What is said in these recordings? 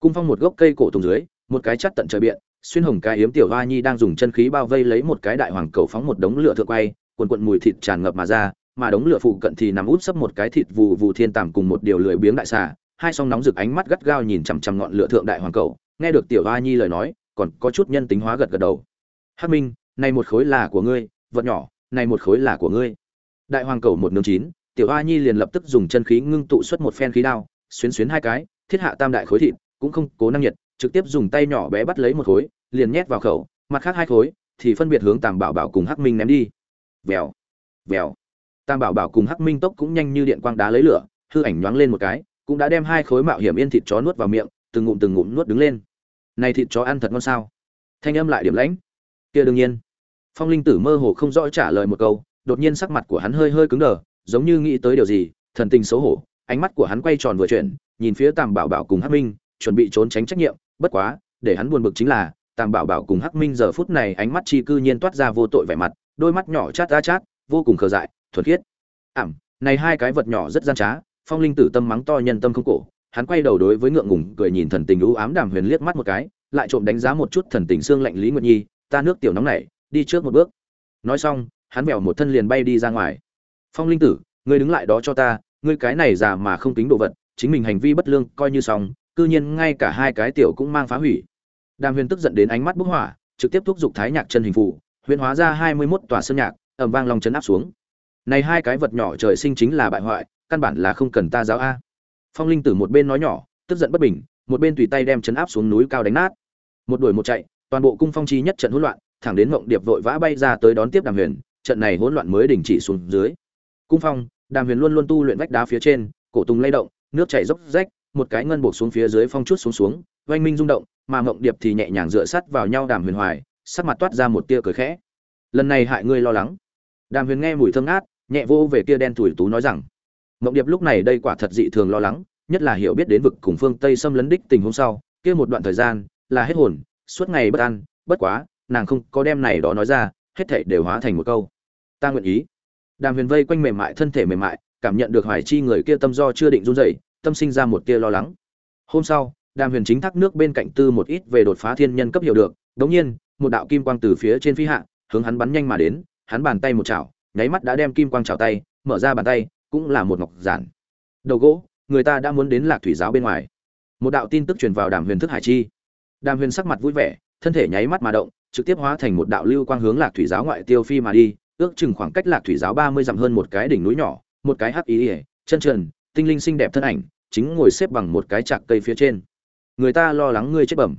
cung phong một gốc cây cổ tùng dưới, một cái chắt tận trời biện, xuyên hồng cái yếm tiểu hoa nhi đang dùng chân khí bao vây lấy một cái đại hoàng cầu phóng một đống lửa thượng quay quần quận mùi thịt tràn ngập mà ra, mà đống lửa phụ cận thì nằm út sấp một cái thịt vù vù thiên tàm cùng một điều lười biếng đại xà, hai song nóng rực ánh mắt gắt gao nhìn chằm chằm ngọn lửa thượng đại hoàng cầu, nghe được tiểu hoa nhi lời nói, còn có chút nhân tính hóa gật gật đầu. Hắc minh, này một khối là của ngươi, vật nhỏ, này một khối là của ngươi. Đại hoàng cầu một nướng chín, tiểu hoa nhi liền lập tức dùng chân khí ngưng tụ xuất một phen khí đao, xuyến xuyến hai cái, thiết hạ tam đại khối thịt cũng không cố năng nhiệt, trực tiếp dùng tay nhỏ bé bắt lấy một khối, liền nhét vào khẩu, mặt khác hai khối thì phân biệt hướng tàm bảo bảo cùng hắc minh ném đi. Vèo vèo. Tam bảo bảo cùng hắc minh tốc cũng nhanh như điện quang đá lấy lửa, hư ảnh nhoáng lên một cái, cũng đã đem hai khối mạo hiểm yên thịt chó nuốt vào miệng, từng ngụm từng ngụm nuốt đứng lên. Này thịt chó ăn thật ngon sao? Thanh âm lại điểm lãnh. Kia đương nhiên. Phong linh tử mơ hồ không rõ trả lời một câu, đột nhiên sắc mặt của hắn hơi hơi cứng đờ, giống như nghĩ tới điều gì, thần tình xấu hổ, ánh mắt của hắn quay tròn vừa chuyển, nhìn phía tàm bảo bảo cùng hắc minh chuẩn bị trốn tránh trách nhiệm, bất quá, để hắn buồn bực chính là tàm bảo bảo cùng hắc minh giờ phút này ánh mắt chi cư nhiên toát ra vô tội vẻ mặt, đôi mắt nhỏ chát ra chát, vô cùng khờ dại, thuần khiết. Ảm, này hai cái vật nhỏ rất gian trá, phong linh tử tâm mắng to nhân tâm không cổ, hắn quay đầu đối với ngượng ngùng, cười nhìn thần tình u ám đàm huyền liếc mắt một cái, lại trộm đánh giá một chút thần tình xương lạnh lý nguyệt nhi, ta nước tiểu nóng này, đi trước một bước. Nói xong, hắn mèo một thân liền bay đi ra ngoài. Phong linh tử, ngươi đứng lại đó cho ta, ngươi cái này già mà không tính đồ vật, chính mình hành vi bất lương coi như xong cư nhiên ngay cả hai cái tiểu cũng mang phá hủy. Đàm huyền tức giận đến ánh mắt bốc hỏa trực tiếp thúc giục thái nhạc chân hình phù, huyền hóa ra hai mươi 21 tòa sơn nhạc ầm vang lòng chấn áp xuống. Này hai cái vật nhỏ trời sinh chính là bại hoại căn bản là không cần ta giáo a. Phong linh tử một bên nói nhỏ tức giận bất bình một bên tùy tay đem chấn áp xuống núi cao đánh nát. Một đuổi một chạy toàn bộ cung phong chi nhất trận hỗn loạn thẳng đến mộng điệp vội vã bay ra tới đón tiếp đàm huyền trận này hỗn loạn mới đình chỉ xuống dưới. Cung phong đàm huyền luôn luôn tu luyện vách đá phía trên cổ tùng lay động nước chảy dốc rách một cái ngân buộc xuống phía dưới phong chút xuống xuống, oanh minh rung động, mà mộng điệp thì nhẹ nhàng dựa sắt vào nhau đàm huyền hoài, sắc mặt toát ra một tia cười khẽ. Lần này hại ngươi lo lắng. Đàm huyền nghe mùi thơm ngát, nhẹ vô về kia đen thủi tú nói rằng, mộng điệp lúc này đây quả thật dị thường lo lắng, nhất là hiểu biết đến vực cùng phương tây xâm lấn đích tình hôm sau, kia một đoạn thời gian là hết hồn, suốt ngày bất an, bất quá, nàng không có đem này đó nói ra, hết thảy đều hóa thành một câu. Ta nguyện ý. Đàm huyền vây quanh mềm mại, thân thể mềm mại, cảm nhận được hoài chi người kia tâm do chưa định run rẩy tâm sinh ra một tia lo lắng. Hôm sau, đàm huyền chính thác nước bên cạnh tư một ít về đột phá thiên nhân cấp hiểu được. Đống nhiên, một đạo kim quang từ phía trên phi hạ, hướng hắn bắn nhanh mà đến. Hắn bàn tay một chảo, nháy mắt đã đem kim quang chảo tay, mở ra bàn tay, cũng là một ngọc giản. Đầu gỗ, người ta đã muốn đến lạc thủy giáo bên ngoài. Một đạo tin tức truyền vào đàm huyền thức hải chi. Đàm huyền sắc mặt vui vẻ, thân thể nháy mắt mà động, trực tiếp hóa thành một đạo lưu quang hướng lạc thủy giáo ngoại tiêu phi mà đi, ước chừng khoảng cách lạc thủy giáo ba mươi dặm hơn một cái đỉnh núi nhỏ, một cái hắc ý ỉa chân trần tinh linh xinh đẹp thân ảnh, chính ngồi xếp bằng một cái chạc cây phía trên. Người ta lo lắng ngươi chết bẩm.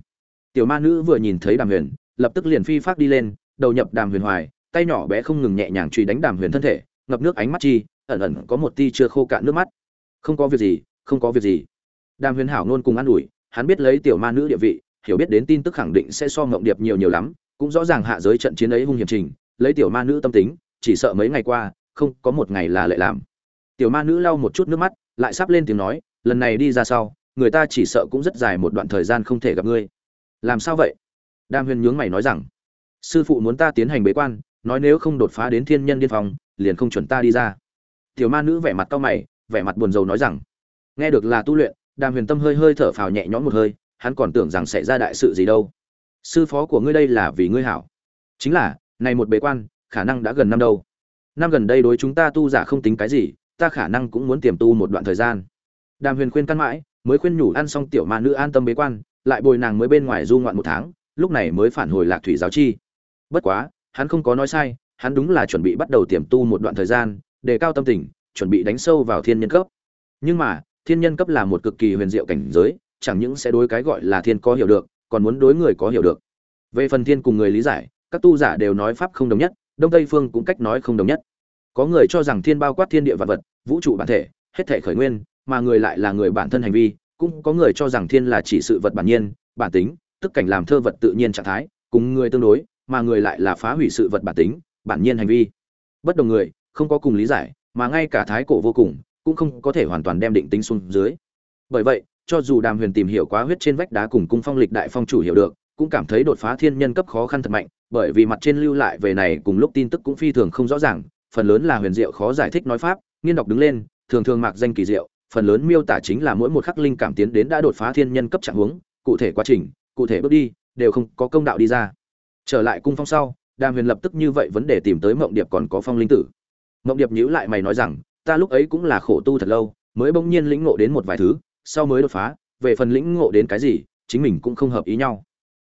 Tiểu ma nữ vừa nhìn thấy đàm huyền, lập tức liền phi phát đi lên, đầu nhập đàm huyền hoài, tay nhỏ bé không ngừng nhẹ nhàng truy đánh đàm huyền thân thể, ngập nước ánh mắt chi, ẩn ẩn có một ti chưa khô cạn nước mắt. Không có việc gì, không có việc gì. Đàm huyền hảo nôn cùng an ủi, hắn biết lấy tiểu ma nữ địa vị, hiểu biết đến tin tức khẳng định sẽ so ngộng điệp nhiều nhiều lắm, cũng rõ ràng hạ giới trận chiến ấy hung hiểm trình, lấy tiểu ma nữ tâm tính, chỉ sợ mấy ngày qua, không có một ngày là lệ làm. Tiểu ma nữ lau một chút nước mắt lại sắp lên tiếng nói, lần này đi ra sau, người ta chỉ sợ cũng rất dài một đoạn thời gian không thể gặp ngươi. Làm sao vậy? Đam huyền nhướng mày nói rằng, sư phụ muốn ta tiến hành bế quan, nói nếu không đột phá đến thiên nhân điên phòng, liền không chuẩn ta đi ra. Tiểu ma nữ vẻ mặt cau mày, vẻ mặt buồn rầu nói rằng, nghe được là tu luyện, đàm huyền tâm hơi hơi thở phào nhẹ nhõm một hơi, hắn còn tưởng rằng sẽ ra đại sự gì đâu. Sư phó của ngươi đây là vì ngươi hảo. Chính là, này một bế quan, khả năng đã gần năm đâu. Năm gần đây đối chúng ta tu giả không tính cái gì ta khả năng cũng muốn tiềm tu một đoạn thời gian. Đàm huyền khuyên căn mãi, mới khuyên nhủ ăn xong tiểu ma nữ an tâm bế quan, lại bồi nàng mới bên ngoài du ngoạn một tháng, lúc này mới phản hồi lạc thủy giáo chi. Bất quá, hắn không có nói sai, hắn đúng là chuẩn bị bắt đầu tiềm tu một đoạn thời gian, đề cao tâm tình, chuẩn bị đánh sâu vào thiên nhân cấp. Nhưng mà, thiên nhân cấp là một cực kỳ huyền diệu cảnh giới, chẳng những sẽ đối cái gọi là thiên có hiểu được, còn muốn đối người có hiểu được. Về phần thiên cùng người lý giải, các tu giả đều nói pháp không đồng nhất, đông tây phương cũng cách nói không đồng nhất. Có người cho rằng thiên bao quát thiên địa vật vật vũ trụ bản thể, hết thể khởi nguyên, mà người lại là người bản thân hành vi, cũng có người cho rằng thiên là chỉ sự vật bản nhiên, bản tính, tức cảnh làm thơ vật tự nhiên trạng thái, cùng người tương đối, mà người lại là phá hủy sự vật bản tính, bản nhiên hành vi. Bất đồng người, không có cùng lý giải, mà ngay cả thái cổ vô cùng, cũng không có thể hoàn toàn đem định tính xuống dưới. Bởi vậy, cho dù đàm huyền tìm hiểu quá huyết trên vách đá cùng cung phong lịch đại phong chủ hiểu được, cũng cảm thấy đột phá thiên nhân cấp khó khăn thật mạnh, bởi vì mặt trên lưu lại về này cùng lúc tin tức cũng phi thường không rõ ràng, phần lớn là huyền diệu khó giải thích nói pháp nghiên đọc đứng lên, thường thường mạc danh kỳ diệu, phần lớn miêu tả chính là mỗi một khắc linh cảm tiến đến đã đột phá thiên nhân cấp trạng huống, cụ thể quá trình, cụ thể bước đi, đều không có công đạo đi ra. Trở lại cung phong sau, đàm huyền lập tức như vậy vấn đề tìm tới mộng điệp còn có phong linh tử. Mộng điệp nhíu lại mày nói rằng, ta lúc ấy cũng là khổ tu thật lâu, mới bỗng nhiên lĩnh ngộ đến một vài thứ, sau mới đột phá, về phần lĩnh ngộ đến cái gì, chính mình cũng không hợp ý nhau.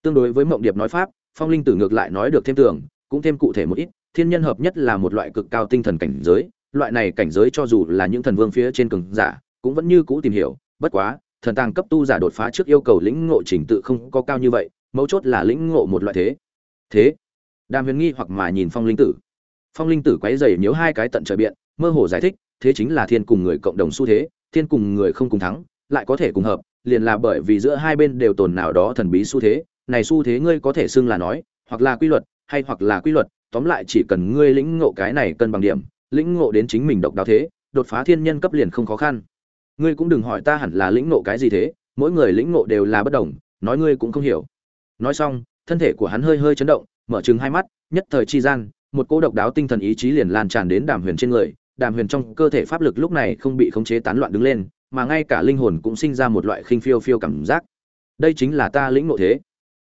Tương đối với mộng điệp nói pháp, phong linh tử ngược lại nói được thêm tưởng, cũng thêm cụ thể một ít, thiên nhân hợp nhất là một loại cực cao tinh thần cảnh giới loại này cảnh giới cho dù là những thần vương phía trên cường giả, cũng vẫn như cũ tìm hiểu, bất quá, thần tàng cấp tu giả đột phá trước yêu cầu lĩnh ngộ trình tự không có cao như vậy, mấu chốt là lĩnh ngộ một loại thế. Thế, đàm huyền nghi hoặc mà nhìn phong linh tử. Phong linh tử quấy dày nhớ hai cái tận trời biện, mơ hồ giải thích, thế chính là thiên cùng người cộng đồng xu thế, thiên cùng người không cùng thắng, lại có thể cùng hợp, liền là bởi vì giữa hai bên đều tồn nào đó thần bí xu thế, này xu thế ngươi có thể xưng là nói, hoặc là quy luật, hay hoặc là quy luật, tóm lại chỉ cần ngươi lĩnh ngộ cái này cân bằng điểm lĩnh ngộ đến chính mình độc đáo thế, đột phá thiên nhân cấp liền không khó khăn. Ngươi cũng đừng hỏi ta hẳn là lĩnh ngộ cái gì thế, mỗi người lĩnh ngộ đều là bất đồng, nói ngươi cũng không hiểu. Nói xong, thân thể của hắn hơi hơi chấn động, mở trừng hai mắt, nhất thời chi gian, một cô độc đáo tinh thần ý chí liền lan tràn đến đàm huyền trên người, đàm huyền trong cơ thể pháp lực lúc này không bị khống chế tán loạn đứng lên, mà ngay cả linh hồn cũng sinh ra một loại khinh phiêu phiêu cảm giác. Đây chính là ta lĩnh ngộ thế.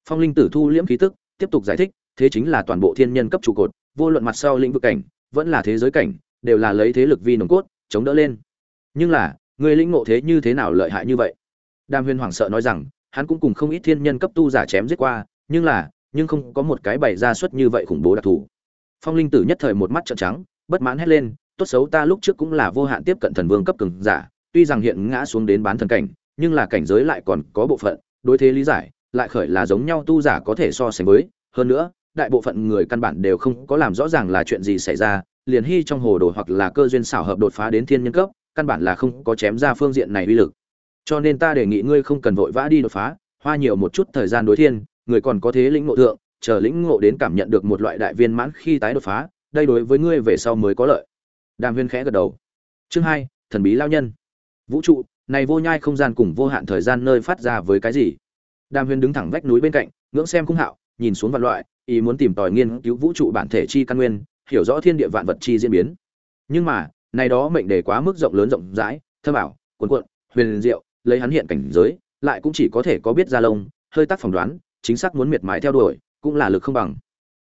Phong linh tử thu liễm khí tức, tiếp tục giải thích, thế chính là toàn bộ thiên nhân cấp trụ cột, vô luận mặt sau lĩnh vực cảnh vẫn là thế giới cảnh, đều là lấy thế lực vi nồng cốt, chống đỡ lên. Nhưng là, người lĩnh ngộ thế như thế nào lợi hại như vậy? Đàm huyền hoảng sợ nói rằng, hắn cũng cùng không ít thiên nhân cấp tu giả chém giết qua, nhưng là, nhưng không có một cái bày ra suất như vậy khủng bố đặc thù. Phong linh tử nhất thời một mắt trợn trắng, bất mãn hét lên, tốt xấu ta lúc trước cũng là vô hạn tiếp cận thần vương cấp cường giả, tuy rằng hiện ngã xuống đến bán thần cảnh, nhưng là cảnh giới lại còn có bộ phận, đối thế lý giải, lại khởi là giống nhau tu giả có thể so sánh với, hơn nữa đại bộ phận người căn bản đều không có làm rõ ràng là chuyện gì xảy ra, liền hy trong hồ đồ hoặc là cơ duyên xảo hợp đột phá đến thiên nhân cấp, căn bản là không có chém ra phương diện này uy lực. Cho nên ta đề nghị ngươi không cần vội vã đi đột phá, hoa nhiều một chút thời gian đối thiên, người còn có thế lĩnh ngộ thượng, chờ lĩnh ngộ đến cảm nhận được một loại đại viên mãn khi tái đột phá, đây đối với ngươi về sau mới có lợi. Đàm huyên khẽ gật đầu. Chương hai, thần bí lao nhân. Vũ trụ, này vô nhai không gian cùng vô hạn thời gian nơi phát ra với cái gì? Đàm huyên đứng thẳng vách núi bên cạnh, ngưỡng xem cung hạo, nhìn xuống vạn loại ý muốn tìm tòi nghiên cứu vũ trụ bản thể chi căn nguyên, hiểu rõ thiên địa vạn vật chi diễn biến. Nhưng mà, này đó mệnh đề quá mức rộng lớn rộng rãi thơ bảo cuồn cuộn, huyền diệu, lấy hắn hiện cảnh giới, lại cũng chỉ có thể có biết ra lông, hơi tác phỏng đoán, chính xác muốn miệt mài theo đuổi, cũng là lực không bằng.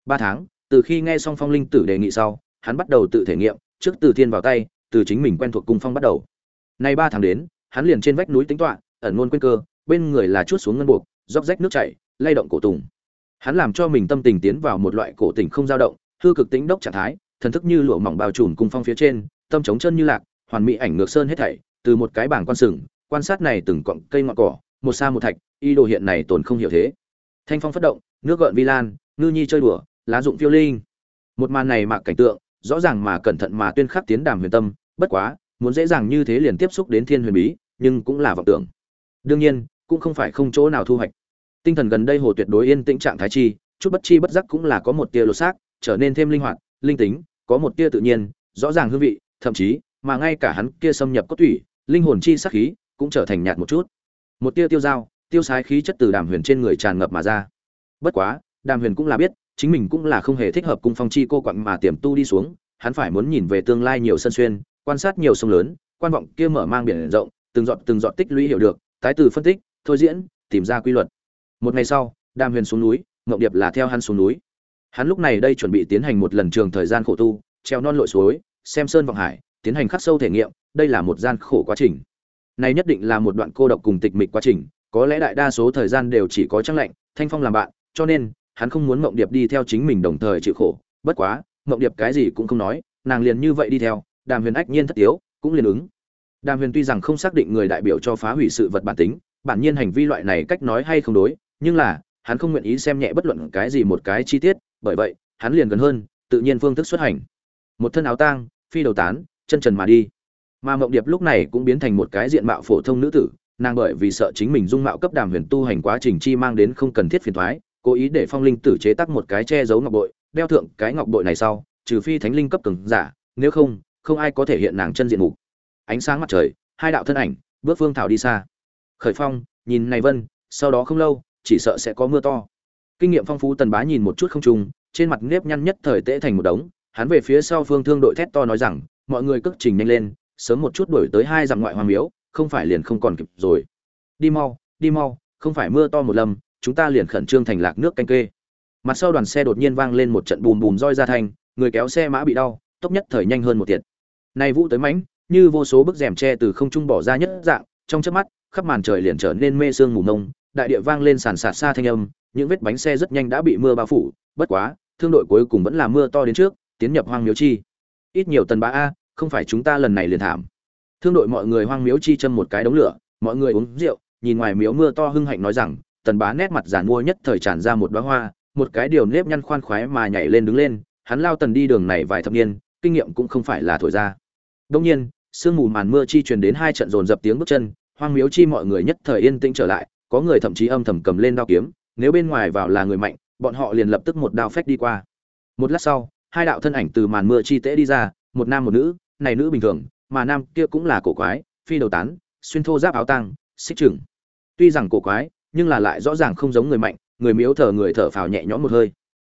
Ba tháng, từ khi nghe xong phong linh tử đề nghị sau, hắn bắt đầu tự thể nghiệm, trước từ thiên vào tay, từ chính mình quen thuộc cung phong bắt đầu. Nay ba tháng đến, hắn liền trên vách núi tính toán, ẩn luôn quên cơ, bên người là chuốt xuống ngân buộc róc rách nước chảy, lay động cổ tùng hắn làm cho mình tâm tình tiến vào một loại cổ tình không dao động, hư cực tính đốc trạng thái, thần thức như lụa mỏng bao trùm cung phong phía trên, tâm chống chân như lạc, hoàn mỹ ảnh ngược sơn hết thảy, từ một cái bảng quan sừng, quan sát này từng cọng cây ngọn cỏ, một sa một thạch y đồ hiện này tồn không hiểu thế. Thanh phong phát động, nước gợn vi lan, ngư nhi chơi đùa, lá dụng phiêu linh. Một màn này mạc cảnh tượng, rõ ràng mà cẩn thận mà tuyên khắc tiến đàm huyền tâm, bất quá, muốn dễ dàng như thế liền tiếp xúc đến thiên huyền bí, nhưng cũng là vọng tưởng. Đương nhiên, cũng không phải không chỗ nào thu hoạch tinh thần gần đây hồ tuyệt đối yên tĩnh trạng thái chi chút bất chi bất giác cũng là có một tia lột xác trở nên thêm linh hoạt linh tính có một tia tự nhiên rõ ràng hương vị thậm chí mà ngay cả hắn kia xâm nhập cốt thủy, linh hồn chi sắc khí cũng trở thành nhạt một chút. Một tia tiêu dao tiêu sái khí chất từ đàm huyền trên người tràn ngập mà ra. Bất quá đàm huyền cũng là biết chính mình cũng là không hề thích hợp cung phong chi cô quặng mà tiềm tu đi xuống hắn phải muốn nhìn về tương lai nhiều sân xuyên quan sát nhiều sông lớn quan vọng kia mở mang biển rộng từng giọt từng giọt tích lũy hiểu được tái từ phân tích thôi diễn tìm ra quy luật một ngày sau, đàm huyền xuống núi ngộng điệp là theo hắn xuống núi. Hắn lúc này đây chuẩn bị tiến hành một lần trường thời gian khổ tu, treo non lội suối, xem sơn vọng hải, tiến hành khắc sâu thể nghiệm, đây là một gian khổ quá trình. Này nhất định là một đoạn cô độc cùng tịch mịch quá trình, có lẽ đại đa số thời gian đều chỉ có trăng lạnh, thanh phong làm bạn, cho nên, hắn không muốn mộng điệp đi theo chính mình đồng thời chịu khổ. Bất quá, mộng điệp cái gì cũng không nói, nàng liền như vậy đi theo, đàm huyền ách nhiên thất tiếu, cũng liền ứng. Đàm huyền tuy rằng không xác định người đại biểu cho phá hủy sự vật bản tính, bản nhiên hành vi loại này cách nói hay không đối nhưng là, hắn không nguyện ý xem nhẹ bất luận cái gì một cái chi tiết, bởi vậy, hắn liền gần hơn, tự nhiên phương thức xuất hành. Một thân áo tang, phi đầu tán, chân trần mà đi. Mà mộng điệp lúc này cũng biến thành một cái diện mạo phổ thông nữ tử, nàng bởi vì sợ chính mình dung mạo cấp đàm huyền tu hành quá trình chi mang đến không cần thiết phiền thoái, cố ý để phong linh tử chế tác một cái che giấu ngọc bội, đeo thượng cái ngọc bội này sau, trừ phi thánh linh cấp cường giả, nếu không không ai có thể hiện nàng chân diện mục. Ánh sáng mặt trời, hai đạo thân ảnh, bước phương thảo đi xa. Khởi phong, nhìn này vân, sau đó không lâu chỉ sợ sẽ có mưa to. Kinh nghiệm phong phú tần bá nhìn một chút không trùng trên mặt nếp nhăn nhất thời tễ thành một đống, hắn về phía sau phương thương đội thét to nói rằng, mọi người cất trình nhanh lên, sớm một chút đuổi tới hai dặm ngoại hoàng miếu, không phải liền không còn kịp rồi. Đi mau đi mau, không phải mưa to một lâm chúng ta liền khẩn trương thành lạc nước canh kê. Mặt sau đoàn xe đột nhiên vang lên một trận bùm bùm roi ra thành người kéo xe mã bị đau, tốc nhất thời nhanh hơn một tiệt. Nay vũ tới mãnh, như vô số bức rèm tre từ không trung bỏ ra nhất dạng, trong chớp mắt, khắp màn trời liền trở nên mê sương mù mông đại địa vang lên sàn sạt xa thanh âm, những vết bánh xe rất nhanh đã bị mưa bao phủ, bất quá, thương đội cuối cùng vẫn là mưa to đến trước, tiến nhập hoang miếu chi. Ít nhiều tần bá a, không phải chúng ta lần này liền thảm. Thương đội mọi người hoang miếu chi châm một cái đống lửa, mọi người uống rượu, nhìn ngoài miếu mưa to hưng hạnh nói rằng, tần bá nét mặt giản mua nhất thời tràn ra một đóa hoa, một cái điều nếp nhăn khoan khoái mà nhảy lên đứng lên, hắn lao tần đi đường này vài thập niên, kinh nghiệm cũng không phải là thổi ra. Đương nhiên, sương mù màn mưa chi truyền đến hai trận dồn dập tiếng bước chân, hoang miếu chi mọi người nhất thời yên tĩnh trở lại có người thậm chí âm thầm cầm lên đao kiếm nếu bên ngoài vào là người mạnh bọn họ liền lập tức một đao phách đi qua. Một lát sau hai đạo thân ảnh từ màn mưa chi tễ đi ra một nam một nữ này nữ bình thường mà nam kia cũng là cổ quái phi đầu tán xuyên thô giáp áo tăng, xích trưởng. tuy rằng cổ quái nhưng là lại rõ ràng không giống người mạnh người miếu thở người thở phào nhẹ nhõm một hơi.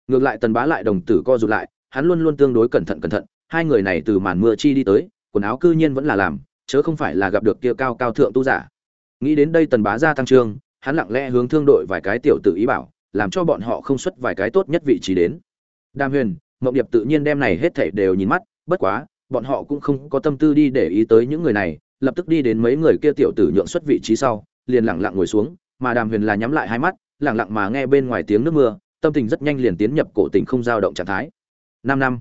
Ngược lại tần bá lại đồng tử co rụt lại hắn luôn luôn tương đối cẩn thận cẩn thận hai người này từ màn mưa chi đi tới quần áo cư nhiên vẫn là làm chớ không phải là gặp được kia cao cao thượng tu giả. Nghĩ đến đây tần bá ra tăng trương hắn lặng lẽ hướng thương đội vài cái tiểu tử ý bảo, làm cho bọn họ không xuất vài cái tốt nhất vị trí đến. Đam huyền, mộng điệp tự nhiên đem này hết thảy đều nhìn mắt, bất quá, bọn họ cũng không có tâm tư đi để ý tới những người này, lập tức đi đến mấy người kia tiểu tử nhượng xuất vị trí sau, liền lặng lặng ngồi xuống, mà đàm huyền là nhắm lại hai mắt, lặng lặng mà nghe bên ngoài tiếng nước mưa, tâm tình rất nhanh liền tiến nhập cổ tình không dao động trạng thái. Năm năm.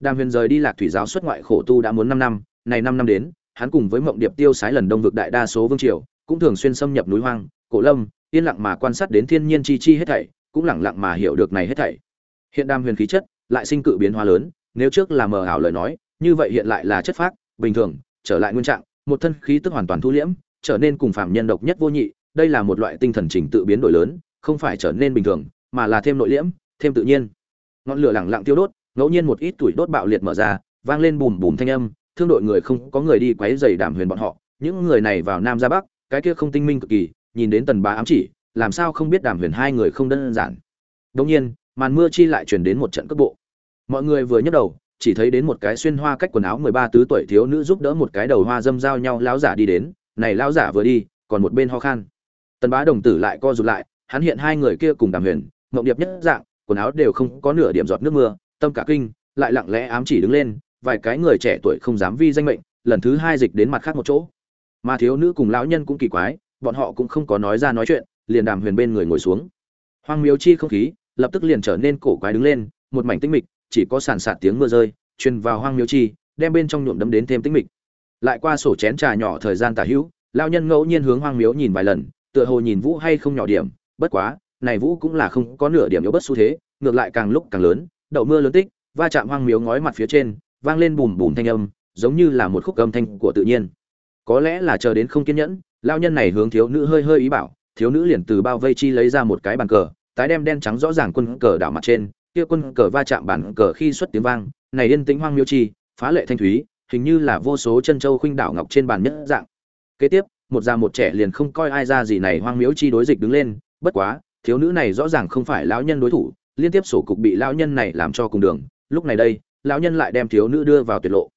Đàm huyền rời đi lạc thủy giáo xuất ngoại khổ tu đã muốn năm năm, này năm năm đến, hắn cùng với mộng điệp tiêu sái lần đông vực đại đa số vương triều, cũng thường xuyên xâm nhập núi hoang cổ lâm, yên lặng mà quan sát đến thiên nhiên chi chi hết thảy, cũng lặng lặng mà hiểu được này hết thảy. Hiện đam huyền khí chất, lại sinh cự biến hóa lớn, nếu trước là mờ ảo lời nói, như vậy hiện lại là chất phác, bình thường, trở lại nguyên trạng, một thân khí tức hoàn toàn thu liễm, trở nên cùng phạm nhân độc nhất vô nhị, đây là một loại tinh thần trình tự biến đổi lớn, không phải trở nên bình thường, mà là thêm nội liễm, thêm tự nhiên. Ngọn lửa lẳng lặng tiêu đốt, ngẫu nhiên một ít tuổi đốt bạo liệt mở ra, vang lên bùm bùm thanh âm, thương đội người không có người đi quấy rầy đàm huyền bọn họ, những người này vào nam ra bắc, cái kia không tinh minh cực kỳ nhìn đến tần bá ám chỉ, làm sao không biết đàm huyền hai người không đơn giản. Đông nhiên, màn mưa chi lại truyền đến một trận cước bộ. Mọi người vừa nhấc đầu, chỉ thấy đến một cái xuyên hoa cách quần áo mười ba tứ tuổi thiếu nữ giúp đỡ một cái đầu hoa dâm giao nhau lão giả đi đến, này lão giả vừa đi, còn một bên ho khan. Tần bá đồng tử lại co rụt lại, hắn hiện hai người kia cùng đàm huyền, mộng điệp nhất dạng, quần áo đều không có nửa điểm giọt nước mưa, tâm cả kinh, lại lặng lẽ ám chỉ đứng lên, vài cái người trẻ tuổi không dám vi danh mệnh, lần thứ hai dịch đến mặt khác một chỗ. Mà thiếu nữ cùng lão nhân cũng kỳ quái bọn họ cũng không có nói ra nói chuyện, liền đàm huyền bên người ngồi xuống. Hoang miếu chi không khí, lập tức liền trở nên cổ quái đứng lên, một mảnh tĩnh mịch, chỉ có sàn sạt tiếng mưa rơi, truyền vào hoang miếu chi, đem bên trong nhuộm đấm đến thêm tĩnh mịch. Lại qua sổ chén trà nhỏ thời gian tả hữu, lão nhân ngẫu nhiên hướng hoang miếu nhìn vài lần, tựa hồ nhìn vũ hay không nhỏ điểm, bất quá, này vũ cũng là không có nửa điểm yếu bất xu thế, ngược lại càng lúc càng lớn, đậu mưa lớn tích, va chạm hoang miếu ngói mặt phía trên, vang lên bùm bùm thanh âm, giống như là một khúc âm thanh của tự nhiên. Có lẽ là chờ đến không kiên nhẫn lao nhân này hướng thiếu nữ hơi hơi ý bảo, thiếu nữ liền từ bao vây chi lấy ra một cái bàn cờ, tái đem đen trắng rõ ràng quân cờ đảo mặt trên, kia quân cờ va chạm bàn cờ khi xuất tiếng vang, này yên tĩnh hoang miêu chi, phá lệ thanh thúy, hình như là vô số chân châu khuynh đảo ngọc trên bàn nhất dạng. Kế tiếp, một già một trẻ liền không coi ai ra gì này hoang miếu chi đối dịch đứng lên, bất quá, thiếu nữ này rõ ràng không phải lão nhân đối thủ, liên tiếp sổ cục bị lão nhân này làm cho cùng đường, lúc này đây, lão nhân lại đem thiếu nữ đưa vào tuyệt lộ.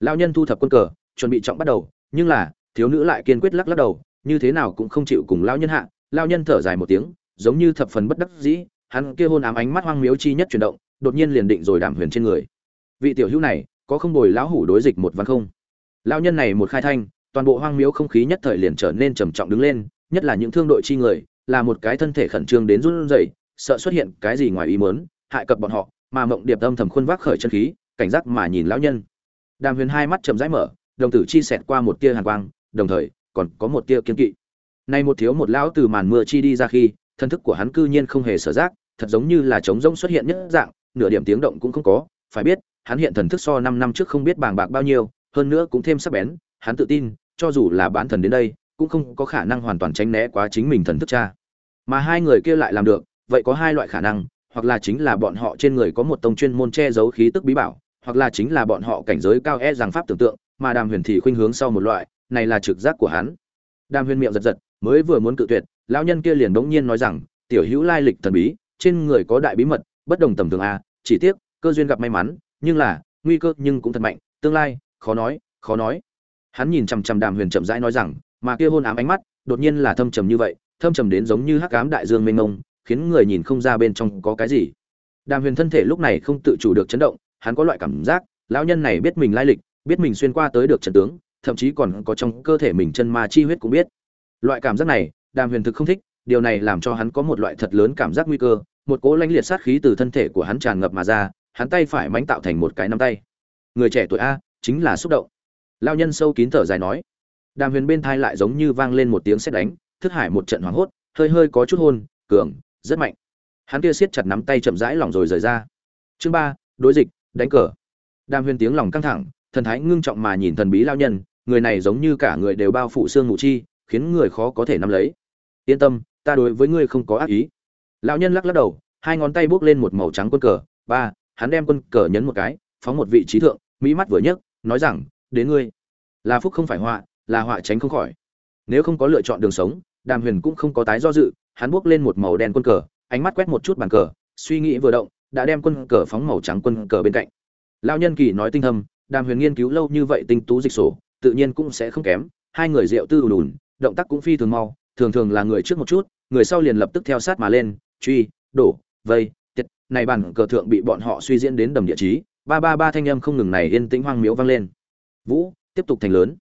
Lão nhân thu thập quân cờ, chuẩn bị trọng bắt đầu, nhưng là thiếu nữ lại kiên quyết lắc lắc đầu, như thế nào cũng không chịu cùng lão nhân hạ. Lão nhân thở dài một tiếng, giống như thập phần bất đắc dĩ, hắn kia hôn ám ánh mắt hoang miếu chi nhất chuyển động, đột nhiên liền định rồi đảm huyền trên người. Vị tiểu hữu này, có không bồi lão hủ đối dịch một văn không? Lão nhân này một khai thanh, toàn bộ hoang miếu không khí nhất thời liền trở nên trầm trọng đứng lên, nhất là những thương đội chi người, là một cái thân thể khẩn trương đến run rẩy, sợ xuất hiện cái gì ngoài ý muốn, hại cập bọn họ, mà mộng điệp âm thầm khuôn vác khởi chân khí, cảnh giác mà nhìn lão nhân. Đàm huyền hai mắt chầm rãi mở, đồng tử chi xẹt qua một tia hàn quang đồng thời, còn có một tia kiên kỵ. Nay một thiếu một lão từ màn mưa chi đi ra khi, thân thức của hắn cư nhiên không hề sở giác, thật giống như là trống rỗng xuất hiện nhất dạng, nửa điểm tiếng động cũng không có. Phải biết, hắn hiện thần thức so năm năm trước không biết bàng bạc bao nhiêu, hơn nữa cũng thêm sắc bén, hắn tự tin, cho dù là bán thần đến đây, cũng không có khả năng hoàn toàn tránh né quá chính mình thần thức cha. Mà hai người kia lại làm được, vậy có hai loại khả năng, hoặc là chính là bọn họ trên người có một tông chuyên môn che giấu khí tức bí bảo, hoặc là chính là bọn họ cảnh giới cao e rằng pháp tưởng tượng, mà đàm huyền thì khuynh hướng sau một loại này là trực giác của hắn. Đàm huyền miệng giật giật, mới vừa muốn cự tuyệt, lão nhân kia liền đống nhiên nói rằng, tiểu hữu lai lịch thần bí, trên người có đại bí mật, bất đồng tầm thường a chỉ tiếc, cơ duyên gặp may mắn, nhưng là, nguy cơ nhưng cũng thật mạnh, tương lai, khó nói khó nói. Hắn nhìn chằm chằm đàm huyền chậm rãi nói rằng, mà kia hôn ám ánh mắt, đột nhiên là thâm trầm như vậy, thâm trầm đến giống như hắc ám đại dương mênh mông, khiến người nhìn không ra bên trong có cái gì. Đàm huyền thân thể lúc này không tự chủ được chấn động, hắn có loại cảm giác, lão nhân này biết mình lai lịch, biết mình xuyên qua tới được trận tướng thậm chí còn có trong cơ thể mình chân ma chi huyết cũng biết. Loại cảm giác này, đàm huyền thực không thích, điều này làm cho hắn có một loại thật lớn cảm giác nguy cơ, một cỗ lãnh liệt sát khí từ thân thể của hắn tràn ngập mà ra, hắn tay phải mánh tạo thành một cái nắm tay. Người trẻ tuổi a, chính là xúc động. Lao nhân sâu kín thở dài nói. Đàm huyền bên thai lại giống như vang lên một tiếng sét đánh thức hải một trận hoảng hốt, hơi hơi có chút hôn, cường, rất mạnh. Hắn kia siết chặt nắm tay chậm rãi lỏng rồi rời ra. Chương ba, đối dịch, đánh cờ. Đàm huyền tiếng lòng căng thẳng, thần thái ngưng trọng mà nhìn thần bí lao nhân người này giống như cả người đều bao phủ xương mù chi, khiến người khó có thể nắm lấy. Yên tâm, ta đối với ngươi không có ác ý. Lão nhân lắc lắc đầu, hai ngón tay buốc lên một màu trắng quân cờ. Ba, hắn đem quân cờ nhấn một cái, phóng một vị trí thượng, mỹ mắt vừa nhấc, nói rằng, đến ngươi. Là phúc không phải họa, là họa tránh không khỏi. Nếu không có lựa chọn đường sống, đàm huyền cũng không có tái do dự, hắn buốc lên một màu đen quân cờ, ánh mắt quét một chút bàn cờ, suy nghĩ vừa động, đã đem quân cờ phóng màu trắng quân cờ bên cạnh. Lão nhân kỳ nói tinh thâm, đàm huyền nghiên cứu lâu như vậy tinh tú dịch sổ tự nhiên cũng sẽ không kém. Hai người rượu tư ùn ùn, động tác cũng phi thường mau, thường thường là người trước một chút, người sau liền lập tức theo sát mà lên, truy, đổ, vây, tiệt. Này bàn cờ thượng bị bọn họ suy diễn đến đầm địa chí, ba ba ba thanh âm không ngừng này yên tĩnh hoang miếu vang lên. Vũ, tiếp tục thành lớn.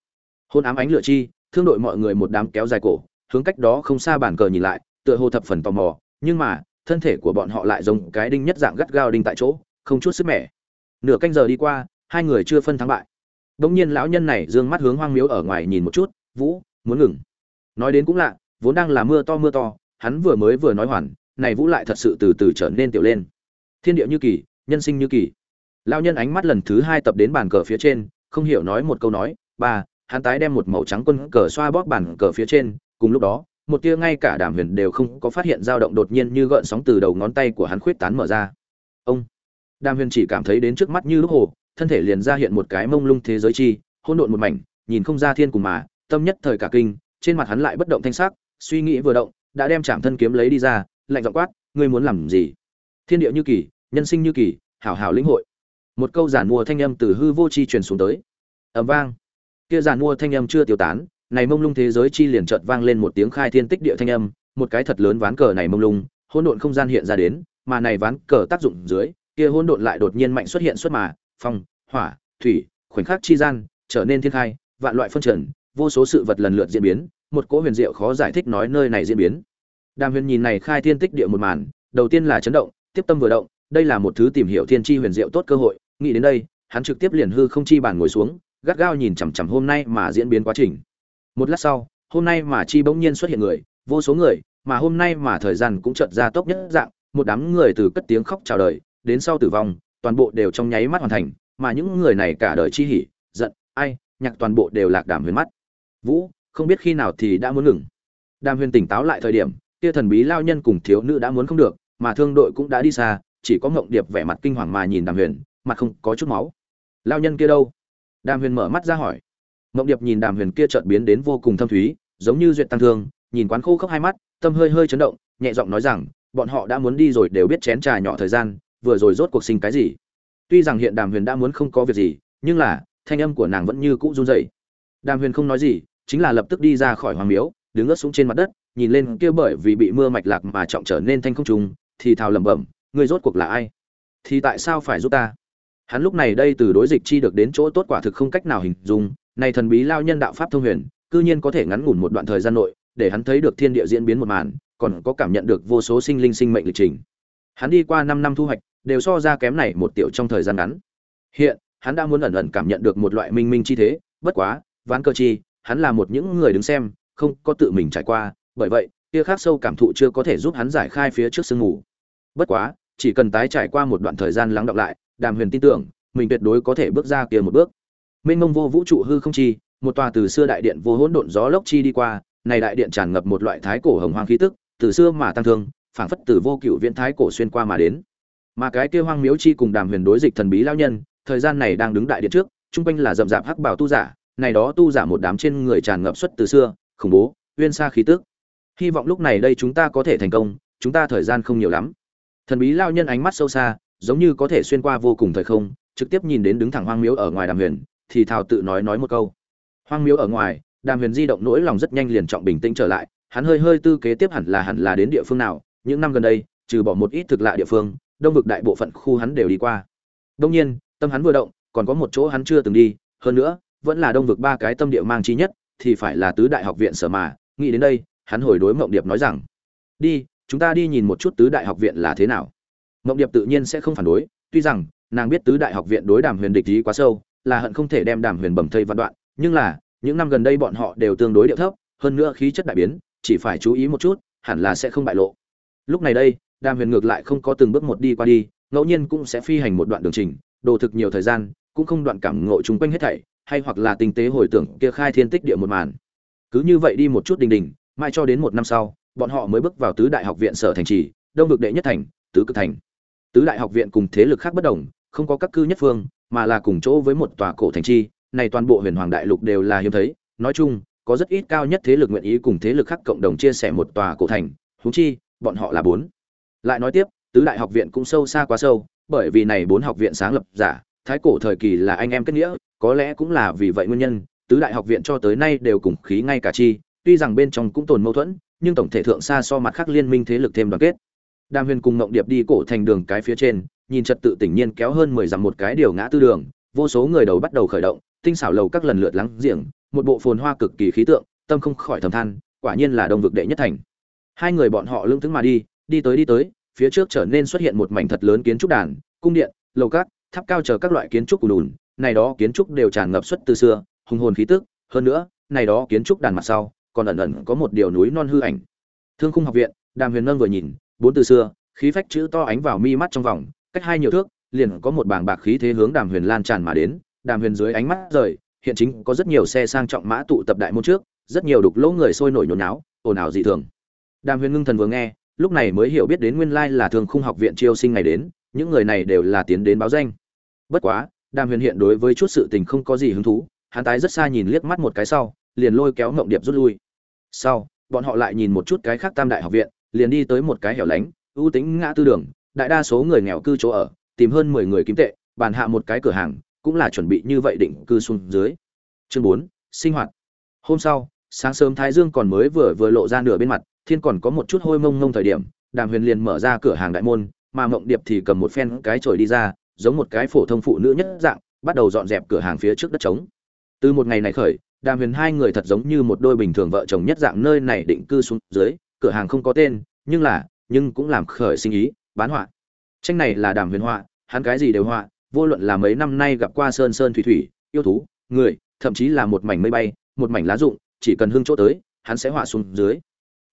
Hôn ám ánh lửa chi, thương đội mọi người một đám kéo dài cổ, hướng cách đó không xa bàn cờ nhìn lại, tựa hồ thập phần tò mò, nhưng mà, thân thể của bọn họ lại giống cái đinh nhất dạng gắt gao đinh tại chỗ, không chút sức mẻ. Nửa canh giờ đi qua, hai người chưa phân thắng bại. Đống nhiên lão nhân này dương mắt hướng hoang miếu ở ngoài nhìn một chút, vũ, muốn ngừng. Nói đến cũng lạ, vốn đang là mưa to mưa to, hắn vừa mới vừa nói hoàn, này vũ lại thật sự từ từ trở nên tiểu lên. Thiên địa như kỳ, nhân sinh như kỳ. Lão nhân ánh mắt lần thứ hai tập đến bàn cờ phía trên, không hiểu nói một câu nói, ba, hắn tái đem một màu trắng quân cờ xoa bóp bàn cờ phía trên, cùng lúc đó, một tia ngay cả đàm huyền đều không có phát hiện dao động đột nhiên như gợn sóng từ đầu ngón tay của hắn khuyết tán mở ra. Ông, đàm huyền chỉ cảm thấy đến trước mắt như lúc hồ thân thể liền ra hiện một cái mông lung thế giới chi, hỗn độn một mảnh, nhìn không ra thiên cùng mà, tâm nhất thời cả kinh, trên mặt hắn lại bất động thanh sắc, suy nghĩ vừa động, đã đem chạm thân kiếm lấy đi ra, lạnh giọng quát, ngươi muốn làm gì? Thiên địa như kỳ, nhân sinh như kỳ, hảo hảo lĩnh hội. Một câu giản mua thanh âm từ hư vô chi truyền xuống tới. Ầm vang. Kia giản mua thanh âm chưa tiêu tán, này mông lung thế giới chi liền chợt vang lên một tiếng khai thiên tích địa thanh âm, một cái thật lớn ván cờ này mông lung, hỗn độn không gian hiện ra đến, mà này ván cờ tác dụng dưới, kia hỗn độn lại đột nhiên mạnh xuất hiện xuất mà phong, hỏa, thủy, khoảnh khắc chi gian, trở nên thiên khai, vạn loại phân trần, vô số sự vật lần lượt diễn biến, một cỗ huyền diệu khó giải thích nói nơi này diễn biến. Đàm huyền nhìn này khai thiên tích địa một màn, đầu tiên là chấn động, tiếp tâm vừa động, đây là một thứ tìm hiểu thiên chi huyền diệu tốt cơ hội, nghĩ đến đây, hắn trực tiếp liền hư không chi bàn ngồi xuống, gắt gao nhìn chằm chằm hôm nay mà diễn biến quá trình. Một lát sau, hôm nay mà chi bỗng nhiên xuất hiện người, vô số người, mà hôm nay mà thời gian cũng chợt ra tốc nhất dạng, một đám người từ cất tiếng khóc chào đời, đến sau tử vong toàn bộ đều trong nháy mắt hoàn thành, mà những người này cả đời chi hỉ, giận, ai, nhạc toàn bộ đều lạc đàm huyền mắt. Vũ, không biết khi nào thì đã muốn ngừng. Đàm huyền tỉnh táo lại thời điểm, kia thần bí lao nhân cùng thiếu nữ đã muốn không được, mà thương đội cũng đã đi xa, chỉ có ngộng điệp vẻ mặt kinh hoàng mà nhìn đàm huyền, mặt không có chút máu. Lao nhân kia đâu? Đàm huyền mở mắt ra hỏi. Ngộng điệp nhìn đàm huyền kia chợt biến đến vô cùng thâm thúy, giống như duyệt tăng thương, nhìn quán khô khốc hai mắt, tâm hơi hơi chấn động, nhẹ giọng nói rằng, bọn họ đã muốn đi rồi đều biết chén trà nhỏ thời gian vừa rồi rốt cuộc sinh cái gì? Tuy rằng hiện đàm huyền đã muốn không có việc gì, nhưng là, thanh âm của nàng vẫn như cũ run rẩy. Đàm huyền không nói gì, chính là lập tức đi ra khỏi hoàng miếu, đứng ớt xuống trên mặt đất, nhìn lên kia bởi vì bị mưa mạch lạc mà trọng trở nên thanh không trùng, thì thào lẩm bẩm, ngươi rốt cuộc là ai? Thì tại sao phải giúp ta? Hắn lúc này đây từ đối dịch chi được đến chỗ tốt quả thực không cách nào hình dung, này thần bí lao nhân đạo pháp thông huyền, cư nhiên có thể ngắn ngủn một đoạn thời gian nội, để hắn thấy được thiên địa diễn biến một màn, còn có cảm nhận được vô số sinh linh sinh mệnh lịch trình hắn đi qua năm năm thu hoạch, đều so ra kém này một tiểu trong thời gian ngắn. Hiện, hắn đã muốn ẩn ẩn cảm nhận được một loại minh minh chi thế, bất quá, ván cơ chi, hắn là một những người đứng xem, không có tự mình trải qua, bởi vậy, kia khác sâu cảm thụ chưa có thể giúp hắn giải khai phía trước sương ngủ bất quá, chỉ cần tái trải qua một đoạn thời gian lắng đọng lại, đàm huyền tin tưởng, mình tuyệt đối có thể bước ra kia một bước. Mênh mông vô vũ trụ hư không chi, một tòa từ xưa đại điện vô hỗn độn gió lốc chi đi qua, này đại điện tràn ngập một loại thái cổ hồng hoang khí tức, từ xưa mà tăng thương phảng phất từ vô cựu viễn thái cổ xuyên qua mà đến. Mà cái kia hoang miếu chi cùng đàm huyền đối dịch thần bí lao nhân, thời gian này đang đứng đại điện trước trung quanh là rậm rạp hắc bảo tu giả, này đó tu giả một đám trên người tràn ngập xuất từ xưa, khủng bố, uyên xa khí tức. Hy vọng lúc này đây chúng ta có thể thành công, chúng ta thời gian không nhiều lắm. Thần bí lao nhân ánh mắt sâu xa, giống như có thể xuyên qua vô cùng thời không, trực tiếp nhìn đến đứng thẳng hoang miếu ở ngoài đàm huyền, thì thào tự nói nói một câu. Hoang miếu ở ngoài, đàm huyền di động nỗi lòng rất nhanh liền trọng bình tĩnh trở lại, hắn hơi hơi tư kế tiếp hẳn là hẳn là đến địa phương nào những năm gần đây, trừ bỏ một ít thực lạ địa phương, đông vực đại bộ phận khu hắn đều đi qua. Đông nhiên, tâm hắn vừa động, còn có một chỗ hắn chưa từng đi, hơn nữa, vẫn là đông vực ba cái tâm địa mang chi nhất, thì phải là tứ đại học viện sở mà, nghĩ đến đây, hắn hồi đối mộng điệp nói rằng, đi, chúng ta đi nhìn một chút tứ đại học viện là thế nào. Mộng điệp tự nhiên sẽ không phản đối, tuy rằng, nàng biết tứ đại học viện đối đàm huyền địch ý quá sâu, là hận không thể đem đàm huyền bầm thây văn đoạn, nhưng là, những năm gần đây bọn họ đều tương đối điệu thấp, hơn nữa khí chất đại biến, chỉ phải chú ý một chút, hẳn là sẽ không bại lộ lúc này đây, đàm huyền ngược lại không có từng bước một đi qua đi, ngẫu nhiên cũng sẽ phi hành một đoạn đường trình, đồ thực nhiều thời gian, cũng không đoạn cảm ngộ chung quanh hết thảy, hay hoặc là tinh tế hồi tưởng kia khai thiên tích địa một màn. Cứ như vậy đi một chút đình đình, mai cho đến một năm sau, bọn họ mới bước vào tứ đại học viện sở thành trì, đông vực đệ nhất thành, tứ cực thành. Tứ đại học viện cùng thế lực khác bất đồng, không có các cư nhất phương, mà là cùng chỗ với một tòa cổ thành trì này toàn bộ huyền hoàng đại lục đều là hiếm thấy. Nói chung, có rất ít cao nhất thế lực nguyện ý cùng thế lực khác cộng đồng chia sẻ một tòa cổ thành, huống chi bọn họ là bốn. Lại nói tiếp, tứ đại học viện cũng sâu xa quá sâu, bởi vì này bốn học viện sáng lập giả, thái cổ thời kỳ là anh em kết nghĩa, có lẽ cũng là vì vậy nguyên nhân, tứ đại học viện cho tới nay đều cùng khí ngay cả chi, tuy rằng bên trong cũng tồn mâu thuẫn, nhưng tổng thể thượng xa so mặt khác liên minh thế lực thêm đoàn kết. Đàm huyền cùng ngộng điệp đi cổ thành đường cái phía trên, nhìn trật tự tỉnh nhiên kéo hơn mười dặm một cái điều ngã tư đường, vô số người đầu bắt đầu khởi động, tinh xảo lầu các lần lượt lắng giềng, một bộ phồn hoa cực kỳ khí tượng, tâm không khỏi thầm than, quả nhiên là đông vực đệ nhất thành hai người bọn họ lưng thững mà đi đi tới đi tới, phía trước trở nên xuất hiện một mảnh thật lớn kiến trúc đàn, cung điện, lầu cát tháp cao chờ các loại kiến trúc cù đùn, này đó kiến trúc đều tràn ngập xuất từ xưa, hùng hồn khí tức. Hơn nữa, này đó kiến trúc đàn mặt sau, còn ẩn ẩn có một điều núi non hư ảnh. Thương khung học viện, đàm huyền nâng vừa nhìn, bốn từ xưa, khí phách chữ to ánh vào mi mắt trong vòng, cách hai nhiều thước, liền có một bảng bạc khí thế hướng đàm huyền lan tràn mà đến. Đàm huyền dưới ánh mắt rời, hiện chính có rất nhiều xe sang trọng mã tụ tập đại môn trước, rất nhiều đục lỗ người sôi nổi nhốn náo ồn ào dị thường đàm huyền ngưng thần vừa nghe, lúc này mới hiểu biết đến nguyên lai là thường khung học viện chiêu sinh ngày đến, những người này đều là tiến đến báo danh. Bất quá, đàm huyền hiện đối với chút sự tình không có gì hứng thú, hắn tái rất xa nhìn liếc mắt một cái sau, liền lôi kéo ngộng điệp rút lui. Sau, bọn họ lại nhìn một chút cái khác tam đại học viện, liền đi tới một cái hẻo lánh, ưu tính ngã tư đường, đại đa số người nghèo cư chỗ ở, tìm hơn mười người kiếm tệ, bàn hạ một cái cửa hàng, cũng là chuẩn bị như vậy định cư xuống dưới. Chương bốn, sinh hoạt. Hôm sau, sáng sớm thái dương còn mới vừa vừa lộ ra nửa bên mặt thiên còn có một chút hôi mông mông thời điểm, đàm huyền liền mở ra cửa hàng đại môn, mà mộng điệp thì cầm một phen cái chổi đi ra, giống một cái phổ thông phụ nữ nhất dạng, bắt đầu dọn dẹp cửa hàng phía trước đất trống. Từ một ngày này khởi, đàm huyền hai người thật giống như một đôi bình thường vợ chồng nhất dạng nơi này định cư xuống dưới, cửa hàng không có tên, nhưng là, nhưng cũng làm khởi sinh ý, bán họa. Tranh này là đàm huyền họa, hắn cái gì đều họa, vô luận là mấy năm nay gặp qua sơn sơn thủy thủy, yêu thú, người, thậm chí là một mảnh mây bay, một mảnh lá rụng, chỉ cần hương chỗ tới, hắn sẽ họa xuống dưới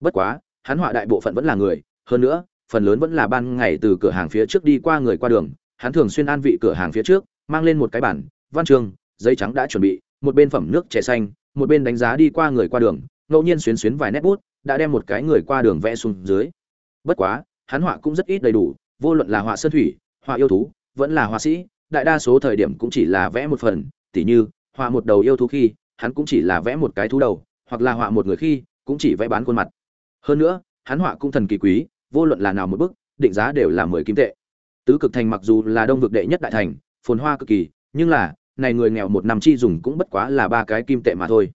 bất quá, hắn họa đại bộ phận vẫn là người, hơn nữa, phần lớn vẫn là ban ngày từ cửa hàng phía trước đi qua người qua đường. Hắn thường xuyên an vị cửa hàng phía trước, mang lên một cái bản văn chương giấy trắng đã chuẩn bị, một bên phẩm nước chè xanh, một bên đánh giá đi qua người qua đường, ngẫu nhiên xuyến xuyến vài nét bút, đã đem một cái người qua đường vẽ xuống dưới. Bất quá, hắn họa cũng rất ít đầy đủ, vô luận là họa sơn thủy, họa yêu thú, vẫn là họa sĩ, đại đa số thời điểm cũng chỉ là vẽ một phần, tỉ như, họa một đầu yêu thú khi, hắn cũng chỉ là vẽ một cái thú đầu, hoặc là họa một người khi, cũng chỉ vẽ bán khuôn mặt hơn nữa, hắn họa cũng thần kỳ quý, vô luận là nào một bức, định giá đều là mười kim tệ. Tứ cực thành mặc dù là đông vực đệ nhất đại thành, phồn hoa cực kỳ, nhưng là, này người nghèo một năm chi dùng cũng bất quá là ba cái kim tệ mà thôi.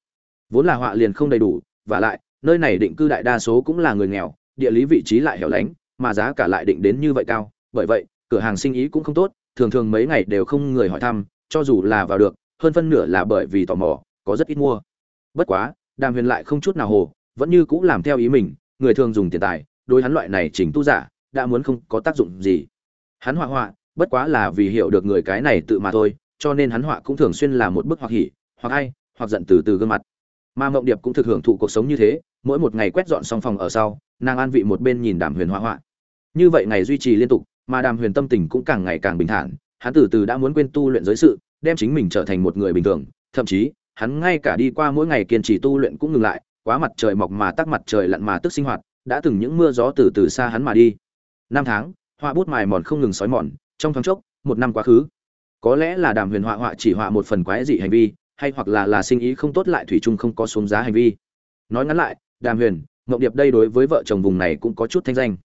Vốn là họa liền không đầy đủ, và lại, nơi này định cư đại đa số cũng là người nghèo, địa lý vị trí lại hẻo lánh, mà giá cả lại định đến như vậy cao. Bởi vậy, cửa hàng sinh ý cũng không tốt, thường thường mấy ngày đều không người hỏi thăm, cho dù là vào được, hơn phân nửa là bởi vì tò mò, có rất ít mua. Bất quá, đàm huyền lại không chút nào hồ vẫn như cũng làm theo ý mình, người thường dùng tiền tài, đối hắn loại này chỉnh tu giả, đã muốn không có tác dụng gì. Hắn họa họa, bất quá là vì hiểu được người cái này tự mà thôi, cho nên hắn họa cũng thường xuyên là một bức hoặc hỉ, hoặc ai, hoặc giận từ từ gương mặt. Mà mộng điệp cũng thực hưởng thụ cuộc sống như thế, mỗi một ngày quét dọn xong phòng ở sau, nàng an vị một bên nhìn đàm huyền họa họa. Như vậy ngày duy trì liên tục, mà đàm huyền tâm tình cũng càng ngày càng bình thản, hắn từ từ đã muốn quên tu luyện giới sự, đem chính mình trở thành một người bình thường, thậm chí, hắn ngay cả đi qua mỗi ngày kiên trì tu luyện cũng ngừng lại quá mặt trời mọc mà tắc mặt trời lặn mà tức sinh hoạt, đã từng những mưa gió từ từ xa hắn mà đi. Năm tháng, họa bút mài mòn không ngừng sói mòn, trong thoáng chốc, một năm quá khứ. Có lẽ là đàm huyền họa họa chỉ họa một phần quái dị hành vi, hay hoặc là là sinh ý không tốt lại thủy chung không có xuống giá hành vi. Nói ngắn lại, đàm huyền Ngộng điệp đây đối với vợ chồng vùng này cũng có chút thanh danh.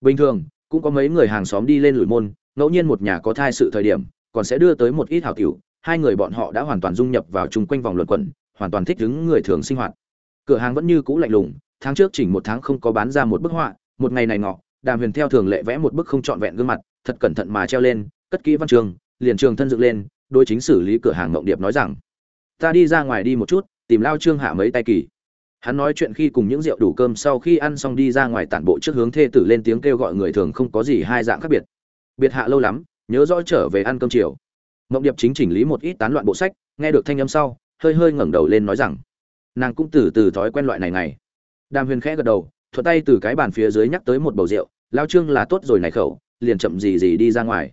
Bình thường, cũng có mấy người hàng xóm đi lên lùi môn, ngẫu nhiên một nhà có thai sự thời điểm, còn sẽ đưa tới một ít hảo tiểu, hai người bọn họ đã hoàn toàn dung nhập vào chung quanh vòng luận quẩn, hoàn toàn thích ứng người thường sinh hoạt cửa hàng vẫn như cũ lạnh lùng, tháng trước chỉnh một tháng không có bán ra một bức họa, một ngày này ngọ, đàm huyền theo thường lệ vẽ một bức không trọn vẹn gương mặt, thật cẩn thận mà treo lên, cất kỹ văn trường, liền trường thân dựng lên đôi chính xử lý cửa hàng ngộng điệp nói rằng, ta đi ra ngoài đi một chút, tìm lao trương hạ mấy tay kỳ. Hắn nói chuyện khi cùng những rượu đủ cơm sau khi ăn xong đi ra ngoài tản bộ trước hướng thê tử lên tiếng kêu gọi người thường không có gì hai dạng khác biệt. Biệt hạ lâu lắm, nhớ rõ trở về ăn cơm chiều. Ngộng điệp chính chỉnh lý một ít tán loạn bộ sách, nghe được thanh âm sau, hơi hơi ngẩng đầu lên nói rằng nàng cũng từ từ thói quen loại này này. Đàm huyền khẽ gật đầu, thuận tay từ cái bàn phía dưới nhắc tới một bầu rượu, lao trương là tốt rồi này khẩu, liền chậm gì gì đi ra ngoài.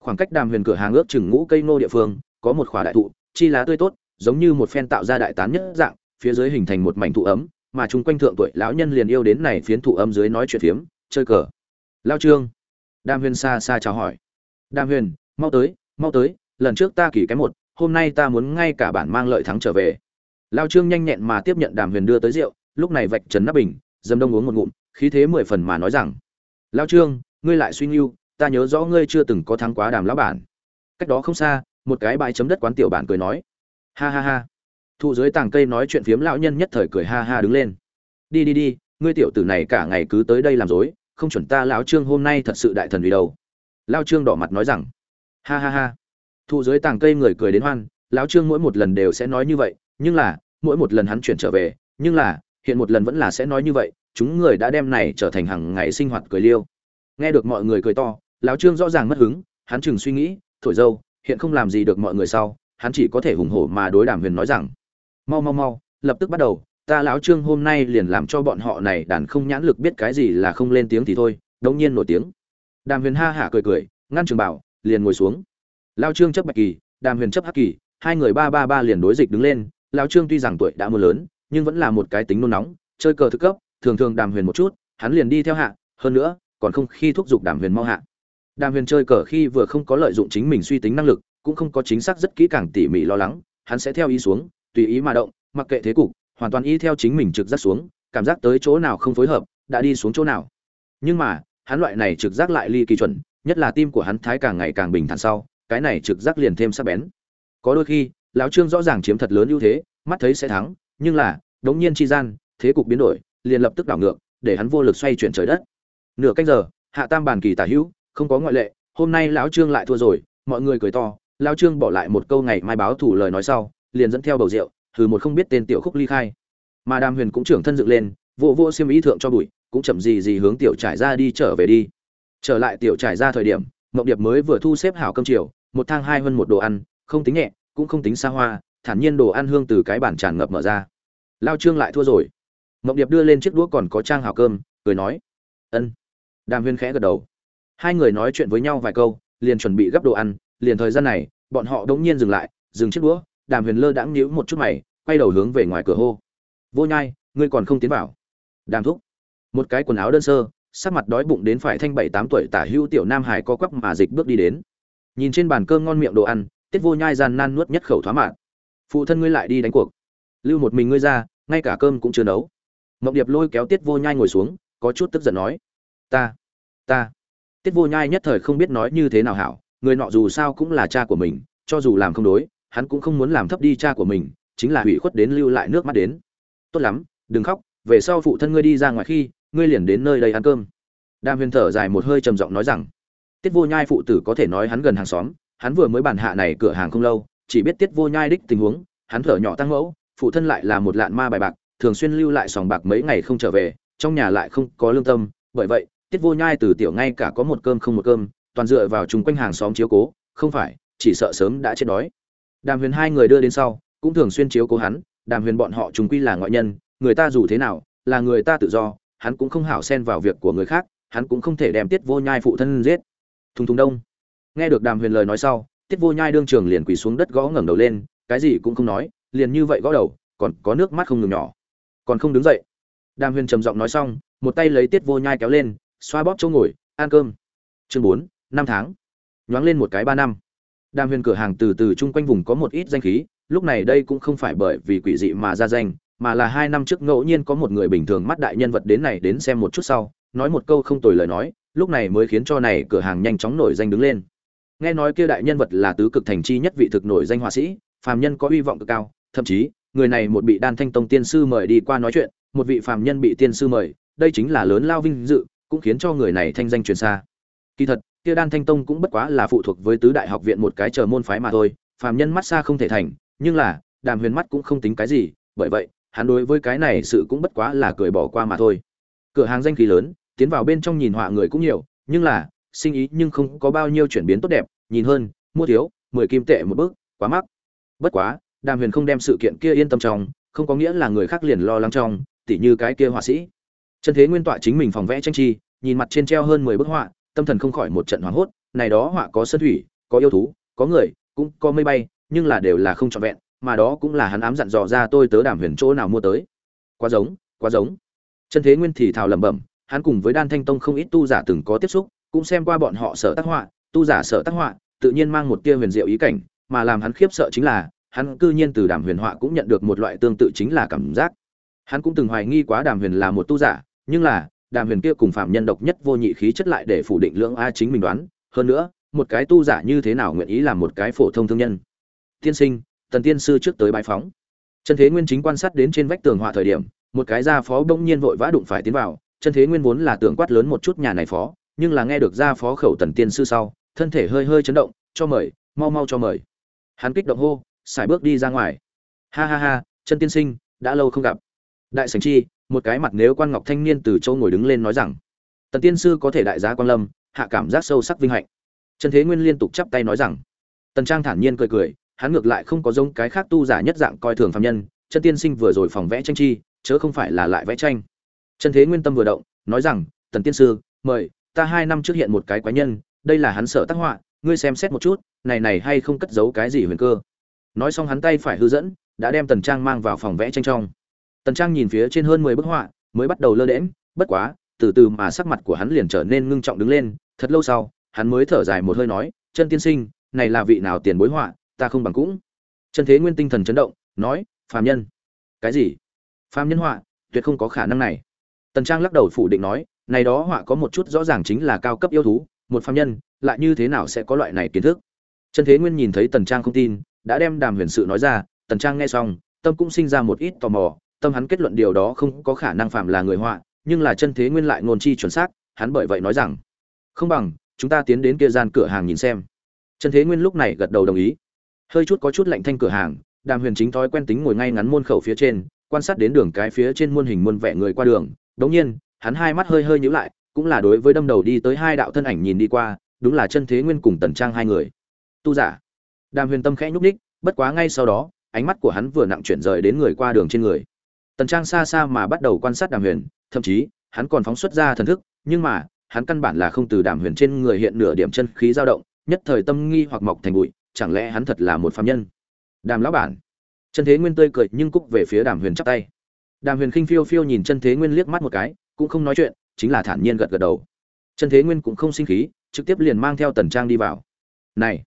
Khoảng cách đàm huyền cửa hàng ước chừng ngũ cây nô địa phương, có một khỏa đại thụ, chi lá tươi tốt, giống như một phen tạo ra đại tán nhất dạng, phía dưới hình thành một mảnh thụ ấm, mà chung quanh thượng tuổi lão nhân liền yêu đến này phiến thụ ấm dưới nói chuyện phiếm, chơi cờ. Lao trương. Đàm huyền xa xa chào hỏi. Đàm huyền, mau tới mau tới, lần trước ta kỳ cái một, hôm nay ta muốn ngay cả bản mang lợi thắng trở về lao trương nhanh nhẹn mà tiếp nhận đàm huyền đưa tới rượu, lúc này vạch trần nắp bình dâm đông uống một ngụm, khí thế mười phần mà nói rằng, lao trương, ngươi lại suy nghiêu ta nhớ rõ ngươi chưa từng có thắng quá đàm lão bản. Cách đó không xa, một cái bãi chấm đất quán tiểu bản cười nói, ha ha ha. Thụ dưới tàng cây nói chuyện phiếm lão nhân nhất thời cười ha ha đứng lên. Đi đi đi, ngươi tiểu tử này cả ngày cứ tới đây làm dối không chuẩn ta lão trương hôm nay thật sự đại thần vì đầu. lao trương đỏ mặt nói rằng, ha ha ha. Thụ dưới tàng cây người cười đến hoan, lão trương mỗi một lần đều sẽ nói như vậy nhưng là, mỗi một lần hắn chuyển trở về, nhưng là, hiện một lần vẫn là sẽ nói như vậy, chúng người đã đem này trở thành hàng ngày sinh hoạt cười liêu. Nghe được mọi người cười to, lão trương rõ ràng mất hứng, hắn chừng suy nghĩ, thổi dâu, hiện không làm gì được mọi người sau, hắn chỉ có thể hùng hổ mà đối đàm huyền nói rằng, mau mau mau, lập tức bắt đầu, ta lão trương hôm nay liền làm cho bọn họ này đàn không nhãn lực biết cái gì là không lên tiếng thì thôi, đống nhiên nổi tiếng đàm huyền ha hả cười cười, ngăn trường bảo, liền ngồi xuống. Lao trương chấp bạch kỳ, đàm huyền chấp hắc kỳ, hai người ba ba ba liền đối dịch đứng lên Lão trương tuy rằng tuổi đã mưa lớn, nhưng vẫn là một cái tính nôn nóng, chơi cờ thức cấp, thường thường đàm huyền một chút, hắn liền đi theo hạ, hơn nữa, còn không khi thúc giục đàm huyền mau hạ. Đàm huyền chơi cờ khi vừa không có lợi dụng chính mình suy tính năng lực, cũng không có chính xác rất kỹ càng tỉ mỉ lo lắng, hắn sẽ theo ý xuống, tùy ý mà động, mặc kệ thế cục, hoàn toàn y theo chính mình trực giác xuống, cảm giác tới chỗ nào không phối hợp, đã đi xuống chỗ nào. Nhưng mà, hắn loại này trực giác lại ly kỳ chuẩn, nhất là tim của hắn thái càng ngày càng bình thản sau, cái này trực giác liền thêm sắc bén. Có đôi khi lão trương rõ ràng chiếm thật lớn ưu thế, mắt thấy sẽ thắng, nhưng là, đống nhiên chi gian, thế cục biến đổi, liền lập tức đảo ngược, để hắn vô lực xoay chuyển trời đất. Nửa canh giờ, hạ tam bàn kỳ tả hữu, không có ngoại lệ, hôm nay lão trương lại thua rồi, mọi người cười to, lão trương bỏ lại một câu ngày mai báo thủ lời nói sau, liền dẫn theo bầu rượu thử một không biết tên tiểu khúc ly khai. Mà đàm huyền cũng trưởng thân dựng lên, vô vô xiêm ý thượng cho bụi, cũng chậm gì gì hướng tiểu trải ra đi trở về đi. Trở lại tiểu trải ra thời điểm, mộng điệp mới vừa thu xếp hảo cơm chiều, một thang hai hơn một đồ ăn, không tính nhẹ cũng không tính xa hoa, thản nhiên đồ ăn hương từ cái bản tràn ngập mở ra. Lao trương lại thua rồi. Mộng điệp đưa lên chiếc đũa còn có trang hào cơm, cười nói, ân. Đàm huyên khẽ gật đầu. Hai người nói chuyện với nhau vài câu, liền chuẩn bị gấp đồ ăn, liền thời gian này, bọn họ đống nhiên dừng lại, dừng chiếc đũa, đàm huyền lơ đãng nhíu một chút mày, quay đầu hướng về ngoài cửa hô, vô nhai, ngươi còn không tiến vào. Đàm thúc, một cái quần áo đơn sơ, sắc mặt đói bụng đến phải thanh bảy tám tuổi tả hưu tiểu nam hải co quắp mà dịch bước đi đến. Nhìn trên bàn cơm ngon miệng đồ ăn tiết vô nhai gian nan nuốt nhất khẩu thoá mạn phụ thân ngươi lại đi đánh cuộc. Lưu một mình ngươi ra, ngay cả cơm cũng chưa nấu. Mộng điệp lôi kéo tiết vô nhai ngồi xuống, có chút tức giận nói. Ta ta. Tiết vô nhai nhất thời không biết nói như thế nào hảo, người nọ dù sao cũng là cha của mình, cho dù làm không đối, hắn cũng không muốn làm thấp đi cha của mình, chính là hủy khuất đến lưu lại nước mắt đến. Tốt lắm, đừng khóc, về sau phụ thân ngươi đi ra ngoài khi, ngươi liền đến nơi đây ăn cơm. Đàm huyền thở dài một hơi trầm giọng nói rằng, tiết vô nhai phụ tử có thể nói hắn gần hàng xóm hắn vừa mới bàn hạ này cửa hàng không lâu, chỉ biết tiết vô nhai đích tình huống, hắn thở nhỏ tăng mẫu, phụ thân lại là một lạn ma bài bạc, thường xuyên lưu lại sòng bạc mấy ngày không trở về, trong nhà lại không có lương tâm, bởi vậy, tiết vô nhai từ tiểu ngay cả có một cơm không một cơm, toàn dựa vào chung quanh hàng xóm chiếu cố, không phải, chỉ sợ sớm đã chết đói. Đàm huyền hai người đưa đến sau, cũng thường xuyên chiếu cố hắn, đàm huyền bọn họ chúng quy là ngoại nhân, người ta dù thế nào, là người ta tự do, hắn cũng không hảo xen vào việc của người khác, hắn cũng không thể đem tiết vô nhai phụ thân giết. Thùng thùng đông nghe được đàm huyền lời nói sau, tiết vô nhai đương trường liền quỳ xuống đất gõ ngẩng đầu lên, cái gì cũng không nói, liền như vậy gõ đầu, còn có nước mắt không ngừng nhỏ. Còn không đứng dậy. Đàm huyền trầm giọng nói xong, một tay lấy tiết vô nhai kéo lên, xoa bóp chỗ ngồi, ăn cơm. Chương bốn, năm tháng. Nhoáng lên một cái ba năm. Đàm huyền cửa hàng từ từ chung quanh vùng có một ít danh khí, lúc này đây cũng không phải bởi vì quỷ dị mà ra danh, mà là hai năm trước ngẫu nhiên có một người bình thường mắt đại nhân vật đến này đến xem một chút sau, nói một câu không tồi lời nói, lúc này mới khiến cho này cửa hàng nhanh chóng nổi danh đứng lên nghe nói kia đại nhân vật là tứ cực thành chi nhất vị thực nổi danh họa sĩ, phàm nhân có hy vọng cực cao, thậm chí, người này một bị đan thanh tông tiên sư mời đi qua nói chuyện, một vị phàm nhân bị tiên sư mời, đây chính là lớn lao vinh dự, cũng khiến cho người này thanh danh truyền xa. Kỳ thật, kia đan thanh tông cũng bất quá là phụ thuộc với tứ đại học viện một cái chờ môn phái mà thôi, phàm nhân mắt xa không thể thành, nhưng là, đàm huyền mắt cũng không tính cái gì, bởi vậy, hắn đối với cái này sự cũng bất quá là cười bỏ qua mà thôi. Cửa hàng danh khí lớn, tiến vào bên trong nhìn họa người cũng nhiều, nhưng là sinh ý nhưng không có bao nhiêu chuyển biến tốt đẹp, nhìn hơn, mua thiếu, mười kim tệ một bước, quá mắc. Bất quá, đàm huyền không đem sự kiện kia yên tâm trong, không có nghĩa là người khác liền lo lắng trong, tỉ như cái kia họa sĩ. Chân thế nguyên tọa chính mình phòng vẽ tranh chi, nhìn mặt trên treo hơn mười bức họa, tâm thần không khỏi một trận hoảng hốt, này đó họa có sơn thủy, có yêu thú, có người, cũng có mây bay, nhưng là đều là không trọn vẹn, mà đó cũng là hắn ám dặn dò ra tôi tớ đàm huyền chỗ nào mua tới. Quá giống quá giống. Chân thế nguyên thì thào lẩm bẩm, hắn cùng với đan thanh tông không ít tu giả từng có tiếp xúc cũng xem qua bọn họ sở tác họa, tu giả sở tác họa, tự nhiên mang một tia huyền diệu ý cảnh, mà làm hắn khiếp sợ chính là, hắn cư nhiên từ đàm huyền họa cũng nhận được một loại tương tự chính là cảm giác. Hắn cũng từng hoài nghi quá đàm huyền là một tu giả, nhưng là, đàm huyền kia cùng phạm nhân độc nhất vô nhị khí chất lại để phủ định lưỡng a chính mình đoán. Hơn nữa, một cái tu giả như thế nào nguyện ý làm một cái phổ thông thương nhân? Tiên sinh, tần tiên sư trước tới bãi phóng. Chân thế nguyên chính quan sát đến trên vách tường họa thời điểm, một cái gia phó bỗng nhiên vội vã đụng phải tiến vào. Chân thế nguyên vốn là tưởng quát lớn một chút nhà này phó nhưng là nghe được gia phó khẩu tần tiên sư sau, thân thể hơi hơi chấn động, cho mời, mau mau cho mời. Hắn kích động hô, xài bước đi ra ngoài. Ha ha ha, chân tiên sinh, đã lâu không gặp. Đại sành chi, một cái mặt nếu quan ngọc thanh niên từ châu ngồi đứng lên nói rằng, tần tiên sư có thể đại giá quan lâm, hạ cảm giác sâu sắc vinh hạnh. Chân thế nguyên liên tục chắp tay nói rằng. Tần trang thản nhiên cười cười, hắn ngược lại không có giống cái khác tu giả nhất dạng coi thường phạm nhân, chân tiên sinh vừa rồi phòng vẽ tranh chi, chớ không phải là lại vẽ tranh. Chân thế nguyên tâm vừa động, nói rằng, tần tiên sư, mời ta hai năm trước hiện một cái quái nhân, đây là hắn sợ tác họa, ngươi xem xét một chút, này này hay không cất giấu cái gì huyền cơ. Nói xong hắn tay phải hư dẫn, đã đem tần trang mang vào phòng vẽ tranh trong. Tần trang nhìn phía trên hơn mười bức họa, mới bắt đầu lơ đễm bất quá, từ từ mà sắc mặt của hắn liền trở nên ngưng trọng đứng lên, thật lâu sau, hắn mới thở dài một hơi nói, chân tiên sinh, này là vị nào tiền bối họa, ta không bằng cũng. Chân thế nguyên tinh thần chấn động, nói, phàm nhân. Cái gì? Phàm nhân họa, tuyệt không có khả năng này. Tần trang lắc đầu phủ định nói này đó họa có một chút rõ ràng chính là cao cấp yêu thú, một phàm nhân, lại như thế nào sẽ có loại này kiến thức? Chân thế nguyên nhìn thấy tần trang không tin, đã đem đàm huyền sự nói ra, tần trang nghe xong, tâm cũng sinh ra một ít tò mò, tâm hắn kết luận điều đó không có khả năng phạm là người họa, nhưng là chân thế nguyên lại ngôn chi chuẩn xác, hắn bởi vậy nói rằng, không bằng, chúng ta tiến đến kia gian cửa hàng nhìn xem. Chân thế nguyên lúc này gật đầu đồng ý. Hơi chút có chút lạnh thanh cửa hàng, đàm huyền chính thói quen tính ngồi ngay ngắn môn khẩu phía trên, quan sát đến đường cái phía trên muôn hình muôn vẻ người qua đường. Đống nhiên hắn hai mắt hơi hơi nhíu lại cũng là đối với đâm đầu đi tới hai đạo thân ảnh nhìn đi qua đúng là chân thế nguyên cùng tần trang hai người. Tu giả. Đàm huyền tâm khẽ nhúc nhích, bất quá ngay sau đó ánh mắt của hắn vừa nặng chuyển rời đến người qua đường trên người. Tần trang xa xa mà bắt đầu quan sát đàm huyền thậm chí hắn còn phóng xuất ra thần thức nhưng mà hắn căn bản là không từ đàm huyền trên người hiện nửa điểm chân khí dao động nhất thời tâm nghi hoặc mọc thành bụi chẳng lẽ hắn thật là một phàm nhân? Đàm lão bản. Chân thế nguyên tươi cười nhưng cúc về phía đàm huyền chắp tay. Đàm huyền khinh phiêu phiêu nhìn chân thế nguyên liếc mắt một cái cũng không nói chuyện, chính là thản nhiên gật gật đầu. Trần thế nguyên cũng không sinh khí, trực tiếp liền mang theo tần trang đi vào. Này!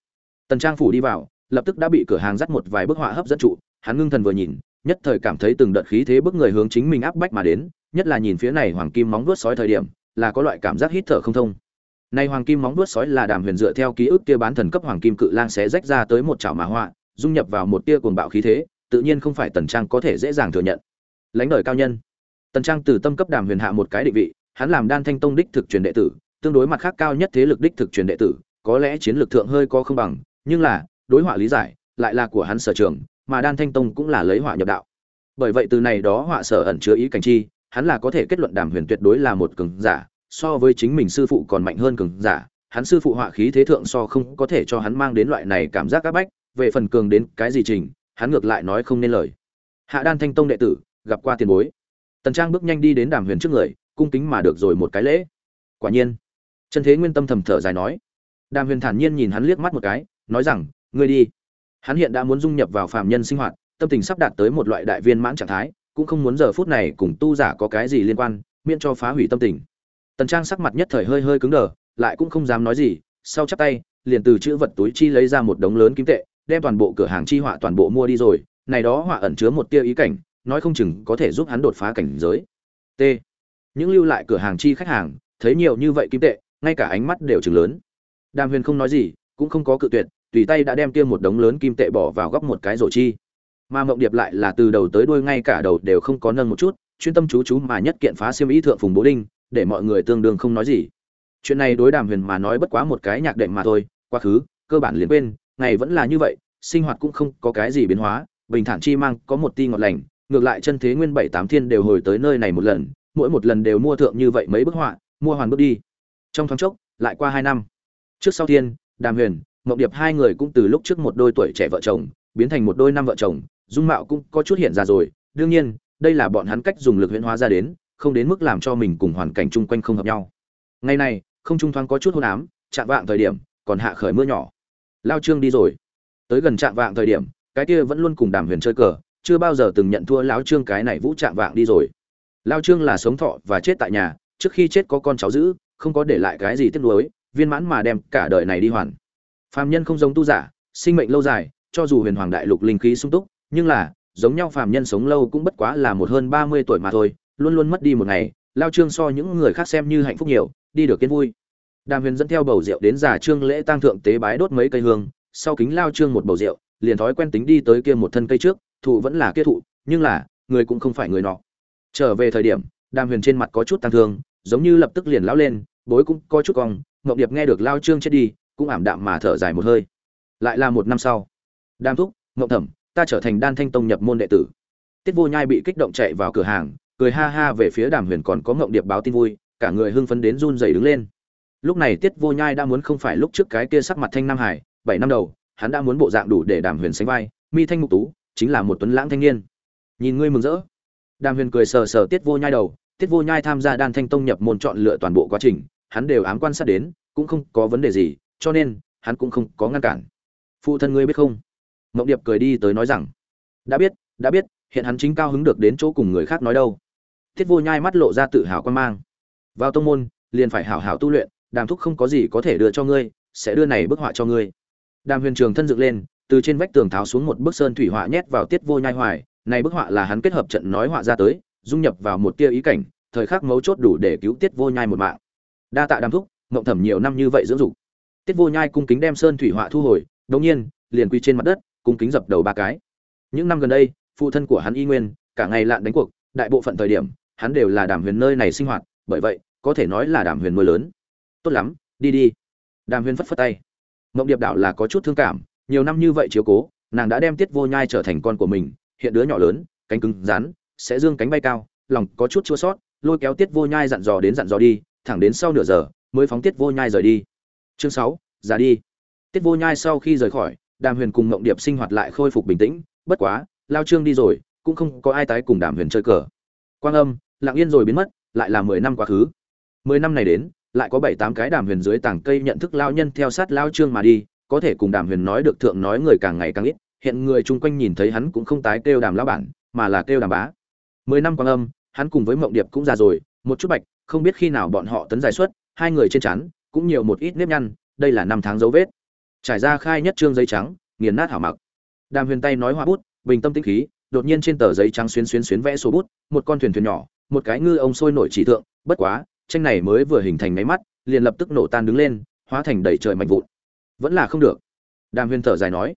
Tần trang phủ đi vào, lập tức đã bị cửa hàng dắt một vài bức họa hấp dẫn trụ, hắn ngưng thần vừa nhìn, nhất thời cảm thấy từng đợt khí thế bức người hướng chính mình áp bách mà đến, nhất là nhìn phía này hoàng kim móng vuốt sói thời điểm, là có loại cảm giác hít thở không thông. Này hoàng kim móng vuốt sói là đàm huyền dựa theo ký ức kia bán thần cấp hoàng kim cự lang sẽ rách ra tới một chảo mà họa, dung nhập vào một tia cuồng bạo khí thế, tự nhiên không phải tần trang có thể dễ dàng thừa nhận. Lãnh đời cao nhân tần trang từ tâm cấp đàm huyền hạ một cái định vị, hắn làm đan thanh tông đích thực truyền đệ tử, tương đối mặt khác cao nhất thế lực đích thực truyền đệ tử, có lẽ chiến lược thượng hơi có không bằng, nhưng là, đối họa lý giải, lại là của hắn sở trường, mà đan thanh tông cũng là lấy họa nhập đạo. Bởi vậy từ này đó họa sở ẩn chứa ý cảnh chi, hắn là có thể kết luận đàm huyền tuyệt đối là một cường giả, so với chính mình sư phụ còn mạnh hơn cường giả, hắn sư phụ họa khí thế thượng so không có thể cho hắn mang đến loại này cảm giác áp bách, về phần cường đến cái gì trình, hắn ngược lại nói không nên lời. Hạ đan thanh tông đệ tử, gặp qua tiền bối tần trang bước nhanh đi đến đàm huyền trước người, cung kính mà được rồi một cái lễ. Quả nhiên chân thế nguyên tâm thầm thở dài nói. Đàm huyền thản nhiên nhìn hắn liếc mắt một cái, nói rằng, ngươi đi. Hắn hiện đã muốn dung nhập vào phàm nhân sinh hoạt, tâm tình sắp đạt tới một loại đại viên mãn trạng thái, cũng không muốn giờ phút này cùng tu giả có cái gì liên quan, miễn cho phá hủy tâm tình. Tần trang sắc mặt nhất thời hơi hơi cứng đờ, lại cũng không dám nói gì, sau chắp tay, liền từ chữ vật túi chi lấy ra một đống lớn kim tệ, đem toàn bộ cửa hàng chi họa toàn bộ mua đi rồi, này đó họa ẩn chứa một tia ý cảnh nói không chừng có thể giúp hắn đột phá cảnh giới. T. Những lưu lại cửa hàng chi khách hàng, thấy nhiều như vậy kim tệ, ngay cả ánh mắt đều chừng lớn. Đàm huyền không nói gì, cũng không có cự tuyệt, tùy tay đã đem kia một đống lớn kim tệ bỏ vào góc một cái rổ chi. Mà mộng điệp lại là từ đầu tới đuôi ngay cả đầu đều không có nâng một chút, chuyên tâm chú chú mà nhất kiện phá xiêm ý thượng phùng bố đinh, để mọi người tương đương không nói gì. Chuyện này đối đàm huyền mà nói bất quá một cái nhạc đệm mà thôi, quá khứ, cơ bản liền quên, ngày vẫn là như vậy, sinh hoạt cũng không có cái gì biến hóa, bình thản chi mang có một tia ngọt lành ngược lại chân thế nguyên bảy tám thiên đều hồi tới nơi này một lần, mỗi một lần đều mua thượng như vậy mấy bức họa, mua hoàn bước đi. Trong thoáng chốc, lại qua hai năm. Trước sau thiên, đàm huyền, mộng điệp hai người cũng từ lúc trước một đôi tuổi trẻ vợ chồng, biến thành một đôi năm vợ chồng, dung mạo cũng có chút hiện ra rồi. Đương nhiên, đây là bọn hắn cách dùng lực huyễn hóa ra đến, không đến mức làm cho mình cùng hoàn cảnh chung quanh không hợp nhau. Ngày này, không trung thoáng có chút hôn ám, chạm vạng thời điểm, còn hạ khởi mưa nhỏ. Lao trương đi rồi. Tới gần chạm vạng thời điểm, cái kia vẫn luôn cùng đàm huyền chơi cờ chưa bao giờ từng nhận thua lão trương cái này vũ trạng vạng đi rồi. Lao trương là sống thọ và chết tại nhà, trước khi chết có con cháu giữ, không có để lại cái gì tiếc nuối, viên mãn mà đem cả đời này đi hoàn. Phàm nhân không giống tu giả, sinh mệnh lâu dài, cho dù huyền hoàng đại lục linh khí sung túc, nhưng là, giống nhau phàm nhân sống lâu cũng bất quá là một hơn ba mươi tuổi mà thôi, luôn luôn mất đi một ngày lao trương so những người khác xem như hạnh phúc nhiều, đi được kiến vui. Đàm huyền dẫn theo bầu rượu đến giả trương lễ tăng thượng tế bái đốt mấy cây hương, sau kính lao trương một bầu rượu, liền thói quen tính đi tới kia một thân cây trước thụ vẫn là kia thụ, nhưng là, người cũng không phải người nọ. Trở về thời điểm, đàm huyền trên mặt có chút tăng thương, giống như lập tức liền lão lên, bối cũng có chút cong, ngọc điệp nghe được lao trương chết đi, cũng ảm đạm mà thở dài một hơi. Lại là một năm sau đam thúc, ngọc thẩm, ta trở thành đan thanh tông nhập môn đệ tử. Tiết vô nhai bị kích động chạy vào cửa hàng, cười ha ha về phía đàm huyền còn có ngọc điệp báo tin vui, cả người hưng phấn đến run rẩy đứng lên. Lúc này tiết vô nhai đã muốn không phải lúc trước cái kia sắc mặt thanh nam hải, bảy năm đầu, hắn đã muốn bộ dạng đủ để đàm huyền sánh vai, mi thanh mục tú chính là một tuấn lãng thanh niên. Nhìn ngươi mừng rỡ. Đàm huyền cười sờ sờ tiết vô nhai đầu, tiết vô nhai tham gia đan thanh tông nhập môn chọn lựa toàn bộ quá trình, hắn đều ám quan sát đến, cũng không có vấn đề gì, cho nên, hắn cũng không có ngăn cản. Phụ thân ngươi biết không? Mộng điệp cười đi tới nói rằng, đã biết đã biết, hiện hắn chính cao hứng được đến chỗ cùng người khác nói đâu. Thiết vô nhai mắt lộ ra tự hào quan mang. Vào tông môn, liền phải hảo hảo tu luyện, đàm thúc không có gì có thể đưa cho ngươi, sẽ đưa này bức họa cho ngươi. Đàm huyền trường thân dựng lên từ trên vách tường tháo xuống một bức sơn thủy họa nhét vào tiết vô nhai hoài, này bức họa là hắn kết hợp trận nói họa ra tới, dung nhập vào một tia ý cảnh, thời khắc mấu chốt đủ để cứu tiết vô nhai một mạng. Đa tạ đàm thúc, mộng thẩm nhiều năm như vậy dưỡng dục. Tiết vô nhai cung kính đem sơn thủy họa thu hồi đống nhiên, liền quy trên mặt đất, cung kính dập đầu ba cái. Những năm gần đây, phụ thân của hắn y nguyên, cả ngày lạn đánh cuộc, đại bộ phận thời điểm, hắn đều là đàm huyền nơi này sinh hoạt, bởi vậy, có thể nói là đàm huyền mưa lớn. Tốt lắm, đi đi. Đàm huyền phất phất tay. Mộng điệp đảo là có chút thương cảm nhiều năm như vậy chiếu cố, nàng đã đem tiết vô nhai trở thành con của mình, hiện đứa nhỏ lớn, cánh cứng, rắn, sẽ dương cánh bay cao, lòng có chút chua sót, lôi kéo tiết vô nhai dặn dò đến dặn dò đi, thẳng đến sau nửa giờ, mới phóng tiết vô nhai rời đi. Chương sáu, ra đi. Tiết vô nhai sau khi rời khỏi, đàm huyền cùng mộng điệp sinh hoạt lại khôi phục bình tĩnh, bất quá, lao trương đi rồi, cũng không có ai tái cùng đàm huyền chơi cờ. Quang âm, lặng yên rồi biến mất, lại là mười năm quá khứ. Mười năm này đến, lại có bảy tám cái đàm huyền dưới tảng cây nhận thức lao nhân theo sát lao trương mà đi có thể cùng đàm huyền nói được thượng nói người càng ngày càng ít, hiện người chung quanh nhìn thấy hắn cũng không tái kêu đàm lão bản, mà là kêu đàm bá. Mười năm quang âm, hắn cùng với mộng điệp cũng già rồi, một chút bạch, không biết khi nào bọn họ tấn giải xuất, hai người trên chắn cũng nhiều một ít nếp nhăn, đây là năm tháng dấu vết. Trải ra khai nhất trương giấy trắng, nghiền nát hảo mặc. Đàm huyền tay nói hoa bút, bình tâm tĩnh khí, đột nhiên trên tờ giấy trắng xuyến xuyến xuyến vẽ số bút, một con thuyền thuyền nhỏ, một cái ngư ông sôi nổi chỉ thượng, bất quá, tranh này mới vừa hình thành máy mắt, liền lập tức nổ tan đứng lên, hóa thành đầy trời mạnh vụn vẫn là không được. Đàm huyền thở dài nói,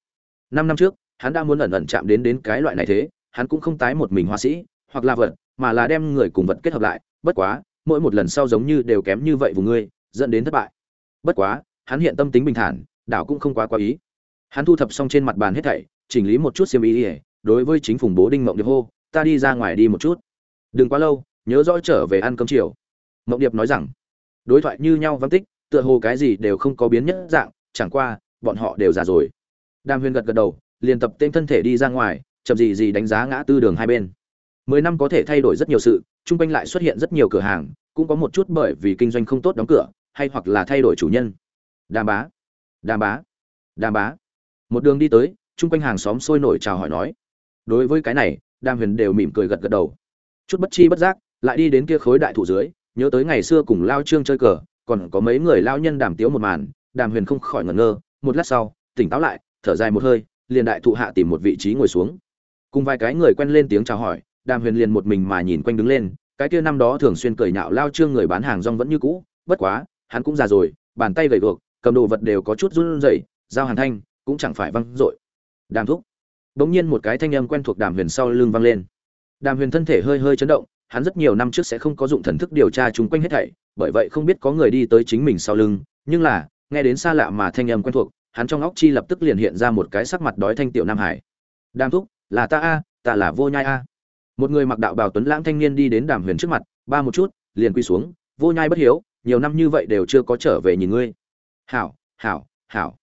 năm năm trước, hắn đã muốn ẩn ẩn chạm đến đến cái loại này thế, hắn cũng không tái một mình hoa sĩ, hoặc là vật, mà là đem người cùng vật kết hợp lại. Bất quá, mỗi một lần sau giống như đều kém như vậy vùng ngươi, dẫn đến thất bại. Bất quá, hắn hiện tâm tính bình thản, đảo cũng không quá quá ý. Hắn thu thập xong trên mặt bàn hết thảy, chỉnh lý một chút xiêm ý ỉa đối với chính phùng bố đinh mộng điệp hô, ta đi ra ngoài đi một chút. Đừng quá lâu, nhớ rõ trở về ăn cơm chiều. Mộng điệp nói rằng, đối thoại như nhau vắng tích, tựa hồ cái gì đều không có biến nhất dạng chẳng qua, bọn họ đều già rồi. Đàm huyền gật gật đầu, liền tập tên thân thể đi ra ngoài, chậm gì gì đánh giá ngã tư đường hai bên. Mười năm có thể thay đổi rất nhiều sự, chung quanh lại xuất hiện rất nhiều cửa hàng, cũng có một chút bởi vì kinh doanh không tốt đóng cửa, hay hoặc là thay đổi chủ nhân. Đàm bá đàm bá đàm bá. Một đường đi tới, chung quanh hàng xóm sôi nổi chào hỏi nói. Đối với cái này, đàm huyền đều mỉm cười gật gật đầu. Chút bất chi bất giác, lại đi đến kia khối đại thụ dưới, nhớ tới ngày xưa cùng lao trương chơi cờ, còn có mấy người lao nhân đàm tiếu một màn đàm huyền không khỏi ngẩn ngơ, một lát sau, tỉnh táo lại, thở dài một hơi, liền đại thụ hạ tìm một vị trí ngồi xuống. Cùng vài cái người quen lên tiếng chào hỏi, đàm huyền liền một mình mà nhìn quanh đứng lên, cái kia năm đó thường xuyên cười nhạo lao trương người bán hàng rong vẫn như cũ, bất quá, hắn cũng già rồi, bàn tay gầy guộc, cầm đồ vật đều có chút run rẩy, giao hàn thanh, cũng chẳng phải văng dội. Đàm thúc. Bỗng nhiên một cái thanh âm quen thuộc đàm huyền sau lưng vang lên. Đàm huyền thân thể hơi hơi chấn động, hắn rất nhiều năm trước sẽ không có dụng thần thức điều tra chung quanh hết thảy, bởi vậy không biết có người đi tới chính mình sau lưng, nhưng là nghe đến xa lạ mà thanh âm quen thuộc, hắn trong óc chi lập tức liền hiện ra một cái sắc mặt đói thanh tiểu nam hải. Đàm thúc, là ta a, ta là vô nhai a. Một người mặc đạo bào tuấn lãng thanh niên đi đến đàm huyền trước mặt, ba một chút, liền quy xuống, vô nhai bất hiếu, nhiều năm như vậy đều chưa có trở về nhìn ngươi. Hảo hảo hảo.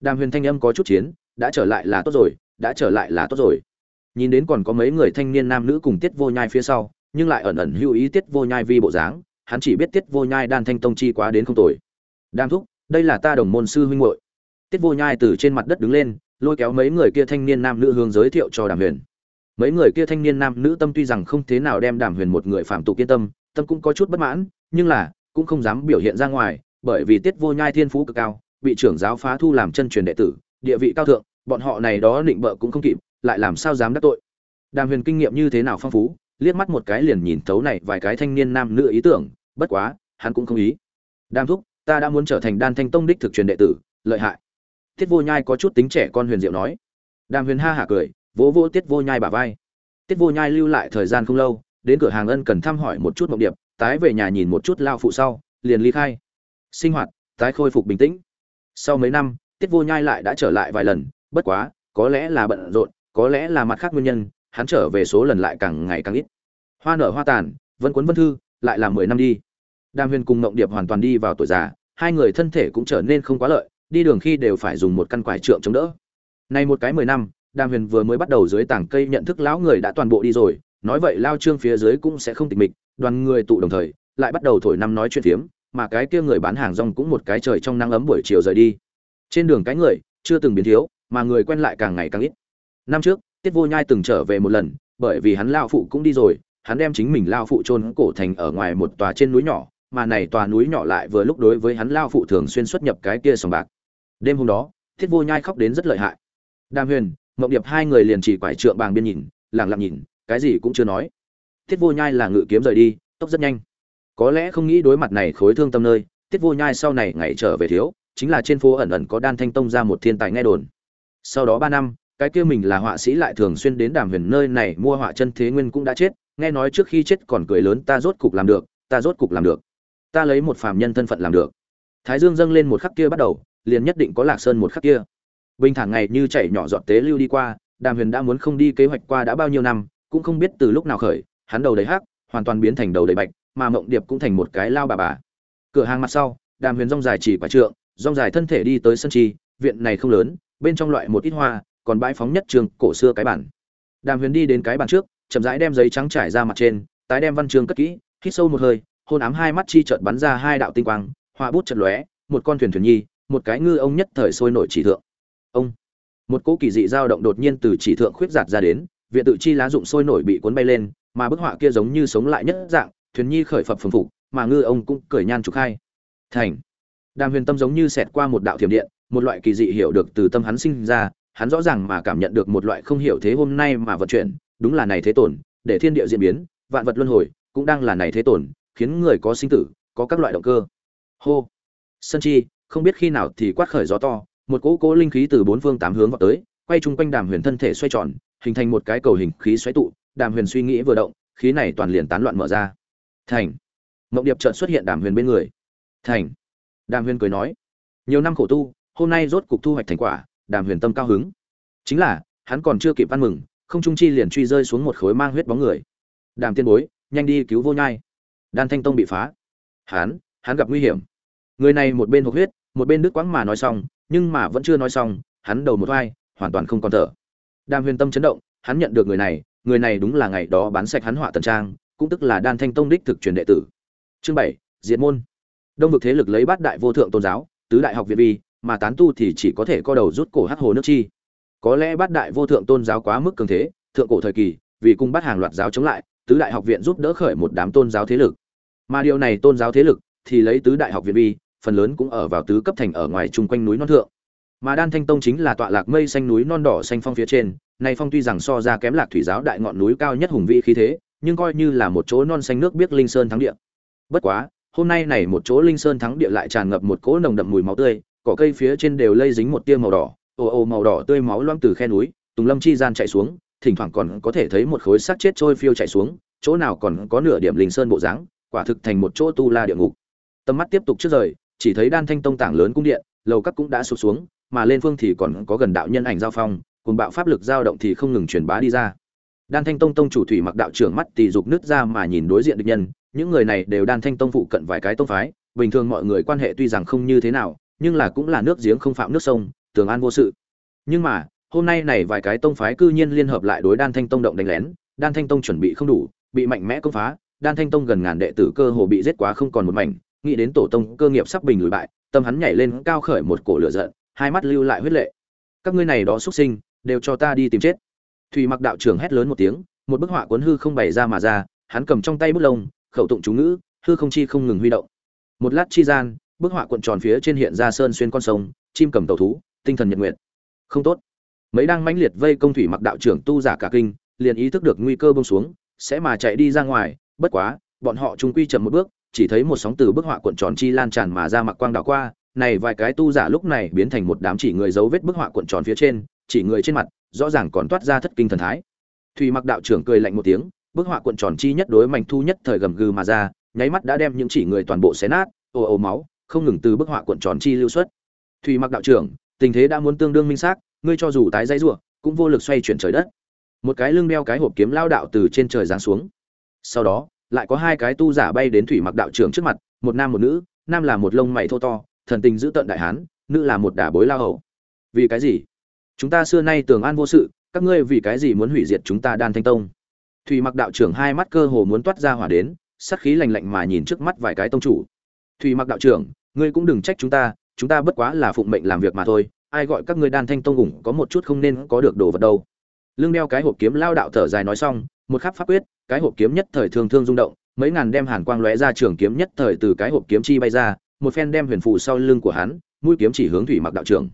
Đàm huyền thanh âm có chút chiến, đã trở lại là tốt rồi, đã trở lại là tốt rồi. Nhìn đến còn có mấy người thanh niên nam nữ cùng tiết vô nhai phía sau, nhưng lại ẩn ẩn hữu ý tiết vô nhai vi bộ dáng, hắn chỉ biết tiết vô nhai đan thanh tông chi quá đến không tồi. Đam thúc đây là ta đồng môn sư huynh muội. Tiết vô nhai từ trên mặt đất đứng lên, lôi kéo mấy người kia thanh niên nam nữ hướng giới thiệu cho đàm huyền. Mấy người kia thanh niên nam nữ tâm tuy rằng không thế nào đem đàm huyền một người phạm tục yên tâm tâm cũng có chút bất mãn, nhưng là cũng không dám biểu hiện ra ngoài, bởi vì tiết vô nhai thiên phú cực cao, bị trưởng giáo phá thu làm chân truyền đệ tử, địa vị cao thượng, bọn họ này đó định bợ cũng không kịp, lại làm sao dám đắc tội. Đàm huyền kinh nghiệm như thế nào phong phú, liếc mắt một cái liền nhìn thấu này vài cái thanh niên nam nữ ý tưởng, bất quá, hắn cũng không ý. Đàm thúc ta đã muốn trở thành đan thanh tông đích thực truyền đệ tử, lợi hại. Tiết vô nhai có chút tính trẻ con huyền diệu nói. Đàm huyền ha hả cười, vỗ vỗ tiết vô nhai bả vai. Tiết vô nhai lưu lại thời gian không lâu, đến cửa hàng ân cần thăm hỏi một chút mộng điệp, tái về nhà nhìn một chút lao phụ sau, liền ly khai. Sinh hoạt, tái khôi phục bình tĩnh. Sau mấy năm, tiết vô nhai lại đã trở lại vài lần, bất quá, có lẽ là bận rộn, có lẽ là mặt khác nguyên nhân, hắn trở về số lần lại càng ngày càng ít. Hoa nở hoa tàn vân cuốn vân thư, lại là mười năm đi. Đàm huyền cùng mộng điệp hoàn toàn đi vào tuổi già hai người thân thể cũng trở nên không quá lợi, đi đường khi đều phải dùng một căn quải trượng chống đỡ. Nay một cái mười năm, đàm huyền vừa mới bắt đầu dưới tảng cây nhận thức lão người đã toàn bộ đi rồi, nói vậy lao trương phía dưới cũng sẽ không tịch mịch, đoàn người tụ đồng thời, lại bắt đầu thổi năm nói chuyện phiếm, mà cái kia người bán hàng rong cũng một cái trời trong nắng ấm buổi chiều rời đi. Trên đường cái người, chưa từng biến thiếu, mà người quen lại càng ngày càng ít. Năm trước, tiết vô nhai từng trở về một lần, bởi vì hắn lao phụ cũng đi rồi, hắn đem chính mình lao phụ chôn cổ thành ở ngoài một tòa trên núi nhỏ mà này tòa núi nhỏ lại vừa lúc đối với hắn lao phụ thường xuyên xuất nhập cái kia sòng bạc. Đêm hôm đó, thiết vô nhai khóc đến rất lợi hại. Đàm huyền, mộng điệp hai người liền chỉ quải trượng bàng biên nhìn lẳng lặng nhìn, cái gì cũng chưa nói. Thiết vô nhai là ngự kiếm rời đi, tốc rất nhanh. Có lẽ không nghĩ đối mặt này khối thương tâm nơi, Thiết vô nhai sau này ngày trở về thiếu, chính là trên phố ẩn ẩn có đan thanh tông ra một thiên tài nghe đồn. Sau đó ba năm, cái kia mình là họa sĩ lại thường xuyên đến đàm huyền nơi này mua họa chân thế nguyên cũng đã chết, nghe nói trước khi chết còn cười lớn, ta rốt cục làm được, ta rốt cục làm được ta lấy một phàm nhân thân phận làm được. Thái dương dâng lên một khắc kia bắt đầu, liền nhất định có lạc sơn một khắc kia. Bình thản ngày như chảy nhỏ giọt tế lưu đi qua, đàm huyền đã muốn không đi kế hoạch qua đã bao nhiêu năm, cũng không biết từ lúc nào khởi, hắn đầu đầy hắc, hoàn toàn biến thành đầu đầy bạch, mà mộng điệp cũng thành một cái lao bà bà. Cửa hàng mặt sau, đàm huyền rong dài chỉ quả trượng, rong dài thân thể đi tới sân chi, viện này không lớn, bên trong loại một ít hoa, còn bãi phóng nhất trường cổ xưa cái bản. Đàm huyền đi đến cái bàn trước, chậm rãi đem giấy trắng trải ra mặt trên, tái đem văn chương cất kỹ, hít sâu một hơi hôn ám hai mắt chi chợt bắn ra hai đạo tinh quang hoa bút chật lóe một con thuyền thuyền nhi một cái ngư ông nhất thời sôi nổi chỉ thượng. Ông! Một cỗ kỳ dị dao động đột nhiên từ chỉ thượng khuyết giạt ra đến viện tự chi lá dụng sôi nổi bị cuốn bay lên mà bức họa kia giống như sống lại nhất dạng thuyền nhi khởi phập phồng phục mà ngư ông cũng cởi nhan trục hai, thành! Đàm huyền tâm giống như xẹt qua một đạo thiểm điện một loại kỳ dị hiểu được từ tâm hắn sinh ra hắn rõ ràng mà cảm nhận được một loại không hiểu thế hôm nay mà vận chuyển đúng là này thế tổn để thiên địa diễn biến vạn vật luân hồi cũng đang là này thế tổn khiến người có sinh tử, có các loại động cơ. Hô. Sân chi, không biết khi nào thì quát khởi gió to, một cỗ cỗ linh khí từ bốn phương tám hướng vào tới, quay chung quanh đàm huyền thân thể xoay tròn, hình thành một cái cầu hình khí xoáy tụ, đàm huyền suy nghĩ vừa động, khí này toàn liền tán loạn mở ra. Thành. Mộng điệp trợn xuất hiện đàm huyền bên người. Thành. Đàm huyền cười nói, nhiều năm khổ tu, hôm nay rốt cục thu hoạch thành quả, đàm huyền tâm cao hứng. Chính là, hắn còn chưa kịp ăn mừng, không trung chi liền truy rơi xuống một khối mang huyết bóng người. Đàm tiên bối, nhanh đi cứu vô nhai đan thanh tông bị phá. Hắn hắn gặp nguy hiểm. Người này một bên hộp huyết, một bên đứt quãng mà nói xong, nhưng mà vẫn chưa nói xong, hắn đầu một vai, hoàn toàn không còn thở. Đàm huyền tâm chấn động, hắn nhận được người này người này đúng là ngày đó bán sạch hắn họa tần trang, cũng tức là đan thanh tông đích thực truyền đệ tử. Chương bảy, diệt môn. Đông vực thế lực lấy bát đại vô thượng tôn giáo, tứ đại học viện vi, mà tán tu thì chỉ có thể co đầu rút cổ hắc hồ nước chi. Có lẽ bát đại vô thượng tôn giáo quá mức cường thế, thượng cổ thời kỳ, vì cung bắt hàng loạt giáo chống lại tứ đại học viện giúp đỡ khởi một đám tôn giáo thế lực. Mà điều này tôn giáo thế lực thì lấy tứ đại học viện vi phần lớn cũng ở vào tứ cấp thành ở ngoài chung quanh núi non thượng. Mà đan thanh tông chính là tọa lạc mây xanh núi non đỏ xanh phong phía trên, nay phong tuy rằng so ra kém lạc thủy giáo đại ngọn núi cao nhất hùng vĩ khí thế, nhưng coi như là một chỗ non xanh nước biết linh sơn thắng địa. Bất quá, hôm nay này một chỗ linh sơn thắng địa lại tràn ngập một cỗ nồng đậm mùi máu tươi, cỏ cây phía trên đều lây dính một tia màu đỏ, ồ ồ màu đỏ tươi máu loang từ khe núi, tùng lâm chi gian chạy xuống thỉnh thoảng còn có thể thấy một khối xác chết trôi phiêu chạy xuống, chỗ nào còn có nửa điểm linh sơn bộ dáng, quả thực thành một chỗ tu la địa ngục. Tầm mắt tiếp tục trước rời, chỉ thấy đan thanh tông tảng lớn cung điện, lầu các cũng đã sụp xuống, mà lên phương thì còn có gần đạo nhân ảnh giao phong cùng bạo pháp lực dao động thì không ngừng truyền bá đi ra. Đan thanh tông tông chủ thủy mặc đạo trưởng mắt tì dục nứt ra mà nhìn đối diện địch nhân, những người này đều đan thanh tông phụ cận vài cái tông phái, bình thường mọi người quan hệ tuy rằng không như thế nào, nhưng là cũng là nước giếng không phạm nước sông, tường an vô sự. Nhưng mà hôm nay này vài cái tông phái cư nhiên liên hợp lại đối đan thanh tông động đánh lén, đan thanh tông chuẩn bị không đủ, bị mạnh mẽ công phá, đan thanh tông gần ngàn đệ tử cơ hồ bị giết quá không còn một mảnh, nghĩ đến tổ tông cơ nghiệp sắp bình lùi bại, tâm hắn nhảy lên cao khởi một cổ lửa giận, hai mắt lưu lại huyết lệ. Các ngươi này đó xuất sinh, đều cho ta đi tìm chết. Thủy mặc đạo trưởng hét lớn một tiếng, một bức họa cuốn hư không bày ra mà ra, hắn cầm trong tay bút lông, khẩu tụng chú ngữ, hư không chi không ngừng huy động. Một lát chi gian, bức họa cuộn tròn phía trên hiện ra sơn xuyên con sông, chim cầm tàu thú, tinh thần nhật nguyện không tốt mấy đang mãnh liệt vây công thủy mặc đạo trưởng tu giả cả kinh, liền ý thức được nguy cơ bông xuống, sẽ mà chạy đi ra ngoài, bất quá, bọn họ trung quy chậm một bước, chỉ thấy một sóng từ bức họa cuộn tròn chi lan tràn mà ra mặc quang đảo qua, này vài cái tu giả lúc này biến thành một đám chỉ người dấu vết bức họa cuộn tròn phía trên, chỉ người trên mặt, rõ ràng còn toát ra thất kinh thần thái. Thủy mặc đạo trưởng cười lạnh một tiếng, bức họa cuộn tròn chi nhất đối mạnh thu nhất thời gầm gừ mà ra, nháy mắt đã đem những chỉ người toàn bộ xé nát, ồ ồ máu, không ngừng từ bức họa cuộn tròn chi lưu xuất. Thủy mặc đạo trưởng, tình thế đã muốn tương đương minh xác ngươi cho dù tái dây rủa, cũng vô lực xoay chuyển trời đất. Một cái lưng đeo cái hộp kiếm lao đạo từ trên trời giáng xuống. Sau đó, lại có hai cái tu giả bay đến thủy mặc đạo trưởng trước mặt, một nam một nữ, nam là một lông mày thô to, thần tình giữ tận đại hán, nữ là một đả bối lao hậu vì cái gì? Chúng ta xưa nay tường an vô sự, các ngươi vì cái gì muốn hủy diệt chúng ta đan thanh tông? Thủy mặc đạo trưởng hai mắt cơ hồ muốn toát ra hỏa đến, sát khí lạnh lạnh mà nhìn trước mắt vài cái tông chủ. Thủy mặc đạo trưởng, ngươi cũng đừng trách chúng ta chúng ta bất quá là phụng mệnh làm việc mà thôi ai gọi các ngươi đan thanh tông ủng có một chút không nên có được đồ vật đâu. Lương đeo cái hộp kiếm lao đạo thở dài nói xong, một khắc pháp quyết, cái hộp kiếm nhất thời thương thương rung động, mấy ngàn đem hàn quang lóe ra trường kiếm nhất thời từ cái hộp kiếm chi bay ra, một phen đem huyền phù sau lưng của hắn, mũi kiếm chỉ hướng thủy mặc đạo trưởng.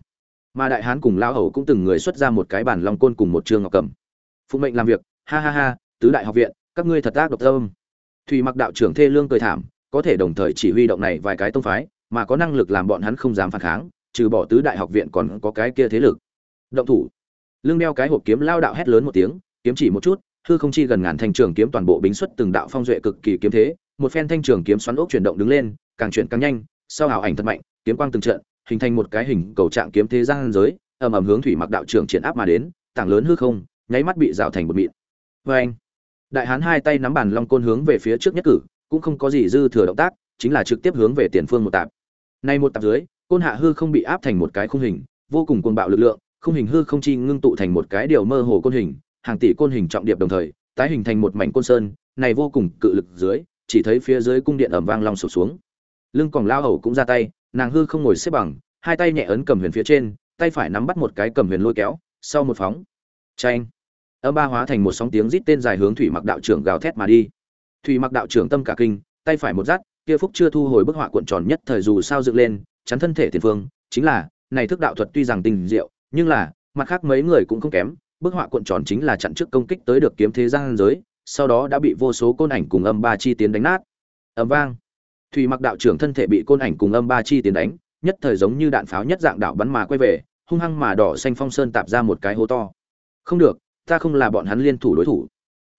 Mà đại hán cùng lao hầu cũng từng người xuất ra một cái bản long côn cùng một trường ngọc cầm. Phụ mệnh làm việc, ha ha ha, tứ đại học viện, các ngươi thật ác độc tâm. Thủy mặc đạo trưởng thê lương cười thảm, có thể đồng thời chỉ huy động này vài cái tông phái, mà có năng lực làm bọn hắn không dám phản kháng trừ bỏ tứ đại học viện còn có cái kia thế lực. Động thủ. Lưng đeo cái hộp kiếm lao đạo hét lớn một tiếng, kiếm chỉ một chút, hư không chi gần ngàn thanh trường kiếm toàn bộ bính xuất từng đạo phong duệ cực kỳ kiếm thế, một phen thanh trường kiếm xoắn ốc chuyển động đứng lên, càng chuyển càng nhanh, sau hào ảnh thật mạnh, kiếm quang từng trận, hình thành một cái hình cầu trạng kiếm thế gian giới, ầm ầm hướng thủy mặc đạo trưởng triển áp mà đến, tảng lớn hư không, nháy mắt bị rào thành một mịn. Vê anh, đại hán hai tay nắm bàn long côn hướng về phía trước nhất cử, cũng không có gì dư thừa động tác, chính là trực tiếp hướng về tiền phương một tạp. Nay một tạp dưới côn hạ hư không bị áp thành một cái khung hình, vô cùng cuồng bạo lực lượng, khung hình hư không chi ngưng tụ thành một cái điều mơ hồ côn hình, hàng tỷ côn hình trọng điệp đồng thời, tái hình thành một mảnh côn sơn, này vô cùng cự lực dưới, chỉ thấy phía dưới cung điện ầm vang long sụp xuống. Lưng còn lao hầu cũng ra tay, nàng hư không ngồi xếp bằng, hai tay nhẹ ấn cầm huyền phía trên, tay phải nắm bắt một cái cầm huyền lôi kéo, sau một phóng tranh âm ba hóa thành một sóng tiếng rít tên dài hướng thủy mặc đạo trưởng gào thét mà đi. Thủy mặc đạo trưởng tâm cả kinh, tay phải một dắt kia phúc chưa thu hồi bức họa cuộn tròn nhất thời dù sao dựng lên chắn thân thể tiền phương, chính là, này thức đạo thuật tuy rằng tình diệu, nhưng là, mặt khác mấy người cũng không kém, bức họa cuộn tròn chính là chặn trước công kích tới được kiếm thế gian giới, sau đó đã bị vô số côn ảnh cùng âm ba chi tiến đánh nát. Ầm vang. Thủy mặc đạo trưởng thân thể bị côn ảnh cùng âm ba chi tiến đánh, nhất thời giống như đạn pháo nhất dạng đạo bắn mà quay về, hung hăng mà đỏ xanh phong sơn tạp ra một cái hố to. Không được, ta không là bọn hắn liên thủ đối thủ.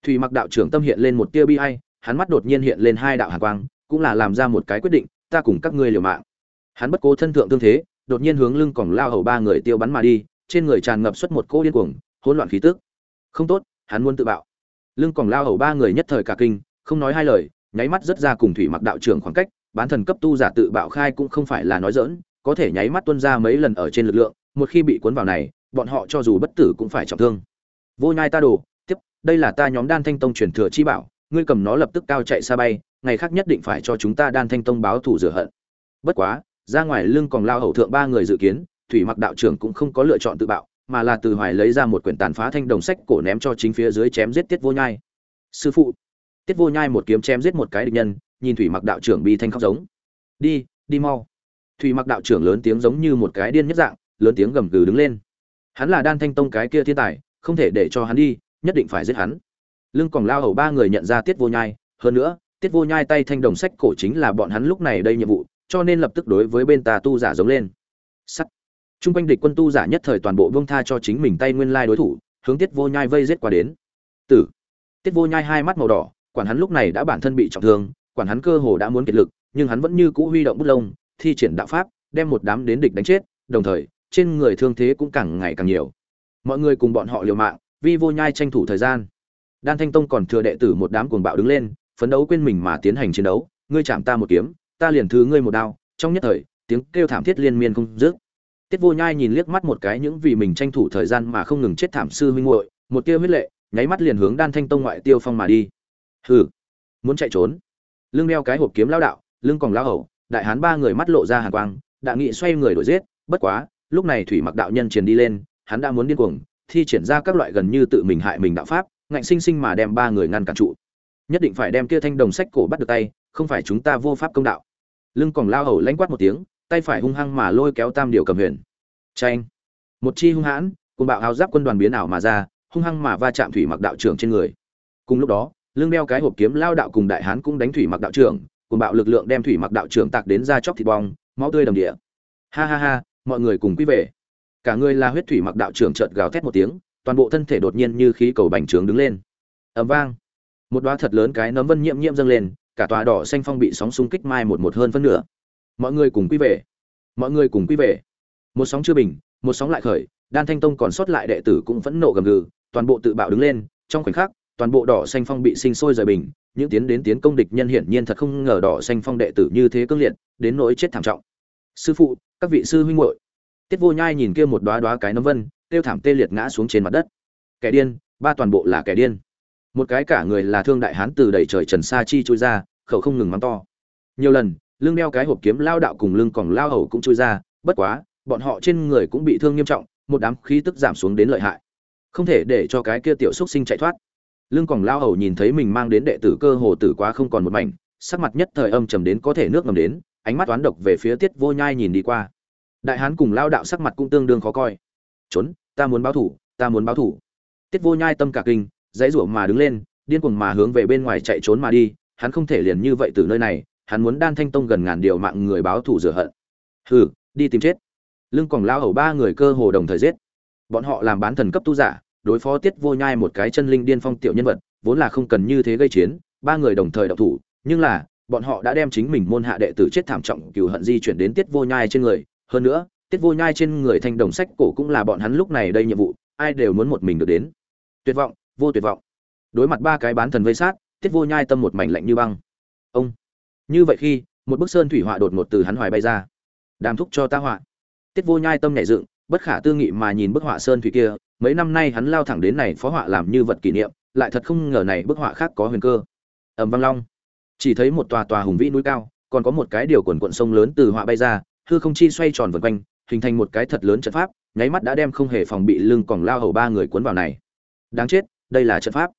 Thủy mặc đạo trưởng tâm hiện lên một tia bi ai, hắn mắt đột nhiên hiện lên hai đạo hàn quang, cũng là làm ra một cái quyết định, ta cùng các ngươi liều mạng hắn bất cố thân thượng tương thế, đột nhiên hướng lưng còng lao hầu ba người tiêu bắn mà đi, trên người tràn ngập xuất một cỗ điên cuồng, hỗn loạn khí tức. Không tốt, hắn muốn tự bạo. Lưng còng lao hầu ba người nhất thời cả kinh, không nói hai lời, nháy mắt rất ra cùng thủy mặc đạo trưởng khoảng cách, bán thần cấp tu giả tự bạo khai cũng không phải là nói dỡn có thể nháy mắt tuân ra mấy lần ở trên lực lượng, một khi bị cuốn vào này, bọn họ cho dù bất tử cũng phải trọng thương. Vô nhai ta đồ, tiếp, đây là ta nhóm đan thanh tông truyền thừa chi bảo, ngươi cầm nó lập tức cao chạy xa bay, ngày khác nhất định phải cho chúng ta đan thanh tông báo thù rửa hận. Bất quá ra ngoài lưng còn lao hậu thượng ba người dự kiến, thủy mặc đạo trưởng cũng không có lựa chọn tự bạo, mà là từ hoài lấy ra một quyển tàn phá thanh đồng sách cổ ném cho chính phía dưới chém giết tiết vô nhai. Sư phụ, tiết vô nhai một kiếm chém giết một cái địch nhân, nhìn thủy mặc đạo trưởng bi thanh khóc giống. Đi đi mau. Thủy mặc đạo trưởng lớn tiếng giống như một cái điên nhất dạng, lớn tiếng gầm gừ đứng lên. Hắn là đan thanh tông cái kia thiên tài, không thể để cho hắn đi, nhất định phải giết hắn. Lưng còn lao hầu ba người nhận ra tiết vô nhai, hơn nữa, tiết vô nhai tay thanh đồng sách cổ chính là bọn hắn lúc này đây nhiệm vụ cho nên lập tức đối với bên ta tu giả giống lên. Sắt. Trung quanh địch quân tu giả nhất thời toàn bộ vương tha cho chính mình tay nguyên lai đối thủ, hướng Tiết Vô Nhai vây giết qua đến. Tử. Tiết Vô Nhai hai mắt màu đỏ, quản hắn lúc này đã bản thân bị trọng thương quản hắn cơ hồ đã muốn kiệt lực nhưng hắn vẫn như cũ huy động bút lông thi triển đạo pháp đem một đám đến địch đánh chết đồng thời trên người thương thế cũng càng ngày càng nhiều. Mọi người cùng bọn họ liều mạng vi vô nhai tranh thủ thời gian. Đan thanh tông còn thừa đệ tử một đám cuồng bạo đứng lên phấn đấu quên mình mà tiến hành chiến đấu ngươi chạm ta một kiếm ta liền thứ ngươi một đao, trong nhất thời, tiếng kêu thảm thiết liên miên không dứt. Tiết vô nhai nhìn liếc mắt một cái những vì mình tranh thủ thời gian mà không ngừng chết thảm sư huynh muội, một tia huyết lệ, nháy mắt liền hướng đan thanh tông ngoại tiêu phong mà đi. Hừ, muốn chạy trốn. Lưng đeo cái hộp kiếm lao đạo, lưng còn lao hầu, đại hán ba người mắt lộ ra hàn quang, đã nghị xoay người đổi giết, bất quá, lúc này thủy mặc đạo nhân truyền đi lên, hắn đã muốn điên cuồng, thi triển ra các loại gần như tự mình hại mình đạo pháp, ngạnh sinh sinh mà đem ba người ngăn cản trụ. Nhất định phải đem kia thanh đồng sách cổ bắt được tay, không phải chúng ta vô pháp công đạo lưng còn lao hầu lanh quát một tiếng, tay phải hung hăng mà lôi kéo tam điều cầm huyền. Tranh một chi hung hãn cùng bạo áo giáp quân đoàn biến ảo mà ra, hung hăng mà va chạm thủy mặc đạo trưởng trên người. Cùng lúc đó, lưng đeo cái hộp kiếm lao đạo cùng đại hán cũng đánh thủy mặc đạo trưởng cùng bạo lực lượng đem thủy mặc đạo trưởng tạc đến ra chóc thịt bong, máu tươi đầm địa. Ha ha ha, mọi người cùng quý về. Cả người là huyết thủy mặc đạo trưởng chợt gào thét một tiếng, toàn bộ thân thể đột nhiên như khí cầu bành trướng đứng lên. Ầm vang. Một đóa thật lớn cái nấm vân nhiễm nhiễm dâng lên cả tòa đỏ xanh phong bị sóng xung kích mai một một hơn phân nửa. Mọi người cùng quy về. Mọi người cùng quy về. Một sóng chưa bình, một sóng lại khởi, đan thanh tông còn sót lại đệ tử cũng phẫn nộ gầm gừ, toàn bộ tự bạo đứng lên, trong khoảnh khắc, toàn bộ đỏ xanh phong bị sinh sôi rời bình, những tiến đến tiến công địch nhân hiển nhiên thật không ngờ đỏ xanh phong đệ tử như thế cương liệt, đến nỗi chết thảm trọng. Sư phụ, các vị sư huynh muội. Tiết vô nhai nhìn kia một đóa đóa cái nấm vân, tiêu thảm tê liệt ngã xuống trên mặt đất. Kẻ điên, ba toàn bộ là kẻ điên một cái cả người là thương đại hán từ đầy trời trần sa chi chui ra, khẩu không ngừng mắng to. Nhiều lần, lưng đeo cái hộp kiếm lao đạo cùng lưng còn lao hầu cũng chui ra, bất quá, bọn họ trên người cũng bị thương nghiêm trọng, một đám khí tức giảm xuống đến lợi hại. Không thể để cho cái kia tiểu xúc sinh chạy thoát. Lưng còn lao hầu nhìn thấy mình mang đến đệ tử cơ hồ tử quá không còn một mảnh, sắc mặt nhất thời âm trầm đến có thể nước ngầm đến, ánh mắt toán độc về phía tiết vô nhai nhìn đi qua. Đại hán cùng lao đạo sắc mặt cũng tương đương khó coi. Trốn, ta muốn báo thủ, ta muốn báo thủ. Tiết vô nhai tâm cả kinh dãy rủa mà đứng lên, điên cuồng mà hướng về bên ngoài chạy trốn mà đi, hắn không thể liền như vậy từ nơi này, hắn muốn đan thanh tông gần ngàn điều mạng người báo thù rửa hận. Hừ, đi tìm chết. Lưng còn lao hầu ba người cơ hồ đồng thời giết. Bọn họ làm bán thần cấp tu giả, đối phó tiết vô nhai một cái chân linh điên phong tiểu nhân vật, vốn là không cần như thế gây chiến, ba người đồng thời động thủ, nhưng là, bọn họ đã đem chính mình môn hạ đệ tử chết thảm trọng cừu hận di chuyển đến tiết vô nhai trên người. Hơn nữa, tiết vô nhai trên người thanh đồng sách cổ cũng là bọn hắn lúc này đây nhiệm vụ, ai đều muốn một mình được đến. Tuyệt vọng vô tuyệt vọng. Đối mặt ba cái bán thần vây sát, tiết vô nhai tâm một mảnh lạnh như băng. Ông! Như vậy khi, một bức sơn thủy họa đột ngột từ hắn hoài bay ra. Đàm thúc cho ta họa. Tiết vô nhai tâm nhảy dựng, bất khả tư nghị mà nhìn bức họa sơn thủy kia. Mấy năm nay hắn lao thẳng đến này phó họa làm như vật kỷ niệm, lại thật không ngờ này bức họa khác có huyền cơ. Ẩm vang long. Chỉ thấy một tòa tòa hùng vĩ núi cao, còn có một cái điều quần quận sông lớn từ họa bay ra, hư không chi xoay tròn vần quanh, hình thành một cái thật lớn trận pháp, nháy mắt đã đem không hề phòng bị lưng còn lao hầu ba người cuốn vào này. Đáng chết đây là trận pháp.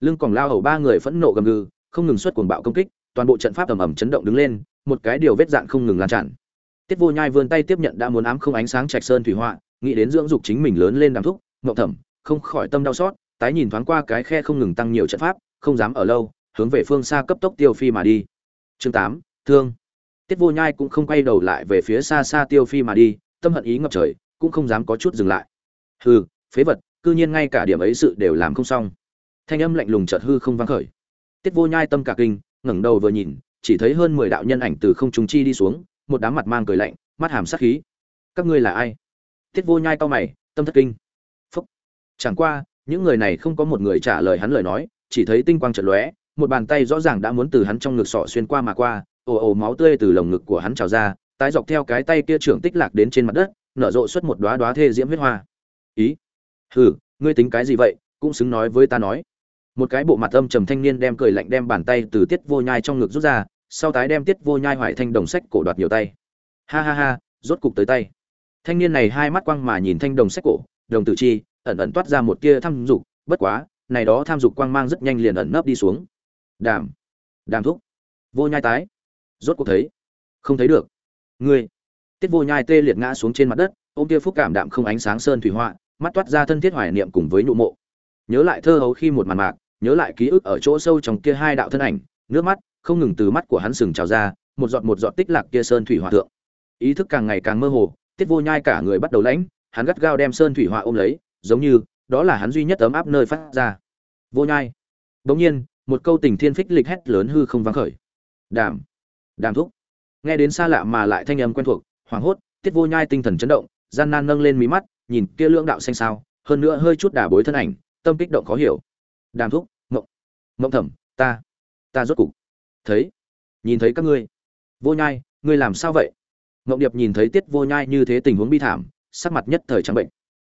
Lưng còn lao hầu ba người phẫn nộ gầm gừ, không ngừng xuất cuồng bạo công kích, toàn bộ trận pháp ầm ầm chấn động đứng lên, một cái điều vết dạn không ngừng lan tràn. Tiết vô nhai vươn tay tiếp nhận đã muốn ám không ánh sáng trạch sơn thủy họa, nghĩ đến dưỡng dục chính mình lớn lên đàm thúc ngậu thẩm không khỏi tâm đau xót, tái nhìn thoáng qua cái khe không ngừng tăng nhiều trận pháp, không dám ở lâu, hướng về phương xa cấp tốc tiêu phi mà đi. Chương tám, thương. Tiết vô nhai cũng không quay đầu lại về phía xa xa tiêu phi mà đi, tâm hận ý ngập trời, cũng không dám có chút dừng lại. Hừ, phế vật cư nhiên ngay cả điểm ấy sự đều làm không xong. Thanh âm lạnh lùng chợt hư không vang khởi. Tiết vô nhai tâm cả kinh, ngẩng đầu vừa nhìn, chỉ thấy hơn mười đạo nhân ảnh từ không trung chi đi xuống, một đám mặt mang cười lạnh, mắt hàm sát khí. Các ngươi là ai? Tiết vô nhai cau mày, tâm thất kinh. Phúc, chẳng qua, những người này không có một người trả lời hắn lời nói, chỉ thấy tinh quang chợt lóe, một bàn tay rõ ràng đã muốn từ hắn trong ngực sọ xuyên qua mà qua, ồ ồ máu tươi từ lồng ngực của hắn trào ra, tái dọc theo cái tay kia trưởng tích lạc đến trên mặt đất, nở rộ xuất một đóa đóa thê diễm huyết hoa. Ý? Hừ, ngươi tính cái gì vậy, cũng xứng nói với ta nói. Một cái bộ mặt âm trầm thanh niên đem cười lạnh đem bàn tay từ tiết vô nhai trong ngực rút ra, sau tái đem tiết vô nhai hoại thanh đồng sách cổ đoạt nhiều tay. Ha ha ha, rốt cục tới tay. Thanh niên này hai mắt quang mà nhìn thanh đồng sách cổ, đồng tử chi, ẩn ẩn toát ra một tia tham dục, bất quá, này đó tham dục quang mang rất nhanh liền ẩn nấp đi xuống. Đàm đàm thúc. Vô nhai tái. Rốt cuộc thấy. Không thấy được. Ngươi. Tiết vô nhai tê liệt ngã xuống trên mặt đất, ôm kia phúc cảm đạm không ánh sáng sơn thủy họa mắt toát ra thân thiết hoài niệm cùng với nhụ mộ. Nhớ lại thơ hấu khi một màn mạc, nhớ lại ký ức ở chỗ sâu trong kia hai đạo thân ảnh, nước mắt không ngừng từ mắt của hắn sừng trào ra, một giọt một giọt tích lạc kia sơn thủy hòa thượng. Ý thức càng ngày càng mơ hồ, tiết vô nhai cả người bắt đầu lãnh, hắn gắt gao đem sơn thủy hòa ôm lấy, giống như đó là hắn duy nhất ấm áp nơi phát ra. Vô nhai. Bỗng nhiên, một câu tình thiên phích lịch hét lớn hư không vang khởi. Đàm. Đàm thúc. Nghe đến xa lạ mà lại thanh âm quen thuộc, hoảng hốt, tiết vô nhai tinh thần chấn động, gian nan nâng lên mí mắt nhìn kia lưỡng đạo xanh sao, hơn nữa hơi chút đả bối thân ảnh, tâm kích động khó hiểu. Đàm thúc, mộng mộng thẩm, ta ta rốt cục thấy, nhìn thấy các ngươi. Vô nhai, ngươi làm sao vậy? Mộng điệp nhìn thấy tiết vô nhai như thế tình huống bi thảm, sắc mặt nhất thời trắng bệnh.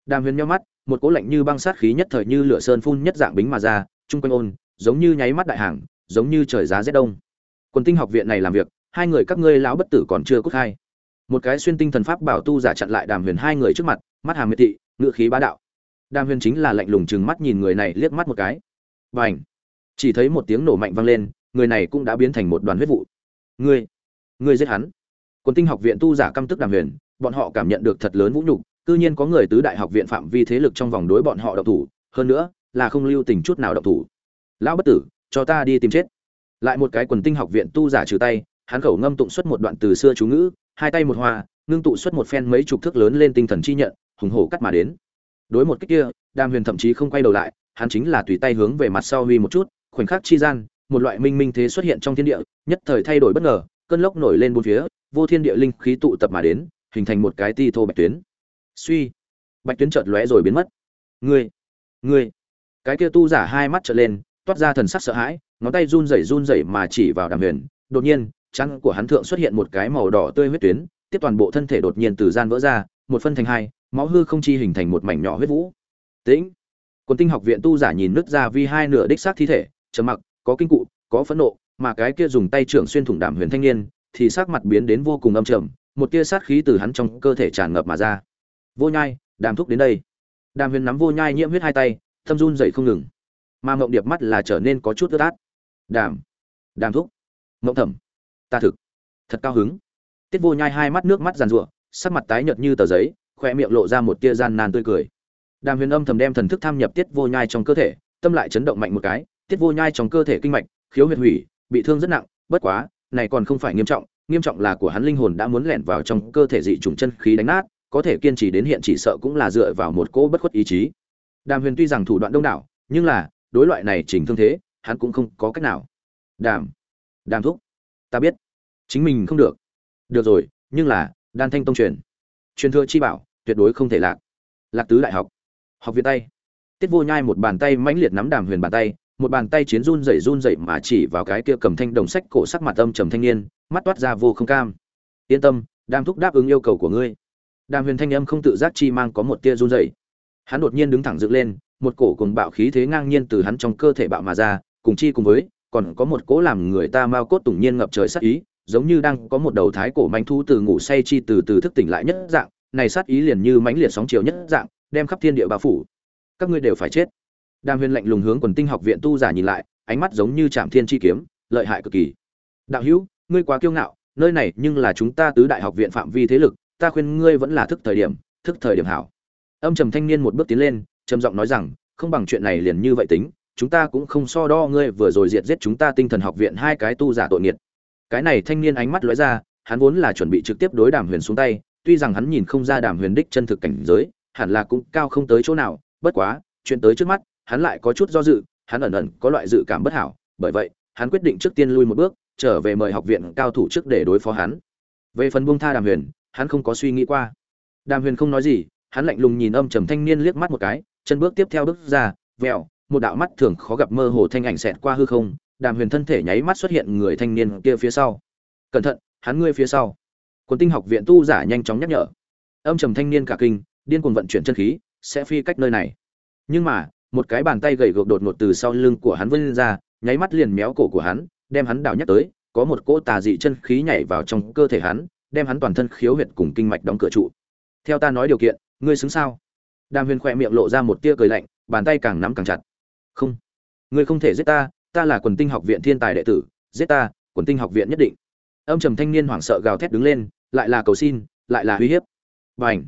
Đàm huyền nhau mắt, một cỗ lạnh như băng sát khí nhất thời như lửa sơn phun nhất dạng bính mà ra, chung quanh ôn, giống như nháy mắt đại hàng, giống như trời giá rét đông. Quân tinh học viện này làm việc, hai người các ngươi lão bất tử còn chưa cút hai. Một cái xuyên tinh thần pháp bảo tu giả chặn lại đàm huyền hai người trước mặt mắt hàm miệt thị, ngựa khí bá đạo. Đàm huyền chính là lạnh lùng chừng mắt nhìn người này liếc mắt một cái. Và ảnh chỉ thấy một tiếng nổ mạnh vang lên, người này cũng đã biến thành một đoàn huyết vụ. Ngươi! Ngươi giết hắn! Quân tinh học viện tu giả căm tức đàm huyền, bọn họ cảm nhận được thật lớn vũ nhục tự nhiên có người tứ đại học viện phạm vi thế lực trong vòng đối bọn họ độc thủ, hơn nữa, là không lưu tình chút nào độc thủ. Lão bất tử, cho ta đi tìm chết! Lại một cái quần tinh học viện tu giả trừ tay, hắn khẩu ngâm tụng xuất một đoạn từ xưa chú ngữ, hai tay một hoa ngưng tụ xuất một phen mấy chục thước lớn lên tinh thần chi nhận hùng hổ cắt mà đến. Đối một cách kia, đàm huyền thậm chí không quay đầu lại, hắn chính là tùy tay hướng về mặt sau huy một chút, khoảnh khắc chi gian, một loại minh minh thế xuất hiện trong thiên địa, nhất thời thay đổi bất ngờ, cơn lốc nổi lên bốn phía, vô thiên địa linh khí tụ tập mà đến, hình thành một cái ti thô bạch tuyến. Suy, bạch tuyến chợt lóe rồi biến mất. Ngươi ngươi. Cái kia tu giả hai mắt trợn lên, toát ra thần sắc sợ hãi, ngón tay run rẩy run rẩy mà chỉ vào đàm huyền. Đột nhiên, trán của hắn thượng xuất hiện một cái màu đỏ tươi huyết tuyến, tiếp toàn bộ thân thể đột nhiên từ gian vỡ ra, một phân thành hai máu hư không chi hình thành một mảnh nhỏ huyết vũ. Tĩnh. Quân tinh học viện tu giả nhìn nứt ra vi hai nửa đích xác thi thể, trầm mặc, có kinh cụ, có phẫn nộ, mà cái kia dùng tay trưởng xuyên thủng đàm huyền thanh niên, thì sắc mặt biến đến vô cùng âm trầm, một tia sát khí từ hắn trong cơ thể tràn ngập mà ra. Vô nhai, đàm thúc đến đây. Đàm huyền nắm vô nhai nhiễm huyết hai tay, thâm run dậy không ngừng. Mà mộng điệp mắt là trở nên có chút ướt át. Đàm. Đàm thúc. Mộng thẩm. Ta thực. Thật cao hứng. Tiết vô nhai hai mắt nước mắt giàn rụa sắc mặt tái nhợt như tờ giấy khoe miệng lộ ra một tia gian nan tươi cười. Đàm huyền âm thầm đem thần thức tham nhập tiết vô nhai trong cơ thể, tâm lại chấn động mạnh một cái, tiết vô nhai trong cơ thể kinh mạch, khiếu huyệt hủy, bị thương rất nặng, bất quá, này còn không phải nghiêm trọng nghiêm trọng là của hắn linh hồn đã muốn lẻn vào trong cơ thể dị trùng chân khí đánh nát, có thể kiên trì đến hiện chỉ sợ cũng là dựa vào một cỗ bất khuất ý chí. Đàm huyền tuy rằng thủ đoạn đông đảo, nhưng là, đối loại này chỉnh thương thế, hắn cũng không có cách nào. Đàm đàm thúc, ta biết, chính mình không được. Được rồi, nhưng là, đan thanh tông truyền. Truyền thừa chi bảo tuyệt đối không thể lạc. Lạc tứ đại học. Học viện tay. Tiết vô nhai một bàn tay mãnh liệt nắm đàm huyền bàn tay, một bàn tay chiến run rẩy run rẩy mà chỉ vào cái kia cầm thanh đồng sách cổ sắc mặt âm trầm thanh niên, mắt toát ra vô không cam. Yên tâm đam thúc đáp ứng yêu cầu của ngươi. Đàm huyền thanh âm không tự giác chi mang có một tia run rẩy. Hắn đột nhiên đứng thẳng dựng lên, một cổ cùng bạo khí thế ngang nhiên từ hắn trong cơ thể bạo mà ra, cùng chi cùng với, còn có một cỗ làm người ta mau cốt tủng nhiên ngập trời sắc ý, giống như đang có một đầu thái cổ manh thu từ ngủ say chi từ từ thức tỉnh lại nhất dạng này sát ý liền như mãnh liệt sóng chiều nhất dạng, đem khắp thiên địa bao phủ. Các ngươi đều phải chết. Đàm huyền lạnh lùng hướng quần tinh học viện tu giả nhìn lại, ánh mắt giống như chạm thiên chi kiếm, lợi hại cực kỳ. Đạo hữu, ngươi quá kiêu ngạo, nơi này nhưng là chúng ta tứ đại học viện phạm vi thế lực, ta khuyên ngươi vẫn là thức thời điểm, thức thời điểm hảo. Âm trầm thanh niên một bước tiến lên, trầm giọng nói rằng, không bằng chuyện này liền như vậy tính, chúng ta cũng không so đo ngươi vừa rồi diệt giết chúng ta tinh thần học viện hai cái tu giả tội nghiệt. Cái này thanh niên ánh mắt lóe ra, hắn vốn là chuẩn bị trực tiếp đối đàm huyền xuống tay tuy rằng hắn nhìn không ra đàm huyền đích chân thực cảnh giới, hẳn là cũng cao không tới chỗ nào, bất quá, chuyện tới trước mắt, hắn lại có chút do dự, hắn ẩn ẩn có loại dự cảm bất hảo, bởi vậy, hắn quyết định trước tiên lui một bước, trở về mời học viện cao thủ trước để đối phó hắn. Về phần buông tha đàm huyền, hắn không có suy nghĩ qua. Đàm huyền không nói gì, hắn lạnh lùng nhìn âm trầm thanh niên liếc mắt một cái, chân bước tiếp theo bước ra, vẹo, một đạo mắt thường khó gặp mơ hồ thanh ảnh xẹt qua hư không, đàm huyền thân thể nháy mắt xuất hiện người thanh niên kia phía sau. Cẩn thận, hắn ngươi phía sau quân tinh học viện tu giả nhanh chóng nhắc nhở. Âm trầm thanh niên cả kinh, điên cuồng vận chuyển chân khí, sẽ phi cách nơi này. Nhưng mà, một cái bàn tay gầy gộc đột ngột từ sau lưng của hắn vươn ra, nháy mắt liền méo cổ của hắn, đem hắn đảo nhắc tới, có một cỗ tà dị chân khí nhảy vào trong cơ thể hắn, đem hắn toàn thân khiếu huyệt cùng kinh mạch đóng cửa trụ. Theo ta nói điều kiện, ngươi xứng sao? Đàm huyền khỏe miệng lộ ra một tia cười lạnh, bàn tay càng nắm càng chặt. Không. Ngươi không thể giết ta ta là quần tinh học viện thiên tài đệ tử, giết ta, quần tinh học viện nhất định. Âm trầm thanh niên hoảng sợ gào thét đứng lên lại là cầu xin, lại là uy hiếp. Và ảnh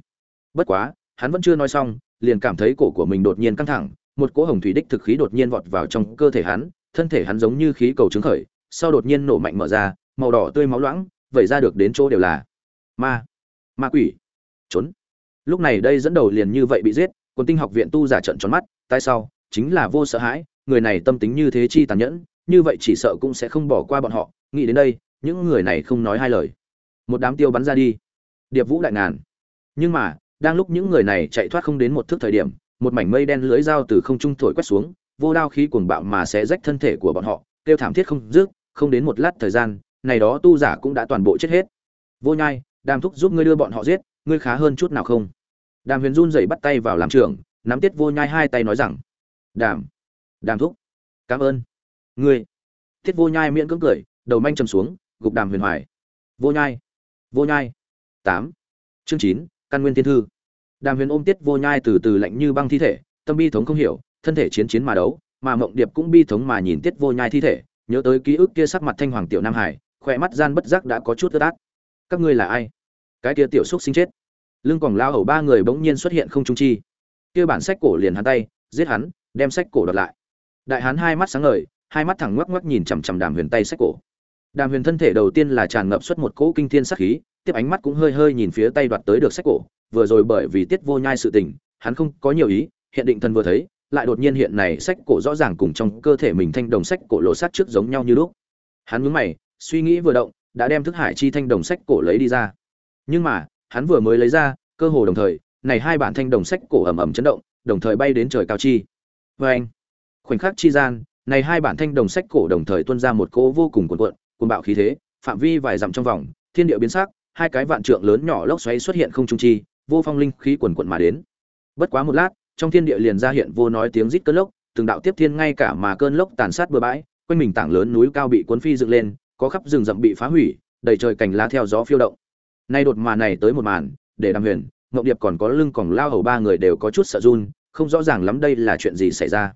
bất quá, hắn vẫn chưa nói xong, liền cảm thấy cổ của mình đột nhiên căng thẳng, một cỗ hồng thủy đích thực khí đột nhiên vọt vào trong cơ thể hắn, thân thể hắn giống như khí cầu trứng khởi, sau đột nhiên nổ mạnh mở ra, màu đỏ tươi máu loãng, vẩy ra được đến chỗ đều là ma ma quỷ. Trốn! Lúc này đây dẫn đầu liền như vậy bị giết quân tinh học viện tu giả trận tròn mắt, tại sau chính là vô sợ hãi, người này tâm tính như thế chi tàn nhẫn, như vậy chỉ sợ cũng sẽ không bỏ qua bọn họ. Nghĩ đến đây, những người này không nói hai lời một đám tiêu bắn ra đi. Điệp vũ đại ngàn. Nhưng mà, đang lúc những người này chạy thoát không đến một thước thời điểm, một mảnh mây đen lưới dao từ không trung thổi quét xuống, vô đao khí cuồng bạo mà sẽ rách thân thể của bọn họ, kêu thảm thiết không dứt, không đến một lát thời gian, này đó tu giả cũng đã toàn bộ chết hết. Vô nhai, đàm thúc giúp ngươi đưa bọn họ giết, ngươi khá hơn chút nào không? Đàm huyền run dậy bắt tay vào làm trường nắm tiết vô nhai hai tay nói rằng, đàm đàm thúc, cảm ơn. Ngươi. Tiết vô nhai miễn cưỡng cười, đầu manh trầm xuống, gục đàm huyền hoài. Vô nhai vô nhai. Tám. Chương chín, căn nguyên tiên thư. Đàm huyền ôm tiết vô nhai từ từ lạnh như băng thi thể, tâm bi thống không hiểu, thân thể chiến chiến mà đấu, mà mộng điệp cũng bi thống mà nhìn tiết vô nhai thi thể, nhớ tới ký ức kia sắc mặt thanh hoàng tiểu nam hải, khỏe mắt gian bất giác đã có chút ướt át. Các ngươi là ai? Cái kia tiểu xúc sinh chết. Lưng còn lao hầu ba người bỗng nhiên xuất hiện không trung chi. Kia bản sách cổ liền hắn tay, giết hắn, đem sách cổ đoạt lại. Đại hắn hai mắt sáng ngời, hai mắt thẳng ngoắc ngoắc nhìn chằm chằm đàm huyền tay sách cổ đàm huyền thân thể đầu tiên là tràn ngập xuất một cỗ kinh thiên sắc khí, tiếp ánh mắt cũng hơi hơi nhìn phía tay đoạt tới được sách cổ, vừa rồi bởi vì tiết vô nhai sự tình, hắn không có nhiều ý, hiện định thần vừa thấy, lại đột nhiên hiện này sách cổ rõ ràng cùng trong cơ thể mình thanh đồng sách cổ lộ sát trước giống nhau như lúc. Hắn nhướng mày, suy nghĩ vừa động, đã đem thức hải chi thanh đồng sách cổ lấy đi ra. Nhưng mà, hắn vừa mới lấy ra, cơ hồ đồng thời, này hai bản thanh đồng sách cổ ầm ầm chấn động, đồng thời bay đến trời cao chi. Và anh khoảnh khắc chi gian, này hai bản thanh đồng sách cổ đồng thời tuôn ra một cỗ vô cùng cuồn cuộn cuồng bạo khí thế, phạm vi vài dặm trong vòng, thiên địa biến sắc, hai cái vạn trượng lớn nhỏ lốc xoáy xuất hiện không trung chi, vô phong linh khí quần quần mà đến. Bất quá một lát, trong thiên địa liền ra hiện vô nói tiếng rít cơn lốc, từng đạo tiếp thiên ngay cả mà cơn lốc tàn sát bừa bãi, quanh mình tảng lớn núi cao bị cuốn phi dựng lên, có khắp rừng rậm bị phá hủy, đầy trời cành lá theo gió phiêu động. Nay đột mà này tới một màn, để đàm huyền Ngộ điệp còn có lưng còn lao hầu ba người đều có chút sợ run, không rõ ràng lắm đây là chuyện gì xảy ra.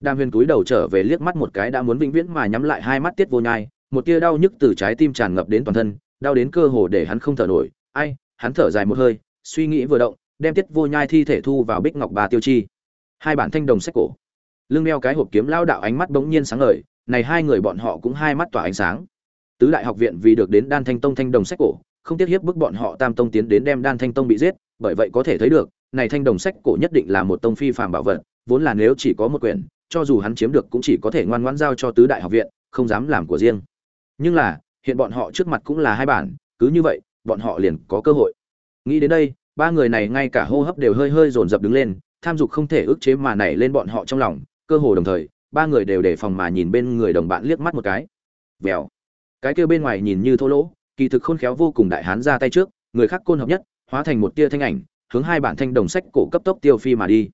Đàm huyền cúi đầu trở về liếc mắt một cái đã muốn vĩnh viễn mà nhắm lại hai mắt tiết vô nhai một tia đau nhức từ trái tim tràn ngập đến toàn thân, đau đến cơ hồ để hắn không thở nổi. Ai, hắn thở dài một hơi, suy nghĩ vừa động, đem tiết vô nhai thi thể thu vào bích ngọc ba tiêu chi. Hai bản thanh đồng sách cổ. Lưng đeo cái hộp kiếm lao đạo ánh mắt bỗng nhiên sáng ngời, này hai người bọn họ cũng hai mắt tỏa ánh sáng. Tứ đại học viện vì được đến đan thanh tông thanh đồng sách cổ, không tiếc hiếp bức bọn họ tam tông tiến đến đem đan thanh tông bị giết, bởi vậy có thể thấy được, này thanh đồng sách cổ nhất định là một tông phi phàm bảo vật, vốn là nếu chỉ có một quyển, cho dù hắn chiếm được cũng chỉ có thể ngoan ngoãn giao cho tứ đại học viện, không dám làm của riêng nhưng là, hiện bọn họ trước mặt cũng là hai bản, cứ như vậy, bọn họ liền có cơ hội. Nghĩ đến đây, ba người này ngay cả hô hấp đều hơi hơi dồn dập đứng lên, tham dục không thể ức chế mà nảy lên bọn họ trong lòng, cơ hồ đồng thời, ba người đều đề phòng mà nhìn bên người đồng bạn liếc mắt một cái. Vèo. Cái kia bên ngoài nhìn như thô lỗ, kỳ thực khôn khéo vô cùng đại hán ra tay trước, người khác côn hợp nhất, hóa thành một tia thanh ảnh, hướng hai bản thanh đồng sách cổ cấp tốc tiêu phi mà đi.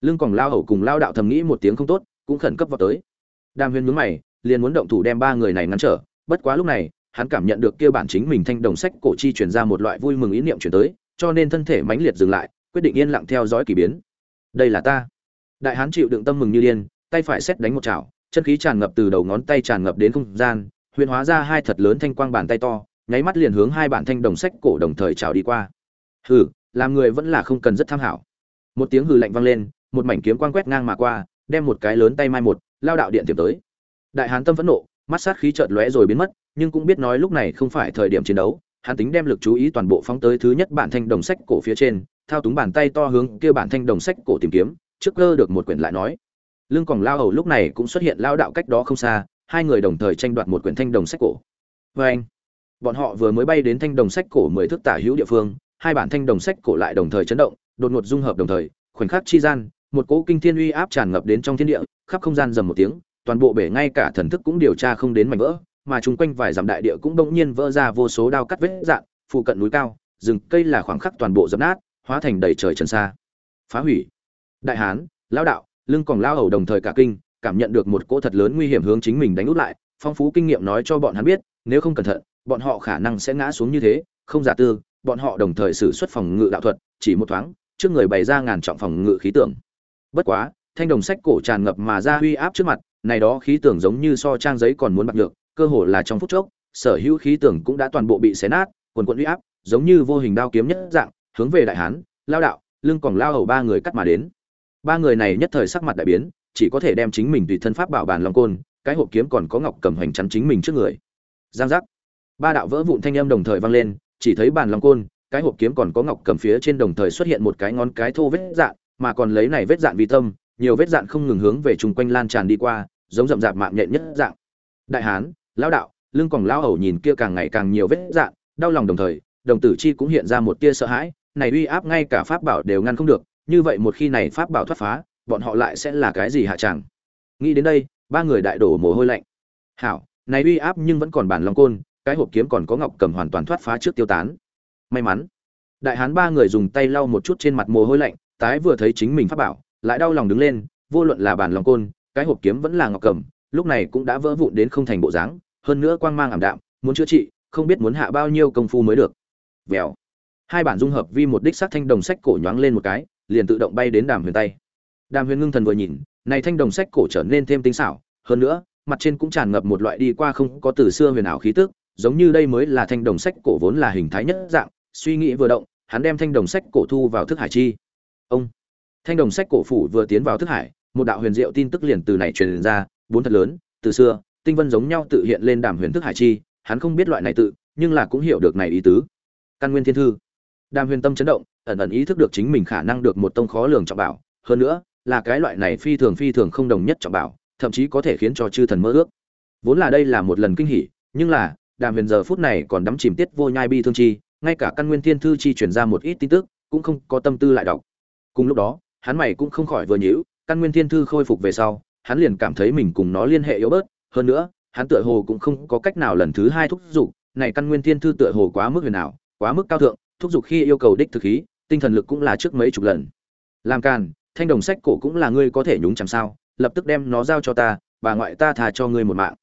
Lưng còn lao hầu cùng lao đạo thầm nghĩ một tiếng không tốt, cũng khẩn cấp vào tới. Đàm huyền mướn mày, liền muốn động thủ đem ba người này ngăn trở bất quá lúc này, hắn cảm nhận được kia bản chính mình thanh đồng sách cổ chi truyền ra một loại vui mừng ý niệm chuyển tới, cho nên thân thể mãnh liệt dừng lại, quyết định yên lặng theo dõi kỳ biến. Đây là ta. Đại hán chịu đựng tâm mừng như điên, tay phải xét đánh một chảo, chân khí tràn ngập từ đầu ngón tay tràn ngập đến không gian, huyền hóa ra hai thật lớn thanh quang bàn tay to, nháy mắt liền hướng hai bản thanh đồng sách cổ đồng thời chảo đi qua. Hừ, làm người vẫn là không cần rất tham hảo. Một tiếng hừ lạnh vang lên, một mảnh kiếm quang quét ngang mà qua, đem một cái lớn tay mai một, lao đạo điện tiệm tới. Đại hán tâm phẫn nộ mắt sát khí chợt lóe rồi biến mất, nhưng cũng biết nói lúc này không phải thời điểm chiến đấu, hắn tính đem lực chú ý toàn bộ phóng tới thứ nhất bản thanh đồng sách cổ phía trên, thao túng bàn tay to hướng kia bản thanh đồng sách cổ tìm kiếm, trước cơ được một quyển lại nói. Lương Cổng lao hầu lúc này cũng xuất hiện lao đạo cách đó không xa, hai người đồng thời tranh đoạt một quyển thanh đồng sách cổ. Và anh, bọn họ vừa mới bay đến thanh đồng sách cổ mười thước tả hữu địa phương, hai bản thanh đồng sách cổ lại đồng thời chấn động, đột ngột dung hợp đồng thời, khoảnh khắc chi gian, một cỗ kinh thiên uy áp tràn ngập đến trong thiên địa, khắp không gian rầm một tiếng toàn bộ bể ngay cả thần thức cũng điều tra không đến mảnh vỡ, mà chung quanh vài dặm đại địa cũng bỗng nhiên vỡ ra vô số đao cắt vết dạn, phụ cận núi cao, rừng cây là khoảng khắc toàn bộ dập nát, hóa thành đầy trời trần xa. Phá hủy. Đại hán, lão đạo, lưng còn lao hầu đồng thời cả kinh, cảm nhận được một cỗ thật lớn nguy hiểm hướng chính mình đánh út lại, phong phú kinh nghiệm nói cho bọn hắn biết, nếu không cẩn thận, bọn họ khả năng sẽ ngã xuống như thế, không giả tư, bọn họ đồng thời sử xuất phòng ngự đạo thuật, chỉ một thoáng, trước người bày ra ngàn trọng phòng ngự khí tượng. Bất quá, thanh đồng sách cổ tràn ngập mà ra uy áp trước mặt này đó khí tưởng giống như so trang giấy còn muốn bạc được cơ hồ là trong phút chốc, sở hữu khí tưởng cũng đã toàn bộ bị xé nát, quần quần uy áp, giống như vô hình đao kiếm nhất dạng, hướng về đại hán, lao đạo, lưng còn lao hầu ba người cắt mà đến. Ba người này nhất thời sắc mặt đại biến, chỉ có thể đem chính mình tùy thân pháp bảo bàn long côn, cái hộp kiếm còn có ngọc cầm hoành chắn chính mình trước người. Giang giác. Ba đạo vỡ vụn thanh âm đồng thời vang lên, chỉ thấy bàn long côn, cái hộp kiếm còn có ngọc cầm phía trên đồng thời xuất hiện một cái ngón cái thô vết dạn mà còn lấy này vết dạn vi tâm nhiều vết dạn không ngừng hướng về chung quanh lan tràn đi qua, giống rậm rạp mạng nhện nhất dạng. Đại hán, lão đạo, lưng còng lão hầu nhìn kia càng ngày càng nhiều vết dạn, đau lòng đồng thời, đồng tử chi cũng hiện ra một tia sợ hãi, này uy áp ngay cả pháp bảo đều ngăn không được, như vậy một khi này pháp bảo thoát phá, bọn họ lại sẽ là cái gì hạ chẳng? Nghĩ đến đây, ba người đại đổ mồ hôi lạnh. Hảo, này uy áp nhưng vẫn còn bản long côn, cái hộp kiếm còn có ngọc cầm hoàn toàn thoát phá trước tiêu tán. May mắn. Đại hán ba người dùng tay lau một chút trên mặt mồ hôi lạnh, tái vừa thấy chính mình pháp bảo lại đau lòng đứng lên, vô luận là bản lòng côn, cái hộp kiếm vẫn là ngọc cầm, lúc này cũng đã vỡ vụn đến không thành bộ dáng, hơn nữa quang mang ảm đạm, muốn chữa trị, không biết muốn hạ bao nhiêu công phu mới được. Vèo. Hai bản dung hợp vi một đích sắc thanh đồng sách cổ nhoáng lên một cái, liền tự động bay đến đàm huyền tay. Đàm huyền ngưng thần vừa nhìn, này thanh đồng sách cổ trở nên thêm tinh xảo, hơn nữa, mặt trên cũng tràn ngập một loại đi qua không có từ xưa huyền ảo khí tức, giống như đây mới là thanh đồng sách cổ vốn là hình thái nhất dạng, suy nghĩ vừa động, hắn đem thanh đồng sách cổ thu vào thức hải chi. Ông thanh đồng sách cổ phủ vừa tiến vào thức hải, một đạo huyền diệu tin tức liền từ này truyền ra, bốn thật lớn, từ xưa, tinh vân giống nhau tự hiện lên đàm huyền thức hải chi, hắn không biết loại này tự, nhưng là cũng hiểu được này ý tứ. Căn nguyên thiên thư. Đàm huyền tâm chấn động, ẩn ẩn ý thức được chính mình khả năng được một tông khó lường trọng bảo, hơn nữa, là cái loại này phi thường phi thường không đồng nhất trọng bảo, thậm chí có thể khiến cho chư thần mơ ước. Vốn là đây là một lần kinh hỉ, nhưng là, đàm huyền giờ phút này còn đắm chìm tiết vô nhai bi thương chi, ngay cả căn nguyên thiên thư chi truyền ra một ít tin tức, cũng không có tâm tư lại đọc. Cùng lúc đó hắn mày cũng không khỏi vừa nhíu, căn nguyên thiên thư khôi phục về sau, hắn liền cảm thấy mình cùng nó liên hệ yếu bớt, hơn nữa, hắn tựa hồ cũng không có cách nào lần thứ hai thúc giục, này căn nguyên thiên thư tựa hồ quá mức huyền nào quá mức cao thượng, thúc giục khi yêu cầu đích thực khí, tinh thần lực cũng là trước mấy chục lần. Làm càn, thanh đồng sách cổ cũng là ngươi có thể nhúng chẳng sao, lập tức đem nó giao cho ta, bà ngoại ta thà cho ngươi một mạng.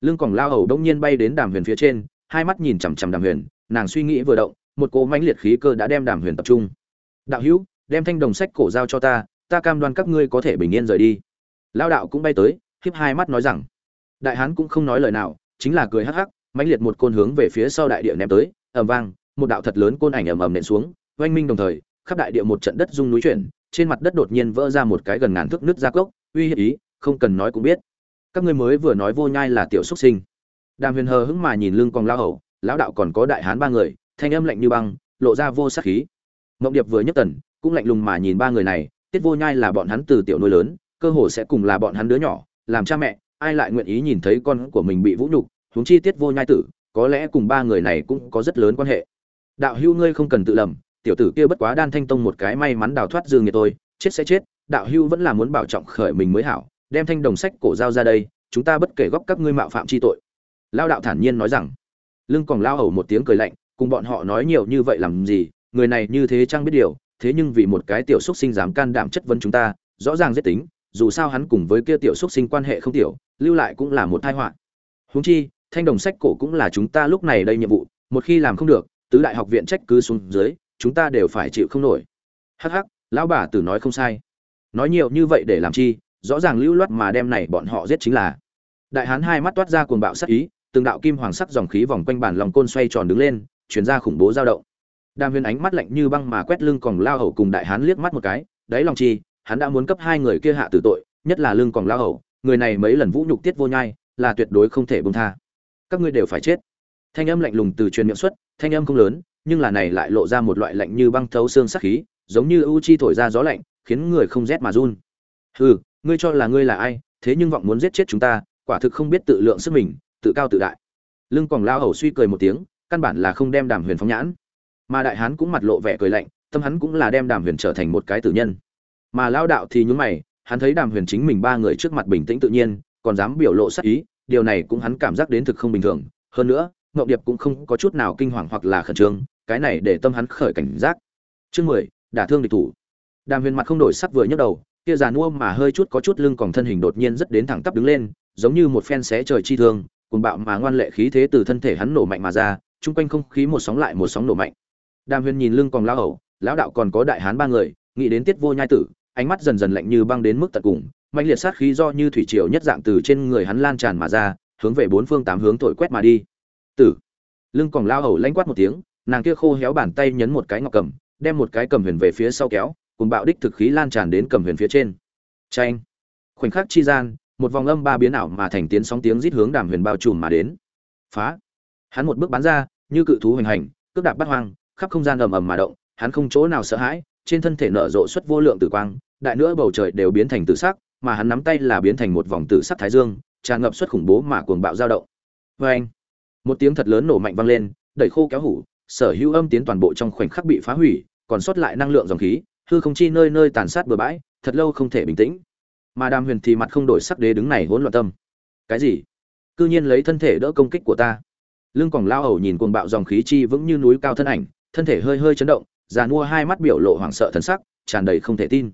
Lương Cổng lao hầu đông nhiên bay đến đàm huyền phía trên, hai mắt nhìn chằm chằm đàm huyền, nàng suy nghĩ vừa động, một cỗ mãnh liệt khí cơ đã đem đàm huyền tập trung. Đạo hữu đem thanh đồng sách cổ giao cho ta ta cam đoan các ngươi có thể bình yên rời đi. Lao đạo cũng bay tới hiếp hai mắt nói rằng, đại hán cũng không nói lời nào, chính là cười hắc hắc, mãnh liệt một côn hướng về phía sau đại địa ném tới, ầm vang, một đạo thật lớn côn ảnh ầm ầm nện xuống, oanh minh đồng thời, khắp đại địa một trận đất rung núi chuyển, trên mặt đất đột nhiên vỡ ra một cái gần ngàn thước nước ra cốc, uy hiếp ý, không cần nói cũng biết. Các ngươi mới vừa nói vô nhai là tiểu xuất sinh. Đàm huyền hờ hững mà nhìn lưng còn lao hầu, lão đạo còn có đại hán ba người, thanh âm lạnh như băng, lộ ra vô sắc khí. Mộng điệp vừa nhất tần cũng lạnh lùng mà nhìn ba người này, tiết vô nhai là bọn hắn từ tiểu nuôi lớn, cơ hồ sẽ cùng là bọn hắn đứa nhỏ, làm cha mẹ, ai lại nguyện ý nhìn thấy con của mình bị vũ nhục, huống chi tiết vô nhai tử, có lẽ cùng ba người này cũng có rất lớn quan hệ. Đạo hữu ngươi không cần tự lầm, tiểu tử kia bất quá đan thanh tông một cái may mắn đào thoát dương nghiệt tôi chết sẽ chết, đạo hữu vẫn là muốn bảo trọng khởi mình mới hảo, đem thanh đồng sách cổ giao ra đây, chúng ta bất kể góc các ngươi mạo phạm chi tội. Lao đạo thản nhiên nói rằng. Lưng còn lao hầu một tiếng cười lạnh, cùng bọn họ nói nhiều như vậy làm gì, người này như thế chăng biết điều thế nhưng vì một cái tiểu xúc sinh dám can đảm chất vấn chúng ta, rõ ràng giết tính, dù sao hắn cùng với kia tiểu xúc sinh quan hệ không tiểu, lưu lại cũng là một tai họa. Huống chi, thanh đồng sách cổ cũng là chúng ta lúc này đây nhiệm vụ, một khi làm không được, tứ đại học viện trách cứ xuống dưới, chúng ta đều phải chịu không nổi. Hắc hắc, lão bà tử nói không sai. Nói nhiều như vậy để làm chi, rõ ràng lưu loát mà đem này bọn họ giết chính là. Đại hán hai mắt toát ra cuồng bạo sát ý, từng đạo kim hoàng sắc dòng khí vòng quanh bản lòng côn xoay tròn đứng lên chuyển ra khủng bố dao động đàm huyền ánh mắt lạnh như băng mà quét lưng còng lao hầu cùng đại hán liếc mắt một cái, đáy lòng chi, hắn đã muốn cấp hai người kia hạ tử tội, nhất là lưng còng lao hầu, người này mấy lần vũ nhục tiết vô nhai, là tuyệt đối không thể buông tha. Các ngươi đều phải chết. Thanh âm lạnh lùng từ truyền miệng xuất, thanh âm không lớn, nhưng là này lại lộ ra một loại lạnh như băng thấu xương sắc khí, giống như u chi thổi ra gió lạnh, khiến người không rét mà run. Hừ, ngươi cho là ngươi là ai, thế nhưng vọng muốn giết chết chúng ta, quả thực không biết tự lượng sức mình, tự cao tự đại. Lưng còn lao hầu suy cười một tiếng, căn bản là không đem đàm huyền phóng nhãn mà đại hán cũng mặt lộ vẻ cười lạnh, tâm hắn cũng là đem đàm huyền trở thành một cái tử nhân. Mà lao đạo thì nhún mày, hắn thấy đàm huyền chính mình ba người trước mặt bình tĩnh tự nhiên, còn dám biểu lộ sắc ý, điều này cũng hắn cảm giác đến thực không bình thường. Hơn nữa ngậu điệp cũng không có chút nào kinh hoàng hoặc là khẩn trương, cái này để tâm hắn khởi cảnh giác. Chương mười, đả thương địch thủ. Đàm huyền mặt không đổi sắc vừa nhấc đầu, kia già nua mà hơi chút có chút lưng còn thân hình đột nhiên rất đến thẳng tắp đứng lên, giống như một phen xé trời chi thương cùng bạo mà ngoan lệ khí thế từ thân thể hắn nổ mạnh mà ra, chung quanh không khí một sóng lại một sóng nổ mạnh đàm huyền nhìn lưng còn lão hầu, lão đạo còn có đại hán ba người, nghĩ đến tiết vô nhai tử, ánh mắt dần dần lạnh như băng đến mức tận cùng mạnh liệt sát khí do như thủy triều nhất dạng từ trên người hắn lan tràn mà ra, hướng về bốn phương tám hướng thổi quét mà đi. Tử. Lưng còn lao hầu lanh quát một tiếng, nàng kia khô héo bàn tay nhấn một cái ngọc cầm, đem một cái cầm huyền về phía sau kéo, cùng bạo đích thực khí lan tràn đến cầm huyền phía trên. Tranh khoảnh khắc chi gian, một vòng âm ba biến ảo mà thành tiến sóng tiếng rít hướng đàm huyền bao trùm mà đến. Phá. Hắn một bước bắn ra, như cự thú hoành hành cướp đạp bắt hoang khắp không gian ầm ầm mà động, hắn không chỗ nào sợ hãi, trên thân thể nở rộ xuất vô lượng tử quang, đại nữa bầu trời đều biến thành tử sắc, mà hắn nắm tay là biến thành một vòng tử sắc thái dương, tràn ngập xuất khủng bố mà cuồng bạo dao động. Vê anh một tiếng thật lớn nổ mạnh vang lên, đẩy khô kéo hủ, sở hữu âm tiến toàn bộ trong khoảnh khắc bị phá hủy, còn sót lại năng lượng dòng khí, hư không chi nơi nơi tàn sát bừa bãi, thật lâu không thể bình tĩnh. Mà đàm huyền thì mặt không đổi sắc đế đứng này hỗn loạn tâm. Cái gì? Cư nhiên lấy thân thể đỡ công kích của ta. Lương Quảng lao hầu nhìn cuồng bạo dòng khí chi vững như núi cao thân ảnh thân thể hơi hơi chấn động, già mua hai mắt biểu lộ hoảng sợ thần sắc, tràn đầy không thể tin.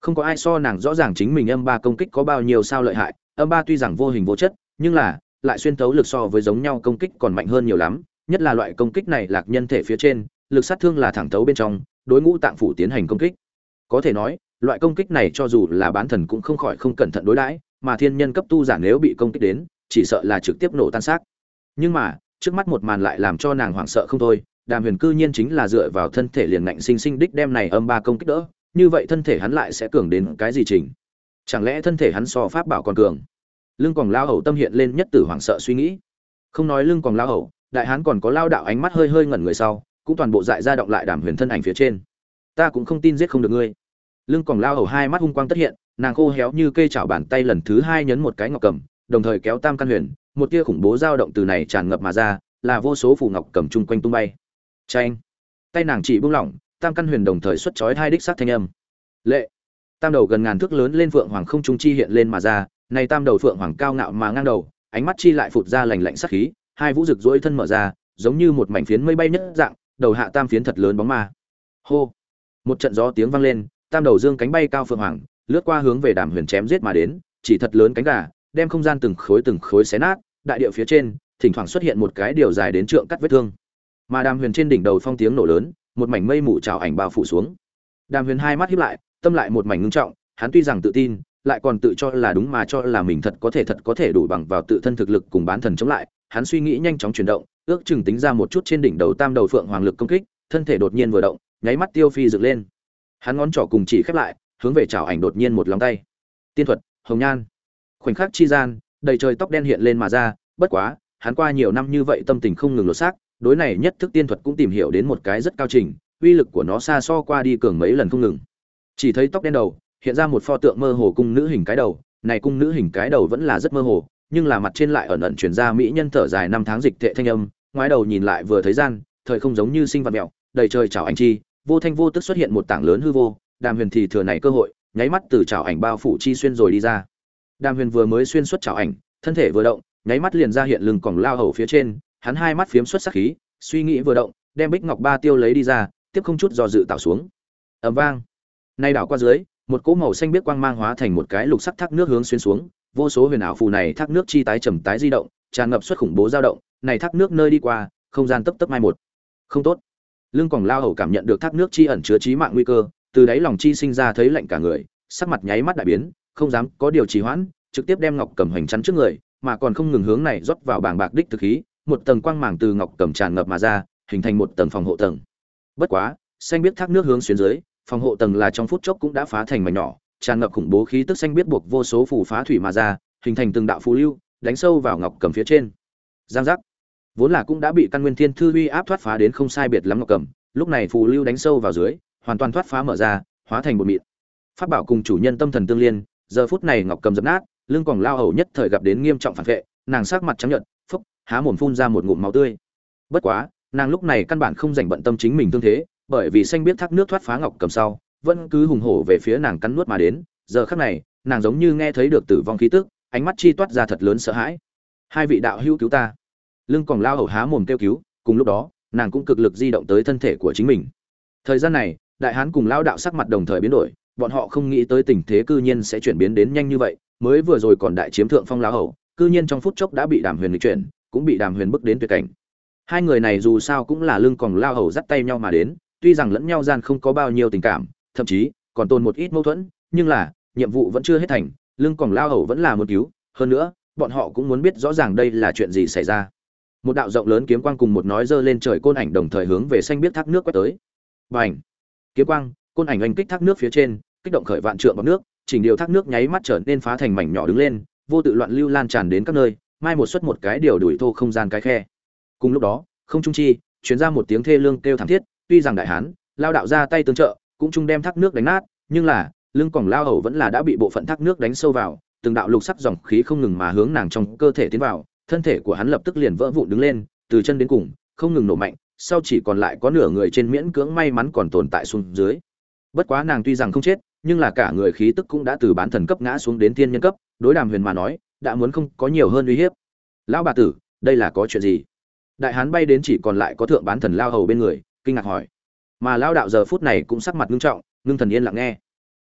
Không có ai so nàng rõ ràng chính mình âm ba công kích có bao nhiêu sao lợi hại, âm ba tuy rằng vô hình vô chất, nhưng là, lại xuyên thấu lực so với giống nhau công kích còn mạnh hơn nhiều lắm, nhất là loại công kích này lạc nhân thể phía trên, lực sát thương là thẳng thấu bên trong, đối ngũ tạng phủ tiến hành công kích. Có thể nói, loại công kích này cho dù là bán thần cũng không khỏi không cẩn thận đối đãi, mà thiên nhân cấp tu giả nếu bị công kích đến, chỉ sợ là trực tiếp nổ tan xác. Nhưng mà, trước mắt một màn lại làm cho nàng hoảng sợ không thôi đàm huyền cư nhiên chính là dựa vào thân thể liền ngạnh sinh sinh đích đem này âm ba công kích đỡ, như vậy thân thể hắn lại sẽ cường đến cái gì trình? Chẳng lẽ thân thể hắn so pháp bảo còn cường? Lưng còn lao hầu tâm hiện lên nhất tử hoảng sợ suy nghĩ. Không nói lưng còn lao hầu, đại hán còn có lao đạo ánh mắt hơi hơi ngẩn người sau, cũng toàn bộ dại ra động lại đàm huyền thân ảnh phía trên. Ta cũng không tin giết không được ngươi. Lưng còn lao hầu hai mắt hung quang tất hiện, nàng khô héo như cây chảo bàn tay lần thứ hai nhấn một cái ngọc cầm, đồng thời kéo tam căn huyền, một tia khủng bố dao động từ này tràn ngập mà ra, là vô số phù ngọc cầm chung quanh tung bay tranh tay nàng chỉ buông lỏng, tam căn huyền đồng thời xuất chói hai đích sát thanh âm. Lệ. Tam đầu gần ngàn thước lớn lên phượng hoàng không trung chi hiện lên mà ra này tam đầu phượng hoàng cao ngạo mà ngang đầu, ánh mắt chi lại phụt ra lành lạnh sắc khí, hai vũ rực rỗi thân mở ra, giống như một mảnh phiến mây bay nhất dạng, đầu hạ tam phiến thật lớn bóng ma. Hô. Một trận gió tiếng vang lên, tam đầu dương cánh bay cao phượng hoàng, lướt qua hướng về đàm huyền chém giết mà đến, chỉ thật lớn cánh gà, đem không gian từng khối từng khối xé nát, đại địa phía trên, thỉnh thoảng xuất hiện một cái điều dài đến trượng cắt vết thương mà đàm huyền trên đỉnh đầu phong tiếng nổ lớn, một mảnh mây mù trào ảnh bao phủ xuống. Đàm huyền hai mắt hiếp lại, tâm lại một mảnh ngưng trọng, hắn tuy rằng tự tin, lại còn tự cho là đúng mà cho là mình thật có thể thật có thể đủ bằng vào tự thân thực lực cùng bán thần chống lại. Hắn suy nghĩ nhanh chóng chuyển động, ước chừng tính ra một chút trên đỉnh đầu tam đầu phượng hoàng lực công kích, thân thể đột nhiên vừa động, nháy mắt tiêu phi dựng lên. Hắn ngón trỏ cùng chỉ khép lại, hướng về chảo ảnh đột nhiên một lòng tay. Tiên thuật, hồng nhan. Khoảnh khắc chi gian, đầy trời tóc đen hiện lên mà ra, bất quá, hắn qua nhiều năm như vậy tâm tình không ngừng lột xác đối này nhất thức tiên thuật cũng tìm hiểu đến một cái rất cao trình, uy lực của nó xa so qua đi cường mấy lần không ngừng. Chỉ thấy tóc đen đầu, hiện ra một pho tượng mơ hồ cung nữ hình cái đầu, này cung nữ hình cái đầu vẫn là rất mơ hồ, nhưng là mặt trên lại ẩn ẩn chuyển ra mỹ nhân thở dài năm tháng dịch tệ thanh âm, ngoái đầu nhìn lại vừa thấy gian, thời không giống như sinh vật mẹo đầy trời chảo anh chi, vô thanh vô tức xuất hiện một tảng lớn hư vô, đàm huyền thì thừa này cơ hội, nháy mắt từ chảo ảnh bao phủ chi xuyên rồi đi ra. Đàm huyền vừa mới xuyên xuất chảo ảnh, thân thể vừa động, nháy mắt liền ra hiện lưng còng lao hầu phía trên hắn hai mắt phiếm xuất sắc khí, suy nghĩ vừa động, đem bích ngọc ba tiêu lấy đi ra, tiếp không chút do dự tạo xuống. Ầm vang. Nay đảo qua dưới, một cỗ màu xanh biết quang mang hóa thành một cái lục sắc thác nước hướng xuyên xuống, vô số huyền ảo phù này thác nước chi tái trầm tái di động, tràn ngập xuất khủng bố dao động, này thác nước nơi đi qua, không gian tấp tấp mai một. Không tốt. Lưng quảng lao hầu cảm nhận được thác nước chi ẩn chứa chí mạng nguy cơ, từ đáy lòng chi sinh ra thấy lạnh cả người, sắc mặt nháy mắt đại biến, không dám có điều trì hoãn, trực tiếp đem ngọc cầm hoành chắn trước người, mà còn không ngừng hướng này rót vào bảng bạc đích thực khí một tầng quang mảng từ ngọc cầm tràn ngập mà ra, hình thành một tầng phòng hộ tầng. Bất quá, xanh biết thác nước hướng xuyên dưới, phòng hộ tầng là trong phút chốc cũng đã phá thành mảnh nhỏ, tràn ngập khủng bố khí tức xanh biết buộc vô số phù phá thủy mà ra, hình thành từng đạo phù lưu, đánh sâu vào ngọc cầm phía trên. Giang giác. Vốn là cũng đã bị căn nguyên thiên thư uy áp thoát phá đến không sai biệt lắm ngọc cầm, lúc này phù lưu đánh sâu vào dưới, hoàn toàn thoát phá mở ra, hóa thành bột mịn. Pháp bảo cùng chủ nhân tâm thần tương liên, giờ phút này ngọc cầm dập nát, lưng còn lao hầu nhất thời gặp đến nghiêm trọng phản vệ, nàng sắc mặt trắng nhợt há mồm phun ra một ngụm máu tươi. Bất quá, nàng lúc này căn bản không dành bận tâm chính mình tương thế, bởi vì xanh biết thác nước thoát phá ngọc cầm sau, vẫn cứ hùng hổ về phía nàng cắn nuốt mà đến. Giờ khắc này, nàng giống như nghe thấy được tử vong khí tức, ánh mắt chi toát ra thật lớn sợ hãi. Hai vị đạo hữu cứu ta. Lưng còn lao hầu há mồm kêu cứu, cùng lúc đó, nàng cũng cực lực di động tới thân thể của chính mình. Thời gian này, đại hán cùng lao đạo sắc mặt đồng thời biến đổi, bọn họ không nghĩ tới tình thế cư nhiên sẽ chuyển biến đến nhanh như vậy, mới vừa rồi còn đại chiếm thượng phong lao hầu, cư nhiên trong phút chốc đã bị đàm huyền lịch chuyển cũng bị đàm huyền bước đến tuyệt cảnh. Hai người này dù sao cũng là lưng còn lao hầu dắt tay nhau mà đến, tuy rằng lẫn nhau gian không có bao nhiêu tình cảm, thậm chí còn tồn một ít mâu thuẫn, nhưng là, nhiệm vụ vẫn chưa hết thành, lưng còn lao hầu vẫn là một cứu, hơn nữa, bọn họ cũng muốn biết rõ ràng đây là chuyện gì xảy ra. Một đạo rộng lớn kiếm quang cùng một nói dơ lên trời côn ảnh đồng thời hướng về xanh biết thác nước quét tới. B ảnh kiếm quang, côn ảnh oanh kích thác nước phía trên, kích động khởi vạn trượng bọc nước, chỉnh điều thác nước nháy mắt trở nên phá thành mảnh nhỏ đứng lên, vô tự loạn lưu lan tràn đến các nơi mai một suất một cái điều đuổi thô không gian cái khe. Cùng lúc đó, không trung chi, truyền ra một tiếng thê lương kêu thảm thiết, tuy rằng đại hán, lao đạo ra tay tương trợ, cũng chung đem thác nước đánh nát, nhưng là, lưng còng lao hầu vẫn là đã bị bộ phận thác nước đánh sâu vào, từng đạo lục sắc dòng khí không ngừng mà hướng nàng trong cơ thể tiến vào, thân thể của hắn lập tức liền vỡ vụn đứng lên, từ chân đến cùng, không ngừng nổ mạnh, sau chỉ còn lại có nửa người trên miễn cưỡng may mắn còn tồn tại xuống dưới. Bất quá nàng tuy rằng không chết, nhưng là cả người khí tức cũng đã từ bán thần cấp ngã xuống đến thiên nhân cấp, đối đàm huyền mà nói đã muốn không có nhiều hơn uy hiếp. Lão bà tử, đây là có chuyện gì? Đại hán bay đến chỉ còn lại có thượng bán thần lao hầu bên người, kinh ngạc hỏi. Mà lao đạo giờ phút này cũng sắc mặt ngưng trọng, ngưng thần yên lặng nghe.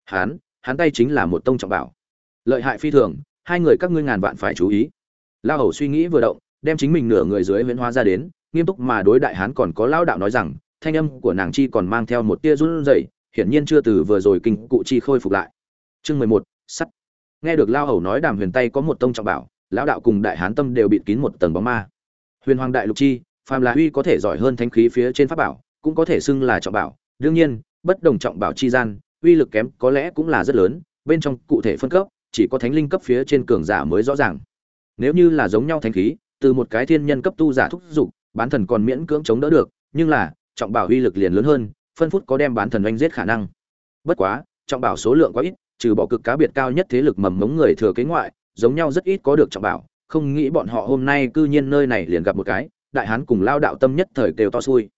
Hán hán tay chính là một tông trọng bảo. Lợi hại phi thường, hai người các ngươi ngàn vạn phải chú ý. Lao hầu suy nghĩ vừa động, đem chính mình nửa người dưới huyễn hóa ra đến, nghiêm túc mà đối đại hán còn có lao đạo nói rằng, thanh âm của nàng chi còn mang theo một tia run rẩy, hiển nhiên chưa từ vừa rồi kinh cụ chi khôi phục lại. Chương mười một, sắt nghe được lao hầu nói đàm huyền tay có một tông trọng bảo, lão đạo cùng đại hán tâm đều bịt kín một tầng bóng ma. Huyền hoàng đại lục chi, phàm là Huy có thể giỏi hơn thanh khí phía trên pháp bảo, cũng có thể xưng là trọng bảo. Đương nhiên, bất đồng trọng bảo chi gian, uy lực kém có lẽ cũng là rất lớn, bên trong cụ thể phân cấp, chỉ có thánh linh cấp phía trên cường giả mới rõ ràng. Nếu như là giống nhau thanh khí, từ một cái thiên nhân cấp tu giả thúc giục, bán thần còn miễn cưỡng chống đỡ được, nhưng là, trọng bảo uy lực liền lớn hơn, phân phút có đem bán thần oanh giết khả năng. Bất quá, trọng bảo số lượng quá ít trừ bỏ cực cá biệt cao nhất thế lực mầm mống người thừa kế ngoại, giống nhau rất ít có được trọng bảo, không nghĩ bọn họ hôm nay cư nhiên nơi này liền gặp một cái, đại hán cùng lao đạo tâm nhất thời đều to xui.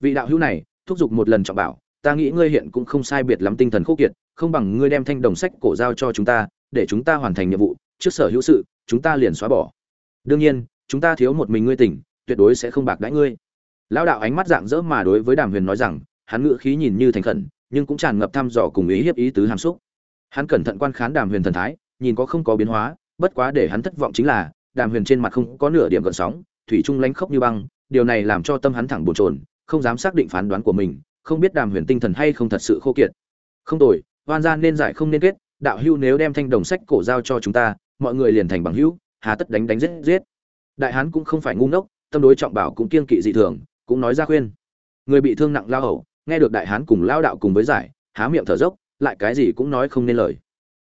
Vị đạo hữu này, thúc giục một lần trọng bảo, ta nghĩ ngươi hiện cũng không sai biệt lắm tinh thần khô kiệt, không bằng ngươi đem thanh đồng sách cổ giao cho chúng ta, để chúng ta hoàn thành nhiệm vụ, trước sở hữu sự, chúng ta liền xóa bỏ. Đương nhiên, chúng ta thiếu một mình ngươi tỉnh, tuyệt đối sẽ không bạc đãi ngươi. Lão đạo ánh mắt dạng dỡ mà đối với đàm huyền nói rằng, hắn ngữ khí nhìn như thành khẩn, nhưng cũng tràn ngập thăm dò cùng ý hiếp ý tứ hàm xúc hắn cẩn thận quan khán đàm huyền thần thái, nhìn có không có biến hóa, bất quá để hắn thất vọng chính là, đàm huyền trên mặt không có nửa điểm gợn sóng, thủy trung lánh khốc như băng, điều này làm cho tâm hắn thẳng bồn trồn không dám xác định phán đoán của mình, không biết đàm huyền tinh thần hay không thật sự khô kiệt. Không tồi, oan gian nên giải không nên kết, đạo hưu nếu đem thanh đồng sách cổ giao cho chúng ta, mọi người liền thành bằng hữu, hà tất đánh đánh giết giết. Đại hán cũng không phải ngu ngốc, tâm đối trọng bảo cũng kiên kỵ dị thường, cũng nói ra khuyên. Người bị thương nặng lao hầu, nghe được đại hán cùng lao đạo cùng với giải, há miệng thở dốc lại cái gì cũng nói không nên lời.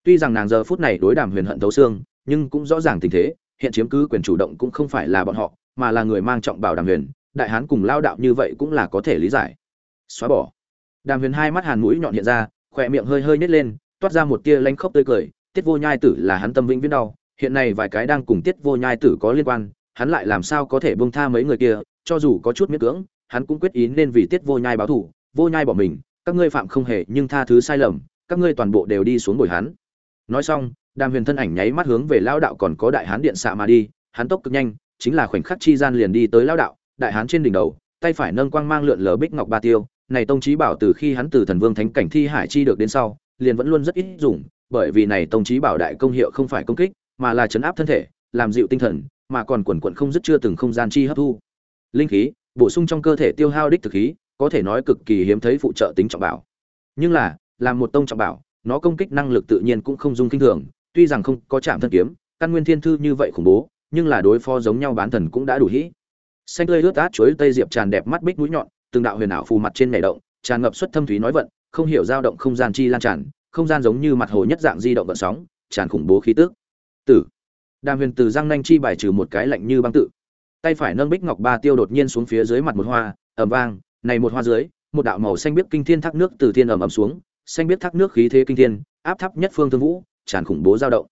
Tuy rằng nàng giờ phút này đối đàm huyền hận thấu xương, nhưng cũng rõ ràng tình thế, hiện chiếm cứ quyền chủ động cũng không phải là bọn họ, mà là người mang trọng bảo đàm huyền, đại hán cùng lao đạo như vậy cũng là có thể lý giải. Xóa bỏ. Đàm huyền hai mắt hàn mũi nhọn hiện ra, khỏe miệng hơi hơi nhét lên, toát ra một tia lanh khốc tươi cười, tiết vô nhai tử là hắn tâm vĩnh viễn đau, hiện nay vài cái đang cùng tiết vô nhai tử có liên quan, hắn lại làm sao có thể bông tha mấy người kia, cho dù có chút miễn cưỡng, hắn cũng quyết ý nên vì tiết vô nhai báo thù, vô nhai bỏ mình các ngươi phạm không hề nhưng tha thứ sai lầm, các ngươi toàn bộ đều đi xuống bồi hắn. Nói xong, đàm huyền thân ảnh nháy mắt hướng về lao đạo còn có đại hán điện xạ mà đi, hắn tốc cực nhanh, chính là khoảnh khắc chi gian liền đi tới lao đạo, đại hán trên đỉnh đầu, tay phải nâng quang mang lượn lờ bích ngọc ba tiêu, này tông trí bảo từ khi hắn từ thần vương thánh cảnh thi hải chi được đến sau, liền vẫn luôn rất ít dùng, bởi vì này tông trí bảo đại công hiệu không phải công kích, mà là chấn áp thân thể, làm dịu tinh thần, mà còn quần quận không dứt chưa từng không gian chi hấp thu. Linh khí, bổ sung trong cơ thể tiêu hao đích thực khí có thể nói cực kỳ hiếm thấy phụ trợ tính trọng bảo. Nhưng là, làm một tông trọng bảo, nó công kích năng lực tự nhiên cũng không dung kinh thường, tuy rằng không có chạm thân kiếm, căn nguyên thiên thư như vậy khủng bố, nhưng là đối phó giống nhau bán thần cũng đã đủ hĩ. Xanh tươi ướt át chuối tây diệp tràn đẹp mắt bích mũi nhọn, từng đạo huyền ảo phù mặt trên nảy động, tràn ngập xuất thâm thúy nói vận, không hiểu dao động không gian chi lan tràn, không gian giống như mặt hồ nhất dạng di động vận sóng, tràn khủng bố khí tức. Tử. Đàm huyền từ răng nanh chi bài trừ một cái lạnh như băng tự. Tay phải nâng bích ngọc ba tiêu đột nhiên xuống phía dưới mặt một hoa, ầm vang này một hoa dưới, một đạo màu xanh biết kinh thiên thác nước từ thiên ẩm ẩm xuống, xanh biết thác nước khí thế kinh thiên, áp thấp nhất phương thương vũ, tràn khủng bố dao động.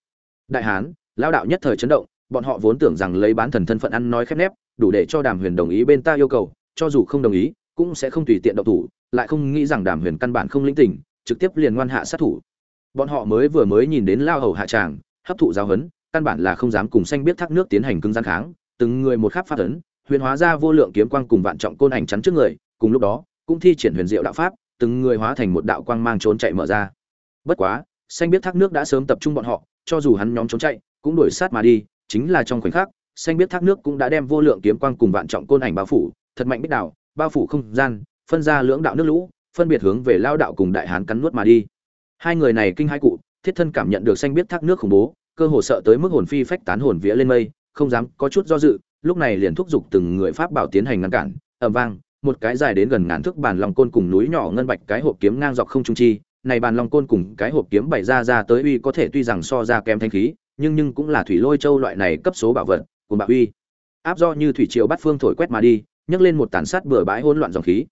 Đại hán lao đạo nhất thời chấn động, bọn họ vốn tưởng rằng lấy bán thần thân phận ăn nói khép nép, đủ để cho đàm huyền đồng ý bên ta yêu cầu, cho dù không đồng ý, cũng sẽ không tùy tiện động thủ, lại không nghĩ rằng đàm huyền căn bản không lĩnh tình, trực tiếp liền ngoan hạ sát thủ. Bọn họ mới vừa mới nhìn đến lao hầu hạ tràng, hấp thụ giáo huấn, căn bản là không dám cùng xanh biết thác nước tiến hành cứng gian kháng, từng người một khắp phát ấn, huyền hóa ra vô lượng kiếm quang cùng vạn trọng côn ảnh chắn trước người cùng lúc đó, cũng thi triển huyền diệu đạo pháp, từng người hóa thành một đạo quang mang trốn chạy mở ra. Bất quá, xanh biết thác nước đã sớm tập trung bọn họ, cho dù hắn nhóm trốn chạy, cũng đuổi sát mà đi, chính là trong khoảnh khắc, xanh biết thác nước cũng đã đem vô lượng kiếm quang cùng vạn trọng côn ảnh bao phủ, thật mạnh bích đạo bao phủ không gian, phân ra lưỡng đạo nước lũ, phân biệt hướng về lao đạo cùng đại hán cắn nuốt mà đi. Hai người này kinh hai cụ, thiết thân cảm nhận được xanh biết thác nước khủng bố, cơ hồ sợ tới mức hồn phi phách tán hồn vía lên mây, không dám có chút do dự, lúc này liền thúc giục từng người pháp bảo tiến hành ngăn cản ẩm vang một cái dài đến gần ngàn thước bàn long côn cùng núi nhỏ ngân bạch cái hộp kiếm ngang dọc không trung chi. Này bàn long côn cùng cái hộp kiếm bày ra ra tới uy có thể tuy rằng so ra kém thanh khí, nhưng nhưng cũng là thủy lôi châu loại này cấp số bảo vật của bạo uy. Áp do như thủy triều bắt phương thổi quét mà đi, nhấc lên một tàn sát bừa bãi hỗn loạn dòng khí.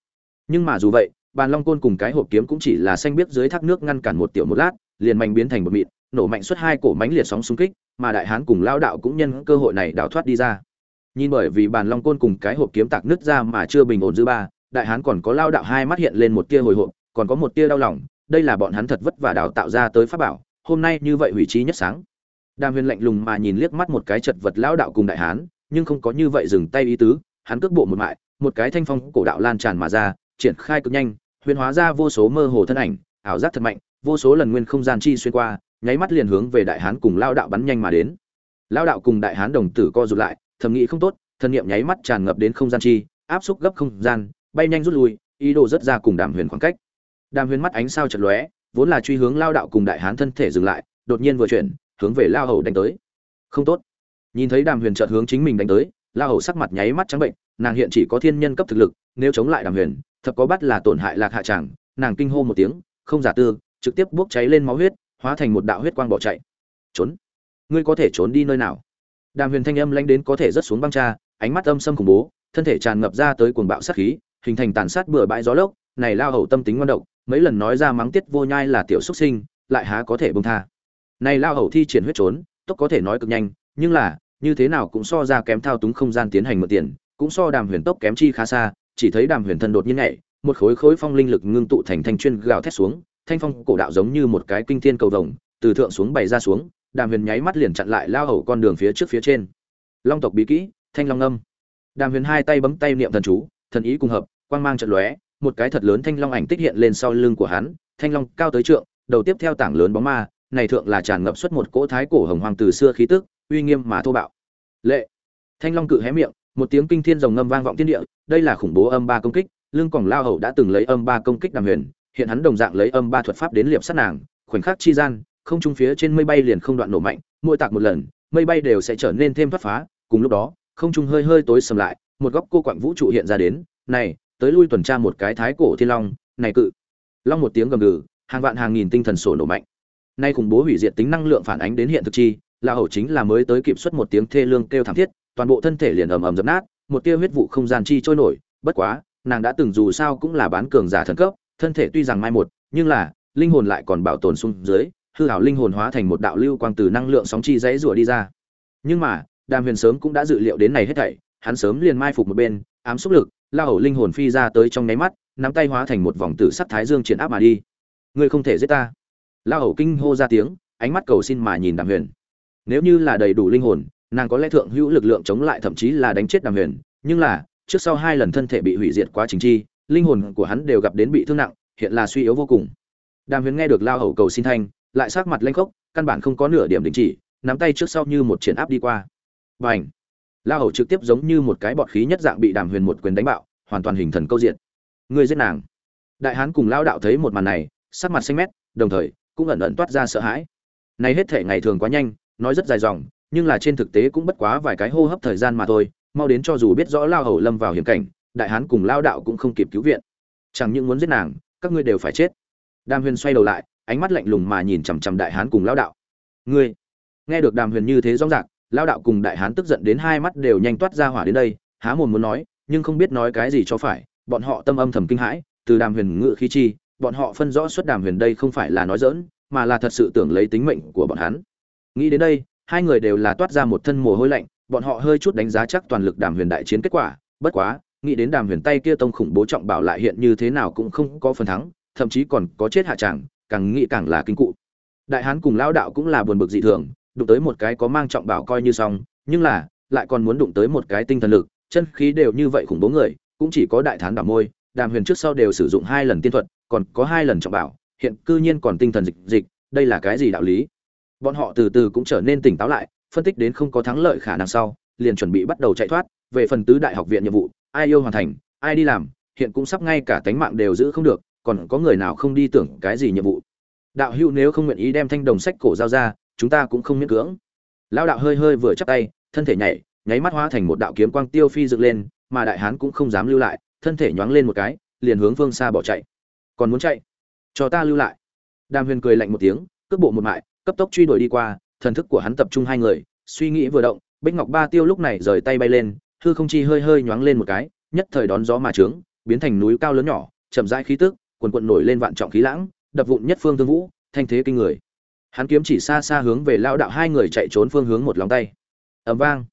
Nhưng mà dù vậy, bàn long côn cùng cái hộp kiếm cũng chỉ là xanh biết dưới thác nước ngăn cản một tiểu một lát, liền mạnh biến thành một mịn, nổ mạnh suốt hai cổ mánh liệt sóng xung kích, mà đại hán cùng lao đạo cũng nhân cơ hội này đào thoát đi ra nhìn bởi vì bàn long côn cùng cái hộp kiếm tạc nứt ra mà chưa bình ổn dư ba, đại hán còn có lao đạo hai mắt hiện lên một tia hồi hộp, còn có một tia đau lòng, đây là bọn hắn thật vất vả đào tạo ra tới pháp bảo, hôm nay như vậy hủy trí nhất sáng. Đàm huyền lạnh lùng mà nhìn liếc mắt một cái chật vật lao đạo cùng đại hán, nhưng không có như vậy dừng tay ý tứ, hắn cước bộ một mại, một cái thanh phong cổ đạo lan tràn mà ra, triển khai cực nhanh, huyền hóa ra vô số mơ hồ thân ảnh, ảo giác thật mạnh, vô số lần nguyên không gian chi xuyên qua, nháy mắt liền hướng về đại hán cùng lao đạo bắn nhanh mà đến. Lao đạo cùng đại hán đồng tử co rụt lại thầm nghĩ không tốt, thần niệm nháy mắt tràn ngập đến không gian chi, áp xúc gấp không gian, bay nhanh rút lui, ý đồ rất ra cùng đàm huyền khoảng cách. Đàm huyền mắt ánh sao chật lóe, vốn là truy hướng lao đạo cùng đại hán thân thể dừng lại, đột nhiên vừa chuyển, hướng về lao hầu đánh tới. Không tốt. Nhìn thấy đàm huyền chợt hướng chính mình đánh tới, lao hầu sắc mặt nháy mắt trắng bệnh, nàng hiện chỉ có thiên nhân cấp thực lực, nếu chống lại đàm huyền, thật có bắt là tổn hại lạc hạ tràng, nàng kinh hô một tiếng, không giả tư, trực tiếp bốc cháy lên máu huyết, hóa thành một đạo huyết quang bỏ chạy. Trốn. Ngươi có thể trốn đi nơi nào? Đàm huyền thanh âm lanh đến có thể rất xuống băng cha, ánh mắt âm sâm khủng bố, thân thể tràn ngập ra tới cuồng bạo sát khí, hình thành tàn sát bừa bãi gió lốc, này lao hầu tâm tính ngoan độc, mấy lần nói ra mắng tiết vô nhai là tiểu xuất sinh, lại há có thể bông tha. Này lao hầu thi triển huyết trốn, tốc có thể nói cực nhanh, nhưng là, như thế nào cũng so ra kém thao túng không gian tiến hành mượn tiền, cũng so đàm huyền tốc kém chi khá xa, chỉ thấy đàm huyền thân đột nhiên nhảy, một khối khối phong linh lực ngưng tụ thành thanh chuyên gào thét xuống, thanh phong cổ đạo giống như một cái kinh thiên cầu vồng, từ thượng xuống bày ra xuống đàm huyền nháy mắt liền chặn lại lao hầu con đường phía trước phía trên. Long tộc bí kỹ, thanh long âm. Đàm huyền hai tay bấm tay niệm thần chú, thần ý cùng hợp, quang mang trận lóe, một cái thật lớn thanh long ảnh tích hiện lên sau lưng của hắn, thanh long cao tới trượng, đầu tiếp theo tảng lớn bóng ma, này thượng là tràn ngập xuất một cỗ thái cổ hồng hoàng từ xưa khí tức, uy nghiêm mà thô bạo. Lệ. Thanh long cự hé miệng, một tiếng kinh thiên rồng ngâm vang vọng thiên địa, đây là khủng bố âm ba công kích lương quảng lao hầu đã từng lấy âm ba công kích đàm huyền, hiện hắn đồng dạng lấy âm ba thuật pháp đến liệp sát nàng, khoảnh khắc chi gian không trung phía trên mây bay liền không đoạn nổ mạnh, mỗi tạc một lần, mây bay đều sẽ trở nên thêm phát phá. Cùng lúc đó, không trung hơi hơi tối sầm lại, một góc cô quặng vũ trụ hiện ra đến. Này, tới lui tuần tra một cái thái cổ thiên long. Này cự. Long một tiếng gầm gừ, hàng vạn hàng nghìn tinh thần sổ nổ mạnh. Nay khủng bố hủy diệt tính năng lượng phản ánh đến hiện thực chi là hậu chính là mới tới kịp xuất một tiếng thê lương kêu thảm thiết, toàn bộ thân thể liền ầm ầm dập nát, một tia huyết vụ không gian chi trôi nổi. Bất quá, nàng đã từng dù sao cũng là bán cường giả thần cấp, thân thể tuy rằng mai một, nhưng là, linh hồn lại còn bảo tồn xuống dưới hư hảo linh hồn hóa thành một đạo lưu quang từ năng lượng sóng chi dãy rủa đi ra. Nhưng mà, đàm huyền sớm cũng đã dự liệu đến này hết thảy, hắn sớm liền mai phục một bên, ám xúc lực, lao hầu linh hồn phi ra tới trong nháy mắt, nắm tay hóa thành một vòng tử sắt thái dương triển áp mà đi. Ngươi không thể giết ta. Lao hầu kinh hô ra tiếng, ánh mắt cầu xin mà nhìn đàm huyền. Nếu như là đầy đủ linh hồn, nàng có lẽ thượng hữu lực lượng chống lại thậm chí là đánh chết đàm huyền. Nhưng là, trước sau hai lần thân thể bị hủy diệt quá trình chi, linh hồn của hắn đều gặp đến bị thương nặng, hiện là suy yếu vô cùng. Đàm huyền nghe được lao hầu cầu xin thanh lại sát mặt lênh khốc, căn bản không có nửa điểm đình chỉ, nắm tay trước sau như một triển áp đi qua. Bành! La lao hầu trực tiếp giống như một cái bọt khí nhất dạng bị đàm huyền một quyền đánh bạo, hoàn toàn hình thần câu diện. Người giết nàng! Đại hán cùng lao đạo thấy một màn này, sắc mặt xanh mét, đồng thời, cũng ẩn ẩn toát ra sợ hãi. Này hết thể ngày thường quá nhanh, nói rất dài dòng, nhưng là trên thực tế cũng bất quá vài cái hô hấp thời gian mà thôi. Mau đến cho dù biết rõ lao hầu lâm vào hiểm cảnh, đại hán cùng lao đạo cũng không kịp cứu viện. Chẳng những muốn giết nàng, các ngươi đều phải chết. Đàm huyền xoay đầu lại ánh mắt lạnh lùng mà nhìn chằm chằm đại hán cùng lão đạo. Ngươi, nghe được đàm huyền như thế rõ ràng, lão đạo cùng đại hán tức giận đến hai mắt đều nhanh toát ra hỏa đến đây, há mồm muốn nói, nhưng không biết nói cái gì cho phải, bọn họ tâm âm thầm kinh hãi, từ đàm huyền ngự khí chi, bọn họ phân rõ xuất đàm huyền đây không phải là nói dỡn mà là thật sự tưởng lấy tính mệnh của bọn hắn. Nghĩ đến đây, hai người đều là toát ra một thân mồ hôi lạnh, bọn họ hơi chút đánh giá chắc toàn lực đàm huyền đại chiến kết quả, bất quá, nghĩ đến đàm huyền tay kia tông khủng bố trọng bảo lại hiện như thế nào cũng không có phần thắng, thậm chí còn có chết hạ tràng càng nghĩ càng là kinh cụ. Đại hán cùng lão đạo cũng là buồn bực dị thường, đụng tới một cái có mang trọng bảo coi như xong, nhưng là, lại còn muốn đụng tới một cái tinh thần lực, chân khí đều như vậy khủng bố người, cũng chỉ có đại thán đảo môi, đàm huyền trước sau đều sử dụng hai lần tiên thuật, còn có hai lần trọng bảo, hiện cư nhiên còn tinh thần dịch dịch, đây là cái gì đạo lý? Bọn họ từ từ cũng trở nên tỉnh táo lại, phân tích đến không có thắng lợi khả năng sau, liền chuẩn bị bắt đầu chạy thoát, về phần tứ đại học viện nhiệm vụ, ai yêu hoàn thành, ai đi làm, hiện cũng sắp ngay cả tánh mạng đều giữ không được còn có người nào không đi tưởng cái gì nhiệm vụ? Đạo hữu nếu không nguyện ý đem thanh đồng sách cổ giao ra, chúng ta cũng không miễn cưỡng. Lão đạo hơi hơi vừa chắp tay, thân thể nhảy, nháy mắt hóa thành một đạo kiếm quang tiêu phi dựng lên, mà đại hán cũng không dám lưu lại, thân thể nhoáng lên một cái, liền hướng phương xa bỏ chạy. Còn muốn chạy? Cho ta lưu lại. Đàm huyền cười lạnh một tiếng, cước bộ một mại, cấp tốc truy đuổi đi qua, thần thức của hắn tập trung hai người, suy nghĩ vừa động, bích ngọc ba tiêu lúc này rời tay bay lên, hư không chi hơi hơi nhoáng lên một cái, nhất thời đón gió mà trướng, biến thành núi cao lớn nhỏ, chậm rãi khí tức quần quần nổi lên vạn trọng khí lãng, đập vụn nhất phương thương vũ, thanh thế kinh người. Hắn kiếm chỉ xa xa hướng về lão đạo hai người chạy trốn phương hướng một lòng tay. Ầm vang.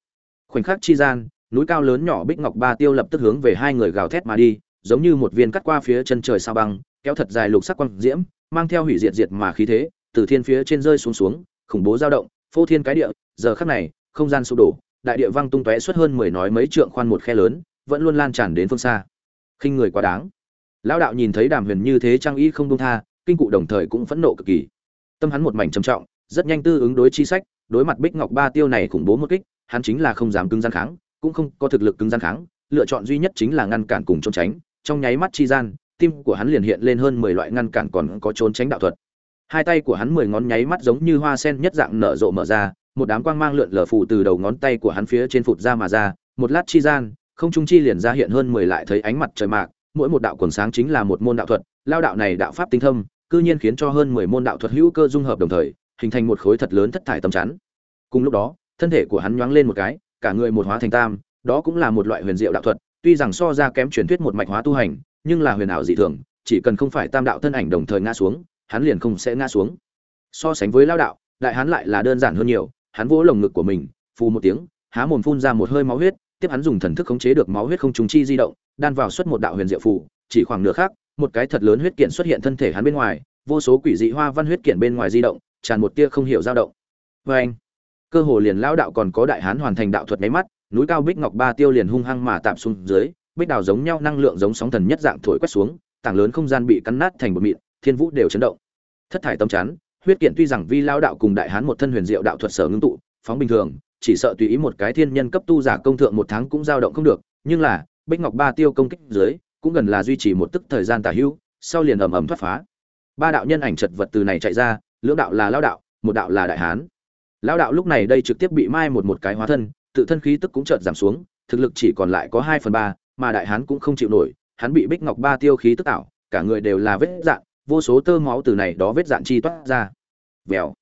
Khoảnh khắc chi gian, núi cao lớn nhỏ bích ngọc ba tiêu lập tức hướng về hai người gào thét mà đi, giống như một viên cắt qua phía chân trời sao băng, kéo thật dài lục sắc quang diễm, mang theo hủy diệt diệt mà khí thế, từ thiên phía trên rơi xuống xuống, khủng bố dao động, phô thiên cái địa, giờ khắc này, không gian sụp đổ, đại địa văng tung tóe suốt hơn mười nói mấy trượng khoan một khe lớn, vẫn luôn lan tràn đến phương xa. Khinh người quá đáng lão đạo nhìn thấy đàm huyền như thế trang y không đông tha, kinh cụ đồng thời cũng phẫn nộ cực kỳ. Tâm hắn một mảnh trầm trọng, rất nhanh tư ứng đối chi sách, đối mặt bích ngọc ba tiêu này khủng bố một kích, hắn chính là không dám cứng gian kháng, cũng không có thực lực cứng gian kháng, lựa chọn duy nhất chính là ngăn cản cùng trốn tránh. Trong nháy mắt chi gian, tim của hắn liền hiện lên hơn mười loại ngăn cản còn có trốn tránh đạo thuật. Hai tay của hắn mười ngón nháy mắt giống như hoa sen nhất dạng nở rộ mở ra, một đám quang mang lượn lờ phủ từ đầu ngón tay của hắn phía trên phụt ra mà ra. Một lát chi gian, không trung chi liền ra hiện hơn mười lại thấy ánh mặt trời mạc mỗi một đạo quần sáng chính là một môn đạo thuật, lao đạo này đạo pháp tinh thâm, cư nhiên khiến cho hơn mười môn đạo thuật hữu cơ dung hợp đồng thời, hình thành một khối thật lớn thất thải tầm chắn. Cùng lúc đó, thân thể của hắn nhoáng lên một cái, cả người một hóa thành tam, đó cũng là một loại huyền diệu đạo thuật, tuy rằng so ra kém truyền thuyết một mạch hóa tu hành, nhưng là huyền ảo dị thường, chỉ cần không phải tam đạo thân ảnh đồng thời ngã xuống, hắn liền không sẽ ngã xuống. So sánh với lao đạo, đại hắn lại là đơn giản hơn nhiều, hắn vỗ lồng ngực của mình, phù một tiếng, há mồm phun ra một hơi máu huyết, tiếp hắn dùng thần thức khống chế được máu huyết không trùng chi di động đan vào xuất một đạo huyền diệu phù chỉ khoảng nửa khác một cái thật lớn huyết kiện xuất hiện thân thể hắn bên ngoài vô số quỷ dị hoa văn huyết kiện bên ngoài di động tràn một tia không hiểu dao động. Vê anh cơ hồ liền lão đạo còn có đại hán hoàn thành đạo thuật máy mắt núi cao bích ngọc ba tiêu liền hung hăng mà tạm xuống dưới bích đào giống nhau năng lượng giống sóng thần nhất dạng thổi quét xuống tảng lớn không gian bị cắn nát thành một mịn thiên vũ đều chấn động. Thất thải tâm chán, huyết kiện tuy rằng vi lão đạo cùng đại hán một thân huyền diệu đạo thuật sở ngưng tụ phóng bình thường chỉ sợ tùy ý một cái thiên nhân cấp tu giả công thượng một tháng cũng dao động không được nhưng là bích ngọc ba tiêu công kích dưới cũng gần là duy trì một tức thời gian tả hữu sau liền ầm ầm thoát phá. Ba đạo nhân ảnh chật vật từ này chạy ra lưỡng đạo là lao đạo một đạo là đại hán. Lao đạo lúc này đây trực tiếp bị mai một một cái hóa thân tự thân khí tức cũng chợt giảm xuống thực lực chỉ còn lại có hai phần ba mà đại hán cũng không chịu nổi hắn bị bích ngọc ba tiêu khí tức ảo, cả người đều là vết dạn vô số tơ máu từ này đó vết dạn chi toát ra. Vèo.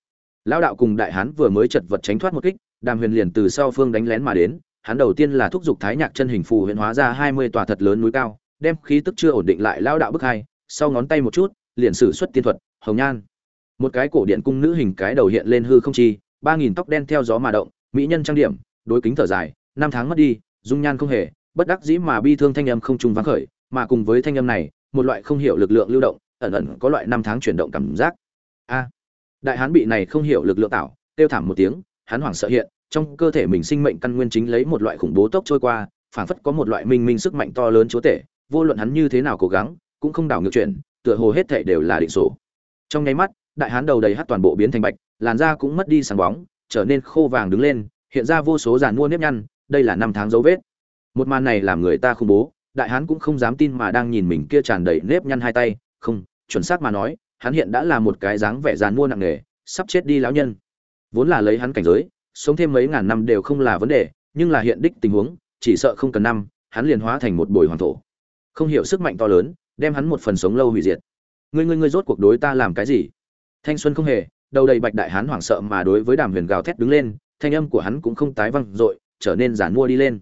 Lao đạo cùng đại hán vừa mới chật vật tránh thoát một kích đàm huyền liền từ sau phương đánh lén mà đến hắn đầu tiên là thúc giục thái nhạc chân hình phù huyện hóa ra hai mươi tòa thật lớn núi cao, đem khí tức chưa ổn định lại lao đạo bức hai, sau ngón tay một chút, liền sử xuất tiên thuật, hồng nhan. Một cái cổ điện cung nữ hình cái đầu hiện lên hư không chi, ba nghìn tóc đen theo gió mà động, mỹ nhân trang điểm, đối kính thở dài, năm tháng mất đi, dung nhan không hề, bất đắc dĩ mà bi thương thanh âm không trung vắng khởi, mà cùng với thanh âm này, một loại không hiểu lực lượng lưu động, ẩn ẩn có loại năm tháng chuyển động cảm giác. A, đại hán bị này không hiểu lực lượng tạo, kêu thảm một tiếng, hắn hoảng sợ hiện trong cơ thể mình sinh mệnh căn nguyên chính lấy một loại khủng bố tốc trôi qua, phảng phất có một loại minh minh sức mạnh to lớn chúa tể, vô luận hắn như thế nào cố gắng, cũng không đảo ngược chuyển tựa hồ hết thể đều là định số. Trong nháy mắt, đại hán đầu đầy hắt toàn bộ biến thành bạch, làn da cũng mất đi sáng bóng, trở nên khô vàng đứng lên, hiện ra vô số giàn mua nếp nhăn, đây là năm tháng dấu vết. Một màn này làm người ta khủng bố, đại hán cũng không dám tin mà đang nhìn mình kia tràn đầy nếp nhăn hai tay, không, chuẩn xác mà nói, hắn hiện đã là một cái dáng vẻ giàn mua nặng nề, sắp chết đi lão nhân. Vốn là lấy hắn cảnh giới sống thêm mấy ngàn năm đều không là vấn đề, nhưng là hiện đích tình huống, chỉ sợ không cần năm, hắn liền hóa thành một bồi hoàng thổ. Không hiểu sức mạnh to lớn, đem hắn một phần sống lâu hủy diệt. Ngươi ngươi ngươi rốt cuộc đối ta làm cái gì? Thanh xuân không hề, đầu đầy bạch đại hán hoảng sợ mà đối với đàm huyền gào thét đứng lên, thanh âm của hắn cũng không tái văng dội, trở nên giản mua đi lên.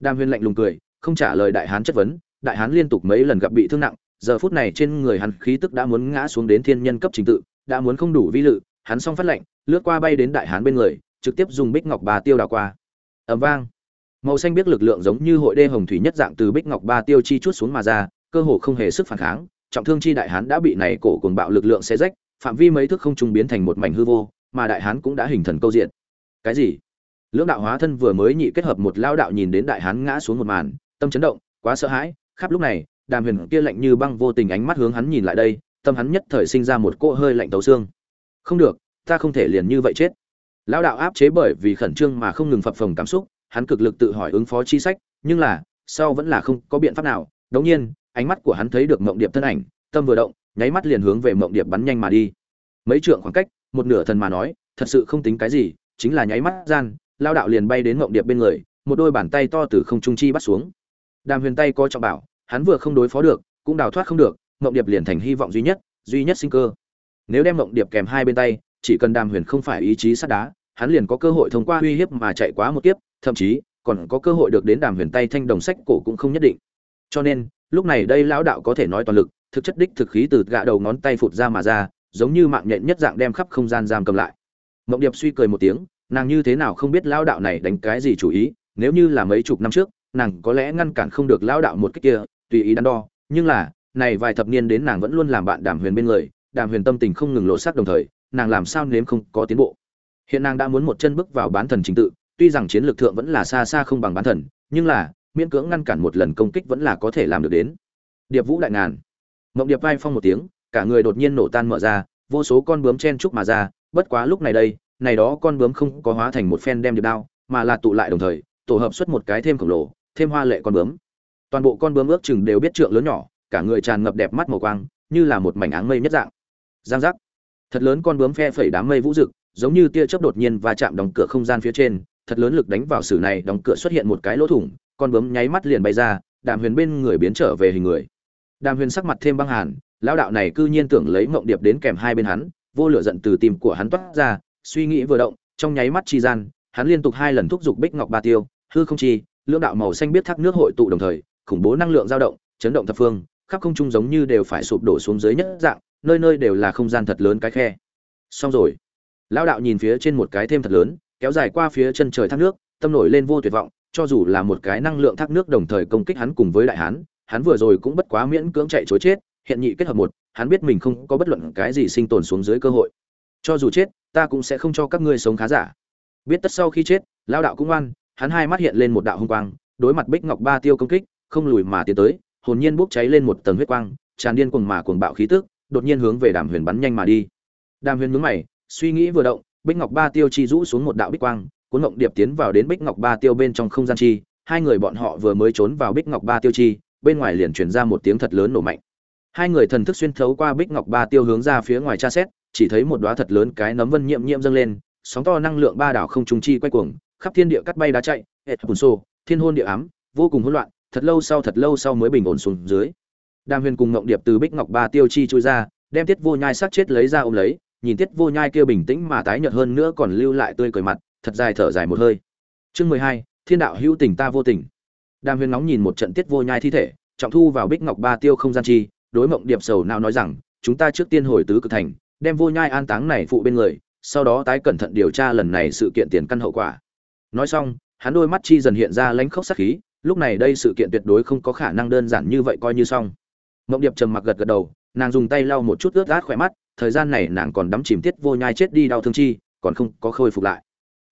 Đàm huyền lạnh lùng cười, không trả lời đại hán chất vấn, đại hán liên tục mấy lần gặp bị thương nặng, giờ phút này trên người hắn khí tức đã muốn ngã xuống đến thiên nhân cấp trình tự, đã muốn không đủ vi lự, hắn xong phát lệnh, lướt qua bay đến đại hán bên người trực tiếp dùng bích ngọc ba tiêu đào qua. Ẩm vang. Màu xanh biết lực lượng giống như hội đê hồng thủy nhất dạng từ bích ngọc ba tiêu chi chút xuống mà ra, cơ hồ không hề sức phản kháng, trọng thương chi đại hán đã bị này cổ cuồng bạo lực lượng xé rách, phạm vi mấy thước không trung biến thành một mảnh hư vô, mà đại hán cũng đã hình thần câu diện. Cái gì? Lưỡng đạo hóa thân vừa mới nhị kết hợp một lao đạo nhìn đến đại hán ngã xuống một màn, tâm chấn động, quá sợ hãi, khắp lúc này, đàm huyền kia lạnh như băng vô tình ánh mắt hướng hắn nhìn lại đây, tâm hắn nhất thời sinh ra một cỗ hơi lạnh tấu xương. Không được, ta không thể liền như vậy chết. Lão đạo áp chế bởi vì khẩn trương mà không ngừng phập phồng cảm xúc, hắn cực lực tự hỏi ứng phó chi sách, nhưng là, sau vẫn là không có biện pháp nào. Đống nhiên, ánh mắt của hắn thấy được mộng điệp thân ảnh, tâm vừa động, nháy mắt liền hướng về mộng điệp bắn nhanh mà đi. Mấy trượng khoảng cách, một nửa thần mà nói, thật sự không tính cái gì, chính là nháy mắt gian lao đạo liền bay đến mộng điệp bên người, một đôi bàn tay to từ không trung chi bắt xuống. Đàm huyền tay coi trọng bảo, hắn vừa không đối phó được, cũng đào thoát không được, mộng điệp liền thành hy vọng duy nhất duy nhất sinh cơ. Nếu đem mộng điệp kèm hai bên tay chỉ cần đàm huyền không phải ý chí sắt đá, hắn liền có cơ hội thông qua uy hiếp mà chạy quá một kiếp, thậm chí, còn có cơ hội được đến đàm huyền tay thanh đồng sách cổ cũng không nhất định. Cho nên, lúc này đây lão đạo có thể nói toàn lực, thực chất đích thực khí từ gạ đầu ngón tay phụt ra mà ra, giống như mạng nhện nhất dạng đem khắp không gian giam cầm lại. Mộng điệp suy cười một tiếng, nàng như thế nào không biết lão đạo này đánh cái gì chủ ý, nếu như là mấy chục năm trước, nàng có lẽ ngăn cản không được lão đạo một cách kia, tùy ý đắn đo, nhưng là, này vài thập niên đến nàng vẫn luôn làm bạn đàm huyền bên người, đàm huyền tâm tình không ngừng lộ sắc đồng thời nàng làm sao nếm không có tiến bộ. Hiện nàng đã muốn một chân bước vào bán thần trình tự, tuy rằng chiến lược thượng vẫn là xa xa không bằng bán thần, nhưng là, miễn cưỡng ngăn cản một lần công kích vẫn là có thể làm được đến. Điệp vũ đại ngàn. Mộng điệp vai phong một tiếng, cả người đột nhiên nổ tan mở ra, vô số con bướm chen chúc mà ra, bất quá lúc này đây, này đó con bướm không có hóa thành một phen đem điệp đao, mà là tụ lại đồng thời, tổ hợp xuất một cái thêm khổng lồ, thêm hoa lệ con bướm. Toàn bộ con bướm ước chừng đều biết trượng lớn nhỏ, cả người tràn ngập đẹp mắt màu quang, như là một mảnh áng mây nhất dạng. Giang giác thật lớn con bướm phe phẩy đám mây vũ rực, giống như tia chớp đột nhiên va chạm đóng cửa không gian phía trên, thật lớn lực đánh vào sử này, đóng cửa xuất hiện một cái lỗ thủng, con bướm nháy mắt liền bay ra, đàm huyền bên người biến trở về hình người. Đàm huyền sắc mặt thêm băng hàn, lão đạo này cư nhiên tưởng lấy mộng điệp đến kèm hai bên hắn, vô lửa giận từ tim của hắn toát ra, suy nghĩ vừa động, trong nháy mắt chi gian, hắn liên tục hai lần thúc giục bích ngọc ba tiêu, hư không chi, lưỡng đạo màu xanh biết thác nước hội tụ đồng thời, khủng bố năng lượng dao động, chấn động thập phương, khắp không trung giống như đều phải sụp đổ xuống dưới nhất dạng nơi nơi đều là không gian thật lớn cái khe. Xong rồi. Lão đạo nhìn phía trên một cái thêm thật lớn, kéo dài qua phía chân trời thác nước, tâm nổi lên vô tuyệt vọng, cho dù là một cái năng lượng thác nước đồng thời công kích hắn cùng với đại hán, hắn vừa rồi cũng bất quá miễn cưỡng chạy chối chết, hiện nhị kết hợp một, hắn biết mình không có bất luận cái gì sinh tồn xuống dưới cơ hội. Cho dù chết, ta cũng sẽ không cho các ngươi sống khá giả. Biết tất sau khi chết lao đạo cũng ngoan, hắn hai mắt hiện lên một đạo hung quang, đối mặt bích ngọc ba tiêu công kích, không lùi mà tiến tới, hồn nhiên bốc cháy lên một tầng huyết quang, tràn điên cuồng mà cuồng bạo khí tức đột nhiên hướng về đàm huyền bắn nhanh mà đi. Đàm huyền nhướng mày suy nghĩ vừa động bích ngọc ba tiêu chi rũ xuống một đạo bích quang cuốn ngọc điệp tiến vào đến bích ngọc ba tiêu bên trong không gian chi. Hai người bọn họ vừa mới trốn vào bích ngọc ba tiêu chi bên ngoài liền truyền ra một tiếng thật lớn nổ mạnh. Hai người thần thức xuyên thấu qua bích ngọc ba tiêu hướng ra phía ngoài tra xét chỉ thấy một đóa thật lớn cái nấm vân nhiệm nhiệm dâng lên sóng to năng lượng ba đảo không trung chi quay cuồng khắp thiên địa cắt bay đá chạy hệt hồn sô, thiên hôn địa ám vô cùng hỗn loạn thật lâu sau thật lâu sau mới bình ổn xuống dưới đàm huyền cùng ngộng điệp từ bích ngọc ba tiêu chi chui ra, đem tiết vô nhai sát chết lấy ra ôm lấy, nhìn tiết vô nhai kia bình tĩnh mà tái nhợt hơn nữa còn lưu lại tươi cười mặt, thật dài thở dài một hơi. Chương mười hai, thiên đạo hữu tình ta vô tình. Đàm huyền nóng nhìn một trận tiết vô nhai thi thể, trọng thu vào bích ngọc ba tiêu không gian chi, đối mộng điệp sầu nào nói rằng, chúng ta trước tiên hồi tứ cực thành, đem vô nhai an táng này phụ bên người, sau đó tái cẩn thận điều tra lần này sự kiện tiền căn hậu quả. Nói xong, hắn đôi mắt chi dần hiện ra lãnh khốc sát khí, lúc này đây sự kiện tuyệt đối không có khả năng đơn giản như vậy coi như xong mộng điệp trầm mặc gật gật đầu, nàng dùng tay lau một chút ướt át khỏe mắt, thời gian này nàng còn đắm chìm tiết vô nhai chết đi đau thương chi, còn không có khôi phục lại.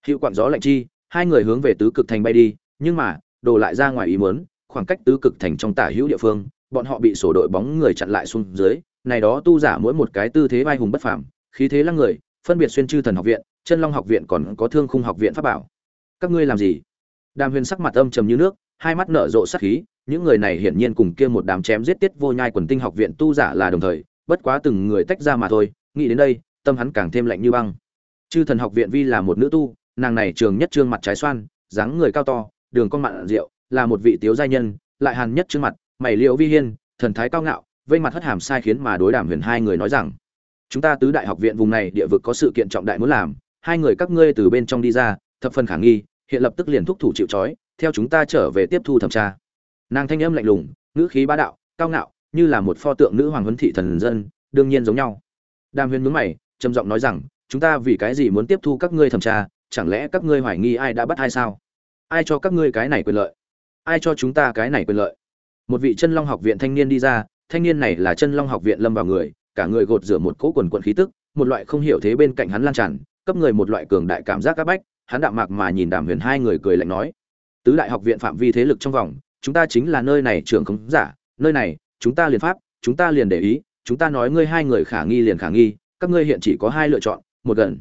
Hiệu quặng gió lạnh chi, hai người hướng về tứ cực thành bay đi, nhưng mà đồ lại ra ngoài ý muốn, khoảng cách tứ cực thành trong tả hữu địa phương, bọn họ bị sổ đội bóng người chặn lại xuống dưới, này đó tu giả mỗi một cái tư thế vai hùng bất phàm, khí thế lăng người, phân biệt xuyên chư thần học viện, chân long học viện còn có thương khung học viện pháp bảo. Các ngươi làm gì? Đàm huyền sắc mặt âm trầm như nước, hai mắt nở rộ sắc khí những người này hiển nhiên cùng kia một đám chém giết tiết vô nhai quần tinh học viện tu giả là đồng thời, bất quá từng người tách ra mà thôi, nghĩ đến đây, tâm hắn càng thêm lạnh như băng. Chư thần học viện vi là một nữ tu, nàng này trường nhất trương mặt trái xoan, dáng người cao to, đường con mặn rượu, là một vị tiếu giai nhân, lại hàn nhất trương mặt, mày liệu vi hiên, thần thái cao ngạo, vây mặt hất hàm sai khiến mà đối đàm huyền hai người nói rằng, chúng ta tứ đại học viện vùng này địa vực có sự kiện trọng đại muốn làm, hai người các ngươi từ bên trong đi ra, thập phần khả nghi, hiện lập tức liền thúc thủ chịu trói, theo chúng ta trở về tiếp thu thẩm tra nàng thanh âm lạnh lùng, ngữ khí bá đạo, cao ngạo, như là một pho tượng nữ hoàng huấn thị thần dân, đương nhiên giống nhau. Đàm huyền mướn mày, trầm giọng nói rằng, chúng ta vì cái gì muốn tiếp thu các ngươi thẩm tra, chẳng lẽ các ngươi hoài nghi ai đã bắt ai sao? Ai cho các ngươi cái này quyền lợi? Ai cho chúng ta cái này quyền lợi? Một vị chân long học viện thanh niên đi ra, thanh niên này là chân long học viện lâm vào người, cả người gột rửa một cỗ quần quần khí tức, một loại không hiểu thế bên cạnh hắn lan tràn, cấp người một loại cường đại cảm giác áp bách, hắn đạm mạc mà nhìn đàm huyền hai người cười lạnh nói, tứ đại học viện phạm vi thế lực trong vòng chúng ta chính là nơi này trưởng khống giả, nơi này, chúng ta liền pháp, chúng ta liền để ý, chúng ta nói ngươi hai người khả nghi liền khả nghi, các ngươi hiện chỉ có hai lựa chọn, một gần.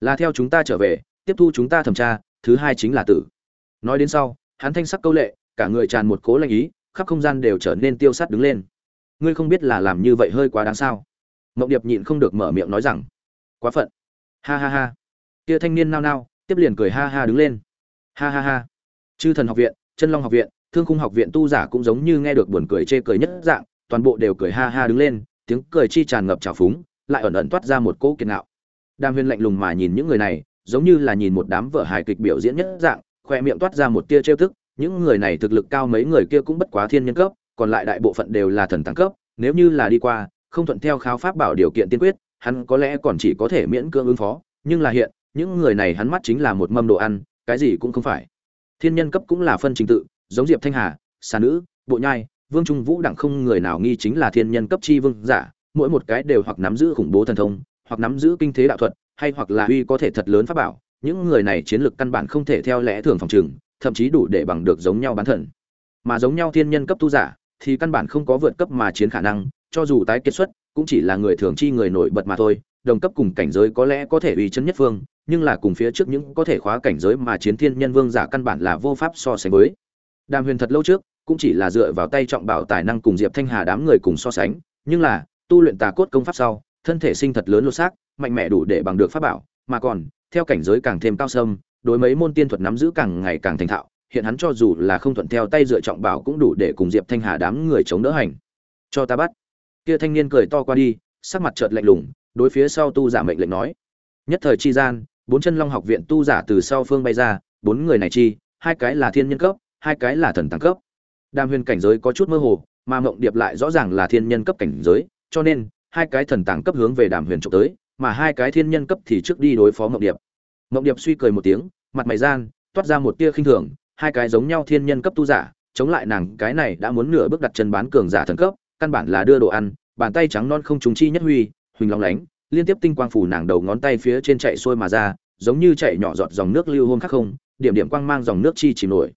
Là theo chúng ta trở về, tiếp thu chúng ta thẩm tra, thứ hai chính là tử. Nói đến sau, hắn thanh sắc câu lệ, cả người tràn một cố lanh ý, khắp không gian đều trở nên tiêu sát đứng lên. Ngươi không biết là làm như vậy hơi quá đáng sao? Mộng điệp nhịn không được mở miệng nói rằng, quá phận. Ha ha ha. Kia thanh niên nao nao, tiếp liền cười ha ha đứng lên. Ha ha ha. Chư thần học viện, chân long học viện thương khung học viện tu giả cũng giống như nghe được buồn cười chê cười nhất dạng, toàn bộ đều cười ha ha đứng lên, tiếng cười chi tràn ngập trào phúng, lại ẩn ẩn toát ra một cỗ kiệt nạo. đam huyền lạnh lùng mà nhìn những người này, giống như là nhìn một đám vở hài kịch biểu diễn nhất dạng, khoe miệng toát ra một tia trêu tức, những người này thực lực cao mấy người kia cũng bất quá thiên nhân cấp, còn lại đại bộ phận đều là thần tăng cấp, nếu như là đi qua, không thuận theo khao pháp bảo điều kiện tiên quyết, hắn có lẽ còn chỉ có thể miễn cưỡng ứng phó, nhưng là hiện, những người này hắn mắt chính là một mâm đồ ăn, cái gì cũng không phải thiên nhân cấp cũng là phân trình tự giống diệp thanh hà, xà nữ, bộ nhai, vương trung vũ đẳng không người nào nghi chính là thiên nhân cấp chi vương giả, mỗi một cái đều hoặc nắm giữ khủng bố thần thông, hoặc nắm giữ kinh thế đạo thuật, hay hoặc là uy có thể thật lớn pháp bảo, những người này chiến lược căn bản không thể theo lẽ thường phòng trừng, thậm chí đủ để bằng được giống nhau bán thần. Mà giống nhau thiên nhân cấp tu giả thì căn bản không có vượt cấp mà chiến khả năng, cho dù tái kết xuất, cũng chỉ là người thường chi người nổi bật mà thôi, đồng cấp cùng cảnh giới có lẽ có thể uy chấn nhất phương, nhưng là cùng phía trước những có thể khóa cảnh giới mà chiến thiên nhân vương giả căn bản là vô pháp so sánh với đàm huyền thật lâu trước cũng chỉ là dựa vào tay trọng bảo tài năng cùng diệp thanh hà đám người cùng so sánh, nhưng là, tu luyện tà cốt công pháp sau, thân thể sinh thật lớn lột xác, mạnh mẽ đủ để bằng được pháp bảo, mà còn, theo cảnh giới càng thêm cao sâm, đối mấy môn tiên thuật nắm giữ càng ngày càng thành thạo, hiện hắn cho dù là không thuận theo tay dựa trọng bảo cũng đủ để cùng diệp thanh hà đám người chống đỡ hành. Cho ta bắt. Kia thanh niên cười to qua đi, sắc mặt chợt lạnh lùng, đối phía sau tu giả mệnh lệnh nói. Nhất thời chi gian, bốn chân long học viện tu giả từ sau phương bay ra, bốn người này chi, hai cái là thiên nhân cấp hai cái là thần tăng cấp. Đàm huyền cảnh giới có chút mơ hồ, mà mộng điệp lại rõ ràng là thiên nhân cấp cảnh giới, cho nên, hai cái thần tàng cấp hướng về đàm huyền trộm tới, mà hai cái thiên nhân cấp thì trước đi đối phó mộng điệp. Mộng điệp suy cười một tiếng, mặt mày gian, toát ra một tia khinh thường, hai cái giống nhau thiên nhân cấp tu giả, chống lại nàng, cái này đã muốn nửa bước đặt chân bán cường giả thần cấp, căn bản là đưa đồ ăn, bàn tay trắng non không trùng chi nhất huy, huỳnh lóng lánh, liên tiếp tinh quang phủ nàng đầu ngón tay phía trên chạy xuôi mà ra, giống như chạy nhỏ giọt dòng nước lưu hôm khắc không, điểm điểm quang mang dòng nước chi chìm nổi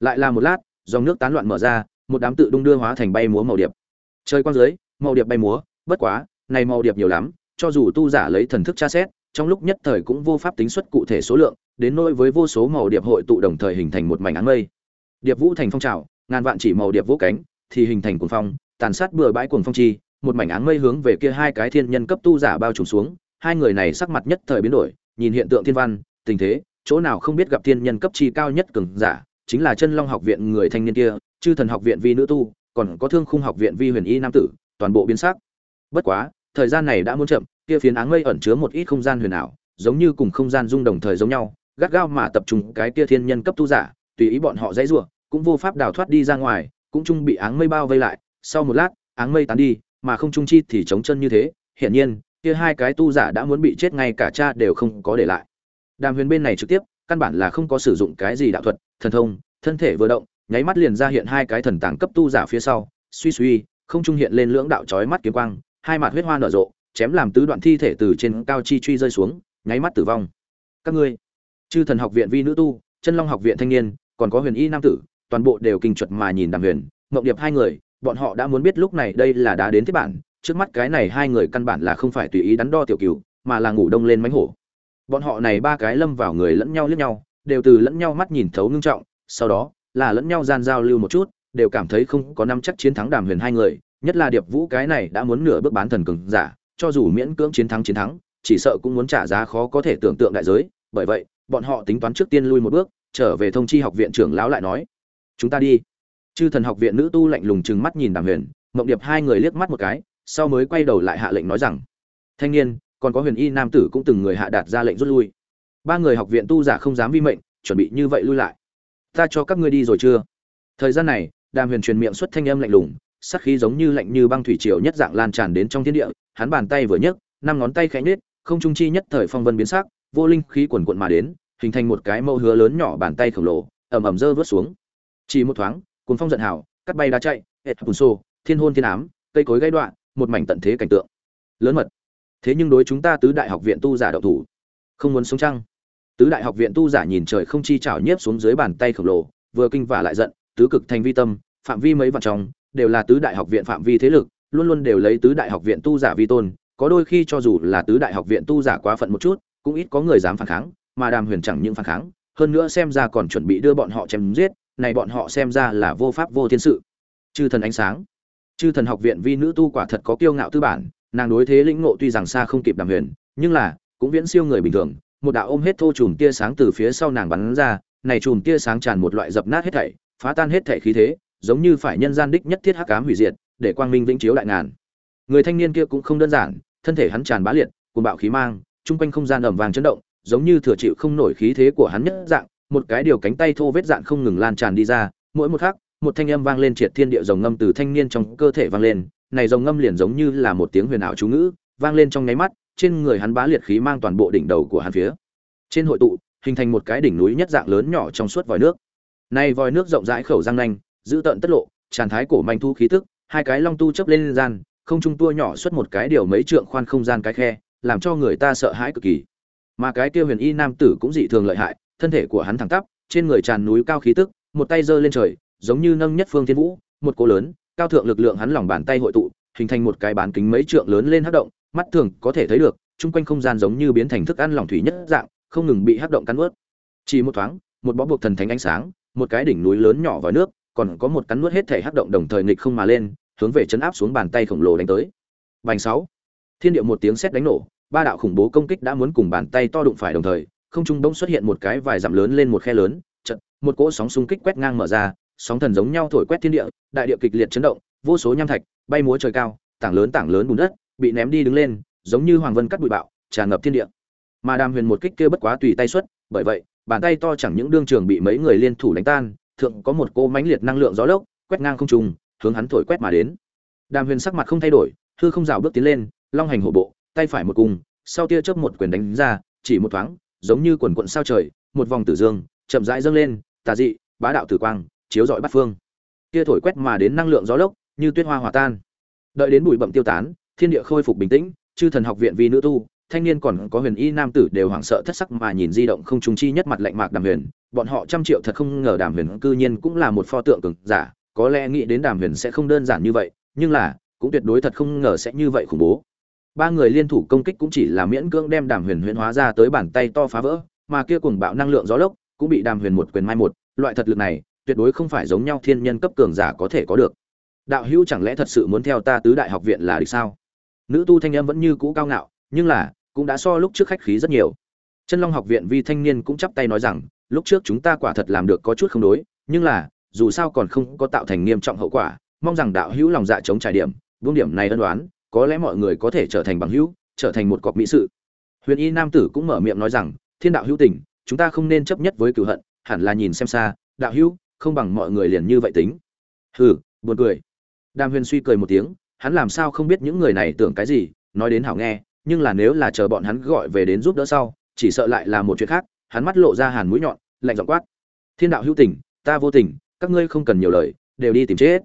lại là một lát, dòng nước tán loạn mở ra, một đám tự đung đưa hóa thành bay múa màu điệp. Trời quang dưới, màu điệp bay múa, bất quá, này màu điệp nhiều lắm, cho dù tu giả lấy thần thức tra xét, trong lúc nhất thời cũng vô pháp tính xuất cụ thể số lượng, đến nỗi với vô số màu điệp hội tụ đồng thời hình thành một mảnh áng mây. Điệp vũ thành phong trào, ngàn vạn chỉ màu điệp vũ cánh, thì hình thành cuồng phong, tàn sát bừa bãi cuồng phong chi, một mảnh áng mây hướng về kia hai cái thiên nhân cấp tu giả bao trùm xuống, hai người này sắc mặt nhất thời biến đổi, nhìn hiện tượng thiên văn, tình thế, chỗ nào không biết gặp thiên nhân cấp chi cao nhất cường giả chính là chân long học viện người thanh niên kia, chư thần học viện vi nữ tu, còn có thương khung học viện vi huyền y nam tử, toàn bộ biến sắc. Bất quá, thời gian này đã muốn chậm, kia phiến áng mây ẩn chứa một ít không gian huyền ảo, giống như cùng không gian rung đồng thời giống nhau, gắt gao mà tập trung cái kia thiên nhân cấp tu giả, tùy ý bọn họ dãy rủa, cũng vô pháp đào thoát đi ra ngoài, cũng chung bị áng mây bao vây lại. Sau một lát, áng mây tán đi, mà không trung chi thì chống chân như thế. Hiển nhiên, kia hai cái tu giả đã muốn bị chết, ngay cả cha đều không có để lại. Đàm huyền bên này trực tiếp căn bản là không có sử dụng cái gì đạo thuật, thần thông, thân thể vừa động, nháy mắt liền ra hiện hai cái thần tàng cấp tu giả phía sau, suy suy, không trung hiện lên lưỡng đạo chói mắt kiếm quang, hai mặt huyết hoa nở rộ, chém làm tứ đoạn thi thể từ trên cao chi truy rơi xuống, nháy mắt tử vong. Các ngươi, chư thần học viện vi nữ tu, chân long học viện thanh niên, còn có huyền y nam tử, toàn bộ đều kinh chuột mà nhìn đàm huyền, mộng điệp hai người, bọn họ đã muốn biết lúc này đây là đã đến thế bản, trước mắt cái này hai người căn bản là không phải tùy ý đắn đo tiểu cừu mà là ngủ đông lên mánh hổ bọn họ này ba cái lâm vào người lẫn nhau liếc nhau, đều từ lẫn nhau mắt nhìn thấu ngưng trọng, sau đó, là lẫn nhau gian giao lưu một chút, đều cảm thấy không có năm chắc chiến thắng đàm huyền hai người, nhất là điệp vũ cái này đã muốn nửa bước bán thần cường giả, cho dù miễn cưỡng chiến thắng chiến thắng, chỉ sợ cũng muốn trả giá khó có thể tưởng tượng đại giới, bởi vậy, bọn họ tính toán trước tiên lui một bước, trở về thông chi học viện trưởng lão lại nói, chúng ta đi. Chư thần học viện nữ tu lạnh lùng chừng mắt nhìn đàm huyền, mộng điệp hai người liếc mắt một cái, sau mới quay đầu lại hạ lệnh nói rằng, thanh niên còn có huyền y nam tử cũng từng người hạ đạt ra lệnh rút lui. Ba người học viện tu giả không dám vi mệnh, chuẩn bị như vậy lui lại. Ta cho các ngươi đi rồi chưa? Thời gian này, đàm huyền truyền miệng xuất thanh âm lạnh lùng sắc khí giống như lạnh như băng thủy triều nhất dạng lan tràn đến trong thiên địa, hắn bàn tay vừa nhấc, năm ngón tay khẽ nhếch, không trung chi nhất thời phong vân biến sắc, vô linh khí quần quận mà đến, hình thành một cái mâu hứa lớn nhỏ bàn tay khổng lồ, ầm ầm rơi vớt xuống. Chỉ một thoáng cuốn phong giận hào, cắt bay đá chạy, hệt bùn xô thiên hôn thiên ám, cây cối gãy đoạn, một mảnh tận thế cảnh tượng. Lớn mật thế nhưng đối chúng ta tứ đại học viện tu giả đậu thủ, không muốn sống chăng? Tứ đại học viện tu giả nhìn trời không chi chảo nhiếp xuống dưới bàn tay khổng lồ, vừa kinh và lại giận, tứ cực thành vi tâm, phạm vi mấy vạn trong, đều là tứ đại học viện phạm vi thế lực, luôn luôn đều lấy tứ đại học viện tu giả vi tôn, có đôi khi cho dù là tứ đại học viện tu giả quá phận một chút, cũng ít có người dám phản kháng, mà đàm huyền chẳng những phản kháng, hơn nữa xem ra còn chuẩn bị đưa bọn họ chém giết, này bọn họ xem ra là vô pháp vô thiên sự. Chư thần ánh sáng, chư thần học viện vi nữ tu quả thật có kiêu ngạo tư bản nàng đối thế lĩnh ngộ tuy rằng xa không kịp đàm huyền, nhưng là, cũng viễn siêu người bình thường, một đạo ôm hết thô chùm tia sáng từ phía sau nàng bắn ra, này chùm tia sáng tràn một loại dập nát hết thảy, phá tan hết thảy khí thế, giống như phải nhân gian đích nhất thiết hắc ám hủy diệt, để quang minh vĩnh chiếu đại ngàn. Người thanh niên kia cũng không đơn giản, thân thể hắn tràn bá liệt cùng bạo khí mang, chung quanh không gian ẩm vàng chấn động, giống như thừa chịu không nổi khí thế của hắn nhất dạng, một cái điều cánh tay thô vết dạn không ngừng lan tràn đi ra, mỗi một khắc, một thanh âm vang lên triệt thiên địa rồng ngâm từ thanh niên trong cơ thể vang lên này rồng ngâm liền giống như là một tiếng huyền ảo chú ngữ, vang lên trong nháy mắt, trên người hắn bá liệt khí mang toàn bộ đỉnh đầu của hắn phía. Trên hội tụ, hình thành một cái đỉnh núi nhất dạng lớn nhỏ trong suốt vòi nước. Này vòi nước rộng rãi khẩu răng nanh, giữ tận tất lộ, tràn thái cổ manh thu khí tức, hai cái long tu chớp lên gian, không trung tua nhỏ xuất một cái điều mấy trượng khoan không gian cái khe, làm cho người ta sợ hãi cực kỳ. Mà cái kia huyền y nam tử cũng dị thường lợi hại, thân thể của hắn thẳng tắp, trên người tràn núi cao khí tức, một tay giơ lên trời, giống như nâng nhất phương thiên vũ, một cỗ lớn cao thượng lực lượng hắn lòng bàn tay hội tụ, hình thành một cái bán kính mấy trượng lớn lên hắc động, mắt thường có thể thấy được, chung quanh không gian giống như biến thành thức ăn lòng thủy nhất dạng, không ngừng bị hắc động cắn nuốt. Chỉ một thoáng, một bó buộc thần thánh ánh sáng, một cái đỉnh núi lớn nhỏ vào nước, còn có một cắn nuốt hết thể hắc động đồng thời nghịch không mà lên, hướng về chấn áp xuống bàn tay khổng lồ đánh tới. Bành sáu. Thiên địa một tiếng sét đánh nổ, ba đạo khủng bố công kích đã muốn cùng bàn tay to đụng phải đồng thời, không trung bỗng xuất hiện một cái vài dặm lớn lên một khe lớn, chợt, một cỗ sóng xung kích quét ngang mở ra sóng thần giống nhau thổi quét thiên địa, đại địa kịch liệt chấn động, vô số nham thạch, bay múa trời cao, tảng lớn tảng lớn bùn đất, bị ném đi đứng lên, giống như hoàng vân cắt bụi bạo, tràn ngập thiên địa. Mà đàm huyền một kích kia bất quá tùy tay xuất, bởi vậy, bàn tay to chẳng những đương trường bị mấy người liên thủ đánh tan, thượng có một cô mãnh liệt năng lượng gió lốc, quét ngang không trung, hướng hắn thổi quét mà đến. Đàm huyền sắc mặt không thay đổi, hư không rào bước tiến lên, long hành hổ bộ, tay phải một cung sau tia chớp một quyền đánh ra, chỉ một thoáng, giống như quần quần sao trời, một vòng tử dương, chậm rãi dâng lên, tà dị, bá đạo tử quang chiếu rọi bát phương. Kia thổi quét mà đến năng lượng gió lốc, như tuyết hoa hòa tan. Đợi đến bụi bậm tiêu tán, thiên địa khôi phục bình tĩnh, chư thần học viện vì nữ tu, thanh niên còn có huyền y nam tử đều hoảng sợ thất sắc mà nhìn di động không trùng chi nhất mặt lạnh mạc đàm huyền. Bọn họ trăm triệu thật không ngờ đàm huyền cư nhiên cũng là một pho tượng cường giả, có lẽ nghĩ đến đàm huyền sẽ không đơn giản như vậy, nhưng là, cũng tuyệt đối thật không ngờ sẽ như vậy khủng bố. Ba người liên thủ công kích cũng chỉ là miễn cưỡng đem đàm huyền huyễn hóa ra tới bàn tay to phá vỡ, mà kia cùng bạo năng lượng gió lốc cũng bị đàm huyền một quyền mai một. Loại thật lực này tuyệt đối không phải giống nhau thiên nhân cấp cường giả có thể có được. Đạo hữu chẳng lẽ thật sự muốn theo ta tứ đại học viện là được sao? Nữ tu thanh âm vẫn như cũ cao ngạo, nhưng là, cũng đã so lúc trước khách khí rất nhiều. Chân long học viện vi thanh niên cũng chắp tay nói rằng, lúc trước chúng ta quả thật làm được có chút không đối, nhưng là, dù sao còn không có tạo thành nghiêm trọng hậu quả, mong rằng đạo hữu lòng dạ chống trải điểm vương điểm này ân đoán có lẽ mọi người có thể trở thành bằng hữu, trở thành một cọc mỹ sự. Huyền y nam tử cũng mở miệng nói rằng, thiên đạo hữu tình, chúng ta không nên chấp nhất với cửu hận, hẳn là nhìn xem xa, đạo hữu không bằng mọi người liền như vậy tính. Hừ, buồn cười. Đàm huyền suy cười một tiếng, hắn làm sao không biết những người này tưởng cái gì, nói đến hảo nghe, nhưng là nếu là chờ bọn hắn gọi về đến giúp đỡ sau, chỉ sợ lại là một chuyện khác, hắn mắt lộ ra hàn mũi nhọn, lạnh giọng quát. Thiên đạo hữu tình, ta vô tình, các ngươi không cần nhiều lời, đều đi tìm chết.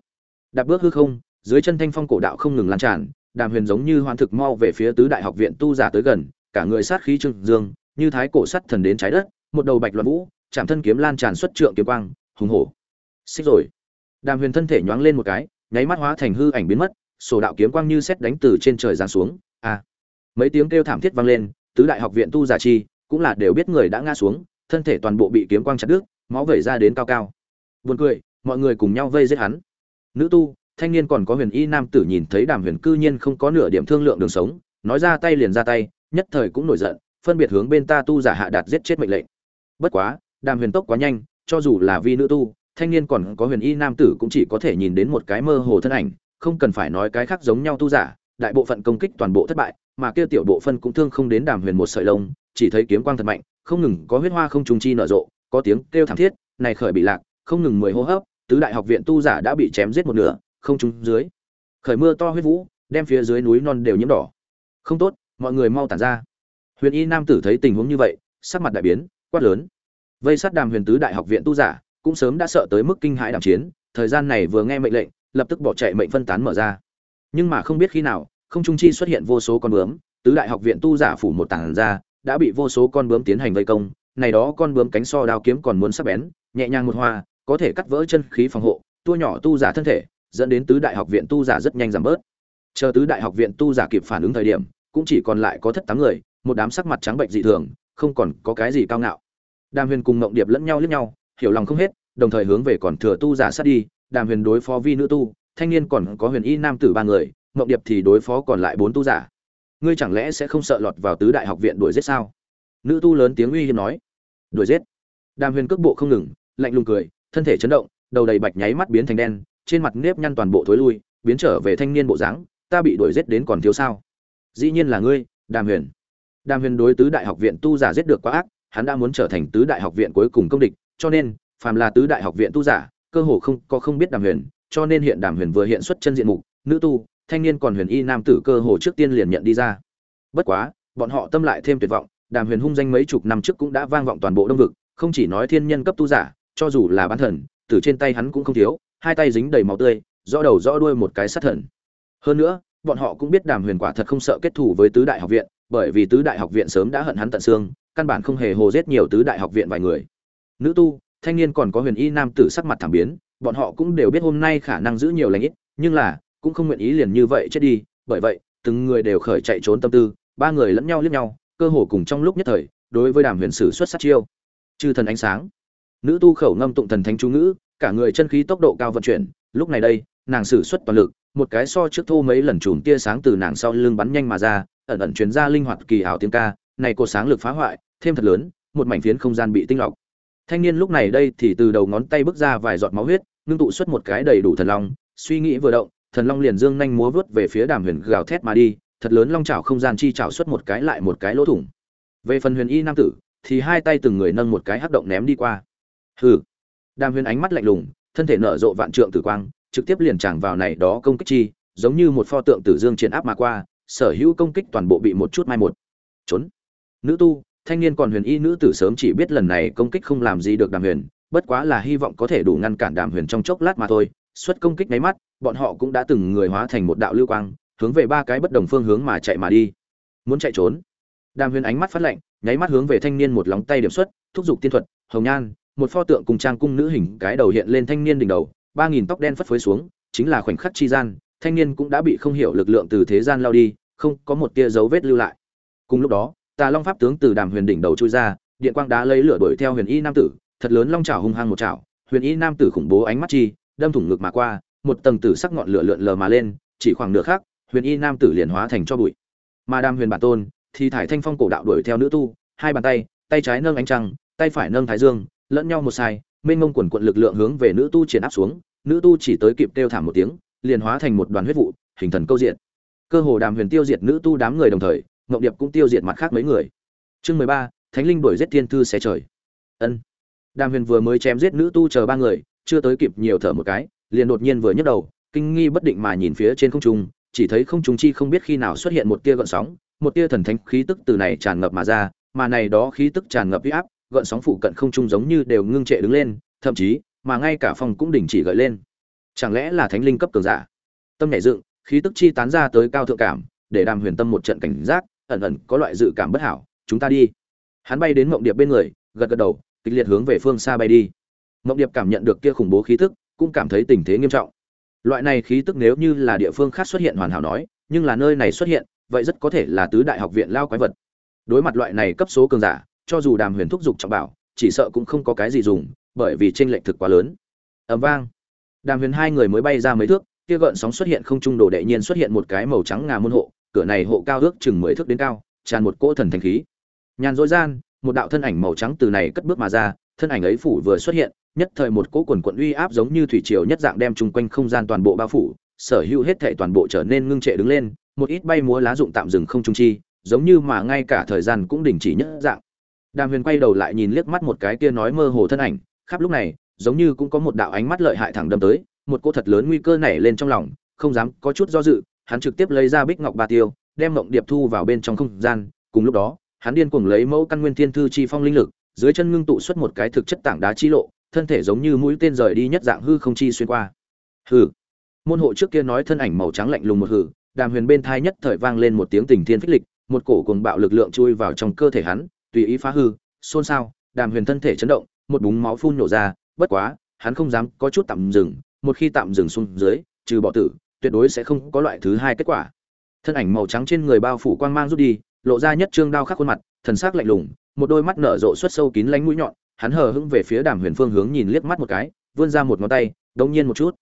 Đạp bước hư không, dưới chân thanh phong cổ đạo không ngừng lan tràn, đàm huyền giống như hoàn thực mau về phía tứ đại học viện tu giả tới gần, cả người sát khí trưng dương, như thái cổ sắt thần đến trái đất, một đầu bạch loạn vũ, chạm thân kiếm lan tràn xuất trượng kiếm quang hùng hổ. Xích rồi. Đàm huyền thân thể nhoáng lên một cái, nháy mắt hóa thành hư ảnh biến mất, sổ đạo kiếm quang như xét đánh từ trên trời giáng xuống. A mấy tiếng kêu thảm thiết vang lên, tứ đại học viện tu giả chi, cũng là đều biết người đã ngã xuống, thân thể toàn bộ bị kiếm quang chặt đứt, máu vẩy ra đến cao cao. Buồn cười, mọi người cùng nhau vây giết hắn. Nữ tu, thanh niên còn có huyền y nam tử nhìn thấy đàm huyền cư nhiên không có nửa điểm thương lượng đường sống, nói ra tay liền ra tay, nhất thời cũng nổi giận, phân biệt hướng bên ta tu giả hạ đạt giết chết mệnh lệnh. Bất quá, đàm huyền tốc quá nhanh cho dù là vi nữ tu, thanh niên còn có huyền y nam tử cũng chỉ có thể nhìn đến một cái mơ hồ thân ảnh, không cần phải nói cái khác giống nhau tu giả, đại bộ phận công kích toàn bộ thất bại, mà kia tiểu bộ phân cũng thương không đến đàm huyền một sợi lông, chỉ thấy kiếm quang thật mạnh, không ngừng có huyết hoa không trùng chi nở rộ, có tiếng kêu thảm thiết, này khởi bị lạc, không ngừng mười hô hấp, tứ đại học viện tu giả đã bị chém giết một nửa, không trúng dưới. Khởi mưa to huyết vũ, đem phía dưới núi non đều nhiễm đỏ. Không tốt, mọi người mau tản ra. Huyền y nam tử thấy tình huống như vậy, sắc mặt đại biến, quát lớn vây sát đàm huyền tứ đại học viện tu giả, cũng sớm đã sợ tới mức kinh hãi đàm chiến, thời gian này vừa nghe mệnh lệnh, lập tức bỏ chạy mệnh phân tán mở ra. Nhưng mà không biết khi nào, không trung chi xuất hiện vô số con bướm, tứ đại học viện tu giả phủ một tảng ra, đã bị vô số con bướm tiến hành vây công, này đó con bướm cánh so đao kiếm còn muốn sắc bén, nhẹ nhàng một hoa, có thể cắt vỡ chân khí phòng hộ, tua nhỏ tu giả thân thể, dẫn đến tứ đại học viện tu giả rất nhanh giảm bớt. Chờ tứ đại học viện tu giả kịp phản ứng thời điểm, cũng chỉ còn lại có thất tám người, một đám sắc mặt trắng bệnh dị thường, không còn có cái gì cao ngạo đàm huyền cùng ngộng điệp lẫn nhau liếc nhau, hiểu lòng không hết, đồng thời hướng về còn thừa tu giả sát đi. Đàm huyền đối phó vi nữ tu, thanh niên còn có huyền y nam tử ba người ngộng điệp thì đối phó còn lại bốn tu giả. Ngươi chẳng lẽ sẽ không sợ lọt vào tứ đại học viện đuổi giết sao? Nữ tu lớn tiếng uy hiếp nói. Đuổi giết? Đàm huyền cước bộ không ngừng, lạnh lùng cười, thân thể chấn động, đầu đầy bạch nháy mắt biến thành đen, trên mặt nếp nhăn toàn bộ thối lui, biến trở về thanh niên bộ dáng, ta bị đuổi giết đến còn thiếu sao? Dĩ nhiên là ngươi, đàm huyền. Đàm huyền đối tứ đại học viện tu giả giết được quá ác hắn đã muốn trở thành tứ đại học viện cuối cùng công địch, cho nên, phàm là tứ đại học viện tu giả, cơ hồ không có không biết đàm huyền, cho nên hiện đàm huyền vừa hiện xuất chân diện mục, nữ tu, thanh niên còn huyền y nam tử cơ hồ trước tiên liền nhận đi ra. Bất quá, bọn họ tâm lại thêm tuyệt vọng, đàm huyền hung danh mấy chục năm trước cũng đã vang vọng toàn bộ đông vực, không chỉ nói thiên nhân cấp tu giả, cho dù là bán thần, từ trên tay hắn cũng không thiếu, hai tay dính đầy máu tươi, rõ đầu rõ đuôi một cái sát thần. Hơn nữa, bọn họ cũng biết đàm huyền quả thật không sợ kết thù với tứ đại học viện, bởi vì tứ đại học viện sớm đã hận hắn tận xương căn bản không hề hồ giết nhiều tứ đại học viện vài người. Nữ tu, thanh niên còn có huyền y nam tử sắc mặt thảm biến, bọn họ cũng đều biết hôm nay khả năng giữ nhiều lành ít, nhưng là, cũng không nguyện ý liền như vậy chết đi. Bởi vậy, từng người đều khởi chạy trốn tâm tư, ba người lẫn nhau liếc nhau, cơ hồ cùng trong lúc nhất thời, đối với đàm huyền sử xuất sát chiêu. Chư thần ánh sáng. Nữ tu khẩu ngâm tụng thần thánh chú ngữ, cả người chân khí tốc độ cao vận chuyển, lúc này đây, nàng sử xuất toàn lực, một cái so trước thu mấy lần chùm tia sáng từ nàng sau lưng bắn nhanh mà ra, ẩn ẩn truyền ra linh hoạt kỳ ảo tiếng ca này cột sáng lực phá hoại, thêm thật lớn, một mảnh phiến không gian bị tinh lọc. Thanh niên lúc này đây thì từ đầu ngón tay bước ra vài giọt máu huyết, ngưng tụ xuất một cái đầy đủ thần long, suy nghĩ vừa động, thần long liền dương nhanh múa vớt về phía đàm huyền gào thét mà đi, thật lớn long chảo không gian chi chảo xuất một cái lại một cái lỗ thủng. Về phần huyền y nam tử, thì hai tay từng người nâng một cái hắc động ném đi qua. Hừ. Đàm huyền ánh mắt lạnh lùng, thân thể nở rộ vạn trượng tử quang, trực tiếp liền tràng vào này đó công kích chi, giống như một pho tượng tử dương triển áp mà qua, sở hữu công kích toàn bộ bị một chút mai một. Trốn nữ tu, thanh niên còn huyền y nữ tử sớm chỉ biết lần này công kích không làm gì được đàm huyền, bất quá là hy vọng có thể đủ ngăn cản đàm huyền trong chốc lát mà thôi. Xuất công kích nháy mắt, bọn họ cũng đã từng người hóa thành một đạo lưu quang, hướng về ba cái bất đồng phương hướng mà chạy mà đi. Muốn chạy trốn? Đàm huyền ánh mắt phát lạnh, nháy mắt hướng về thanh niên một lóng tay điểm xuất, thúc giục tiên thuật, hồng nhan, một pho tượng cùng trang cung nữ hình cái đầu hiện lên thanh niên đỉnh đầu, ba nghìn tóc đen phất phới xuống, chính là khoảnh khắc chi gian, thanh niên cũng đã bị không hiểu lực lượng từ thế gian lao đi, không có một tia dấu vết lưu lại. Cùng lúc đó tà long pháp tướng từ đàm huyền đỉnh đầu chui ra, điện quang đá lấy lửa đuổi theo huyền y nam tử, thật lớn long chảo hung hăng một chảo, huyền y nam tử khủng bố ánh mắt chi, đâm thủng ngực mà qua, một tầng tử sắc ngọn lửa lượn lờ mà lên, chỉ khoảng nửa khác huyền y nam tử liền hóa thành cho bụi. Mà đàm huyền bản tôn, thì thải thanh phong cổ đạo đuổi theo nữ tu, hai bàn tay tay trái nâng ánh trăng, tay phải nâng thái dương, lẫn nhau một sai, mênh mông quần quận lực lượng hướng về nữ tu triển áp xuống, nữ tu chỉ tới kịp kêu thảm một tiếng, liền hóa thành một đoàn huyết vụ, hình thần câu diện. Cơ hồ đàm huyền tiêu diệt nữ tu đám người đồng thời ngộng điệp cũng tiêu diệt mặt khác mấy người. Chương mười ba, thánh linh đuổi giết thiên thư xé trời. Ân. Đàm huyền vừa mới chém giết nữ tu chờ ba người, chưa tới kịp nhiều thở một cái, liền đột nhiên vừa nhấc đầu, kinh nghi bất định mà nhìn phía trên không trung, chỉ thấy không trung chi không biết khi nào xuất hiện một tia gợn sóng, một tia thần thánh khí tức từ này tràn ngập mà ra, mà này đó khí tức tràn ngập uy áp, gợn sóng phụ cận không trung giống như đều ngưng trệ đứng lên, thậm chí mà ngay cả phòng cũng đình chỉ gợi lên. Chẳng lẽ là thánh linh cấp cường giả? Tâm nhảy dựng, khí tức chi tán ra tới cao thượng cảm, để đàm huyền tâm một trận cảnh giác ẩn ẩn có loại dự cảm bất hảo, chúng ta đi. Hắn bay đến mộng điệp bên người, gật gật đầu, kịch liệt hướng về phương xa bay đi. Mộng điệp cảm nhận được kia khủng bố khí tức, cũng cảm thấy tình thế nghiêm trọng. Loại này khí tức nếu như là địa phương khác xuất hiện hoàn hảo nói, nhưng là nơi này xuất hiện, vậy rất có thể là tứ đại học viện lao quái vật. Đối mặt loại này cấp số cường giả, cho dù đàm huyền thúc giục trọng bảo, chỉ sợ cũng không có cái gì dùng, bởi vì tranh lệch thực quá lớn. Ầm vang. Đàm huyền hai người mới bay ra mấy thước, kia gợn sóng xuất hiện không trung đồ đệ nhiên xuất hiện một cái màu trắng ngà môn hộ cửa này hộ cao ước chừng mười thước đến cao, tràn một cỗ thần thành khí. Nhàn dối gian, một đạo thân ảnh màu trắng từ này cất bước mà ra, thân ảnh ấy phủ vừa xuất hiện, nhất thời một cỗ quần quận uy áp giống như thủy triều nhất dạng đem chung quanh không gian toàn bộ bao phủ, sở hữu hết thệ toàn bộ trở nên ngưng trệ đứng lên, một ít bay múa lá dụng tạm dừng không trung chi, giống như mà ngay cả thời gian cũng đình chỉ nhất dạng. Đàm huyền quay đầu lại nhìn liếc mắt một cái kia nói mơ hồ thân ảnh, khắp lúc này, giống như cũng có một đạo ánh mắt lợi hại thẳng đâm tới, một cô thật lớn nguy cơ nảy lên trong lòng, không dám có chút do dự hắn trực tiếp lấy ra bích ngọc ba tiêu, đem mộng điệp thu vào bên trong không gian, cùng lúc đó, hắn điên cuồng lấy mẫu căn nguyên thiên thư chi phong linh lực, dưới chân ngưng tụ xuất một cái thực chất tảng đá chi lộ, thân thể giống như mũi tên rời đi nhất dạng hư không chi xuyên qua. Hừ. Môn hộ trước kia nói thân ảnh màu trắng lạnh lùng một hừ, đàm huyền bên thai nhất thời vang lên một tiếng tình thiên phích lịch, một cổ cuồng bạo lực lượng chui vào trong cơ thể hắn, tùy ý phá hư, xôn xao, đàm huyền thân thể chấn động, một búng máu phun nổ ra, bất quá, hắn không dám có chút tạm dừng, một khi tạm dừng xuống dưới, trừ bỏ tử tuyệt đối sẽ không có loại thứ hai kết quả. Thân ảnh màu trắng trên người bao phủ quang mang rút đi, lộ ra nhất trương đao khắc khuôn mặt, thần sắc lạnh lùng, một đôi mắt nở rộ xuất sâu kín lánh mũi nhọn, hắn hờ hững về phía đàm huyền phương hướng nhìn liếc mắt một cái, vươn ra một ngón tay, đống nhiên một chút.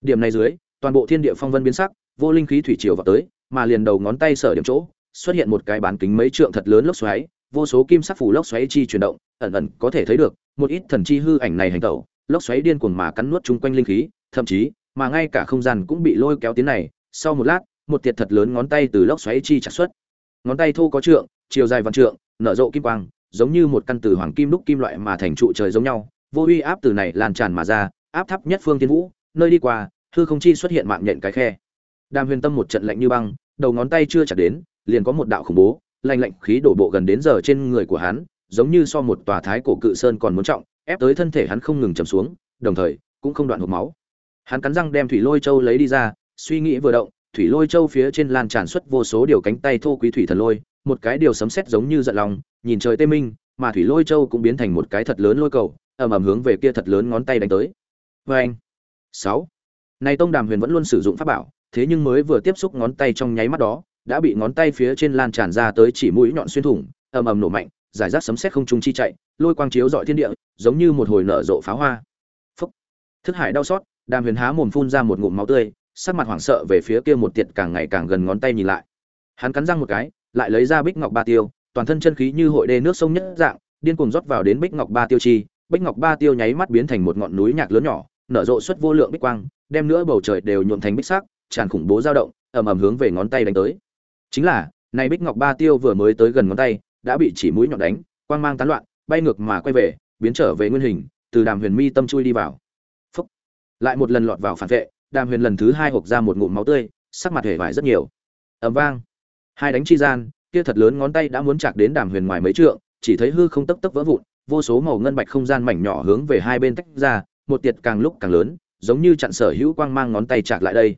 Điểm này dưới, toàn bộ thiên địa phong vân biến sắc, vô linh khí thủy triều vào tới, mà liền đầu ngón tay sở điểm chỗ, xuất hiện một cái bán kính mấy trượng thật lớn lốc xoáy, vô số kim sắc phủ lốc xoáy chi chuyển động, ẩn ẩn có thể thấy được, một ít thần chi hư ảnh này hành tẩu, lốc xoáy điên cuồng mà cắn nuốt chung quanh linh khí, thậm chí mà ngay cả không gian cũng bị lôi kéo tiến này, sau một lát, một tiệt thật lớn ngón tay từ lốc xoáy chi chặt xuất. Ngón tay thô có trượng, chiều dài vạn trượng, nở rộ kim quang, giống như một căn từ hoàng kim đúc kim loại mà thành trụ trời giống nhau. Vô uy áp từ này lan tràn mà ra, áp thấp nhất phương tiên vũ, nơi đi qua, hư không chi xuất hiện mạng nhện cái khe. Đàm huyền tâm một trận lạnh như băng, đầu ngón tay chưa chặt đến, liền có một đạo khủng bố, lạnh lạnh khí đổ bộ gần đến giờ trên người của hắn, giống như so một tòa thái cổ cự sơn còn muốn trọng, ép tới thân thể hắn không ngừng chầm xuống, đồng thời cũng không đoạn hộp máu hắn cắn răng đem thủy lôi châu lấy đi ra, suy nghĩ vừa động, thủy lôi châu phía trên lan tràn xuất vô số điều cánh tay thô quý thủy thần lôi, một cái điều sấm sét giống như giận lòng, nhìn trời tê minh, mà thủy lôi châu cũng biến thành một cái thật lớn lôi cầu, ầm ầm hướng về kia thật lớn ngón tay đánh tới. Vê anh, sáu. Này tông đàm huyền vẫn luôn sử dụng pháp bảo, thế nhưng mới vừa tiếp xúc ngón tay trong nháy mắt đó, đã bị ngón tay phía trên lan tràn ra tới chỉ mũi nhọn xuyên thủng, ầm ầm nổ mạnh, giải rác sấm sét không trung chi chạy, lôi quang chiếu dọi thiên địa, giống như một hồi nở rộ pháo hoa. Phúc. Thức hải đau xót đàm huyền há mồm phun ra một ngụm máu tươi, sắc mặt hoảng sợ về phía kia một tiệt càng ngày càng gần ngón tay nhìn lại. Hắn cắn răng một cái, lại lấy ra bích ngọc ba tiêu, toàn thân chân khí như hội đê nước sông nhất dạng, điên cuồng rót vào đến bích ngọc ba tiêu chi. Bích ngọc ba tiêu nháy mắt biến thành một ngọn núi nhạc lớn nhỏ, nở rộ xuất vô lượng bích quang, đem nữa bầu trời đều nhuộm thành bích sắc, tràn khủng bố dao động, ầm ầm hướng về ngón tay đánh tới. Chính là, này bích ngọc ba tiêu vừa mới tới gần ngón tay, đã bị chỉ mũi nhọn đánh, quang mang tán loạn, bay ngược mà quay về, biến trở về nguyên hình, từ đàm huyền mi tâm chui đi vào lại một lần lọt vào phản vệ, đàm huyền lần thứ hai hộp ra một ngụm máu tươi, sắc mặt hề vải rất nhiều. Ầm vang. Hai đánh chi gian, kia thật lớn ngón tay đã muốn chạc đến đàm huyền ngoài mấy trượng, chỉ thấy hư không tấp tấp vỡ vụn, vô số màu ngân bạch không gian mảnh nhỏ hướng về hai bên tách ra, một tiệt càng lúc càng lớn, giống như chặn sở hữu quang mang ngón tay chạc lại đây.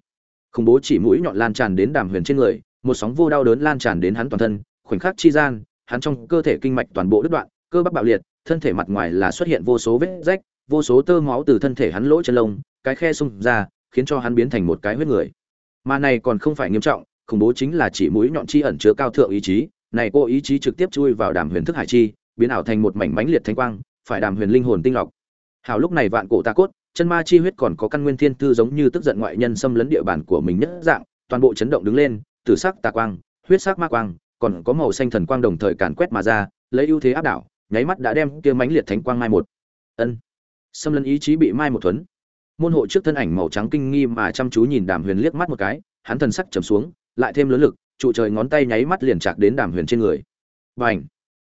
Khủng bố chỉ mũi nhọn lan tràn đến đàm huyền trên người, một sóng vô đau đớn lan tràn đến hắn toàn thân, khoảnh khắc chi gian, hắn trong cơ thể kinh mạch toàn bộ đứt đoạn, cơ bắp bạo liệt, thân thể mặt ngoài là xuất hiện vô số vết rách vô số tơ máu từ thân thể hắn lỗ chân lông, cái khe xung ra, khiến cho hắn biến thành một cái huyết người. Mà này còn không phải nghiêm trọng, khủng bố chính là chỉ mũi nhọn chi ẩn chứa cao thượng ý chí, này cô ý chí trực tiếp chui vào đàm huyền thức hải chi, biến ảo thành một mảnh mãnh liệt thanh quang, phải đàm huyền linh hồn tinh lọc. Hào lúc này vạn cổ ta cốt, chân ma chi huyết còn có căn nguyên thiên tư giống như tức giận ngoại nhân xâm lấn địa bàn của mình nhất dạng, toàn bộ chấn động đứng lên, tử sắc tà quang, huyết sắc ma quang, còn có màu xanh thần quang đồng thời càn quét mà ra, lấy ưu thế áp đảo, nháy mắt đã đem kia mãnh liệt thánh quang mai một. Ân xâm lấn ý chí bị mai một thuấn. Môn hộ trước thân ảnh màu trắng kinh nghi mà chăm chú nhìn đàm huyền liếc mắt một cái hắn thần sắc trầm xuống lại thêm lớn lực trụ trời ngón tay nháy mắt liền chạc đến đàm huyền trên người. Bành,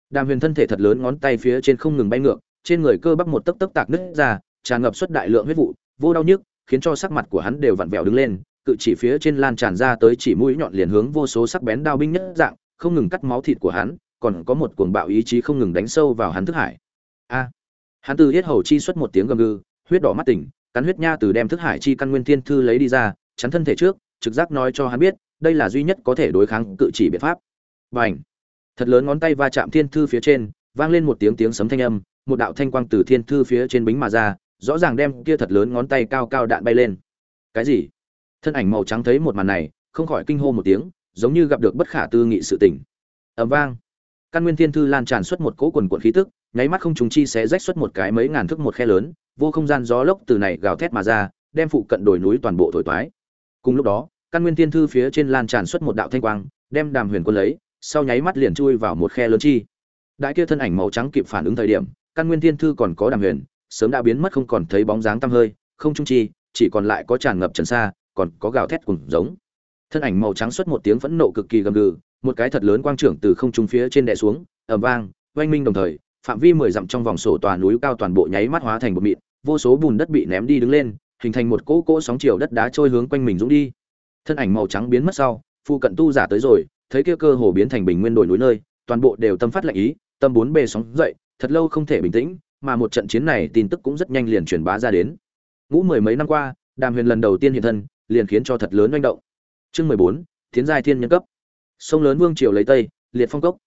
đàm huyền thân thể thật lớn ngón tay phía trên không ngừng bay ngược trên người cơ bắp một tấc tấc tạc nứt ra tràn ngập suất đại lượng huyết vụ vô đau nhức khiến cho sắc mặt của hắn đều vặn vẹo đứng lên cự chỉ phía trên lan tràn ra tới chỉ mũi nhọn liền hướng vô số sắc bén đao binh nhất dạng không ngừng cắt máu thịt của hắn còn có một cuồng bạo ý chí không ngừng đánh sâu vào hắn thức hải. A! Hắn từ hết hầu chi xuất một tiếng gầm gừ huyết đỏ mắt tỉnh cắn huyết nha từ đem thức hải chi căn nguyên thiên thư lấy đi ra chắn thân thể trước trực giác nói cho hắn biết đây là duy nhất có thể đối kháng cự chỉ biện pháp. Bành, thật lớn ngón tay va chạm thiên thư phía trên vang lên một tiếng tiếng sấm thanh âm một đạo thanh quang từ thiên thư phía trên bính mà ra rõ ràng đem kia thật lớn ngón tay cao cao đạn bay lên. Cái gì? Thân ảnh màu trắng thấy một màn này không khỏi kinh hô một tiếng giống như gặp được bất khả tư nghị sự tình. Ầm vang. Căn nguyên thiên thư lan tràn xuất một cỗ quần quần khí tức nháy mắt không trùng chi sẽ rách xuất một cái mấy ngàn thước một khe lớn, vô không gian gió lốc từ này gào thét mà ra, đem phụ cận đồi núi toàn bộ thổi toái. Cùng lúc đó, căn nguyên tiên thư phía trên lan tràn xuất một đạo thanh quang, đem đàm huyền quân lấy, sau nháy mắt liền chui vào một khe lớn chi. Đại kia thân ảnh màu trắng kịp phản ứng thời điểm, căn nguyên tiên thư còn có đàm huyền, sớm đã biến mất không còn thấy bóng dáng tăm hơi, không trung chi, chỉ còn lại có tràn ngập trần xa, còn có gào thét cùng giống. Thân ảnh màu trắng xuất một tiếng phẫn nộ cực kỳ gầm gừ, một cái thật lớn quang trưởng từ không trung phía trên đè xuống, ầm vang, oanh minh đồng thời phạm vi mười dặm trong vòng sổ tòa núi cao toàn bộ nháy mắt hóa thành một mịn, vô số bùn đất bị ném đi đứng lên, hình thành một cỗ cỗ sóng chiều đất đá trôi hướng quanh mình dũng đi. Thân ảnh màu trắng biến mất sau phụ cận tu giả tới rồi, thấy kia cơ hồ biến thành bình nguyên đồi núi nơi, toàn bộ đều tâm phát lạnh ý, tâm bốn bề sóng dậy, thật lâu không thể bình tĩnh, mà một trận chiến này tin tức cũng rất nhanh liền truyền bá ra đến. Ngũ mười mấy năm qua, đàm huyền lần đầu tiên hiện thân, liền khiến cho thật lớn manh động. Chương mười bốn tiến giai thiên nhân cấp. Sông lớn vương triều lấy tây, liệt phong cốc.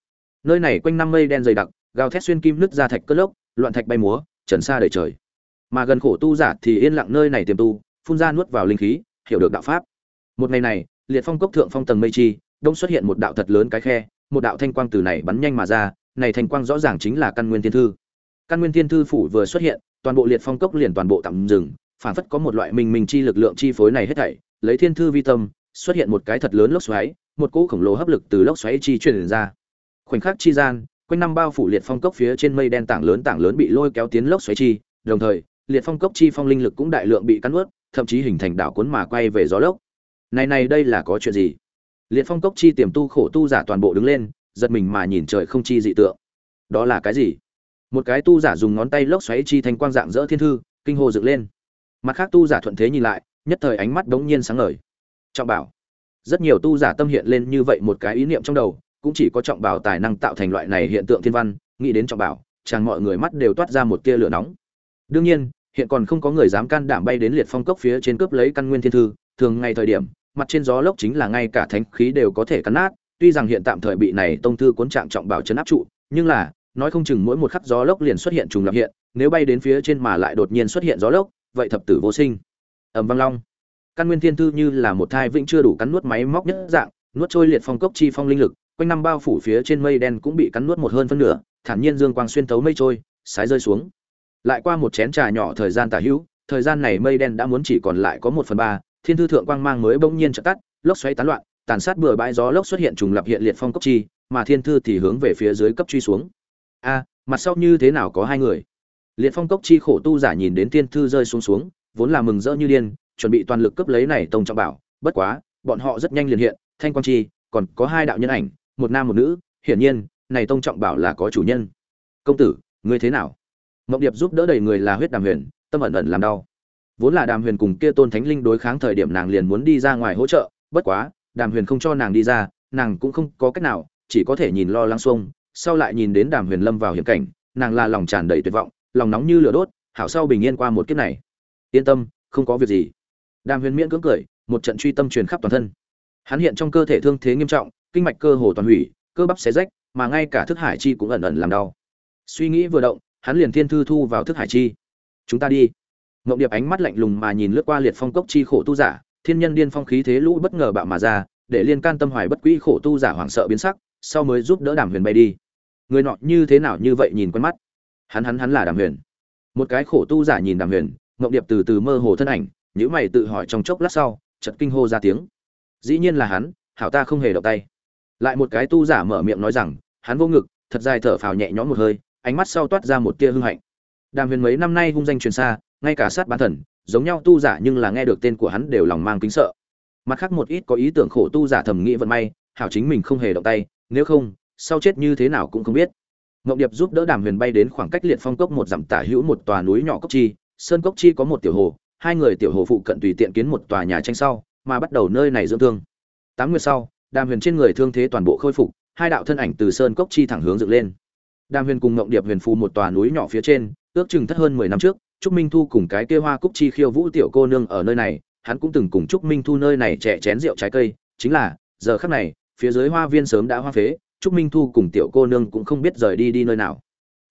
Nơi này quanh năm mây đen dày đặc gào thét xuyên kim nứt ra thạch cất lốc, loạn thạch bay múa, trần xa đời trời. Mà gần khổ tu giả thì yên lặng nơi này tiềm tu, phun ra nuốt vào linh khí, hiểu được đạo pháp. Một ngày này, liệt phong cốc thượng phong tầng mây chi, đông xuất hiện một đạo thật lớn cái khe, một đạo thanh quang từ này bắn nhanh mà ra, này thanh quang rõ ràng chính là căn nguyên thiên thư. Căn nguyên thiên thư phủ vừa xuất hiện, toàn bộ liệt phong cốc liền toàn bộ tạm dừng phản phất có một loại mình mình chi lực lượng chi phối này hết thảy, lấy thiên thư vi tâm, xuất hiện một cái thật lớn lốc xoáy, một cỗ khổng lồ hấp lực từ lốc xoáy chi truyền ra. Khoảnh khắc chi gian quanh năm bao phủ liệt phong cốc phía trên mây đen tảng lớn tảng lớn bị lôi kéo tiến lốc xoáy chi. Đồng thời, liệt phong cốc chi phong linh lực cũng đại lượng bị cắn ướt thậm chí hình thành đảo cuốn mà quay về gió lốc. Này này đây là có chuyện gì? Liệt phong cốc chi tiềm tu khổ tu giả toàn bộ đứng lên, giật mình mà nhìn trời không chi dị tượng. Đó là cái gì? Một cái tu giả dùng ngón tay lốc xoáy chi thành quang dạng dỡ thiên thư, kinh hồ dựng lên. Mặt khác tu giả thuận thế nhìn lại, nhất thời ánh mắt đống nhiên sáng ngời. Trọng bảo. Rất nhiều tu giả tâm hiện lên như vậy một cái ý niệm trong đầu cũng chỉ có trọng bảo tài năng tạo thành loại này hiện tượng thiên văn, nghĩ đến trọng bảo, chàng mọi người mắt đều toát ra một tia lửa nóng. Đương nhiên, hiện còn không có người dám can đảm bay đến liệt phong cốc phía trên cướp lấy căn nguyên thiên thư, thường ngày thời điểm, mặt trên gió lốc chính là ngay cả thánh khí đều có thể cắn nát, tuy rằng hiện tạm thời bị này tông thư cuốn trạng trọng bảo chấn áp trụ, nhưng là, nói không chừng mỗi một khắc gió lốc liền xuất hiện trùng lập hiện, nếu bay đến phía trên mà lại đột nhiên xuất hiện gió lốc, vậy thập tử vô sinh. Ầm vang long. Căn nguyên thiên thư như là một thai vĩnh chưa đủ cắn nuốt máy móc nhất dạng nuốt trôi liệt phong cốc chi phong linh lực, quanh năm bao phủ phía trên mây đen cũng bị cắn nuốt một hơn phân nửa, thản nhiên dương quang xuyên thấu mây trôi, sái rơi xuống. Lại qua một chén trà nhỏ thời gian tả hữu, thời gian này mây đen đã muốn chỉ còn lại có một phần ba, thiên thư thượng quang mang mới bỗng nhiên chợt tắt, lốc xoáy tán loạn, tàn sát bừa bãi gió lốc xuất hiện trùng lập hiện liệt phong cốc chi, mà thiên thư thì hướng về phía dưới cấp truy xuống. A, mặt sau như thế nào có hai người? Liệt phong cốc chi khổ tu giả nhìn đến thiên thư rơi xuống xuống, vốn là mừng rỡ như điên, chuẩn bị toàn lực cấp lấy này tông trọng bảo, bất quá, bọn họ rất nhanh liền hiện thanh quang chi, còn có hai đạo nhân ảnh, một nam một nữ, hiển nhiên, này tông trọng bảo là có chủ nhân. Công tử, ngươi thế nào? Mộng điệp giúp đỡ đầy người là huyết đàm huyền, tâm ẩn ẩn làm đau. Vốn là đàm huyền cùng kia tôn thánh linh đối kháng thời điểm nàng liền muốn đi ra ngoài hỗ trợ, bất quá, đàm huyền không cho nàng đi ra, nàng cũng không có cách nào, chỉ có thể nhìn lo lắng xuông, sau lại nhìn đến đàm huyền lâm vào hiểm cảnh, nàng là lòng tràn đầy tuyệt vọng, lòng nóng như lửa đốt, hảo sau bình yên qua một kiếp này. Yên tâm, không có việc gì. Đàm huyền miễn cưỡng cười, một trận truy tâm truyền khắp toàn thân hắn hiện trong cơ thể thương thế nghiêm trọng, kinh mạch cơ hồ toàn hủy, cơ bắp xé rách, mà ngay cả thức hải chi cũng ẩn ẩn làm đau. Suy nghĩ vừa động, hắn liền thiên thư thu vào thức hải chi. Chúng ta đi. Mộng điệp ánh mắt lạnh lùng mà nhìn lướt qua liệt phong cốc chi khổ tu giả, thiên nhân điên phong khí thế lũ bất ngờ bạo mà ra, để liên can tâm hoài bất quỹ khổ tu giả hoảng sợ biến sắc, sau mới giúp đỡ đàm huyền bay đi. Người nọ như thế nào như vậy nhìn quen mắt? Hắn hắn hắn là đàm huyền. Một cái khổ tu giả nhìn đàm huyền, mộng điệp từ từ mơ hồ thân ảnh nhữ mày tự hỏi trong chốc lát sau chật kinh hô ra tiếng dĩ nhiên là hắn, hảo ta không hề động tay. Lại một cái tu giả mở miệng nói rằng, hắn vô ngực, thật dài thở phào nhẹ nhõm một hơi, ánh mắt sau toát ra một tia hưng hạnh. Đàm huyền mấy năm nay hung danh truyền xa, ngay cả sát bán thần, giống nhau tu giả nhưng là nghe được tên của hắn đều lòng mang kính sợ. Mặt khác một ít có ý tưởng khổ tu giả thầm nghĩ vận may, hảo chính mình không hề động tay, nếu không, sau chết như thế nào cũng không biết. Ngộng điệp giúp đỡ đàm huyền bay đến khoảng cách liệt phong cốc một dặm tả hữu một tòa núi nhỏ cốc chi, sơn cốc chi có một tiểu hồ, hai người tiểu hồ phụ cận tùy tiện kiến một tòa nhà tranh sau mà bắt đầu nơi này dưỡng thương. Tám nguyệt sau, đàm huyền trên người thương thế toàn bộ khôi phục, hai đạo thân ảnh từ sơn cốc chi thẳng hướng dựng lên. Đàm huyền cùng ngộng điệp huyền phù một tòa núi nhỏ phía trên, ước chừng thất hơn mười năm trước, trúc minh thu cùng cái kia hoa cúc chi khiêu vũ tiểu cô nương ở nơi này, hắn cũng từng cùng trúc minh thu nơi này trẻ chén rượu trái cây, chính là, giờ khắc này, phía dưới hoa viên sớm đã hoa phế, trúc minh thu cùng tiểu cô nương cũng không biết rời đi đi nơi nào.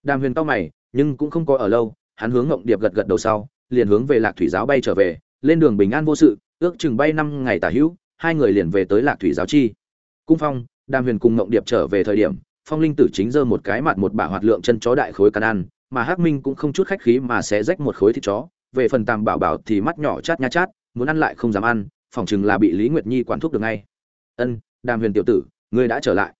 Đàm huyền cao mày, nhưng cũng không có ở lâu, hắn hướng ngộng điệp gật gật đầu sau, liền hướng về lạc thủy giáo bay trở về, lên đường bình an vô sự ước chừng bay năm ngày tả hữu, hai người liền về tới lạc thủy giáo chi. Cung phong, đàm huyền cùng ngộng điệp trở về thời điểm, phong linh tử chính giơ một cái mặt một bả hoạt lượng chân chó đại khối cắn ăn, mà hắc minh cũng không chút khách khí mà sẽ rách một khối thịt chó. Về phần tàm bảo bảo thì mắt nhỏ chát nha chát, muốn ăn lại không dám ăn phỏng chừng là bị lý nguyệt nhi quản thúc được ngay. Ân, đàm huyền tiểu tử, ngươi đã trở lại.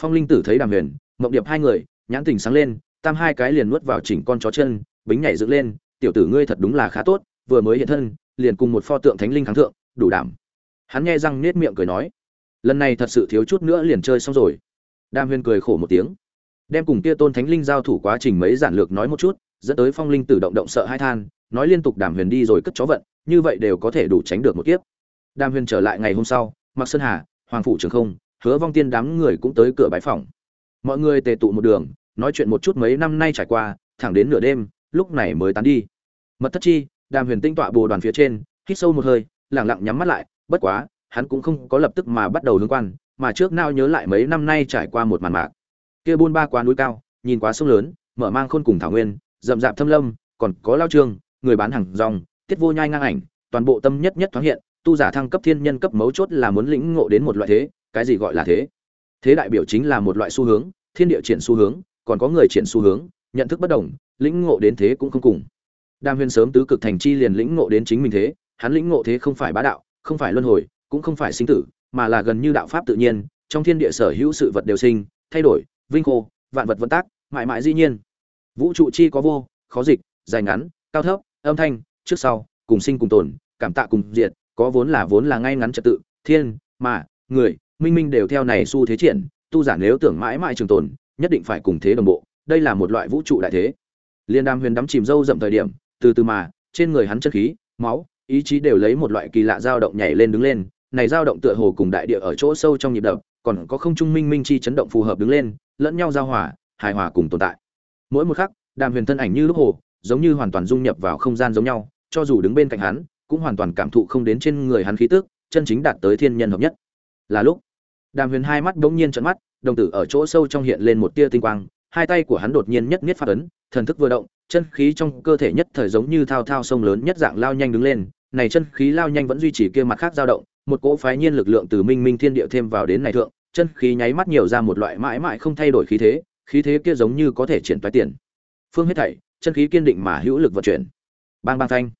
Phong linh tử thấy đàm huyền mộng điệp hai người, nhãn tình sáng lên, tam hai cái liền nuốt vào chỉnh con chó chân, bính nhảy dựng lên, tiểu tử ngươi thật đúng là khá tốt, vừa mới hiện thân liền cùng một pho tượng thánh linh kháng thượng, đủ đảm. Hắn nghe răng nết miệng cười nói, lần này thật sự thiếu chút nữa liền chơi xong rồi. Đam huyền cười khổ một tiếng, đem cùng kia tôn thánh linh giao thủ quá trình mấy giản lược nói một chút, dẫn tới phong linh tử động động sợ hai than, nói liên tục đàm huyền đi rồi cất chó vận, như vậy đều có thể đủ tránh được một kiếp. Đàm huyền trở lại ngày hôm sau mặc sơn hà, hoàng phủ trường không, hứa vong tiên đám người cũng tới cửa bãi phòng. Mọi người tề tụ một đường, nói chuyện một chút mấy năm nay trải qua, thẳng đến nửa đêm, lúc này mới tán đi. Mật thất chi đàm huyền tinh tọa bồ đoàn phía trên, hít sâu một hơi, lẳng lặng nhắm mắt lại, bất quá, hắn cũng không có lập tức mà bắt đầu hướng quan, mà trước nào nhớ lại mấy năm nay trải qua một màn mạc. Kia buôn ba quá núi cao, nhìn quá sông lớn, mở mang khôn cùng thảo nguyên, rậm rạp thâm lâm, còn có lao trương, người bán hàng rong, tiết vô nhai ngang ảnh, toàn bộ tâm nhất nhất thoáng hiện, tu giả thăng cấp thiên nhân cấp mấu chốt là muốn lĩnh ngộ đến một loại thế, cái gì gọi là thế? Thế đại biểu chính là một loại xu hướng, thiên địa triển xu hướng, còn có người triển xu hướng, nhận thức bất đồng, lĩnh ngộ đến thế cũng không cùng. Đàm huyền sớm tứ cực thành chi liền lĩnh ngộ đến chính mình thế, hắn lĩnh ngộ thế không phải bá đạo, không phải luân hồi, cũng không phải sinh tử, mà là gần như đạo pháp tự nhiên, trong thiên địa sở hữu sự vật đều sinh, thay đổi, vinh khô, vạn vật vận tác, mãi mãi dĩ nhiên. Vũ trụ chi có vô, khó dịch, dài ngắn, cao thấp, âm thanh, trước sau, cùng sinh cùng tồn, cảm tạ cùng diệt, có vốn là vốn là ngay ngắn trật tự, thiên, mà, người, minh minh đều theo này xu thế triển, tu giả nếu tưởng mãi mãi trường tồn, nhất định phải cùng thế đồng bộ, đây là một loại vũ trụ đại thế. Liên đam huyền đắm chìm dâu dậm thời điểm từ từ mà, trên người hắn chân khí, máu, ý chí đều lấy một loại kỳ lạ dao động nhảy lên đứng lên. Này dao động tựa hồ cùng đại địa ở chỗ sâu trong nhịp đập, còn có không trung minh minh chi chấn động phù hợp đứng lên, lẫn nhau giao hòa, hài hòa cùng tồn tại. Mỗi một khắc, đàm huyền thân ảnh như lúc hồ, giống như hoàn toàn dung nhập vào không gian giống nhau, cho dù đứng bên cạnh hắn, cũng hoàn toàn cảm thụ không đến trên người hắn khí tức, chân chính đạt tới thiên nhân hợp nhất. Là lúc, đàm huyền hai mắt bỗng nhiên trợn mắt, đồng tử ở chỗ sâu trong hiện lên một tia tinh quang hai tay của hắn đột nhiên nhất nhất phát ấn, thần thức vừa động, chân khí trong cơ thể nhất thời giống như thao thao sông lớn nhất dạng lao nhanh đứng lên. Này chân khí lao nhanh vẫn duy trì kia mặt khác dao động, một cỗ phái nhiên lực lượng từ minh minh thiên địa thêm vào đến này thượng, chân khí nháy mắt nhiều ra một loại mãi mãi không thay đổi khí thế khí thế kia giống như có thể triển toái tiền. Phương hết thảy, chân khí kiên định mà hữu lực vận chuyển. Bang bang thanh.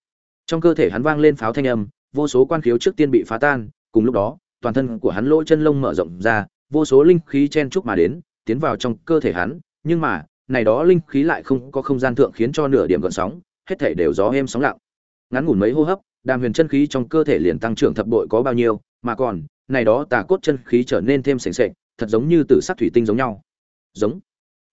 Trong cơ thể hắn vang lên pháo thanh âm, vô số quan khiếu trước tiên bị phá tan, cùng lúc đó, toàn thân của hắn lỗ chân lông mở rộng ra, vô số linh khí chen chúc mà đến, tiến vào trong cơ thể hắn nhưng mà, này đó linh khí lại không có không gian thượng khiến cho nửa điểm gợn sóng, hết thảy đều gió êm sóng lặng. Ngắn ngủn mấy hô hấp, đàm huyền chân khí trong cơ thể liền tăng trưởng thập bội có bao nhiêu, mà còn, này đó tà cốt chân khí trở nên thêm sền sệt, thật giống như tử sắc thủy tinh giống nhau. Giống.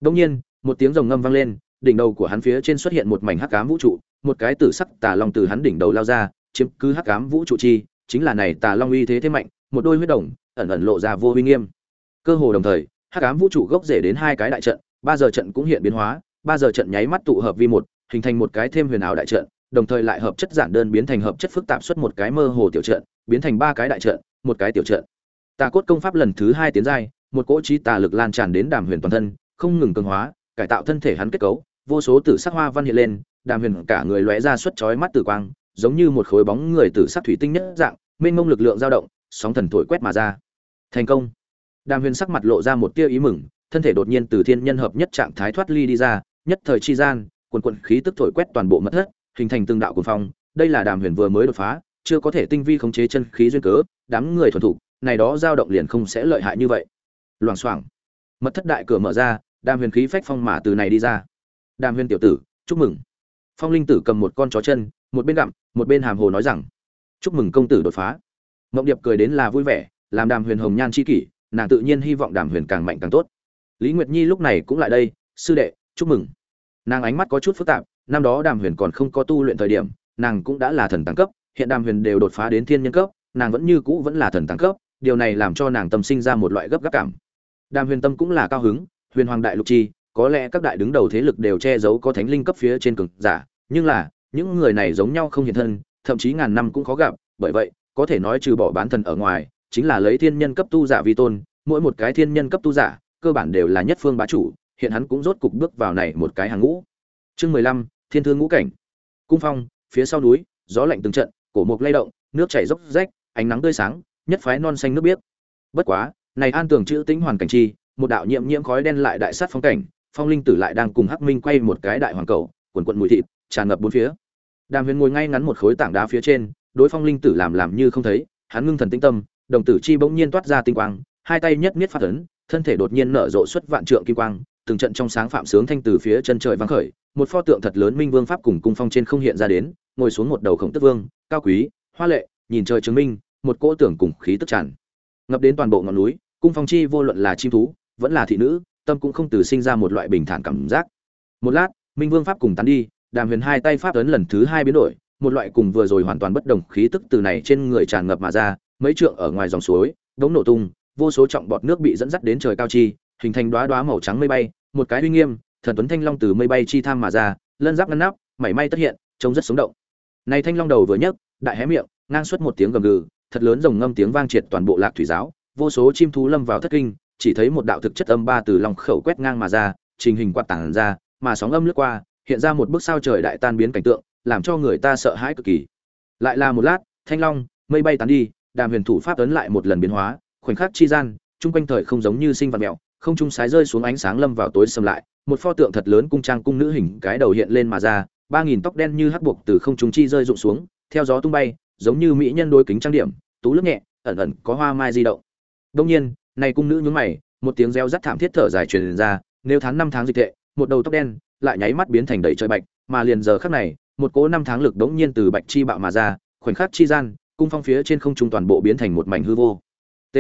Đông nhiên, một tiếng rồng ngâm vang lên, đỉnh đầu của hắn phía trên xuất hiện một mảnh hắc ám vũ trụ, một cái tử sắc tà long từ hắn đỉnh đầu lao ra, chiếm cứ hắc ám vũ trụ chi, chính là này tà long uy thế thế mạnh, một đôi huyết đồng, ẩn ẩn lộ ra vô uy nghiêm. Cơ hồ đồng thời, hắc ám vũ trụ gốc rễ đến hai cái đại trận ba giờ trận cũng hiện biến hóa, ba giờ trận nháy mắt tụ hợp vi một, hình thành một cái thêm huyền ảo đại trận, đồng thời lại hợp chất giản đơn biến thành hợp chất phức tạp xuất một cái mơ hồ tiểu trận, biến thành ba cái đại trận, một cái tiểu trận. Tà cốt công pháp lần thứ hai tiến giai, một cỗ trí tà lực lan tràn đến đàm huyền toàn thân, không ngừng cường hóa, cải tạo thân thể hắn kết cấu, vô số tử sắc hoa văn hiện lên, đàm huyền cả người lóe ra xuất chói mắt tử quang, giống như một khối bóng người tử sắc thủy tinh nhất dạng, mênh mông lực lượng dao động, sóng thần thổi quét mà ra. Thành công. Đàm huyền sắc mặt lộ ra một tia ý mừng thân thể đột nhiên từ thiên nhân hợp nhất trạng thái thoát ly đi ra, nhất thời chi gian, quần quần khí tức thổi quét toàn bộ mật thất, hình thành từng đạo cuồng phong. Đây là đàm huyền vừa mới đột phá, chưa có thể tinh vi khống chế chân khí duyên cớ, đám người thuần thủ này đó dao động liền không sẽ lợi hại như vậy. Loảng xoảng, mật thất đại cửa mở ra, đàm huyền khí phách phong mà từ này đi ra. Đàm huyền tiểu tử, chúc mừng. Phong linh tử cầm một con chó chân, một bên gặm, một bên hàm hồ nói rằng, chúc mừng công tử đột phá. Mộng điệp cười đến là vui vẻ, làm đàm huyền hồng nhan chi kỷ, nàng tự nhiên hy vọng đàm huyền càng mạnh càng tốt lý nguyệt nhi lúc này cũng lại đây, sư đệ, chúc mừng. Nàng ánh mắt có chút phức tạp, năm đó đàm huyền còn không có tu luyện thời điểm, nàng cũng đã là thần tăng cấp, hiện đàm huyền đều đột phá đến thiên nhân cấp, nàng vẫn như cũ vẫn là thần tăng cấp, điều này làm cho nàng tâm sinh ra một loại gấp gáp cảm. Đàm huyền tâm cũng là cao hứng, huyền hoàng đại lục chi, có lẽ các đại đứng đầu thế lực đều che giấu có thánh linh cấp phía trên cực giả, nhưng là, những người này giống nhau không hiện thân, thậm chí ngàn năm cũng khó gặp, bởi vậy, có thể nói trừ bỏ bán thần ở ngoài, chính là lấy thiên nhân cấp tu giả vi tôn, mỗi một cái thiên nhân cấp tu giả cơ bản đều là nhất phương bá chủ, hiện hắn cũng rốt cục bước vào này một cái hàng ngũ. Chương mười lăm, thiên thương ngũ cảnh. Cung phong, phía sau núi, gió lạnh từng trận, cổ mục lay động, nước chảy róc rách, ánh nắng tươi sáng, nhất phái non xanh nước biếc. Bất quá, này an tường chữ tĩnh hoàn cảnh chi, một đạo nhiệm nhiễm khói đen lại đại sát phong cảnh, phong linh tử lại đang cùng hắc minh quay một cái đại hoàng cầu, quần quần mùi thịt, tràn ngập bốn phía. Đàm huyền ngồi ngay ngắn một khối tảng đá phía trên, đối phong linh tử làm làm như không thấy, hắn ngưng thần tĩnh tâm, đồng tử chi bỗng nhiên toát ra tinh quang, hai tay nhất miết phát ấn thân thể đột nhiên nở rộ xuất vạn trượng kim quang, từng trận trong sáng phạm sướng thanh từ phía chân trời vang khởi, một pho tượng thật lớn minh vương pháp cùng cung phong trên không hiện ra đến, ngồi xuống một đầu khổng tức vương, cao quý, hoa lệ, nhìn trời chứng minh, một cỗ tưởng cùng khí tức tràn ngập đến toàn bộ ngọn núi, cung phong chi vô luận là chim thú, vẫn là thị nữ, tâm cũng không từ sinh ra một loại bình thản cảm giác. Một lát, minh vương pháp cùng tán đi, đàm huyền hai tay pháp ấn lần thứ hai biến đổi, một loại cùng vừa rồi hoàn toàn bất đồng khí tức từ này trên người tràn ngập mà ra, mấy trượng ở ngoài dòng suối, đống nổ tung vô số trọng bọt nước bị dẫn dắt đến trời cao chi, hình thành đóa đóa màu trắng mây bay, một cái uy nghiêm, thần tuấn thanh long từ mây bay chi tham mà ra, lân giáp ngăn nắp, mảy may tất hiện, trông rất sống động. Này thanh long đầu vừa nhấc, đại hé miệng, ngang suốt một tiếng gầm gừ, thật lớn rồng ngâm tiếng vang triệt toàn bộ lạc thủy giáo, vô số chim thú lâm vào thất kinh, chỉ thấy một đạo thực chất âm ba từ lòng khẩu quét ngang mà ra, trình hình quạt tảng ra, mà sóng âm lướt qua, hiện ra một bức sao trời đại tan biến cảnh tượng, làm cho người ta sợ hãi cực kỳ. Lại là một lát, thanh long, mây bay tán đi, đàm huyền thủ pháp ấn lại một lần biến hóa khoảnh khắc chi gian, chung quanh thời không giống như sinh vật mèo, không trung sái rơi xuống ánh sáng lâm vào tối sầm lại, một pho tượng thật lớn cung trang cung nữ hình cái đầu hiện lên mà ra, ba nghìn tóc đen như hắc buộc từ không trung chi rơi rụng xuống, theo gió tung bay, giống như mỹ nhân đôi kính trang điểm, tú lướt nhẹ, ẩn ẩn có hoa mai di động. Đông nhiên, này cung nữ nhướng mày, một tiếng reo rắt thảm thiết thở dài truyền ra, nếu tháng năm tháng dịch tệ, một đầu tóc đen lại nháy mắt biến thành đầy trời bạch, mà liền giờ khắc này, một cỗ năm tháng lực đống nhiên từ bạch chi bạo mà ra, khoảnh khắc chi gian, cung phong phía trên không trung toàn bộ biến thành một mảnh hư vô t.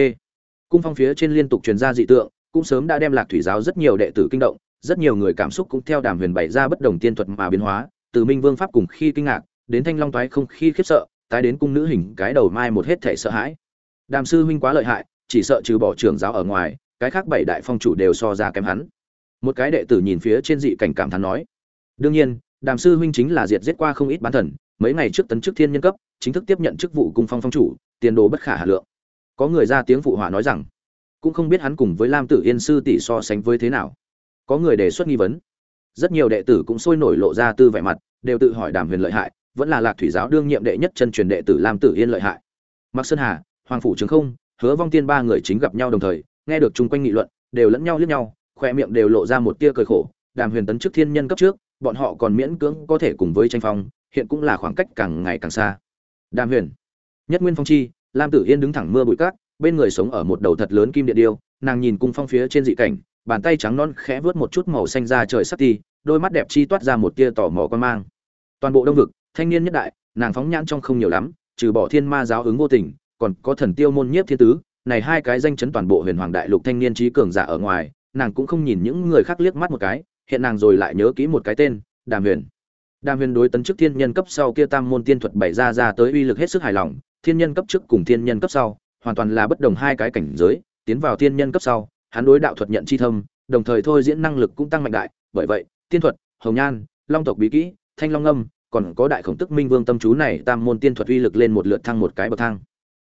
Cung phong phía trên liên tục truyền ra dị tượng, cũng sớm đã đem lạc thủy giáo rất nhiều đệ tử kinh động, rất nhiều người cảm xúc cũng theo đàm huyền bày ra bất đồng tiên thuật mà biến hóa, từ minh vương pháp cùng khi kinh ngạc, đến thanh long toái không khi khiếp sợ, tái đến cung nữ hình cái đầu mai một hết thể sợ hãi. Đàm sư huynh quá lợi hại, chỉ sợ trừ bỏ trưởng giáo ở ngoài, cái khác bảy đại phong chủ đều so ra kém hắn. Một cái đệ tử nhìn phía trên dị cảnh cảm thán nói, đương nhiên, đàm sư huynh chính là diệt giết qua không ít bán thần, mấy ngày trước tấn chức thiên nhân cấp, chính thức tiếp nhận chức vụ cung phong phong chủ, tiền đồ bất khả hà lượng có người ra tiếng phụ họa nói rằng, cũng không biết hắn cùng với lam tử yên sư tỷ so sánh với thế nào. Có người đề xuất nghi vấn. Rất nhiều đệ tử cũng sôi nổi lộ ra tư vẻ mặt, đều tự hỏi đàm huyền lợi hại, vẫn là lạc thủy giáo đương nhiệm đệ nhất chân truyền đệ tử lam tử yên lợi hại. Mặc sơn hà, hoàng phủ trường không, hứa vong tiên ba người chính gặp nhau đồng thời, nghe được chung quanh nghị luận, đều lẫn nhau liếc nhau, khoe miệng đều lộ ra một tia cười khổ. Đàm huyền tấn chức thiên nhân cấp trước, bọn họ còn miễn cưỡng có thể cùng với tranh phong, hiện cũng là khoảng cách càng ngày càng xa. Đàm huyền, nhất nguyên phong chi lam tử yên đứng thẳng mưa bụi cát, bên người sống ở một đầu thật lớn kim điện điêu, nàng nhìn cung phong phía trên dị cảnh, bàn tay trắng non khẽ vớt một chút màu xanh ra trời sắc ti đôi mắt đẹp chi toát ra một tia tỏ mò quan mang. Toàn bộ đông vực, thanh niên nhất đại, nàng phóng nhãn trong không nhiều lắm, trừ bỏ thiên ma giáo ứng vô tình, còn có thần tiêu môn nhiếp thiên tứ, này hai cái danh chấn toàn bộ huyền hoàng đại lục thanh niên trí cường giả ở ngoài, nàng cũng không nhìn những người khác liếc mắt một cái, hiện nàng rồi lại nhớ kỹ một cái tên, đàm huyền. Đàm huyền đối tấn chức thiên nhân cấp sau kia tam môn tiên thuật bày ra ra tới uy lực hết sức hài lòng thiên nhân cấp trước cùng thiên nhân cấp sau, hoàn toàn là bất đồng hai cái cảnh giới, tiến vào thiên nhân cấp sau, hắn đối đạo thuật nhận chi thâm, đồng thời thôi diễn năng lực cũng tăng mạnh đại. Bởi vậy, tiên thuật, hồng nhan, long tộc bí kỹ, thanh long âm, còn có đại khổng tức minh vương tâm chú này tam môn tiên thuật uy lực lên một lượt thăng một cái bậc thang.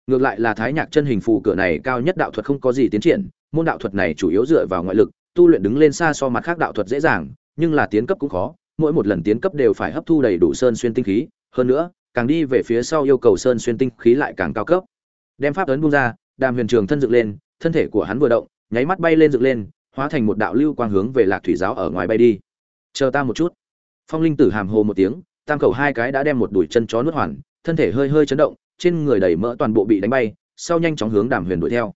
Ngược lại là thái nhạc chân hình phù cửa này cao nhất đạo thuật không có gì tiến triển, môn đạo thuật này chủ yếu dựa vào ngoại lực, tu luyện đứng lên xa so mặt khác đạo thuật dễ dàng, nhưng là tiến cấp cũng khó, mỗi một lần tiến cấp đều phải hấp thu đầy đủ sơn xuyên tinh khí. Hơn nữa càng đi về phía sau yêu cầu sơn xuyên tinh khí lại càng cao cấp. Đem pháp ấn bung ra, đàm huyền trường thân dựng lên, thân thể của hắn vừa động, nháy mắt bay lên dựng lên, hóa thành một đạo lưu quang hướng về lạc thủy giáo ở ngoài bay đi. Chờ ta một chút. Phong linh tử hàm hồ một tiếng, tam cầu hai cái đã đem một đùi chân chó nuốt hoàn, thân thể hơi hơi chấn động, trên người đầy mỡ toàn bộ bị đánh bay, sau nhanh chóng hướng đàm huyền đuổi theo.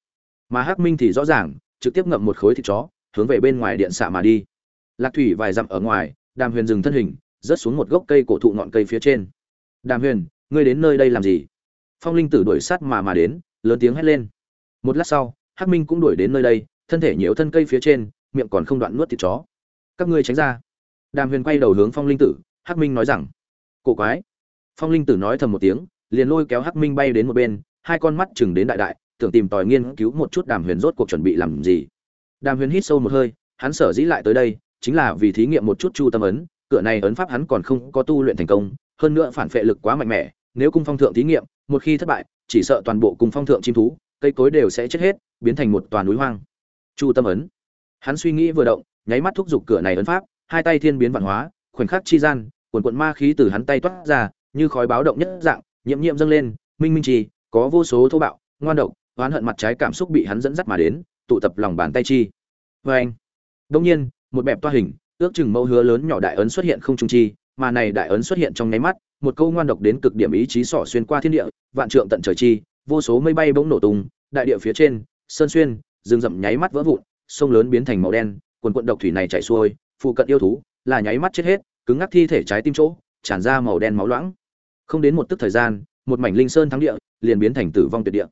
Mà hắc minh thì rõ ràng, trực tiếp ngậm một khối thịt chó, hướng về bên ngoài điện xạ mà đi. Lạc thủy vài dặm ở ngoài, đàm huyền dừng thân hình, rớt xuống một gốc cây cổ thụ ngọn cây phía trên đàm huyền, ngươi đến nơi đây làm gì? Phong linh tử đuổi sát mà mà đến, lớn tiếng hét lên. Một lát sau, hắc minh cũng đuổi đến nơi đây, thân thể nhiễu thân cây phía trên, miệng còn không đoạn nuốt thịt chó. Các ngươi tránh ra. Đàm huyền quay đầu hướng phong linh tử, hắc minh nói rằng, cổ quái. Phong linh tử nói thầm một tiếng, liền lôi kéo hắc minh bay đến một bên, hai con mắt chừng đến đại đại, tưởng tìm tòi nghiên cứu một chút đàm huyền rốt cuộc chuẩn bị làm gì. Đàm huyền hít sâu một hơi, hắn sở dĩ lại tới đây, chính là vì thí nghiệm một chút chu tâm ấn, cửa này ấn pháp hắn còn không có tu luyện thành công hơn nữa phản phệ lực quá mạnh mẽ, nếu cung phong thượng thí nghiệm, một khi thất bại, chỉ sợ toàn bộ cung phong thượng chim thú, cây cối đều sẽ chết hết, biến thành một toàn núi hoang. Chu tâm ấn. Hắn suy nghĩ vừa động, nháy mắt thúc giục cửa này ấn pháp, hai tay thiên biến văn hóa, khoảnh khắc chi gian quần quận ma khí từ hắn tay toát ra, như khói báo động nhất dạng, nhiễm nhiễm dâng lên, minh minh trì, có vô số thô bạo, ngoan độc, oán hận mặt trái cảm xúc bị hắn dẫn dắt mà đến, tụ tập lòng bàn tay chi. Vê anh đông nhiên, một bẹp toa hình, ước chừng mẫu hứa lớn nhỏ đại ấn xuất hiện không trung chi mà này đại ấn xuất hiện trong nháy mắt, một câu ngoan độc đến cực điểm ý chí sỏ xuyên qua thiên địa, vạn trượng tận trời chi, vô số mây bay bỗng nổ tung, đại địa phía trên, sơn xuyên, rừng rậm nháy mắt vỡ vụn, sông lớn biến thành màu đen, quần quần độc thủy này chảy xuôi, phụ cận yêu thú, là nháy mắt chết hết, cứng ngắc thi thể trái tim chỗ, tràn ra màu đen máu loãng. Không đến một tức thời gian, một mảnh linh sơn thắng địa, liền biến thành tử vong tuyệt địa.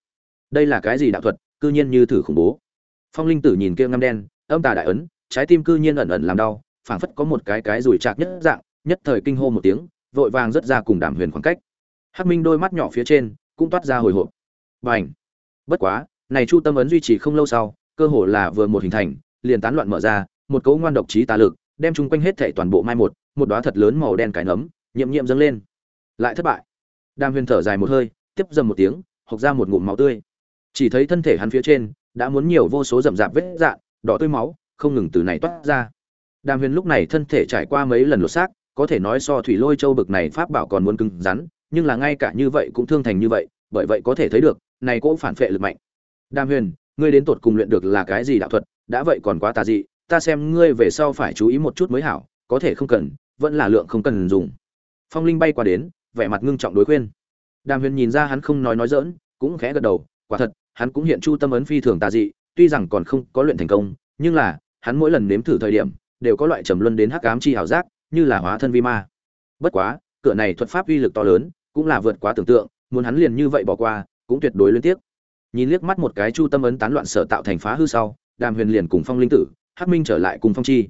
Đây là cái gì đạo thuật, cư nhiên như thử khủng bố. Phong linh tử nhìn kia ngăm đen, âm tà đại ấn, trái tim cư nhiên ẩn ẩn làm đau, phảng phất có một cái cái rủi chạc nhất dạng nhất thời kinh hô một tiếng, vội vàng rất ra cùng đàm huyền khoảng cách. Hắc minh đôi mắt nhỏ phía trên cũng toát ra hồi hộp. Và ảnh bất quá, này chu tâm ấn duy trì không lâu sau, cơ hồ là vừa một hình thành, liền tán loạn mở ra, một cấu ngoan độc trí tà lực, đem chung quanh hết thệ toàn bộ mai một một đóa thật lớn màu đen cái nấm nhiệm nhiệm dâng lên. Lại thất bại. Đàm huyền thở dài một hơi, tiếp dầm một tiếng, hộc ra một ngụm máu tươi. Chỉ thấy thân thể hắn phía trên đã muốn nhiều vô số rậm rạp vết dạn đỏ tươi máu, không ngừng từ này toát ra. Đàm huyền lúc này thân thể trải qua mấy lần lột xác có thể nói so thủy lôi châu bực này pháp bảo còn muốn cứng rắn, nhưng là ngay cả như vậy cũng thương thành như vậy, bởi vậy có thể thấy được, này cũng phản phệ lực mạnh. Đàm huyền, ngươi đến tột cùng luyện được là cái gì đạo thuật? Đã vậy còn quá tà dị, ta xem ngươi về sau phải chú ý một chút mới hảo, có thể không cần, vẫn là lượng không cần dùng. Phong linh bay qua đến, vẻ mặt ngưng trọng đối khuyên. Đàm huyền nhìn ra hắn không nói nói dỡn cũng khẽ gật đầu, quả thật, hắn cũng hiện chu tâm ấn phi thường tà dị, tuy rằng còn không có luyện thành công, nhưng là, hắn mỗi lần nếm thử thời điểm, đều có loại trầm luân đến hắc ám chi hảo giác như là hóa thân vi ma. Bất quá, cửa này thuật pháp uy lực to lớn, cũng là vượt quá tưởng tượng, muốn hắn liền như vậy bỏ qua, cũng tuyệt đối liên tiếp. Nhìn liếc mắt một cái chu tâm ấn tán loạn sở tạo thành phá hư sau, đàm huyền liền cùng phong linh tử, hắc minh trở lại cùng phong chi.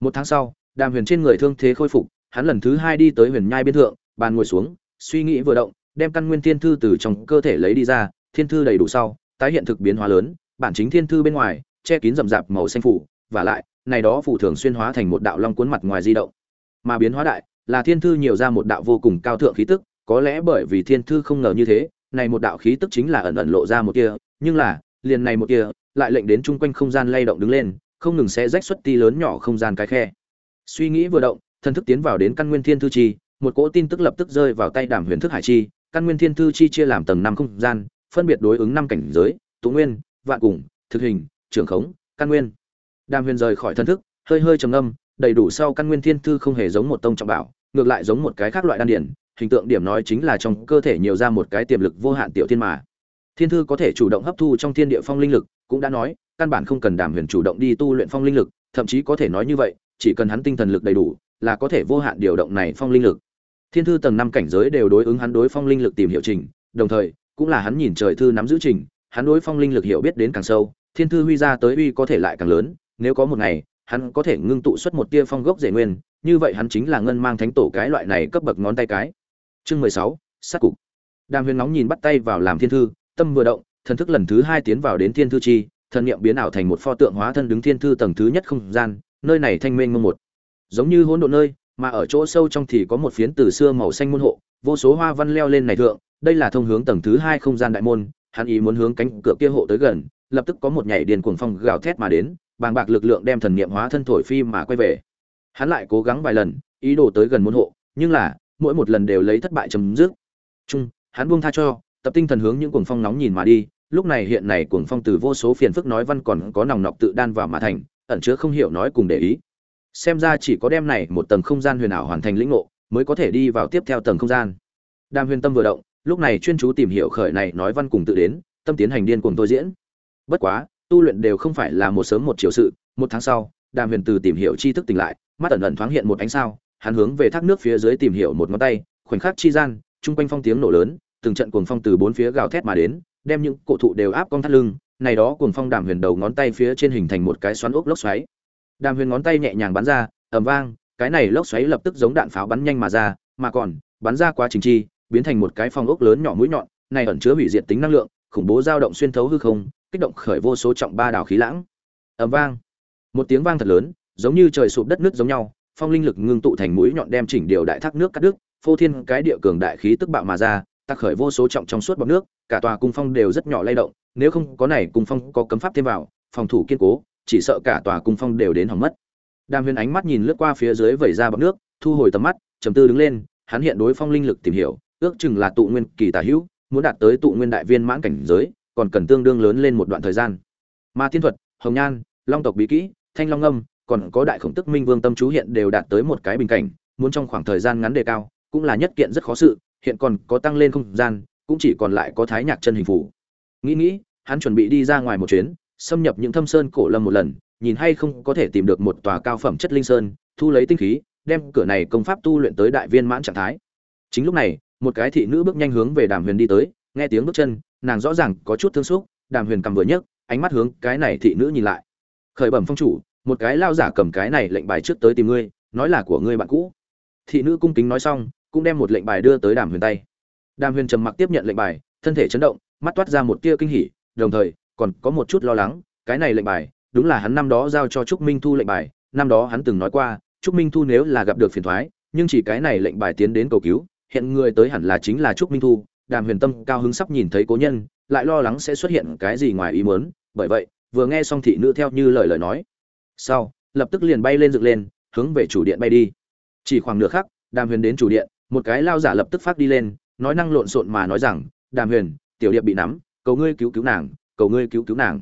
Một tháng sau, đàm huyền trên người thương thế khôi phục, hắn lần thứ hai đi tới huyền nhai biên thượng, bàn ngồi xuống, suy nghĩ vừa động, đem căn nguyên thiên thư từ trong cơ thể lấy đi ra, thiên thư đầy đủ sau, tái hiện thực biến hóa lớn, bản chính thiên thư bên ngoài, che kín rậm rạp màu xanh phủ, và lại, này đó phủ thường xuyên hóa thành một đạo long cuốn mặt ngoài di động mà biến hóa đại, là thiên thư nhiều ra một đạo vô cùng cao thượng khí tức, có lẽ bởi vì thiên thư không ngờ như thế, này một đạo khí tức chính là ẩn ẩn lộ ra một kia, nhưng là, liền này một kia, lại lệnh đến chung quanh không gian lay động đứng lên, không ngừng sẽ rách xuất ti lớn nhỏ không gian cái khe. Suy nghĩ vừa động, thần thức tiến vào đến căn nguyên thiên thư chi, một cỗ tin tức lập tức rơi vào tay đàm huyền thức hải chi, căn nguyên thiên thư chi chia làm tầng năm không gian, phân biệt đối ứng năm cảnh giới, tụ nguyên, vạn cùng, thực hình, trưởng khống, căn nguyên. Đàm huyền rời khỏi thân thức, hơi hơi trầm âm đầy đủ sau căn nguyên thiên thư không hề giống một tông trọng bảo, ngược lại giống một cái khác loại đan điển, hình tượng điểm nói chính là trong cơ thể nhiều ra một cái tiềm lực vô hạn tiểu thiên mà. Thiên thư có thể chủ động hấp thu trong thiên địa phong linh lực, cũng đã nói, căn bản không cần đàm huyền chủ động đi tu luyện phong linh lực, thậm chí có thể nói như vậy, chỉ cần hắn tinh thần lực đầy đủ, là có thể vô hạn điều động này phong linh lực. Thiên thư tầng năm cảnh giới đều đối ứng hắn đối phong linh lực tìm hiểu trình, đồng thời, cũng là hắn nhìn trời thư nắm giữ trình, hắn đối phong linh lực hiểu biết đến càng sâu, thiên thư huy ra tới uy có thể lại càng lớn, nếu có một ngày hắn có thể ngưng tụ xuất một tia phong gốc rể nguyên, như vậy hắn chính là ngân mang thánh tổ cái loại này cấp bậc ngón tay cái. Chương mười sáu, sát cục. Đàm huyền nóng nhìn bắt tay vào làm thiên thư, tâm vừa động, thần thức lần thứ hai tiến vào đến thiên thư chi, thần niệm biến ảo thành một pho tượng hóa thân đứng thiên thư tầng thứ nhất không gian, nơi này thanh mênh mông một. Giống như hỗn độn nơi, mà ở chỗ sâu trong thì có một phiến từ xưa màu xanh môn hộ, vô số hoa văn leo lên này thượng, đây là thông hướng tầng thứ hai không gian đại môn, hắn ý muốn hướng cánh cửa kia hộ tới gần, lập tức có một nhảy điền cuồng phong gào thét mà đến bàng bạc lực lượng đem thần niệm hóa thân thổi phi mà quay về. Hắn lại cố gắng vài lần, ý đồ tới gần môn hộ, nhưng là, mỗi một lần đều lấy thất bại chấm dứt. Chung, hắn buông tha cho, tập tinh thần hướng những cuồng phong nóng nhìn mà đi, lúc này hiện này cuồng phong từ vô số phiền phức nói văn còn có nòng nọc tự đan vào mà thành, ẩn chứa không hiểu nói cùng để ý. Xem ra chỉ có đem này một tầng không gian huyền ảo hoàn thành lĩnh ngộ, mới có thể đi vào tiếp theo tầng không gian. Đàm huyền tâm vừa động, lúc này chuyên chú tìm hiểu khởi này nói văn cùng tự đến, tâm tiến hành điên cuồng tôi diễn. Bất quá tu luyện đều không phải là một sớm một chiều sự, một tháng sau, đàm huyền từ tìm hiểu tri thức tỉnh lại, mắt ẩn ẩn thoáng hiện một ánh sao, hắn hướng về thác nước phía dưới tìm hiểu một ngón tay, khoảnh khắc chi gian, chung quanh phong tiếng nổ lớn, từng trận cuồng phong từ bốn phía gào thét mà đến, đem những cổ thụ đều áp cong thắt lưng, này đó cuồng phong đàm huyền đầu ngón tay phía trên hình thành một cái xoắn ốc lốc xoáy. Đàm huyền ngón tay nhẹ nhàng bắn ra, ầm vang, cái này lốc xoáy lập tức giống đạn pháo bắn nhanh mà ra, mà còn, bắn ra quá trình chi, biến thành một cái phong ốc lớn nhỏ mũi nhọn, này ẩn chứa hủy diệt tính năng lượng, khủng bố dao động xuyên thấu hư không kích động khởi vô số trọng ba đảo khí lãng. Ầm vang. Một tiếng vang thật lớn, giống như trời sụp đất nước giống nhau, phong linh lực ngưng tụ thành mũi nhọn đem chỉnh điều đại thác nước cắt đứt, phô thiên cái địa cường đại khí tức bạo mà ra tác khởi vô số trọng trong suốt bọt nước, cả tòa cung phong đều rất nhỏ lay động, nếu không có này cung phong có cấm pháp thêm vào, phòng thủ kiên cố, chỉ sợ cả tòa cung phong đều đến hỏng mất. Đàm huyền ánh mắt nhìn lướt qua phía dưới vẩy ra bọt nước, thu hồi tầm mắt, trầm tư đứng lên, hắn hiện đối phong linh lực tìm hiểu, ước chừng là tụ nguyên kỳ tả hữu, muốn đạt tới tụ nguyên đại viên mãn cảnh giới còn cần tương đương lớn lên một đoạn thời gian. Ma thiên thuật, hồng nhan, long tộc bí kỹ, thanh long âm còn có đại khổng tức minh vương tâm chú hiện đều đạt tới một cái bình cảnh, muốn trong khoảng thời gian ngắn đề cao, cũng là nhất kiện rất khó sự, hiện còn có tăng lên không gian, cũng chỉ còn lại có thái nhạc chân hình phủ. Nghĩ nghĩ, hắn chuẩn bị đi ra ngoài một chuyến, xâm nhập những thâm sơn cổ lâm một lần, nhìn hay không có thể tìm được một tòa cao phẩm chất linh sơn, thu lấy tinh khí, đem cửa này công pháp tu luyện tới đại viên mãn trạng thái. Chính lúc này, một cái thị nữ bước nhanh hướng về đàm huyền đi tới, nghe tiếng bước chân nàng rõ ràng có chút thương xúc, đàm huyền cầm vừa nhấc, ánh mắt hướng cái này thị nữ nhìn lại. Khởi bẩm phong chủ, một cái lao giả cầm cái này lệnh bài trước tới tìm ngươi, nói là của ngươi bạn cũ. Thị nữ cung kính nói xong, cũng đem một lệnh bài đưa tới đàm huyền tay. Đàm huyền trầm mặc tiếp nhận lệnh bài, thân thể chấn động, mắt toát ra một tia kinh hỉ, đồng thời, còn có một chút lo lắng, cái này lệnh bài, đúng là hắn năm đó giao cho trúc minh thu lệnh bài, năm đó hắn từng nói qua, trúc minh thu nếu là gặp được phiền thoái, nhưng chỉ cái này lệnh bài tiến đến cầu cứu, hiện người tới hẳn là chính là trúc minh thu đàm huyền tâm cao hứng sắp nhìn thấy cố nhân, lại lo lắng sẽ xuất hiện cái gì ngoài ý muốn, bởi vậy, vừa nghe xong thị nữ theo như lời lời nói. Sau, lập tức liền bay lên dựng lên, hướng về chủ điện bay đi. Chỉ khoảng nửa khắc, đàm huyền đến chủ điện, một cái lao giả lập tức phát đi lên, nói năng lộn xộn mà nói rằng, đàm huyền, tiểu điệp bị nắm, cầu ngươi cứu cứu nàng, cầu ngươi cứu cứu nàng.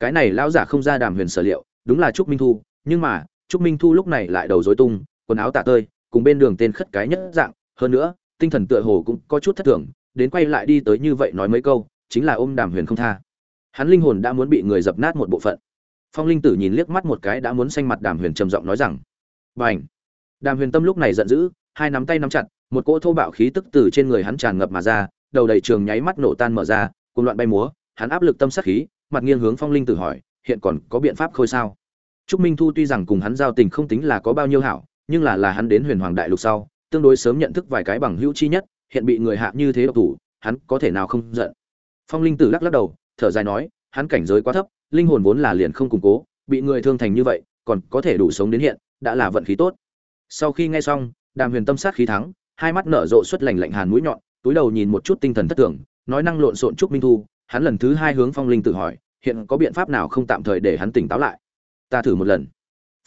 Cái này lao giả không ra đàm huyền sở liệu, đúng là trúc minh thu, nhưng mà, trúc minh thu lúc này lại đầu dối tung, quần áo tạ tơi, cùng bên đường tên khất cái nhất dạng, hơn nữa, tinh thần tựa hồ cũng có chút thất thường đến quay lại đi tới như vậy nói mấy câu, chính là ôm đàm huyền không tha. Hắn linh hồn đã muốn bị người dập nát một bộ phận. Phong linh tử nhìn liếc mắt một cái đã muốn xanh mặt đàm huyền trầm giọng nói rằng b à n h đàm huyền tâm lúc này giận dữ, hai nắm tay nắm chặt, một cỗ thô bạo khí tức từ trên người hắn tràn ngập mà ra, đầu đầy trường nháy mắt nổ tan mở ra cùng loạn bay múa, hắn áp lực tâm sát khí, mặt nghiêng hướng phong linh tử hỏi, hiện còn có biện pháp khôi sao? Trúc minh thu tuy rằng cùng hắn giao tình không tính là có bao nhiêu hảo, nhưng là là hắn đến huyền hoàng đại lục sau, tương đối sớm nhận thức vài cái bằng hữu chi nhất hiện bị người hạ như thế độc thủ, hắn có thể nào không giận? Phong linh tử lắc lắc đầu, thở dài nói, hắn cảnh giới quá thấp, linh hồn vốn là liền không củng cố, bị người thương thành như vậy, còn có thể đủ sống đến hiện, đã là vận khí tốt. Sau khi nghe xong, đàm huyền tâm sát khí thắng, hai mắt nở rộ xuất lạnh lạnh hàn mũi nhọn, túi đầu nhìn một chút tinh thần thất tưởng nói năng lộn xộn trúc minh thu, hắn lần thứ hai hướng phong linh tử hỏi, hiện có biện pháp nào không tạm thời để hắn tỉnh táo lại? Ta thử một lần.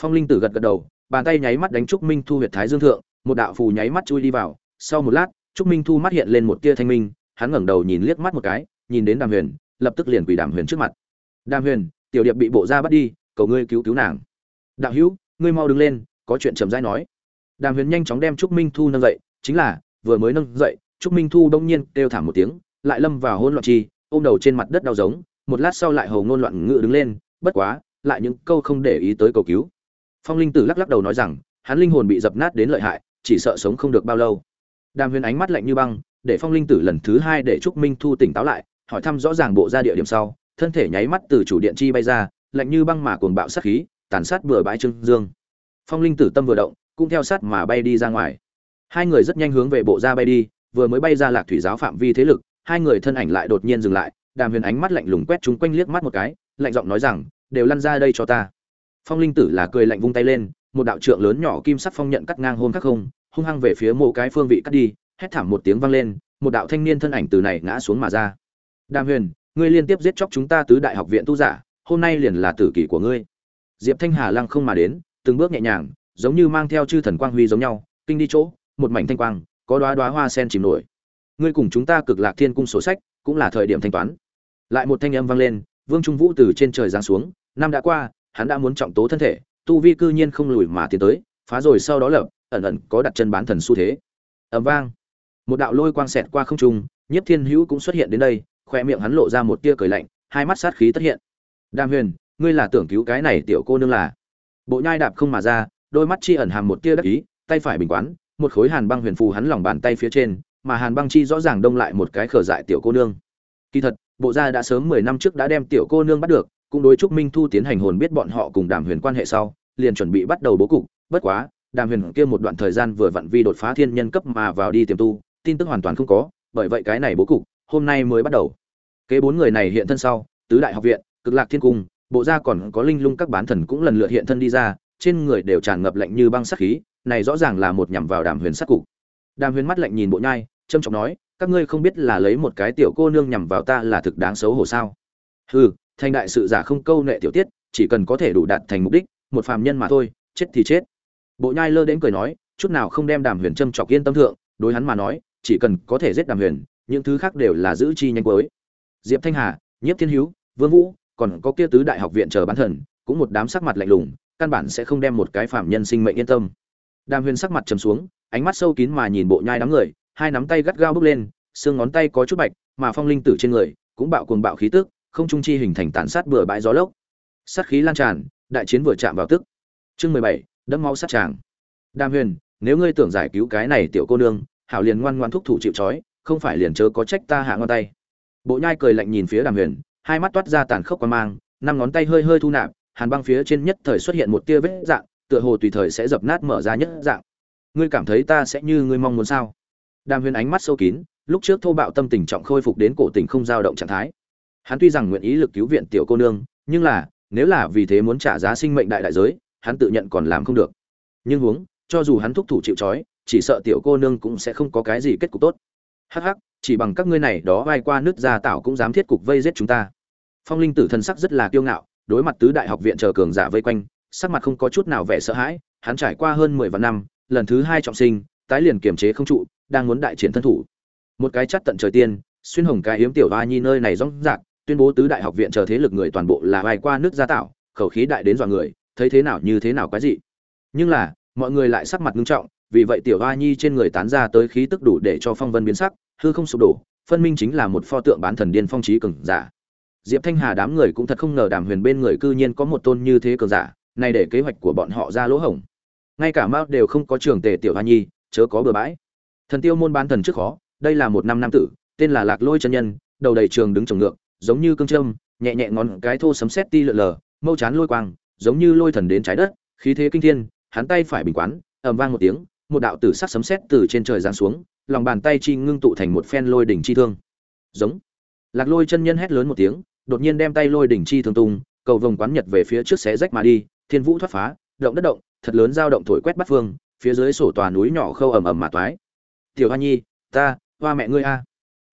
Phong linh tử gật gật đầu, bàn tay nháy mắt đánh trúc minh thu huyệt thái dương thượng, một đạo phù nháy mắt chui đi vào, sau một lát trúc minh thu mắt hiện lên một tia thanh minh, hắn ngẩng đầu nhìn liếc mắt một cái, nhìn đến đàm huyền, lập tức liền quỳ đàm huyền trước mặt. Đàm huyền, tiểu điệp bị bộ ra bắt đi, cầu ngươi cứu cứu nàng. Đạo hữu, ngươi mau đứng lên, có chuyện trầm rãi nói. Đàm huyền nhanh chóng đem trúc minh thu nâng dậy, chính là, vừa mới nâng dậy, trúc minh thu đông nhiên kêu thảm một tiếng, lại lâm vào hỗn loạn chi, ôm đầu trên mặt đất đau giống, một lát sau lại hầu ngôn loạn ngữ đứng lên, bất quá, lại những câu không để ý tới cầu cứu. Phong linh tử lắc lắc đầu nói rằng, hắn linh hồn bị dập nát đến lợi hại, chỉ sợ sống không được bao lâu đàm huyền ánh mắt lạnh như băng, để phong linh tử lần thứ hai để trúc minh thu tỉnh táo lại, hỏi thăm rõ ràng bộ ra địa điểm sau, thân thể nháy mắt từ chủ điện chi bay ra, lạnh như băng mà cuồng bạo sát khí, tàn sát bừa bãi trương dương. Phong linh tử tâm vừa động, cũng theo sát mà bay đi ra ngoài. Hai người rất nhanh hướng về bộ ra bay đi, vừa mới bay ra lạc thủy giáo phạm vi thế lực, hai người thân ảnh lại đột nhiên dừng lại, đàm huyền ánh mắt lạnh lùng quét chúng quanh liếc mắt một cái, lạnh giọng nói rằng, đều lăn ra đây cho ta. Phong linh tử là cười lạnh vung tay lên, một đạo trượng lớn nhỏ kim sắc phong nhận cắt ngang hôn khắc không hung hăng về phía mộ cái phương vị cắt đi, hét thảm một tiếng vang lên, một đạo thanh niên thân ảnh từ này ngã xuống mà ra. Đàm huyền, ngươi liên tiếp giết chóc chúng ta tứ đại học viện tu giả, hôm nay liền là tử kỷ của ngươi. Diệp thanh hà lăng không mà đến, từng bước nhẹ nhàng, giống như mang theo chư thần quang huy giống nhau, kinh đi chỗ, một mảnh thanh quang, có đóa đóa hoa sen chìm nổi. Ngươi cùng chúng ta cực lạc thiên cung sổ sách, cũng là thời điểm thanh toán. Lại một thanh âm vang lên, vương trung vũ từ trên trời giáng xuống, năm đã qua, hắn đã muốn trọng tố thân thể, tu vi cư nhiên không lùi mà tiến tới, phá rồi sau đó lập ẩn ẩn có đặt chân bán thần xu thế. Ầm vang. Một đạo lôi quang xẹt qua không trung, nhiếp thiên hữu cũng xuất hiện đến đây, khoe miệng hắn lộ ra một tia cười lạnh, hai mắt sát khí tất hiện. Đàm huyền, ngươi là tưởng cứu cái này tiểu cô nương là? Bộ nhai đạp không mà ra, đôi mắt chi ẩn hàm một tia đắc ý, tay phải bình quán, một khối hàn băng huyền phù hắn lòng bàn tay phía trên, mà hàn băng chi rõ ràng đông lại một cái khở dại tiểu cô nương. Kỳ thật, bộ gia đã sớm mười năm trước đã đem tiểu cô nương bắt được, cũng đối trúc minh thu tiến hành hồn biết bọn họ cùng đàm huyền quan hệ sau, liền chuẩn bị bắt đầu bố cục, bất quá đàm huyền kia một đoạn thời gian vừa vặn vi đột phá thiên nhân cấp mà vào đi tiềm tu, tin tức hoàn toàn không có, bởi vậy cái này bố cục, hôm nay mới bắt đầu. Kế bốn người này hiện thân sau, tứ đại học viện, cực lạc thiên cung, bộ gia còn có linh lung các bán thần cũng lần lượt hiện thân đi ra, trên người đều tràn ngập lạnh như băng sắc khí, này rõ ràng là một nhằm vào đàm huyền sát cục. Đàm huyền mắt lạnh nhìn bộ nhai trâm trọng nói, các ngươi không biết là lấy một cái tiểu cô nương nhằm vào ta là thực đáng xấu hổ sao? Hừ, thành đại sự giả không câu nệ tiểu tiết, chỉ cần có thể đủ đạt thành mục đích, một phàm nhân mà thôi, chết thì chết bộ nhai lơ đến cười nói, chút nào không đem đàm huyền trâm trọc yên tâm thượng, đối hắn mà nói, chỉ cần có thể giết đàm huyền, những thứ khác đều là giữ chi nhanh cuối. Diệp thanh hà, nhiếp thiên hữu, vương vũ, còn có kia tứ đại học viện chờ bán thần, cũng một đám sắc mặt lạnh lùng, căn bản sẽ không đem một cái phạm nhân sinh mệnh yên tâm. Đàm huyền sắc mặt trầm xuống, ánh mắt sâu kín mà nhìn bộ nhai đám người, hai nắm tay gắt gao bước lên, xương ngón tay có chút bạch, mà phong linh tử trên người cũng bạo cuồng bạo khí tức, không trung chi hình thành tàn sát bừa bãi gió lốc. Sát khí lan tràn, đại chiến vừa chạm vào tức. Chương mười bảy đẫm máu sát tràng. Đàm huyền, nếu ngươi tưởng giải cứu cái này tiểu cô nương, hảo liền ngoan ngoan thúc thủ chịu trói, không phải liền chớ có trách ta hạ ngón tay. Bộ nhai cười lạnh nhìn phía đàm huyền, hai mắt toát ra tàn khốc quan mang, năm ngón tay hơi hơi thu nạp, hàn băng phía trên nhất thời xuất hiện một tia vết dạng, tựa hồ tùy thời sẽ dập nát mở ra nhất dạng. Ngươi cảm thấy ta sẽ như ngươi mong muốn sao? Đàm huyền ánh mắt sâu kín, lúc trước thô bạo tâm tình trọng khôi phục đến cổ tình không dao động trạng thái. Hắn tuy rằng nguyện ý lực cứu viện tiểu cô nương, nhưng là, nếu là vì thế muốn trả giá sinh mệnh đại đại giới hắn tự nhận còn làm không được. Nhưng huống, cho dù hắn thúc thủ chịu trói, chỉ sợ tiểu cô nương cũng sẽ không có cái gì kết cục tốt. Hắc hắc, chỉ bằng các ngươi này đó vai qua nước gia tạo cũng dám thiết cục vây giết chúng ta. Phong linh tử thân sắc rất là kiêu ngạo, đối mặt tứ đại học viện chờ cường giả vây quanh, sắc mặt không có chút nào vẻ sợ hãi, hắn trải qua hơn mười vạn năm, lần thứ hai trọng sinh, tái liền kiềm chế không trụ, đang muốn đại chiến thân thủ. Một cái chắt tận trời tiên, xuyên hồng cái hiếm tiểu va nhi nơi này rong rạc, tuyên bố tứ đại học viện chờ thế lực người toàn bộ là vai qua nước gia tạo khẩu khí đại đến dọa người thấy thế nào như thế nào quái dị. Nhưng là, mọi người lại sắc mặt nghiêm trọng, vì vậy tiểu hoa nhi trên người tán ra tới khí tức đủ để cho phong vân biến sắc, hư không sụp đổ, phân minh chính là một pho tượng bán thần điên phong trí cường giả. Diệp thanh hà đám người cũng thật không ngờ đàm huyền bên người cư nhiên có một tôn như thế cường giả này để kế hoạch của bọn họ ra lỗ hổng. Ngay cả mao đều không có trường tề tiểu hoa nhi, chớ có bừa bãi. Thần tiêu môn bán thần trước khó, đây là một năm nam tử, tên là lạc lôi chân nhân, đầu đầy trường đứng trồng ngược, giống như cương trâm nhẹ nhẹ ngón cái thô sấm sét ti lượn lờ, mâu chán lôi quang giống như lôi thần đến trái đất, khí thế kinh thiên, hắn tay phải bình quán, ầm vang một tiếng, một đạo tử sắc sấm sét từ trên trời giáng xuống, lòng bàn tay chi ngưng tụ thành một phen lôi đỉnh chi thương. Giống. Lạc lôi chân nhân hét lớn một tiếng, đột nhiên đem tay lôi đỉnh chi thương tung, cầu vồng quán nhật về phía trước xé rách mà đi, thiên vũ thoát phá, động đất động, thật lớn dao động thổi quét bắt phương, phía dưới sổ tòa núi nhỏ khâu ầm ầm mà toái. Tiểu hoa nhi, ta, hoa mẹ ngươi a.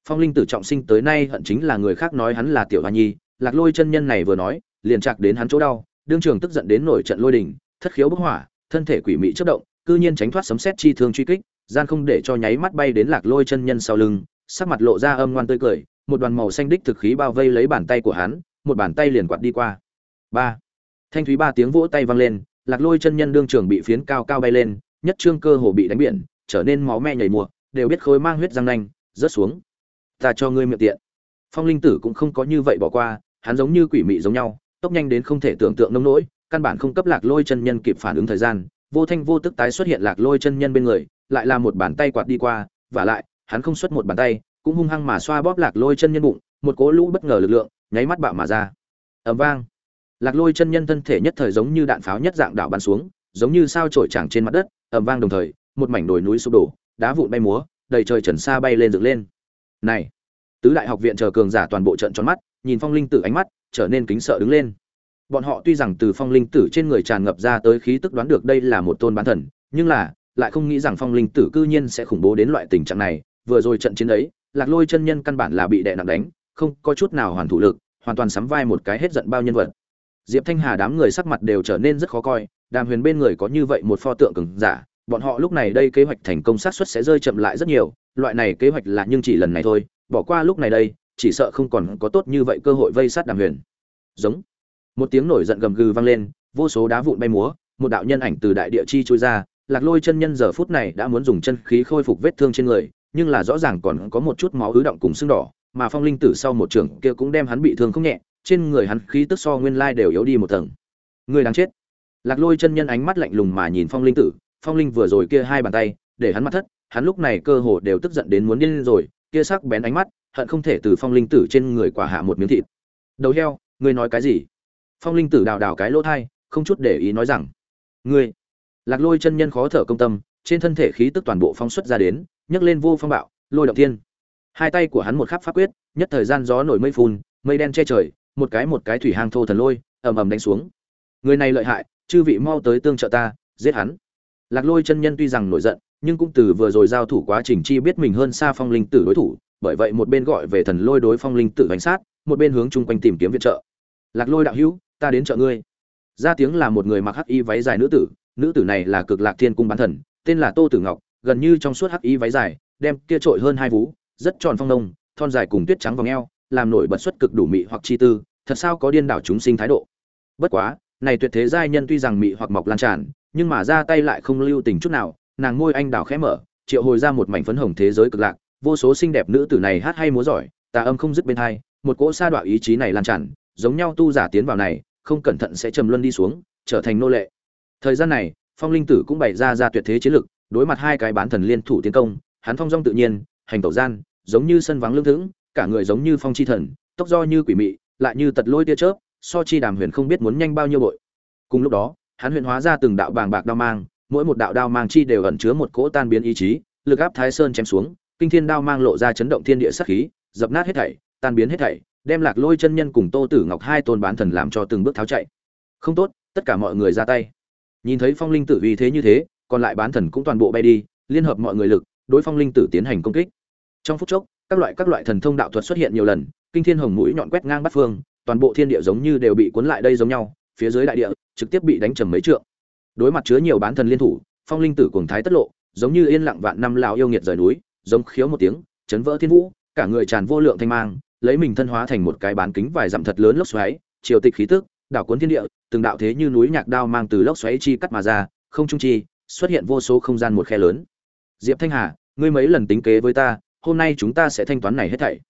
Phong linh tử trọng sinh tới nay hận chính là người khác nói hắn là tiểu hoa nhi, lạc lôi chân nhân này vừa nói, liền chạc đến hắn chỗ đau đương trường tức giận đến nổi trận lôi đình, thất khiếu bốc hỏa thân thể quỷ mị chớp động, cư nhiên tránh thoát sấm sét chi thương truy kích, gian không để cho nháy mắt bay đến lạc lôi chân nhân sau lưng, sắc mặt lộ ra âm ngoan tươi cười, một đoàn màu xanh đích thực khí bao vây lấy bàn tay của hắn, một bàn tay liền quạt đi qua. Ba. Thanh thúy ba tiếng vỗ tay vang lên, lạc lôi chân nhân đương trường bị phiến cao cao bay lên, nhất trương cơ hồ bị đánh biển, trở nên máu me nhảy mùa, đều biết khối mang huyết răng nanh, rớt xuống. Ta cho ngươi miệng tiện. Phong linh tử cũng không có như vậy bỏ qua, hắn giống như quỷ mị giống nhau tốc nhanh đến không thể tưởng tượng nông nỗi, căn bản không cấp lạc lôi chân nhân kịp phản ứng thời gian. Vô thanh vô tức tái xuất hiện lạc lôi chân nhân bên người, lại là một bàn tay quạt đi qua và lại, hắn không xuất một bàn tay, cũng hung hăng mà xoa bóp lạc lôi chân nhân bụng, một cỗ lũ bất ngờ lực lượng, nháy mắt bạo mà ra. Ầm vang. Lạc lôi chân nhân thân thể nhất thời giống như đạn pháo nhất dạng đảo bắn xuống, giống như sao trổi tràng trên mặt đất, ầm vang đồng thời, một mảnh đồi núi sụp đổ, đá vụn bay múa, đầy trời trần xa bay lên dựng lên. Này, tứ đại học viện chờ cường giả toàn bộ trận tròn mắt nhìn phong linh tử ánh mắt, trở nên kính sợ đứng lên. Bọn họ tuy rằng từ phong linh tử trên người tràn ngập ra tới khí tức đoán được đây là một tôn bán thần, nhưng là, lại không nghĩ rằng phong linh tử cư nhiên sẽ khủng bố đến loại tình trạng này. Vừa rồi trận chiến ấy, lạc lôi chân nhân căn bản là bị đè nặng đánh, không có chút nào hoàn thủ lực, hoàn toàn sắm vai một cái hết giận bao nhân vật. Diệp thanh hà đám người sắc mặt đều trở nên rất khó coi, đàm huyền bên người có như vậy một pho tượng cứng giả, bọn họ lúc này đây kế hoạch thành công xác suất sẽ rơi chậm lại rất nhiều, loại này kế hoạch là nhưng chỉ lần này thôi, bỏ qua lúc này đây chỉ sợ không còn có tốt như vậy cơ hội vây sát đàm huyền. Giống. Một tiếng nổi giận gầm gừ vang lên, vô số đá vụn bay múa, một đạo nhân ảnh từ đại địa chi trôi ra, lạc lôi chân nhân giờ phút này đã muốn dùng chân khí khôi phục vết thương trên người, nhưng là rõ ràng còn có một chút máu ứ động cùng sưng đỏ, mà phong linh tử sau một trường kia cũng đem hắn bị thương không nhẹ, trên người hắn khí tức so nguyên lai đều yếu đi một tầng. Người đáng chết. Lạc lôi chân nhân ánh mắt lạnh lùng mà nhìn phong linh tử, phong linh vừa rồi kia hai bàn tay, để hắn mắt thất, hắn lúc này cơ hồ đều tức giận đến muốn điên rồi, kia sắc bén ánh mắt hận không thể từ phong linh tử trên người quả hạ một miếng thịt. Đầu heo, ngươi nói cái gì? Phong linh tử đào đào cái lỗ thai, không chút để ý nói rằng, ngươi. Lạc lôi chân nhân khó thở công tâm, trên thân thể khí tức toàn bộ phong xuất ra đến, nhấc lên vô phong bạo, lôi động thiên. Hai tay của hắn một khắp pháp quyết, nhất thời gian gió nổi mây phun, mây đen che trời, một cái một cái thủy hang thô thần lôi, ầm ầm đánh xuống. Người này lợi hại, chư vị mau tới tương trợ ta, giết hắn. Lạc lôi chân nhân tuy rằng nổi giận, nhưng cũng từ vừa rồi giao thủ quá trình chi biết mình hơn xa phong linh tử đối thủ bởi vậy một bên gọi về thần lôi đối phong linh tử bánh sát, một bên hướng chung quanh tìm kiếm viện trợ. Lạc lôi đạo hữu, ta đến trợ ngươi. Ra tiếng là một người mặc hắc y váy dài nữ tử nữ tử này là cực lạc thiên cung bán thần, tên là tô tử ngọc, gần như trong suốt hắc y váy dài, đem kia trội hơn hai vú, rất tròn phong nông, thon dài cùng tuyết trắng vòng eo, làm nổi bật xuất cực đủ mị hoặc chi tư, thật sao có điên đảo chúng sinh thái độ. Bất quá, này tuyệt thế giai nhân tuy rằng mị hoặc mọc lan tràn, nhưng mà ra tay lại không lưu tình chút nào, nàng môi anh đào khẽ mở, triệu hồi ra một mảnh phấn hồng thế giới cực lạc vô số xinh đẹp nữ tử này hát hay múa giỏi, tà âm không dứt bên hai, một cỗ sa đọa ý chí này lan tràn, giống nhau tu giả tiến vào này, không cẩn thận sẽ trầm luân đi xuống, trở thành nô lệ. Thời gian này, phong linh tử cũng bày ra ra tuyệt thế chiến lực, đối mặt hai cái bán thần liên thủ tiến công, hắn phong dong tự nhiên, hành tẩu gian, giống như sân vắng lương thững, cả người giống như phong chi thần tốc do như quỷ mị, lại như tật lôi tia chớp, so chi đàm huyền không biết muốn nhanh bao nhiêu bội. Cùng lúc đó, hắn huyền hóa ra từng đạo bàng bạc đao mang, mỗi một đạo đao mang chi đều ẩn chứa một cỗ tan biến ý chí, lực áp thái sơn chém xuống kinh thiên đao mang lộ ra chấn động thiên địa sát khí, dập nát hết thảy, tan biến hết thảy, đem lạc lôi chân nhân cùng tô tử ngọc hai tôn bán thần làm cho từng bước tháo chạy. Không tốt, tất cả mọi người ra tay. Nhìn thấy phong linh tử vì thế như thế, còn lại bán thần cũng toàn bộ bay đi, liên hợp mọi người lực, đối phong linh tử tiến hành công kích. Trong phút chốc, các loại các loại thần thông đạo thuật xuất hiện nhiều lần, kinh thiên hồng mũi nhọn quét ngang bắt phương, toàn bộ thiên địa giống như đều bị cuốn lại đây giống nhau, phía dưới đại địa, trực tiếp bị đánh trầm mấy trượng. Đối mặt chứa nhiều bán thần liên thủ, phong linh tử cùng thái tất lộ, giống như yên lặng vạn năm lão yêu nghiệt rời núi giống khiếu một tiếng, chấn vỡ thiên vũ, cả người tràn vô lượng thanh mang, lấy mình thân hóa thành một cái bán kính vài dặm thật lớn lốc xoáy, triều tịch khí tức, đảo cuốn thiên địa, từng đạo thế như núi nhạc đao mang từ lốc xoáy chi cắt mà ra, không trung chi, xuất hiện vô số không gian một khe lớn. Diệp thanh hà, ngươi mấy lần tính kế với ta, hôm nay chúng ta sẽ thanh toán này hết thảy.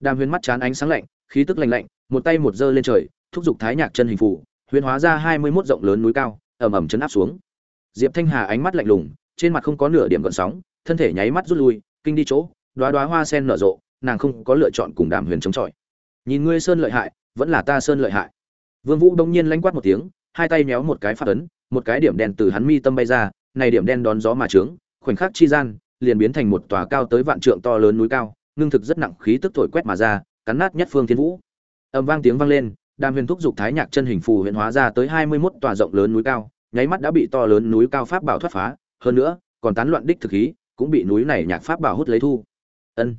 Đàm huyền mắt chán ánh sáng lạnh, khí tức lạnh lạnh, một tay một giơ lên trời, thúc giục thái nhạc chân hình phủ huyền hóa ra hai mươi 21 rộng lớn núi cao, ầm ầm chấn áp xuống. Diệp thanh hà ánh mắt lạnh lùng, trên mặt không có nửa điểm gợn sóng, thân thể nháy mắt rút lui kinh đi chỗ đóa đóa hoa sen nở rộ, nàng không có lựa chọn cùng đàm huyền chống chọi. Nhìn ngươi sơn lợi hại, vẫn là ta sơn lợi hại. Vương vũ đông nhiên lanh quát một tiếng, hai tay méo một cái phát ấn, một cái điểm đen từ hắn mi tâm bay ra, này điểm đen đón gió mà trướng, khoảnh khắc chi gian, liền biến thành một tòa cao tới vạn trượng to lớn núi cao, ngưng thực rất nặng khí tức thổi quét mà ra, cắn nát nhất phương thiên vũ. Âm vang tiếng vang lên, đàm huyền thúc giục thái nhạc chân hình phù hiện hóa ra tới hai mươi 21 tòa rộng lớn núi cao, nháy mắt đã bị to lớn núi cao pháp bảo thoát phá, hơn nữa, còn tán loạn đích thực khí cũng bị núi này nhạc pháp bảo hút lấy thu. Ân.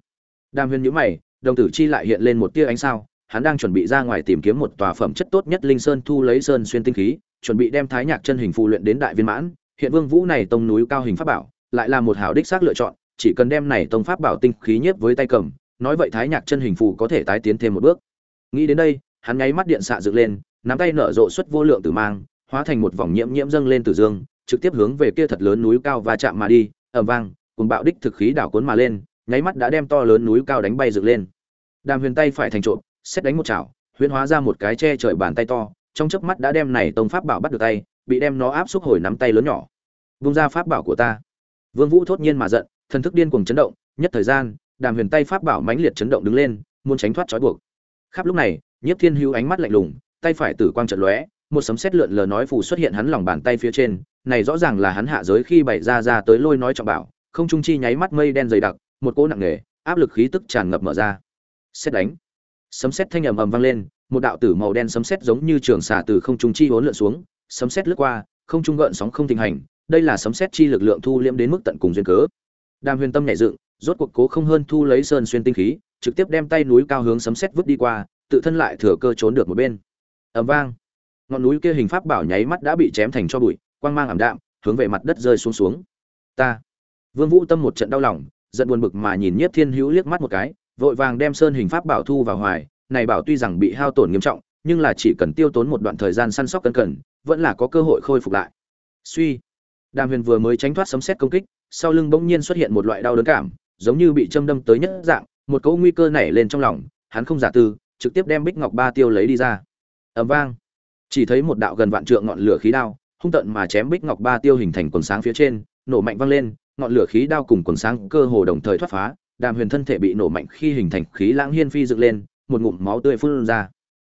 Đàm huyền nhíu mày, đồng tử chi lại hiện lên một tia ánh sao, hắn đang chuẩn bị ra ngoài tìm kiếm một tòa phẩm chất tốt nhất linh sơn thu lấy sơn xuyên tinh khí, chuẩn bị đem thái nhạc chân hình phù luyện đến đại viên mãn. Hiện vương vũ này tông núi cao hình pháp bảo, lại là một hảo đích xác lựa chọn, chỉ cần đem này tông pháp bảo tinh khí nhiếp với tay cầm, nói vậy thái nhạc chân hình phù có thể tái tiến thêm một bước. Nghĩ đến đây, hắn nháy mắt điện xạ dựng lên, nắm tay nở rộ xuất vô lượng tử mang, hóa thành một vòng nhiễm nhiễm dâng lên từ dương, trực tiếp hướng về kia thật lớn núi cao và chạm mà đi, ầm vang cùng bạo đích thực khí đảo cuốn mà lên, nháy mắt đã đem to lớn núi cao đánh bay dựng lên. Đàm huyền tay phải thành trộm, xét đánh một chảo, huyễn hóa ra một cái che trời bàn tay to, trong chớp mắt đã đem này tông pháp bảo bắt được tay, bị đem nó áp xúc hồi nắm tay lớn nhỏ. Vung ra pháp bảo của ta. Vương vũ thốt nhiên mà giận, thần thức điên cuồng chấn động, nhất thời gian, đàm huyền tay pháp bảo mãnh liệt chấn động đứng lên, muốn tránh thoát trói buộc. Khắp lúc này, nhiếp thiên hữu ánh mắt lạnh lùng, tay phải tử quang trận lóe, một sấm sét lượn lờ nói phù xuất hiện hắn lòng bàn tay phía trên, này rõ ràng là hắn hạ giới khi bày ra ra tới lôi nói trọng bảo không trung chi nháy mắt mây đen dày đặc, một cỗ nặng nề, áp lực khí tức tràn ngập mở ra. Xét đánh. Sấm sét thanh ầm ầm vang lên, một đạo tử màu đen sấm sét giống như trường xả từ không trung chi uốn lượn xuống, sấm sét lướt qua, không trung gợn sóng không thịnh hành, đây là sấm sét chi lực lượng thu liễm đến mức tận cùng duyên cớ. Đàm huyền tâm nhẹ dựng, rốt cuộc cố không hơn thu lấy sơn xuyên tinh khí, trực tiếp đem tay núi cao hướng sấm sét vứt đi qua, tự thân lại thừa cơ trốn được một bên. Ầm vang. Ngọn núi kia hình pháp bảo nháy mắt đã bị chém thành cho bụi, quang mang ảm đạm, hướng về mặt đất rơi xuống xuống. Ta vương vũ tâm một trận đau lòng, giận buồn bực mà nhìn nhiếp thiên hữu liếc mắt một cái, vội vàng đem sơn hình pháp bảo thu vào hoài. Này bảo tuy rằng bị hao tổn nghiêm trọng, nhưng là chỉ cần tiêu tốn một đoạn thời gian săn sóc cẩn cẩn, vẫn là có cơ hội khôi phục lại. Suy. Đàm huyền vừa mới tránh thoát sấm sét công kích, sau lưng bỗng nhiên xuất hiện một loại đau đớn cảm, giống như bị châm đâm tới nhất dạng, một cỗ nguy cơ nảy lên trong lòng, hắn không giả tư, trực tiếp đem bích ngọc ba tiêu lấy đi ra. Ầm vang. Chỉ thấy một đạo gần vạn trượng ngọn lửa khí đao, hung tận mà chém bích ngọc ba tiêu hình thành quần sáng phía trên, nổ mạnh vang lên ngọn lửa khí đao cùng quần sáng cơ hồ đồng thời thoát phá, đàm huyền thân thể bị nổ mạnh khi hình thành khí lãng hiên phi dựng lên, một ngụm máu tươi phun ra.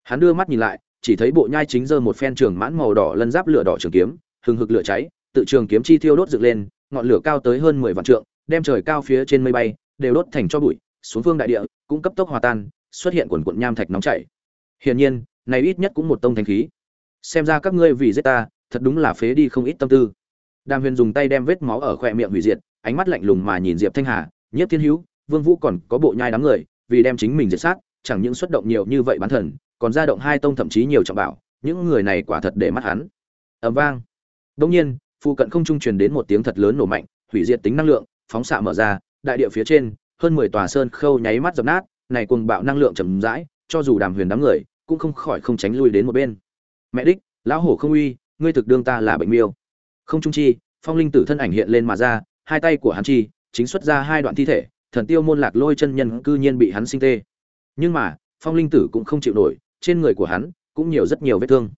Hắn đưa mắt nhìn lại, chỉ thấy bộ nhai chính giơ một phen trường mãn màu đỏ lân giáp lửa đỏ trường kiếm, hừng hực lửa cháy, tự trường kiếm chi thiêu đốt dựng lên, ngọn lửa cao tới hơn mười vạn trượng, đem trời cao phía trên mây bay, đều đốt thành cho bụi, xuống phương đại địa, cũng cấp tốc hòa tan, xuất hiện quần quận nham thạch nóng chảy. Hiển nhiên, này ít nhất cũng một tông thanh khí. Xem ra các ngươi vì giết ta, thật đúng là phế đi không ít tâm tư đàm huyền dùng tay đem vết máu ở khoe miệng hủy diệt, ánh mắt lạnh lùng mà nhìn diệp thanh hà nhất thiên hữu, vương vũ còn có bộ nhai đám người, vì đem chính mình diệt sát, chẳng những xuất động nhiều như vậy bán thần, còn ra động hai tông thậm chí nhiều trọng bảo, những người này quả thật để mắt hắn. Ầm vang. Đột nhiên, phụ cận không trung truyền đến một tiếng thật lớn nổ mạnh, hủy diệt tính năng lượng, phóng xạ mở ra, đại địa phía trên, hơn mười tòa sơn khâu nháy mắt dập nát, này cùng bạo năng lượng chậm rãi, cho dù đàm huyền đám người, cũng không khỏi không tránh lui đến một bên. Mẹ đích, lão hổ không uy, ngươi thực đương ta là bệnh miêu không trung chi, phong linh tử thân ảnh hiện lên mà ra, hai tay của hắn chi, chính xuất ra hai đoạn thi thể, thần tiêu môn lạc lôi chân nhân cư nhiên bị hắn sinh tê. Nhưng mà, phong linh tử cũng không chịu nổi, trên người của hắn cũng nhiều rất nhiều vết thương.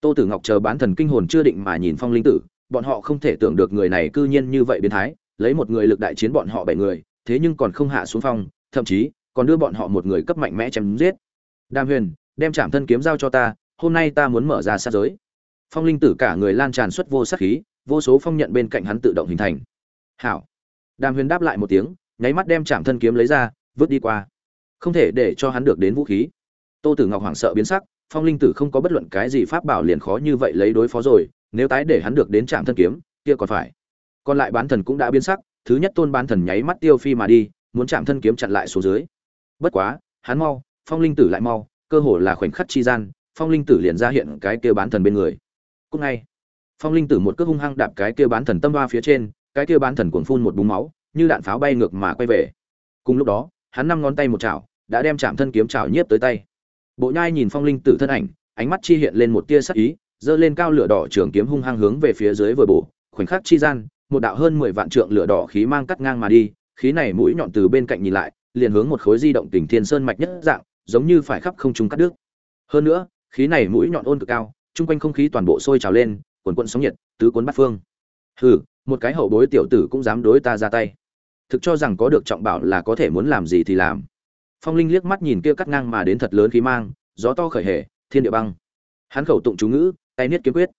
Tô tử ngọc chờ bán thần kinh hồn chưa định mà nhìn phong linh tử, bọn họ không thể tưởng được người này cư nhiên như vậy biến thái, lấy một người lực đại chiến bọn họ bảy người, thế nhưng còn không hạ xuống phong, thậm chí còn đưa bọn họ một người cấp mạnh mẽ chém giết. Đàm huyền, đem trảm thân kiếm giao cho ta, hôm nay ta muốn mở ra sát giới. Phong linh tử cả người lan tràn xuất vô sát khí vô số phong nhận bên cạnh hắn tự động hình thành. Hảo. Đàm huyền đáp lại một tiếng, nháy mắt đem chạm thân kiếm lấy ra, vứt đi qua. Không thể để cho hắn được đến vũ khí. Tô tử ngọc hoảng sợ biến sắc, phong linh tử không có bất luận cái gì pháp bảo liền khó như vậy lấy đối phó rồi, nếu tái để hắn được đến trạm thân kiếm, kia còn phải. Còn lại bán thần cũng đã biến sắc, thứ nhất tôn bán thần nháy mắt tiêu phi mà đi, muốn chạm thân kiếm chặn lại xuống dưới. Bất quá, hắn mau, phong linh tử lại mau, cơ hồ là khoảnh khắc chi gian, phong linh tử liền ra hiện cái kia bán thần bên người. Cúc ngay phong linh tử một cước hung hăng đạp cái kia bán thần tâm ba phía trên, cái kia bán thần cuồng phun một búng máu, như đạn pháo bay ngược mà quay về. Cùng lúc đó, hắn năm ngón tay một chảo, đã đem chạm thân kiếm chảo nhiếp tới tay. Bộ nhai nhìn phong linh tử thân ảnh, ánh mắt chi hiện lên một tia sắc ý, giơ lên cao lửa đỏ trường kiếm hung hăng hướng về phía dưới vừa bổ, khoảnh khắc chi gian, một đạo hơn mười vạn trượng lửa đỏ khí mang cắt ngang mà đi, khí này mũi nhọn từ bên cạnh nhìn lại, liền hướng một khối di động tỉnh thiên sơn mạch nhất dạng, giống như phải khắp không trung cắt đứt. Hơn nữa, khí này mũi nhọn ôn cực cao, chung quanh không khí toàn bộ sôi trào lên quần quận sóng nhiệt, tứ cuốn bắt phương. Hừ, một cái hậu bối tiểu tử cũng dám đối ta ra tay. Thực cho rằng có được trọng bảo là có thể muốn làm gì thì làm. Phong linh liếc mắt nhìn kia cắt ngang mà đến thật lớn khí mang, gió to khởi hệ thiên địa băng. Hắn khẩu tụng chú ngữ, tay niết kiếm quyết.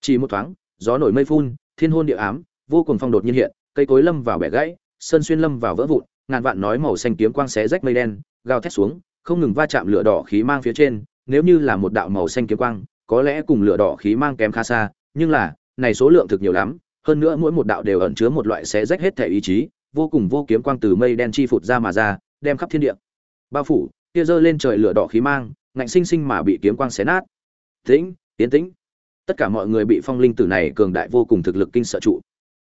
Chỉ một thoáng, gió nổi mây phun, thiên hôn địa ám, vô cùng phong đột nhiên hiện, cây cối lâm vào bẻ gãy, sơn xuyên lâm vào vỡ vụn, ngàn vạn nói màu xanh kiếm quang xé rách mây đen, gào thét xuống, không ngừng va chạm lửa đỏ khí mang phía trên, nếu như là một đạo màu xanh kiếm quang, có lẽ cùng lửa đỏ khí mang kém khá xa nhưng là, này số lượng thực nhiều lắm, hơn nữa mỗi một đạo đều ẩn chứa một loại xé rách hết thể ý chí, vô cùng vô kiếm quang từ mây đen chi phụt ra mà ra, đem khắp thiên địa. Bao phủ, kia giơ lên trời lửa đỏ khí mang, ngạnh sinh sinh mà bị kiếm quang xé nát. Tĩnh, tiến tĩnh. Tất cả mọi người bị phong linh tử này cường đại vô cùng thực lực kinh sợ trụ.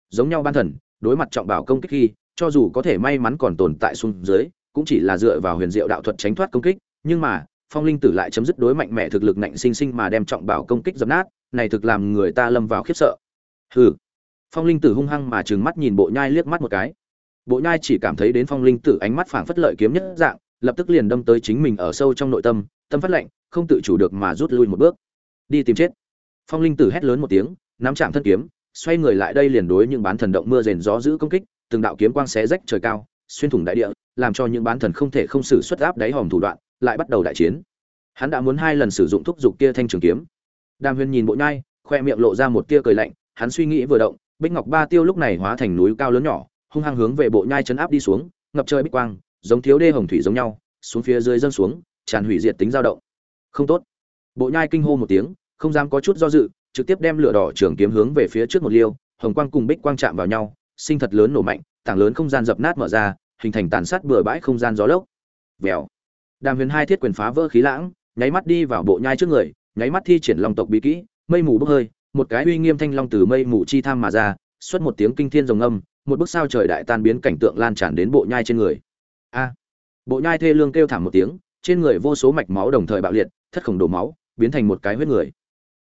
Giống nhau ban thần, đối mặt trọng bảo công kích khi, cho dù có thể may mắn còn tồn tại xuống dưới, cũng chỉ là dựa vào huyền diệu đạo thuật tránh thoát công kích, nhưng mà phong linh tử lại chấm dứt đối mạnh mẽ thực lực nạnh sinh sinh mà đem trọng bảo công kích dập nát, này thực làm người ta lâm vào khiếp sợ. Hừ. Phong linh tử hung hăng mà trừng mắt nhìn bộ nhai liếc mắt một cái. Bộ nhai chỉ cảm thấy đến phong linh tử ánh mắt phảng phất lợi kiếm nhất dạng, lập tức liền đâm tới chính mình ở sâu trong nội tâm tâm phát lệnh không tự chủ được mà rút lui một bước. Đi tìm chết. Phong linh tử hét lớn một tiếng, nắm chạm thân kiếm, xoay người lại đây liền đối những bán thần động mưa rền gió giữ công kích, từng đạo kiếm quang xé rách trời cao, xuyên thủng đại địa, làm cho những bán thần không thể không xử xuất áp đáy hòm thủ đoạn lại bắt đầu đại chiến. Hắn đã muốn hai lần sử dụng thúc giục kia thanh trường kiếm. Đàm huyền nhìn bộ nhai, khoe miệng lộ ra một tia cười lạnh, hắn suy nghĩ vừa động, bích ngọc ba tiêu lúc này hóa thành núi cao lớn nhỏ, hung hăng hướng về bộ nhai chấn áp đi xuống, ngập trời bích quang, giống thiếu đê hồng thủy giống nhau, xuống phía dưới dâng xuống, tràn hủy diệt tính dao động. Không tốt. Bộ nhai kinh hô một tiếng, không dám có chút do dự, trực tiếp đem lửa đỏ trường kiếm hướng về phía trước một liêu, hồng quang cùng bích quang chạm vào nhau, sinh thật lớn nổ mạnh, tảng lớn không gian dập nát mở ra, hình thành tàn sát bừa bãi không gian gió lốc. Vèo đàm huyền hai thiết quyền phá vỡ khí lãng, nháy mắt đi vào bộ nhai trước người, nháy mắt thi triển long tộc bí kỹ, mây mù bốc hơi, một cái uy nghiêm thanh long từ mây mù chi tham mà ra, xuất một tiếng kinh thiên rồng âm, một bức sao trời đại tan biến cảnh tượng lan tràn đến bộ nhai trên người. A! Bộ nhai thê lương kêu thảm một tiếng, trên người vô số mạch máu đồng thời bạo liệt, thất khổng đổ máu, biến thành một cái huyết người.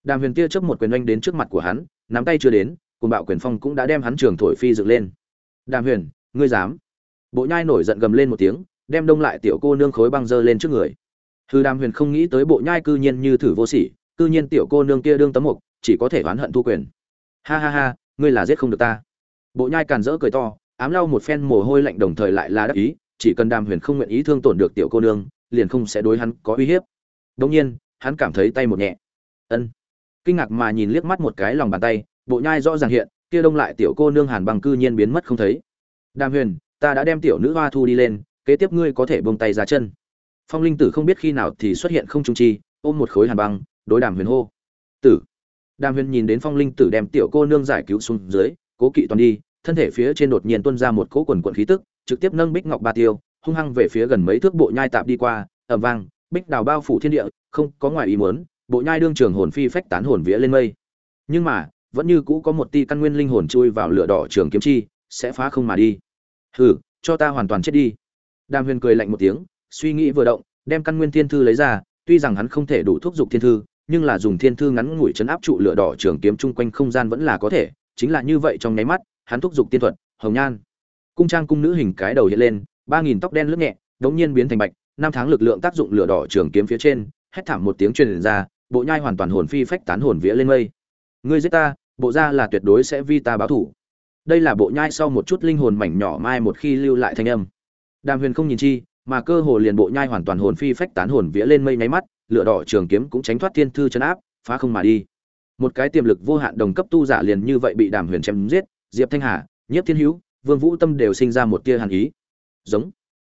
Đàm huyền tia chớp một quyền oanh đến trước mặt của hắn, nắm tay chưa đến cùng bạo quyền phong cũng đã đem hắn trường thổi phi dựng lên. Đàm huyền, ngươi dám? Bộ nhai nổi giận gầm lên một tiếng đem đông lại tiểu cô nương khối băng dơ lên trước người. Hư đàm huyền không nghĩ tới bộ nhai cư nhiên như thử vô sỉ, cư nhiên tiểu cô nương kia đương tấm mục, chỉ có thể oán hận thu quyền. Ha ha ha, ngươi là giết không được ta. Bộ nhai càn rỡ cười to, ám lau một phen mồ hôi lạnh đồng thời lại là đắc ý, chỉ cần đàm huyền không nguyện ý thương tổn được tiểu cô nương, liền không sẽ đối hắn có uy hiếp. Đông nhiên, hắn cảm thấy tay một nhẹ. Ân. Kinh ngạc mà nhìn liếc mắt một cái lòng bàn tay, bộ nhai rõ ràng hiện, kia đông lại tiểu cô nương hàn bằng cư nhiên biến mất không thấy. Đàm huyền, ta đã đem tiểu nữ hoa thu đi lên kế tiếp ngươi có thể buông tay ra chân. Phong linh tử không biết khi nào thì xuất hiện không trung chi, ôm một khối hàn băng, đối đàm huyền hô. Tử. Đàm huyền nhìn đến phong linh tử đem tiểu cô nương giải cứu xuống dưới, cố kỵ toàn đi, thân thể phía trên đột nhiên tuôn ra một cỗ quần quần khí tức, trực tiếp nâng bích ngọc ba tiêu, hung hăng về phía gần mấy thước bộ nhai tạp đi qua ẩm vang, bích đào bao phủ thiên địa, không có ngoài ý muốn, bộ nhai đương trường hồn phi phách tán hồn vía lên mây. Nhưng mà, vẫn như cũ có một ti căn nguyên linh hồn chui vào lửa đỏ trường kiếm chi, sẽ phá không mà đi. Hừ, cho ta hoàn toàn chết đi đàm huyền cười lạnh một tiếng, suy nghĩ vừa động, đem căn nguyên thiên thư lấy ra, tuy rằng hắn không thể đủ thúc giục thiên thư, nhưng là dùng thiên thư ngắn ngủi chấn áp trụ lửa đỏ trường kiếm chung quanh không gian vẫn là có thể, chính là như vậy trong nháy mắt, hắn thúc giục tiên thuật, hồng nhan. Cung trang cung nữ hình cái đầu hiện lên, ba nghìn tóc đen lướt nhẹ, đống nhiên biến thành bạch, năm tháng lực lượng tác dụng lửa đỏ trường kiếm phía trên, hét thảm một tiếng truyền ra, bộ nhai hoàn toàn hồn phi phách tán hồn vía lên mây. Ngươi giết ta, bộ ra là tuyệt đối sẽ vi ta báo thủ. Đây là bộ nhai sau một chút linh hồn mảnh nhỏ mai một khi lưu lại thanh âm đàm huyền không nhìn chi, mà cơ hồ liền bộ nhai hoàn toàn hồn phi phách tán hồn vía lên mây nháy mắt, lửa đỏ trường kiếm cũng tránh thoát thiên thư chấn áp, phá không mà đi. Một cái tiềm lực vô hạn đồng cấp tu giả liền như vậy bị đàm huyền chém giết, diệp thanh hà nhất thiên hữu, vương vũ tâm đều sinh ra một tia hàn ý. Giống.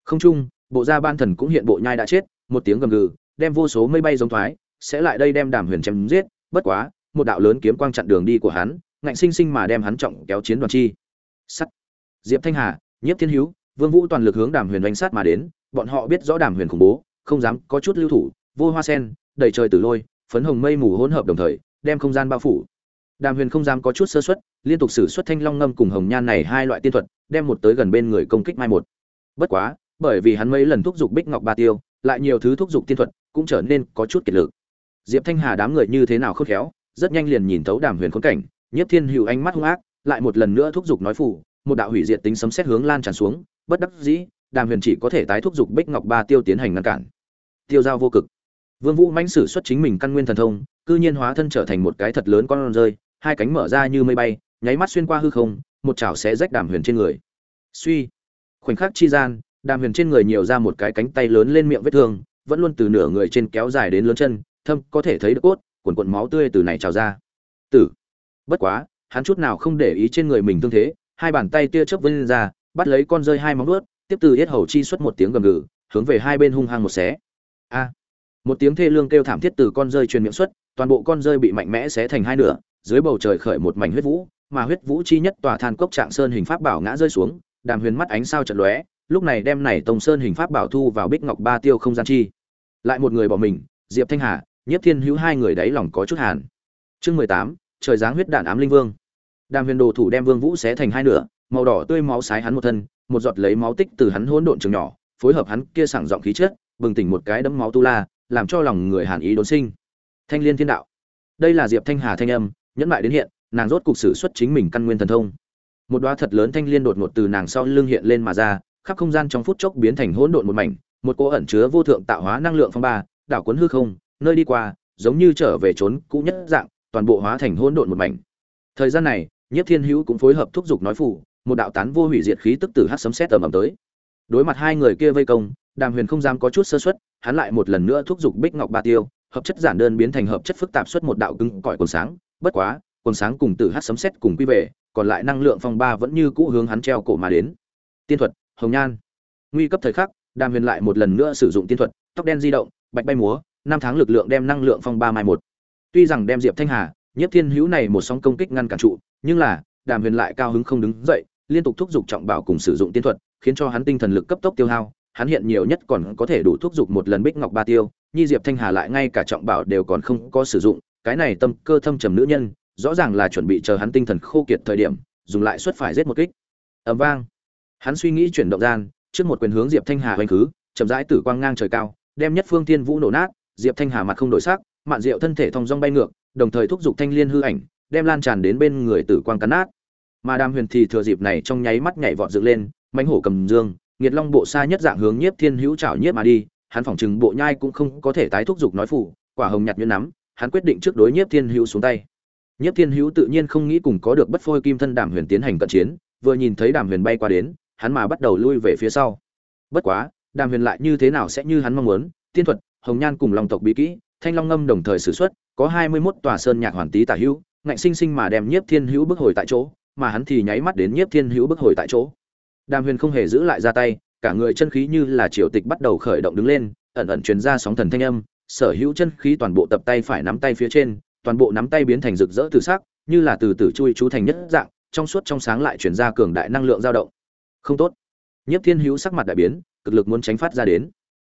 Không chung, bộ gia ban thần cũng hiện bộ nhai đã chết, một tiếng gầm gừ, đem vô số mây bay giống thoái, sẽ lại đây đem đàm huyền chém giết, bất quá, một đạo lớn kiếm quang chặn đường đi của hắn, ngạnh sinh sinh mà đem hắn trọng kéo chiến đoàn chi. Sắt. Diệp thanh hà, nhiếp thiên hữu vương vũ toàn lực hướng đàm huyền đánh sát mà đến, bọn họ biết rõ đàm huyền khủng bố, không dám có chút lưu thủ, vô hoa sen, đầy trời tử lôi, phấn hồng mây mù hỗn hợp đồng thời, đem không gian bao phủ. Đàm huyền không dám có chút sơ suất, liên tục sử xuất thanh long ngâm cùng hồng nhan này hai loại tiên thuật, đem một tới gần bên người công kích mai một. Bất quá, bởi vì hắn mấy lần thúc giục bích ngọc ba tiêu, lại nhiều thứ thúc giục tiên thuật, cũng trở nên có chút kiệt lực. Diệp thanh hà đám người như thế nào khôn khéo, rất nhanh liền nhìn thấu đàm huyền khốn cảnh nhất thiên hữu ánh mắt hung ác, lại một lần nữa thúc giục nói phủ một đạo hủy diệt tính sấm xét hướng lan tràn xuống bất đắc dĩ, đàm huyền chỉ có thể tái thúc giục bích ngọc ba tiêu tiến hành ngăn cản. Tiêu giao vô cực. Vương vũ mãnh sử xuất chính mình căn nguyên thần thông, cư nhiên hóa thân trở thành một cái thật lớn con rơi, hai cánh mở ra như mây bay, nháy mắt xuyên qua hư không, một chảo sẽ rách đàm huyền trên người. Suy. Khoảnh khắc chi gian, đàm huyền trên người nhiều ra một cái cánh tay lớn lên miệng vết thương, vẫn luôn từ nửa người trên kéo dài đến lớn chân, thâm, có thể thấy được cốt cuộn cuộn máu tươi từ này trào ra. Tử. Bất quá, hắn chút nào không để ý trên người mình thương thế, hai bàn tay tia chớp vươn ra bắt lấy con rơi hai móng vuốt, tiếp từ yết hầu chi xuất một tiếng gầm gừ, hướng về hai bên hung hăng một xé. A. Một tiếng thê lương kêu thảm thiết từ con rơi truyền miệng xuất, toàn bộ con rơi bị mạnh mẽ xé thành hai nửa, dưới bầu trời khởi một mảnh huyết vũ, mà huyết vũ chi nhất tòa than cốc trạng sơn hình pháp bảo ngã rơi xuống, đàm huyền mắt ánh sao trận lóe, lúc này đem này tông sơn hình pháp bảo thu vào bích ngọc ba tiêu không gian chi. Lại một người bỏ mình, diệp thanh hà, nhiếp thiên hữu hai người đấy lòng có chút hàn. Chương mười tám, trời giáng huyết đạn ám linh vương. Đàm huyền đồ thủ đem vương vũ xé thành hai nửa màu đỏ tươi máu sái hắn một thân, một giọt lấy máu tích từ hắn hỗn độn trường nhỏ, phối hợp hắn kia sảng giọng khí chất, bừng tỉnh một cái đấm máu tu la, làm cho lòng người hàn ý đốn sinh. Thanh liên thiên đạo. Đây là diệp thanh hà thanh âm, nhẫn lại đến hiện, nàng rốt cục sử xuất chính mình căn nguyên thần thông. Một đóa thật lớn thanh liên đột ngột từ nàng sau lưng hiện lên mà ra, khắp không gian trong phút chốc biến thành hỗn độn một mảnh, một cỗ ẩn chứa vô thượng tạo hóa năng lượng phong ba, đảo cuốn hư không, nơi đi qua, giống như trở về trốn cũ nhất dạng, toàn bộ hóa thành hỗn độn một mảnh. Thời gian này nhất thiên hữu cũng phối hợp thúc giục nói phủ một đạo tán vô hủy diệt khí tức từ hắc sấm sét ầm ầm tới. Đối mặt hai người kia vây công, đàm huyền không dám có chút sơ suất, hắn lại một lần nữa thúc giục bích ngọc ba tiêu, hợp chất giản đơn biến thành hợp chất phức tạp xuất một đạo cứng cỏi quần sáng, bất quá, quần sáng cùng tử hắc sấm sét cùng quy về, còn lại năng lượng phong ba vẫn như cũ hướng hắn treo cổ mà đến. Tiên thuật, hồng nhan. Nguy cấp thời khắc, đàm huyền lại một lần nữa sử dụng tiên thuật, tóc đen di động, bạch bay múa, năm tháng lực lượng đem năng lượng phong ba mai một. Tuy rằng đem diệp thanh hà, Nhiếp thiên hữu này một sóng công kích ngăn cản trụ, nhưng là, đàm huyền lại cao hứng không đứng dậy liên tục thúc giục trọng bảo cùng sử dụng tiên thuật, khiến cho hắn tinh thần lực cấp tốc tiêu hao. Hắn hiện nhiều nhất còn có thể đủ thúc giục một lần bích ngọc ba tiêu, nhi diệp thanh hà lại ngay cả trọng bảo đều còn không có sử dụng. Cái này tâm cơ thâm trầm nữ nhân, rõ ràng là chuẩn bị chờ hắn tinh thần khô kiệt thời điểm, dùng lại xuất phải giết một kích. Ầm vang. Hắn suy nghĩ chuyển động gian, trước một quyền hướng diệp thanh hà hoành khứ, chậm rãi tử quang ngang trời cao, đem nhất phương tiên vũ nổ nát, diệp thanh hà mặt không đổi sắc, mạn diệu thân thể thong dong bay ngược, đồng thời thúc giục thanh liên hư ảnh, đem lan tràn đến bên người tử quang cắn nát mà đàm huyền thì thừa dịp này trong nháy mắt nhảy vọt dựng lên mánh hổ cầm dương, nghiệt long bộ xa nhất dạng hướng nhiếp thiên hữu trảo nhiếp mà đi, hắn phỏng chừng bộ nhai cũng không có thể tái thúc giục nói phủ quả hồng nhặt như nắm, hắn quyết định trước đối nhiếp thiên hữu xuống tay. Nhiếp thiên hữu tự nhiên không nghĩ cùng có được bất phôi kim thân đàm huyền tiến hành cận chiến, vừa nhìn thấy đàm huyền bay qua đến, hắn mà bắt đầu lui về phía sau. Bất quá, đàm huyền lại như thế nào sẽ như hắn mong muốn, tiên thuật, hồng nhan cùng long tộc bí kỹ, thanh long ngâm đồng thời sử xuất, có hai mươi mốt tòa sơn nhạc hoàn tý tả hữu, ngạnh sinh sinh mà đem nhiếp thiên hữu bước hồi tại chỗ mà hắn thì nháy mắt đến nhiếp thiên hữu bức hồi tại chỗ. Đàm huyền không hề giữ lại ra tay, cả người chân khí như là triều tịch bắt đầu khởi động đứng lên, ẩn ẩn truyền ra sóng thần thanh âm, sở hữu chân khí toàn bộ tập tay phải nắm tay phía trên, toàn bộ nắm tay biến thành rực rỡ từ sắc, như là từ từ chui chú thành nhất dạng, trong suốt trong sáng lại truyền ra cường đại năng lượng dao động. Không tốt. Nhiếp thiên hữu sắc mặt đại biến, cực lực muốn tránh phát ra đến.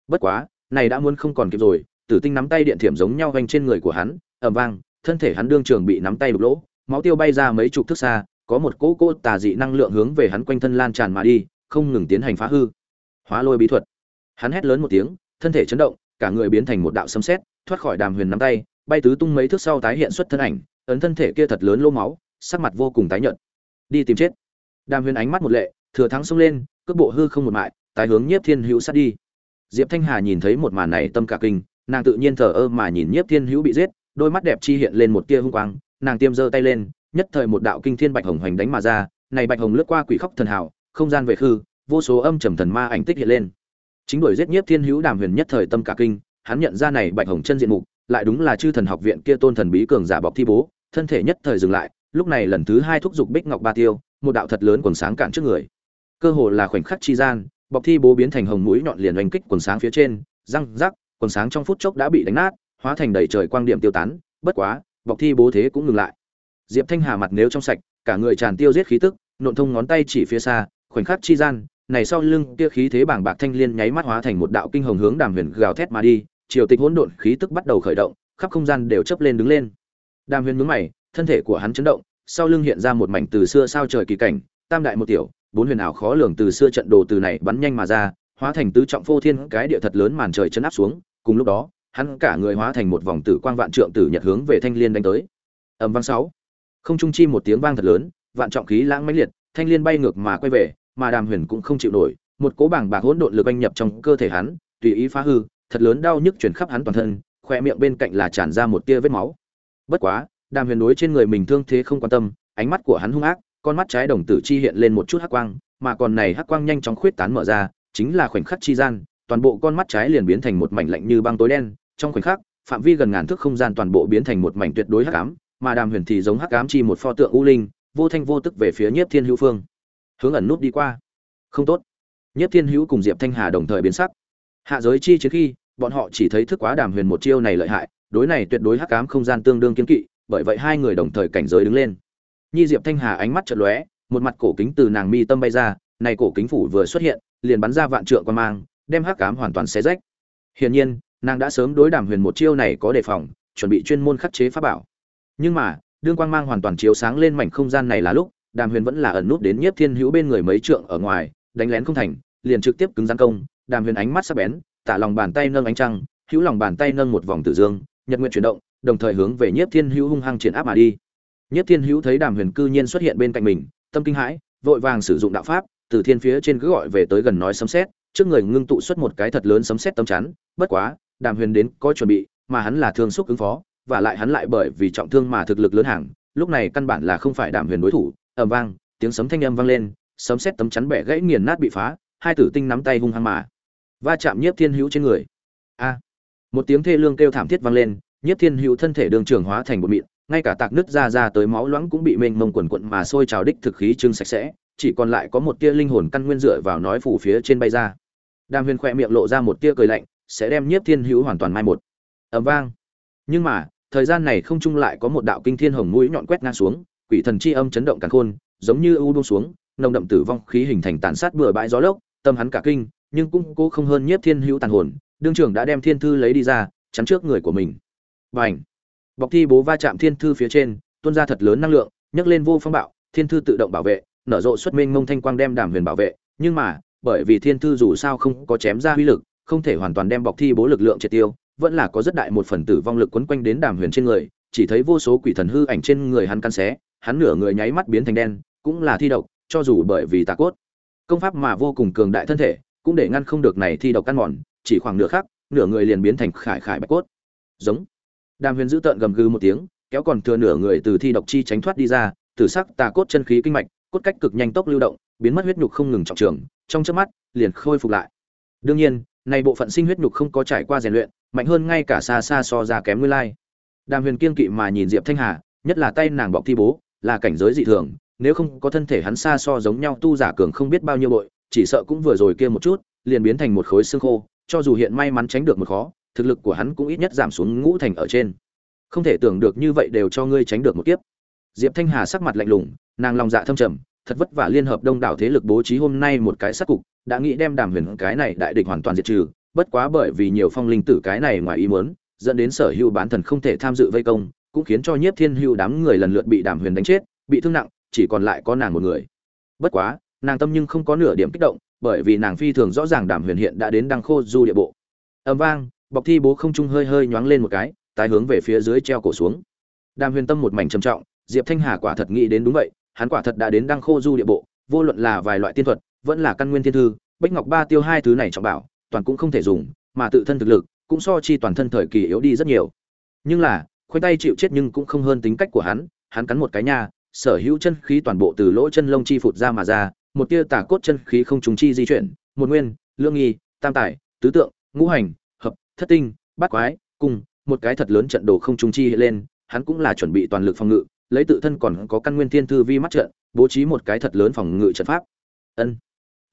Bất quá, này đã muốn không còn kịp rồi, tử tinh nắm tay điện thiểm giống nhau vanh trên người của hắn, ầm vang, thân thể hắn đương trường bị nắm tay đục lỗ, máu tiêu bay ra mấy chục thước xa có một cỗ cỗ tà dị năng lượng hướng về hắn quanh thân lan tràn mà đi, không ngừng tiến hành phá hư. Hóa lôi bí thuật. Hắn hét lớn một tiếng, thân thể chấn động, cả người biến thành một đạo sấm sét, thoát khỏi đàm huyền nắm tay, bay tứ tung mấy thước sau tái hiện xuất thân ảnh, ấn thân thể kia thật lớn lô máu, sắc mặt vô cùng tái nhợt. Đi tìm chết. Đàm huyền ánh mắt một lệ, thừa thắng xông lên, cước bộ hư không một mại, tái hướng nhiếp thiên hữu sát đi. Diệp thanh hà nhìn thấy một màn này tâm cả kinh, nàng tự nhiên thờ ơ mà nhìn nhiếp thiên hữu bị giết, đôi mắt đẹp chi hiện lên một tia hung quang, nàng tiêm giơ tay lên nhất thời một đạo kinh thiên bạch hồng hoành đánh mà ra, này bạch hồng lướt qua quỷ khóc thần hảo không gian về khư, vô số âm trầm thần ma ảnh tích hiện lên. Chính đuổi giết nhiếp thiên hữu đàm huyền nhất thời tâm cả kinh, hắn nhận ra này bạch hồng chân diện mục, lại đúng là chư thần học viện kia tôn thần bí cường giả bọc thi bố, thân thể nhất thời dừng lại, lúc này lần thứ hai thúc giục bích ngọc ba tiêu, một đạo thật lớn quần sáng cản trước người. Cơ hồ là khoảnh khắc chi gian, bọc thi bố biến thành hồng mũi nhọn liền oanh kích quần sáng phía trên, răng rắc, quần sáng trong phút chốc đã bị đánh nát, hóa thành đầy trời quang điểm tiêu tán, bất quá, bọc thi bố thế cũng ngừng lại diệp thanh hà mặt nếu trong sạch, cả người tràn tiêu giết khí tức, nộn thông ngón tay chỉ phía xa, khoảnh khắc chi gian, này sau lưng kia khí thế bảng bạc thanh liên nháy mắt hóa thành một đạo kinh hồng hướng đàm huyền gào thét mà đi, triều tịch hỗn độn khí tức bắt đầu khởi động, khắp không gian đều chấp lên đứng lên. Đàm huyền nhướng mày, thân thể của hắn chấn động, sau lưng hiện ra một mảnh từ xưa sao trời kỳ cảnh, tam đại một tiểu, bốn huyền ảo khó lường từ xưa trận đồ từ này bắn nhanh mà ra, hóa thành tứ trọng phô thiên cái địa thật lớn màn trời chấn áp xuống, cùng lúc đó, hắn cả người hóa thành một vòng tử quang vạn trượng tử nhật hướng về thanh liên đánh tới. Ầm vang sáu không trung chi một tiếng vang thật lớn, vạn trọng khí lãng mãnh liệt, thanh liên bay ngược mà quay về, mà đàm huyền cũng không chịu nổi, một cố bảng bạc hỗn độn lực anh nhập trong cơ thể hắn, tùy ý phá hư, thật lớn đau nhức truyền khắp hắn toàn thân khoe miệng bên cạnh là tràn ra một tia vết máu. Bất quá, đàm huyền đối trên người mình thương thế không quan tâm, ánh mắt của hắn hung ác, con mắt trái đồng tử chi hiện lên một chút hắc quang, mà còn này hắc quang nhanh chóng khuyết tán mở ra, chính là khoảnh khắc chi gian, toàn bộ con mắt trái liền biến thành một mảnh lạnh như băng tối đen, trong khoảnh khắc, phạm vi gần ngàn thước không gian toàn bộ biến thành một mảnh tuyệt đối hắc ám mà đàm huyền thì giống hắc ám chi một pho tượng u linh, vô thanh vô tức về phía nhiếp thiên hữu phương. Hướng ẩn nút đi qua. Không tốt. Nhất thiên hữu cùng diệp thanh hà đồng thời biến sắc. Hạ giới chi chiến khi, bọn họ chỉ thấy thức quá đàm huyền một chiêu này lợi hại, đối này tuyệt đối hắc ám không gian tương đương kiến kỵ, bởi vậy hai người đồng thời cảnh giới đứng lên. Nhi diệp thanh hà ánh mắt chợt lóe, một mặt cổ kính từ nàng mi tâm bay ra, này cổ kính phủ vừa xuất hiện, liền bắn ra vạn trượng quan mang, đem hắc ám hoàn toàn xé rách. Hiển nhiên, nàng đã sớm đối đàm huyền một chiêu này có đề phòng, chuẩn bị chuyên môn khắc chế pháp bảo nhưng mà, đương quang mang hoàn toàn chiếu sáng lên mảnh không gian này là lúc, đàm huyền vẫn là ẩn nút đến nhiếp thiên hữu bên người mấy trượng ở ngoài, đánh lén không thành, liền trực tiếp cứng gian công, đàm huyền ánh mắt sắc bén, tả lòng bàn tay nâng ánh trăng, hữu lòng bàn tay nâng một vòng tử dương, nhật nguyện chuyển động, đồng thời hướng về nhiếp thiên hữu hung hăng triển áp mà đi. Nhiếp thiên hữu thấy đàm huyền cư nhiên xuất hiện bên cạnh mình, tâm kinh hãi, vội vàng sử dụng đạo pháp, từ thiên phía trên cứ gọi về tới gần nói sấm xét trước người ngưng tụ xuất một cái thật lớn sấm xét tâm chắn, bất quá, đàm huyền đến có chuẩn bị, mà hắn là thương xúc ứng phó và lại hắn lại bởi vì trọng thương mà thực lực lớn hàng, lúc này căn bản là không phải đạm huyền đối thủ, ầm vang, tiếng sấm thanh âm vang lên, sấm sét tấm chắn bẻ gãy nghiền nát bị phá, hai tử tinh nắm tay hung hăng mà va chạm nhiếp thiên hữu trên người. A! Một tiếng thê lương kêu thảm thiết vang lên, nhiếp thiên hữu thân thể đường trường hóa thành bột mịn, ngay cả tạc nứt ra ra tới máu loãng cũng bị mênh mông quần quận mà sôi trào đích thực khí trưng sạch sẽ, chỉ còn lại có một tia linh hồn căn nguyên dựa vào nói phủ phía trên bay ra. Đàm huyền khẽ miệng lộ ra một tia cười lạnh, sẽ đem nhiếp thiên hữu hoàn toàn mai một. Ầm vang. Nhưng mà thời gian này không trung lại có một đạo kinh thiên hồng mũi nhọn quét ngang xuống, quỷ thần chi âm chấn động càn khôn, giống như ưu buông xuống, nồng đậm tử vong khí hình thành tàn sát bừa bãi gió lốc, tâm hắn cả kinh, nhưng cũng cố không hơn nhiếp thiên hữu tàn hồn, đương trưởng đã đem thiên thư lấy đi ra, chắn trước người của mình. Và bọc thi bố va chạm thiên thư phía trên, tuôn ra thật lớn năng lượng, nhấc lên vô phong bạo, thiên thư tự động bảo vệ, nở rộ xuất minh mông thanh quang đem đàm huyền bảo vệ, nhưng mà, bởi vì thiên thư dù sao không có chém ra uy lực, không thể hoàn toàn đem bọc thi bố lực lượng triệt tiêu vẫn là có rất đại một phần tử vong lực quấn quanh đến đàm huyền trên người, chỉ thấy vô số quỷ thần hư ảnh trên người hắn căn xé, hắn nửa người nháy mắt biến thành đen, cũng là thi độc, cho dù bởi vì tà cốt. Công pháp mà vô cùng cường đại thân thể, cũng để ngăn không được này thi độc căn mòn, chỉ khoảng nửa khắc, nửa người liền biến thành khải khải bạch cốt. Giống. Đàm huyền giữ tợn gầm gừ một tiếng, kéo còn thừa nửa người từ thi độc chi tránh thoát đi ra, tử sắc tà cốt chân khí kinh mạch, cốt cách cực nhanh tốc lưu động, biến mất huyết nhục không ngừng trọng trường, trong chớp mắt, liền khôi phục lại. Đương nhiên, này bộ phận sinh huyết nhục không có trải qua rèn luyện mạnh hơn ngay cả xa xa so ra kém nguyên lai. Đàm huyền kiên kỵ mà nhìn diệp thanh hà, nhất là tay nàng bọc thi bố, là cảnh giới dị thường, nếu không có thân thể hắn xa so giống nhau tu giả cường không biết bao nhiêu bội, chỉ sợ cũng vừa rồi kia một chút, liền biến thành một khối xương khô, cho dù hiện may mắn tránh được một khó, thực lực của hắn cũng ít nhất giảm xuống ngũ thành ở trên. Không thể tưởng được như vậy đều cho ngươi tránh được một kiếp. Diệp thanh hà sắc mặt lạnh lùng, nàng lòng dạ thâm trầm, thật vất vả liên hợp đông đảo thế lực bố trí hôm nay một cái sát cục, đã nghĩ đem đàm huyền cái này đại địch hoàn toàn diệt trừ bất quá bởi vì nhiều phong linh tử cái này ngoài ý muốn, dẫn đến sở hữu bán thần không thể tham dự vây công, cũng khiến cho nhiếp thiên hữu đám người lần lượt bị đàm huyền đánh chết, bị thương nặng, chỉ còn lại có nàng một người. Bất quá, nàng tâm nhưng không có nửa điểm kích động, bởi vì nàng phi thường rõ ràng đàm huyền hiện đã đến đăng khô du địa bộ. Ầm vang, bọc thi bố không trung hơi hơi nhoáng lên một cái, tái hướng về phía dưới treo cổ xuống. Đàm huyền tâm một mảnh trầm trọng, diệp thanh hà quả thật nghĩ đến đúng vậy, hắn quả thật đã đến đăng khô du địa bộ, vô luận là vài loại tiên thuật, vẫn là căn nguyên thiên thư bách ngọc ba tiêu hai thứ này trọng bảo toàn cũng không thể dùng, mà tự thân thực lực cũng so chi toàn thân thời kỳ yếu đi rất nhiều. Nhưng là, khoanh tay chịu chết nhưng cũng không hơn tính cách của hắn hắn cắn một cái nha, sở hữu chân khí toàn bộ từ lỗ chân lông chi phụt ra mà ra, một tia tả cốt chân khí không trùng chi di chuyển, một nguyên, lương nghi, tam tài, tứ tượng, ngũ hành, hợp, thất tinh, bát quái, cùng một cái thật lớn trận đồ không trùng chi hiện lên, hắn cũng là chuẩn bị toàn lực phòng ngự, lấy tự thân còn có căn nguyên thiên thư vi mắt trận, bố trí một cái thật lớn phòng ngự trận pháp. Ân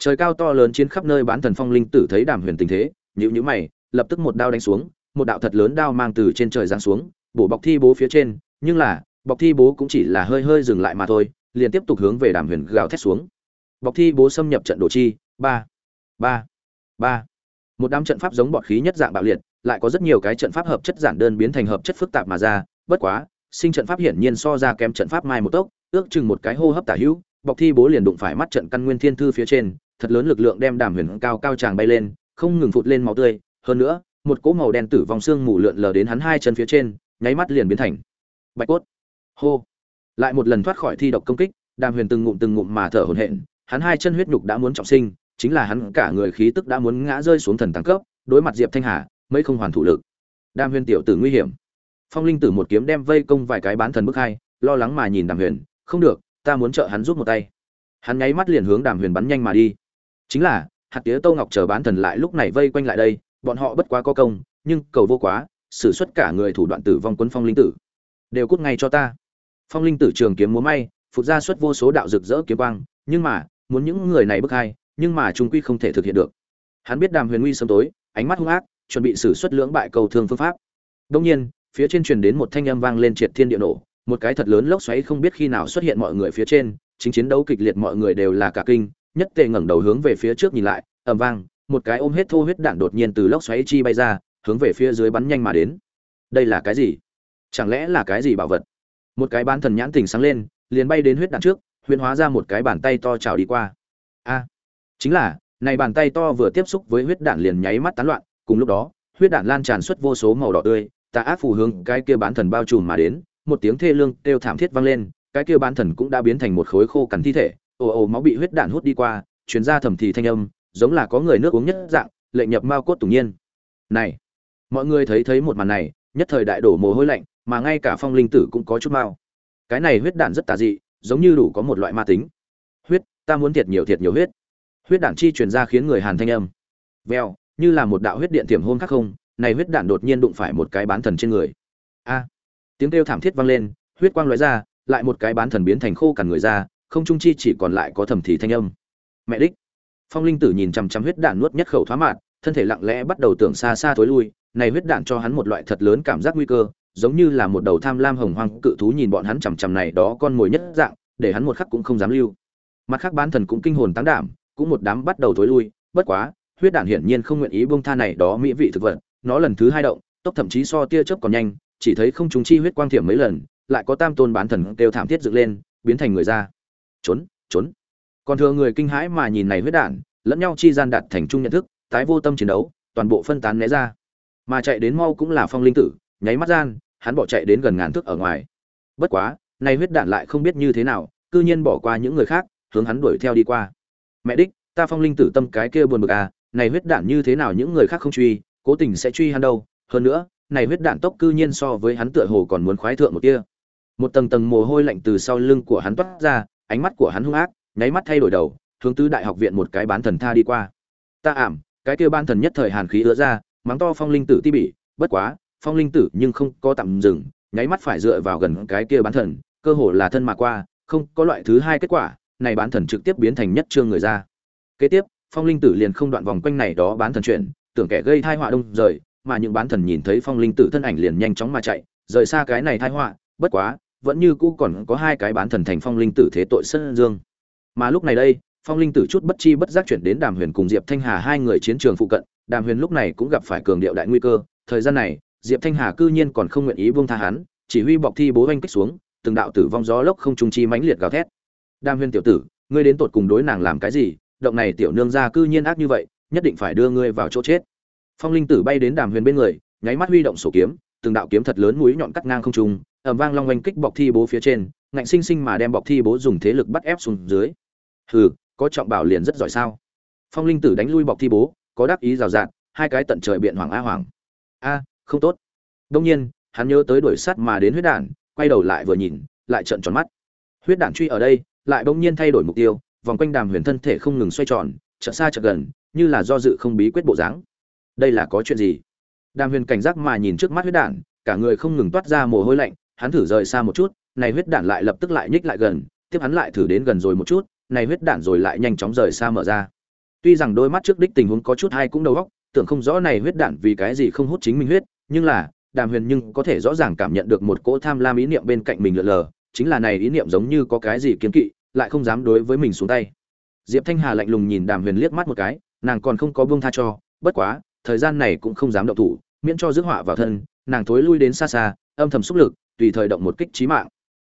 trời cao to lớn chiến khắp nơi bán thần phong linh tử thấy đàm huyền tình thế nhữ nhữ mày, lập tức một đao đánh xuống, một đạo thật lớn đao mang từ trên trời giáng xuống, bổ bọc thi bố phía trên, nhưng là, bọc thi bố cũng chỉ là hơi hơi dừng lại mà thôi, liền tiếp tục hướng về đàm huyền gào thét xuống. Bọc thi bố xâm nhập trận đồ chi, ba ba ba. Một đám trận pháp giống bọt khí nhất dạng bạo liệt, lại có rất nhiều cái trận pháp hợp chất giản đơn biến thành hợp chất phức tạp mà ra, bất quá, sinh trận pháp hiển nhiên so ra kém trận pháp mai một tốc, ước chừng một cái hô hấp tả hữu, bọc thi bố liền đụng phải mắt trận căn nguyên thiên thư phía trên thật lớn lực lượng đem đàm huyền cao cao tràng bay lên, không ngừng phụt lên máu tươi. Hơn nữa, một cỗ màu đen tử vong xương mù lượn lờ đến hắn hai chân phía trên, nháy mắt liền biến thành bạch cốt. Hô! Lại một lần thoát khỏi thi độc công kích, đàm huyền từng ngụm từng ngụm mà thở hổn hển, hắn hai chân huyết nhục đã muốn trọng sinh, chính là hắn cả người khí tức đã muốn ngã rơi xuống thần tăng cấp, đối mặt diệp thanh hà, mấy không hoàn thủ lực. Đàm huyền tiểu tử nguy hiểm. Phong linh tử một kiếm đem vây công vài cái bán thần bức hai, lo lắng mà nhìn đàm huyền, không được, ta muốn trợ hắn giúp một tay. Hắn nháy mắt liền hướng đàm huyền bắn nhanh mà đi chính là, hạt tía tô ngọc chờ bán thần lại lúc này vây quanh lại đây, bọn họ bất quá có công, nhưng cầu vô quá, xử suất cả người thủ đoạn tử vong quân phong linh tử. Đều cút ngay cho ta. Phong linh tử trường kiếm múa may phục ra suất vô số đạo rực rỡ kiếm quang, nhưng mà, muốn những người này bức hai nhưng mà trung quy không thể thực hiện được. Hắn biết đàm huyền nguy sớm tối, ánh mắt hung ác, chuẩn bị xử xuất lưỡng bại cầu thương phương pháp. Đông nhiên, phía trên truyền đến một thanh âm vang lên triệt thiên địa nổ, một cái thật lớn lốc xoáy không biết khi nào xuất hiện mọi người phía trên, chính chiến đấu kịch liệt mọi người đều là cả kinh nhất tề ngẩng đầu hướng về phía trước nhìn lại, ầm vang, một cái ôm hết thô huyết đạn đột nhiên từ lốc xoáy chi bay ra, hướng về phía dưới bắn nhanh mà đến. Đây là cái gì? Chẳng lẽ là cái gì bảo vật? Một cái bán thần nhãn tình sáng lên, liền bay đến huyết đạn trước huyễn hóa ra một cái bàn tay to trào đi qua. A, chính là, này bàn tay to vừa tiếp xúc với huyết đạn liền nháy mắt tán loạn, cùng lúc đó, huyết đạn lan tràn xuất vô số màu đỏ tươi, tà ác phù hướng cái kia bán thần bao trùm mà đến, một tiếng thê lương kêu thảm thiết vang lên, cái kia bán thần cũng đã biến thành một khối khô cằn thi thể ồ ồ máu bị huyết đạn hút đi qua chuyến ra thầm thì thanh âm, giống là có người nước uống nhất dạng, lệnh nhập mao cốt tủng nhiên. Này, mọi người thấy thấy một màn này, nhất thời đại đổ mồ hôi lạnh, mà ngay cả phong linh tử cũng có chút mao cái này huyết đạn rất tà dị, giống như đủ có một loại ma tính. Huyết, ta muốn thiệt nhiều thiệt nhiều huyết. Huyết đạn chi truyền ra khiến người hàn thanh âm. Veo như là một đạo huyết điện tiềm hôn khác không, này huyết đạn đột nhiên đụng phải một cái bán thần trên người. A, tiếng kêu thảm thiết vang lên, huyết quang lóe ra, lại một cái bán thần biến thành khô cằn người ra không trung chi chỉ còn lại có thầm thì thanh âm. Mẹ đích. Phong linh tử nhìn chằm chằm huyết đạn nuốt nhất khẩu thoá mạn, thân thể lặng lẽ bắt đầu tưởng xa xa thối lui, này huyết đạn cho hắn một loại thật lớn cảm giác nguy cơ, giống như là một đầu tham lam hồng hoang cự thú nhìn bọn hắn chằm chằm này đó con mồi nhất dạng, để hắn một khắc cũng không dám lưu. Mặt khác bán thần cũng kinh hồn tăng đảm, cũng một đám bắt đầu thối lui, bất quá, huyết đạn hiển nhiên không nguyện ý buông tha này đó mỹ vị thực vật, nó lần thứ hai động, tốc thậm chí so tia chớp còn nhanh, chỉ thấy không chúng chi huyết quang thiểm mấy lần, lại có tam tôn bán thần kêu thảm thiết dựng lên, biến thành người ra trốn trốn. Còn thừa người kinh hãi mà nhìn này huyết đạn, lẫn nhau chi gian đạt thành chung nhận thức, tái vô tâm chiến đấu, toàn bộ phân tán né ra. Mà chạy đến mau cũng là phong linh tử, nháy mắt gian, hắn bỏ chạy đến gần ngàn thước ở ngoài. Bất quá nay huyết đạn lại không biết như thế nào, cư nhiên bỏ qua những người khác, hướng hắn đuổi theo đi qua. Mẹ đích, ta phong linh tử tâm cái kia buồn bực à này huyết đạn như thế nào những người khác không truy, cố tình sẽ truy hắn đâu. Hơn nữa, này huyết đạn tốc cư nhiên so với hắn tựa hồ còn muốn khoái thượng một kia một tầng tầng mồ hôi lạnh từ sau lưng của hắn toát ra ánh mắt của hắn hung ác, nháy mắt thay đổi đầu, hướng tứ đại học viện một cái bán thần tha đi qua. Ta ảm, cái kia ban thần nhất thời hàn khí ứa ra, mắng to phong linh tử ti bỉ, bất quá, phong linh tử nhưng không có tạm dừng, nháy mắt phải dựa vào gần cái kia bán thần, cơ hồ là thân mà qua, không có loại thứ hai kết quả, này bán thần trực tiếp biến thành nhất trương người ra. Kế tiếp, phong linh tử liền không đoạn vòng quanh này đó bán thần chuyện, tưởng kẻ gây tai họa đông rời, mà những bán thần nhìn thấy phong linh tử thân ảnh liền nhanh chóng mà chạy, rời xa cái này tai họa, bất quá vẫn như cũ còn có hai cái bán thần thành phong linh tử thế tội sân dương. Mà lúc này đây, phong linh tử chút bất chi bất giác chuyển đến đàm huyền cùng diệp thanh hà hai người chiến trường phụ cận. Đàm huyền lúc này cũng gặp phải cường điệu đại nguy cơ. Thời gian này, diệp thanh hà cư nhiên còn không nguyện ý buông tha hắn, chỉ huy bọc thi bố oanh kích xuống, từng đạo tử vong gió lốc không trung chi mãnh liệt gào thét. Đàm huyền tiểu tử, ngươi đến tột cùng đối nàng làm cái gì? Động này tiểu nương gia cư nhiên ác như vậy, nhất định phải đưa ngươi vào chỗ chết. Phong linh tử bay đến đàm huyền bên người, nháy mắt huy động sổ kiếm, từng đạo kiếm thật lớn mũi nhọn cắt ngang không trung ầm vang long oanh kích bọc thi bố phía trên ngạnh sinh sinh mà đem bọc thi bố dùng thế lực bắt ép xuống dưới. Hừ có trọng bảo liền rất giỏi sao? Phong linh tử đánh lui bọc thi bố có đắc ý rào rạt hai cái tận trời biện hoàng a hoàng. A không tốt. Đông nhiên hắn nhớ tới đuổi sắt mà đến huyết đản, quay đầu lại vừa nhìn lại trợn tròn mắt. Huyết Đản truy ở đây lại bỗng nhiên thay đổi mục tiêu vòng quanh đàm huyền thân thể không ngừng xoay tròn chợt xa chợt gần như là do dự không bí quyết bộ dáng. Đây là có chuyện gì? Đàm huyền cảnh giác mà nhìn trước mắt huyết đản, cả người không ngừng toát ra mồ hôi lạnh hắn thử rời xa một chút, này huyết đạn lại lập tức lại nhích lại gần, tiếp hắn lại thử đến gần rồi một chút, này huyết đạn rồi lại nhanh chóng rời xa mở ra. Tuy rằng đôi mắt trước đích tình huống có chút hay cũng đầu óc, tưởng không rõ này huyết đạn vì cái gì không hút chính mình huyết, nhưng là, đàm huyền nhưng có thể rõ ràng cảm nhận được một cỗ tham lam ý niệm bên cạnh mình lượn lờ, chính là này ý niệm giống như có cái gì kiến kỵ, lại không dám đối với mình xuống tay. Diệp thanh hà lạnh lùng nhìn đàm huyền liếc mắt một cái, nàng còn không có buông tha cho, bất quá, thời gian này cũng không dám động thủ, miễn cho rước họa vào thân, nàng thối lui đến xa xa, âm thầm xúc lực tùy thời động một kích chí mạng.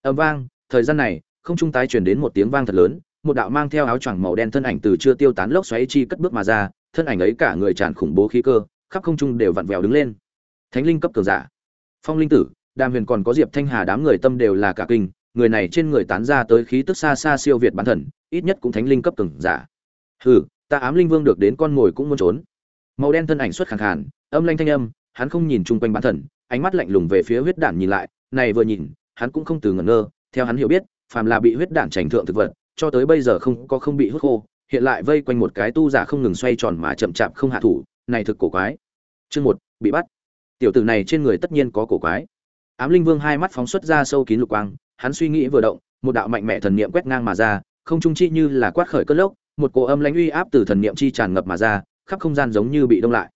Âm vang, thời gian này, không trung tái truyền đến một tiếng vang thật lớn, một đạo mang theo áo choàng màu đen thân ảnh từ chưa tiêu tán lốc xoáy chi cất bước mà ra, thân ảnh ấy cả người tràn khủng bố khí cơ, khắp không trung đều vặn vẹo đứng lên. Thánh linh cấp cường giả. Phong linh tử, đàm huyền còn có diệp thanh hà đám người tâm đều là cả kinh, người này trên người tán ra tới khí tức xa xa siêu việt bản thần, ít nhất cũng thánh linh cấp cường giả. Hừ, ta ám linh vương được đến con ngồi cũng muốn trốn. Màu đen thân ảnh xuất khàn khàn, âm lanh thanh âm, hắn không nhìn chung quanh bản thần, ánh mắt lạnh lùng về phía huyết đản nhìn lại này vừa nhìn, hắn cũng không từ ngẩn ngơ, theo hắn hiểu biết, phàm là bị huyết đản trành thượng thực vật, cho tới bây giờ không có không bị hút khô, hiện lại vây quanh một cái tu giả không ngừng xoay tròn mà chậm chạp không hạ thủ, này thực cổ quái. Chương một, bị bắt. Tiểu tử này trên người tất nhiên có cổ quái. Ám linh vương hai mắt phóng xuất ra sâu kín lục quang, hắn suy nghĩ vừa động, một đạo mạnh mẽ thần niệm quét ngang mà ra, không trung chi như là quát khởi cơn lốc, một cỗ âm lãnh uy áp từ thần niệm chi tràn ngập mà ra, khắp không gian giống như bị đông lại.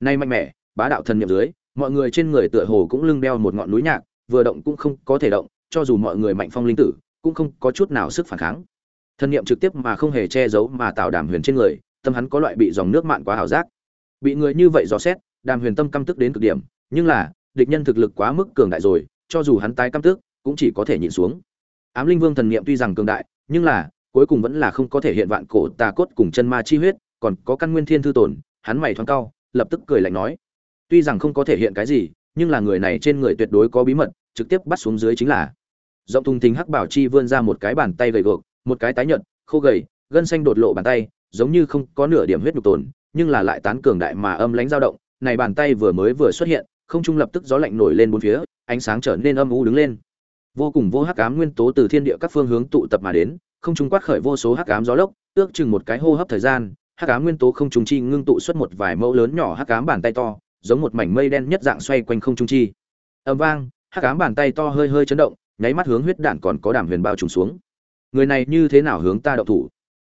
Nay mạnh mẽ, bá đạo thần niệm dưới, mọi người trên người tựa hồ cũng lưng đeo một ngọn núi nhạc vừa động cũng không có thể động, cho dù mọi người mạnh phong linh tử, cũng không có chút nào sức phản kháng. Thần niệm trực tiếp mà không hề che giấu mà tạo đàm huyền trên người, tâm hắn có loại bị dòng nước mạn quá hảo giác. Bị người như vậy dò xét, đàm huyền tâm căm tức đến cực điểm, nhưng là, địch nhân thực lực quá mức cường đại rồi, cho dù hắn tái căm tức, cũng chỉ có thể nhịn xuống. Ám linh vương thần niệm tuy rằng cường đại, nhưng là, cuối cùng vẫn là không có thể hiện vạn cổ tà cốt cùng chân ma chi huyết, còn có căn nguyên thiên thư tổn hắn mày thoáng cao lập tức cười lạnh nói. Tuy rằng không có thể hiện cái gì, nhưng là người này trên người tuyệt đối có bí mật trực tiếp bắt xuống dưới chính là. Giọng thùng thình hắc bảo chi vươn ra một cái bàn tay gầy gộc một cái tái nhợt khô gầy gân xanh đột lộ bàn tay giống như không có nửa điểm huyết nhục tồn, nhưng là lại tán cường đại mà âm lãnh dao động. Này bàn tay vừa mới vừa xuất hiện không trung lập tức gió lạnh nổi lên bốn phía ánh sáng trở nên âm u đứng lên. Vô cùng vô hắc ám nguyên tố từ thiên địa các phương hướng tụ tập mà đến không trung quát khởi vô số hắc ám gió lốc ước chừng một cái hô hấp thời gian hắc ám nguyên tố không trung chi ngưng tụ xuất một vài mẫu lớn nhỏ hắc ám bàn tay to giống một mảnh mây đen nhất dạng xoay quanh không trung chi. Âm vang hắc ám bàn tay to hơi hơi chấn động, nháy mắt hướng huyết đạn còn có đàm huyền bao trùm xuống. Người này như thế nào hướng ta đậu thủ?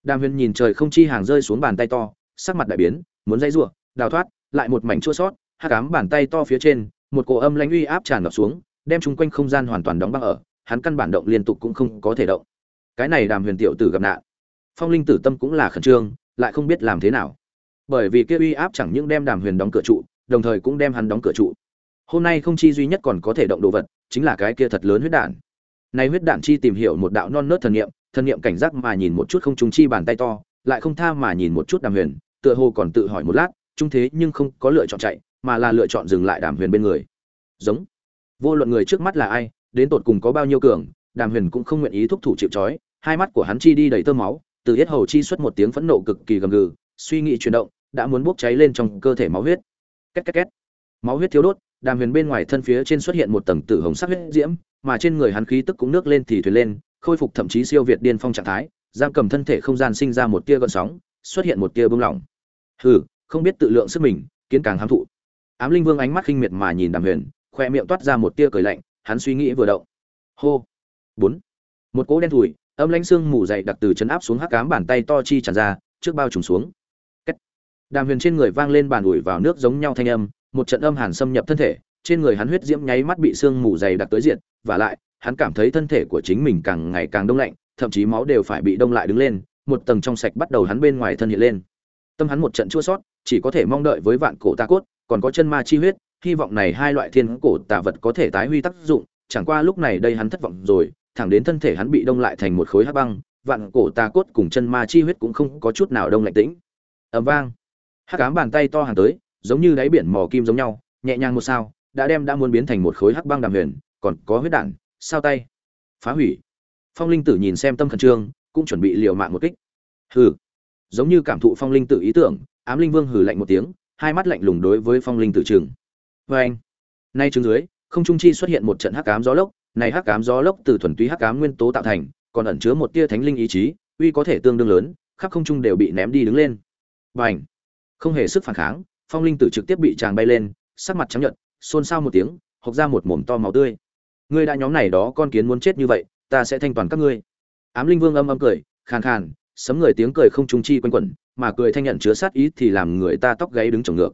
Đàm huyền nhìn trời không chi hàng rơi xuống bàn tay to, sắc mặt đại biến, muốn dây rủa, đào thoát, lại một mảnh chua sót, hắc ám bàn tay to phía trên, một cổ âm lãnh uy áp tràn ngập xuống, đem chung quanh không gian hoàn toàn đóng băng ở, hắn căn bản động liên tục cũng không có thể động. Cái này đàm huyền tiểu tử gặp nạn. Phong linh tử tâm cũng là khẩn trương, lại không biết làm thế nào. Bởi vì kia uy áp chẳng những đem đàm huyền đóng cửa trụ, đồng thời cũng đem hắn đóng cửa trụ hôm nay không chi duy nhất còn có thể động đồ vật, chính là cái kia thật lớn huyết đạn. Nay huyết đạn chi tìm hiểu một đạo non nớt thần niệm thần niệm cảnh giác mà nhìn một chút không trùng chi bàn tay to, lại không tha mà nhìn một chút đàm huyền, tựa hồ còn tự hỏi một lát trung thế nhưng không có lựa chọn chạy, mà là lựa chọn dừng lại đàm huyền bên người. Giống. Vô luận người trước mắt là ai, đến tột cùng có bao nhiêu cường, đàm huyền cũng không nguyện ý thúc thủ chịu trói, hai mắt của hắn chi đi đầy tơ máu, từ yết hầu chi xuất một tiếng phẫn nộ cực kỳ gầm gừ, suy nghĩ chuyển động, đã muốn bốc cháy lên trong cơ thể máu huyết. Két két két. Máu huyết thiếu đốt đàm huyền bên ngoài thân phía trên xuất hiện một tầng tử hồng sắc huyết diễm, mà trên người hắn khí tức cũng nước lên thì thuyền lên, khôi phục thậm chí siêu việt điên phong trạng thái, giam cầm thân thể không gian sinh ra một tia gợn sóng, xuất hiện một tia bông lỏng. Hừ, không biết tự lượng sức mình, kiến càng hám thụ. Ám linh vương ánh mắt khinh miệt mà nhìn đàm huyền, khoe miệng toát ra một tia cười lạnh, hắn suy nghĩ vừa động. Hô. Bốn. Một cỗ đen thùi, âm lãnh xương mù dày đặc từ chấn áp xuống hắc cám bàn tay to chi tràn ra, trước bao trùng xuống. Đàm huyền trên người vang lên bàn ủi vào nước giống nhau thanh âm một trận âm hàn xâm nhập thân thể, trên người hắn huyết diễm nháy mắt bị xương mù dày đặc tới diện và lại, hắn cảm thấy thân thể của chính mình càng ngày càng đông lạnh, thậm chí máu đều phải bị đông lại đứng lên, một tầng trong sạch bắt đầu hắn bên ngoài thân hiện lên. Tâm hắn một trận chua sót, chỉ có thể mong đợi với vạn cổ ta cốt, còn có chân ma chi huyết, hy vọng này hai loại thiên cổ tà vật có thể tái huy tác dụng, chẳng qua lúc này đây hắn thất vọng rồi, thẳng đến thân thể hắn bị đông lại thành một khối hắc băng, vạn cổ tà cốt cùng chân ma chi huyết cũng không có chút nào đông lạnh tĩnh. Ầm vang. Hắc ám bàn tay to hàng tới giống như đáy biển mò kim giống nhau, nhẹ nhàng một sao, đã đem đã muốn biến thành một khối hắc băng đàm huyền, còn có huyết đạn sao tay, phá hủy. Phong linh tử nhìn xem tâm khẩn trương, cũng chuẩn bị liều mạng một kích. Hừ. Giống như cảm thụ phong linh tử ý tưởng, ám linh vương hừ lạnh một tiếng, hai mắt lạnh lùng đối với phong linh tử trường vê anh, nay trường dưới, không trung chi xuất hiện một trận hắc ám gió lốc, này hắc ám gió lốc từ thuần túy hắc ám nguyên tố tạo thành, còn ẩn chứa một tia thánh linh ý chí, uy có thể tương đương lớn, khắp không trung đều bị ném đi đứng lên. Và không hề sức phản kháng phong linh tử trực tiếp bị chàng bay lên, sắc mặt trắng nhợt, xôn xao một tiếng, hộc ra một mồm to máu tươi. Ngươi đã nhóm này đó con kiến muốn chết như vậy, ta sẽ thanh toàn các ngươi. Ám linh vương âm âm cười, khàn khàn, sấm người tiếng cười không trung chi quanh quẩn, mà cười thanh nhận chứa sát ý thì làm người ta tóc gáy đứng trồng ngược.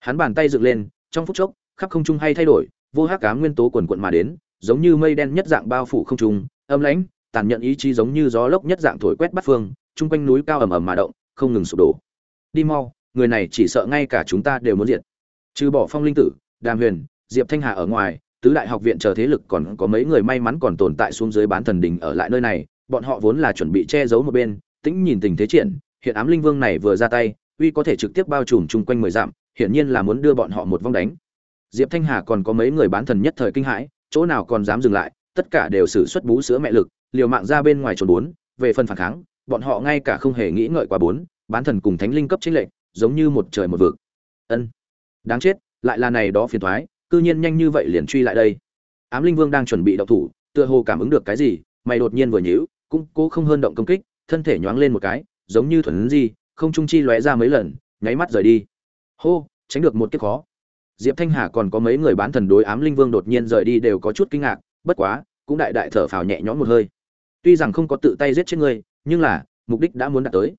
Hắn bàn tay dựng lên, trong phút chốc, khắp không trung hay thay đổi, vô hắc ám nguyên tố quần quận mà đến, giống như mây đen nhất dạng bao phủ không trung, âm lãnh, tàn nhận ý chí giống như gió lốc nhất dạng thổi quét bắt phương, chung quanh núi cao ầm ầm mà động, không ngừng sụp đổ. Đi mau người này chỉ sợ ngay cả chúng ta đều muốn diệt. Trừ bỏ phong linh tử, đàm huyền, diệp thanh hà ở ngoài, tứ đại học viện chờ thế lực còn có mấy người may mắn còn tồn tại xuống dưới bán thần đình ở lại nơi này, bọn họ vốn là chuẩn bị che giấu một bên, tĩnh nhìn tình thế triển, hiện ám linh vương này vừa ra tay, uy có thể trực tiếp bao trùm chung quanh mười dặm, hiển nhiên là muốn đưa bọn họ một vong đánh. Diệp thanh hà còn có mấy người bán thần nhất thời kinh hãi, chỗ nào còn dám dừng lại, tất cả đều sử xuất bú sữa mẹ lực, liều mạng ra bên ngoài trốn bốn, về phần phản kháng, bọn họ ngay cả không hề nghĩ ngợi qua bốn, bán thần cùng thánh linh cấp chính lệnh giống như một trời một vực. Ân, đáng chết, lại là này đó phiền thoái, cư nhiên nhanh như vậy liền truy lại đây. Ám linh vương đang chuẩn bị động thủ, tựa hồ cảm ứng được cái gì, mày đột nhiên vừa nhíu, cũng cố không hơn động công kích, thân thể nhoáng lên một cái, giống như thuần gì không trung chi lóe ra mấy lần, nháy mắt rời đi. Hô, tránh được một kiếp khó. Diệp thanh hà còn có mấy người bán thần đối ám linh vương đột nhiên rời đi đều có chút kinh ngạc, bất quá, cũng đại đại thở phào nhẹ nhõm một hơi. Tuy rằng không có tự tay giết chết ngươi, nhưng là, mục đích đã muốn đạt tới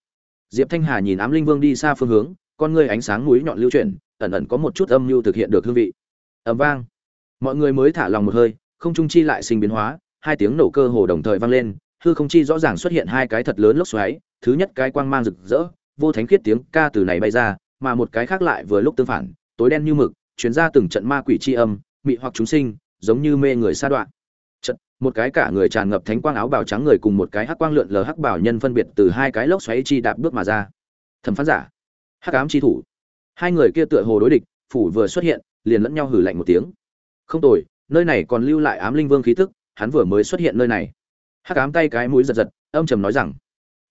diệp thanh hà nhìn ám linh vương đi xa phương hướng, con ngươi ánh sáng mũi nhọn lưu chuyển, ẩn ẩn có một chút âm mưu thực hiện được hương vị. Ầm vang. Mọi người mới thả lòng một hơi, không trung chi lại sinh biến hóa, hai tiếng nổ cơ hồ đồng thời vang lên, hư không chi rõ ràng xuất hiện hai cái thật lớn lốc xoáy, thứ nhất cái quang mang rực rỡ, vô thánh khiết tiếng ca từ này bay ra, mà một cái khác lại vừa lúc tương phản, tối đen như mực, truyền ra từng trận ma quỷ chi âm, mị hoặc chúng sinh, giống như mê người sa đoạn một cái cả người tràn ngập thánh quang áo bào trắng người cùng một cái hắc quang lượn lờ hắc bảo nhân phân biệt từ hai cái lốc xoáy chi đạp bước mà ra. Thẩm phán giả, hắc ám chi thủ. Hai người kia tựa hồ đối địch, phủ vừa xuất hiện, liền lẫn nhau hử lạnh một tiếng. Không tồi, nơi này còn lưu lại ám linh vương khí tức, hắn vừa mới xuất hiện nơi này. Hắc ám tay cái mũi giật giật, âm trầm nói rằng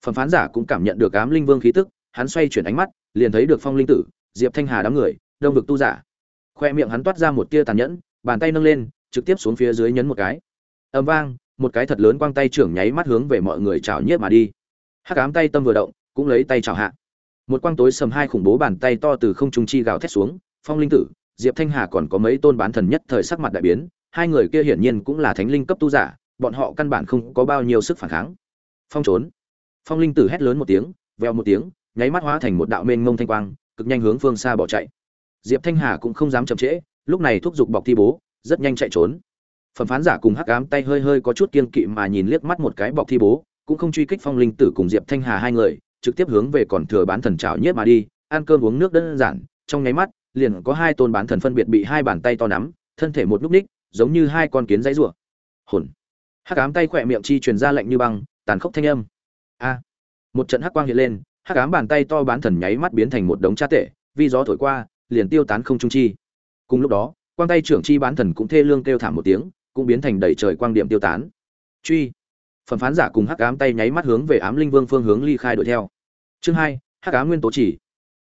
phẩm phán giả cũng cảm nhận được ám linh vương khí tức, hắn xoay chuyển ánh mắt, liền thấy được phong linh tử, diệp thanh hà đám người, đông vực tu giả. Khoe miệng hắn toát ra một tia tàn nhẫn, bàn tay nâng lên, trực tiếp xuống phía dưới nhấn một cái âm vang, một cái thật lớn quang tay trưởng nháy mắt hướng về mọi người chào nhiếp mà đi. Hắc ám tay tâm vừa động, cũng lấy tay chào hạ. Một quang tối sầm hai khủng bố bàn tay to từ không trung chi gào thét xuống, phong linh tử, diệp thanh hà còn có mấy tôn bán thần nhất thời sắc mặt đại biến, hai người kia hiển nhiên cũng là thánh linh cấp tu giả, bọn họ căn bản không có bao nhiêu sức phản kháng. Phong trốn. Phong linh tử hét lớn một tiếng veo một tiếng, nháy mắt hóa thành một đạo mênh mông thanh quang, cực nhanh hướng phương xa bỏ chạy. Diệp thanh hà cũng không dám chậm trễ, lúc này thúc giục bọc thi bố, rất nhanh chạy trốn phẩm phán giả cùng hắc ám tay hơi hơi có chút kiên kỵ mà nhìn liếc mắt một cái bọc thi bố, cũng không truy kích phong linh tử cùng diệp thanh hà hai người, trực tiếp hướng về còn thừa bán thần trào nhiếp mà đi, ăn cơm uống nước đơn giản, trong nháy mắt, liền có hai tôn bán thần phân biệt bị hai bàn tay to nắm, thân thể một lúc ních, giống như hai con kiến dãy rủa. Hồn. Hắc ám tay khỏe miệng chi truyền ra lạnh như băng, tàn khốc thanh âm. A. Một trận hắc quang hiện lên, hắc ám bàn tay to bán thần nháy mắt biến thành một đống cha tệ vì gió thổi qua, liền tiêu tán không trung chi. Cùng lúc đó, quang tay trưởng chi bán thần cũng thê lương kêu thảm một tiếng cũng biến thành đầy trời quang điểm tiêu tán. Truy. Phần phán giả cùng hắc ám tay nháy mắt hướng về ám linh vương phương hướng ly khai đuổi theo. Chương hai, hắc ám nguyên tố chỉ.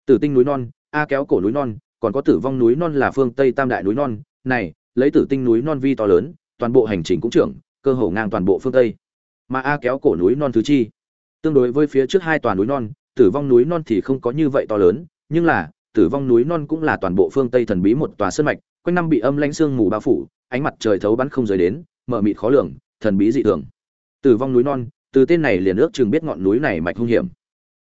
Tử tinh núi non, a kéo cổ núi non, còn có tử vong núi non là phương tây tam đại núi non. Này, lấy tử tinh núi non vi to lớn, toàn bộ hành trình cũng trưởng, cơ hồ ngang toàn bộ phương tây. Mà a kéo cổ núi non thứ chi. Tương đối với phía trước hai toàn núi non, tử vong núi non thì không có như vậy to lớn, nhưng là, tử vong núi non cũng là toàn bộ phương tây thần bí một tòa sơn mạch, quanh năm bị âm lãnh sương mù bao phủ ánh mặt trời thấu bắn không rời đến, mở mịt khó lường, thần bí dị thường. Tử vong núi non, từ tên này liền ước chừng biết ngọn núi này mạch hung hiểm.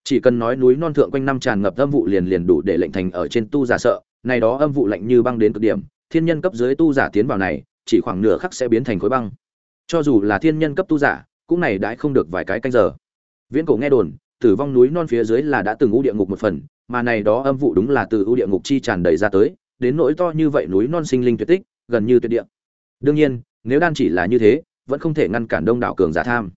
Chỉ cần nói núi non thượng quanh năm tràn ngập âm vụ liền liền đủ để lệnh thành ở trên tu giả sợ, này đó âm vụ lạnh như băng đến cực điểm, thiên nhân cấp dưới tu giả tiến vào này, chỉ khoảng nửa khắc sẽ biến thành khối băng. Cho dù là thiên nhân cấp tu giả, cũng này đãi không được vài cái canh giờ. Viễn cổ nghe đồn tử vong núi non phía dưới là đã từng u địa ngục một phần, mà này đó âm vụ đúng là từ u địa ngục chi tràn đầy ra tới, đến nỗi to như vậy núi non sinh linh tuyệt tích, gần như tuyệt địa đương nhiên, nếu đan chỉ là như thế, vẫn không thể ngăn cản đông đảo cường giả tham.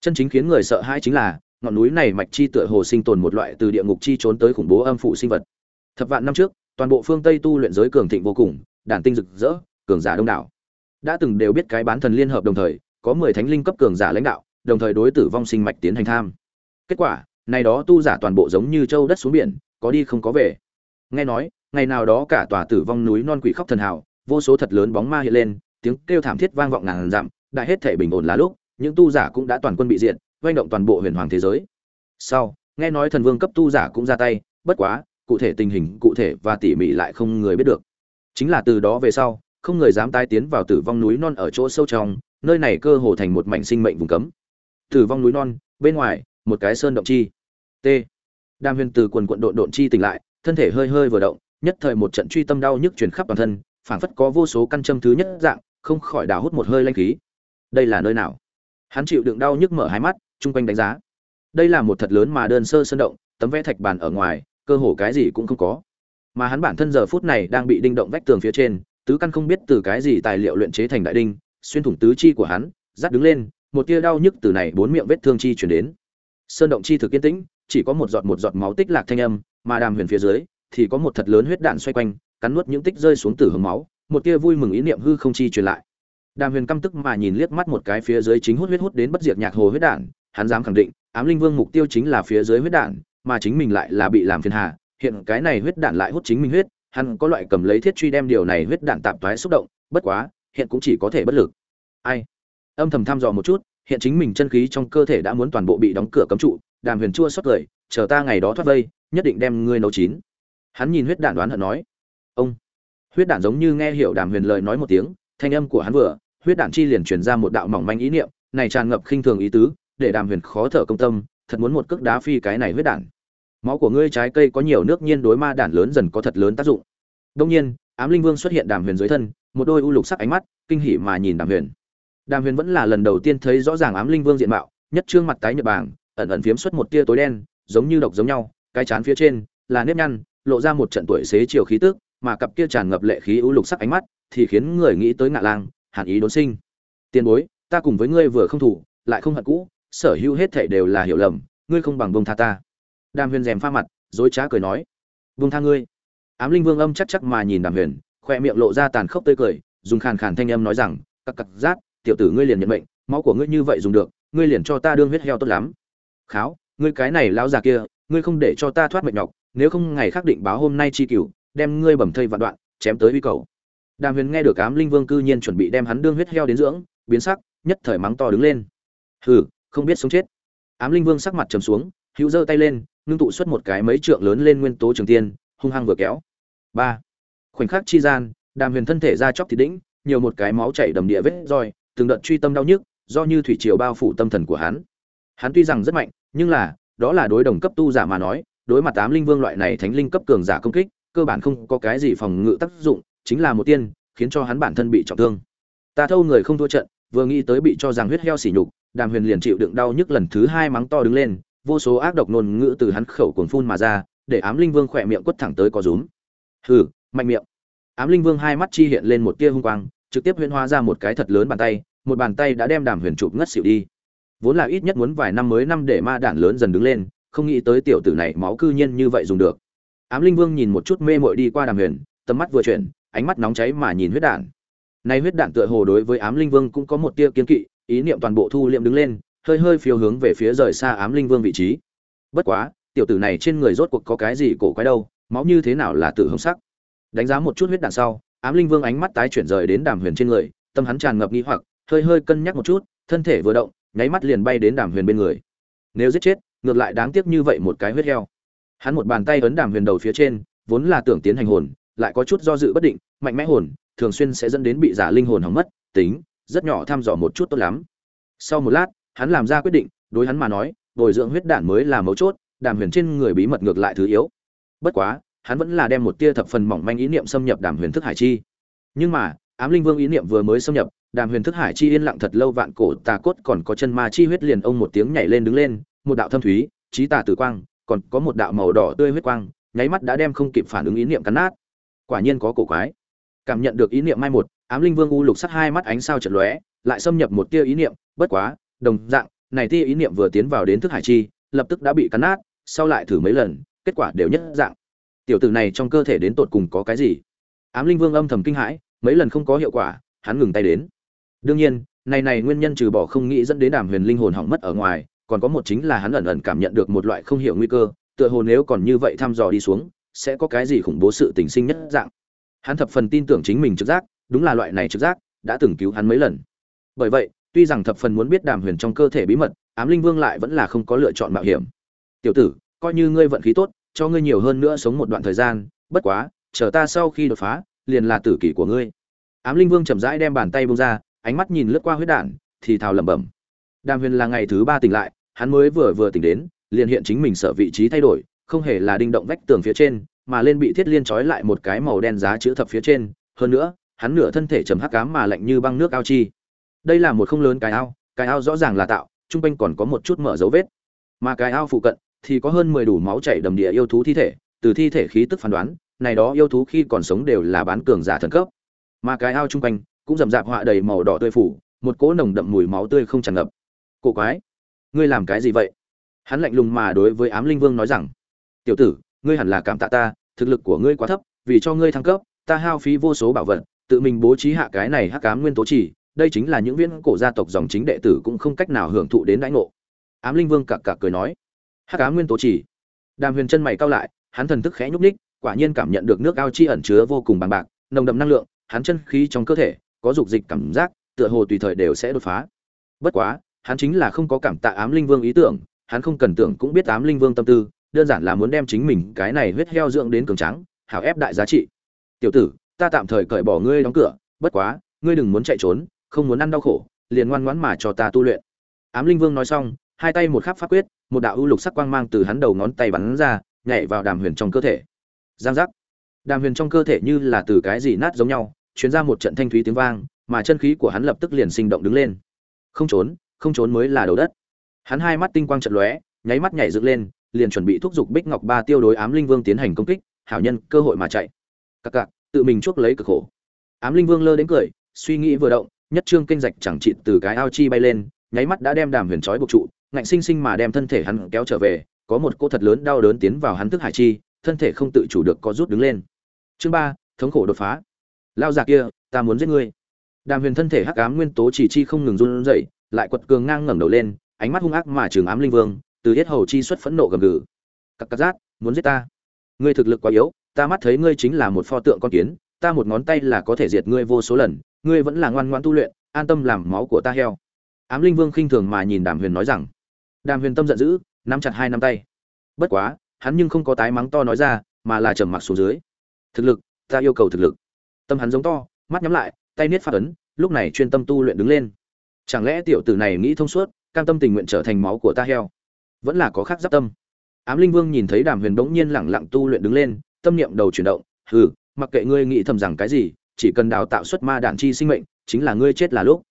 Chân chính khiến người sợ hãi chính là, ngọn núi này mạch chi tựa hồ sinh tồn một loại từ địa ngục chi trốn tới khủng bố âm phụ sinh vật. Thập vạn năm trước, toàn bộ phương tây tu luyện giới cường thịnh vô cùng, đàn tinh rực rỡ, cường giả đông đảo. Đã từng đều biết cái bán thần liên hợp đồng thời, có mười thánh linh cấp cường giả lãnh đạo, đồng thời đối tử vong sinh mạch tiến hành tham. Kết quả, này đó tu giả toàn bộ giống như châu đất xuống biển, có đi không có về. Nghe nói, ngày nào đó cả tòa tử vong núi non quỷ khóc thần hào, vô số thật lớn bóng ma hiện lên tiếng kêu thảm thiết vang vọng ngàn dặm, đại hết thể bình ổn là lúc, những tu giả cũng đã toàn quân bị diệt doanh động toàn bộ huyền hoàng thế giới. Sau, nghe nói thần vương cấp tu giả cũng ra tay, bất quá, cụ thể tình hình, cụ thể và tỉ mỉ lại không người biết được. Chính là từ đó về sau, không người dám tái tiến vào tử vong núi non ở chỗ sâu trong, nơi này cơ hồ thành một mảnh sinh mệnh vùng cấm. Tử vong núi non, bên ngoài, một cái sơn động chi. T. Đàm huyền từ quần quận độn độn chi tỉnh lại, thân thể hơi hơi vừa động, nhất thời một trận truy tâm đau nhức truyền khắp toàn thân phảng phất có vô số căn châm thứ nhất dạng, không khỏi đào hút một hơi lanh khí. Đây là nơi nào? Hắn chịu đựng đau nhức mở hai mắt, chung quanh đánh giá. Đây là một thật lớn mà đơn sơ sơn động, tấm vẽ thạch bàn ở ngoài, cơ hồ cái gì cũng không có. Mà hắn bản thân giờ phút này đang bị đinh động vách tường phía trên, tứ căn không biết từ cái gì tài liệu luyện chế thành đại đinh, xuyên thủng tứ chi của hắn dắt đứng lên, một tia đau nhức từ này bốn miệng vết thương chi chuyển đến. Sơn động chi thực yên tĩnh, chỉ có một giọt một giọt máu tích lạc thanh âm, mà đàm huyền phía dưới, thì có một thật lớn huyết đạn xoay quanh cắn nuốt những tích rơi xuống từ hầm máu một tia vui mừng ý niệm hư không chi truyền lại. Đàm huyền căm tức mà nhìn liếc mắt một cái phía dưới chính hút huyết hút đến bất diệt nhạc hồ huyết đản, hắn dám khẳng định ám linh vương mục tiêu chính là phía dưới huyết đản, mà chính mình lại là bị làm phiền hà hiện cái này huyết đản lại hút chính mình huyết hắn có loại cầm lấy thiết truy đem điều này huyết đản tạp thoái xúc động bất quá hiện cũng chỉ có thể bất lực. Ai? Âm thầm thăm dò một chút hiện chính mình chân khí trong cơ thể đã muốn toàn bộ bị đóng cửa cấm trụ đàm huyền chua xót cười chờ ta ngày đó thoát vây nhất định đem ngươi nấu chín. Hắn nhìn huyết đản đoán hận nói ông. Huyết đản giống như nghe hiểu đàm huyền lời nói một tiếng, thanh âm của hắn vừa, huyết đản chi liền truyền ra một đạo mỏng manh ý niệm, này tràn ngập khinh thường ý tứ, để đàm huyền khó thở công tâm, thật muốn một cước đá phi cái này huyết đản. Máu của ngươi trái cây có nhiều nước nhiên đối ma đản lớn dần có thật lớn tác dụng. Đông nhiên, ám linh vương xuất hiện đàm huyền dưới thân, một đôi u lục sắc ánh mắt, kinh hỉ mà nhìn đàm huyền. Đàm huyền vẫn là lần đầu tiên thấy rõ ràng ám linh vương diện mạo, nhất trương mặt tái nhợt bảng ẩn ẩn phiếm xuất một tia tối đen, giống như độc giống nhau, cái chán phía trên là nếp nhăn, lộ ra một trận tuổi xế chiều khí tức mà cặp kia tràn ngập lệ khí u lục sắc ánh mắt thì khiến người nghĩ tới ngạ lang, hàn ý đốn sinh. Tiền bối, ta cùng với ngươi vừa không thủ, lại không hận cũ, sở hữu hết thảy đều là hiểu lầm, ngươi không bằng bông tha ta. Đàm huyền rèm pha mặt, dối trá cười nói bông tha ngươi. Ám linh vương âm chắc chắc mà nhìn đàm huyền, khoe miệng lộ ra tàn khốc tươi cười, dùng khàn khàn thanh âm nói rằng, cặc cặc rát, tiểu tử ngươi liền nhận mệnh, máu của ngươi như vậy dùng được, ngươi liền cho ta đương huyết heo tốt lắm. Kháo, ngươi cái này lão già kia, ngươi không để cho ta thoát mệnh nhọc, nếu không ngày khác định báo hôm nay chi cửu đem ngươi bầm thây vạn đoạn, chém tới uy cầu. Đàm huyền nghe được ám linh vương cư nhiên chuẩn bị đem hắn đương huyết heo đến dưỡng, biến sắc, nhất thời mắng to đứng lên. Hừ, không biết sống chết. Ám linh vương sắc mặt trầm xuống, hữu giơ tay lên, ngưng tụ xuất một cái mấy trượng lớn lên nguyên tố trường tiên, hung hăng vừa kéo. Ba. Khoảnh khắc chi gian, đàm huyền thân thể ra chóc thì đĩnh, nhiều một cái máu chảy đầm địa vết roi, từng đợt truy tâm đau nhức, do như thủy triều bao phủ tâm thần của hắn. Hắn tuy rằng rất mạnh, nhưng là, đó là đối đồng cấp tu giả mà nói, đối mặt tám linh vương loại này thánh linh cấp cường giả công kích cơ bản không có cái gì phòng ngự tác dụng, chính là một tiên, khiến cho hắn bản thân bị trọng thương. Ta thâu người không thua trận, vừa nghĩ tới bị cho rằng huyết heo xỉ nhục, đàm huyền liền chịu đựng đau nhức lần thứ hai mắng to đứng lên, vô số ác độc ngôn ngữ từ hắn khẩu cuồng phun mà ra, để ám linh vương khỏe miệng quất thẳng tới có rúm. Hừ, mạnh miệng. Ám linh vương hai mắt chi hiện lên một tia hung quang, trực tiếp huyễn hóa ra một cái thật lớn bàn tay, một bàn tay đã đem đàm huyền chụp ngất xỉu đi. Vốn là ít nhất muốn vài năm mới năm để ma đản lớn dần đứng lên, không nghĩ tới tiểu tử này máu cư nhiên như vậy dùng được ám linh vương nhìn một chút mê mội đi qua đàm huyền, tầm mắt vừa chuyển, ánh mắt nóng cháy mà nhìn huyết đản. Nay huyết đản tựa hồ đối với ám linh vương cũng có một tia kiến kỵ, ý niệm toàn bộ thu liệm đứng lên, hơi hơi phiêu hướng về phía rời xa ám linh vương vị trí. Bất quá, tiểu tử này trên người rốt cuộc có cái gì cổ quái đâu, máu như thế nào là tự hồng sắc? Đánh giá một chút huyết đạn sau, ám linh vương ánh mắt tái chuyển rời đến đàm huyền trên người, tâm hắn tràn ngập nghi hoặc, hơi hơi cân nhắc một chút, thân thể vừa động, nháy mắt liền bay đến đàm huyền bên người. Nếu giết chết, ngược lại đáng tiếc như vậy một cái huyết heo hắn một bàn tay ấn đàm huyền đầu phía trên, vốn là tưởng tiến hành hồn, lại có chút do dự bất định, mạnh mẽ hồn, thường xuyên sẽ dẫn đến bị giả linh hồn hỏng mất, tính, rất nhỏ thăm dò một chút tốt lắm. Sau một lát, hắn làm ra quyết định, đối hắn mà nói, bồi dưỡng huyết đản mới là mấu chốt, đàm huyền trên người bí mật ngược lại thứ yếu. Bất quá, hắn vẫn là đem một tia thập phần mỏng manh ý niệm xâm nhập đàm huyền thức hải chi. Nhưng mà, ám linh vương ý niệm vừa mới xâm nhập, đàm huyền thức hải chi yên lặng thật lâu vạn cổ tà cốt còn có chân ma chi huyết liền ông một tiếng nhảy lên đứng lên, một đạo thâm thúy trí tà tử quang còn có một đạo màu đỏ tươi huyết quang, nháy mắt đã đem không kịp phản ứng ý niệm cắn nát. Quả nhiên có cổ quái. Cảm nhận được ý niệm mai một, ám linh vương u lục sắt hai mắt ánh sao chật lóe, lại xâm nhập một tia ý niệm, bất quá, đồng dạng, này tia ý niệm vừa tiến vào đến thức hải chi, lập tức đã bị cắn nát, sau lại thử mấy lần, kết quả đều nhất dạng. Tiểu tử này trong cơ thể đến tột cùng có cái gì? Ám linh vương âm thầm kinh hãi, mấy lần không có hiệu quả, hắn ngừng tay đến. Đương nhiên, này này nguyên nhân trừ bỏ không nghĩ dẫn đến đàm huyền linh hồn hỏng mất ở ngoài còn có một chính là hắn ẩn ẩn cảm nhận được một loại không hiểu nguy cơ, tựa hồ nếu còn như vậy thăm dò đi xuống, sẽ có cái gì khủng bố sự tình sinh nhất dạng. Hắn thập phần tin tưởng chính mình trực giác, đúng là loại này trực giác, đã từng cứu hắn mấy lần. Bởi vậy, tuy rằng thập phần muốn biết đàm huyền trong cơ thể bí mật, ám linh vương lại vẫn là không có lựa chọn mạo hiểm. Tiểu tử, coi như ngươi vận khí tốt, cho ngươi nhiều hơn nữa sống một đoạn thời gian, bất quá, chờ ta sau khi đột phá, liền là tử kỷ của ngươi. Ám linh vương chậm rãi đem bàn tay buông ra, ánh mắt nhìn lướt qua huyết đạn thì thào lẩm bẩm. Đàm huyền là ngày thứ ba tỉnh lại hắn mới vừa vừa tỉnh đến, liền hiện chính mình sợ vị trí thay đổi, không hề là đinh động vách tường phía trên, mà lên bị thiết liên trói lại một cái màu đen giá chữ thập phía trên. Hơn nữa, hắn nửa thân thể chầm hắc cám mà lạnh như băng nước ao chi. Đây là một không lớn cái ao cái ao rõ ràng là tạo, chung quanh còn có một chút mở dấu vết. Mà cái ao phụ cận thì có hơn mười đủ máu chảy đầm địa yêu thú thi thể, từ thi thể khí tức phán đoán, này đó yêu thú khi còn sống đều là bán cường giả thần cấp. Mà cái ao chung quanh cũng rậm rạp họa đầy màu đỏ tươi phủ, một cỗ nồng đậm mùi máu tươi không tràn ngập. Cổ quái ngươi làm cái gì vậy? Hắn lạnh lùng mà đối với ám linh vương nói rằng, tiểu tử, ngươi hẳn là cảm tạ ta, thực lực của ngươi quá thấp, vì cho ngươi thăng cấp, ta hao phí vô số bảo vật, tự mình bố trí hạ cái này hắc ám nguyên tố chỉ, đây chính là những viên cổ gia tộc dòng chính đệ tử cũng không cách nào hưởng thụ đến đãi ngộ. Ám linh vương cặc cặc cười nói, hắc ám nguyên tố chỉ. Đàm huyền chân mày cao lại, hắn thần thức khẽ nhúc ních quả nhiên cảm nhận được nước ao chi ẩn chứa vô cùng bằng bạc, nồng đậm năng lượng, hắn chân khí trong cơ thể, có dục dịch cảm giác, tựa hồ tùy thời đều sẽ đột phá. Bất quá hắn chính là không có cảm tạ ám linh vương ý tưởng, hắn không cần tưởng cũng biết ám linh vương tâm tư, đơn giản là muốn đem chính mình cái này huyết heo dưỡng đến cường trắng hảo ép đại giá trị. Tiểu tử, ta tạm thời cởi bỏ ngươi đóng cửa, bất quá, ngươi đừng muốn chạy trốn, không muốn ăn đau khổ, liền ngoan ngoãn mà cho ta tu luyện. Ám linh vương nói xong, hai tay một khắc pháp quyết, một đạo ưu lục sắc quang mang từ hắn đầu ngón tay bắn ra, nhảy vào đàm huyền trong cơ thể. Giang giác. Đàm huyền trong cơ thể như là từ cái gì nát giống nhau chuyến ra một trận thanh thúy tiếng vang, mà chân khí của hắn lập tức liền sinh động đứng lên. Không trốn không trốn mới là đầu đất. Hắn hai mắt tinh quang trận lóe, nháy mắt nhảy dựng lên, liền chuẩn bị thúc giục bích ngọc ba tiêu đối ám linh vương tiến hành công kích, hảo nhân, cơ hội mà chạy. Cặc cặc, tự mình chuốc lấy cực khổ. Ám linh vương lơ đến cười, suy nghĩ vừa động, nhất trương kinh rạch chẳng chịt từ cái ao chi bay lên, nháy mắt đã đem đàm huyền trói buộc trụ, ngạnh sinh sinh mà đem thân thể hắn kéo trở về, có một cô thật lớn đau đớn tiến vào hắn thức hải chi, thân thể không tự chủ được có rút đứng lên. Chương ba, thống khổ đột phá. Lao già kia, ta muốn giết ngươi. Đàm huyền thân thể hắc ám nguyên tố chỉ chi không ngừng run rẩy lại quật cường ngang ngẩng đầu lên, ánh mắt hung ác mà trường ám linh vương, từ hết hầu chi xuất phẫn nộ gầm gừ. Cặc cặc rát, muốn giết ta. Ngươi thực lực quá yếu, ta mắt thấy ngươi chính là một pho tượng con kiến, ta một ngón tay là có thể diệt ngươi vô số lần, ngươi vẫn là ngoan ngoãn tu luyện, an tâm làm máu của ta heo. Ám linh vương khinh thường mà nhìn đàm huyền nói rằng, đàm huyền tâm giận dữ, nắm chặt hai nắm tay. Bất quá, hắn nhưng không có tái mắng to nói ra, mà là trầm mặc xuống dưới. Thực lực, ta yêu cầu thực lực. Tâm hắn giống to, mắt nhắm lại, tay niết phát ấn, lúc này chuyên tâm tu luyện đứng lên chẳng lẽ tiểu tử này nghĩ thông suốt, cam tâm tình nguyện trở thành máu của ta heo? Vẫn là có khác giáp tâm. Ám linh vương nhìn thấy đàm huyền bỗng nhiên lẳng lặng tu luyện đứng lên, tâm niệm đầu chuyển động, hừ, mặc kệ ngươi nghĩ thầm rằng cái gì, chỉ cần đào tạo xuất ma đản chi sinh mệnh, chính là ngươi chết là lúc.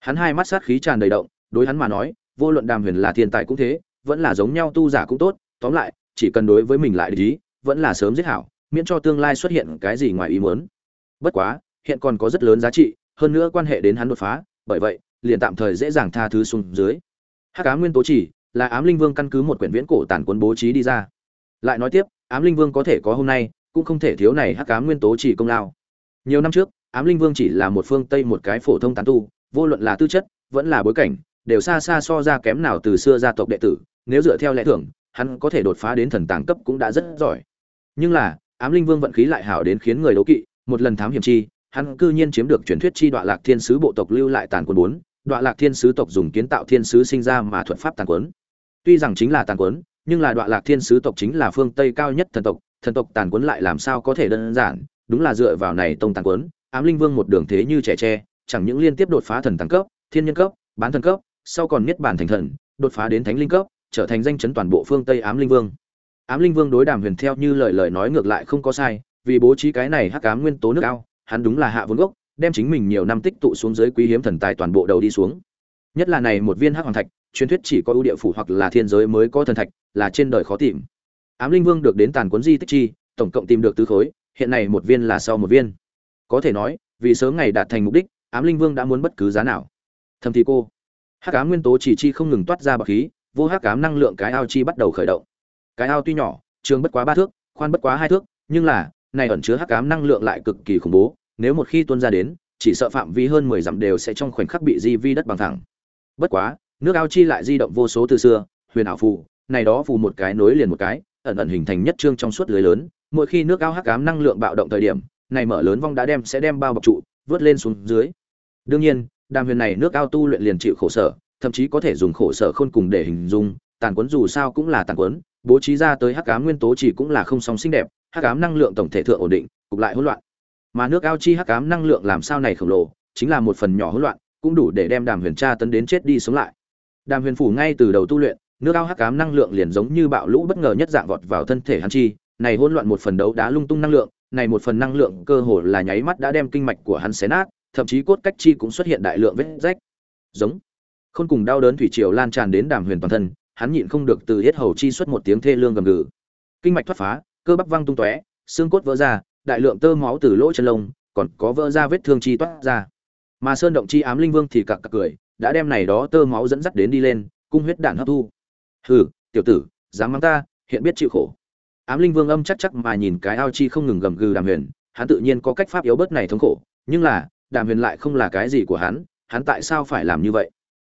Hắn hai mắt sát khí tràn đầy động, đối hắn mà nói, vô luận đàm huyền là thiên tài cũng thế, vẫn là giống nhau tu giả cũng tốt, tóm lại, chỉ cần đối với mình lại lý vẫn là sớm giết hảo, miễn cho tương lai xuất hiện cái gì ngoài ý muốn. Bất quá, hiện còn có rất lớn giá trị, hơn nữa quan hệ đến hắn đột phá, bởi vậy liền tạm thời dễ dàng tha thứ xuống dưới. Hắc ám nguyên tố chỉ là ám linh vương căn cứ một quyển viễn cổ tản cuốn bố trí đi ra. Lại nói tiếp, ám linh vương có thể có hôm nay, cũng không thể thiếu này hắc ám nguyên tố chỉ công lao. Nhiều năm trước, ám linh vương chỉ là một phương tây một cái phổ thông tán tu, vô luận là tư chất, vẫn là bối cảnh, đều xa xa so ra kém nào từ xưa gia tộc đệ tử, nếu dựa theo lẽ thường, hắn có thể đột phá đến thần tàng cấp cũng đã rất giỏi. Nhưng là, ám linh vương vận khí lại hảo đến khiến người đấu kỵ, một lần thám hiểm chi, hắn cư nhiên chiếm được truyền thuyết chi đoạn lạc thiên sứ bộ tộc lưu lại tàn quân bốn đoạn lạc thiên sứ tộc dùng kiến tạo thiên sứ sinh ra mà thuật pháp tàn quấn. Tuy rằng chính là tàn quấn, nhưng là đoạn lạc thiên sứ tộc chính là phương tây cao nhất thần tộc thần tộc tàn quấn lại làm sao có thể đơn giản, đúng là dựa vào này tông tàn quấn, ám linh vương một đường thế như trẻ tre, chẳng những liên tiếp đột phá thần tăng cấp, thiên nhân cấp, bán thần cấp, sau còn niết bàn thành thần, đột phá đến thánh linh cấp, trở thành danh chấn toàn bộ phương tây ám linh vương. Ám linh vương đối đàm huyền theo như lời lời nói ngược lại không có sai, vì bố trí cái này hắc ám nguyên tố nước cao hắn đúng là hạ vốn gốc đem chính mình nhiều năm tích tụ xuống dưới quý hiếm thần tài toàn bộ đầu đi xuống. Nhất là này một viên hắc hoàng thạch, truyền thuyết chỉ có ưu địa phủ hoặc là thiên giới mới có thần thạch, là trên đời khó tìm. Ám linh vương được đến tàn cuốn di tích chi, tổng cộng tìm được tứ khối, hiện này một viên là sau một viên. Có thể nói, vì sớm ngày đạt thành mục đích, ám linh vương đã muốn bất cứ giá nào. Thầm thì cô, hắc ám nguyên tố chỉ chi không ngừng toát ra bậc khí, vô hắc ám năng lượng cái ao chi bắt đầu khởi động. Cái ao tuy nhỏ, trường bất quá ba thước, khoan bất quá hai thước, nhưng là, này ẩn chứa hắc ám năng lượng lại cực kỳ khủng bố nếu một khi tuôn ra đến, chỉ sợ phạm vi hơn mười dặm đều sẽ trong khoảnh khắc bị di vi đất bằng thẳng. Bất quá, nước ao chi lại di động vô số từ xưa, huyền ảo phù, này đó phù một cái nối liền một cái, ẩn ẩn hình thành nhất trương trong suốt lưới lớn. Mỗi khi nước ao hắc ám năng lượng bạo động thời điểm, này mở lớn vong đã đem sẽ đem bao bọc trụ, vớt lên xuống dưới. Đương nhiên, đàm huyền này nước ao tu luyện liền chịu khổ sở, thậm chí có thể dùng khổ sở khôn cùng để hình dung, tàn quấn dù sao cũng là tàn quấn bố trí ra tới hắc ám nguyên tố chỉ cũng là không song xinh đẹp, hắc ám năng lượng tổng thể thượng ổn định, cục lại hỗn loạn mà nước ao chi hắc ám năng lượng làm sao này khổng lồ, chính là một phần nhỏ hỗn loạn, cũng đủ để đem đàm huyền tra tấn đến chết đi sống lại. Đàm huyền phủ ngay từ đầu tu luyện, nước ao hắc ám năng lượng liền giống như bạo lũ bất ngờ nhất dạng vọt vào thân thể hắn chi, này hỗn loạn một phần đấu đá lung tung năng lượng, này một phần năng lượng cơ hồ là nháy mắt đã đem kinh mạch của hắn xé nát, thậm chí cốt cách chi cũng xuất hiện đại lượng vết rách. Giống. Không cùng đau đớn thủy triều lan tràn đến đàm huyền toàn thân, hắn nhịn không được từ hết hầu chi xuất một tiếng thê lương gầm gừ. Kinh mạch thoát phá, cơ bắp văng tung tóe, xương cốt vỡ ra đại lượng tơ máu từ lỗ chân lông còn có vỡ ra vết thương chi toát ra. Mà sơn động chi ám linh vương thì cặc cặc cười đã đem này đó tơ máu dẫn dắt đến đi lên cung huyết đạn hấp thu. Hừ tiểu tử dám mắng ta hiện biết chịu khổ. Ám linh vương âm chắc chắc mà nhìn cái ao chi không ngừng gầm gừ đàm huyền hắn tự nhiên có cách pháp yếu bớt này thống khổ nhưng là đàm huyền lại không là cái gì của hắn hắn tại sao phải làm như vậy?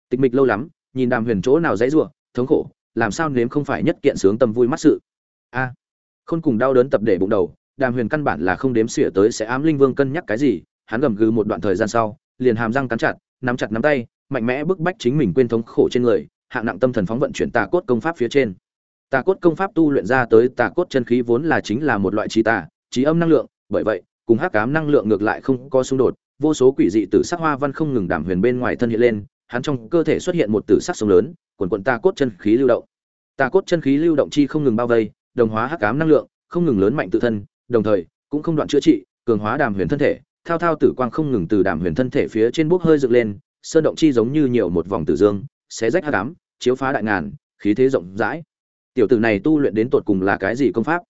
Tịch mịch lâu lắm nhìn đàm huyền chỗ nào dãy rủa thống khổ làm sao nếm không phải nhất kiện sướng tâm vui mắt sự? A à, khôn cùng đau đớn tập để bụng đầu đàm huyền căn bản là không đếm xỉa tới sẽ ám linh vương cân nhắc cái gì, hắn gầm gừ một đoạn thời gian sau, liền hàm răng cắn chặt, nắm chặt nắm tay, mạnh mẽ bức bách chính mình quên thống khổ trên người, hạng nặng tâm thần phóng vận chuyển tà cốt công pháp phía trên. Tà cốt công pháp tu luyện ra tới tà cốt chân khí vốn là chính là một loại trí tà, trí âm năng lượng, bởi vậy, cùng hắc ám năng lượng ngược lại không có xung đột, vô số quỷ dị tử sắc hoa văn không ngừng đảm huyền bên ngoài thân hiện lên, hắn trong cơ thể xuất hiện một tử sắc sông lớn, quần quận tà cốt chân khí lưu động. Tà cốt chân khí lưu động chi không ngừng bao vây, đồng hóa hắc ám năng lượng, không ngừng lớn mạnh tự thân đồng thời, cũng không đoạn chữa trị, cường hóa đàm huyền thân thể, thao thao tử quang không ngừng từ đàm huyền thân thể phía trên bốc hơi dựng lên, sơn động chi giống như nhiều một vòng tử dương, xé rách hắc cám chiếu phá đại ngàn, khí thế rộng rãi. Tiểu tử này tu luyện đến tột cùng là cái gì công pháp?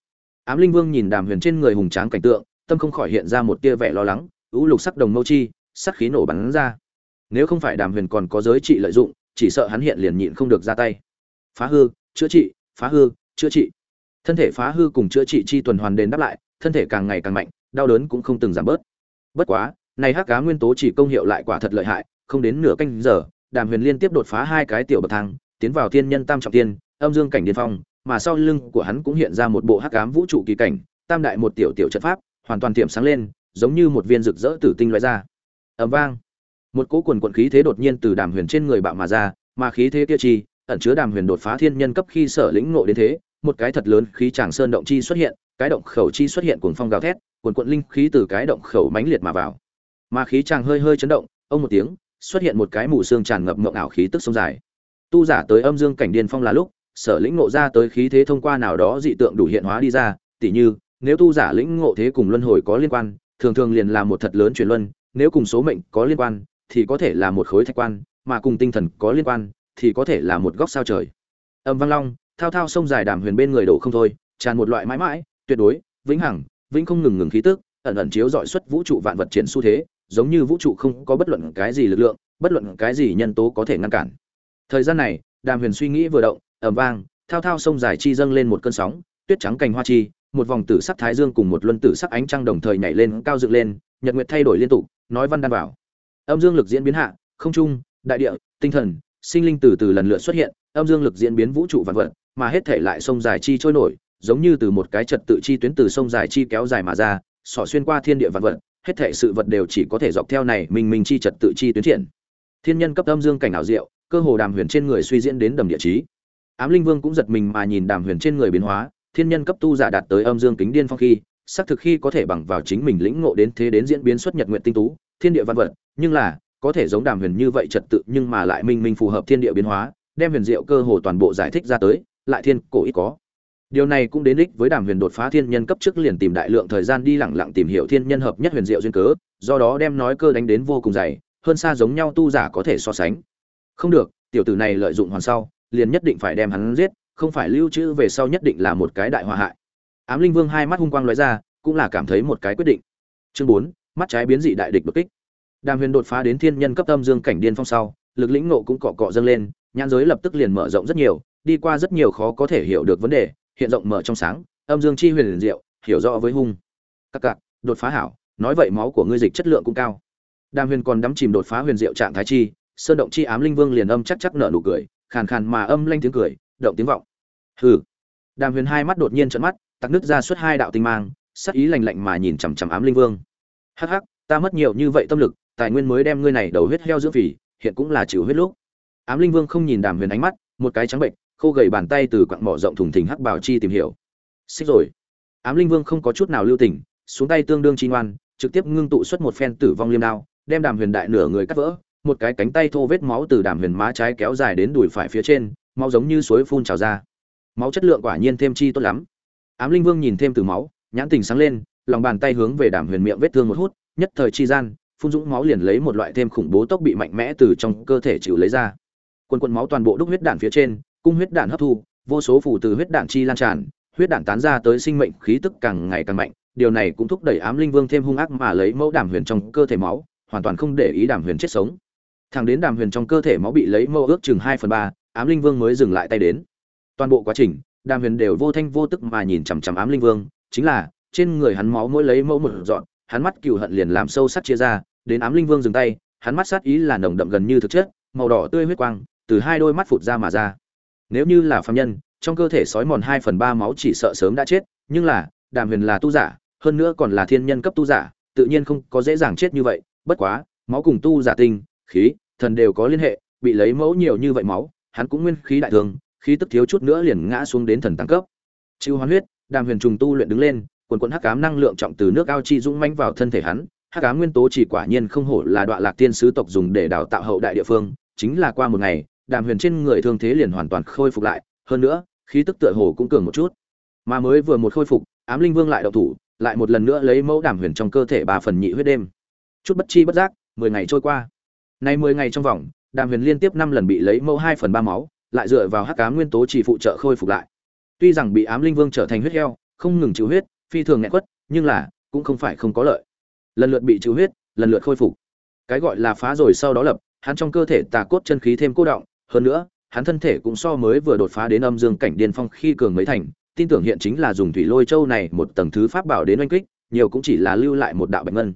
Ám linh vương nhìn đàm huyền trên người hùng tráng cảnh tượng, tâm không khỏi hiện ra một tia vẻ lo lắng, ưu lục sắc đồng mâu chi, sắc khí nổ bắn ra. Nếu không phải đàm huyền còn có giới trị lợi dụng, chỉ sợ hắn hiện liền nhịn không được ra tay. Phá hư, chữa trị, phá hư, chữa trị. Thân thể phá hư cùng chữa trị chi tuần hoàn đền đáp lại thân thể càng ngày càng mạnh, đau đớn cũng không từng giảm bớt. Bất quá, này hắc cá nguyên tố chỉ công hiệu lại quả thật lợi hại, không đến nửa canh giờ, đàm huyền liên tiếp đột phá hai cái tiểu bậc thang, tiến vào thiên nhân tam trọng tiên, âm dương cảnh điên phong, mà sau lưng của hắn cũng hiện ra một bộ hắc ám vũ trụ kỳ cảnh, tam đại một tiểu tiểu trận pháp, hoàn toàn tiệm sáng lên, giống như một viên rực rỡ tử tinh loại ra. Ầm vang. Một cỗ quần quận khí thế đột nhiên từ đàm huyền trên người bạo mà ra, mà khí thế kia chi, ẩn chứa đàm huyền đột phá thiên nhân cấp khi sở lĩnh ngộ đến thế, một cái thật lớn khí tràng sơn động chi xuất hiện cái động khẩu chi xuất hiện cuồng phong gào thét, cuồn cuộn linh khí từ cái động khẩu mãnh liệt mà vào. Mà khí tràng hơi hơi chấn động, ông một tiếng, xuất hiện một cái mù xương tràn ngập mộng ảo khí tức sông dài. Tu giả tới âm dương cảnh điên phong là lúc, sở lĩnh ngộ ra tới khí thế thông qua nào đó dị tượng đủ hiện hóa đi ra, tỉ như, nếu tu giả lĩnh ngộ thế cùng luân hồi có liên quan, thường thường liền là một thật lớn chuyển luân, nếu cùng số mệnh có liên quan, thì có thể là một khối thạch quan, mà cùng tinh thần có liên quan, thì có thể là một góc sao trời. Âm vang long, thao thao sông dài đàm huyền bên người đổ không thôi, tràn một loại mãi mãi tuyệt đối, vĩnh hằng, vĩnh không ngừng ngừng khí tức, ẩn ẩn chiếu dọi xuất vũ trụ vạn vật triển xu thế, giống như vũ trụ không có bất luận cái gì lực lượng, bất luận cái gì nhân tố có thể ngăn cản. Thời gian này, đàm huyền suy nghĩ vừa động, ầm vang, thao thao sông dài chi dâng lên một cơn sóng, tuyết trắng cành hoa chi, một vòng tử sắc thái dương cùng một luân tử sắc ánh trăng đồng thời nhảy lên cao dựng lên, nhật nguyệt thay đổi liên tục, nói văn đan vào âm dương lực diễn biến hạ, không trung, đại địa, tinh thần, sinh linh từ từ lần lượt xuất hiện, âm dương lực diễn biến vũ trụ vạn vật, mà hết thể lại sông dài chi trôi nổi giống như từ một cái trật tự chi tuyến từ sông dài chi kéo dài mà ra, xỏ xuyên qua thiên địa vạn vật, hết thảy sự vật đều chỉ có thể dọc theo này mình mình chi trật tự chi tuyến triển. Thiên nhân cấp âm dương cảnh ảo diệu, cơ hồ đàm huyền trên người suy diễn đến đầm địa chí. Ám linh vương cũng giật mình mà nhìn đàm huyền trên người biến hóa, thiên nhân cấp tu giả đạt tới âm dương kính điên phong khi, xác thực khi có thể bằng vào chính mình lĩnh ngộ đến thế đến diễn biến xuất nhật nguyện tinh tú, thiên địa vạn vật, nhưng là, có thể giống đàm huyền như vậy trật tự nhưng mà lại minh minh phù hợp thiên địa biến hóa, đem huyền diệu cơ hồ toàn bộ giải thích ra tới, lại thiên cổ ít có điều này cũng đến ích với đàm huyền đột phá thiên nhân cấp trước liền tìm đại lượng thời gian đi lẳng lặng tìm hiểu thiên nhân hợp nhất huyền diệu duyên cớ, do đó đem nói cơ đánh đến vô cùng dày, hơn xa giống nhau tu giả có thể so sánh. Không được, tiểu tử này lợi dụng hoàn sau, liền nhất định phải đem hắn giết, không phải lưu trữ về sau nhất định là một cái đại họa hại. Ám linh vương hai mắt hung quang lóe ra, cũng là cảm thấy một cái quyết định. Chương bốn, mắt trái biến dị đại địch đột kích. Đàm huyền đột phá đến thiên nhân cấp tâm dương cảnh điên phong sau, lực lĩnh nộ cũng cọ cọ dâng lên, nhãn giới lập tức liền mở rộng rất nhiều, đi qua rất nhiều khó có thể hiểu được vấn đề hiện rộng mở trong sáng, âm dương chi huyền liền diệu, hiểu rõ với hung. Các cặc đột phá hảo, nói vậy máu của ngươi dịch chất lượng cũng cao. Đàm huyền còn đắm chìm đột phá huyền diệu trạng thái chi, sơn động chi ám linh vương liền âm chắc chắc nở nụ cười, khàn khàn mà âm lanh tiếng cười, động tiếng vọng. Hừ. Đàm huyền hai mắt đột nhiên trợn mắt, tặc nứt ra suốt hai đạo tinh mang, sắc ý lạnh lạnh mà nhìn chằm chằm ám linh vương. Hắc hắc, ta mất nhiều như vậy tâm lực, tài nguyên mới đem ngươi này đầu huyết heo dưỡng phì, hiện cũng là chịu huyết lúc. Ám linh vương không nhìn đàm huyền ánh mắt, một cái trắng bệnh khô gầy bàn tay từ quặng mỏ rộng thùng thình hắc bảo chi tìm hiểu. Xích rồi. Ám linh vương không có chút nào lưu tình, xuống tay tương đương chi ngoan, trực tiếp ngưng tụ xuất một phen tử vong liêm đao, đem đàm huyền đại nửa người cắt vỡ, một cái cánh tay thô vết máu từ đàm huyền má trái kéo dài đến đùi phải phía trên, máu giống như suối phun trào ra. Máu chất lượng quả nhiên thêm chi tốt lắm. Ám linh vương nhìn thêm từ máu, nhãn tình sáng lên, lòng bàn tay hướng về đàm huyền miệng vết thương một hút, nhất thời chi gian, phun dũng máu liền lấy một loại thêm khủng bố tốc bị mạnh mẽ từ trong cơ thể chịu lấy ra. Quần quần máu toàn bộ đúc huyết đạn phía trên cung huyết đạn hấp thu, vô số phủ từ huyết đạn chi lan tràn, huyết đạn tán ra tới sinh mệnh khí tức càng ngày càng mạnh, điều này cũng thúc đẩy ám linh vương thêm hung ác mà lấy mẫu đàm huyền trong cơ thể máu, hoàn toàn không để ý đàm huyền chết sống. Thẳng đến đàm huyền trong cơ thể máu bị lấy mẫu ước chừng hai phần ba, ám linh vương mới dừng lại tay đến. Toàn bộ quá trình, đàm huyền đều vô thanh vô tức mà nhìn chằm chằm ám linh vương, chính là, trên người hắn máu mỗi lấy mẫu một dọn, hắn mắt cừu hận liền làm sâu sắc chia ra, đến ám linh vương dừng tay, hắn mắt sát ý là nồng đậm gần như thực chất, màu đỏ tươi huyết quang, từ hai đôi mắt phụt ra mà ra nếu như là phạm nhân, trong cơ thể sói mòn hai phần ba máu chỉ sợ sớm đã chết, nhưng là, đàm huyền là tu giả, hơn nữa còn là thiên nhân cấp tu giả, tự nhiên không có dễ dàng chết như vậy, bất quá, máu cùng tu giả tinh, khí, thần đều có liên hệ, bị lấy mẫu nhiều như vậy máu, hắn cũng nguyên khí đại thường, khí tức thiếu chút nữa liền ngã xuống đến thần tăng cấp. Chịu hoán huyết, đàm huyền trùng tu luyện đứng lên, quần quần hắc ám năng lượng trọng từ nước ao chi dũng mãnh vào thân thể hắn, hắc ám nguyên tố chỉ quả nhiên không hổ là đoạn lạc tiên sứ tộc dùng để đào tạo hậu đại địa phương, chính là qua một ngày đàm huyền trên người thương thế liền hoàn toàn khôi phục lại, hơn nữa, khí tức tựa hồ cũng cường một chút. Mà mới vừa một khôi phục, ám linh vương lại đậu thủ, lại một lần nữa lấy mẫu đàm huyền trong cơ thể ba phần nhị huyết đêm. Chút bất chi bất giác, mười ngày trôi qua. Nay mười ngày trong vòng, đàm huyền liên tiếp năm lần bị lấy mẫu hai phần ba máu, lại dựa vào hắc cá nguyên tố chỉ phụ trợ khôi phục lại. Tuy rằng bị ám linh vương trở thành huyết heo, không ngừng chịu huyết, phi thường nghẹn quất, nhưng là, cũng không phải không có lợi. Lần lượt bị chịu huyết, lần lượt khôi phục. Cái gọi là phá rồi sau đó lập, hắn trong cơ thể tà cốt chân khí thêm cô động hơn nữa, hắn thân thể cũng so mới vừa đột phá đến âm dương cảnh điên phong khi cường mấy thành, tin tưởng hiện chính là dùng thủy lôi châu này một tầng thứ pháp bảo đến oanh kích, nhiều cũng chỉ là lưu lại một đạo bạch ngân.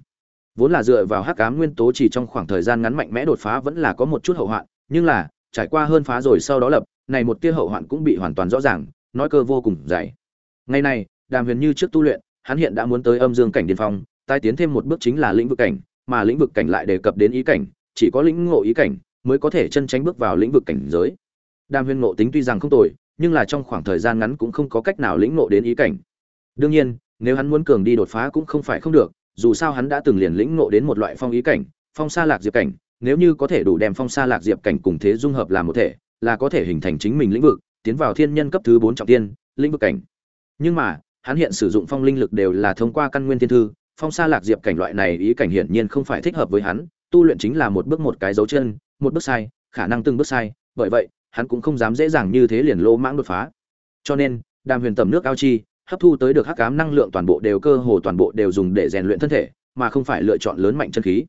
Vốn là dựa vào hắc ám nguyên tố chỉ trong khoảng thời gian ngắn mạnh mẽ đột phá vẫn là có một chút hậu hoạn, nhưng là, trải qua hơn phá rồi sau đó lập, này một tia hậu hoạn cũng bị hoàn toàn rõ ràng, nói cơ vô cùng dày. Ngày này, đàm huyền như trước tu luyện, hắn hiện đã muốn tới âm dương cảnh điên phong tai tiến thêm một bước chính là lĩnh vực cảnh, mà lĩnh vực cảnh lại đề cập đến ý cảnh, chỉ có lĩnh ngộ ý cảnh mới có thể chân tránh bước vào lĩnh vực cảnh giới. Đàm huyền ngộ tính tuy rằng không tồi, nhưng là trong khoảng thời gian ngắn cũng không có cách nào lĩnh ngộ đến ý cảnh. Đương nhiên, nếu hắn muốn cường đi đột phá cũng không phải không được, dù sao hắn đã từng liền lĩnh ngộ đến một loại phong ý cảnh, phong sa lạc diệp cảnh, nếu như có thể đủ đem phong sa lạc diệp cảnh cùng thế dung hợp làm một thể, là có thể hình thành chính mình lĩnh vực, tiến vào thiên nhân cấp thứ bốn trọng tiên, lĩnh vực cảnh. Nhưng mà, hắn hiện sử dụng phong linh lực đều là thông qua căn nguyên thiên thư, phong sa lạc diệp cảnh loại này ý cảnh hiển nhiên không phải thích hợp với hắn, tu luyện chính là một bước một cái dấu chân một bước sai, khả năng từng bước sai, bởi vậy, hắn cũng không dám dễ dàng như thế liền lỗ mãng đột phá. Cho nên, đàm huyền tầm nước ao chi, hấp thu tới được hắc ám năng lượng toàn bộ đều cơ hồ toàn bộ đều dùng để rèn luyện thân thể, mà không phải lựa chọn lớn mạnh chân khí.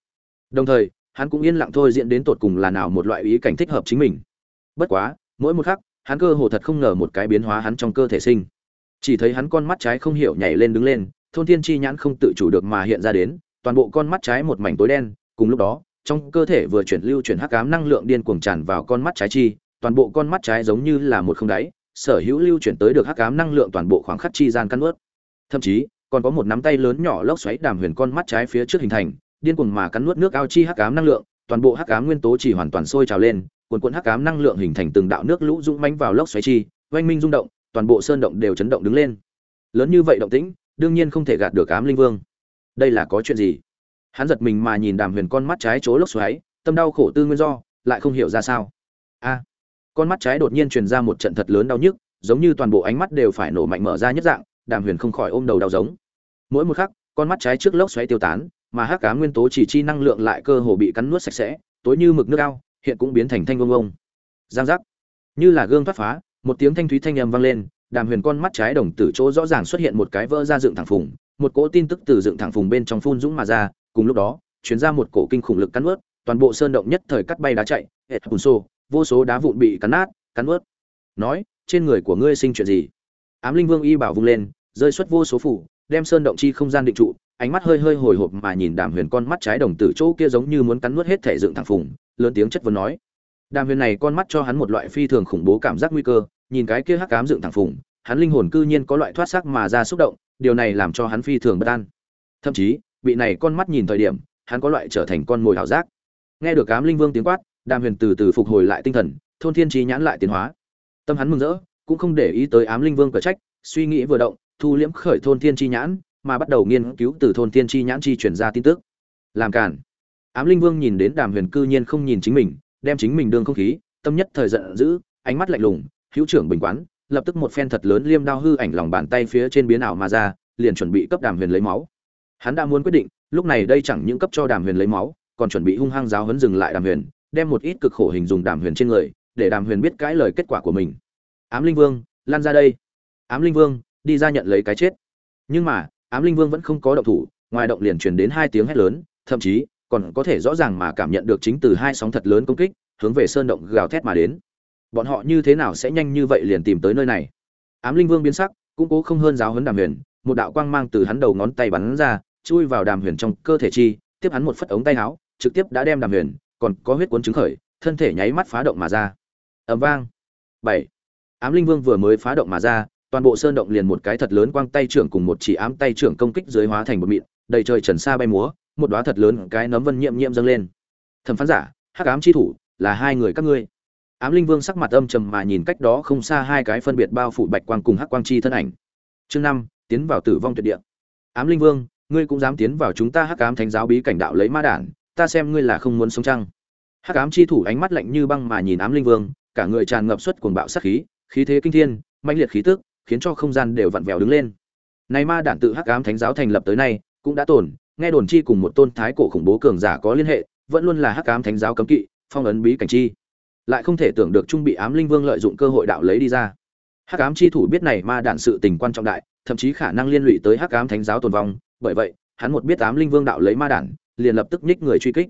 Đồng thời, hắn cũng yên lặng thôi diễn đến tột cùng là nào một loại ý cảnh thích hợp chính mình. Bất quá, mỗi một khắc, hắn cơ hồ thật không ngờ một cái biến hóa hắn trong cơ thể sinh. Chỉ thấy hắn con mắt trái không hiểu nhảy lên đứng lên, thôn thiên chi nhãn không tự chủ được mà hiện ra đến, toàn bộ con mắt trái một mảnh tối đen, cùng lúc đó trong cơ thể vừa chuyển lưu chuyển hắc ám năng lượng điên cuồng tràn vào con mắt trái chi toàn bộ con mắt trái giống như là một không đáy sở hữu lưu chuyển tới được hắc ám năng lượng toàn bộ khoảng khắc chi gian căn nuốt, thậm chí còn có một nắm tay lớn nhỏ lốc xoáy đàm huyền con mắt trái phía trước hình thành điên cuồng mà cắn nuốt nước ao chi hắc ám năng lượng toàn bộ hắc ám nguyên tố chỉ hoàn toàn sôi trào lên cuồn cuộn hắc ám năng lượng hình thành từng đạo nước lũ dũng mãnh vào lốc xoáy chi oanh minh rung động toàn bộ sơn động đều chấn động đứng lên. Lớn như vậy động tĩnh đương nhiên không thể gạt được ám linh vương. Đây là có chuyện gì? Hắn giật mình mà nhìn đàm huyền con mắt trái chỗ lốc xoáy, tâm đau khổ tư nguyên do, lại không hiểu ra sao. A, con mắt trái đột nhiên truyền ra một trận thật lớn đau nhức, giống như toàn bộ ánh mắt đều phải nổ mạnh mở ra nhất dạng, đàm huyền không khỏi ôm đầu đau giống. Mỗi một khắc, con mắt trái trước lốc xoáy tiêu tán, mà hắc cá nguyên tố chỉ chi năng lượng lại cơ hồ bị cắn nuốt sạch sẽ, tối như mực nước ao, hiện cũng biến thành thanh vông vông giang giác. Như là gương thoát phá, một tiếng thanh thúy thanh âm vang lên, đàm huyền con mắt trái đồng tử chỗ rõ ràng xuất hiện một cái vỡ ra dựng thẳng phùng, một cỗ tin tức từ dựng thẳng phùng bên trong phun dũng mà ra cùng lúc đó, chuyển ra một cổ kinh khủng lực cắn ướt toàn bộ sơn động nhất thời cắt bay đá chạy, hệ bùn xô vô số đá vụn bị cắn nát, cắn ướt nói, trên người của ngươi sinh chuyện gì? Ám linh vương y bảo vung lên, rơi xuất vô số phủ, đem sơn động chi không gian định trụ, ánh mắt hơi hơi hồi hộp mà nhìn đàm huyền con mắt trái đồng tử chỗ kia giống như muốn cắn nuốt hết thể dựng thẳng phùng, lớn tiếng chất vấn nói. Đàm huyền này con mắt cho hắn một loại phi thường khủng bố cảm giác nguy cơ, nhìn cái kia hắc cám dựng thẳng phùng, hắn linh hồn cư nhiên có loại thoát sắc mà ra xúc động, điều này làm cho hắn phi thường bất an. Thậm chí bị này con mắt nhìn thời điểm, hắn có loại trở thành con mồi hảo giác. Nghe được ám linh vương tiếng quát, đàm huyền từ từ phục hồi lại tinh thần, thôn thiên trí nhãn lại tiến hóa. Tâm hắn mừng rỡ, cũng không để ý tới ám linh vương cờ trách, suy nghĩ vừa động, thu liễm khởi thôn thiên chi nhãn, mà bắt đầu nghiên cứu từ thôn thiên chi nhãn chi chuyển ra tin tức. Làm cản ám linh vương nhìn đến đàm huyền cư nhiên không nhìn chính mình, đem chính mình đương không khí, tâm nhất thời giận dữ, ánh mắt lạnh lùng, hữu trưởng bình quán, lập tức một phen thật lớn liêm đao hư ảnh lòng bàn tay phía trên biến ảo mà ra, liền chuẩn bị cấp đàm huyền lấy máu hắn đã muốn quyết định, lúc này đây chẳng những cấp cho đàm huyền lấy máu, còn chuẩn bị hung hăng giáo hấn dừng lại đàm huyền, đem một ít cực khổ hình dùng đàm huyền trên người, để đàm huyền biết cãi lời kết quả của mình. Ám linh vương, lan ra đây. Ám linh vương, đi ra nhận lấy cái chết. Nhưng mà, ám linh vương vẫn không có động thủ, ngoài động liền truyền đến hai tiếng hét lớn, thậm chí, còn có thể rõ ràng mà cảm nhận được chính từ hai sóng thật lớn công kích, hướng về sơn động gào thét mà đến. Bọn họ như thế nào sẽ nhanh như vậy liền tìm tới nơi này? Ám linh vương biến sắc, cũng cố không hơn giáo huấn đàm huyền, một đạo quang mang từ hắn đầu ngón tay bắn ra chui vào đàm huyền trong cơ thể chi, tiếp hắn một phất ống tay áo, trực tiếp đã đem đàm huyền, còn có huyết cuốn trứng khởi, thân thể nháy mắt phá động mà ra. Ầm vang. Bảy. Ám linh vương vừa mới phá động mà ra, toàn bộ sơn động liền một cái thật lớn quang tay trưởng cùng một chỉ ám tay trưởng công kích dưới hóa thành một mịn, đầy trời trần xa bay múa, một đóa thật lớn cái nấm vân nhiệm nhiệm dâng lên. Thẩm phán giả, hắc ám chi thủ, là hai người các ngươi. Ám linh vương sắc mặt âm trầm mà nhìn cách đó không xa hai cái phân biệt bao phủ bạch quang cùng hắc quang chi thân ảnh. Chương năm, tiến vào tử vong tuyệt địa. Ám linh vương ngươi cũng dám tiến vào chúng ta hắc ám thánh giáo bí cảnh đạo lấy ma đản, ta xem ngươi là không muốn sống chăng? Hắc ám chi thủ ánh mắt lạnh như băng mà nhìn ám linh vương, cả người tràn ngập suất cuồng bạo sát khí khí thế kinh thiên, mãnh liệt khí tức, khiến cho không gian đều vặn vẹo đứng lên. Này ma đản tự hắc ám thánh giáo thành lập tới nay, cũng đã tồn, nghe đồn chi cùng một tôn thái cổ khủng bố cường giả có liên hệ, vẫn luôn là hắc ám thánh giáo cấm kỵ, phong ấn bí cảnh chi. Lại không thể tưởng được trung bị ám linh vương lợi dụng cơ hội đạo lấy đi ra. Hắc ám chi thủ biết này ma đản sự tình quan trọng đại thậm chí khả năng liên lụy tới hắc ám thánh giáo tồn vong, bởi vậy, hắn một biết ám linh vương đạo lấy ma đản, liền lập tức nhích người truy kích.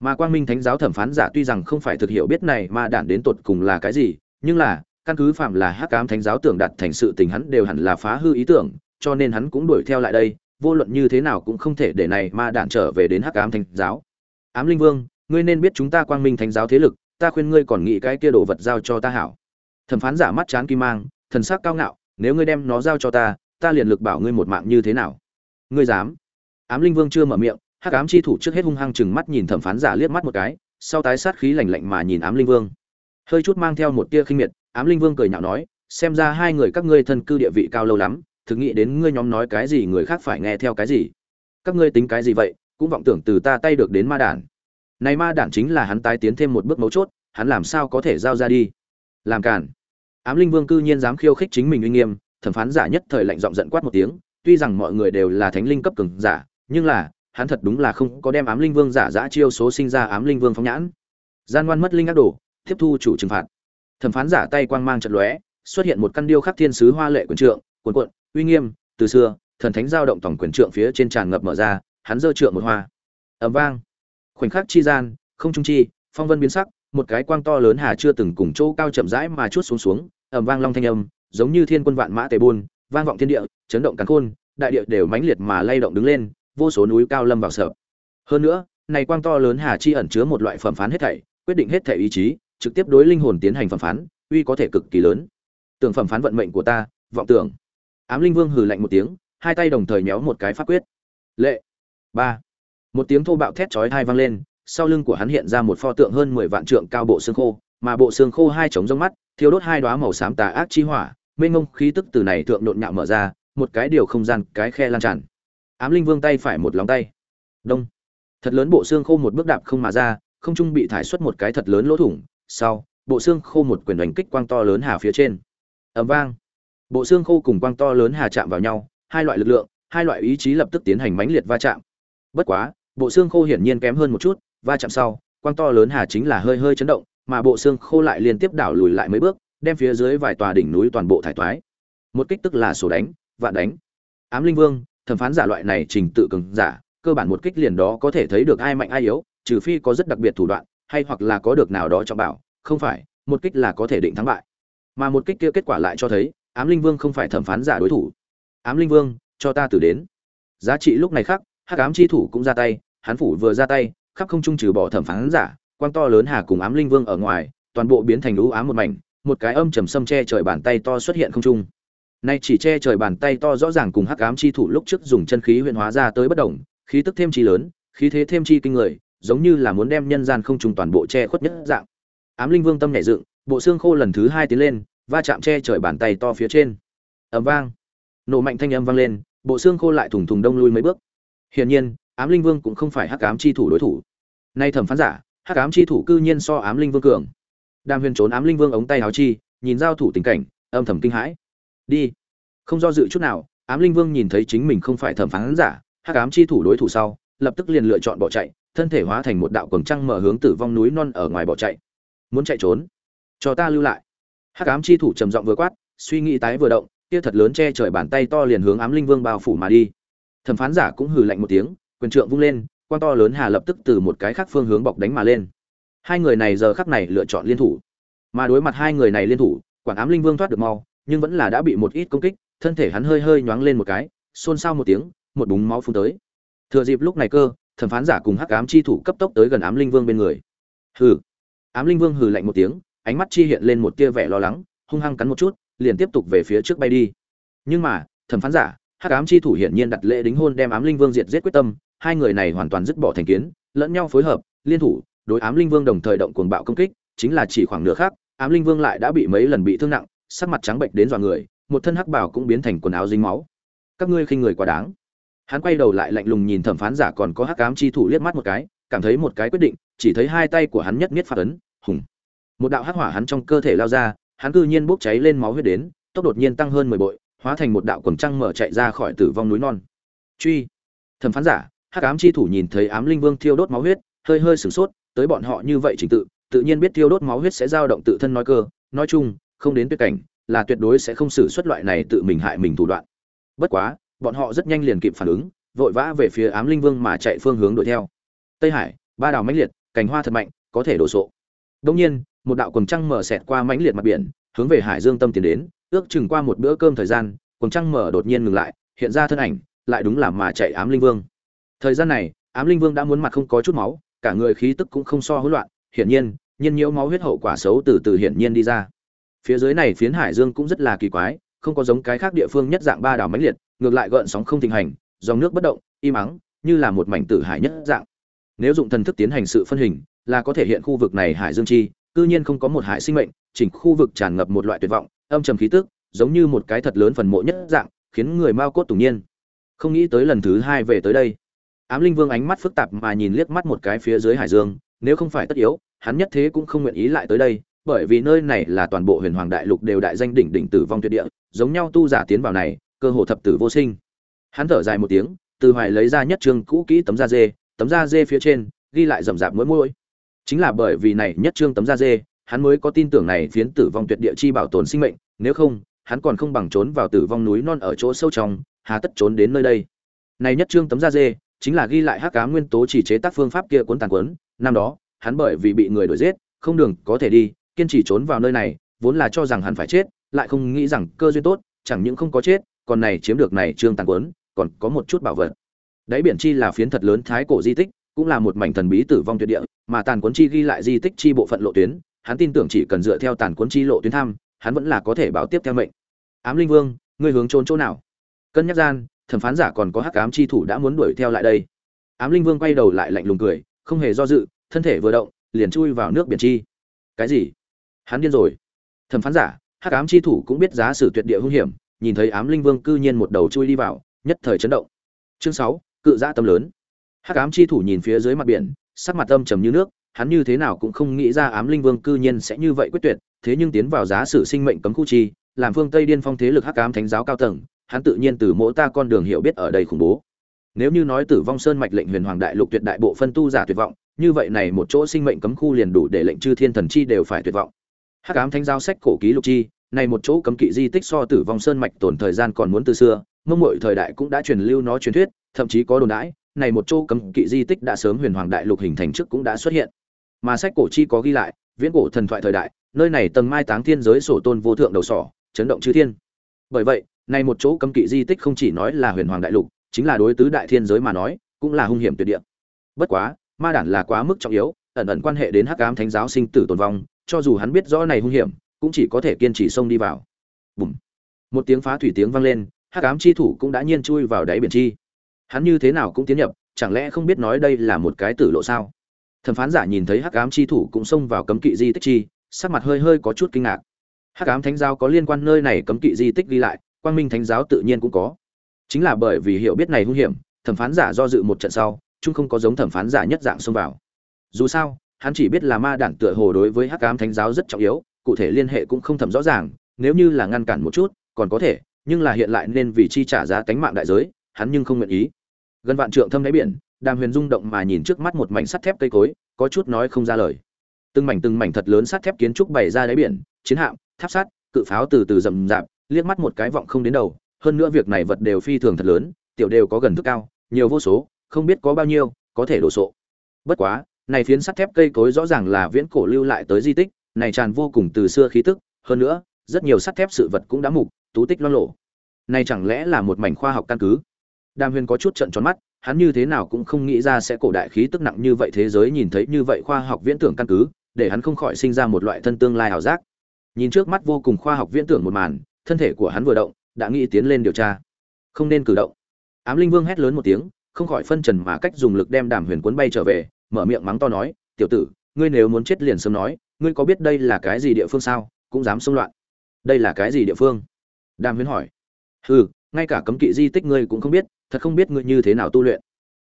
Mà quang minh thánh giáo thẩm phán giả tuy rằng không phải thực hiểu biết này ma đản đến tột cùng là cái gì, nhưng là, căn cứ phạm là hắc ám thánh giáo tưởng đặt thành sự tình hắn đều hẳn là phá hư ý tưởng, cho nên hắn cũng đuổi theo lại đây, vô luận như thế nào cũng không thể để này ma đản trở về đến hắc ám thánh giáo. Ám linh vương, ngươi nên biết chúng ta quang minh thánh giáo thế lực, ta khuyên ngươi còn nghĩ cái kia đồ vật giao cho ta hảo. Thẩm phán giả mắt chán kim mang, thần sắc cao ngạo, nếu ngươi đem nó giao cho ta ta liền lực bảo ngươi một mạng như thế nào? Ngươi dám? Ám linh vương chưa mở miệng, hắc ám chi thủ trước hết hung hăng chừng mắt nhìn thẩm phán giả liếc mắt một cái, sau tái sát khí lạnh lạnh mà nhìn ám linh vương. Hơi chút mang theo một tia khinh miệt, ám linh vương cười nhạo nói, xem ra hai người các ngươi thân cư địa vị cao lâu lắm, thực nghĩ đến ngươi nhóm nói cái gì người khác phải nghe theo cái gì. Các ngươi tính cái gì vậy, cũng vọng tưởng từ ta tay được đến ma đản. Này ma đản chính là hắn tái tiến thêm một bước mấu chốt, hắn làm sao có thể giao ra đi? Làm cản ám linh vương cư nhiên dám khiêu khích chính mình uy nghiêm thẩm phán giả nhất thời lạnh giọng giận quát một tiếng, tuy rằng mọi người đều là thánh linh cấp cường giả, nhưng là, hắn thật đúng là không có đem ám linh vương giả dã chiêu số sinh ra ám linh vương phóng nhãn. Gian ngoan mất linh ác đồ, tiếp thu chủ trừng phạt. Thẩm phán giả tay quang mang trận lóe, xuất hiện một căn điêu khắc thiên sứ hoa lệ quyền trượng, cuồn cuộn, uy nghiêm, từ xưa, thần thánh giao động tổng quyền trượng phía trên tràn ngập mở ra, hắn giơ trượng một hoa. Ầm vang. Khoảnh khắc chi gian, không trung chi, phong vân biến sắc, một cái quang to lớn hà chưa từng cùng chỗ cao chậm rãi mà chuốt xuống xuống, ầm vang long thanh âm giống như thiên quân vạn mã tề buôn, vang vọng thiên địa, chấn động càn khôn, đại địa đều mãnh liệt mà lay động đứng lên, vô số núi cao lâm vào sợ. Hơn nữa, này quang to lớn hà chi ẩn chứa một loại phẩm phán hết thảy, quyết định hết thảy ý chí, trực tiếp đối linh hồn tiến hành phẩm phán, uy có thể cực kỳ lớn. Tưởng phẩm phán vận mệnh của ta, vọng tưởng. Ám linh vương hừ lạnh một tiếng, hai tay đồng thời nhéo một cái pháp quyết. Lệ. Ba. Một tiếng thô bạo thét chói tai vang lên, sau lưng của hắn hiện ra một pho tượng hơn mười vạn trượng cao bộ xương khô, mà bộ xương khô hai trống rông mắt, thiêu đốt hai đóa màu xám tà ác chi hỏa mênh mông khí tức từ này thượng nộn nhạo mở ra, một cái điều không gian, cái khe lan tràn. Ám linh vương tay phải một lòng tay. Đông. Thật lớn bộ xương khô một bước đạp không mà ra, không trung bị thải xuất một cái thật lớn lỗ thủng, sau, bộ xương khô một quyền đánh kích quang to lớn hà phía trên. Ầm vang. Bộ xương khô cùng quang to lớn hà chạm vào nhau, hai loại lực lượng, hai loại ý chí lập tức tiến hành mãnh liệt va chạm. Bất quá, bộ xương khô hiển nhiên kém hơn một chút, va chạm sau, quang to lớn hà chính là hơi hơi chấn động, mà bộ xương khô lại liên tiếp đảo lùi lại mấy bước đem phía dưới vài tòa đỉnh núi toàn bộ thải toái một kích tức là sổ đánh, vạn đánh. Ám linh vương, thẩm phán giả loại này trình tự cường giả, cơ bản một kích liền đó có thể thấy được ai mạnh ai yếu, trừ phi có rất đặc biệt thủ đoạn, hay hoặc là có được nào đó cho bảo, không phải, một kích là có thể định thắng bại. Mà một kích kia kết quả lại cho thấy, ám linh vương không phải thẩm phán giả đối thủ. Ám linh vương, cho ta từ đến. Giá trị lúc này khác, hắc ám chi thủ cũng ra tay, hắn phủ vừa ra tay, khắp không trung trừ bỏ thẩm phán giả quan to lớn hà cùng ám linh vương ở ngoài, toàn bộ biến thành lũ ám một mảnh một cái âm trầm sâm che trời bàn tay to xuất hiện không trung. Nay chỉ che trời bàn tay to rõ ràng cùng hắc ám chi thủ lúc trước dùng chân khí huyện hóa ra tới bất động, khí tức thêm chi lớn, khí thế thêm chi kinh người, giống như là muốn đem nhân gian không trùng toàn bộ che khuất nhất dạng. Ám linh vương tâm nhảy dựng, bộ xương khô lần thứ hai tiến lên, va chạm che trời bàn tay to phía trên. Ầm vang. Nổ mạnh thanh âm vang lên, bộ xương khô lại thủng thùng đông lui mấy bước. Hiển nhiên, ám linh vương cũng không phải hắc ám chi thủ đối thủ. Nay thẩm phán giả, hắc ám chi thủ cư nhiên so ám linh vương cường đàm huyền trốn ám linh vương ống tay áo chi, nhìn giao thủ tình cảnh, âm thầm kinh hãi. Đi. Không do dự chút nào, ám linh vương nhìn thấy chính mình không phải thẩm phán giả, hắc ám chi thủ đối thủ sau, lập tức liền lựa chọn bỏ chạy, thân thể hóa thành một đạo cường trăng mở hướng tử vong núi non ở ngoài bỏ chạy. Muốn chạy trốn? Cho ta lưu lại. Hắc ám chi thủ trầm giọng vừa quát, suy nghĩ tái vừa động, kia thật lớn che trời bàn tay to liền hướng ám linh vương bao phủ mà đi. Thẩm phán giả cũng hừ lạnh một tiếng, quyền trượng vung lên quan to lớn hà lập tức từ một cái khác phương hướng bọc đánh mà lên hai người này giờ khắc này lựa chọn liên thủ. Mà đối mặt hai người này liên thủ quản ám linh vương thoát được mau, nhưng vẫn là đã bị một ít công kích, thân thể hắn hơi hơi nhoáng lên một cái, xôn xao một tiếng, một búng máu phun tới. Thừa dịp lúc này cơ, thẩm phán giả cùng hắc ám chi thủ cấp tốc tới gần ám linh vương bên người. Hừ. Ám linh vương hừ lạnh một tiếng, ánh mắt chi hiện lên một tia vẻ lo lắng, hung hăng cắn một chút, liền tiếp tục về phía trước bay đi. Nhưng mà, thẩm phán giả, hắc ám chi thủ hiển nhiên đặt lễ đính hôn đem ám linh vương diệt giết quyết tâm, hai người này hoàn toàn dứt bỏ thành kiến, lẫn nhau phối hợp, liên thủ đối ám linh vương đồng thời động cuồng bạo công kích, chính là chỉ khoảng nửa khác ám linh vương lại đã bị mấy lần bị thương nặng, sắc mặt trắng bệnh đến dọa người, một thân hắc bảo cũng biến thành quần áo dính máu. Các ngươi khinh người quá đáng. Hắn quay đầu lại lạnh lùng nhìn thẩm phán giả còn có hắc ám chi thủ liếc mắt một cái, cảm thấy một cái quyết định, chỉ thấy hai tay của hắn nhất miết phát ấn, hùng. Một đạo hắc hỏa hắn trong cơ thể lao ra, hắn cư nhiên bốc cháy lên máu huyết đến, tốc đột nhiên tăng hơn mười bội, hóa thành một đạo quần trăng mở chạy ra khỏi tử vong núi non. Truy. Thẩm phán giả, hắc ám chi thủ nhìn thấy ám linh vương thiêu đốt máu huyết, hơi hơi sửng sốt tới bọn họ như vậy trình tự tự nhiên biết thiêu đốt máu huyết sẽ dao động tự thân nói cơ. Nói chung, không đến tuyệt cảnh, là tuyệt đối sẽ không xử xuất loại này tự mình hại mình thủ đoạn. Bất quá, bọn họ rất nhanh liền kịp phản ứng, vội vã về phía ám linh vương mà chạy phương hướng đuổi theo. Tây hải, ba đào mãnh liệt, cành hoa thật mạnh, có thể đổ sộ. Đông nhiên, một đạo quần trăng mở xẹt qua mãnh liệt mặt biển, hướng về hải dương tâm tiến đến, ước chừng qua một bữa cơm thời gian quần trăng mở đột nhiên ngừng lại, hiện ra thân ảnh, lại đúng là mà chạy ám linh vương. Thời gian này, ám linh vương đã muốn mặt không có chút máu cả người khí tức cũng không so hỗn loạn, hiển nhiên nhiên nhiễu máu huyết hậu quả xấu từ từ hiển nhiên đi ra. Phía dưới này phiến hải dương cũng rất là kỳ quái, không có giống cái khác địa phương nhất dạng ba đảo mãnh liệt, ngược lại gợn sóng không thình hành, dòng nước bất động, im ắng, như là một mảnh tử hải nhất dạng. Nếu dụng thần thức tiến hành sự phân hình, là có thể hiện khu vực này hải dương chi, cư nhiên không có một hải sinh mệnh, chỉnh khu vực tràn ngập một loại tuyệt vọng, âm trầm khí tức, giống như một cái thật lớn phần mộ nhất dạng, khiến người mao cốt tủng nhiên. Không nghĩ tới lần thứ hai về tới đây ám linh vương ánh mắt phức tạp mà nhìn liếc mắt một cái phía dưới hải dương, nếu không phải tất yếu, hắn nhất thế cũng không nguyện ý lại tới đây, bởi vì nơi này là toàn bộ huyền hoàng đại lục đều đại danh đỉnh đỉnh tử vong tuyệt địa, giống nhau tu giả tiến vào này, cơ hồ thập tử vô sinh. Hắn thở dài một tiếng, từ hoài lấy ra nhất trương cũ kỹ tấm da dê, tấm da dê phía trên, ghi lại rậm rạp mỗi mỗi. Chính là bởi vì này nhất trương tấm da dê, hắn mới có tin tưởng này phiến tử vong tuyệt địa chi bảo tồn sinh mệnh, nếu không, hắn còn không bằng trốn vào tử vong núi non ở chỗ sâu trong, hà tất trốn đến nơi đây. Này nhất trương tấm da dê chính là ghi lại hắc cá nguyên tố chỉ chế tác phương pháp kia cuốn tàn cuốn. Năm đó, hắn bởi vì bị người đuổi giết, không đường có thể đi, kiên trì trốn vào nơi này, vốn là cho rằng hắn phải chết, lại không nghĩ rằng cơ duyên tốt, chẳng những không có chết, còn này chiếm được này trương tàn cuốn, còn có một chút bảo vật. Đáy biển chi là phiến thật lớn thái cổ di tích, cũng là một mảnh thần bí tử vong tuyệt địa, mà tàn cuốn chi ghi lại di tích chi bộ phận lộ tuyến, hắn tin tưởng chỉ cần dựa theo tàn cuốn chi lộ tuyến thăm, hắn vẫn là có thể báo tiếp theo mệnh. Ám linh vương, ngươi hướng trốn chỗ nào? Cân nhắc gian thẩm phán giả còn có hắc ám chi thủ đã muốn đuổi theo lại đây. Ám linh vương quay đầu lại lạnh lùng cười, không hề do dự, thân thể vừa động, liền chui vào nước biển chi. Cái gì? Hắn điên rồi. Thẩm phán giả, hắc ám chi thủ cũng biết giá sử tuyệt địa hung hiểm, nhìn thấy ám linh vương cư nhiên một đầu chui đi vào, nhất thời chấn động. Chương sáu, cự giã tâm lớn. Hắc ám chi thủ nhìn phía dưới mặt biển, sắc mặt âm trầm như nước, hắn như thế nào cũng không nghĩ ra ám linh vương cư nhiên sẽ như vậy quyết tuyệt, thế nhưng tiến vào giá sử sinh mệnh cấm khu chi, làm phương tây điên phong thế lực hắc ám thánh giáo cao tầng hắn tự nhiên từ mỗi ta con đường hiểu biết ở đây khủng bố. Nếu như nói tử vong sơn mạch lệnh huyền hoàng đại lục tuyệt đại bộ phân tu giả tuyệt vọng, như vậy này một chỗ sinh mệnh cấm khu liền đủ để lệnh chư thiên thần chi đều phải tuyệt vọng. Hắc ám thánh giao sách cổ ký lục chi, này một chỗ cấm kỵ di tích so tử vong sơn mạch tồn thời gian còn muốn từ xưa, mông mội thời đại cũng đã truyền lưu nó truyền thuyết, thậm chí có đồn đãi, này một chỗ cấm kỵ di tích đã sớm huyền hoàng đại lục hình thành trước cũng đã xuất hiện. Mà sách cổ chi có ghi lại, viễn cổ thần thoại thời đại, nơi này tầng mai táng thiên giới sổ tôn vô thượng đầu sỏ, chấn động chư thiên. Bởi vậy này một chỗ cấm kỵ di tích không chỉ nói là huyền hoàng đại lục, chính là đối tứ đại thiên giới mà nói, cũng là hung hiểm tuyệt địa. Bất quá, ma đản là quá mức trọng yếu, ẩn ẩn quan hệ đến hắc ám thánh giáo sinh tử tồn vong, cho dù hắn biết rõ này hung hiểm, cũng chỉ có thể kiên trì xông đi vào. Bùm. Một tiếng phá thủy tiếng vang lên, hắc ám chi thủ cũng đã nhiên chui vào đáy biển chi. Hắn như thế nào cũng tiến nhập, chẳng lẽ không biết nói đây là một cái tử lộ sao? Thẩm phán giả nhìn thấy hắc ám chi thủ cũng xông vào cấm kỵ di tích chi, sắc mặt hơi hơi có chút kinh ngạc. Hắc ám thánh giáo có liên quan nơi này cấm kỵ di tích ghi lại quang minh thánh giáo tự nhiên cũng có. Chính là bởi vì hiểu biết này hung hiểm, thẩm phán giả do dự một trận sau, chung không có giống thẩm phán giả nhất dạng xông vào. Dù sao, hắn chỉ biết là ma đản tựa hồ đối với hắc ám thánh giáo rất trọng yếu, cụ thể liên hệ cũng không thầm rõ ràng, nếu như là ngăn cản một chút, còn có thể, nhưng là hiện lại nên vì chi trả giá tánh mạng đại giới, hắn nhưng không nguyện ý. Gần vạn trượng thâm đáy biển, đàm huyền rung động mà nhìn trước mắt một mảnh sắt thép cây cối, có chút nói không ra lời. Từng mảnh từng mảnh thật lớn sắt thép kiến trúc bày ra đáy biển, chiến hạm, tháp sắt, cự pháo từ từ rầm rạp liếc mắt một cái vọng không đến đầu, hơn nữa việc này vật đều phi thường thật lớn, tiểu đều có gần thức cao, nhiều vô số, không biết có bao nhiêu, có thể đổ sộ. Bất quá, này phiến sắt thép cây cối rõ ràng là viễn cổ lưu lại tới di tích, này tràn vô cùng từ xưa khí tức, hơn nữa, rất nhiều sắt thép sự vật cũng đã mục, tú tích loang lộ này chẳng lẽ là một mảnh khoa học căn cứ? Đàm huyền có chút trận tròn mắt, hắn như thế nào cũng không nghĩ ra sẽ cổ đại khí tức nặng như vậy thế giới nhìn thấy như vậy khoa học viễn tưởng căn cứ, để hắn không khỏi sinh ra một loại thân tương lai ảo giác. Nhìn trước mắt vô cùng khoa học viễn tưởng một màn thân thể của hắn vừa động, đã nghĩ tiến lên điều tra. Không nên cử động. Ám linh vương hét lớn một tiếng, không khỏi phân trần mà cách dùng lực đem đàm huyền cuốn bay trở về, mở miệng mắng to nói, tiểu tử, ngươi nếu muốn chết liền sớm nói, ngươi có biết đây là cái gì địa phương sao, cũng dám xông loạn. Đây là cái gì địa phương? Đàm huyền hỏi. Hừ, ngay cả cấm kỵ di tích ngươi cũng không biết, thật không biết ngươi như thế nào tu luyện.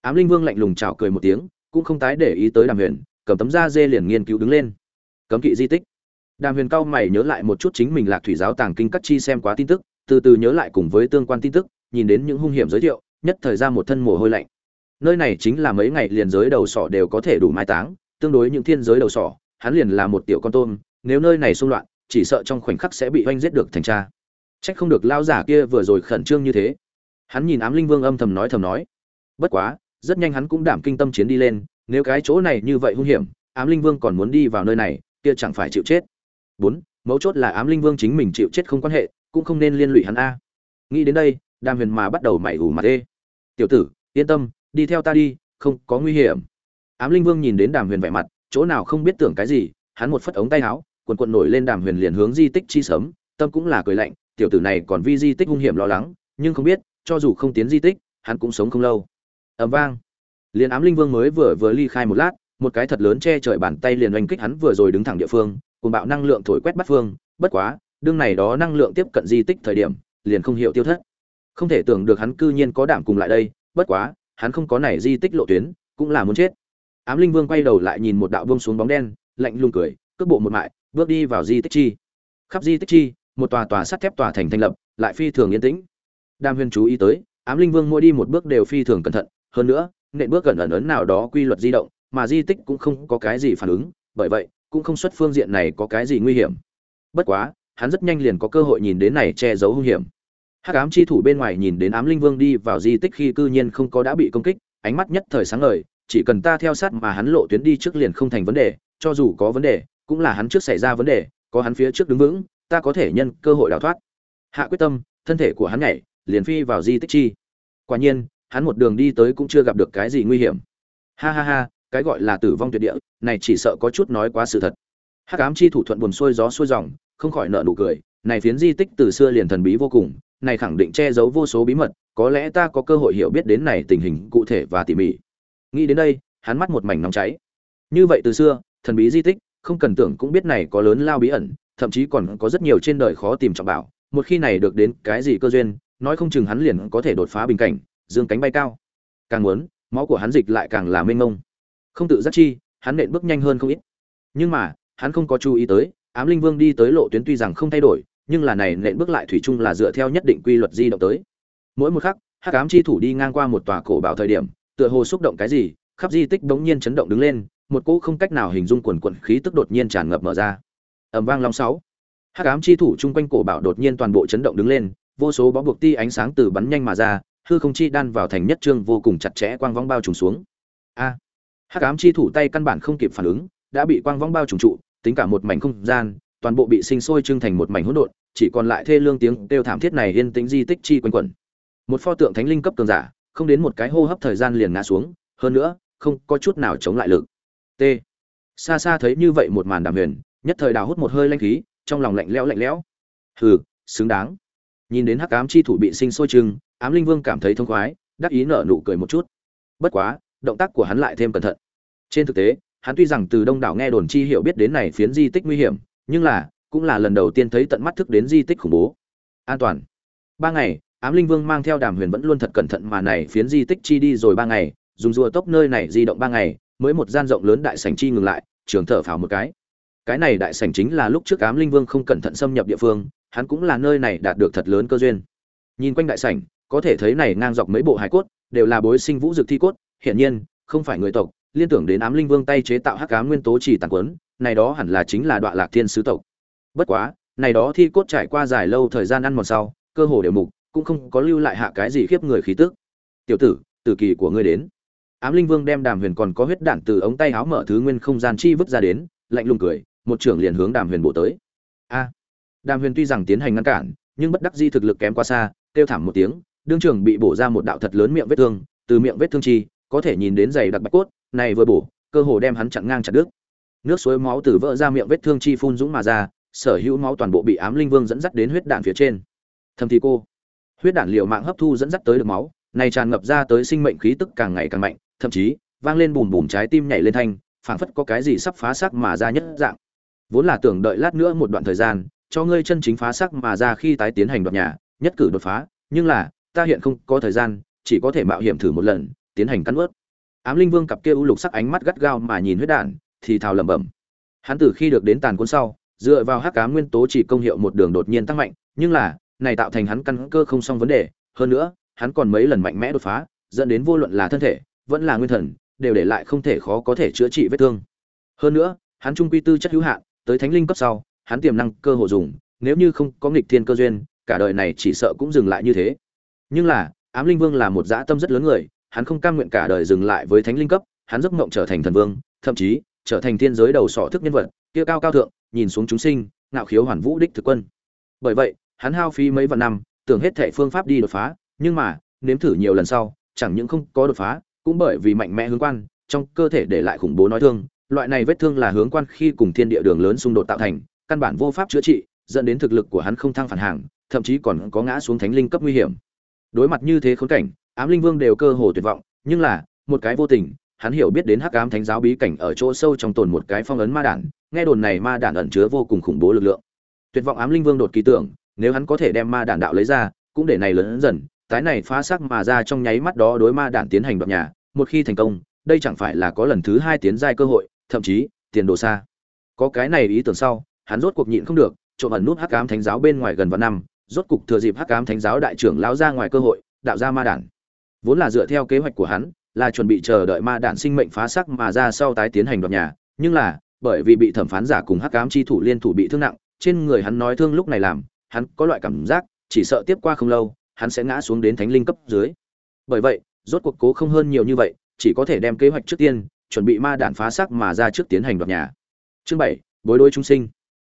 Ám linh vương lạnh lùng chào cười một tiếng, cũng không tái để ý tới đàm huyền, cầm tấm da dê liền nghiên cứu đứng lên. Cấm kỵ di tích? Đàm huyền cao mày nhớ lại một chút chính mình lạc thủy giáo tàng kinh cắt chi xem quá tin tức, từ từ nhớ lại cùng với tương quan tin tức, nhìn đến những hung hiểm giới thiệu, nhất thời ra một thân mồ hôi lạnh. Nơi này chính là mấy ngày liền giới đầu sỏ đều có thể đủ mai táng, tương đối những thiên giới đầu sỏ, hắn liền là một tiểu con tôm, nếu nơi này xung loạn, chỉ sợ trong khoảnh khắc sẽ bị oanh giết được thành cha. trách không được lao giả kia vừa rồi khẩn trương như thế. Hắn nhìn ám linh vương âm thầm nói thầm nói. Bất quá, rất nhanh hắn cũng đảm kinh tâm chiến đi lên, nếu cái chỗ này như vậy hung hiểm, ám linh vương còn muốn đi vào nơi này, kia chẳng phải chịu chết bốn, mấu chốt là ám linh vương chính mình chịu chết không quan hệ, cũng không nên liên lụy hắn a. Nghĩ đến đây, đàm huyền mà bắt đầu mày ủ mặt ê. Tiểu tử, yên tâm, đi theo ta đi, không có nguy hiểm. Ám linh vương nhìn đến đàm huyền vẻ mặt, chỗ nào không biết tưởng cái gì, hắn một phất ống tay áo quần quần nổi lên đàm huyền liền hướng di tích chi sớm, tâm cũng là cười lạnh, tiểu tử này còn vi di tích hung hiểm lo lắng, nhưng không biết, cho dù không tiến di tích, hắn cũng sống không lâu. Ầm vang. Liền ám linh vương mới vừa vừa ly khai một lát, một cái thật lớn che trời bàn tay liền oanh kích hắn vừa rồi đứng thẳng địa phương cùng bạo năng lượng thổi quét bắt phương, bất quá, đương này đó năng lượng tiếp cận di tích thời điểm, liền không hiểu tiêu thất. Không thể tưởng được hắn cư nhiên có đảm cùng lại đây, bất quá, hắn không có này di tích lộ tuyến, cũng là muốn chết. Ám linh vương quay đầu lại nhìn một đạo vương xuống bóng đen, lạnh lùng cười, cước bộ một mại, bước đi vào di tích chi. Khắp di tích chi, một tòa tòa sắt thép tòa thành thành lập, lại phi thường yên tĩnh. Đam huyên chú ý tới, ám linh vương mỗi đi một bước đều phi thường cẩn thận, hơn nữa, nện bước gần ẩn ấn nào đó quy luật di động, mà di tích cũng không có cái gì phản ứng, bởi vậy cũng không xuất phương diện này có cái gì nguy hiểm. Bất quá, hắn rất nhanh liền có cơ hội nhìn đến này che giấu hung hiểm. Hắc ám chi thủ bên ngoài nhìn đến ám linh vương đi vào di tích khi cư nhiên không có đã bị công kích, ánh mắt nhất thời sáng ngời, chỉ cần ta theo sát mà hắn lộ tuyến đi trước liền không thành vấn đề, cho dù có vấn đề, cũng là hắn trước xảy ra vấn đề, có hắn phía trước đứng vững, ta có thể nhân cơ hội đào thoát. Hạ quyết tâm, thân thể của hắn nhảy, liền phi vào di tích chi. Quả nhiên, hắn một đường đi tới cũng chưa gặp được cái gì nguy hiểm. Ha ha ha cái gọi là tử vong tuyệt địa, này chỉ sợ có chút nói quá sự thật. Hắc ám chi thủ thuận buồn xuôi gió xuôi dòng, không khỏi nợ nụ cười, này phiến di tích từ xưa liền thần bí vô cùng, này khẳng định che giấu vô số bí mật, có lẽ ta có cơ hội hiểu biết đến này tình hình cụ thể và tỉ mỉ. Nghĩ đến đây, hắn mắt một mảnh nóng cháy. Như vậy từ xưa, thần bí di tích, không cần tưởng cũng biết này có lớn lao bí ẩn, thậm chí còn có rất nhiều trên đời khó tìm trọng bảo, một khi này được đến cái gì cơ duyên, nói không chừng hắn liền có thể đột phá bình cảnh, dương cánh bay cao. Càng muốn, máu của hắn dịch lại càng là mênh mông không tự giác chi, hắn nện bước nhanh hơn không ít. Nhưng mà, hắn không có chú ý tới, ám linh vương đi tới lộ tuyến tuy rằng không thay đổi, nhưng là này nện bước lại thủy chung là dựa theo nhất định quy luật di động tới. Mỗi một khắc, hắc ám chi thủ đi ngang qua một tòa cổ bảo thời điểm, tựa hồ xúc động cái gì, khắp di tích bỗng nhiên chấn động đứng lên, một cỗ không cách nào hình dung quần quần khí tức đột nhiên tràn ngập mở ra. Ẩm vang long sáu. Hắc ám chi thủ chung quanh cổ bảo đột nhiên toàn bộ chấn động đứng lên, vô số bó buộc ti ánh sáng từ bắn nhanh mà ra, hư không chi đan vào thành nhất trương vô cùng chặt chẽ quang vong bao trùm xuống. A hắc ám chi thủ tay căn bản không kịp phản ứng, đã bị quang vong bao trùng trụ, tính cả một mảnh không gian, toàn bộ bị sinh sôi trưng thành một mảnh hỗn độn, chỉ còn lại thê lương tiếng kêu thảm thiết này yên tĩnh di tích chi quanh quẩn. Một pho tượng thánh linh cấp cường giả, không đến một cái hô hấp thời gian liền ngã xuống, hơn nữa, không có chút nào chống lại lực. T. Xa xa thấy như vậy một màn đàm huyền, nhất thời đào hút một hơi lanh khí, trong lòng lạnh lẽo lạnh lẽo. Hừ, xứng đáng. Nhìn đến hắc ám chi thủ bị sinh sôi trưng, ám linh vương cảm thấy thông khoái, đắc ý nở nụ cười một chút. Bất quá động tác của hắn lại thêm cẩn thận. Trên thực tế, hắn tuy rằng từ đông đảo nghe đồn chi hiểu biết đến này phiến di tích nguy hiểm, nhưng là, cũng là lần đầu tiên thấy tận mắt thức đến di tích khủng bố. An toàn. Ba ngày, ám linh vương mang theo đàm huyền vẫn luôn thật cẩn thận mà này phiến di tích chi đi rồi ba ngày, dùng rùa tốc nơi này di động ba ngày, mới một gian rộng lớn đại sảnh chi ngừng lại, trường thở phào một cái. Cái này đại sảnh chính là lúc trước ám linh vương không cẩn thận xâm nhập địa phương, hắn cũng là nơi này đạt được thật lớn cơ duyên. Nhìn quanh đại sảnh, có thể thấy này ngang dọc mấy bộ hải cốt, đều là bối sinh vũ dược thi cốt hiển nhiên, không phải người tộc, liên tưởng đến ám linh vương tay chế tạo hắc ám nguyên tố chỉ tàn quấn, này đó hẳn là chính là đoạn lạc thiên sứ tộc. Bất quá, này đó thi cốt trải qua dài lâu thời gian ăn một sau, cơ hồ đều mục, cũng không có lưu lại hạ cái gì khiếp người khí tức. Tiểu tử tử kỳ của ngươi đến. Ám linh vương đem đàm huyền còn có huyết đạn từ ống tay áo mở thứ nguyên không gian chi vứt ra đến, lạnh lùng cười, một trưởng liền hướng đàm huyền bộ tới. A. Đàm huyền tuy rằng tiến hành ngăn cản, nhưng bất đắc di thực lực kém quá xa, kêu thảm một tiếng, đương trưởng bị bổ ra một đạo thật lớn miệng vết thương, từ miệng vết thương chi có thể nhìn đến giày đặc bạch cốt, này vừa bổ, cơ hồ đem hắn chặn ngang chặt đứt. Nước suối máu từ vỡ ra miệng vết thương chi phun dũng mà ra, sở hữu máu toàn bộ bị ám linh vương dẫn dắt đến huyết đạn phía trên. Thầm thì cô, huyết đạn liều mạng hấp thu dẫn dắt tới được máu, này tràn ngập ra tới sinh mệnh khí tức càng ngày càng mạnh, thậm chí, vang lên bùm bùm trái tim nhảy lên thanh, phảng phất có cái gì sắp phá xác mà ra nhất dạng. Vốn là tưởng đợi lát nữa một đoạn thời gian, cho ngươi chân chính phá xác mà ra khi tái tiến hành đoạt nhà, nhất cử đột phá, nhưng là, ta hiện không có thời gian, chỉ có thể mạo hiểm thử một lần tiến hành cắn ướt. Ám linh vương cặp kia u lục sắc ánh mắt gắt gao mà nhìn huyết đản, thì thào lẩm bẩm. Hắn từ khi được đến tàn cuốn sau, dựa vào hắc ám nguyên tố chỉ công hiệu một đường đột nhiên tăng mạnh, nhưng là, này tạo thành hắn căn cơ không xong vấn đề, hơn nữa, hắn còn mấy lần mạnh mẽ đột phá, dẫn đến vô luận là thân thể, vẫn là nguyên thần, đều để lại không thể khó có thể chữa trị vết thương. Hơn nữa, hắn trung quy tư chất hữu hạn, tới thánh linh cấp sau, hắn tiềm năng cơ hồ dùng, nếu như không có nghịch thiên cơ duyên, cả đời này chỉ sợ cũng dừng lại như thế. Nhưng là, ám linh vương là một dã tâm rất lớn người hắn không cam nguyện cả đời dừng lại với thánh linh cấp, hắn giấc mộng trở thành thần vương, thậm chí trở thành thiên giới đầu sỏ thức nhân vật, kia cao cao thượng, nhìn xuống chúng sinh, ngạo khiếu hoàn vũ đích thực quân. Bởi vậy, hắn hao phí mấy vạn năm, tưởng hết thể phương pháp đi đột phá, nhưng mà, nếm thử nhiều lần sau, chẳng những không có đột phá, cũng bởi vì mạnh mẽ hướng quan, trong cơ thể để lại khủng bố nói thương. Loại này vết thương là hướng quan khi cùng thiên địa đường lớn xung đột tạo thành, căn bản vô pháp chữa trị, dẫn đến thực lực của hắn không thăng phản hàng, thậm chí còn có ngã xuống thánh linh cấp nguy hiểm. Đối mặt như thế khốn cảnh ám linh vương đều cơ hồ tuyệt vọng, nhưng là, một cái vô tình, hắn hiểu biết đến hắc ám thánh giáo bí cảnh ở chỗ sâu trong tồn một cái phong ấn ma đản, nghe đồn này ma đản ẩn chứa vô cùng khủng bố lực lượng. Tuyệt vọng ám linh vương đột kỳ tưởng, nếu hắn có thể đem ma đản đạo lấy ra, cũng để này lớn dần, tái này phá xác mà ra trong nháy mắt đó đối ma đản tiến hành đoạt nhà, một khi thành công, đây chẳng phải là có lần thứ hai tiến giai cơ hội, thậm chí, tiền đồ xa. Có cái này ý tưởng sau, hắn rốt cuộc nhịn không được, trộm ẩn nút hắc ám thánh giáo bên ngoài gần vạn năm, rốt cục thừa dịp hắc ám thánh giáo đại trưởng lão ra ngoài cơ hội, đạo ra ma đản vốn là dựa theo kế hoạch của hắn, là chuẩn bị chờ đợi ma đản sinh mệnh phá sắc mà ra sau tái tiến hành đoạt nhà. Nhưng là, bởi vì bị thẩm phán giả cùng hắc ám chi thủ liên thủ bị thương nặng, trên người hắn nói thương lúc này làm, hắn có loại cảm giác, chỉ sợ tiếp qua không lâu, hắn sẽ ngã xuống đến thánh linh cấp dưới. Bởi vậy, rốt cuộc cố không hơn nhiều như vậy, chỉ có thể đem kế hoạch trước tiên, chuẩn bị ma đạn phá sắc mà ra trước tiến hành đoạt nhà. Chương bảy, bối đối chúng sinh.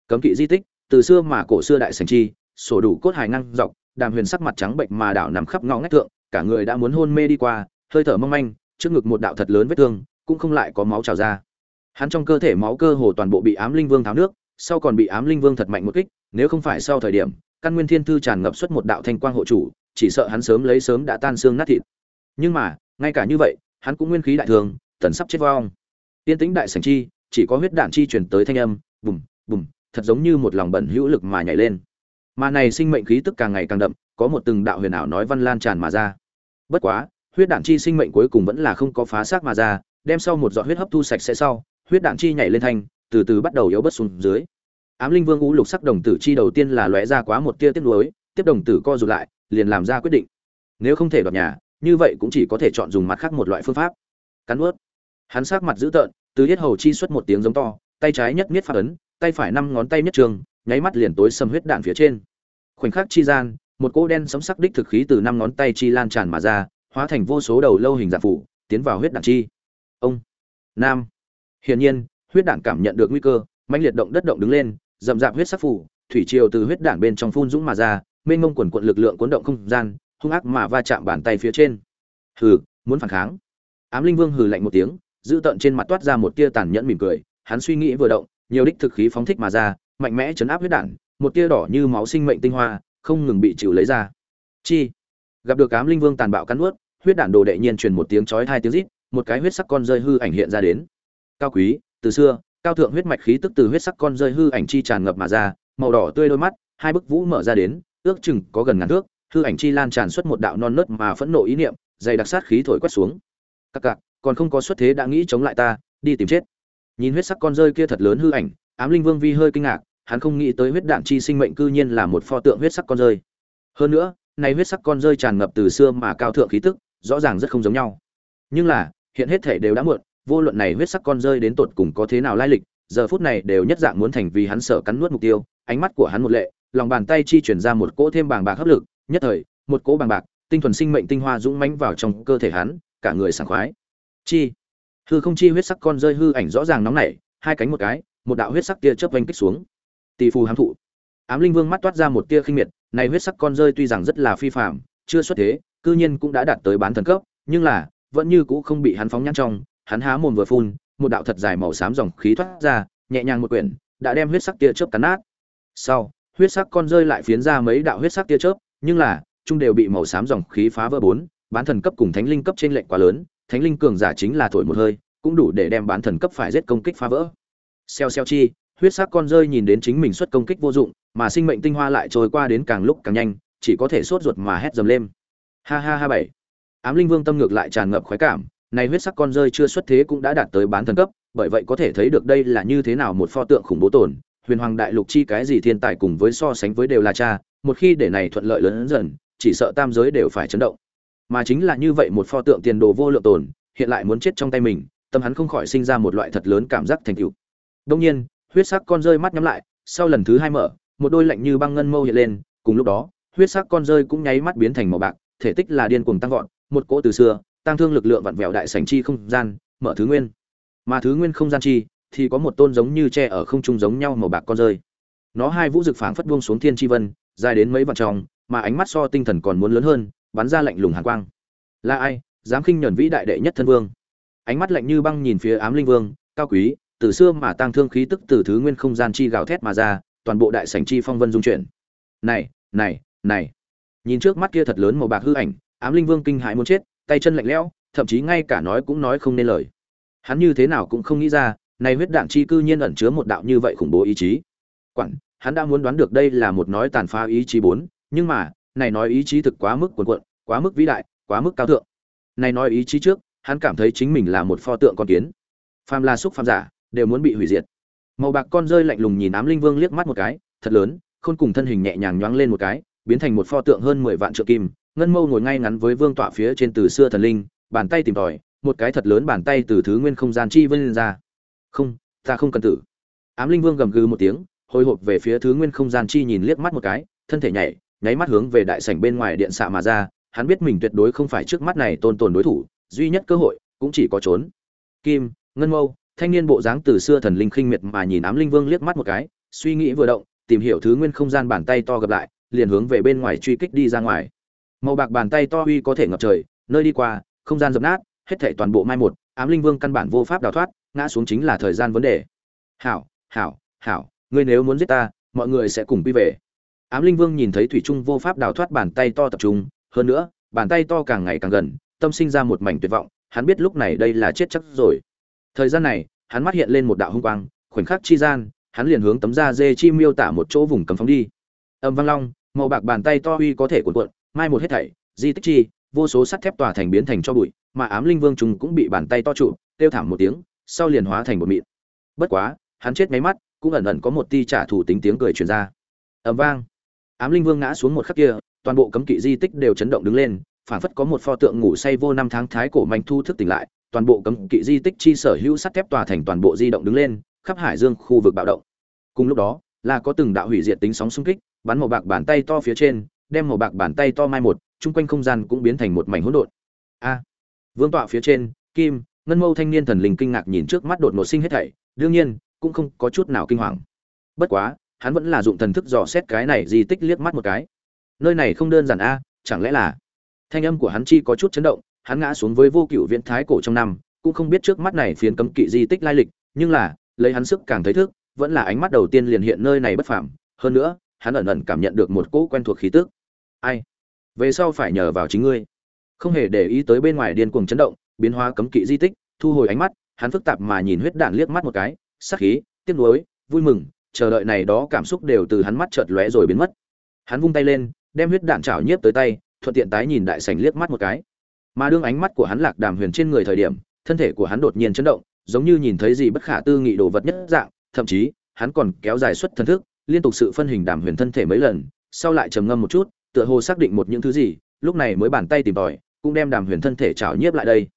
Cấm kỵ di tích, từ xưa mà cổ xưa đại sành chi, sổ đủ cốt hài năng dọc, đàm huyền sắc mặt trắng bệnh mà đảo nằm khắp ngõ ngách thượng cả người đã muốn hôn mê đi qua, hơi thở mong manh, trước ngực một đạo thật lớn vết thương, cũng không lại có máu trào ra. Hắn trong cơ thể máu cơ hồ toàn bộ bị ám linh vương tháo nước, sau còn bị ám linh vương thật mạnh một kích, nếu không phải sau thời điểm, căn nguyên thiên thư tràn ngập xuất một đạo thanh quang hộ chủ, chỉ sợ hắn sớm lấy sớm đã tan xương nát thịt. Nhưng mà, ngay cả như vậy, hắn cũng nguyên khí đại thường, tần sắp chết vong. Tiên tĩnh đại sảnh chi, chỉ có huyết đạn chi truyền tới thanh âm, bùm bùm, thật giống như một lòng bẩn hữu lực mà nhảy lên. Mà này sinh mệnh khí tức càng ngày càng đậm, có một từng đạo huyền ảo nói văn lan tràn mà ra bất quá, huyết đạn chi sinh mệnh cuối cùng vẫn là không có phá xác mà ra, đem sau một giọt huyết hấp thu sạch sẽ sau, huyết đạn chi nhảy lên thanh, từ từ bắt đầu yếu bớt xuống dưới. Ám linh vương ngũ lục sắc đồng tử chi đầu tiên là lóe ra quá một tia tiếp nối tiếp đồng tử co rụt lại, liền làm ra quyết định. Nếu không thể đoạt nhà, như vậy cũng chỉ có thể chọn dùng mặt khác một loại phương pháp. Cắn ướt hắn sát mặt dữ tợn, từ hết hầu chi xuất một tiếng giống to, tay trái nhất miết phát ấn, tay phải năm ngón tay nhất trường, nháy mắt liền tối xâm huyết đạn phía trên. Khoảnh khắc chi gian một cỗ đen sấm sắc đích thực khí từ năm ngón tay chi lan tràn mà ra, hóa thành vô số đầu lâu hình dạng phủ, tiến vào huyết đạn chi. Ông nam. Hiển nhiên, huyết đạn cảm nhận được nguy cơ, mãnh liệt động đất động đứng lên dậm dạp huyết sắc phủ, thủy triều từ huyết đạn bên trong phun dũng mà ra, mênh mông quần quận lực lượng cuốn động không gian, hung ác mà va chạm bàn tay phía trên. Hừ, muốn phản kháng. Ám linh vương hừ lạnh một tiếng, giữ tận trên mặt toát ra một tia tàn nhẫn mỉm cười, hắn suy nghĩ vừa động, nhiều đích thực khí phóng thích mà ra, mạnh mẽ chấn áp huyết đạn, một tia đỏ như máu sinh mệnh tinh hoa không ngừng bị chịu lấy ra. Chi. Gặp được cám linh vương tàn bạo cắn nuốt, huyết đản đồ đệ nhiên truyền một tiếng chói hai tiếng rít, một cái huyết sắc con rơi hư ảnh hiện ra đến. Cao quý, từ xưa, cao thượng huyết mạch khí tức từ huyết sắc con rơi hư ảnh chi tràn ngập mà ra, màu đỏ tươi đôi mắt, hai bức vũ mở ra đến, ước chừng có gần ngàn thước, hư ảnh chi lan tràn xuất một đạo non nớt mà phẫn nộ ý niệm, dày đặc sát khí thổi quét xuống. Các cặc còn không có xuất thế đã nghĩ chống lại ta, đi tìm chết. Nhìn huyết sắc con rơi kia thật lớn hư ảnh, ám linh vương vi hơi kinh ngạc hắn không nghĩ tới huyết đạn chi sinh mệnh cư nhiên là một pho tượng huyết sắc con rơi. Hơn nữa, này huyết sắc con rơi tràn ngập từ xưa mà cao thượng khí tức, rõ ràng rất không giống nhau. Nhưng là, hiện hết thể đều đã muộn, vô luận này huyết sắc con rơi đến tột cùng có thế nào lai lịch, giờ phút này đều nhất dạng muốn thành vì hắn sợ cắn nuốt mục tiêu, ánh mắt của hắn một lệ, lòng bàn tay chi chuyển ra một cỗ thêm bàng bạc hấp lực, nhất thời, một cỗ bàng bạc, tinh thuần sinh mệnh tinh hoa dũng mãnh vào trong cơ thể hắn, cả người sảng khoái. Chi? Hư không chi huyết sắc con rơi hư ảnh rõ ràng nóng nảy, hai cánh một cái, một đạo huyết sắc tia chớp vanh kích xuống tỷ phù hám thụ. Ám linh vương mắt toát ra một tia khinh miệt, này huyết sắc con rơi tuy rằng rất là phi phạm chưa xuất thế, cư nhiên cũng đã đạt tới bán thần cấp, nhưng là, vẫn như cũ không bị hắn phóng nhãn trong, hắn há mồm vừa phun, một đạo thật dài màu xám dòng khí thoát ra, nhẹ nhàng một quyển, đã đem huyết sắc tia chớp cắn nát. Sau, huyết sắc con rơi lại phiến ra mấy đạo huyết sắc tia chớp, nhưng là chung đều bị màu xám dòng khí phá vỡ bốn, bán thần cấp cùng thánh linh cấp trên lệnh quá lớn, thánh linh cường giả chính là thổi một hơi, cũng đủ để đem bán thần cấp phải giết công kích phá vỡ. Xeo xeo chi huyết sắc con rơi nhìn đến chính mình xuất công kích vô dụng, mà sinh mệnh tinh hoa lại trôi qua đến càng lúc càng nhanh, chỉ có thể sốt ruột mà hét dầm lên. Ha ha ha bảy. Ám linh vương tâm ngược lại tràn ngập khoái cảm, này huyết sắc con rơi chưa xuất thế cũng đã đạt tới bán thần cấp, bởi vậy có thể thấy được đây là như thế nào một pho tượng khủng bố tồn, huyền hoàng đại lục chi cái gì thiên tài cùng với so sánh với đều là cha, một khi để này thuận lợi lớn dần, chỉ sợ tam giới đều phải chấn động. Mà chính là như vậy một pho tượng tiền đồ vô lượng tồn, hiện lại muốn chết trong tay mình, tâm hắn không khỏi sinh ra một loại thật lớn cảm giác thành tựu. Đông nhiên huyết sắc con rơi mắt nhắm lại, sau lần thứ hai mở, một đôi lạnh như băng ngân mâu hiện lên, cùng lúc đó, huyết sắc con rơi cũng nháy mắt biến thành màu bạc, thể tích là điên cuồng tăng vọt, một cỗ từ xưa, tăng thương lực lượng vặn vẹo đại sảnh chi không gian, mở thứ nguyên. Mà thứ nguyên không gian chi, thì có một tôn giống như tre ở không trung giống nhau màu bạc con rơi. Nó hai vũ dực phảng phất buông xuống thiên chi vân, dài đến mấy vạn tròng, mà ánh mắt so tinh thần còn muốn lớn hơn, bắn ra lạnh lùng hàn quang. Là ai? Dám khinh nhẫn vĩ đại đệ nhất thân vương. Ánh mắt lạnh như băng nhìn phía ám linh vương, cao quý từ xưa mà tăng thương khí tức từ thứ nguyên không gian chi gào thét mà ra, toàn bộ đại sảnh chi phong vân dung chuyển. Này này này. Nhìn trước mắt kia thật lớn màu bạc hư ảnh, ám linh vương kinh hãi muốn chết, tay chân lạnh lẽo, thậm chí ngay cả nói cũng nói không nên lời. Hắn như thế nào cũng không nghĩ ra, này huyết đạn chi cư nhiên ẩn chứa một đạo như vậy khủng bố ý chí. Quản, hắn đã muốn đoán được đây là một nói tàn phá ý chí bốn, nhưng mà, này nói ý chí thực quá mức cuồn cuộn, quá mức vĩ đại, quá mức cao thượng. Này nói ý chí trước, hắn cảm thấy chính mình là một pho tượng con kiến. Phàm là xúc phàm giả đều muốn bị hủy diệt. Màu bạc con rơi lạnh lùng nhìn ám linh vương liếc mắt một cái, thật lớn, khôn cùng thân hình nhẹ nhàng nhoáng lên một cái, biến thành một pho tượng hơn mười vạn trượng kim, ngân mâu ngồi ngay ngắn với vương tọa phía trên từ xưa thần linh, bàn tay tìm tòi, một cái thật lớn bàn tay từ thứ nguyên không gian chi vân ra. Không, ta không cần tử. Ám linh vương gầm gừ một tiếng, hồi hộp về phía thứ nguyên không gian chi nhìn liếc mắt một cái, thân thể nhảy, nháy mắt hướng về đại sảnh bên ngoài điện xạ mà ra, hắn biết mình tuyệt đối không phải trước mắt này tôn tồn đối thủ, duy nhất cơ hội cũng chỉ có trốn. Kim, ngân mâu thanh niên bộ dáng từ xưa thần linh khinh miệt mà nhìn ám linh vương liếc mắt một cái, suy nghĩ vừa động, tìm hiểu thứ nguyên không gian bàn tay to gặp lại, liền hướng về bên ngoài truy kích đi ra ngoài. Màu bạc bàn tay to uy có thể ngập trời, nơi đi qua, không gian dập nát, hết thảy toàn bộ mai một, ám linh vương căn bản vô pháp đào thoát, ngã xuống chính là thời gian vấn đề. Hảo hảo hảo, ngươi nếu muốn giết ta, mọi người sẽ cùng quy về. Ám linh vương nhìn thấy thủy trung vô pháp đào thoát bàn tay to tập trung, hơn nữa, bàn tay to càng ngày càng gần, tâm sinh ra một mảnh tuyệt vọng, hắn biết lúc này đây là chết chắc rồi thời gian này, hắn mắt hiện lên một đạo hung quang, khoảnh khắc chi gian, hắn liền hướng tấm da dê chi miêu tả một chỗ vùng cấm phóng đi. Âm vang long, màu bạc bàn tay to uy có thể cuộn cuộn, mai một hết thảy, di tích chi, vô số sắt thép tòa thành biến thành cho bụi, mà ám linh vương trùng cũng bị bàn tay to trụ tiêu thảm một tiếng, sau liền hóa thành một mịn. Bất quá, hắn chết mấy mắt, cũng ẩn ẩn có một ti trả thù tính tiếng cười truyền ra. Ầm vang. Ám linh vương ngã xuống một khắc kia, toàn bộ cấm kỵ di tích đều chấn động đứng lên, phảng phất có một pho tượng ngủ say vô năm tháng thái cổ manh thu thức tỉnh lại toàn bộ cấm kỵ di tích chi sở hữu sắt thép tòa thành toàn bộ di động đứng lên, khắp hải dương khu vực bạo động. Cùng lúc đó, là có từng đạo hủy diệt tính sóng xung kích, bắn màu bạc bàn tay to phía trên, đem màu bạc bàn tay to mai một, chung quanh không gian cũng biến thành một mảnh hỗn độn. A! Vương tọa phía trên, kim, ngân mâu thanh niên thần linh kinh ngạc nhìn trước mắt đột ngột sinh hết thảy, đương nhiên, cũng không có chút nào kinh hoàng. Bất quá, hắn vẫn là dụng thần thức dò xét cái này di tích liếc mắt một cái. Nơi này không đơn giản a, chẳng lẽ là? Thanh âm của hắn chi có chút chấn động hắn ngã xuống với vô cựu viễn thái cổ trong năm, cũng không biết trước mắt này phiến cấm kỵ di tích lai lịch, nhưng là, lấy hắn sức càng thấy thức, vẫn là ánh mắt đầu tiên liền hiện nơi này bất phàm. Hơn nữa, hắn ẩn ẩn cảm nhận được một cỗ quen thuộc khí tức. Ai? Về sau phải nhờ vào chính ngươi. Không hề để ý tới bên ngoài điên cuồng chấn động, biến hóa cấm kỵ di tích, thu hồi ánh mắt, hắn phức tạp mà nhìn huyết đạn liếc mắt một cái, sắc khí, tiếc nuối, vui mừng, chờ đợi này đó cảm xúc đều từ hắn mắt chợt lóe rồi biến mất. Hắn vung tay lên, đem huyết đạn chảo nhiếp tới tay, thuận tiện tái nhìn đại sảnh liếc mắt một cái mà đương ánh mắt của hắn lạc đàm huyền trên người thời điểm, thân thể của hắn đột nhiên chấn động, giống như nhìn thấy gì bất khả tư nghị đồ vật nhất dạng, thậm chí, hắn còn kéo dài suất thần thức, liên tục sự phân hình đàm huyền thân thể mấy lần, sau lại trầm ngâm một chút, tựa hồ xác định một những thứ gì, lúc này mới bàn tay tìm tòi, cũng đem đàm huyền thân thể trào nhiếp lại đây.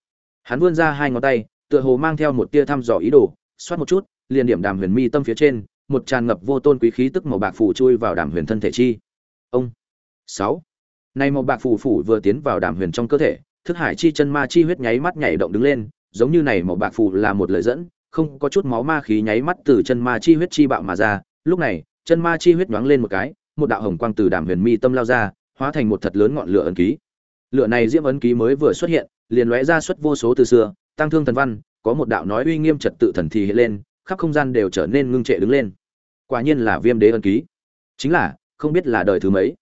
Hắn vươn ra hai ngón tay, tựa hồ mang theo một tia thăm dò ý đồ, xoát một chút, liền điểm đàm huyền mi tâm phía trên, một tràn ngập vô tôn quý khí tức màu bạc phủ chui vào đàm huyền thân thể chi. Ông sáu. Nay màu bạc phủ phủ vừa tiến vào đàm huyền trong cơ thể thức hải chi chân ma chi huyết nháy mắt nhảy động đứng lên, giống như này màu bạc phù là một lời dẫn, không có chút máu ma khí nháy mắt từ chân ma chi huyết chi bạo mà ra. Lúc này, chân ma chi huyết nhoáng lên một cái, một đạo hồng quang từ đàm huyền mi tâm lao ra, hóa thành một thật lớn ngọn lửa ấn ký. Lửa này diễm ấn ký mới vừa xuất hiện, liền lóe ra xuất vô số từ xưa, tăng thương thần văn, có một đạo nói uy nghiêm trật tự thần thì hiện lên, khắp không gian đều trở nên ngưng trệ đứng lên. Quả nhiên là viêm đế ấn ký. Chính là, không biết là đời thứ mấy.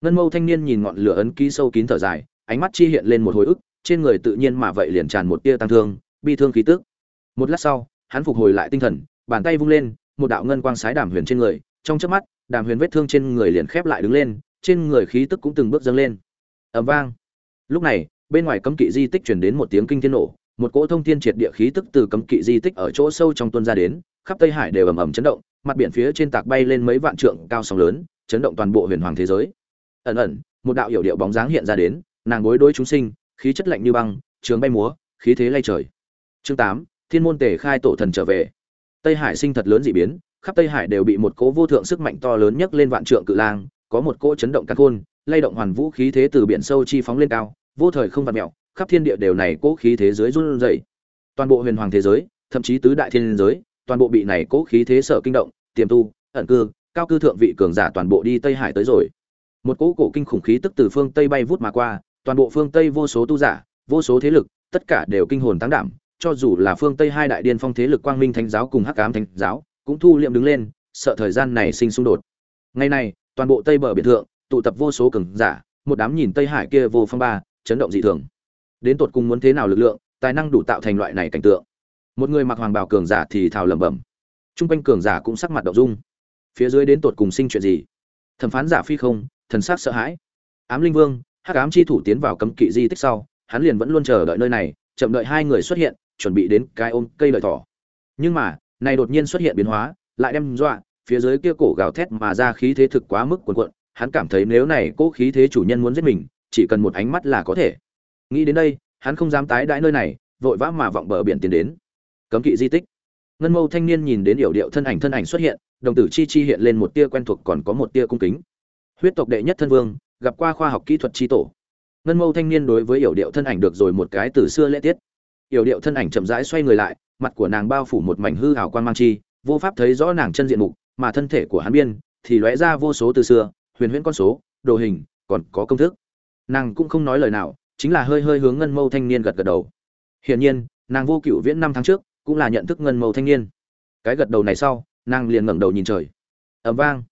Ngân mâu thanh niên nhìn ngọn lửa ấn ký sâu kín thở dài ánh mắt chi hiện lên một hồi ức, trên người tự nhiên mà vậy liền tràn một tia tăng thương, bi thương khí tức. Một lát sau, hắn phục hồi lại tinh thần, bàn tay vung lên, một đạo ngân quang sái đàm huyền trên người, trong chớp mắt, đàm huyền vết thương trên người liền khép lại đứng lên, trên người khí tức cũng từng bước dâng lên. Ầm vang. Lúc này, bên ngoài cấm kỵ di tích truyền đến một tiếng kinh thiên nổ, một cỗ thông thiên triệt địa khí tức từ cấm kỵ di tích ở chỗ sâu trong tuân ra đến, khắp tây hải đều ầm ầm chấn động, mặt biển phía trên tạc bay lên mấy vạn trượng cao sóng lớn, chấn động toàn bộ huyền hoàng thế giới. Ẩn ẩn, một đạo hiểu điệu bóng dáng hiện ra đến nàng bối đối chúng sinh, khí chất lạnh như băng, trường bay múa, khí thế lay trời. Chương tám, thiên môn tề khai tổ thần trở về. Tây hải sinh thật lớn dị biến, khắp tây hải đều bị một cỗ vô thượng sức mạnh to lớn nhất lên vạn trượng cự lang, có một cỗ chấn động cát khôn, lay động hoàn vũ khí thế từ biển sâu chi phóng lên cao, vô thời không vặt mẹo, khắp thiên địa đều này cỗ khí thế giới run rẩy. Toàn bộ huyền hoàng thế giới, thậm chí tứ đại thiên giới, toàn bộ bị này cỗ khí thế sợ kinh động, tiềm tu, ẩn cư, cao cư thượng vị cường giả toàn bộ đi tây hải tới rồi. Một cỗ cổ kinh khủng khí tức từ phương tây bay vút mà qua toàn bộ phương tây vô số tu giả, vô số thế lực, tất cả đều kinh hồn tăng đảm, cho dù là phương tây hai đại điên phong thế lực quang minh thánh giáo cùng hắc ám thánh giáo, cũng thu liệm đứng lên, sợ thời gian này sinh xung đột. Ngày nay toàn bộ tây bờ biển thượng, tụ tập vô số cường giả, một đám nhìn tây hải kia vô phong ba, chấn động dị thường. Đến tột cùng muốn thế nào lực lượng, tài năng đủ tạo thành loại này cảnh tượng. Một người mặc hoàng bào cường giả thì thào lẩm bẩm. Trung quanh cường giả cũng sắc mặt động dung phía dưới đến tột cùng sinh chuyện gì? Thẩm phán giả phi không, thần sắc sợ hãi. Ám linh vương hắc ám chi thủ tiến vào cấm kỵ di tích sau, hắn liền vẫn luôn chờ đợi nơi này, chậm đợi hai người xuất hiện, chuẩn bị đến cái ôm cây lợi thỏ. Nhưng mà, này đột nhiên xuất hiện biến hóa, lại đem dọa, phía dưới kia cổ gào thét mà ra khí thế thực quá mức cuồn cuộn, hắn cảm thấy nếu này cố khí thế chủ nhân muốn giết mình, chỉ cần một ánh mắt là có thể. Nghĩ đến đây, hắn không dám tái đãi nơi này, vội vã mà vọng bờ biển tiến đến. Cấm kỵ di tích. Ngân mâu thanh niên nhìn đến yểu điệu thân ảnh thân ảnh xuất hiện, đồng tử chi chi hiện lên một tia quen thuộc còn có một tia cung kính. Huyết tộc đệ nhất thân vương gặp qua khoa học kỹ thuật chi tổ. Ngân mâu thanh niên đối với yểu điệu thân ảnh được rồi một cái từ xưa lễ tiết. Yểu điệu thân ảnh chậm rãi xoay người lại, mặt của nàng bao phủ một mảnh hư hào quan mang chi, vô pháp thấy rõ nàng chân diện mục, mà thân thể của hắn biên, thì lóe ra vô số từ xưa, huyền huyễn con số, đồ hình, còn có công thức. Nàng cũng không nói lời nào, chính là hơi hơi hướng ngân mâu thanh niên gật gật đầu. Hiển nhiên, nàng vô cựu viễn năm tháng trước, cũng là nhận thức ngân mâu thanh niên. Cái gật đầu này sau, nàng liền ngẩng đầu nhìn trời. Ẩm vang.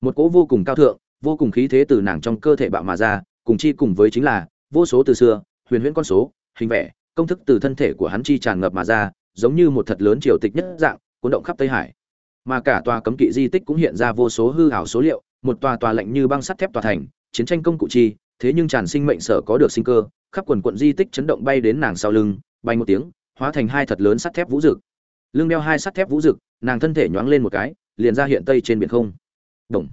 Một cỗ vô cùng cao thượng vô cùng khí thế từ nàng trong cơ thể bạo mà ra, cùng chi cùng với chính là vô số từ xưa, huyền huyễn con số, hình vẽ, công thức từ thân thể của hắn chi tràn ngập mà ra, giống như một thật lớn triều tịch nhất dạng, cuốn động khắp tây hải. Mà cả tòa cấm kỵ di tích cũng hiện ra vô số hư ảo số liệu, một tòa tòa lạnh như băng sắt thép tòa thành, chiến tranh công cụ chi, thế nhưng tràn sinh mệnh sở có được sinh cơ, khắp quần quận di tích chấn động bay đến nàng sau lưng, bay một tiếng, hóa thành hai thật lớn sắt thép vũ rực lưng đeo hai sắt thép vũ rực nàng thân thể nhoáng lên một cái, liền ra hiện tây trên biển không. Động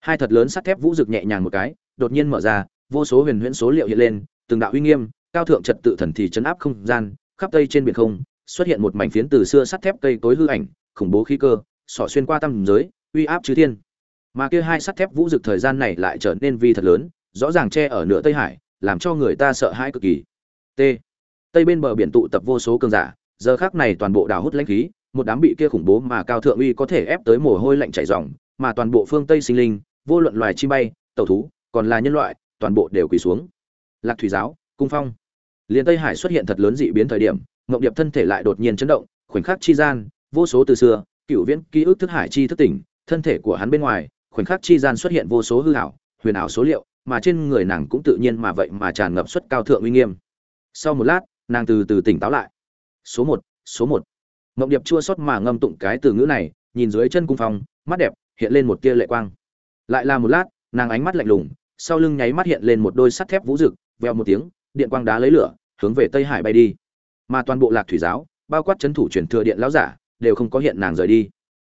hai thật lớn sắt thép vũ rực nhẹ nhàng một cái, đột nhiên mở ra, vô số huyền huyễn số liệu hiện lên, từng đạo uy nghiêm, cao thượng trật tự thần thì chấn áp không gian, khắp tây trên biển không, xuất hiện một mảnh phiến từ xưa sắt thép cây tối hư ảnh, khủng bố khí cơ, xỏ xuyên qua tâm giới, uy áp chư thiên. Mà kia hai sắt thép vũ rực thời gian này lại trở nên vi thật lớn, rõ ràng che ở nửa tây hải, làm cho người ta sợ hãi cực kỳ. T. Tây bên bờ biển tụ tập vô số cường giả, giờ khác này toàn bộ đào hút lãnh khí, một đám bị kia khủng bố mà cao thượng uy có thể ép tới mồ hôi lạnh chảy ròng, mà toàn bộ phương tây sinh linh vô luận loài chim bay, tàu thú, còn là nhân loại, toàn bộ đều quỳ xuống. Lạc thủy giáo, cung phong. Liền tây hải xuất hiện thật lớn dị biến thời điểm, ngộng điệp thân thể lại đột nhiên chấn động, khoảnh khắc chi gian, vô số từ xưa, cựu viễn ký ức thức hải chi thức tỉnh, thân thể của hắn bên ngoài, khoảnh khắc chi gian xuất hiện vô số hư ảo, huyền ảo số liệu, mà trên người nàng cũng tự nhiên mà vậy mà tràn ngập suất cao thượng uy nghiêm. Sau một lát, nàng từ từ tỉnh táo lại. Số một số một. Mộng điệp chua xót mà ngâm tụng cái từ ngữ này, nhìn dưới chân cung phong, mắt đẹp, hiện lên một tia lệ quang lại là một lát, nàng ánh mắt lạnh lùng, sau lưng nháy mắt hiện lên một đôi sắt thép vũ rực veo một tiếng, điện quang đá lấy lửa, hướng về tây hải bay đi. Mà toàn bộ lạc thủy giáo, bao quát chấn thủ truyền thừa điện lão giả, đều không có hiện nàng rời đi.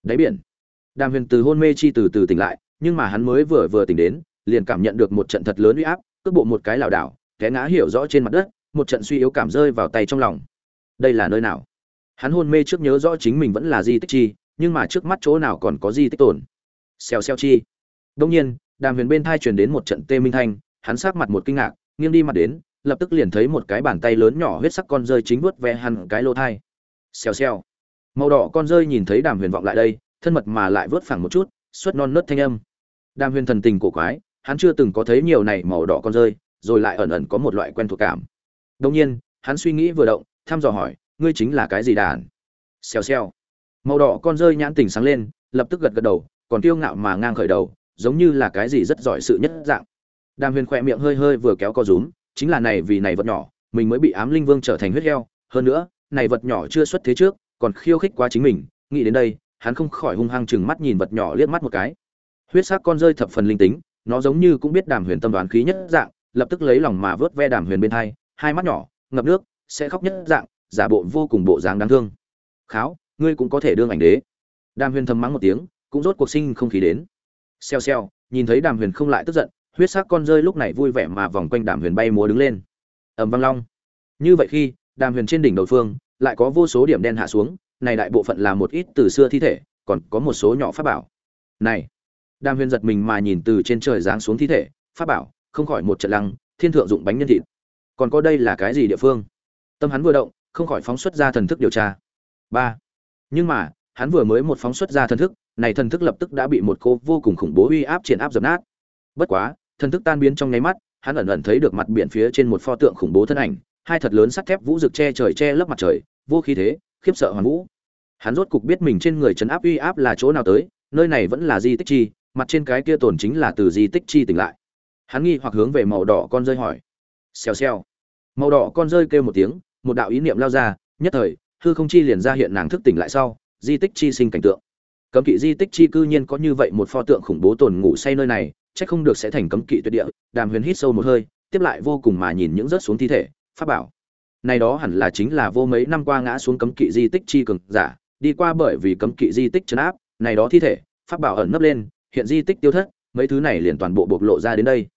Đáy biển, đàm huyền từ hôn mê chi từ từ tỉnh lại, nhưng mà hắn mới vừa vừa tỉnh đến, liền cảm nhận được một trận thật lớn uy áp, cước bộ một cái lảo đảo, té ngã hiểu rõ trên mặt đất, một trận suy yếu cảm rơi vào tay trong lòng. Đây là nơi nào? Hắn hôn mê trước nhớ rõ chính mình vẫn là di tích chi, nhưng mà trước mắt chỗ nào còn có di tích tồn? Xèo xèo chi đông nhiên, đàm huyền bên thai truyền đến một trận tê minh thanh, hắn sắc mặt một kinh ngạc, nghiêng đi mặt đến, lập tức liền thấy một cái bàn tay lớn nhỏ huyết sắc con rơi chính vuốt ve hẳn cái lỗ thai. Xèo xèo. Màu đỏ con rơi nhìn thấy đàm huyền vọng lại đây, thân mật mà lại vớt phẳng một chút suất non nớt thanh âm. Đàm huyền thần tình cổ quái, hắn chưa từng có thấy nhiều này màu đỏ con rơi, rồi lại ẩn ẩn có một loại quen thuộc cảm. Đông nhiên, hắn suy nghĩ vừa động, thăm dò hỏi, ngươi chính là cái gì đàn? Xèo xèo. Màu đỏ con rơi nhãn tỉnh sáng lên, lập tức gật gật đầu, còn kiêu ngạo mà ngang khởi đầu giống như là cái gì rất giỏi sự nhất dạng. Đàm huyền khỏe miệng hơi hơi vừa kéo co rúm, chính là này vì này vật nhỏ, mình mới bị ám linh vương trở thành huyết heo. Hơn nữa, này vật nhỏ chưa xuất thế trước, còn khiêu khích quá chính mình. Nghĩ đến đây, hắn không khỏi hung hăng chừng mắt nhìn vật nhỏ liếc mắt một cái. Huyết sắc con rơi thập phần linh tính, nó giống như cũng biết đàm huyền tâm đoán khí nhất dạng, lập tức lấy lòng mà vớt ve đàm huyền bên hai hai mắt nhỏ, ngập nước, sẽ khóc nhất dạng, giả bộ vô cùng bộ dáng đáng thương. Kháo, ngươi cũng có thể đương ảnh đế. Đàm huyền thầm mắng một tiếng, cũng rốt cuộc sinh không khí đến xèo xèo, nhìn thấy đàm huyền không lại tức giận, huyết sắc con rơi lúc này vui vẻ mà vòng quanh đàm huyền bay múa đứng lên. Ầm vang long. Như vậy khi, đàm huyền trên đỉnh đầu phương, lại có vô số điểm đen hạ xuống, này đại bộ phận là một ít từ xưa thi thể, còn có một số nhỏ pháp bảo. Này! Đàm huyền giật mình mà nhìn từ trên trời giáng xuống thi thể, pháp bảo, không khỏi một trận lăng, thiên thượng dụng bánh nhân thịt. Còn có đây là cái gì địa phương? Tâm hắn vừa động, không khỏi phóng xuất ra thần thức điều tra. Ba! Nhưng mà, hắn vừa mới một phóng xuất ra thần thức này thần thức lập tức đã bị một cô vô cùng khủng bố uy áp triển áp dập nát. Bất quá, thần thức tan biến trong nháy mắt, hắn ẩn ẩn thấy được mặt biển phía trên một pho tượng khủng bố thân ảnh, hai thật lớn sắt thép vũ rực che trời che lấp mặt trời, vô khí thế, khiếp sợ hoàn vũ. Hắn rốt cục biết mình trên người trấn áp uy áp là chỗ nào tới, nơi này vẫn là di tích chi, mặt trên cái kia tồn chính là từ di tích chi tỉnh lại. Hắn nghi hoặc hướng về màu đỏ con rơi hỏi. Xèo xèo. Màu đỏ con rơi kêu một tiếng, một đạo ý niệm lao ra, nhất thời, hư không chi liền ra hiện nàng thức tỉnh lại sau, di tích chi sinh cảnh tượng cấm kỵ di tích chi cư nhiên có như vậy một pho tượng khủng bố tồn ngủ say nơi này, chắc không được sẽ thành cấm kỵ tuyệt địa, đàm huyền hít sâu một hơi, tiếp lại vô cùng mà nhìn những rớt xuống thi thể, pháp bảo. Này đó hẳn là chính là vô mấy năm qua ngã xuống cấm kỵ di tích chi cường giả, đi qua bởi vì cấm kỵ di tích chấn áp, này đó thi thể, pháp bảo ẩn nấp lên, hiện di tích tiêu thất, mấy thứ này liền toàn bộ bộc lộ ra đến đây.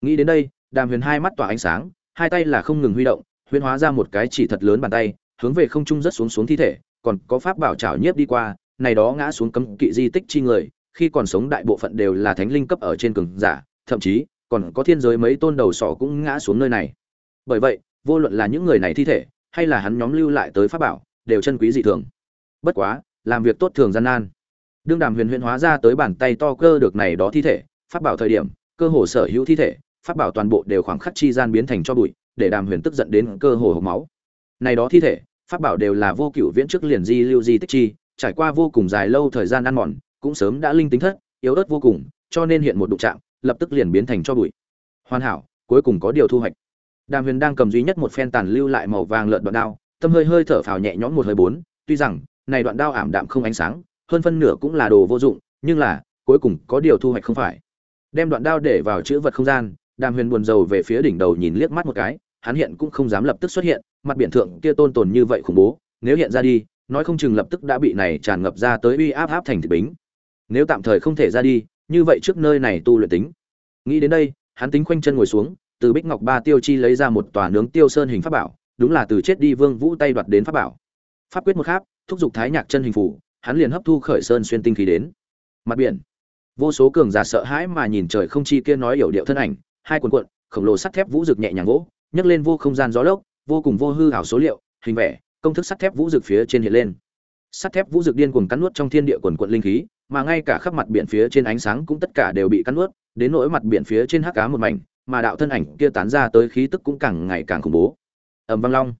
Nghĩ đến đây, đàm huyền hai mắt tỏa ánh sáng, hai tay là không ngừng huy động huyền hóa ra một cái chỉ thật lớn bàn tay, hướng về không trung rất xuống xuống thi thể, còn có pháp bảo trảo nhiếp đi qua này đó ngã xuống cấm kỵ di tích chi người, khi còn sống đại bộ phận đều là thánh linh cấp ở trên cường giả, thậm chí, còn có thiên giới mấy tôn đầu sỏ cũng ngã xuống nơi này. Bởi vậy, vô luận là những người này thi thể, hay là hắn nhóm lưu lại tới pháp bảo, đều chân quý dị thường. Bất quá, làm việc tốt thường gian nan. Đương đàm huyền huyền hóa ra tới bàn tay to cơ được này đó thi thể, pháp bảo thời điểm, cơ hồ sở hữu thi thể, pháp bảo toàn bộ đều khoảng khắc chi gian biến thành cho bụi, để đàm huyền tức giận đến cơ hồ hộc máu. Này đó thi thể, pháp bảo đều là vô cửu viễn trước liền di lưu di tích chi trải qua vô cùng dài lâu thời gian ăn mòn, cũng sớm đã linh tính thất, yếu ớt vô cùng, cho nên hiện một đụng chạm, lập tức liền biến thành cho bụi. Hoàn hảo, cuối cùng có điều thu hoạch. Đàm huyền đang cầm duy nhất một phen tàn lưu lại màu vàng lợn đoạn đao, tâm hơi hơi thở phào nhẹ nhõm một hơi bốn, tuy rằng, này đoạn đao ảm đạm không ánh sáng, hơn phân nửa cũng là đồ vô dụng, nhưng là, cuối cùng có điều thu hoạch không phải. Đem đoạn đao để vào chữ vật không gian, đàm huyền buồn rầu về phía đỉnh đầu nhìn liếc mắt một cái, hắn hiện cũng không dám lập tức xuất hiện, mặt biển thượng kia tôn tồn như vậy khủng bố, nếu hiện ra đi nói không chừng lập tức đã bị này tràn ngập ra tới uy áp áp thành thịt bính. Nếu tạm thời không thể ra đi như vậy trước nơi này tu luyện tính. Nghĩ đến đây hắn tính khoanh chân ngồi xuống từ bích ngọc ba tiêu chi lấy ra một tòa nướng tiêu sơn hình pháp bảo đúng là từ chết đi vương vũ tay đoạt đến pháp bảo. Pháp quyết một khác thúc giục thái nhạc chân hình phủ hắn liền hấp thu khởi sơn xuyên tinh khí đến. Mặt biển. Vô số cường giả sợ hãi mà nhìn trời không chi kia nói hiểu điệu thân ảnh hai cuộn cuộn khổng lồ sắt thép vũ rực nhẹ nhàng gỗ, nhấc lên vô không gian gió lốc vô cùng vô hư ảo số liệu hình vẽ công thức sắt thép vũ rực phía trên hiện lên. Sắt thép vũ rực điên cuồng cắn nuốt trong thiên địa quần quận linh khí, mà ngay cả khắp mặt biển phía trên ánh sáng cũng tất cả đều bị cắn nuốt, đến nỗi mặt biển phía trên hắc cá một mảnh, mà đạo thân ảnh kia tán ra tới khí tức cũng càng ngày càng khủng bố. Ầm vang long.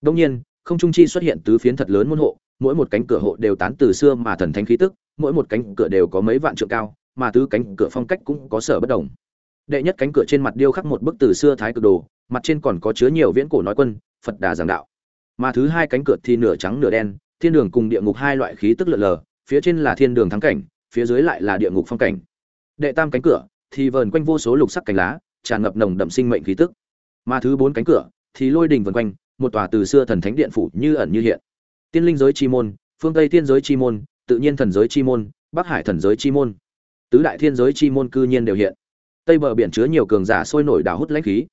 Đông nhiên, không trung chi xuất hiện tứ phiến thật lớn môn hộ, mỗi một cánh cửa hộ đều tán từ xưa mà thần thánh khí tức, mỗi một cánh cửa đều có mấy vạn trượng cao, mà tứ cánh cửa phong cách cũng có sở bất đồng. Đệ nhất cánh cửa trên mặt điêu khắc một bức từ xưa thái cực đồ, mặt trên còn có chứa nhiều viễn cổ nói quân, phật đà giảng đạo mà thứ hai cánh cửa thì nửa trắng nửa đen, thiên đường cùng địa ngục hai loại khí tức lượn lờ, phía trên là thiên đường thắng cảnh, phía dưới lại là địa ngục phong cảnh. Đệ tam cánh cửa thì vờn quanh vô số lục sắc cánh lá, tràn ngập nồng đậm sinh mệnh khí tức. Mà thứ bốn cánh cửa thì lôi đình vần quanh, một tòa từ xưa thần thánh điện phủ như ẩn như hiện. Tiên linh giới chi môn, phương tây tiên giới chi môn, tự nhiên thần giới chi môn, bắc hải thần giới chi môn. Tứ đại thiên giới chi môn cư nhiên đều hiện. Tây bờ biển chứa nhiều cường giả sôi nổi đào hút lãnh khí.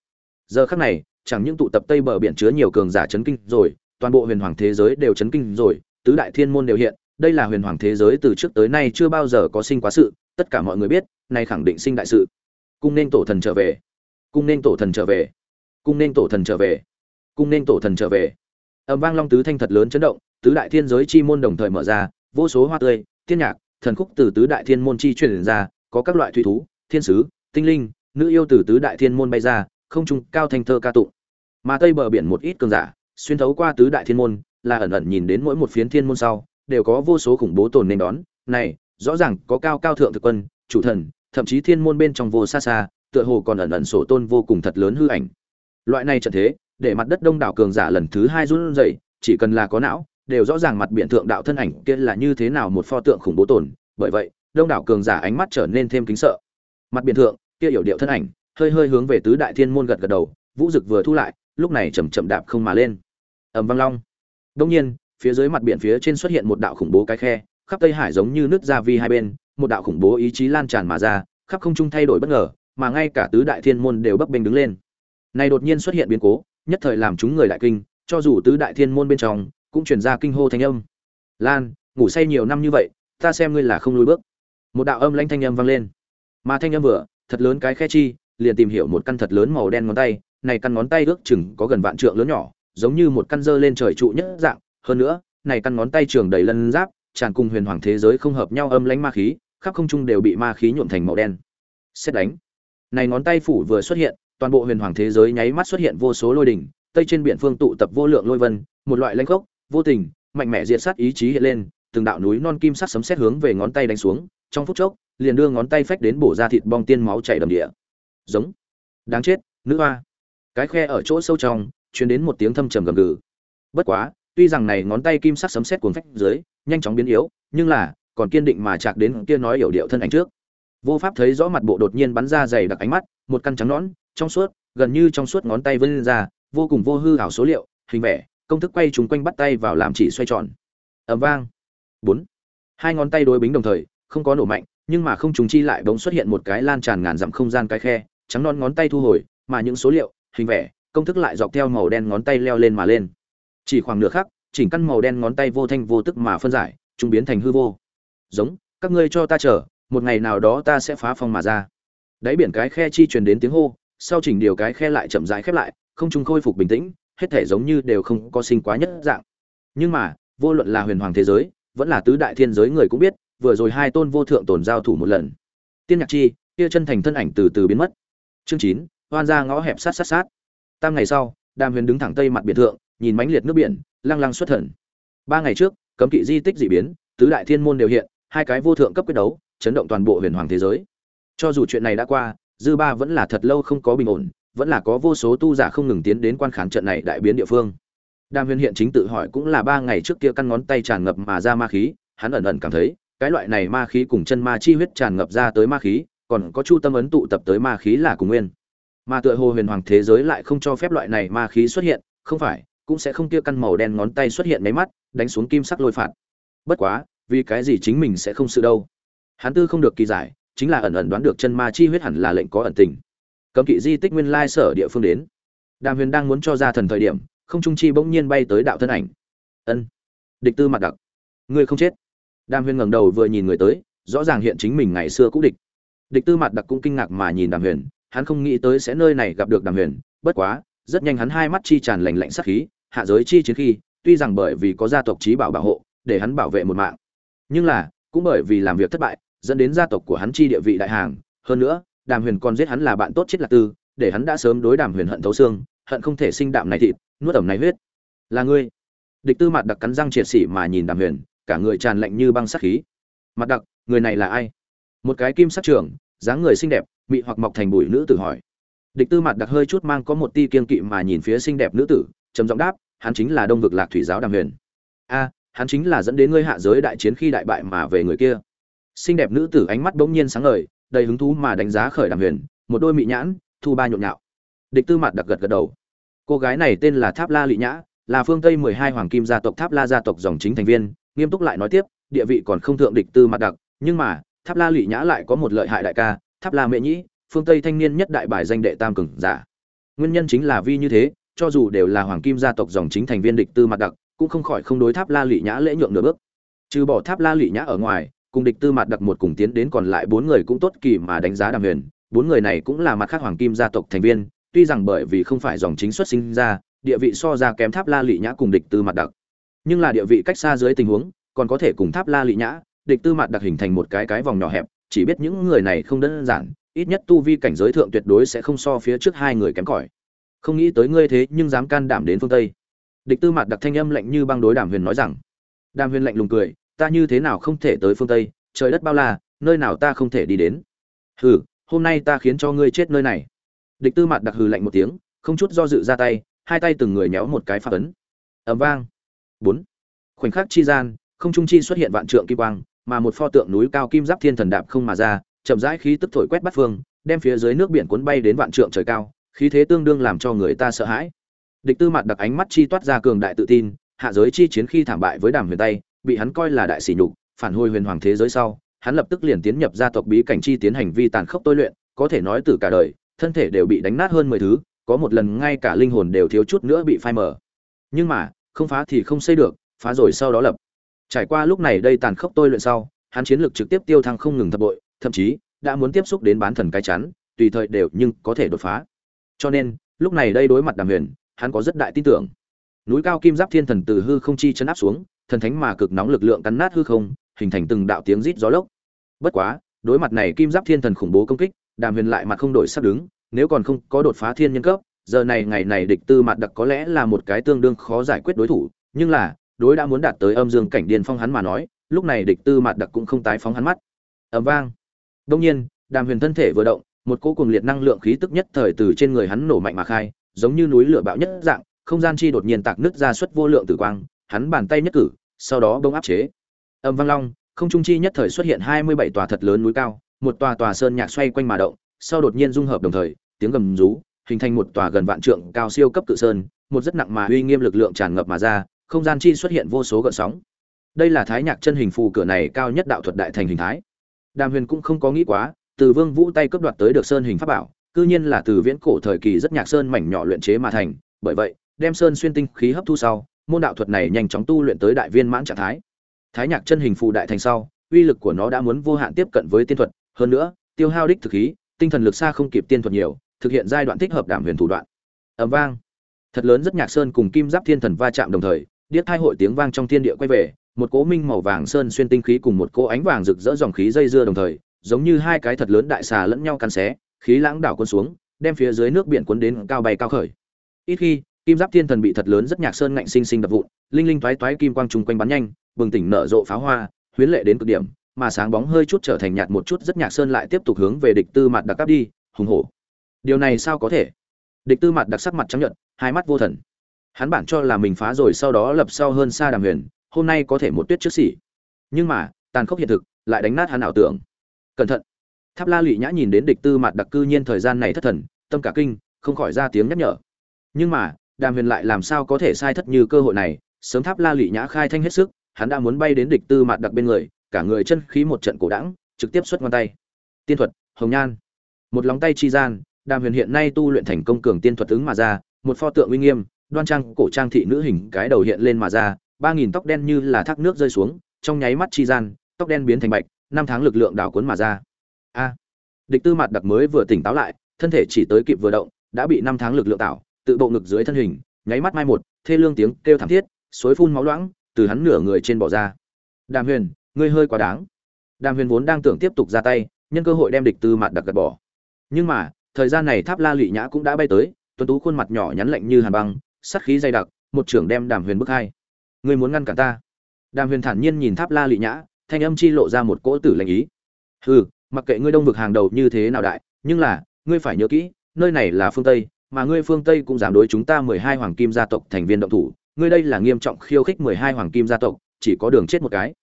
Giờ khắc này chẳng những tụ tập tây bờ biển chứa nhiều cường giả chấn kinh rồi, toàn bộ huyền hoàng thế giới đều chấn kinh rồi, tứ đại thiên môn đều hiện. Đây là huyền hoàng thế giới từ trước tới nay chưa bao giờ có sinh quá sự, tất cả mọi người biết, nay khẳng định sinh đại sự. Cung nên tổ thần trở về. Cung nên tổ thần trở về. Cung nên tổ thần trở về. Cung nên tổ thần trở về. Âm vang long tứ thanh thật lớn chấn động, tứ đại thiên giới chi môn đồng thời mở ra, vô số hoa tươi tiên nhạc, thần khúc từ tứ đại thiên môn chi truyền ra, có các loại thủy thú, thiên sứ, tinh linh, nữ yêu từ tứ đại thiên môn bay ra không trung cao thanh thơ ca tụng. Mà tây bờ biển một ít cường giả, xuyên thấu qua tứ đại thiên môn, là ẩn ẩn nhìn đến mỗi một phiến thiên môn sau, đều có vô số khủng bố tồn nên đón. Này, rõ ràng có cao cao thượng thực quân, chủ thần, thậm chí thiên môn bên trong vô xa xa, tựa hồ còn ẩn ẩn sổ tôn vô cùng thật lớn hư ảnh. Loại này trận thế, để mặt đất đông đảo cường giả lần thứ hai run rẩy, chỉ cần là có não, đều rõ ràng mặt biển thượng đạo thân ảnh kia là như thế nào một pho tượng khủng bố tồn. Bởi vậy, đông đảo cường giả ánh mắt trở nên thêm kính sợ. Mặt biển thượng, kia hiểu điệu thân ảnh hơi hơi hướng về tứ đại thiên môn gật gật đầu, vũ dực vừa thu lại, lúc này chầm chậm đạp không mà lên. Ẩm vang long. Đông nhiên, phía dưới mặt biển phía trên xuất hiện một đạo khủng bố cái khe, khắp tây hải giống như nước ra vi hai bên, một đạo khủng bố ý chí lan tràn mà ra, khắp không trung thay đổi bất ngờ, mà ngay cả tứ đại thiên môn đều bấp bênh đứng lên. Này đột nhiên xuất hiện biến cố, nhất thời làm chúng người đại kinh, cho dù tứ đại thiên môn bên trong, cũng truyền ra kinh hô thanh âm. Lan, ngủ say nhiều năm như vậy, ta xem ngươi là không lùi bước. Một đạo âm lãnh thanh âm vang lên. Mà thanh âm vừa, thật lớn cái khe chi liền tìm hiểu một căn thật lớn màu đen ngón tay, này căn ngón tay ước chừng có gần vạn trượng lớn nhỏ, giống như một căn dơ lên trời trụ nhất dạng. Hơn nữa, này căn ngón tay trường đầy lân giáp tràn cùng huyền hoàng thế giới không hợp nhau âm lãnh ma khí, khắp không trung đều bị ma khí nhuộm thành màu đen. Xét đánh. Này ngón tay phủ vừa xuất hiện, toàn bộ huyền hoàng thế giới nháy mắt xuất hiện vô số lôi đỉnh, tây trên biển phương tụ tập vô lượng lôi vân, một loại lãnh gốc, vô tình, mạnh mẽ diệt sát ý chí hiện lên, từng đạo núi non kim sắc sấm xét hướng về ngón tay đánh xuống. Trong phút chốc, liền đưa ngón tay phách đến bổ ra thịt bong tiên máu chảy đầm địa giống. Đáng chết, nữ hoa. Cái khe ở chỗ sâu trong, truyền đến một tiếng thâm trầm gầm gừ. Bất quá, tuy rằng này ngón tay kim sắc sấm sét cuồng phách dưới, nhanh chóng biến yếu, nhưng là, còn kiên định mà chạc đến kia nói hiểu điệu thân ảnh trước. Vô pháp thấy rõ mặt bộ đột nhiên bắn ra dày đặc ánh mắt, một căn trắng nõn, trong suốt, gần như trong suốt ngón tay vươn ra, vô cùng vô hư ảo số liệu, hình vẽ, công thức quay chúng quanh bắt tay vào làm chỉ xoay tròn. Ầm vang. Bốn. Hai ngón tay đối bính đồng thời, không có nổ mạnh, nhưng mà không trùng chi lại bỗng xuất hiện một cái lan tràn ngàn dặm không gian cái khe trắng non ngón tay thu hồi, mà những số liệu, hình vẽ, công thức lại dọc theo màu đen ngón tay leo lên mà lên. Chỉ khoảng nửa khắc, chỉnh căn màu đen ngón tay vô thanh vô tức mà phân giải, chúng biến thành hư vô. Giống, các ngươi cho ta chờ, một ngày nào đó ta sẽ phá phong mà ra. Đáy biển cái khe chi truyền đến tiếng hô, sau chỉnh điều cái khe lại chậm rãi khép lại, không trung khôi phục bình tĩnh, hết thể giống như đều không có sinh quá nhất dạng. Nhưng mà, vô luận là huyền hoàng thế giới, vẫn là tứ đại thiên giới người cũng biết, vừa rồi hai tôn vô thượng tồn giao thủ một lần. Tiên nhạc chi, kia chân thành thân ảnh từ từ biến mất chương chín, hoan ra ngõ hẹp sát sát sát. Tam ngày sau, đàm huyền đứng thẳng tây mặt biệt thượng, nhìn mãnh liệt nước biển, lăng lăng xuất thần. Ba ngày trước, cấm kỵ di tích dị biến, tứ đại thiên môn đều hiện, hai cái vô thượng cấp quyết đấu, chấn động toàn bộ huyền hoàng thế giới. Cho dù chuyện này đã qua, dư ba vẫn là thật lâu không có bình ổn, vẫn là có vô số tu giả không ngừng tiến đến quan khán trận này đại biến địa phương. Đàm huyền hiện chính tự hỏi cũng là ba ngày trước kia căn ngón tay tràn ngập mà ra ma khí, hắn ẩn ẩn cảm thấy, cái loại này ma khí cùng chân ma chi huyết tràn ngập ra tới ma khí còn có chu tâm ấn tụ tập tới ma khí là cùng nguyên. Mà tựa hồ huyền hoàng thế giới lại không cho phép loại này ma khí xuất hiện, không phải, cũng sẽ không kia căn màu đen ngón tay xuất hiện mấy mắt, đánh xuống kim sắc lôi phạt. Bất quá, vì cái gì chính mình sẽ không sự đâu? Hắn tư không được kỳ giải, chính là ẩn ẩn đoán được chân ma chi huyết hẳn là lệnh có ẩn tình. Cấm kỵ di tích nguyên lai sở địa phương đến. Đàm huyền đang muốn cho ra thần thời điểm, không trung chi bỗng nhiên bay tới đạo thân ảnh. Ân. Địch tư mặt đặc. Ngươi không chết. Đàm huyền ngẩng đầu vừa nhìn người tới, rõ ràng hiện chính mình ngày xưa cũ địch địch tư mặt đặc cũng kinh ngạc mà nhìn đàm huyền, hắn không nghĩ tới sẽ nơi này gặp được đàm huyền, bất quá, rất nhanh hắn hai mắt chi tràn lạnh lạnh sắc khí, hạ giới chi chiến khi, tuy rằng bởi vì có gia tộc trí bảo bảo hộ, để hắn bảo vệ một mạng, nhưng là, cũng bởi vì làm việc thất bại, dẫn đến gia tộc của hắn chi địa vị đại hàng. Hơn nữa, đàm huyền còn giết hắn là bạn tốt chết lạc tư, để hắn đã sớm đối đàm huyền hận thấu xương, hận không thể sinh đạm này thịt, nuốt ẩm này huyết. Là ngươi? Địch tư mặt đặc cắn răng triệt xỉ mà nhìn đàm huyền, cả người tràn lạnh như băng sắc khí. Mặt đặc, người này là ai? Một cái kim sắc trưởng dáng người xinh đẹp, mị hoặc mọc thành bụi nữ tử hỏi. Địch tư mặt đặc hơi chút mang có một ti kiên kỵ mà nhìn phía xinh đẹp nữ tử, trầm giọng đáp, hắn chính là đông vực lạc thủy giáo đàm huyền. A, hắn chính là dẫn đến ngươi hạ giới đại chiến khi đại bại mà về người kia. Xinh đẹp nữ tử ánh mắt bỗng nhiên sáng ngời, đầy hứng thú mà đánh giá khởi đàm huyền, một đôi mị nhãn, thu ba nhộn nhạo. Địch tư mặt đặc gật gật đầu. Cô gái này tên là tháp la lị nhã, là phương tây mười hai hoàng kim gia tộc tháp la gia tộc dòng chính thành viên, nghiêm túc lại nói tiếp, địa vị còn không thượng địch tư mặt đặc, nhưng mà tháp la Lụy nhã lại có một lợi hại đại ca, tháp la mễ nhĩ, phương tây thanh niên nhất đại bài danh đệ tam cường giả. Nguyên nhân chính là vi như thế, cho dù đều là hoàng kim gia tộc dòng chính thành viên địch tư mặt đặc, cũng không khỏi không đối tháp la Lụy nhã lễ nhượng nửa bước. Trừ bỏ tháp la Lụy nhã ở ngoài, cùng địch tư mặt đặc một cùng tiến đến còn lại bốn người cũng tốt kỳ mà đánh giá đàm huyền. Bốn người này cũng là mặt khác hoàng kim gia tộc thành viên, tuy rằng bởi vì không phải dòng chính xuất sinh ra, địa vị so ra kém tháp la Lụy nhã cùng địch tư mặt đặc. Nhưng là địa vị cách xa dưới tình huống, còn có thể cùng tháp la Lụy nhã địch tư mạt đặc hình thành một cái cái vòng nhỏ hẹp, chỉ biết những người này không đơn giản, ít nhất tu vi cảnh giới thượng tuyệt đối sẽ không so phía trước hai người kém cỏi. Không nghĩ tới ngươi thế nhưng dám can đảm đến phương tây. Địch tư mạt đặc thanh âm lạnh như băng đối đàm huyền nói rằng. Đàm huyền lạnh lùng cười, ta như thế nào không thể tới phương tây, trời đất bao la, nơi nào ta không thể đi đến. Hừ, hôm nay ta khiến cho ngươi chết nơi này. Địch tư mạt đặc hừ lạnh một tiếng, không chút do dự ra tay, hai tay từng người nhéo một cái phát ấn. Ẩm vang. Bốn. Khoảnh khắc chi gian, không trung chi xuất hiện vạn trượng kim quang mà một pho tượng núi cao kim giáp thiên thần đạp không mà ra, chậm rãi khí tức thổi quét bát phương, đem phía dưới nước biển cuốn bay đến vạn trượng trời cao, khí thế tương đương làm cho người ta sợ hãi. Địch tư Mạt đặc ánh mắt chi toát ra cường đại tự tin, hạ giới chi chiến khi thảm bại với đàm huyền tay, bị hắn coi là đại sỉ nhục, phản hồi huyền hoàng thế giới sau, hắn lập tức liền tiến nhập gia tộc bí cảnh chi tiến hành vi tàn khốc tôi luyện, có thể nói từ cả đời, thân thể đều bị đánh nát hơn mười thứ, có một lần ngay cả linh hồn đều thiếu chút nữa bị phai mờ. Nhưng mà, không phá thì không xây được, phá rồi sau đó lập trải qua lúc này đây tàn khốc tôi luyện sau, hắn chiến lược trực tiếp tiêu thăng không ngừng thập bội, thậm chí đã muốn tiếp xúc đến bán thần cái chắn, tùy thời đều nhưng có thể đột phá. Cho nên, lúc này đây đối mặt đàm huyền, hắn có rất đại tin tưởng. Núi cao kim giáp thiên thần từ hư không chi chấn áp xuống, thần thánh mà cực nóng lực lượng cắn nát hư không, hình thành từng đạo tiếng rít gió lốc. Bất quá, đối mặt này kim giáp thiên thần khủng bố công kích, đàm huyền lại mặt không đổi sắc đứng, nếu còn không có đột phá thiên nhân cấp, giờ này ngày này địch tư mặt đặc có lẽ là một cái tương đương khó giải quyết đối thủ, nhưng là đối đã muốn đạt tới âm dương cảnh điên phong hắn mà nói, lúc này địch tư mặt đặc cũng không tái phóng hắn mắt. Ầm vang. Đương nhiên, đàm huyền thân thể vừa động, một cỗ cuồng liệt năng lượng khí tức nhất thời từ trên người hắn nổ mạnh mà khai, giống như núi lửa bạo nhất dạng, không gian chi đột nhiên tạc nứt ra xuất vô lượng tử quang, hắn bàn tay nhất cử, sau đó bỗng áp chế. Âm vang long, không trung chi nhất thời xuất hiện hai mươi bảy tòa thật lớn núi cao, một tòa tòa sơn nhạc xoay quanh mà động, sau đột nhiên dung hợp đồng thời, tiếng gầm rú, hình thành một tòa gần vạn trượng cao siêu cấp cự sơn, một rất nặng mà uy nghiêm lực lượng tràn ngập mà ra không gian chi xuất hiện vô số gợn sóng. Đây là thái nhạc chân hình phù cửa này cao nhất đạo thuật đại thành hình thái. Đàm huyền cũng không có nghĩ quá, từ vương vũ tay cướp đoạt tới được sơn hình pháp bảo, cư nhiên là từ viễn cổ thời kỳ rất nhạc sơn mảnh nhỏ luyện chế mà thành, bởi vậy, đem sơn xuyên tinh khí hấp thu sau, môn đạo thuật này nhanh chóng tu luyện tới đại viên mãn trạng thái. Thái nhạc chân hình phù đại thành sau, uy lực của nó đã muốn vô hạn tiếp cận với tiên thuật, hơn nữa, tiêu hao đích thực khí, tinh thần lực xa không kịp tiên thuật nhiều, thực hiện giai đoạn thích hợp đảm huyền thủ đoạn. Ầm vang. Thật lớn rất nhạc sơn cùng kim giáp thiên thần va chạm đồng thời điếc thai hội tiếng vang trong thiên địa quay về, một cỗ minh màu vàng sơn xuyên tinh khí cùng một cỗ ánh vàng rực rỡ dòng khí dây dưa đồng thời, giống như hai cái thật lớn đại xà lẫn nhau cắn xé, khí lãng đảo quân xuống, đem phía dưới nước biển cuốn đến cao bay cao khởi. Ít khi, kim giáp thiên thần bị thật lớn rất nhạc sơn ngạnh sinh sinh đập vụn, linh linh thoái thoái kim quang trùng quanh bắn nhanh, bừng tỉnh nở rộ pháo hoa, huyến lệ đến cực điểm, mà sáng bóng hơi chút trở thành nhạt một chút rất nhạc sơn lại tiếp tục hướng về địch tư mặt đặc cắp đi, hùng hổ. Điều này sao có thể? Địch tư mặt đặc sắc mặt trắng nhận hai mắt vô thần hắn bản cho là mình phá rồi sau đó lập sau hơn xa đàm huyền, hôm nay có thể một tuyết trước xỉ. Nhưng mà, tàn khốc hiện thực, lại đánh nát hắn ảo tưởng. Cẩn thận. Tháp la lụy nhã nhìn đến địch tư mặt đặc cư nhiên thời gian này thất thần, tâm cả kinh, không khỏi ra tiếng nhắc nhở. Nhưng mà, đàm huyền lại làm sao có thể sai thất như cơ hội này, sớm tháp la lụy nhã khai thanh hết sức, hắn đã muốn bay đến địch tư mặt đặc bên người, cả người chân khí một trận cổ đẳng trực tiếp xuất ngón tay. Tiên thuật, hồng nhan. Một lóng tay chi gian, đàm huyền hiện nay tu luyện thành công cường tiên thuật ứng mà ra, một pho tượng uy nghiêm đoan trang cổ trang thị nữ hình cái đầu hiện lên mà ra, ba nghìn tóc đen như là thác nước rơi xuống, trong nháy mắt chi gian, tóc đen biến thành bạch, năm tháng lực lượng đảo cuốn mà ra. A, địch tư mặt đặc mới vừa tỉnh táo lại, thân thể chỉ tới kịp vừa động, đã bị năm tháng lực lượng tạo, tự bộ ngực dưới thân hình, nháy mắt mai một, thê lương tiếng kêu thảm thiết, suối phun máu loãng, từ hắn nửa người trên bỏ ra. Đàm huyền, ngươi hơi quá đáng. Đàm huyền vốn đang tưởng tiếp tục ra tay, nhân cơ hội đem địch tư mặt đặc gạt bỏ. Nhưng mà, thời gian này tháp la lụy nhã cũng đã bay tới, tuấn tú khuôn mặt nhỏ nhắn lạnh như hàn băng sát khí dày đặc, một trưởng đem đàm huyền bức hai. Ngươi muốn ngăn cản ta? Đàm huyền thản nhiên nhìn tháp la lụy nhã, thanh âm chi lộ ra một cỗ tử lệnh ý. Hừ, mặc kệ ngươi đông vực hàng đầu như thế nào đại, nhưng là, ngươi phải nhớ kỹ, nơi này là phương tây, mà ngươi phương tây cũng dám đối chúng ta mười hai hoàng kim gia tộc thành viên động thủ. Ngươi đây là nghiêm trọng khiêu khích mười hai hoàng kim gia tộc, chỉ có đường chết một cái.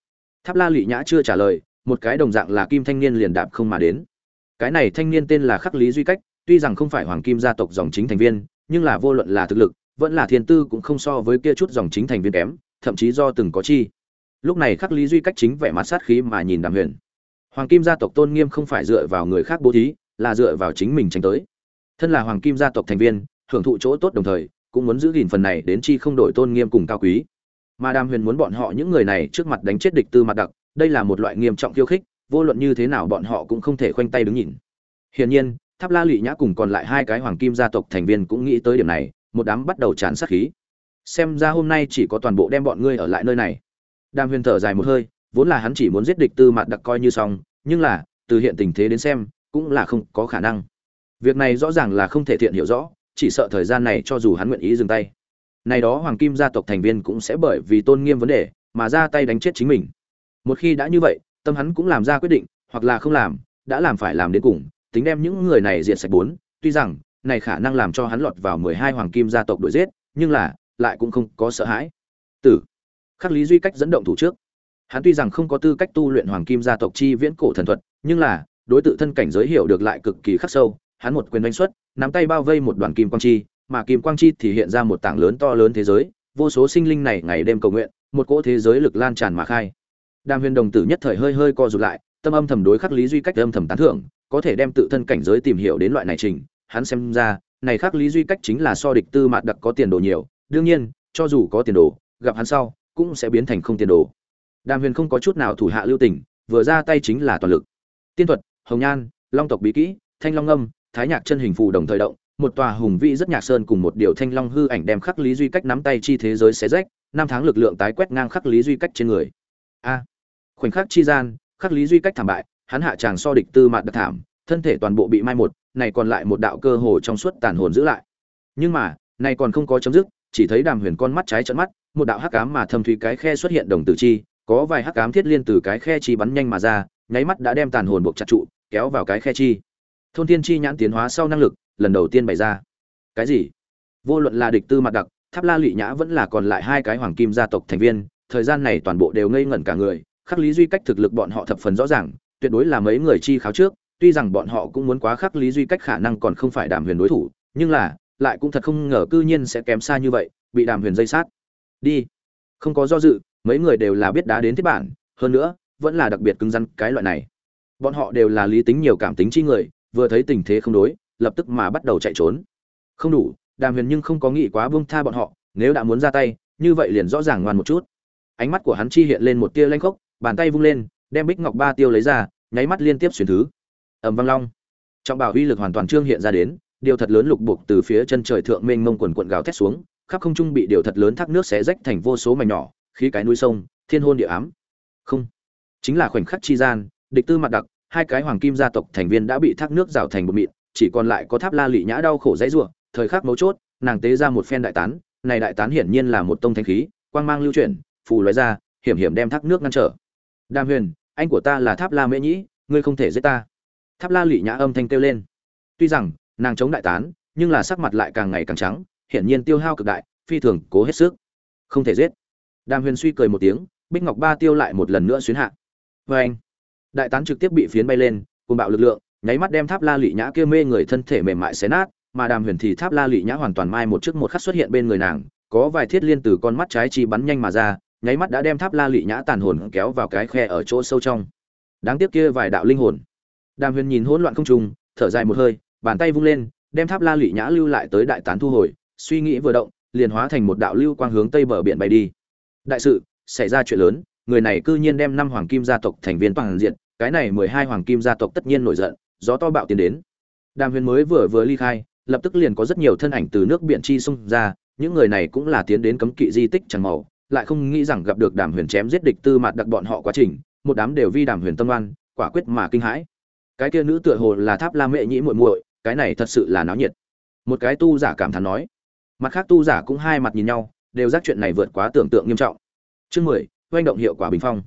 Tháp la lụy nhã chưa trả lời, một cái đồng dạng là kim thanh niên liền đạp không mà đến. Cái này thanh niên tên là khắc lý duy cách, tuy rằng không phải hoàng kim gia tộc dòng chính thành viên, nhưng là vô luận là thực lực vẫn là thiên tư cũng không so với kia chút dòng chính thành viên kém, thậm chí do từng có chi. Lúc này khắc lý duy cách chính vẻ mặt sát khí mà nhìn đàm huyền. Hoàng kim gia tộc tôn nghiêm không phải dựa vào người khác bố thí, là dựa vào chính mình tranh tới. Thân là hoàng kim gia tộc thành viên, hưởng thụ chỗ tốt đồng thời, cũng muốn giữ gìn phần này đến chi không đổi tôn nghiêm cùng cao quý. Mà đàm huyền muốn bọn họ những người này trước mặt đánh chết địch tư mặt đặc, đây là một loại nghiêm trọng khiêu khích, vô luận như thế nào bọn họ cũng không thể khoanh tay đứng nhìn. Hiển nhiên, tháp la lụy nhã cùng còn lại hai cái hoàng kim gia tộc thành viên cũng nghĩ tới điểm này một đám bắt đầu chán sát khí. Xem ra hôm nay chỉ có toàn bộ đem bọn ngươi ở lại nơi này. Đàm huyền thở dài một hơi, vốn là hắn chỉ muốn giết địch tư mặt đặc coi như xong, nhưng là, từ hiện tình thế đến xem, cũng là không có khả năng. Việc này rõ ràng là không thể thiện hiểu rõ, chỉ sợ thời gian này cho dù hắn nguyện ý dừng tay. Này đó hoàng kim gia tộc thành viên cũng sẽ bởi vì tôn nghiêm vấn đề, mà ra tay đánh chết chính mình. Một khi đã như vậy, tâm hắn cũng làm ra quyết định, hoặc là không làm, đã làm phải làm đến cùng, tính đem những người này diệt sạch bốn, tuy rằng này khả năng làm cho hắn lọt vào mười hai hoàng kim gia tộc đuổi giết, nhưng là, lại cũng không có sợ hãi. Tử. Khắc lý duy cách dẫn động thủ trước. Hắn tuy rằng không có tư cách tu luyện hoàng kim gia tộc chi viễn cổ thần thuật, nhưng là, đối tự thân cảnh giới hiểu được lại cực kỳ khắc sâu, hắn một quyền đánh xuất, nắm tay bao vây một đoàn kim quang chi, mà kim quang chi thì hiện ra một tảng lớn to lớn thế giới, vô số sinh linh này ngày đêm cầu nguyện, một cỗ thế giới lực lan tràn mà khai. Đàm huyền đồng tử nhất thời hơi hơi co rụt lại, tâm âm thầm đối khắc lý duy cách âm thầm tán thưởng, có thể đem tự thân cảnh giới tìm hiểu đến loại này trình hắn xem ra, này khắc lý duy cách chính là so địch tư mạt đặc có tiền đồ nhiều, đương nhiên, cho dù có tiền đồ, gặp hắn sau, cũng sẽ biến thành không tiền đồ. Đàm huyền không có chút nào thủ hạ lưu tình, vừa ra tay chính là toàn lực. Tiên thuật, hồng nhan, long tộc bí kỹ, thanh long âm, thái nhạc chân hình phù đồng thời động, một tòa hùng vĩ rất nhạc sơn cùng một điều thanh long hư ảnh đem khắc lý duy cách nắm tay chi thế giới xé rách, năm tháng lực lượng tái quét ngang khắc lý duy cách trên người. A. Khoảnh khắc chi gian, khắc lý duy cách thảm bại, hắn hạ tràng so địch tư mạt đặc thảm, thân thể toàn bộ bị mai một này còn lại một đạo cơ hồ trong suốt tàn hồn giữ lại. Nhưng mà, này còn không có chấm dứt, chỉ thấy đàm huyền con mắt trái trợn mắt, một đạo hắc ám mà thâm thủy cái khe xuất hiện đồng tử chi, có vài hắc ám thiết liên từ cái khe chi bắn nhanh mà ra, nháy mắt đã đem tàn hồn buộc chặt trụ, kéo vào cái khe chi. Thôn thiên chi nhãn tiến hóa sau năng lực, lần đầu tiên bày ra. Cái gì? Vô luận là địch tư mặt đặc, tháp la lụy nhã vẫn là còn lại hai cái hoàng kim gia tộc thành viên, thời gian này toàn bộ đều ngây ngẩn cả người, khắc lý duy cách thực lực bọn họ thập phần rõ ràng, tuyệt đối là mấy người chi kháo trước tuy rằng bọn họ cũng muốn quá khắc lý duy cách khả năng còn không phải đàm huyền đối thủ, nhưng là, lại cũng thật không ngờ cư nhiên sẽ kém xa như vậy, bị đàm huyền dây sát. Đi. Không có do dự, mấy người đều là biết đá đến thiết bản, hơn nữa, vẫn là đặc biệt cứng rắn cái loại này. Bọn họ đều là lý tính nhiều cảm tính chi người, vừa thấy tình thế không đối, lập tức mà bắt đầu chạy trốn. Không đủ, đàm huyền nhưng không có nghĩ quá buông tha bọn họ, nếu đã muốn ra tay, như vậy liền rõ ràng ngoan một chút. Ánh mắt của hắn chi hiện lên một tia lanh khốc, bàn tay vung lên, đem bích ngọc ba tiêu lấy ra, nháy mắt liên tiếp xuyên thứ ầm vang long. Trọng bảo uy lực hoàn toàn trương hiện ra đến, điều thật lớn lục buộc từ phía chân trời thượng mênh mông quần quận gào thét xuống, khắp không trung bị điều thật lớn thác nước xé rách thành vô số mảnh nhỏ, khí cái núi sông, thiên hôn địa ám. Không, chính là khoảnh khắc chi gian, địch tư mặt đặc, hai cái hoàng kim gia tộc thành viên đã bị thác nước rào thành bột mịn, chỉ còn lại có tháp la lị nhã đau khổ dãy rủa, thời khắc mấu chốt, nàng tế ra một phen đại tán, này đại tán hiển nhiên là một tông thanh khí, quang mang lưu chuyển, phù lóe ra, hiểm hiểm đem thác nước ngăn trở. Đàm huyền, anh của ta là tháp la mễ nhĩ, ngươi không thể giết ta tháp la lị nhã âm thanh kêu lên. Tuy rằng, nàng chống đại tán, nhưng là sắc mặt lại càng ngày càng trắng, hiển nhiên tiêu hao cực đại, phi thường cố hết sức. Không thể giết. Đàm huyền suy cười một tiếng, bích ngọc ba tiêu lại một lần nữa xuyến hạ. Vê anh, đại tán trực tiếp bị phiến bay lên cùng bạo lực lượng, nháy mắt đem tháp la lị nhã kia mê người thân thể mềm mại xé nát, mà đàm huyền thì tháp la lị nhã hoàn toàn mai một chiếc một khắc xuất hiện bên người nàng, có vài thiết liên từ con mắt trái chi bắn nhanh mà ra, nháy mắt đã đem tháp la lị nhã tàn hồn kéo vào cái khe ở chỗ sâu trong. Đáng tiếc kia vài đạo linh hồn đàm huyền nhìn hỗn loạn không trùng thở dài một hơi, bàn tay vung lên, đem tháp la Lụy nhã lưu lại tới đại tán thu hồi, suy nghĩ vừa động, liền hóa thành một đạo lưu quang hướng tây bờ biển bay đi. Đại sự, xảy ra chuyện lớn, người này cư nhiên đem năm hoàng kim gia tộc thành viên toàn diện, cái này mười hai hoàng kim gia tộc tất nhiên nổi giận, gió to bạo tiến đến. Đàm huyền mới vừa vừa ly khai, lập tức liền có rất nhiều thân ảnh từ nước biển chi xung ra, những người này cũng là tiến đến cấm kỵ di tích chẳng màu, lại không nghĩ rằng gặp được đàm huyền chém giết địch tư mạt đặc bọn họ quá trình, một đám đều vi đàm huyền tâm oan, quả quyết mà kinh hãi cái kia nữ tựa hồ là tháp la mẹ nhĩ muội muội, cái này thật sự là náo nhiệt. Một cái tu giả cảm thán nói. Mặt khác tu giả cũng hai mặt nhìn nhau, đều giác chuyện này vượt quá tưởng tượng nghiêm trọng. Chương mười oanh động hiệu quả bình phong.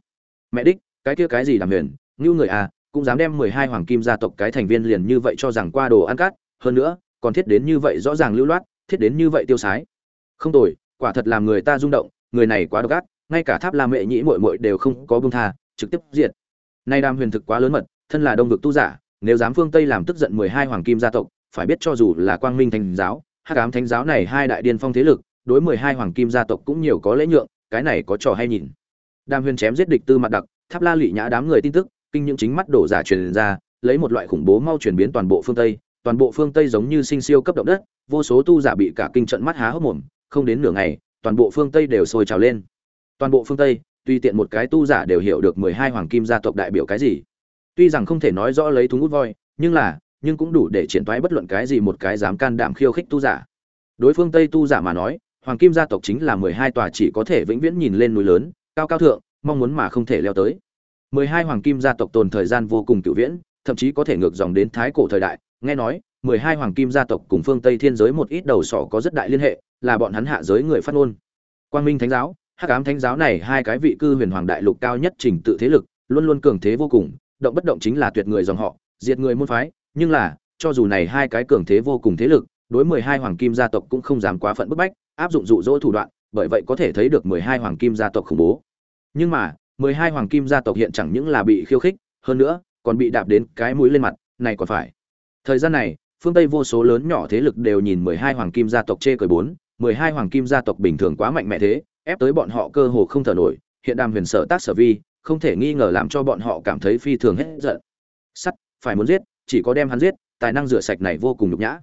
Mẹ đích, cái kia cái gì làm huyền, ngưu người à cũng dám đem mười hai hoàng kim gia tộc cái thành viên liền như vậy cho rằng qua đồ ăn cát, hơn nữa, còn thiết đến như vậy rõ ràng lưu loát, thiết đến như vậy tiêu sái. Không tồi, quả thật làm người ta rung động, người này quá độc ác, ngay cả tháp la mẹ nhĩ muội muội đều không có bông tha, trực tiếp diệt. Nay đam huyền thực quá lớn mật thân là đông vực tu giả, nếu dám phương tây làm tức giận mười hai hoàng kim gia tộc, phải biết cho dù là quang minh thánh giáo, hắc ám thánh giáo này hai đại điên phong thế lực, đối mười hai hoàng kim gia tộc cũng nhiều có lễ nhượng, cái này có trò hay nhìn. Đam huyền chém giết địch tư mặt đặc, tháp la lụy nhã đám người tin tức, kinh những chính mắt đổ giả truyền ra, lấy một loại khủng bố mau chuyển biến toàn bộ phương tây, toàn bộ phương tây giống như sinh siêu cấp động đất, vô số tu giả bị cả kinh trận mắt há hốc mồm, không đến nửa ngày, toàn bộ phương tây đều sôi trào lên. Toàn bộ phương tây tuy tiện một cái tu giả đều hiểu được mười hai hoàng kim gia tộc đại biểu cái gì tuy rằng không thể nói rõ lấy thúng út voi, nhưng là, nhưng cũng đủ để triển toái bất luận cái gì một cái dám can đảm khiêu khích tu giả. Đối phương tây tu giả mà nói, hoàng kim gia tộc chính là mười hai tòa chỉ có thể vĩnh viễn nhìn lên núi lớn, cao cao thượng, mong muốn mà không thể leo tới. Mười hai hoàng kim gia tộc tồn thời gian vô cùng cựu viễn, thậm chí có thể ngược dòng đến thái cổ thời đại. Nghe nói, mười hai hoàng kim gia tộc cùng phương tây thiên giới một ít đầu sỏ có rất đại liên hệ, là bọn hắn hạ giới người phát ngôn. Quang minh thánh giáo, hắc ám thánh giáo này hai cái vị cư huyền hoàng đại lục cao nhất trình tự thế lực, luôn luôn cường thế vô cùng động bất động chính là tuyệt người dòng họ, diệt người môn phái, nhưng là, cho dù này hai cái cường thế vô cùng thế lực, đối mười hai hoàng kim gia tộc cũng không dám quá phận bức bách, áp dụng dụ dỗ thủ đoạn, bởi vậy có thể thấy được mười hai hoàng kim gia tộc khủng bố. Nhưng mà, mười hai hoàng kim gia tộc hiện chẳng những là bị khiêu khích, hơn nữa, còn bị đạp đến cái mũi lên mặt, này còn phải. Thời gian này, phương tây vô số lớn nhỏ thế lực đều nhìn mười hai hoàng kim gia tộc chê cười bốn, mười hai hoàng kim gia tộc bình thường quá mạnh mẽ thế, ép tới bọn họ cơ hồ không thở nổi, hiện đàm huyền sở tác sở vi không thể nghi ngờ làm cho bọn họ cảm thấy phi thường hết giận. Sắt, phải muốn giết, chỉ có đem hắn giết, tài năng rửa sạch này vô cùng nhục nhã.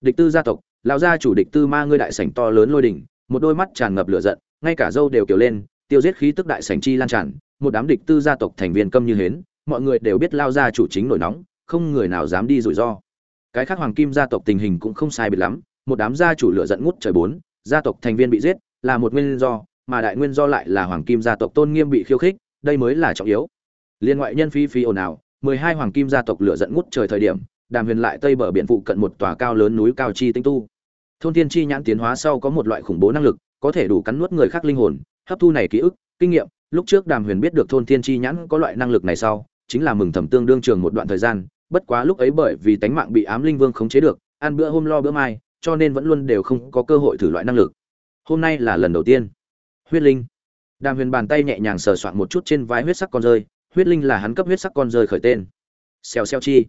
Địch tư gia tộc, lão gia chủ địch tư ma ngươi đại sảnh to lớn lôi đỉnh, một đôi mắt tràn ngập lửa giận, ngay cả dâu đều kiểu lên, tiêu giết khí tức đại sảnh chi lan tràn, một đám địch tư gia tộc thành viên câm như hến, mọi người đều biết lao gia chủ chính nổi nóng, không người nào dám đi rủi ro. Cái khác hoàng kim gia tộc tình hình cũng không sai biệt lắm, một đám gia chủ lửa giận ngút trời bốn, gia tộc thành viên bị giết, là một nguyên do, mà đại nguyên do lại là hoàng kim gia tộc tôn nghiêm bị khiêu khích đây mới là trọng yếu. Liên ngoại nhân phi phi ồn ào, mười hai hoàng kim gia tộc lửa giận ngút trời thời điểm, đàm huyền lại tây bờ biển phụ cận một tòa cao lớn núi cao chi tinh tu. Thôn thiên chi nhãn tiến hóa sau có một loại khủng bố năng lực, có thể đủ cắn nuốt người khác linh hồn, hấp thu này ký ức, kinh nghiệm. Lúc trước đàm huyền biết được thôn thiên chi nhãn có loại năng lực này sau, chính là mừng thầm tương đương trường một đoạn thời gian, bất quá lúc ấy bởi vì tánh mạng bị ám linh vương khống chế được, ăn bữa hôm lo bữa mai, cho nên vẫn luôn đều không có cơ hội thử loại năng lực. Hôm nay là lần đầu tiên. Huyết linh đàm huyền bàn tay nhẹ nhàng sờ soạn một chút trên vai huyết sắc con rơi, huyết linh là hắn cấp huyết sắc con rơi khởi tên. Xèo xèo chi.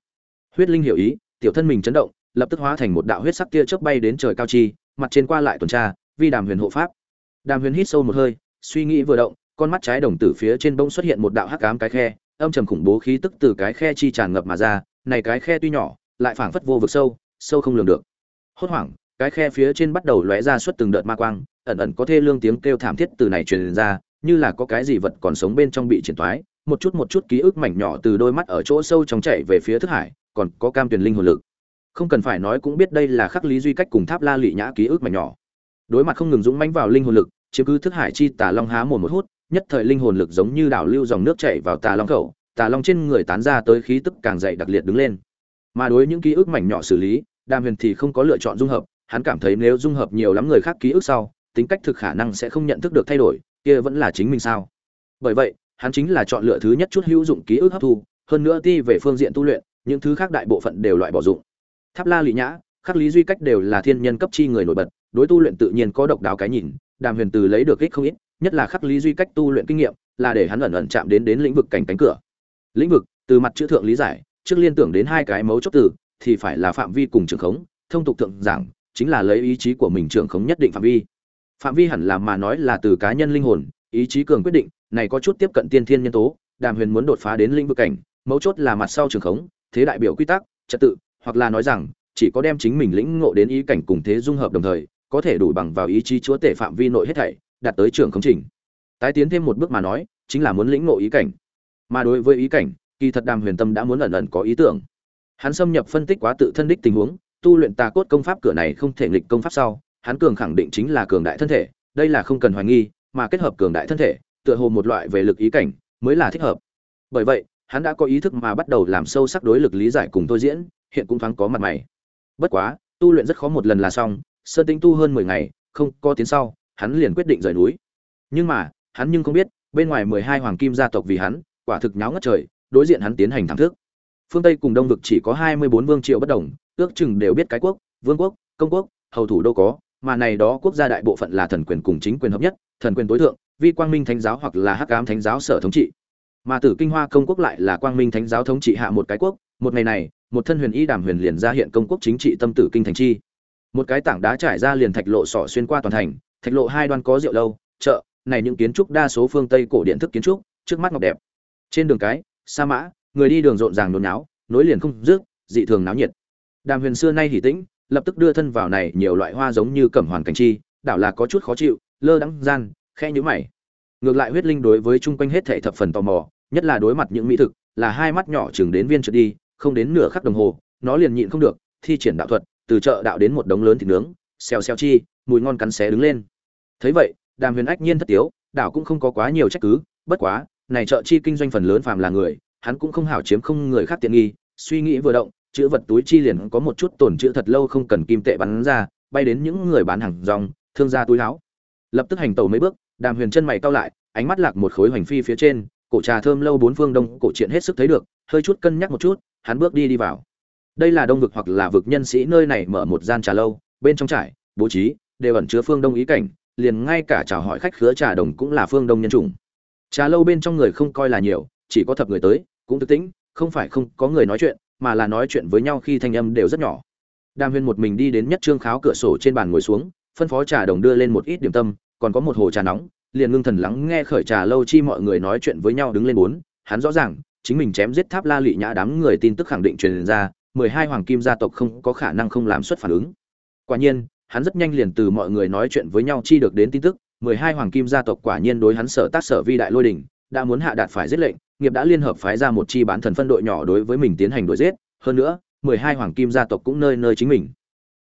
Huyết linh hiểu ý, tiểu thân mình chấn động, lập tức hóa thành một đạo huyết sắc tia chớp bay đến trời cao chi, mặt trên qua lại tuần tra, vi đàm huyền hộ pháp. Đàm huyền hít sâu một hơi, suy nghĩ vừa động, con mắt trái đồng tử phía trên bông xuất hiện một đạo hắc ám cái khe, âm trầm khủng bố khí tức từ cái khe chi tràn ngập mà ra, này cái khe tuy nhỏ, lại phảng phất vô vực sâu sâu không lường được. Hốt hoảng, cái khe phía trên bắt đầu lóe ra suốt từng đợt ma quang ẩn ẩn có thê lương tiếng kêu thảm thiết từ này truyền ra, như là có cái gì vật còn sống bên trong bị triển toái một chút một chút ký ức mảnh nhỏ từ đôi mắt ở chỗ sâu trong chảy về phía thức hải, còn có cam tuyển linh hồn lực. Không cần phải nói cũng biết đây là khắc lý duy cách cùng tháp la lị nhã ký ức mảnh nhỏ. Đối mặt không ngừng dũng mãnh vào linh hồn lực, chiếm cứ thức hải chi tà long há mồm một hút, nhất thời linh hồn lực giống như đảo lưu dòng nước chảy vào tà long khẩu, tà long trên người tán ra tới khí tức càng dày đặc liệt đứng lên. Mà đối những ký ức mảnh nhỏ xử lý, đàm huyền thì không có lựa chọn dung hợp, hắn cảm thấy nếu dung hợp nhiều lắm người khác ký ức sau tính cách thực khả năng sẽ không nhận thức được thay đổi, kia vẫn là chính mình sao? Bởi vậy, hắn chính là chọn lựa thứ nhất chút hữu dụng ký ức hấp thu, hơn nữa ti về phương diện tu luyện, những thứ khác đại bộ phận đều loại bỏ dụng. Tháp la lị nhã, khắc lý duy cách đều là thiên nhân cấp chi người nổi bật, đối tu luyện tự nhiên có độc đáo cái nhìn, đàm huyền từ lấy được ích không ít, nhất là khắc lý duy cách tu luyện kinh nghiệm, là để hắn ẩn ẩn chạm đến đến lĩnh vực cảnh cánh cửa. Lĩnh vực, từ mặt chữ thượng lý giải, trước liên tưởng đến hai cái mấu chốt từ, thì phải là phạm vi cùng trường khống, thông tục thượng giảng, chính là lấy ý chí của mình trường khống nhất định phạm vi phạm vi hẳn là mà nói là từ cá nhân linh hồn, ý chí cường quyết định, này có chút tiếp cận tiên thiên nhân tố, đàm huyền muốn đột phá đến lĩnh vực cảnh, mấu chốt là mặt sau trường khống, thế đại biểu quy tắc, trật tự, hoặc là nói rằng, chỉ có đem chính mình lĩnh ngộ đến ý cảnh cùng thế dung hợp đồng thời, có thể đủ bằng vào ý chí chúa tể phạm vi nội hết thảy, đạt tới trường khống trình. Tái tiến thêm một bước mà nói, chính là muốn lĩnh ngộ ý cảnh. Mà đối với ý cảnh, kỳ thật đàm huyền tâm đã muốn ẩn ẩn có ý tưởng. Hắn xâm nhập phân tích quá tự thân đích tình huống, tu luyện tà cốt công pháp cửa này không thể nghịch công pháp sau hắn cường khẳng định chính là cường đại thân thể, đây là không cần hoài nghi, mà kết hợp cường đại thân thể, tựa hồ một loại về lực ý cảnh mới là thích hợp. Bởi vậy, hắn đã có ý thức mà bắt đầu làm sâu sắc đối lực lý giải cùng tôi diễn, hiện cũng thoáng có mặt mày. Bất quá, tu luyện rất khó một lần là xong, sơn tinh tu hơn mười ngày, không có tiến sau, hắn liền quyết định rời núi. Nhưng mà, hắn nhưng không biết, bên ngoài mười hai hoàng kim gia tộc vì hắn, quả thực nháo ngất trời, đối diện hắn tiến hành thẳng thức. Phương tây cùng đông vực chỉ có hai mươi bốn vương triệu bất đồng, ước chừng đều biết cái quốc, vương quốc, công quốc, hầu thủ đâu có mà này đó quốc gia đại bộ phận là thần quyền cùng chính quyền hợp nhất, thần quyền tối thượng, vi quang minh thánh giáo hoặc là hắc ám thánh giáo sở thống trị. Mà tử kinh hoa công quốc lại là quang minh thánh giáo thống trị hạ một cái quốc, một ngày này, một thân huyền y đàm huyền liền ra hiện công quốc chính trị tâm tử kinh thành chi. Một cái tảng đá trải ra liền thạch lộ sọ xuyên qua toàn thành, thạch lộ hai đoan có rượu lâu, chợ, này những kiến trúc đa số phương tây cổ điện thức kiến trúc, trước mắt ngọc đẹp. Trên đường cái, sa mã, người đi đường rộn ràng nôn náo nối liền không dứt, dị thường náo nhiệt. Đàm huyền xưa nay hỉ tĩnh lập tức đưa thân vào này nhiều loại hoa giống như cẩm hoàn cảnh chi, đảo là có chút khó chịu, lơ đắng gian khe nhíu mày. Ngược lại huyết linh đối với chung quanh hết thảy thập phần tò mò, nhất là đối mặt những mỹ thực, là hai mắt nhỏ chừng đến viên trượt đi, không đến nửa khắc đồng hồ, nó liền nhịn không được, thi triển đạo thuật, từ chợ đạo đến một đống lớn thịt nướng, xèo xèo chi, mùi ngon cắn xé đứng lên. Thấy vậy, đàm huyền ách nhiên thất tiếu, đảo cũng không có quá nhiều trách cứ, bất quá, này chợ chi kinh doanh phần lớn phàm là người, hắn cũng không hảo chiếm không người khác tiện nghi, suy nghĩ vừa động chữ vật túi chi liền có một chút tổn chữ thật lâu không cần kim tệ bắn ra, bay đến những người bán hàng rong, thương gia túi láo. Lập tức hành tàu mấy bước, đàm huyền chân mày cao lại, ánh mắt lạc một khối hoành phi phía trên, cổ trà thơm lâu bốn phương đông, cổ triện hết sức thấy được, hơi chút cân nhắc một chút, hắn bước đi đi vào. Đây là đông vực hoặc là vực nhân sĩ nơi này mở một gian trà lâu, bên trong trải bố trí, đều ẩn chứa phương đông ý cảnh, liền ngay cả chào hỏi khách khứa trà đồng cũng là phương đông nhân chủng. Trà lâu bên trong người không coi là nhiều, chỉ có thập người tới, cũng thức tĩnh, không phải không có người nói chuyện mà là nói chuyện với nhau khi thanh âm đều rất nhỏ. Đàm huyên một mình đi đến nhất trương kháo cửa sổ trên bàn ngồi xuống, phân phó trà đồng đưa lên một ít điểm tâm, còn có một hồ trà nóng, liền ngưng thần lắng nghe khởi trà lâu chi mọi người nói chuyện với nhau đứng lên bốn, hắn rõ ràng, chính mình chém giết tháp la lụy nhã đám người tin tức khẳng định truyền ra, mười hai hoàng kim gia tộc không có khả năng không làm xuất phản ứng. Quả nhiên, hắn rất nhanh liền từ mọi người nói chuyện với nhau chi được đến tin tức, mười hai hoàng kim gia tộc quả nhiên đối hắn sở tác sở vi đại lôi đình, đã muốn hạ đạt phải giết lệnh nghiệp đã liên hợp phái ra một chi bán thần phân đội nhỏ đối với mình tiến hành đuổi giết, hơn nữa, mười hai hoàng kim gia tộc cũng nơi nơi chính mình.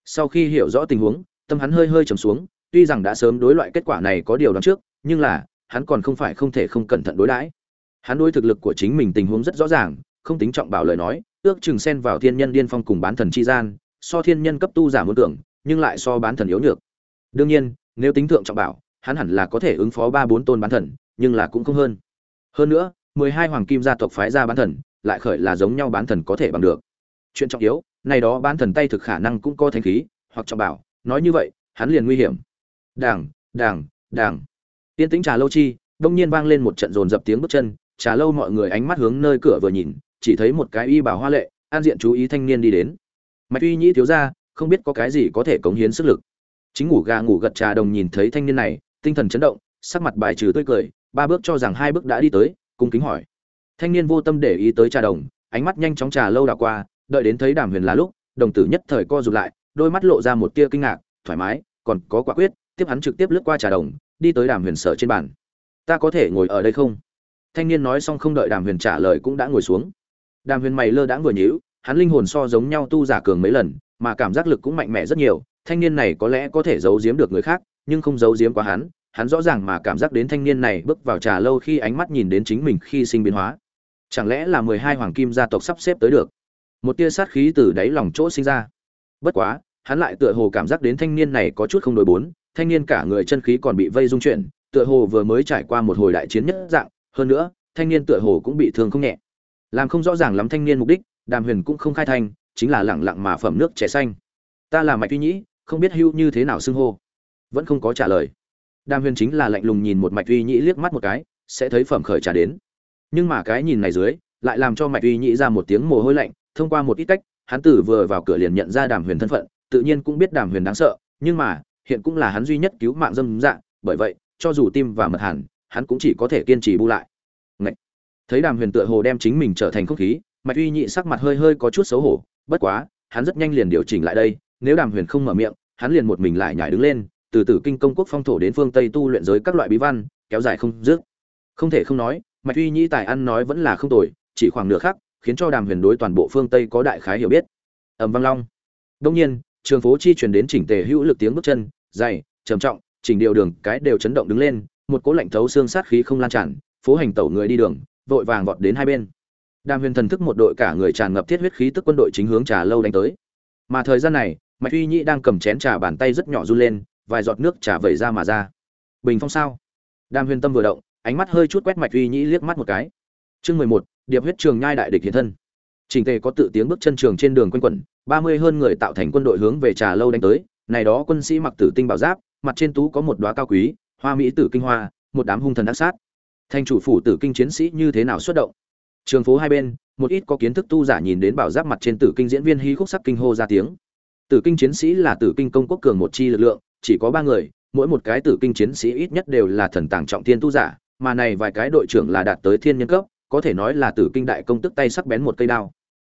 Sau khi hiểu rõ tình huống, tâm hắn hơi hơi trầm xuống, tuy rằng đã sớm đối loại kết quả này có điều đoán trước, nhưng là, hắn còn không phải không thể không cẩn thận đối đãi. Hắn đối thực lực của chính mình tình huống rất rõ ràng, không tính trọng bảo lời nói, ước chừng xen vào thiên nhân điên phong cùng bán thần chi gian, so thiên nhân cấp tu giả muốn tưởng, nhưng lại so bán thần yếu nhược. Đương nhiên, nếu tính thượng trọng bảo, hắn hẳn là có thể ứng phó ba bốn tôn bán thần, nhưng là cũng không hơn. Hơn nữa mười hai hoàng kim gia tộc phái ra bán thần, lại khởi là giống nhau bán thần có thể bằng được. Chuyện trọng yếu, này đó bán thần tay thực khả năng cũng có thanh khí, hoặc trọng bảo, nói như vậy, hắn liền nguy hiểm. Đảng đảng đảng tiên tĩnh trà lâu chi, đông nhiên vang lên một trận dồn dập tiếng bước chân, trà lâu mọi người ánh mắt hướng nơi cửa vừa nhìn, chỉ thấy một cái y bảo hoa lệ, an diện chú ý thanh niên đi đến. Mạch uy nhĩ thiếu ra không biết có cái gì có thể cống hiến sức lực. Chính ngủ gà ngủ gật trà đồng nhìn thấy thanh niên này, tinh thần chấn động, sắc mặt bài trừ tươi cười, ba bước cho rằng hai bước đã đi tới cung kính hỏi. Thanh niên vô tâm để ý tới trà đồng, ánh mắt nhanh chóng trà lâu đảo qua, đợi đến thấy đàm huyền là lúc, đồng tử nhất thời co rụt lại, đôi mắt lộ ra một tia kinh ngạc, thoải mái, còn có quả quyết, tiếp hắn trực tiếp lướt qua trà đồng, đi tới đàm huyền sở trên bàn. Ta có thể ngồi ở đây không? Thanh niên nói xong không đợi đàm huyền trả lời cũng đã ngồi xuống. Đàm huyền mày lơ đãng vừa nhíu, hắn linh hồn so giống nhau tu giả cường mấy lần, mà cảm giác lực cũng mạnh mẽ rất nhiều, thanh niên này có lẽ có thể giấu giếm được người khác, nhưng không giấu giếm quá hắn hắn rõ ràng mà cảm giác đến thanh niên này bước vào trà lâu khi ánh mắt nhìn đến chính mình khi sinh biến hóa. Chẳng lẽ là mười hai hoàng kim gia tộc sắp xếp tới được? Một tia sát khí từ đáy lòng chỗ sinh ra. Bất quá, hắn lại tựa hồ cảm giác đến thanh niên này có chút không đối bốn, thanh niên cả người chân khí còn bị vây dung chuyển, tựa hồ vừa mới trải qua một hồi đại chiến nhất dạng, hơn nữa, thanh niên tựa hồ cũng bị thương không nhẹ. Làm không rõ ràng lắm thanh niên mục đích, đàm huyền cũng không khai thanh, chính là lẳng lặng mà phẩm nước trẻ xanh. Ta là mạch tuy nhĩ, không biết hưu như thế nào xưng hô. Vẫn không có trả lời đàm huyền chính là lạnh lùng nhìn một mạch uy nhĩ liếc mắt một cái, sẽ thấy phẩm khởi trả đến nhưng mà cái nhìn này dưới, lại làm cho mạch uy nhĩ ra một tiếng mồ hôi lạnh, thông qua một ít cách, hắn tử vừa vào cửa liền nhận ra đàm huyền thân phận, tự nhiên cũng biết đàm huyền đáng sợ, nhưng mà, hiện cũng là hắn duy nhất cứu mạng dâm dạng bởi vậy, cho dù tim và mật hẳn, hắn cũng chỉ có thể kiên trì bu lại Ngậy! thấy đàm huyền tựa hồ đem chính mình trở thành không khí, mạch uy nhị sắc mặt hơi hơi có chút xấu hổ, bất quá, hắn rất nhanh liền điều chỉnh lại đây, nếu đàm huyền không mở miệng, hắn liền một mình lại nhảy đứng lên từ từ kinh công quốc phong thổ đến phương tây tu luyện giới các loại bí văn, kéo dài không dứt. Không thể không nói, mạch uy nhĩ tài ăn nói vẫn là không tồi, chỉ khoảng nửa khắc, khiến cho đàm huyền đối toàn bộ phương tây có đại khái hiểu biết. Ầm vang long. Đông nhiên, trường phố chi truyền đến chỉnh tề hữu lực tiếng bước chân, dày, trầm trọng, chỉnh điều đường, cái đều chấn động đứng lên, một cỗ lạnh thấu xương sát khí không lan tràn, phố hành tẩu người đi đường, vội vàng vọt đến hai bên. Đàm huyền thần thức một đội cả người tràn ngập thiết huyết khí tức quân đội chính hướng trà lâu đánh tới. Mà thời gian này, mạch uy nhĩ đang cầm chén trà bàn tay rất nhỏ run lên vài giọt nước trà vẩy ra mà ra. Bình phong sao? Đàm huyền tâm vừa động, ánh mắt hơi chút quét mạch uy nhĩ liếc mắt một cái. Chương mười một, điệp huyết trường nhai đại địch hiện thân. Trình tề có tự tiếng bước chân trường trên đường quanh quẩn, ba mươi hơn người tạo thành quân đội hướng về trà lâu đánh tới, này đó quân sĩ mặc tử tinh bảo giáp, mặt trên tú có một đóa cao quý, hoa mỹ tử kinh hoa, một đám hung thần đắc sát. Thành chủ phủ tử kinh chiến sĩ như thế nào xuất động? Trường phố hai bên, một ít có kiến thức tu giả nhìn đến bảo giáp mặt trên tử kinh diễn viên hí khúc sắc kinh hô ra tiếng. Tử kinh chiến sĩ là tử kinh công quốc cường một chi lực lượng chỉ có ba người, mỗi một cái tử kinh chiến sĩ ít nhất đều là thần tàng trọng thiên tu giả, mà này vài cái đội trưởng là đạt tới thiên nhân cấp, có thể nói là tử kinh đại công tức tay sắc bén một cây đao.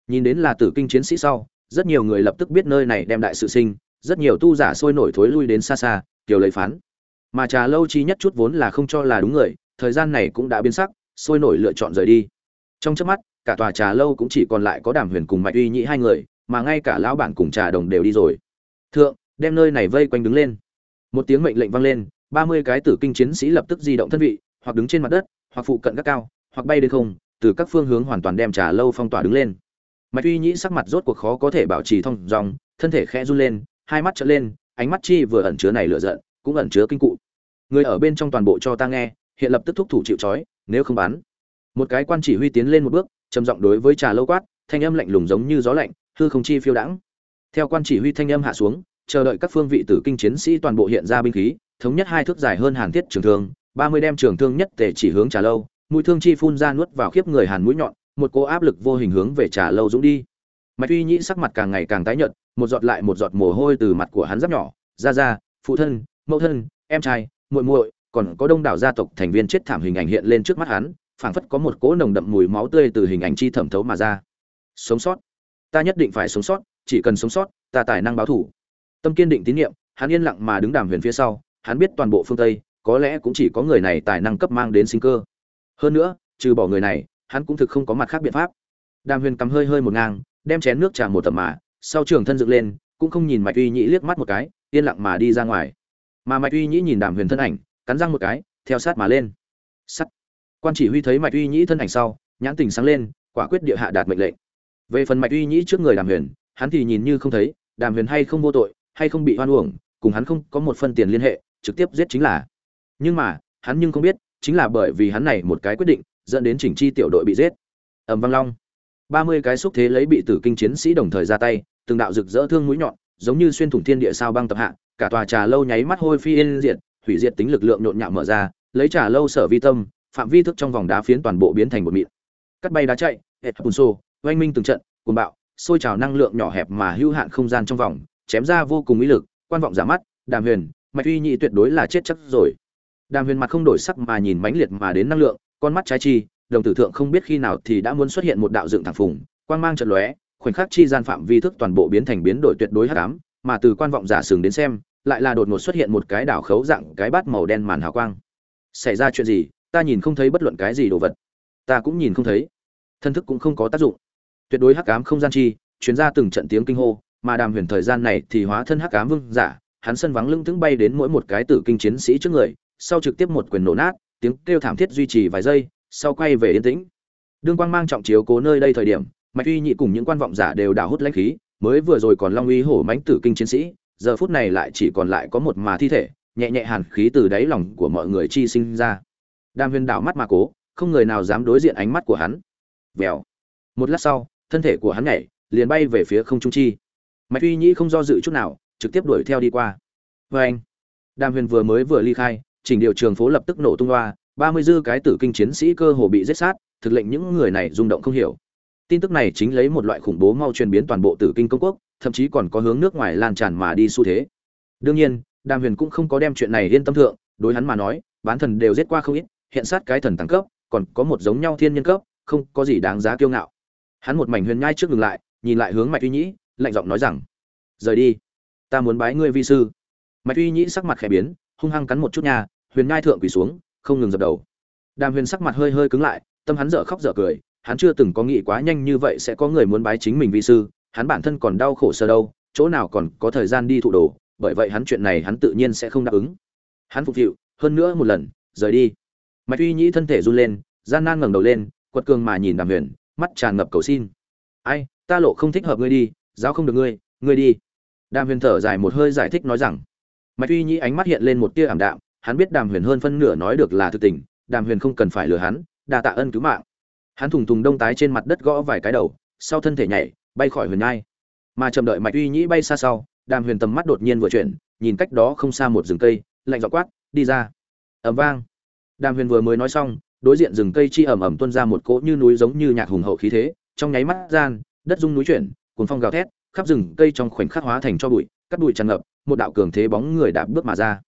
Nhìn đến là tử kinh chiến sĩ sau, rất nhiều người lập tức biết nơi này đem đại sự sinh, rất nhiều tu giả sôi nổi thối lui đến xa xa kiều lấy phán. Mà trà lâu chi nhất chút vốn là không cho là đúng người, thời gian này cũng đã biến sắc, sôi nổi lựa chọn rời đi. Trong chớp mắt, cả tòa trà lâu cũng chỉ còn lại có đàm huyền cùng mạch uy nhĩ hai người, mà ngay cả lão bản cùng trà đồng đều đi rồi. Thượng đem nơi này vây quanh đứng lên. Một tiếng mệnh lệnh vang lên, ba mươi cái tử kinh chiến sĩ lập tức di động thân vị, hoặc đứng trên mặt đất, hoặc phụ cận các cao, hoặc bay đến không, từ các phương hướng hoàn toàn đem trà lâu phong tỏa đứng lên. Mạch uy nhĩ sắc mặt rốt cuộc khó có thể bảo trì thông dòng, thân thể khẽ run lên, hai mắt trở lên, ánh mắt chi vừa ẩn chứa này lửa giận, cũng ẩn chứa kinh cụ. Người ở bên trong toàn bộ cho ta nghe, hiện lập tức thúc thủ chịu trói, nếu không bán. một cái quan chỉ huy tiến lên một bước, trầm giọng đối với trà lâu quát, thanh âm lạnh lùng giống như gió lạnh, hư không chi phiêu đãng. Theo quan chỉ huy thanh âm hạ xuống chờ đợi các phương vị tử kinh chiến sĩ toàn bộ hiện ra binh khí, thống nhất hai thước dài hơn hàn thiết trường thương, ba mươi đem trường thương nhất tề chỉ hướng trà lâu, mũi thương chi phun ra nuốt vào khiếp người hàn mũi nhọn, một cỗ áp lực vô hình hướng về trà lâu dũng đi. Mạch uy nhĩ sắc mặt càng ngày càng tái nhợt, một giọt lại một giọt mồ hôi từ mặt của hắn rất nhỏ ra ra phụ thân, mẫu thân, em trai, muội muội, còn có đông đảo gia tộc thành viên chết thảm hình ảnh hiện lên trước mắt hắn, phảng phất có một cỗ nồng đậm mùi máu tươi từ hình ảnh chi thẩm thấu mà ra. Sống sót, ta nhất định phải sống sót, chỉ cần sống sót, ta tài năng báo thủ tâm kiên định tín nhiệm, hắn yên lặng mà đứng đàm huyền phía sau, hắn biết toàn bộ phương tây, có lẽ cũng chỉ có người này tài năng cấp mang đến sinh cơ. Hơn nữa, trừ bỏ người này, hắn cũng thực không có mặt khác biện pháp. Đàm huyền cắm hơi hơi một ngang, đem chén nước trà một tầm mà, sau trường thân dựng lên, cũng không nhìn mạch uy nhĩ liếc mắt một cái, yên lặng mà đi ra ngoài. Mà mạch uy nhĩ nhìn đàm huyền thân ảnh, cắn răng một cái, theo sát mà lên. Sắt. Quan chỉ huy thấy mạch uy nhĩ thân ảnh sau, nhãn tình sáng lên, quả quyết địa hạ đạt mệnh lệnh. Về phần mạch uy nhĩ trước người đàm huyền, hắn thì nhìn như không thấy, đàm huyền hay không vô tội hay không bị hoan uổng, cùng hắn không có một phân tiền liên hệ, trực tiếp giết chính là. Nhưng mà, hắn nhưng không biết, chính là bởi vì hắn này một cái quyết định, dẫn đến chỉnh chi tiểu đội bị giết. Ẩm văng long. Ba mươi cái xúc thế lấy bị tử kinh chiến sĩ đồng thời ra tay, từng đạo rực rỡ thương mũi nhọn, giống như xuyên thủng thiên địa sao băng tập hạ, cả tòa trà lâu nháy mắt hôi phi yên diệt, hủy diệt tính lực lượng nhộn nhạo mở ra, lấy trà lâu sở vi tâm, phạm vi thức trong vòng đá phiến toàn bộ biến thành một mịn. Cắt bay đá chạy hệt bùn xô oanh minh từng trận, cuồng bạo, sôi trào năng lượng nhỏ hẹp mà hữu hạn không gian trong vòng chém ra vô cùng ý lực, quan vọng giả mắt, đàm huyền, mạch uy nhị tuyệt đối là chết chắc rồi. Đàm huyền mặt không đổi sắc mà nhìn mãnh liệt mà đến năng lượng, con mắt trái chi, đồng tử thượng không biết khi nào thì đã muốn xuất hiện một đạo dựng thẳng phùng quan mang trận lóe, khoảnh khắc chi gian phạm vi thức toàn bộ biến thành biến đổi tuyệt đối hắc ám, mà từ quan vọng giả sừng đến xem, lại là đột ngột xuất hiện một cái đảo khấu dạng cái bát màu đen màn hào quang. Xảy ra chuyện gì? Ta nhìn không thấy bất luận cái gì đồ vật. Ta cũng nhìn không thấy. Thân thức cũng không có tác dụng. Tuyệt đối hắc ám không gian chi, chuyến ra từng trận tiếng kinh hô mà đàm huyền thời gian này thì hóa thân hắc ám vương giả, hắn sân vắng lưng tướng bay đến mỗi một cái tử kinh chiến sĩ trước người, sau trực tiếp một quyền nổ nát, tiếng kêu thảm thiết duy trì vài giây, sau quay về yên tĩnh. Đương quang mang trọng chiếu cố nơi đây thời điểm, mạch uy nhị cùng những quan vọng giả đều đào hút lãnh khí, mới vừa rồi còn long uy hổ mãnh tử kinh chiến sĩ, giờ phút này lại chỉ còn lại có một mà thi thể, nhẹ nhẹ hàn khí từ đáy lòng của mọi người chi sinh ra. Đàm huyền đảo mắt mà cố, không người nào dám đối diện ánh mắt của hắn. Vèo. Một lát sau, thân thể của hắn nhảy, liền bay về phía không trung chi mạch uy nhĩ không do dự chút nào, trực tiếp đuổi theo đi qua. Vê anh, đàm huyền vừa mới vừa ly khai, chỉnh điều trường phố lập tức nổ tung loa, ba mươi dư cái tử kinh chiến sĩ cơ hồ bị giết sát, thực lệnh những người này rung động không hiểu. Tin tức này chính lấy một loại khủng bố mau truyền biến toàn bộ tử kinh công quốc, thậm chí còn có hướng nước ngoài lan tràn mà đi xu thế. Đương nhiên, đàm huyền cũng không có đem chuyện này yên tâm thượng, đối hắn mà nói, bán thần đều giết qua không ít, hiện sát cái thần tăng cấp, còn có một giống nhau thiên nhân cấp, không có gì đáng giá kiêu ngạo. Hắn một mảnh huyền nhai trước ngừng lại, nhìn lại hướng mạch uy nhĩ lạnh giọng nói rằng, rời đi, ta muốn bái ngươi vi sư. Mạch uy nhĩ sắc mặt khẽ biến, hung hăng cắn một chút nha, huyền nhai thượng quỳ xuống, không ngừng dập đầu. Đàm huyền sắc mặt hơi hơi cứng lại, tâm hắn dở khóc dở cười, hắn chưa từng có nghĩ quá nhanh như vậy sẽ có người muốn bái chính mình vi sư, hắn bản thân còn đau khổ sơ đâu, chỗ nào còn có thời gian đi thụ đồ, bởi vậy hắn chuyện này hắn tự nhiên sẽ không đáp ứng. Hắn phục vụ, hơn nữa một lần, rời đi. Mạch uy nhĩ thân thể run lên, gian nan ngẩng đầu lên, quật cường mà nhìn đàm huyền, mắt tràn ngập cầu xin. Ai, ta lộ không thích hợp ngươi đi giáo không được ngươi ngươi đi. Đàm huyền thở dài một hơi giải thích nói rằng, mạch uy nhĩ ánh mắt hiện lên một tia ảm đạm, hắn biết đàm huyền hơn phân nửa nói được là thực tình, đàm huyền không cần phải lừa hắn đà tạ ân cứu mạng. Hắn thùng thùng đông tái trên mặt đất gõ vài cái đầu, sau thân thể nhảy, bay khỏi huyền nhai. Mà chậm đợi mạch uy nhĩ bay xa sau, đàm huyền tầm mắt đột nhiên vừa chuyển, nhìn cách đó không xa một rừng cây, lạnh dọ quát, đi ra. Ẩm vang. Đàm huyền vừa mới nói xong, đối diện rừng cây chi ẩm ẩm tuôn ra một cỗ như núi giống như nhạc hùng hậu khí thế, trong nháy mắt gian, đất rung núi chuyển cuốn phong gào thét, khắp rừng cây trong khoảnh khắc hóa thành cho bụi, cắt bụi tràn ngập, một đạo cường thế bóng người đạp bước mà ra.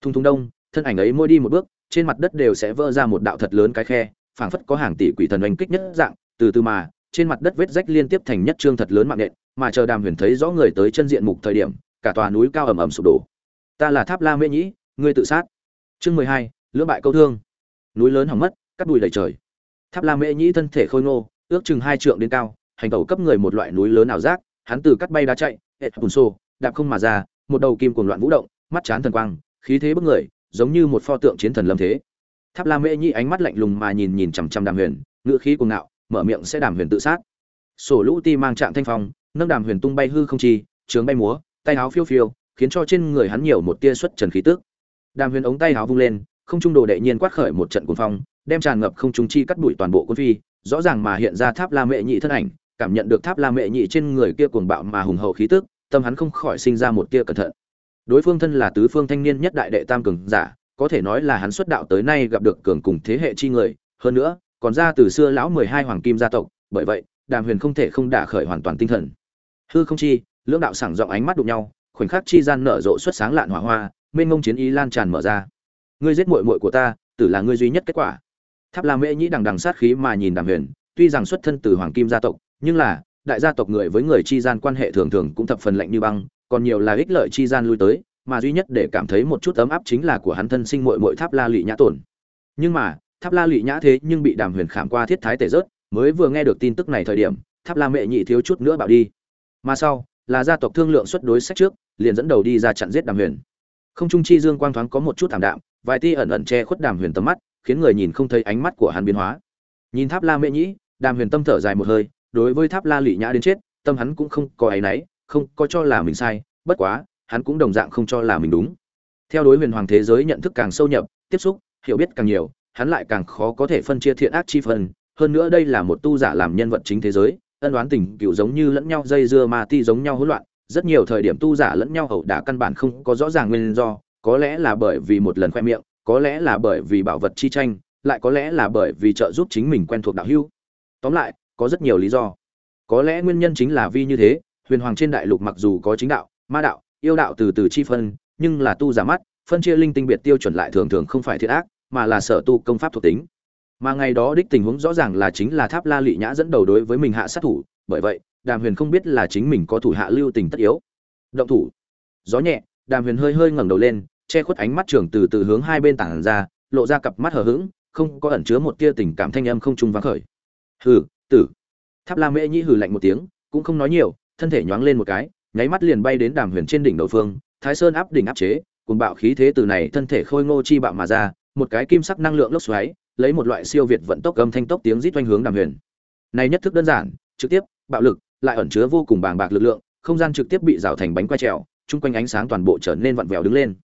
Thung thung đông, thân ảnh ấy mỗi đi một bước, trên mặt đất đều sẽ vỡ ra một đạo thật lớn cái khe, phảng phất có hàng tỷ quỷ thần oanh kích nhất dạng, từ từ mà, trên mặt đất vết rách liên tiếp thành nhất trương thật lớn mạng nện, mà chờ đàm huyền thấy rõ người tới chân diện mục thời điểm, cả tòa núi cao ầm ầm sụp đổ. Ta là tháp la mễ nhĩ, ngươi tự sát. Chương mười hai, lưỡng bại câu thương. Núi lớn hỏng mất cắt bụi đầy trời. Tháp la mễ nhĩ thân thể khôi ngô, ước chừng hai trượng đến cao hành tẩu cấp người một loại núi lớn ảo giác, hắn từ cắt bay đá chạy hệ bùn xô, đạp không mà ra, một đầu kim cuồng loạn vũ động, mắt chán thần quang, khí thế bức người, giống như một pho tượng chiến thần lâm thế. Tháp la mễ nhi ánh mắt lạnh lùng mà nhìn nhìn chằm chằm đàm huyền ngựa khí cuồng ngạo, mở miệng sẽ đàm huyền tự sát. Sổ lũ ti mang trạng thanh phong, nâng đàm huyền tung bay hư không chi, trướng bay múa, tay áo phiêu phiêu, khiến cho trên người hắn nhiều một tia xuất trần khí tức. Đàm huyền ống tay áo vung lên, không trung đồ đệ nhiên quát khởi một trận cuồng phong, đem tràn ngập không trung chi cắt đuổi toàn bộ quân phi, rõ ràng mà hiện ra tháp la mệ nhị thân ảnh cảm nhận được tháp la mệ nhị trên người kia cuồng bạo mà hùng hậu khí tức, tâm hắn không khỏi sinh ra một tia cẩn thận. Đối phương thân là tứ phương thanh niên nhất đại đệ tam cường giả, có thể nói là hắn xuất đạo tới nay gặp được cường cùng thế hệ chi người, hơn nữa, còn ra từ xưa lão mười hai hoàng kim gia tộc, bởi vậy, đàm huyền không thể không đả khởi hoàn toàn tinh thần. Hư không chi, lưỡng đạo sảng giọng ánh mắt đụng nhau, khoảnh khắc chi gian nở rộ xuất sáng lạn hỏa hoa, mênh ngông chiến ý lan tràn mở ra. Ngươi giết muội muội của ta, tử là ngươi duy nhất kết quả. Tháp la mễ nhĩ đằng đằng sát khí mà nhìn đàm huyền, tuy rằng xuất thân từ hoàng kim gia tộc nhưng là, đại gia tộc người với người chi gian quan hệ thường thường cũng thập phần lạnh như băng, còn nhiều là ích lợi chi gian lui tới, mà duy nhất để cảm thấy một chút ấm áp chính là của hắn thân sinh muội muội tháp la lị nhã tổn nhưng mà, tháp la lị nhã thế nhưng bị đàm huyền khảm qua thiết thái tể rớt, mới vừa nghe được tin tức này thời điểm, tháp la mẹ nhị thiếu chút nữa bảo đi. Mà sau, là gia tộc thương lượng xuất đối sách trước, liền dẫn đầu đi ra chặn giết đàm huyền. Không trung chi dương quang thoáng có một chút thảm đạm, vài tia ẩn ẩn che khuất đàm huyền tầm mắt, khiến người nhìn không thấy ánh mắt của hắn biến hóa. Nhìn tháp la mẹ nhĩ đàm huyền tâm thở dài một hơi đối với tháp la lị nhã đến chết, tâm hắn cũng không có áy náy, không có cho là mình sai, bất quá, hắn cũng đồng dạng không cho là mình đúng theo đối huyền hoàng thế giới nhận thức càng sâu nhập, tiếp xúc, hiểu biết càng nhiều, hắn lại càng khó có thể phân chia thiện ác chi phần hơn nữa đây là một tu giả làm nhân vật chính thế giới, ân đoán tình cựu giống như lẫn nhau dây dưa ma ti giống nhau hỗn loạn, rất nhiều thời điểm tu giả lẫn nhau ẩu đả căn bản không có rõ ràng nguyên do, có lẽ là bởi vì một lần khoe miệng, có lẽ là bởi vì bảo vật chi tranh, lại có lẽ là bởi vì trợ giúp chính mình quen thuộc đạo hưu. tóm lại có rất nhiều lý do. Có lẽ nguyên nhân chính là vì như thế, huyền hoàng trên đại lục mặc dù có chính đạo, ma đạo, yêu đạo từ từ chi phân, nhưng là tu giả mắt, phân chia linh tinh biệt tiêu chuẩn lại thường thường không phải thiệt ác, mà là sở tu công pháp thuộc tính. Mà ngày đó đích tình huống rõ ràng là chính là tháp la lị nhã dẫn đầu đối với mình hạ sát thủ, bởi vậy, đàm huyền không biết là chính mình có thủ hạ lưu tình tất yếu. Động thủ. Gió nhẹ, đàm huyền hơi hơi ngẩng đầu lên, che khuất ánh mắt trường từ từ hướng hai bên tảng ra, lộ ra cặp mắt hờ hững, không có ẩn chứa một tia tình cảm thanh âm không trung vắng khởi. Hừ tử. Tháp la mễ nhĩ hừ lạnh một tiếng, cũng không nói nhiều, thân thể nhoáng lên một cái, nháy mắt liền bay đến đàm huyền trên đỉnh đầu phương, thái sơn áp đỉnh áp chế cùng bạo khí thế từ này thân thể khôi ngô chi bạo mà ra, một cái kim sắc năng lượng lốc xoáy, lấy một loại siêu việt vận tốc âm thanh tốc tiếng rít oanh hướng đàm huyền. Này nhất thức đơn giản, trực tiếp, bạo lực, lại ẩn chứa vô cùng bàng bạc lực lượng, không gian trực tiếp bị rào thành bánh quay trèo, chung quanh ánh sáng toàn bộ trở nên vặn vẹo đứng lên.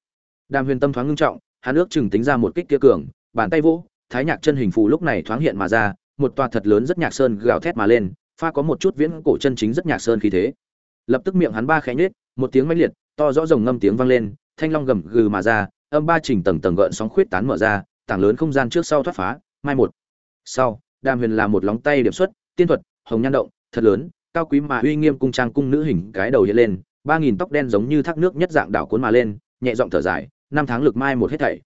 Đàm huyền tâm thoáng ngưng trọng, hắn ước chừng tính ra một kích kia cường, bàn tay vỗ, thái nhạc chân hình phù lúc này thoáng hiện mà ra một tòa thật lớn rất nhạc sơn gào thét mà lên, pha có một chút viễn cổ chân chính rất nhạc sơn khí thế. Lập tức miệng hắn ba khẽ nhếch, một tiếng mãnh liệt, to rõ rồng ngâm tiếng vang lên, thanh long gầm gừ mà ra, âm ba trình tầng tầng gợn sóng khuyết tán mở ra, tảng lớn không gian trước sau thoát phá, mai một. Sau, đàm huyền là một lóng tay điểm xuất, tiên thuật, hồng nhan động, thật lớn, cao quý mà uy nghiêm cung trang cung nữ hình cái đầu hiện lên, ba nghìn tóc đen giống như thác nước nhất dạng đảo cuốn mà lên, nhẹ giọng thở dài, năm tháng lực mai một hết thảy.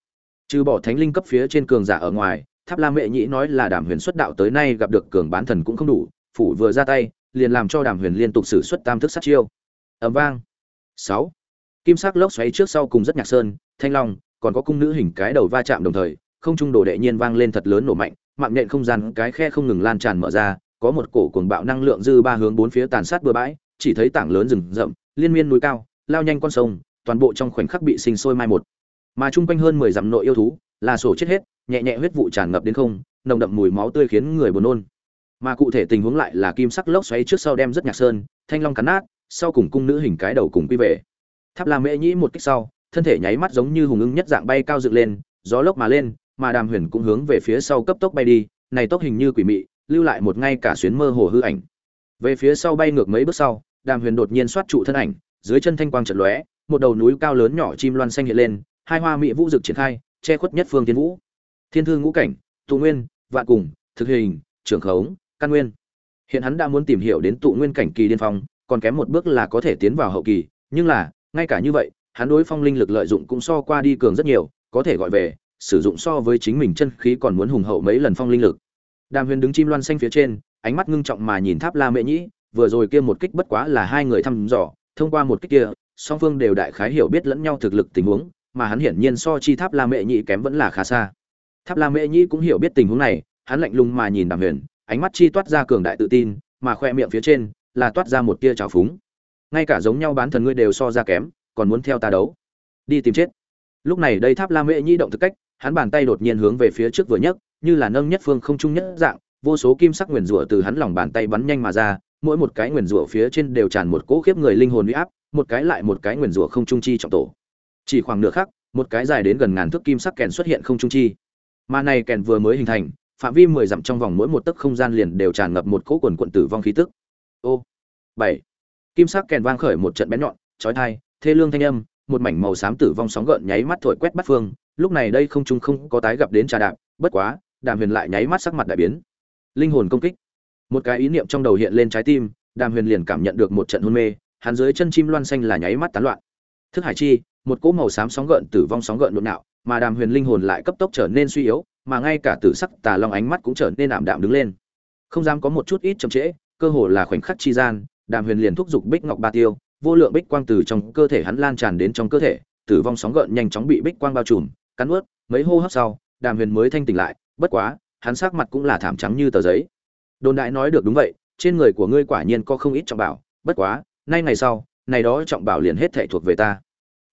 Trừ bỏ thánh linh cấp phía trên cường giả ở ngoài tháp la mệ nhĩ nói là đàm huyền xuất đạo tới nay gặp được cường bán thần cũng không đủ, phủ vừa ra tay, liền làm cho đàm huyền liên tục sử xuất tam thức sát chiêu. Ẩm vang. Sáu. Kim sắc lốc xoáy trước sau cùng rất nhạc sơn, thanh long, còn có cung nữ hình cái đầu va chạm đồng thời, không trung đồ đệ nhiên vang lên thật lớn nổ mạnh, mạng nện không gian, cái khe không ngừng lan tràn mở ra, có một cổ cuồng bạo năng lượng dư ba hướng bốn phía tàn sát bừa bãi, chỉ thấy tảng lớn rừng rậm, liên miên núi cao, lao nhanh con sông, toàn bộ trong khoảnh khắc bị sinh sôi mai một. Mà chung quanh hơn mười dặm nội yêu thú, là sổ chết hết nhẹ nhẹ huyết vụ tràn ngập đến không, nồng đậm mùi máu tươi khiến người buồn nôn. Mà cụ thể tình huống lại là kim sắc lốc xoáy trước sau đem rất nhạc sơn, thanh long cắn nát, sau cùng cung nữ hình cái đầu cùng quy về. Tháp la mễ nhĩ một kích sau, thân thể nháy mắt giống như hùng ưng nhất dạng bay cao dựng lên, gió lốc mà lên, mà đàm huyền cũng hướng về phía sau cấp tốc bay đi, này tốc hình như quỷ mị, lưu lại một ngay cả xuyến mơ hồ hư ảnh. Về phía sau bay ngược mấy bước sau, đàm huyền đột nhiên xoát trụ thân ảnh, dưới chân thanh quang trận lóe, một đầu núi cao lớn nhỏ chim loan xanh hiện lên, hai hoa mỹ vũ dực triển khai, che khuất nhất phương tiến vũ thiên thư ngũ cảnh, tụ nguyên, vạn cùng, thực hình, trưởng khống, căn nguyên. Hiện hắn đã muốn tìm hiểu đến tụ nguyên cảnh kỳ điên phong, còn kém một bước là có thể tiến vào hậu kỳ, nhưng là, ngay cả như vậy, hắn đối phong linh lực lợi dụng cũng so qua đi cường rất nhiều, có thể gọi về, sử dụng so với chính mình chân khí còn muốn hùng hậu mấy lần phong linh lực. Đàm huyền đứng chim loan xanh phía trên, ánh mắt ngưng trọng mà nhìn tháp la mễ nhĩ, vừa rồi kia một kích bất quá là hai người thăm dò, thông qua một kích kia, song phương đều đại khái hiểu biết lẫn nhau thực lực tình huống, mà hắn hiển nhiên so chi tháp la mễ nhĩ kém vẫn là khá xa tháp la mễ nhĩ cũng hiểu biết tình huống này, hắn lạnh lùng mà nhìn đàm huyền, ánh mắt chi toát ra cường đại tự tin, mà khoe miệng phía trên là toát ra một tia trào phúng. Ngay cả giống nhau bán thần ngươi đều so ra kém, còn muốn theo ta đấu. Đi tìm chết. Lúc này đây tháp la mễ nhĩ động thực cách, hắn bàn tay đột nhiên hướng về phía trước vừa nhấc, như là nâng nhất phương không trung nhất dạng, vô số kim sắc nguyền rủa từ hắn lòng bàn tay bắn nhanh mà ra, mỗi một cái nguyền rủa phía trên đều tràn một cỗ khiếp người linh hồn uy áp, một cái lại một cái nguyền rủa không trung chi trọng tổ. Chỉ khoảng nửa khắc, một cái dài đến gần ngàn thước kim sắc kèn xuất hiện không trung chi mà này kèn vừa mới hình thành, phạm vi mười dặm trong vòng mỗi một tấc không gian liền đều tràn ngập một cỗ quần quận tử vong khí tức. Ô, bảy, kim sắc kèn vang khởi một trận bén nhọn, chói tai, thê lương thanh âm, một mảnh màu xám tử vong sóng gợn nháy mắt thổi quét bắt phương. Lúc này đây không trung không có tái gặp đến trà đạp, bất quá, đàm huyền lại nháy mắt sắc mặt đại biến. Linh hồn công kích. Một cái ý niệm trong đầu hiện lên trái tim, đàm huyền liền cảm nhận được một trận hôn mê, hắn dưới chân chim loan xanh là nháy mắt tán loạn. Thức hải chi, một cỗ màu xám sóng gợn tử vong sóng gợn nhộn nhạo mà đàm huyền linh hồn lại cấp tốc trở nên suy yếu, mà ngay cả tử sắc tà long ánh mắt cũng trở nên ảm đạm đứng lên. Không dám có một chút ít chậm trễ, cơ hồ là khoảnh khắc chi gian, đàm huyền liền thúc giục bích ngọc ba tiêu, vô lượng bích quang từ trong cơ thể hắn lan tràn đến trong cơ thể, tử vong sóng gợn nhanh chóng bị bích quang bao trùm, cắn ướt mấy hô hấp sau, đàm huyền mới thanh tỉnh lại, bất quá, hắn sắc mặt cũng là thảm trắng như tờ giấy. Đồn đại nói được đúng vậy, trên người của ngươi quả nhiên có không ít trọng bảo, bất quá, nay ngày sau, này đó trọng bảo liền hết thảy thuộc về ta.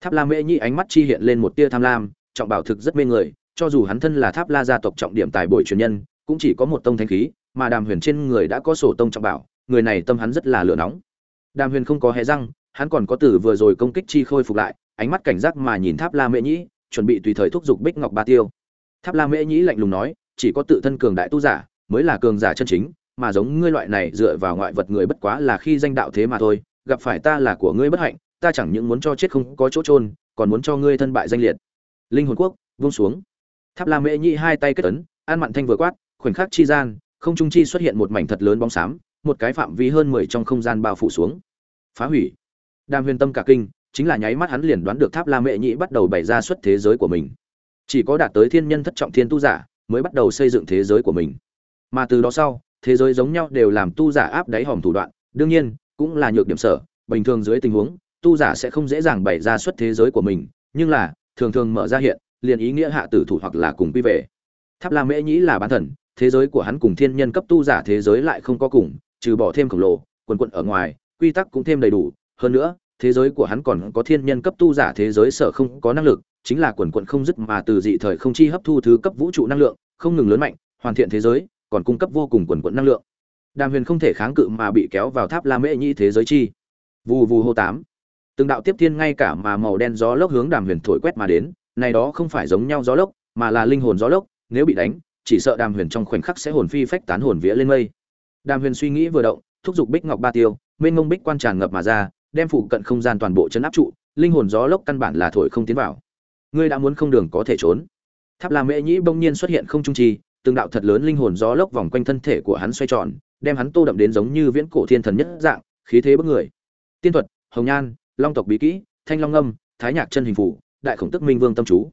Tháp la mễ nhi ánh mắt chi hiện lên một tia tham lam trọng bảo thực rất mê người, cho dù hắn thân là tháp la gia tộc trọng điểm tài bồi truyền nhân, cũng chỉ có một tông thanh khí, mà đàm huyền trên người đã có sổ tông trọng bảo, người này tâm hắn rất là lửa nóng. Đàm huyền không có hé răng, hắn còn có tử vừa rồi công kích chi khôi phục lại, ánh mắt cảnh giác mà nhìn tháp la mễ nhĩ, chuẩn bị tùy thời thúc giục bích ngọc ba tiêu. Tháp la mễ nhĩ lạnh lùng nói, chỉ có tự thân cường đại tu giả mới là cường giả chân chính, mà giống ngươi loại này dựa vào ngoại vật người bất quá là khi danh đạo thế mà thôi, gặp phải ta là của ngươi bất hạnh, ta chẳng những muốn cho chết không có chỗ trôn còn muốn cho ngươi thân bại danh liệt linh hồn quốc, vung xuống. Tháp la mễ nhĩ hai tay kết ấn, an mặn thanh vừa quát, khoảnh khắc chi gian, không trung chi xuất hiện một mảnh thật lớn bóng xám, một cái phạm vi hơn mười trong không gian bao phủ xuống. Phá hủy. Đàm huyền tâm cả kinh, chính là nháy mắt hắn liền đoán được tháp la mễ nhĩ bắt đầu bày ra xuất thế giới của mình. Chỉ có đạt tới thiên nhân thất trọng thiên tu giả mới bắt đầu xây dựng thế giới của mình. Mà từ đó sau, thế giới giống nhau đều làm tu giả áp đáy hòm thủ đoạn, đương nhiên, cũng là nhược điểm sở. Bình thường dưới tình huống, tu giả sẽ không dễ dàng bày ra xuất thế giới của mình, nhưng là thường thường mở ra hiện, liền ý nghĩa hạ tử thủ hoặc là cùng quy về. Tháp la mễ nhĩ là bán thần, thế giới của hắn cùng thiên nhân cấp tu giả thế giới lại không có cùng, trừ bỏ thêm khổng lồ, quần quận ở ngoài, quy tắc cũng thêm đầy đủ. Hơn nữa, thế giới của hắn còn có thiên nhân cấp tu giả thế giới sở không có năng lực, chính là quần quận không dứt mà từ dị thời không chi hấp thu thứ cấp vũ trụ năng lượng, không ngừng lớn mạnh, hoàn thiện thế giới, còn cung cấp vô cùng quần quận năng lượng. Đàm huyền không thể kháng cự mà bị kéo vào tháp la mễ nhĩ thế giới chi. Vù vù hô tám từng đạo tiếp thiên ngay cả mà màu đen gió lốc hướng đàm huyền thổi quét mà đến, này đó không phải giống nhau gió lốc, mà là linh hồn gió lốc, nếu bị đánh, chỉ sợ đàm huyền trong khoảnh khắc sẽ hồn phi phách tán hồn vía lên mây. Đàm huyền suy nghĩ vừa động, thúc giục bích ngọc ba tiêu, mênh mông bích quan tràn ngập mà ra, đem phụ cận không gian toàn bộ chấn áp trụ, linh hồn gió lốc căn bản là thổi không tiến vào. Ngươi đã muốn không đường có thể trốn. Tháp la mễ nhĩ bỗng nhiên xuất hiện không trung trì, từng đạo thật lớn linh hồn gió lốc vòng quanh thân thể của hắn xoay tròn, đem hắn tô đậm đến giống như viễn cổ thiên thần nhất dạng, khí thế bức người. Tiên thuật, hồng nhan long tộc bí kỹ, thanh long âm thái nhạc chân hình phủ, đại khổng tức minh vương tâm chú.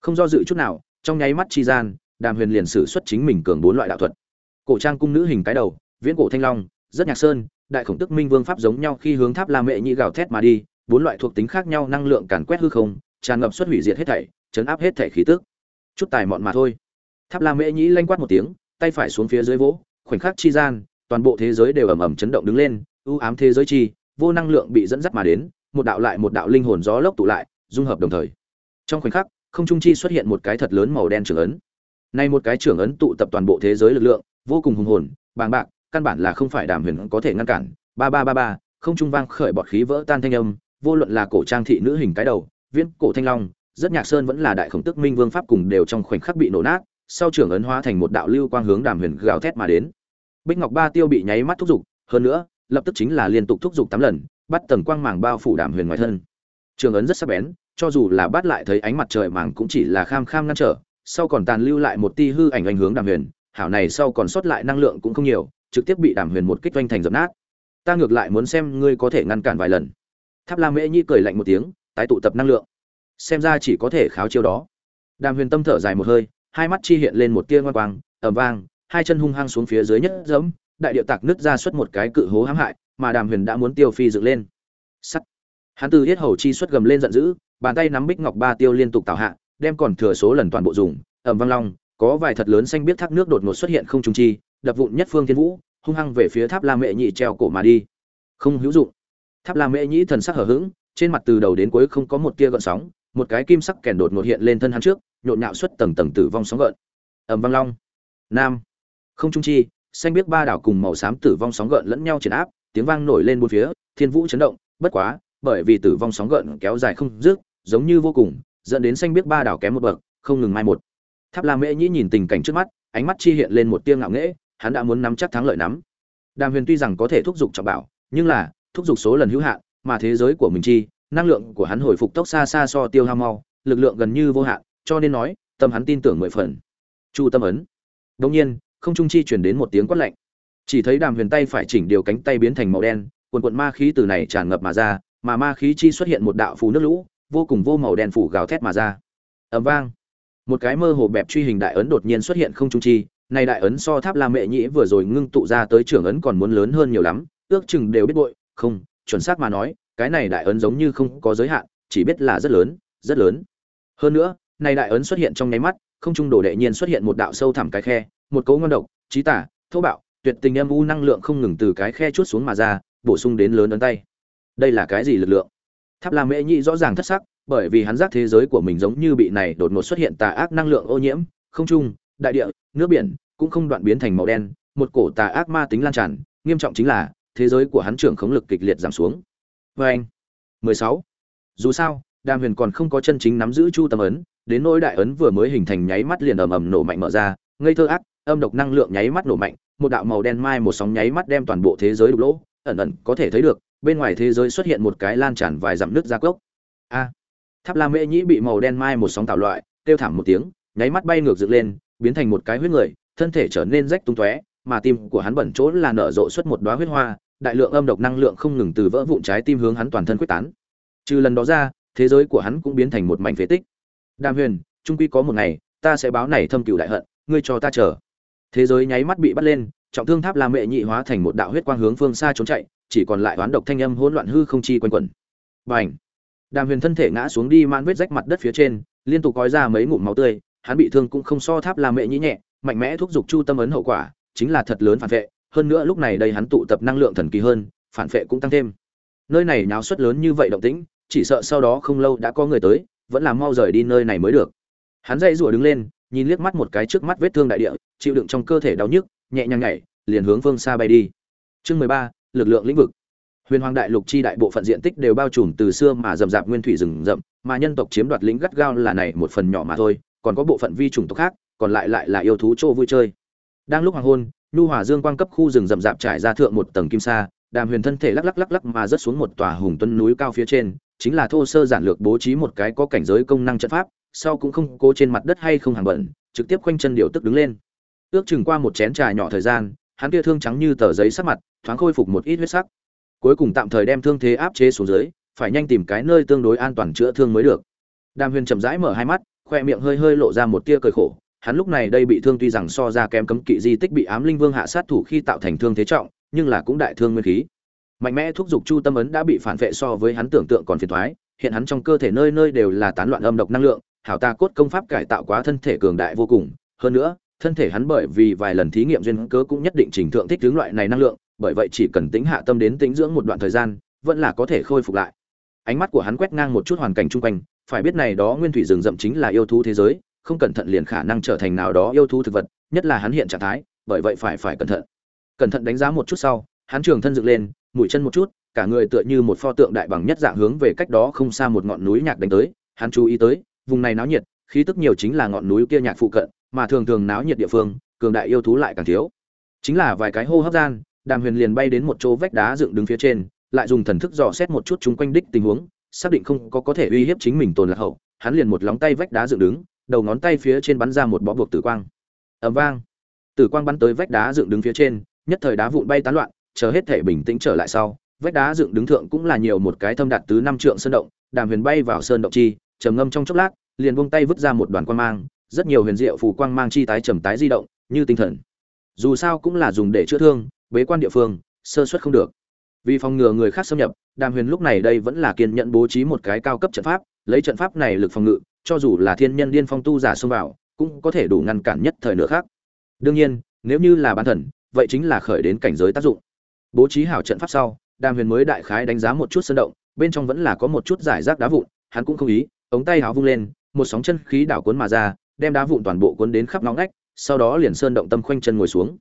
Không do dự chút nào, trong nháy mắt chi gian, đàm huyền liền sử xuất chính mình cường bốn loại đạo thuật. Cổ trang cung nữ hình cái đầu, viễn cổ thanh long, rất nhạc sơn, đại khổng tức minh vương pháp giống nhau khi hướng tháp la mệ nhị gào thét mà đi, bốn loại thuộc tính khác nhau năng lượng càn quét hư không, tràn ngập xuất hủy diệt hết thảy, chấn áp hết thảy khí tức. Chút tài mọn mà thôi. Tháp la mệ nhĩ lanh quát một tiếng, tay phải xuống phía dưới vỗ, khoảnh khắc chi gian, toàn bộ thế giới đều ầm ầm chấn động đứng lên ưu ám thế giới chi, vô năng lượng bị dẫn dắt mà đến một đạo lại một đạo linh hồn gió lốc tụ lại, dung hợp đồng thời. Trong khoảnh khắc, không trung chi xuất hiện một cái thật lớn màu đen trưởng ấn. Nay một cái trưởng ấn tụ tập toàn bộ thế giới lực lượng, vô cùng hùng hồn, bàng bạc, căn bản là không phải đàm huyền có thể ngăn cản. Ba ba ba ba, không trung vang khởi bọt khí vỡ tan thanh âm, vô luận là cổ trang thị nữ hình cái đầu, viễn cổ thanh long, rất nhạc sơn vẫn là đại khổng tức minh vương pháp cùng đều trong khoảnh khắc bị nổ nát, sau trưởng ấn hóa thành một đạo lưu quang hướng đàm huyền gào thét mà đến. Bích ngọc ba tiêu bị nháy mắt thúc giục, hơn nữa, lập tức chính là liên tục thúc giục tám lần bắt tầng quang màng bao phủ đàm huyền ngoài thân. Trường ấn rất sắc bén, cho dù là bắt lại thấy ánh mặt trời màng cũng chỉ là kham kham ngăn trở, sau còn tàn lưu lại một ti hư ảnh ảnh hướng đàm huyền, hảo này sau còn sót lại năng lượng cũng không nhiều, trực tiếp bị đàm huyền một kích doanh thành dập nát. Ta ngược lại muốn xem ngươi có thể ngăn cản vài lần. Tháp la mễ nhi cười lạnh một tiếng, tái tụ tập năng lượng. Xem ra chỉ có thể kháo chiêu đó. Đàm huyền tâm thở dài một hơi, hai mắt chi hiện lên một tia ngoan quang ẩm vang, hai chân hung hăng xuống phía dưới nhất dẫm, đại điệu tạc nứt ra xuất một cái cự hố hãm hại mà đàm huyền đã muốn tiêu phi dựng lên. Sắt. Hắn từ hết hầu chi xuất gầm lên giận dữ, bàn tay nắm bích ngọc ba tiêu liên tục tạo hạ, đem còn thừa số lần toàn bộ dùng, ẩm vang long, có vài thật lớn xanh biết thác nước đột ngột xuất hiện không trung chi, đập vụn nhất phương thiên vũ, hung hăng về phía tháp la mệ nhị treo cổ mà đi. Không hữu dụng. Tháp la mệ nhị thần sắc hở hững, trên mặt từ đầu đến cuối không có một tia gợn sóng, một cái kim sắc kèn đột ngột hiện lên thân hắn trước, nhộn nhạo xuất tầng tầng tử vong sóng gợn. Ẩm vang long. Nam. Không trung chi, xanh biết ba đảo cùng màu xám tử vong sóng gợn lẫn nhau triển áp tiếng vang nổi lên bốn phía, thiên vũ chấn động, bất quá, bởi vì tử vong sóng gợn kéo dài không dứt, giống như vô cùng, dẫn đến xanh biết ba đảo kém một bậc, không ngừng mai một. Tháp la mễ nhĩ nhìn tình cảnh trước mắt, ánh mắt chi hiện lên một tia ngạo nghễ, hắn đã muốn nắm chắc thắng lợi nắm. Đàm huyền tuy rằng có thể thúc giục trọng bảo, nhưng là, thúc giục số lần hữu hạn, mà thế giới của mình chi, năng lượng của hắn hồi phục tốc xa xa so tiêu hao mau, lực lượng gần như vô hạn, cho nên nói, tâm hắn tin tưởng mười phần. Chu tâm ấn. Đông nhiên, không trung chi truyền đến một tiếng quát lạnh chỉ thấy đàm huyền tay phải chỉnh điều cánh tay biến thành màu đen, quần quận ma khí từ này tràn ngập mà ra, mà ma khí chi xuất hiện một đạo phù nước lũ, vô cùng vô màu đen phủ gào thét mà ra. Ầm vang. Một cái mơ hồ bẹp truy hình đại ấn đột nhiên xuất hiện không trung chi, này đại ấn so tháp la mệ nhĩ vừa rồi ngưng tụ ra tới trưởng ấn còn muốn lớn hơn nhiều lắm, ước chừng đều biết bội, không, chuẩn xác mà nói, cái này đại ấn giống như không có giới hạn, chỉ biết là rất lớn rất lớn. Hơn nữa, này đại ấn xuất hiện trong nháy mắt, không trung đổ đệ nhiên xuất hiện một đạo sâu thẳm cái khe, một cấu ngon độc trí tả, thô bạo tuyệt tình âm u năng lượng không ngừng từ cái khe chút xuống mà ra, bổ sung đến lớn ấn tay. Đây là cái gì lực lượng? Tháp la mễ nhị rõ ràng thất sắc, bởi vì hắn giác thế giới của mình giống như bị này đột ngột xuất hiện tà ác năng lượng ô nhiễm, không trung, đại địa, nước biển, cũng không đoạn biến thành màu đen, một cổ tà ác ma tính lan tràn, nghiêm trọng chính là, thế giới của hắn trưởng khống lực kịch liệt giảm xuống. Vê anh 16. dù sao, đàm huyền còn không có chân chính nắm giữ chu tâm ấn, đến nỗi đại ấn vừa mới hình thành nháy mắt liền ầm ầm nổ mạnh mở ra, ngây thơ ác âm độc năng lượng nháy mắt nổ mạnh, một đạo màu đen mai một sóng nháy mắt đem toàn bộ thế giới đục lỗ. Ẩn ẩn, có thể thấy được, bên ngoài thế giới xuất hiện một cái lan tràn vài dặm nước ra cốc. A! Tháp la mễ nhĩ bị màu đen mai một sóng tạo loại, kêu thảm một tiếng, nháy mắt bay ngược dựng lên, biến thành một cái huyết người, thân thể trở nên rách tung tóe, mà tim của hắn bẩn chỗ là nở rộ xuất một đóa huyết hoa, đại lượng âm độc năng lượng không ngừng từ vỡ vụn trái tim hướng hắn toàn thân quyết tán. Trừ lần đó ra, thế giới của hắn cũng biến thành một mảnh phế tích. Đàm huyền trung quy có một ngày, ta sẽ báo này thâm cửu đại hận, ngươi cho ta chờ thế giới nháy mắt bị bắt lên, trọng thương tháp la mệ nhị hóa thành một đạo huyết quang hướng phương xa trốn chạy, chỉ còn lại oán độc thanh âm hỗn loạn hư không chi quanh quẩn. Bành! Đàm huyền thân thể ngã xuống đi man vết rách mặt đất phía trên, liên tục gói ra mấy ngụm máu tươi, hắn bị thương cũng không so tháp la mệ nhị nhẹ, mạnh mẽ thúc giục chu tâm ấn hậu quả, chính là thật lớn phản vệ, hơn nữa lúc này đây hắn tụ tập năng lượng thần kỳ hơn, phản vệ cũng tăng thêm. Nơi này nháo suất lớn như vậy động tĩnh, chỉ sợ sau đó không lâu đã có người tới, vẫn là mau rời đi nơi này mới được. Hắn dậy rủa đứng lên nhìn liếc mắt một cái trước mắt vết thương đại địa, chịu đựng trong cơ thể đau nhức, nhẹ nhàng nhảy, liền hướng phương xa bay đi. Chương mười ba, lực lượng lĩnh vực. Huyền hoàng đại lục chi đại bộ phận diện tích đều bao trùm từ xưa mà rậm rạp nguyên thủy rừng rậm, mà nhân tộc chiếm đoạt lĩnh gắt gao là này một phần nhỏ mà thôi, còn có bộ phận vi trùng tộc khác, còn lại lại là yêu thú chỗ vui chơi. Đang lúc hoàng hôn, nhu hòa dương quang cấp khu rừng rậm rạp trải ra thượng một tầng kim sa, đàm huyền thân thể lắc lắc lắc lắc mà rớt xuống một tòa hùng tuấn núi cao phía trên, chính là thô sơ giản lược bố trí một cái có cảnh giới công năng trận pháp sau cũng không cố trên mặt đất hay không hàng bẩn, trực tiếp khoanh chân điều tức đứng lên. Ước chừng qua một chén trà nhỏ thời gian, hắn kia thương trắng như tờ giấy sắc mặt, thoáng khôi phục một ít huyết sắc. Cuối cùng tạm thời đem thương thế áp chế xuống dưới, phải nhanh tìm cái nơi tương đối an toàn chữa thương mới được. Đàm huyền chậm rãi mở hai mắt, khoe miệng hơi hơi lộ ra một tia cười khổ. Hắn lúc này đây bị thương tuy rằng so ra kém cấm kỵ di tích bị ám linh vương hạ sát thủ khi tạo thành thương thế trọng, nhưng là cũng đại thương nguyên khí. Mạnh mẽ thúc giục chu tâm ấn đã bị phản vệ so với hắn tưởng tượng còn phiền thoái hiện hắn trong cơ thể nơi nơi đều là tán loạn âm độc năng lượng hảo ta cốt công pháp cải tạo quá thân thể cường đại vô cùng. Hơn nữa, thân thể hắn bởi vì vài lần thí nghiệm duyên cớ cũng nhất định trình thượng thích hướng loại này năng lượng, bởi vậy chỉ cần tính hạ tâm đến tính dưỡng một đoạn thời gian, vẫn là có thể khôi phục lại. Ánh mắt của hắn quét ngang một chút hoàn cảnh chung quanh, phải biết này đó nguyên thủy rừng rậm chính là yêu thú thế giới, không cẩn thận liền khả năng trở thành nào đó yêu thú thực vật, nhất là hắn hiện trạng thái, bởi vậy phải phải cẩn thận. Cẩn thận đánh giá một chút sau, hắn trường thân dựng lên, mũi chân một chút, cả người tựa như một pho tượng đại bằng nhất dạng hướng về cách đó không xa một ngọn núi nhạc đánh tới, hắn chú ý tới vùng này náo nhiệt, khí tức nhiều chính là ngọn núi kia nhạc phụ cận, mà thường thường náo nhiệt địa phương, cường đại yêu thú lại càng thiếu. Chính là vài cái hô hấp gian, đàm huyền liền bay đến một chỗ vách đá dựng đứng phía trên, lại dùng thần thức dò xét một chút chung quanh đích tình huống, xác định không có có thể uy hiếp chính mình tồn lạc hậu. Hắn liền một lóng tay vách đá dựng đứng, đầu ngón tay phía trên bắn ra một bó buộc tử quang. Ẩm vang. Tử quang bắn tới vách đá dựng đứng phía trên, nhất thời đá vụn bay tán loạn, chờ hết thể bình tĩnh trở lại sau, vách đá dựng đứng thượng cũng là nhiều một cái thâm đạt tứ năm trượng sơn động, đàm huyền bay vào sơn động chi trầm ngâm trong chốc lát, liền buông tay vứt ra một đoàn quang mang, rất nhiều huyền diệu phù quang mang chi tái trầm tái di động, như tinh thần. Dù sao cũng là dùng để chữa thương, bế quan địa phương, sơ suất không được. Vì phòng ngừa người khác xâm nhập, đàm huyền lúc này đây vẫn là kiên nhẫn bố trí một cái cao cấp trận pháp, lấy trận pháp này lực phòng ngự, cho dù là thiên nhân điên phong tu giả xông vào, cũng có thể đủ ngăn cản nhất thời nữa khác. Đương nhiên, nếu như là bán thần, vậy chính là khởi đến cảnh giới tác dụng. Bố trí hảo trận pháp sau, đàm huyền mới đại khái đánh giá một chút sân động, bên trong vẫn là có một chút giải rác đá vụn, hắn cũng không ý ống tay háo vung lên, một sóng chân khí đảo cuốn mà ra, đem đá vụn toàn bộ cuốn đến khắp ngõ ngách, sau đó liền sơn động tâm khoanh chân ngồi xuống.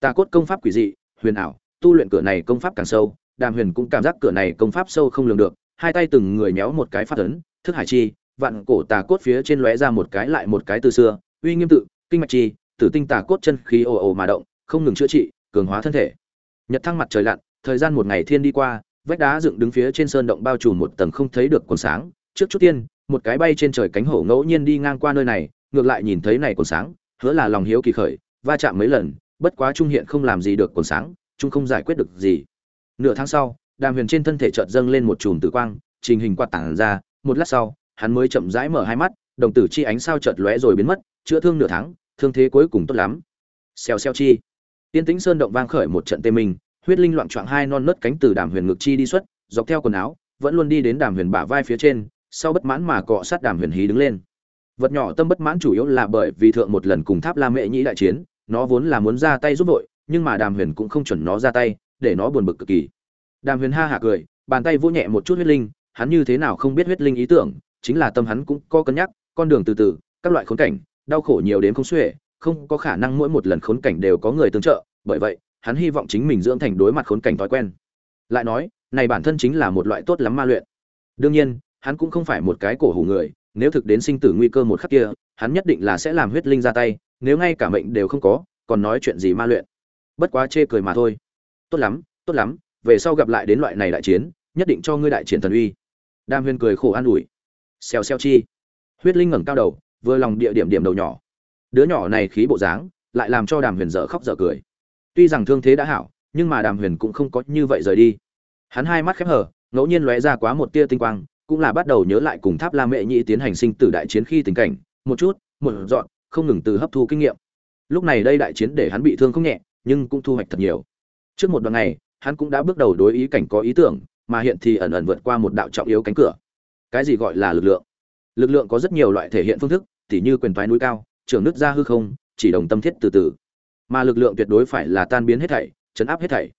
Tà cốt công pháp quỷ dị, huyền ảo, tu luyện cửa này công pháp càng sâu, đàm huyền cũng cảm giác cửa này công pháp sâu không lường được, hai tay từng người méo một cái phát ấn, thức hải chi, vạn cổ tà cốt phía trên lóe ra một cái lại một cái từ xưa, uy nghiêm tự, kinh mạch chi, tử tinh tà cốt chân khí ồ ồ mà động, không ngừng chữa trị, cường hóa thân thể. Nhật thăng mặt trời lặn, thời gian một ngày thiên đi qua, vách đá dựng đứng phía trên sơn động bao trùm một tầng không thấy được còn sáng, trước chút tiên một cái bay trên trời cánh hổ ngẫu nhiên đi ngang qua nơi này, ngược lại nhìn thấy này còn sáng, hứa là lòng hiếu kỳ khởi, va chạm mấy lần, bất quá trung hiện không làm gì được còn sáng, trung không giải quyết được gì. Nửa tháng sau, đàm huyền trên thân thể chợt dâng lên một chùm tử quang, trình hình quạt tản ra, một lát sau, hắn mới chậm rãi mở hai mắt, đồng tử chi ánh sao chợt lóe rồi biến mất, chữa thương nửa tháng, thương thế cuối cùng tốt lắm. Xèo xèo chi. Tiên tĩnh sơn động vang khởi một trận tê mình huyết linh loạn choạng hai non nớt cánh từ đàm huyền ngực chi đi xuất, dọc theo quần áo, vẫn luôn đi đến đàm huyền bả vai phía trên sau bất mãn mà cọ sát đàm huyền hí đứng lên. Vật nhỏ tâm bất mãn chủ yếu là bởi vì thượng một lần cùng tháp la mệ nhĩ đại chiến, nó vốn là muốn ra tay giúp đội nhưng mà đàm huyền cũng không chuẩn nó ra tay, để nó buồn bực cực kỳ. Đàm huyền ha hạ cười, bàn tay vỗ nhẹ một chút huyết linh, hắn như thế nào không biết huyết linh ý tưởng, chính là tâm hắn cũng có cân nhắc, con đường từ từ, các loại khốn cảnh, đau khổ nhiều đến không xuể, không có khả năng mỗi một lần khốn cảnh đều có người tương trợ, bởi vậy, hắn hy vọng chính mình dưỡng thành đối mặt khốn cảnh thói quen. Lại nói, này bản thân chính là một loại tốt lắm ma luyện. Đương nhiên hắn cũng không phải một cái cổ hủ người, nếu thực đến sinh tử nguy cơ một khắc kia, hắn nhất định là sẽ làm huyết linh ra tay, nếu ngay cả mệnh đều không có, còn nói chuyện gì ma luyện. Bất quá chê cười mà thôi. Tốt lắm tốt lắm, về sau gặp lại đến loại này đại chiến, nhất định cho ngươi đại triển thần uy. Đam huyền cười khổ an ủi. Xèo xèo chi. Huyết linh ngẩng cao đầu, vừa lòng địa điểm điểm đầu nhỏ. Đứa nhỏ này khí bộ dáng, lại làm cho đàm huyền dở khóc dở cười. Tuy rằng thương thế đã hảo, nhưng mà đàm huyền cũng không có như vậy rời đi. Hắn hai mắt khép hở ngẫu nhiên lóe ra quá một tia tinh quang cũng là bắt đầu nhớ lại cùng tháp la mệ nhĩ tiến hành sinh tử đại chiến khi tình cảnh, một chút, một dọn, không ngừng từ hấp thu kinh nghiệm. Lúc này đây đại chiến để hắn bị thương không nhẹ, nhưng cũng thu hoạch thật nhiều. Trước một đoạn ngày hắn cũng đã bước đầu đối ý cảnh có ý tưởng, mà hiện thì ẩn ẩn vượt qua một đạo trọng yếu cánh cửa. Cái gì gọi là lực lượng? Lực lượng có rất nhiều loại thể hiện phương thức, tỉ như quyền thoái núi cao, trường nước ra hư không, chỉ đồng tâm thiết từ từ. Mà lực lượng tuyệt đối phải là tan biến hết thảy, chấn áp hết thảy.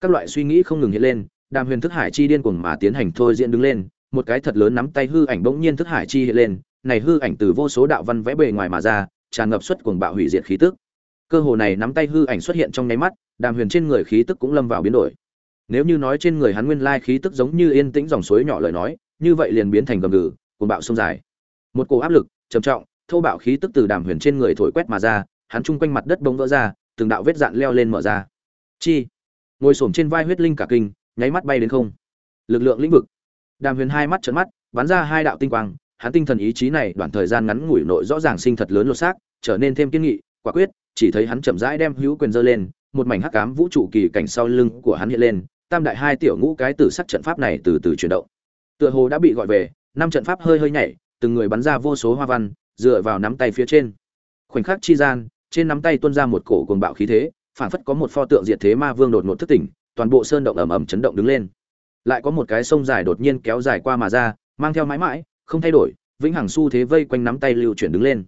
Các loại suy nghĩ không ngừng hiện lên, đàm huyền thức hải chi điên cuồng mà tiến hành thôi diễn đứng lên một cái thật lớn nắm tay hư ảnh bỗng nhiên thức hải chi hiện lên, này hư ảnh từ vô số đạo văn vẽ bề ngoài mà ra, tràn ngập xuất cuồng bạo hủy diệt khí tức. Cơ hồ này nắm tay hư ảnh xuất hiện trong nháy mắt, đàm huyền trên người khí tức cũng lâm vào biến đổi. Nếu như nói trên người hắn nguyên lai khí tức giống như yên tĩnh dòng suối nhỏ lời nói, như vậy liền biến thành gầm gừ, cuồng bạo sông dài. Một cổ áp lực, trầm trọng, thô bạo khí tức từ đàm huyền trên người thổi quét mà ra, hắn chung quanh mặt đất bỗng vỡ ra, từng đạo vết dạn leo lên mở ra. Chi! Ngồi xổm trên vai huyết linh cả kinh, nháy mắt bay đến không. Lực lượng lĩnh vực đàm huyền hai mắt trợn mắt, bắn ra hai đạo tinh quang, hắn tinh thần ý chí này đoạn thời gian ngắn ngủi nội rõ ràng sinh thật lớn lột xác, trở nên thêm kiên nghị, quả quyết, chỉ thấy hắn chậm rãi đem hữu quyền giơ lên, một mảnh hắc ám vũ trụ kỳ cảnh sau lưng của hắn hiện lên, tam đại hai tiểu ngũ cái tử sắc trận pháp này từ từ chuyển động. Tựa hồ đã bị gọi về, năm trận pháp hơi hơi nhảy, từng người bắn ra vô số hoa văn, dựa vào nắm tay phía trên. Khoảnh khắc chi gian, trên nắm tay tuôn ra một cổ cuồng bạo khí thế phản phất có một pho tượng diệt thế ma vương đột ngột thức tỉnh, toàn bộ sơn động ầm ầm chấn động đứng lên lại có một cái sông dài đột nhiên kéo dài qua mà ra, mang theo mãi mãi, không thay đổi, vĩnh hằng xu thế vây quanh nắm tay lưu chuyển đứng lên.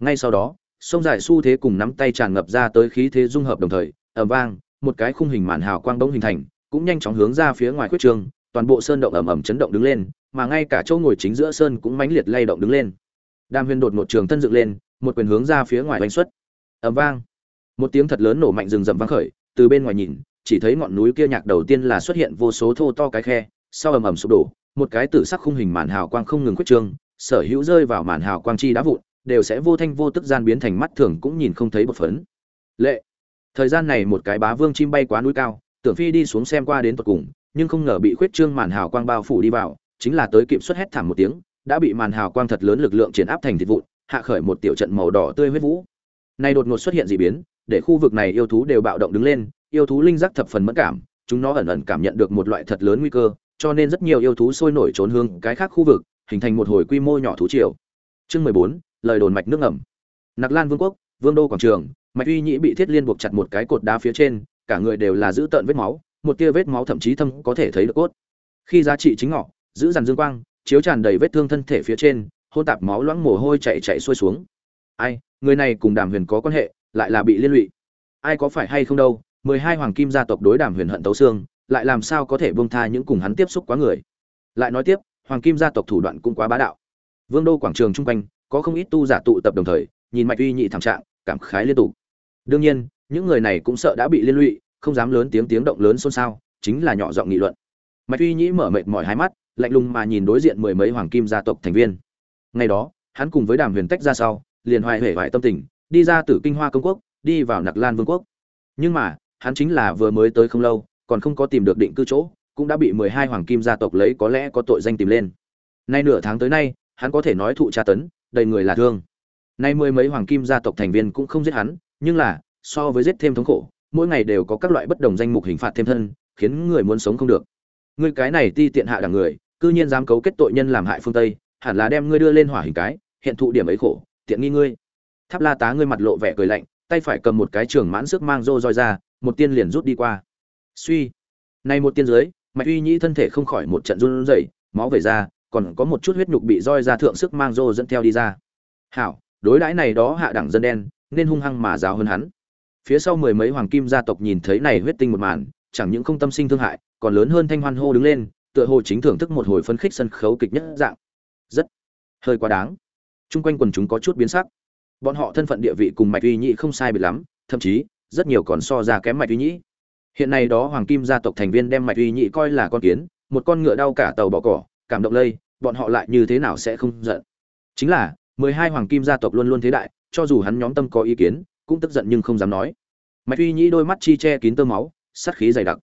Ngay sau đó, sông dài xu thế cùng nắm tay tràn ngập ra tới khí thế dung hợp đồng thời, ầm vang, một cái khung hình màn hào quang bỗng hình thành, cũng nhanh chóng hướng ra phía ngoài khuyết trường, toàn bộ sơn động ầm ầm chấn động đứng lên, mà ngay cả chỗ ngồi chính giữa sơn cũng mãnh liệt lay động đứng lên. Đam huyên đột một trường thân dựng lên, một quyền hướng ra phía ngoài đánh xuất. Ầm vang. Một tiếng thật lớn nổ mạnh rừng rậm vang khởi, từ bên ngoài nhìn chỉ thấy ngọn núi kia nhạc đầu tiên là xuất hiện vô số thô to cái khe, sau ầm ầm sụp đổ, một cái tử sắc khung hình màn hào quang không ngừng quyết trương, sở hữu rơi vào màn hào quang chi đá vụn, đều sẽ vô thanh vô tức gian biến thành mắt thường cũng nhìn không thấy bột phấn. Lệ. Thời gian này một cái bá vương chim bay quá núi cao, tưởng phi đi xuống xem qua đến tận cùng, nhưng không ngờ bị khuyết trương màn hào quang bao phủ đi vào, chính là tới kịp xuất hét thảm một tiếng, đã bị màn hào quang thật lớn lực lượng triển áp thành thịt vụn, hạ khởi một tiểu trận màu đỏ tươi huyết vũ. Nay đột ngột xuất hiện dị biến, để khu vực này yêu thú đều bạo động đứng lên yêu thú linh giác thập phần mẫn cảm, chúng nó ẩn ẩn cảm nhận được một loại thật lớn nguy cơ, cho nên rất nhiều yêu thú sôi nổi trốn hướng cái khác khu vực, hình thành một hồi quy mô nhỏ thú triều. Chương mười bốn, lời đồn mạch nước ngầm. Nặc lan vương quốc, vương đô quảng trường, mạch uy nhĩ bị thiết liên buộc chặt một cái cột đá phía trên, cả người đều là giữ tợn vết máu, một tia vết máu thậm chí thâm có thể thấy được cốt. Khi giá trị chính ngọ, giữ dàn dương quang, chiếu tràn đầy vết thương thân thể phía trên, hôn tạp máu loãng mồ hôi chảy chảy xuôi xuống. Ai, người này cùng đàm huyền có quan hệ, lại là bị liên lụy. Ai có phải hay không đâu mười hai hoàng kim gia tộc đối đàm huyền hận tấu xương, lại làm sao có thể buông tha những cùng hắn tiếp xúc quá người? Lại nói tiếp, hoàng kim gia tộc thủ đoạn cũng quá bá đạo. Vương đô quảng trường chung quanh, có không ít tu giả tụ tập đồng thời, nhìn mạch uy nhị thảm trạng, cảm khái liên tục. Đương nhiên, những người này cũng sợ đã bị liên lụy, không dám lớn tiếng tiếng động lớn xôn xao, chính là nhỏ giọng nghị luận. Mạch uy nhĩ mở mệt mỏi hai mắt, lạnh lùng mà nhìn đối diện mười mấy hoàng kim gia tộc thành viên. Ngày đó, hắn cùng với đàm huyền tách ra sau, liền hoài hể vải tâm tình, đi ra từ kinh hoa công quốc, đi vào nặc lan vương quốc. Nhưng mà hắn chính là vừa mới tới không lâu, còn không có tìm được định cư chỗ, cũng đã bị mười hai hoàng kim gia tộc lấy có lẽ có tội danh tìm lên. Nay nửa tháng tới nay, hắn có thể nói thụ tra tấn, đầy người là thương. Nay mười mấy hoàng kim gia tộc thành viên cũng không giết hắn, nhưng là, so với giết thêm thống khổ, mỗi ngày đều có các loại bất đồng danh mục hình phạt thêm thân, khiến người muốn sống không được. Ngươi cái này ti tiện hạ đẳng người, cư nhiên dám cấu kết tội nhân làm hại phương tây, hẳn là đem ngươi đưa lên hỏa hình cái, hiện thụ điểm ấy khổ, tiện nghi ngươi. Tháp la tá ngươi mặt lộ vẻ cười lạnh, tay phải cầm một cái trường mãn sức mang rô roi ra một tiên liền rút đi qua. Suy này một tiên dưới, mạch uy nhĩ thân thể không khỏi một trận run rẩy, máu về ra, còn có một chút huyết nhục bị roi ra thượng sức mang rô dẫn theo đi ra. Hảo, đối đãi này đó hạ đẳng dân đen, nên hung hăng mà giáo hơn hắn. Phía sau mười mấy hoàng kim gia tộc nhìn thấy này huyết tinh một màn, chẳng những không tâm sinh thương hại, còn lớn hơn thanh hoan hô đứng lên, tựa hồ chính thưởng thức một hồi phân khích sân khấu kịch nhất dạng. Rất, hơi quá đáng. Chung quanh quần chúng có chút biến sắc. Bọn họ thân phận địa vị cùng mạch uy nhĩ không sai biệt lắm, thậm chí rất nhiều còn so ra kém mạch uy nhĩ. Hiện nay đó hoàng kim gia tộc thành viên đem mạch uy nhĩ coi là con kiến, một con ngựa đau cả tàu bỏ cỏ, cảm động lây, bọn họ lại như thế nào sẽ không giận? Chính là, mười hai hoàng kim gia tộc luôn luôn thế đại, cho dù hắn nhóm tâm có ý kiến, cũng tức giận nhưng không dám nói. Mạch uy nhĩ đôi mắt chi che kín tơ máu sắt khí dày đặc.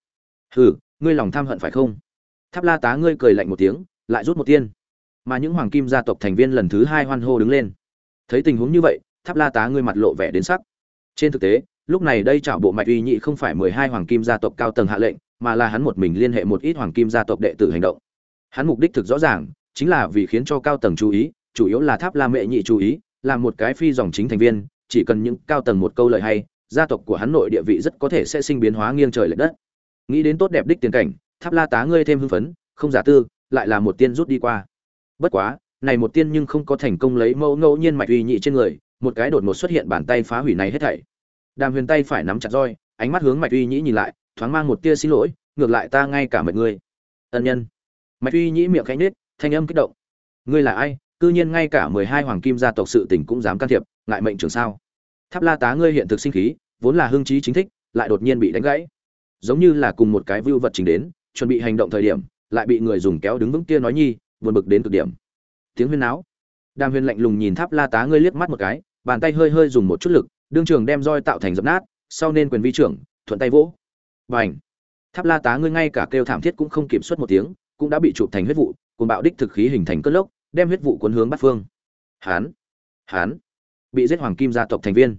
Hừ, ngươi lòng tham hận phải không? Tháp la tá ngươi cười lạnh một tiếng, lại rút một tiên. Mà những hoàng kim gia tộc thành viên lần thứ hai hoan hô đứng lên. Thấy tình huống như vậy, tháp la tá ngươi mặt lộ vẻ đến sắc. Trên thực tế lúc này đây chảo bộ mạch uy nhị không phải mười hai hoàng kim gia tộc cao tầng hạ lệnh, mà là hắn một mình liên hệ một ít hoàng kim gia tộc đệ tử hành động. Hắn mục đích thực rõ ràng, chính là vì khiến cho cao tầng chú ý, chủ yếu là tháp la mệ nhị chú ý, là một cái phi dòng chính thành viên, chỉ cần những cao tầng một câu lời hay, gia tộc của hắn nội địa vị rất có thể sẽ sinh biến hóa nghiêng trời lệch đất. Nghĩ đến tốt đẹp đích tiền cảnh, tháp la tá ngươi thêm hưng phấn, không giả tư, lại là một tiên rút đi qua. Bất quá, này một tiên nhưng không có thành công lấy mẫu ngẫu nhiên mạch uy nhị trên người, một cái đột ngột xuất hiện bàn tay phá hủy này hết thảy đàm huyền tay phải nắm chặt roi, ánh mắt hướng mạch uy nhĩ nhìn lại, thoáng mang một tia xin lỗi, ngược lại ta ngay cả mệt ngươi. Ân nhân. Mạch uy nhĩ miệng khẽ nết thanh âm kích động. Ngươi là ai? Cư nhiên ngay cả mười hai hoàng kim gia tộc sự tình cũng dám can thiệp, ngại mệnh trường sao? Tháp la tá ngươi hiện thực sinh khí, vốn là hương trí chính thích, lại đột nhiên bị đánh gãy. Giống như là cùng một cái vưu vật trình đến, chuẩn bị hành động thời điểm, lại bị người dùng kéo đứng vững kia nói nhi, buồn bực đến cực điểm. Tiếng huyên náo. Đàm huyền lạnh lùng nhìn tháp la tá ngươi liếc mắt một cái, bàn tay hơi hơi dùng một chút lực đương trường đem roi tạo thành dập nát, sau nên quyền vi trưởng, thuận tay vỗ. Bành! Tháp la tá ngươi ngay cả kêu thảm thiết cũng không kiểm soát một tiếng, cũng đã bị chụp thành huyết vụ cùng bạo đích thực khí hình thành cất lốc, đem huyết vụ cuốn hướng bắt phương. Hán! Hán! Bị giết hoàng kim gia tộc thành viên.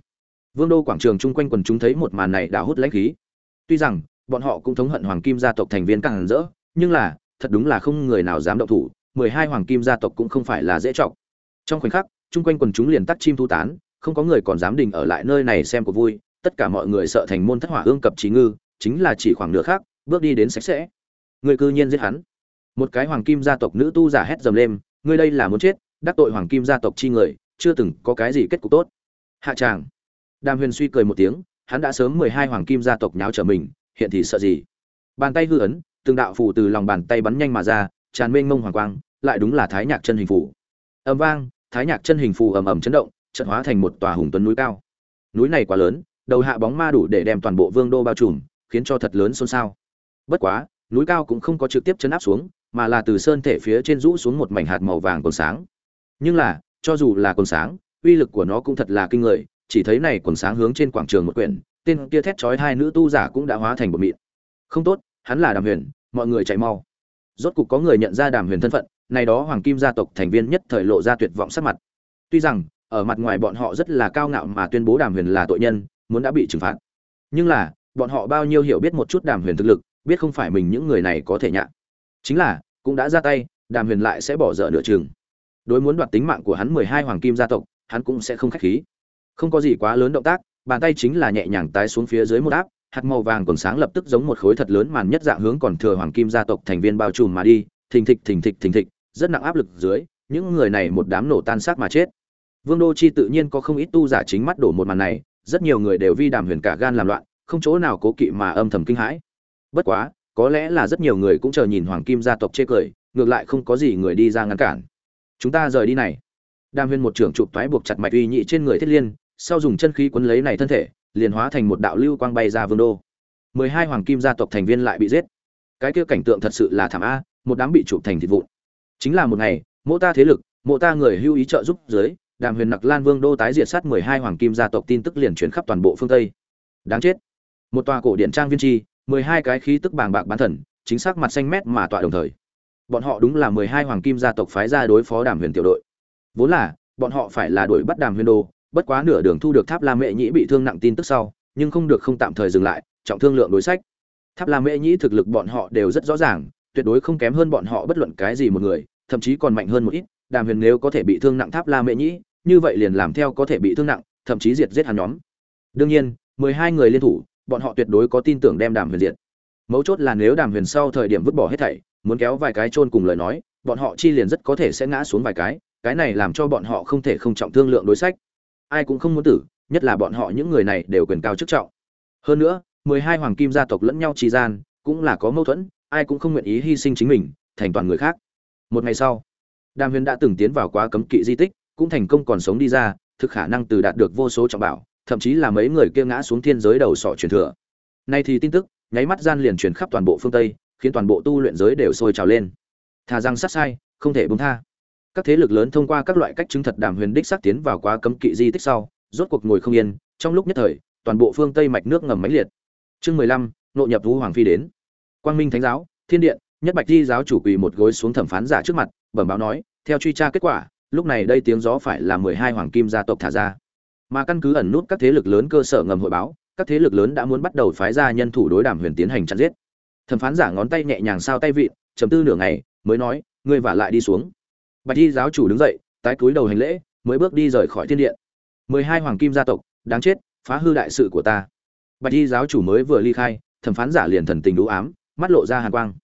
Vương đô quảng trường chung quanh quần chúng thấy một màn này đã hút lãnh khí. Tuy rằng, bọn họ cũng thống hận hoàng kim gia tộc thành viên càng rỡ, nhưng là, thật đúng là không người nào dám động thủ, mười hai hoàng kim gia tộc cũng không phải là dễ trọng trong khoảnh khắc, chung quanh quần chúng liền tắt chim thu tán không có người còn dám đình ở lại nơi này xem cuộc vui, tất cả mọi người sợ thành môn thất hỏa ương cập trí ngư, chính là chỉ khoảng nửa khác bước đi đến sạch sẽ. Người cư nhiên giết hắn. Một cái hoàng kim gia tộc nữ tu giả hét dầm lên, ngươi đây là muốn chết, đắc tội hoàng kim gia tộc chi người, chưa từng có cái gì kết cục tốt. Hạ tràng. Đàm huyền suy cười một tiếng, hắn đã sớm mười hai hoàng kim gia tộc nháo trở mình, hiện thì sợ gì? Bàn tay hư ấn, từng đạo phù từ lòng bàn tay bắn nhanh mà ra, tràn mênh mông hoàng quang, lại đúng là thái nhạc chân hình phù. Ầm vang, thái nhạc chân hình phù ầm ầm chấn động chợt hóa thành một tòa hùng tuấn núi cao. Núi này quá lớn, đầu hạ bóng ma đủ để đem toàn bộ vương đô bao trùm, khiến cho thật lớn xôn xao. Bất quá, núi cao cũng không có trực tiếp chấn áp xuống, mà là từ sơn thể phía trên rũ xuống một mảnh hạt màu vàng còn sáng. Nhưng là, cho dù là còn sáng, uy lực của nó cũng thật là kinh người, chỉ thấy này còn sáng hướng trên quảng trường một quyển, tên kia thét chói hai nữ tu giả cũng đã hóa thành một mịn. Không tốt, hắn là đàm huyền, mọi người chạy mau. Rốt cục có người nhận ra đàm huyền thân phận, này đó hoàng kim gia tộc thành viên nhất thời lộ ra tuyệt vọng sắc mặt. Tuy rằng ở mặt ngoài bọn họ rất là cao ngạo mà tuyên bố đàm huyền là tội nhân, muốn đã bị trừng phạt. Nhưng là, bọn họ bao nhiêu hiểu biết một chút đàm huyền thực lực, biết không phải mình những người này có thể nhạ. Chính là, cũng đã ra tay, đàm huyền lại sẽ bỏ dở nửa chừng. Đối muốn đoạt tính mạng của hắn mười hai hoàng kim gia tộc, hắn cũng sẽ không khách khí. Không có gì quá lớn động tác, bàn tay chính là nhẹ nhàng tái xuống phía dưới một áp, hạt màu vàng còn sáng lập tức giống một khối thật lớn màn nhất dạng hướng còn thừa hoàng kim gia tộc thành viên bao trùm mà đi, thình thịch thình thịch thình thịch, rất nặng áp lực dưới, những người này một đám nổ tan xác mà chết vương đô chi tự nhiên có không ít tu giả chính mắt đổ một màn này, rất nhiều người đều vi đàm huyền cả gan làm loạn, không chỗ nào cố kỵ mà âm thầm kinh hãi. Bất quá, có lẽ là rất nhiều người cũng chờ nhìn hoàng kim gia tộc chê cười, ngược lại không có gì người đi ra ngăn cản. Chúng ta rời đi này. Đàm huyền một trưởng chụp toái buộc chặt mạch uy nhị trên người thiết liên, sau dùng chân khí quấn lấy này thân thể, liền hóa thành một đạo lưu quang bay ra vương đô. Mười hai hoàng kim gia tộc thành viên lại bị giết. Cái kia cảnh tượng thật sự là thảm a, một đám bị chụp thành thịt vụn. Chính là một ngày mộ ta thế lực mộ ta người hưu ý trợ giúp dưới đàm huyền nặc lan vương đô tái diệt sát mười hai hoàng kim gia tộc tin tức liền chuyển khắp toàn bộ phương tây. Đáng chết. Một tòa cổ điện trang viên chi, mười hai cái khí tức bàng bạc bán thần, chính xác mặt xanh mét mà tọa đồng thời. Bọn họ đúng là mười hai hoàng kim gia tộc phái ra đối phó đàm huyền tiểu đội. Vốn là, bọn họ phải là đuổi bắt đàm huyền đô, bất quá nửa đường thu được tháp la mệ nhĩ bị thương nặng tin tức sau, nhưng không được không tạm thời dừng lại, trọng thương lượng đối sách. Tháp la mệ nhĩ thực lực bọn họ đều rất rõ ràng, tuyệt đối không kém hơn bọn họ bất luận cái gì một người, thậm chí còn mạnh hơn một ít. Đàm huyền nếu có thể bị thương nặng tháp la mễ nhĩ như vậy liền làm theo có thể bị thương nặng, thậm chí diệt giết hắn nhóm. Đương nhiên, mười hai người liên thủ, bọn họ tuyệt đối có tin tưởng đem đàm huyền diệt. Mấu chốt là nếu đàm huyền sau thời điểm vứt bỏ hết thảy, muốn kéo vài cái chôn cùng lời nói, bọn họ chi liền rất có thể sẽ ngã xuống vài cái cái này làm cho bọn họ không thể không trọng thương lượng đối sách. Ai cũng không muốn tử, nhất là bọn họ những người này đều quyền cao chức trọng. Hơn nữa, mười hai hoàng kim gia tộc lẫn nhau trì gian, cũng là có mâu thuẫn, ai cũng không nguyện ý hy sinh chính mình, thành toàn người khác. Một ngày sau, đàm huyền đã từng tiến vào quá cấm kỵ di tích cũng thành công còn sống đi ra, thực khả năng từ đạt được vô số trọng bảo, thậm chí là mấy người kia ngã xuống thiên giới đầu sọ truyền thừa. Nay thì tin tức, nháy mắt gian liền truyền khắp toàn bộ phương tây, khiến toàn bộ tu luyện giới đều sôi trào lên. Thà rằng sát sai, không thể buông tha. Các thế lực lớn thông qua các loại cách chứng thật đàm huyền đích xác tiến vào quá cấm kỵ di tích sau, rốt cuộc ngồi không yên, trong lúc nhất thời, toàn bộ phương tây mạch nước ngầm máy liệt. Chương mười lăm, nội nhập vũ hoàng phi đến. Quang minh thánh giáo, thiên điện, nhất bạch di giáo chủ quỳ một gối xuống thẩm phán giả trước mặt, bẩm báo nói, theo truy tra kết quả lúc này đây tiếng gió phải là mười hai hoàng kim gia tộc thả ra. Mà căn cứ ẩn nút các thế lực lớn cơ sở ngầm hội báo, các thế lực lớn đã muốn bắt đầu phái ra nhân thủ đối đàm huyền tiến hành chặn giết. Thẩm phán giả ngón tay nhẹ nhàng sao tay vịn chấm tư nửa ngày, mới nói, ngươi vả lại đi xuống. Bạch di giáo chủ đứng dậy, tái cúi đầu hành lễ, mới bước đi rời khỏi thiên điện. mười hai hoàng kim gia tộc, đáng chết, phá hư đại sự của ta. Bạch di giáo chủ mới vừa ly khai, thẩm phán giả liền thần tình đũ ám, mắt lộ ra hàn quang.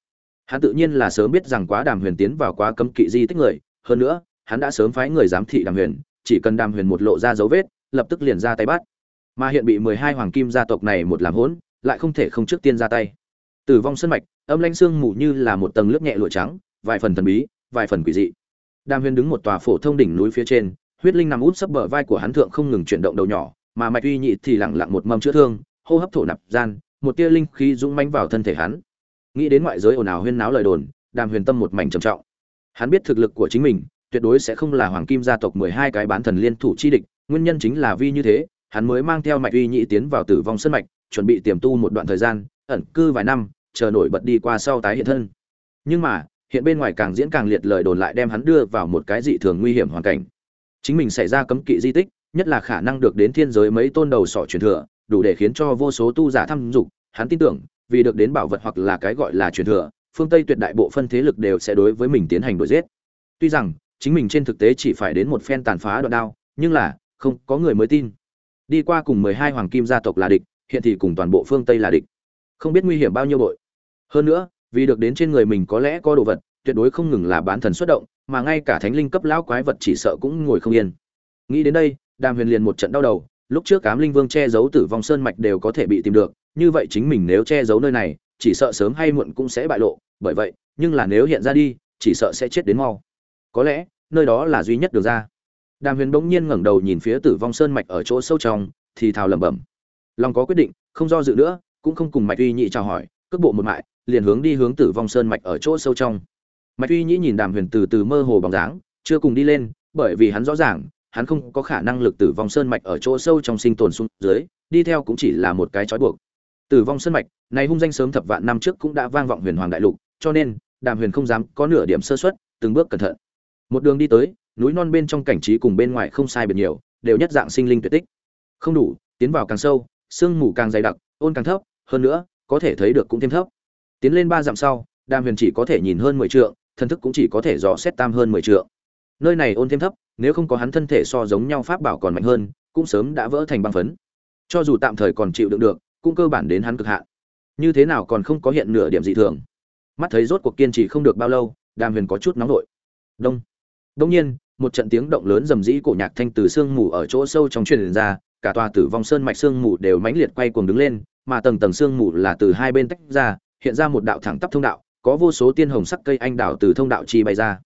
Hắn tự nhiên là sớm biết rằng quá đàm huyền tiến vào quá cấm kỵ di tích người, hơn nữa hắn đã sớm phái người giám thị đàm huyền, chỉ cần đàm huyền một lộ ra dấu vết, lập tức liền ra tay bắt. Mà hiện bị mười hai hoàng kim gia tộc này một làm hỗn, lại không thể không trước tiên ra tay. Tử vong sân mạch, âm lãnh xương mù như là một tầng lớp nhẹ lụa trắng, vài phần thần bí, vài phần quỷ dị. Đàm huyền đứng một tòa phổ thông đỉnh núi phía trên, huyết linh nằm út sấp bờ vai của hắn thượng không ngừng chuyển động đầu nhỏ, mà mạch uy nhị thì lẳng lặng một mâm chữa thương, hô hấp thổ nạp gian, một tia linh khí dũng mãnh vào thân thể hắn. Nghĩ đến ngoại giới ồn ào huyên náo lời đồn, đàm huyền tâm một mảnh trầm trọng. Hắn biết thực lực của chính mình tuyệt đối sẽ không là hoàng kim gia tộc mười hai cái bán thần liên thủ chi địch, nguyên nhân chính là vi như thế, hắn mới mang theo mạch uy nhị tiến vào tử vong sân mạch, chuẩn bị tiềm tu một đoạn thời gian, ẩn cư vài năm, chờ nổi bật đi qua sau tái hiện thân. Nhưng mà, hiện bên ngoài càng diễn càng liệt lời đồn lại đem hắn đưa vào một cái dị thường nguy hiểm hoàn cảnh. Chính mình xảy ra cấm kỵ di tích, nhất là khả năng được đến thiên giới mấy tôn đầu sọ truyền thừa, đủ để khiến cho vô số tu giả thăm dục, hắn tin tưởng, vì được đến bảo vật hoặc là cái gọi là truyền thừa, phương tây tuyệt đại bộ phân thế lực đều sẽ đối với mình tiến hành đuổi giết. Tuy rằng chính mình trên thực tế chỉ phải đến một phen tàn phá đoạn đao, nhưng là, không có người mới tin. Đi qua cùng mười hai hoàng kim gia tộc là địch, hiện thì cùng toàn bộ phương tây là địch. Không biết nguy hiểm bao nhiêu bội. Hơn nữa, vì được đến trên người mình có lẽ có đồ vật, tuyệt đối không ngừng là bán thần xuất động, mà ngay cả thánh linh cấp lão quái vật chỉ sợ cũng ngồi không yên. Nghĩ đến đây, đàm huyền liền một trận đau đầu, lúc trước cám linh vương che giấu tử vong sơn mạch đều có thể bị tìm được, như vậy chính mình nếu che giấu nơi này, chỉ sợ sớm hay muộn cũng sẽ bại lộ, bởi vậy, nhưng là nếu hiện ra đi, chỉ sợ sẽ chết đến mau có lẽ, nơi đó là duy nhất được ra. Đàm huyền bỗng nhiên ngẩng đầu nhìn phía tử vong sơn mạch ở chỗ sâu trong, thì thào lẩm bẩm. Lòng có quyết định, không do dự nữa, cũng không cùng mạch uy nhị chào hỏi, cước bộ một mại, liền hướng đi hướng tử vong sơn mạch ở chỗ sâu trong. Mạch uy nhĩ nhìn đàm huyền từ từ mơ hồ bóng dáng, chưa cùng đi lên, bởi vì hắn rõ ràng, hắn không có khả năng lực tử vong sơn mạch ở chỗ sâu trong sinh tồn xuống dưới, đi theo cũng chỉ là một cái trói buộc. Tử vong sơn mạch, này hung danh sớm thập vạn năm trước cũng đã vang vọng huyền hoàng đại lục, cho nên, đàm huyền không dám có nửa điểm sơ suất, từng bước cẩn thận một đường đi tới, núi non bên trong cảnh trí cùng bên ngoài không sai biệt nhiều, đều nhất dạng sinh linh tuyệt tích. Không đủ, tiến vào càng sâu, sương mù càng dày đặc, ôn càng thấp, hơn nữa, có thể thấy được cũng thêm thấp. Tiến lên ba dặm sau, đàm huyền chỉ có thể nhìn hơn mười trượng thân thức cũng chỉ có thể dò xét tam hơn mười trượng. Nơi này ôn thêm thấp, nếu không có hắn thân thể so giống nhau pháp bảo còn mạnh hơn, cũng sớm đã vỡ thành băng phấn. Cho dù tạm thời còn chịu đựng được, cũng cơ bản đến hắn cực hạn. Như thế nào còn không có hiện nửa điểm dị thường. Mắt thấy rốt cuộc kiên trì không được bao lâu, đàm huyền có chút nóng nổi đông đông nhiên, một trận tiếng động lớn rầm rĩ cổ nhạc thanh từ sương mù ở chỗ sâu trong truyền ra, cả tòa tử vong sơn mạch sương mù đều mãnh liệt quay cuồng đứng lên, mà tầng tầng sương mù là từ hai bên tách ra, hiện ra một đạo thẳng tắp thông đạo, có vô số tiên hồng sắc cây anh đào từ thông đạo chi bay ra.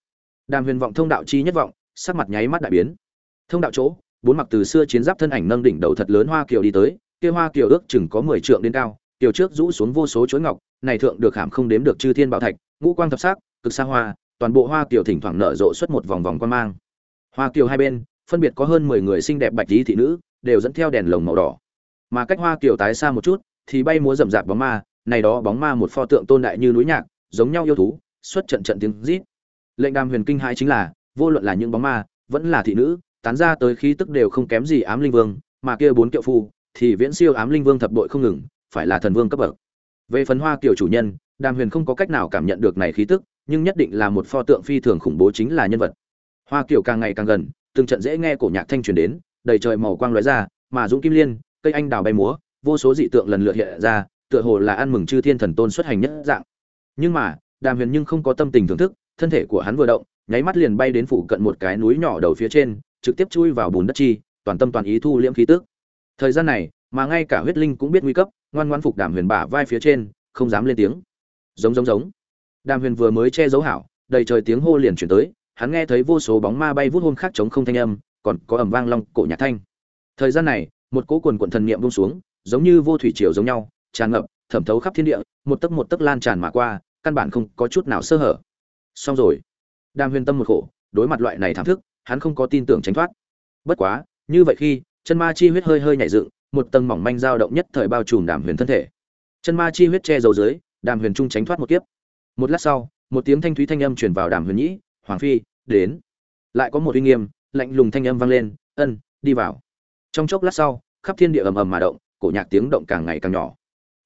Đàm huyền vọng thông đạo chi nhất vọng, sắc mặt nháy mắt đại biến. Thông đạo chỗ, bốn mặc từ xưa chiến giáp thân ảnh nâng đỉnh đầu thật lớn hoa kiều đi tới, kia hoa kiều ước chừng có mười trượng đến cao, kiều trước rũ xuống vô số chuỗi ngọc, này thượng được hàm không đếm được chư thiên bảo thạch, ngũ quang thập sắc, cực xa hoa toàn bộ hoa kiều thỉnh thoảng nở rộ xuất một vòng vòng quan mang. Hoa kiều hai bên, phân biệt có hơn mười người xinh đẹp bạch lý thị nữ, đều dẫn theo đèn lồng màu đỏ. Mà cách hoa kiều tái xa một chút, thì bay múa rậm rạp bóng ma, này đó bóng ma một pho tượng tôn đại như núi nhạc, giống nhau yêu thú, xuất trận trận tiếng rít. Lệnh đàm huyền kinh hãi chính là, vô luận là những bóng ma, vẫn là thị nữ, tán ra tới khí tức đều không kém gì ám linh vương, mà kia bốn kiệu phu, thì viễn siêu ám linh vương thập đội không ngừng, phải là thần vương cấp bậc. Về phần hoa kiều chủ nhân, đàm huyền không có cách nào cảm nhận được này khí tức nhưng nhất định là một pho tượng phi thường khủng bố chính là nhân vật. Hoa kiều càng ngày càng gần, từng trận dễ nghe cổ nhạc thanh truyền đến, đầy trời màu quang lóe ra, mà dũng kim liên, cây anh đào bay múa, vô số dị tượng lần lượt hiện ra, tựa hồ là ăn mừng chư thiên thần tôn xuất hành nhất dạng. Nhưng mà, đàm huyền nhưng không có tâm tình thưởng thức, thân thể của hắn vừa động, nháy mắt liền bay đến phủ cận một cái núi nhỏ đầu phía trên, trực tiếp chui vào bùn đất chi, toàn tâm toàn ý thu liễm khí tức. Thời gian này, mà ngay cả huyết linh cũng biết nguy cấp, ngoan ngoan phục đàm huyền bả vai phía trên, không dám lên tiếng. Giống giống giống đàm huyền vừa mới che giấu hảo, đầy trời tiếng hô liền chuyển tới, hắn nghe thấy vô số bóng ma bay vút hôn khác chống không thanh âm, còn có ầm vang long cổ nhạc thanh. Thời gian này, một cỗ quần quần thần niệm buông xuống, giống như vô thủy triều giống nhau, tràn ngập, thẩm thấu khắp thiên địa, một tấc một tấc lan tràn mà qua, căn bản không có chút nào sơ hở. Xong rồi. Đàm huyền tâm một khổ, đối mặt loại này thảm thức, hắn không có tin tưởng tránh thoát. Bất quá, như vậy khi, chân ma chi huyết hơi hơi nhảy dựng, một tầng mỏng manh dao động nhất thời bao trùm đàm huyền thân thể. Chân ma chi huyết che giấu dưới, đàm huyền trung tránh thoát một kiếp một lát sau, một tiếng thanh thúy thanh âm truyền vào đàm huyền nhĩ, hoàng phi, đến. Lại có một uy nghiêm, lạnh lùng thanh âm vang lên, ân, đi vào. Trong chốc lát sau, khắp thiên địa ầm ầm mà động, cổ nhạc tiếng động càng ngày càng nhỏ.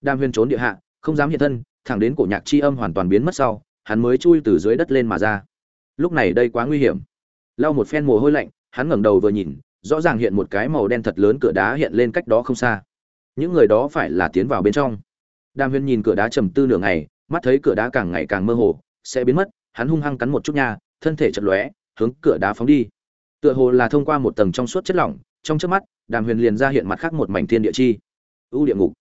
Đàm huyền trốn địa hạ, không dám hiện thân, thẳng đến cổ nhạc chi âm hoàn toàn biến mất sau, hắn mới chui từ dưới đất lên mà ra. Lúc này đây quá nguy hiểm. Lau một phen mồ hôi lạnh, hắn ngẩng đầu vừa nhìn, rõ ràng hiện một cái màu đen thật lớn cửa đá hiện lên cách đó không xa. Những người đó phải là tiến vào bên trong. Đàm huyền nhìn cửa đá trầm tư nửa ngày mắt thấy cửa đá càng ngày càng mơ hồ, sẽ biến mất, hắn hung hăng cắn một chút nha, thân thể chật lóe, hướng cửa đá phóng đi. Tựa hồ là thông qua một tầng trong suốt chất lỏng, trong trước mắt, đàm huyền liền ra hiện mặt khác một mảnh thiên địa chi. Ưu địa ngục.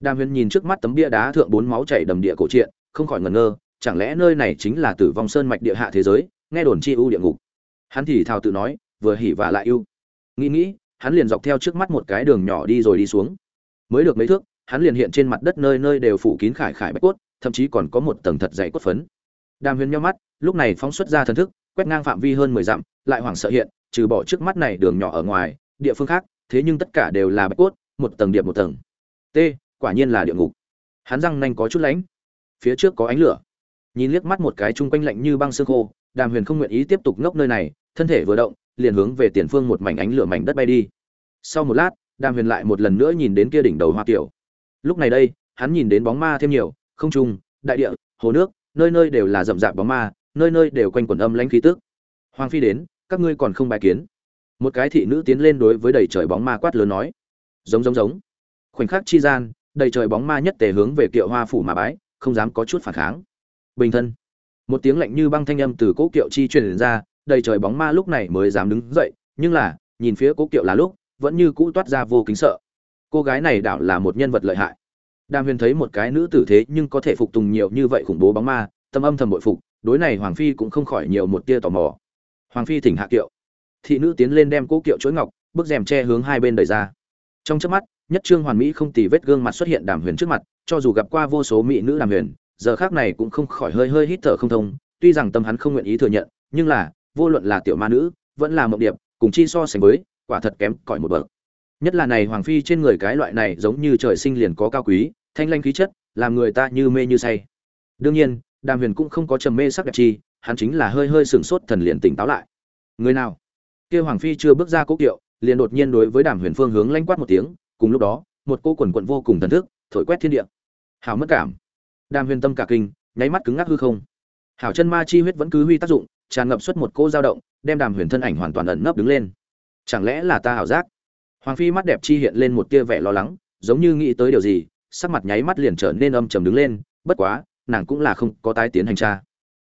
Đàm huyền nhìn trước mắt tấm bia đá thượng bốn máu chảy đầm địa cổ truyện, không khỏi ngẩn ngơ, chẳng lẽ nơi này chính là tử vong sơn mạch địa hạ thế giới, nghe đồn chi ưu địa ngục. Hắn thì thào tự nói, vừa hỉ và lại ưu. Nghĩ nghĩ, hắn liền dọc theo trước mắt một cái đường nhỏ đi rồi đi xuống. Mới được mấy thước, hắn liền hiện trên mặt đất nơi nơi đều phủ kín khải khải bách cốt thậm chí còn có một tầng thật dày cốt phấn. Đàm huyền nhíu mắt, lúc này phóng xuất ra thần thức, quét ngang phạm vi hơn mười dặm, lại hoảng sợ hiện, trừ bỏ trước mắt này đường nhỏ ở ngoài, địa phương khác, thế nhưng tất cả đều là bạch cốt, một tầng điệp một tầng. T, quả nhiên là địa ngục. Hắn răng nanh có chút lánh phía trước có ánh lửa. Nhìn liếc mắt một cái chung quanh lạnh như băng xương khô, đàm huyền không nguyện ý tiếp tục ngốc nơi này, thân thể vừa động, liền hướng về tiền phương một mảnh ánh lửa mảnh đất bay đi. Sau một lát, đàm huyền lại một lần nữa nhìn đến kia đỉnh đầu hoa tiểu. lúc này đây, hắn nhìn đến bóng ma thêm nhiều không trung, đại địa, hồ nước, nơi nơi đều là rậm rạp bóng ma, nơi nơi đều quanh quẩn âm lãnh khí tức. Hoàng phi đến, các ngươi còn không bài kiến. Một cái thị nữ tiến lên đối với đầy trời bóng ma quát lớn nói. Giống giống giống. Khoảnh khắc chi gian, đầy trời bóng ma nhất tề hướng về kiệu hoa phủ mà bái, không dám có chút phản kháng. Bình thân. Một tiếng lạnh như băng thanh âm từ cố kiệu chi truyền ra, đầy trời bóng ma lúc này mới dám đứng dậy, nhưng là, nhìn phía cố kiệu là lúc, vẫn như cũ toát ra vô kính sợ. Cô gái này đảo là một nhân vật lợi hại đàm huyền thấy một cái nữ tử thế nhưng có thể phục tùng nhiều như vậy khủng bố bóng ma, tâm âm thầm bội phục, đối này hoàng phi cũng không khỏi nhiều một tia tò mò. Hoàng phi thỉnh hạ kiệu. Thị nữ tiến lên đem cố kiệu chuỗi ngọc, bước rèm che hướng hai bên đẩy ra. Trong chớp mắt, nhất trương hoàn mỹ không tì vết gương mặt xuất hiện đàm huyền trước mặt, cho dù gặp qua vô số mỹ nữ đàm huyền, giờ khác này cũng không khỏi hơi hơi hít thở không thông, tuy rằng tâm hắn không nguyện ý thừa nhận, nhưng là, vô luận là tiểu ma nữ, vẫn là mộng điệp, cùng chi so sánh với, quả thật kém cỏi một bậc. Nhất là này hoàng phi trên người cái loại này giống như trời sinh liền có cao quý thanh lanh khí chất, làm người ta như mê như say. Đương nhiên, đàm huyền cũng không có trầm mê sắc đẹp chi, hắn chính là hơi hơi sửng sốt thần liền tỉnh táo lại. Người nào? Kia hoàng phi chưa bước ra cố kiệu, liền đột nhiên đối với đàm huyền phương hướng lanh quát một tiếng, cùng lúc đó, một cô quần quận vô cùng thần thức, thổi quét thiên địa. Hào mất cảm. Đàm huyền tâm cả kinh, nháy mắt cứng ngắc hư không. Hảo chân ma chi huyết vẫn cứ huy tác dụng, tràn ngập suốt một cô dao động, đem đàm huyền thân ảnh hoàn toàn ẩn nấp đứng lên. Chẳng lẽ là ta ảo giác? Hoàng phi mắt đẹp chi hiện lên một tia vẻ lo lắng, giống như nghĩ tới điều gì sắc mặt nháy mắt liền trở nên âm trầm đứng lên, bất quá, nàng cũng là không có tái tiến hành tra.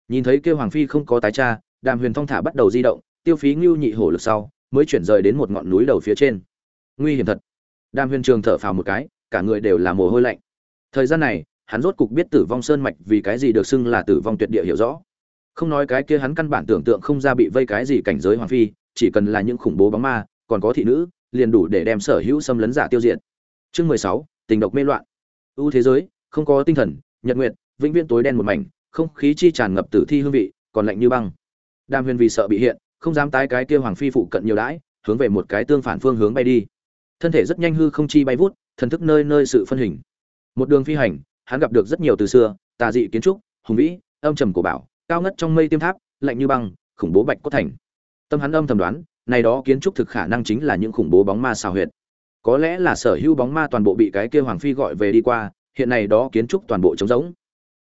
Nhìn thấy kêu hoàng phi không có tái tra, đàm huyền thong thả bắt đầu di động, tiêu phí ngưu nhị hổ lực sau, mới chuyển rời đến một ngọn núi đầu phía trên. Nguy hiểm thật. Đàm huyền trường thở phào một cái, cả người đều là mồ hôi lạnh. Thời gian này, hắn rốt cục biết tử vong sơn mạch vì cái gì được xưng là tử vong tuyệt địa hiểu rõ. Không nói cái kia hắn căn bản tưởng tượng không ra bị vây cái gì cảnh giới hoàng phi, chỉ cần là những khủng bố bóng ma, còn có thị nữ, liền đủ để đem sở hữu xâm lấn giả tiêu diệt. Chương mười sáu, tình độc mê loạn ưu thế giới, không có tinh thần, nhật nguyện vĩnh viễn tối đen một mảnh, không khí chi tràn ngập tử thi hương vị, còn lạnh như băng. Đàm huyền vì sợ bị hiện, không dám tái cái kia hoàng phi phụ cận nhiều đãi, hướng về một cái tương phản phương hướng bay đi. Thân thể rất nhanh hư không chi bay vút, thần thức nơi nơi sự phân hình. Một đường phi hành, hắn gặp được rất nhiều từ xưa, tà dị kiến trúc, hùng vĩ, âm trầm cổ bảo, cao ngất trong mây tiêm tháp, lạnh như băng, khủng bố bạch cốt thành. Tâm hắn âm thầm đoán, này đó kiến trúc thực khả năng chính là những khủng bố bóng ma xào huyệt có lẽ là sở hữu bóng ma toàn bộ bị cái kia hoàng phi gọi về đi qua hiện nay đó kiến trúc toàn bộ trống rỗng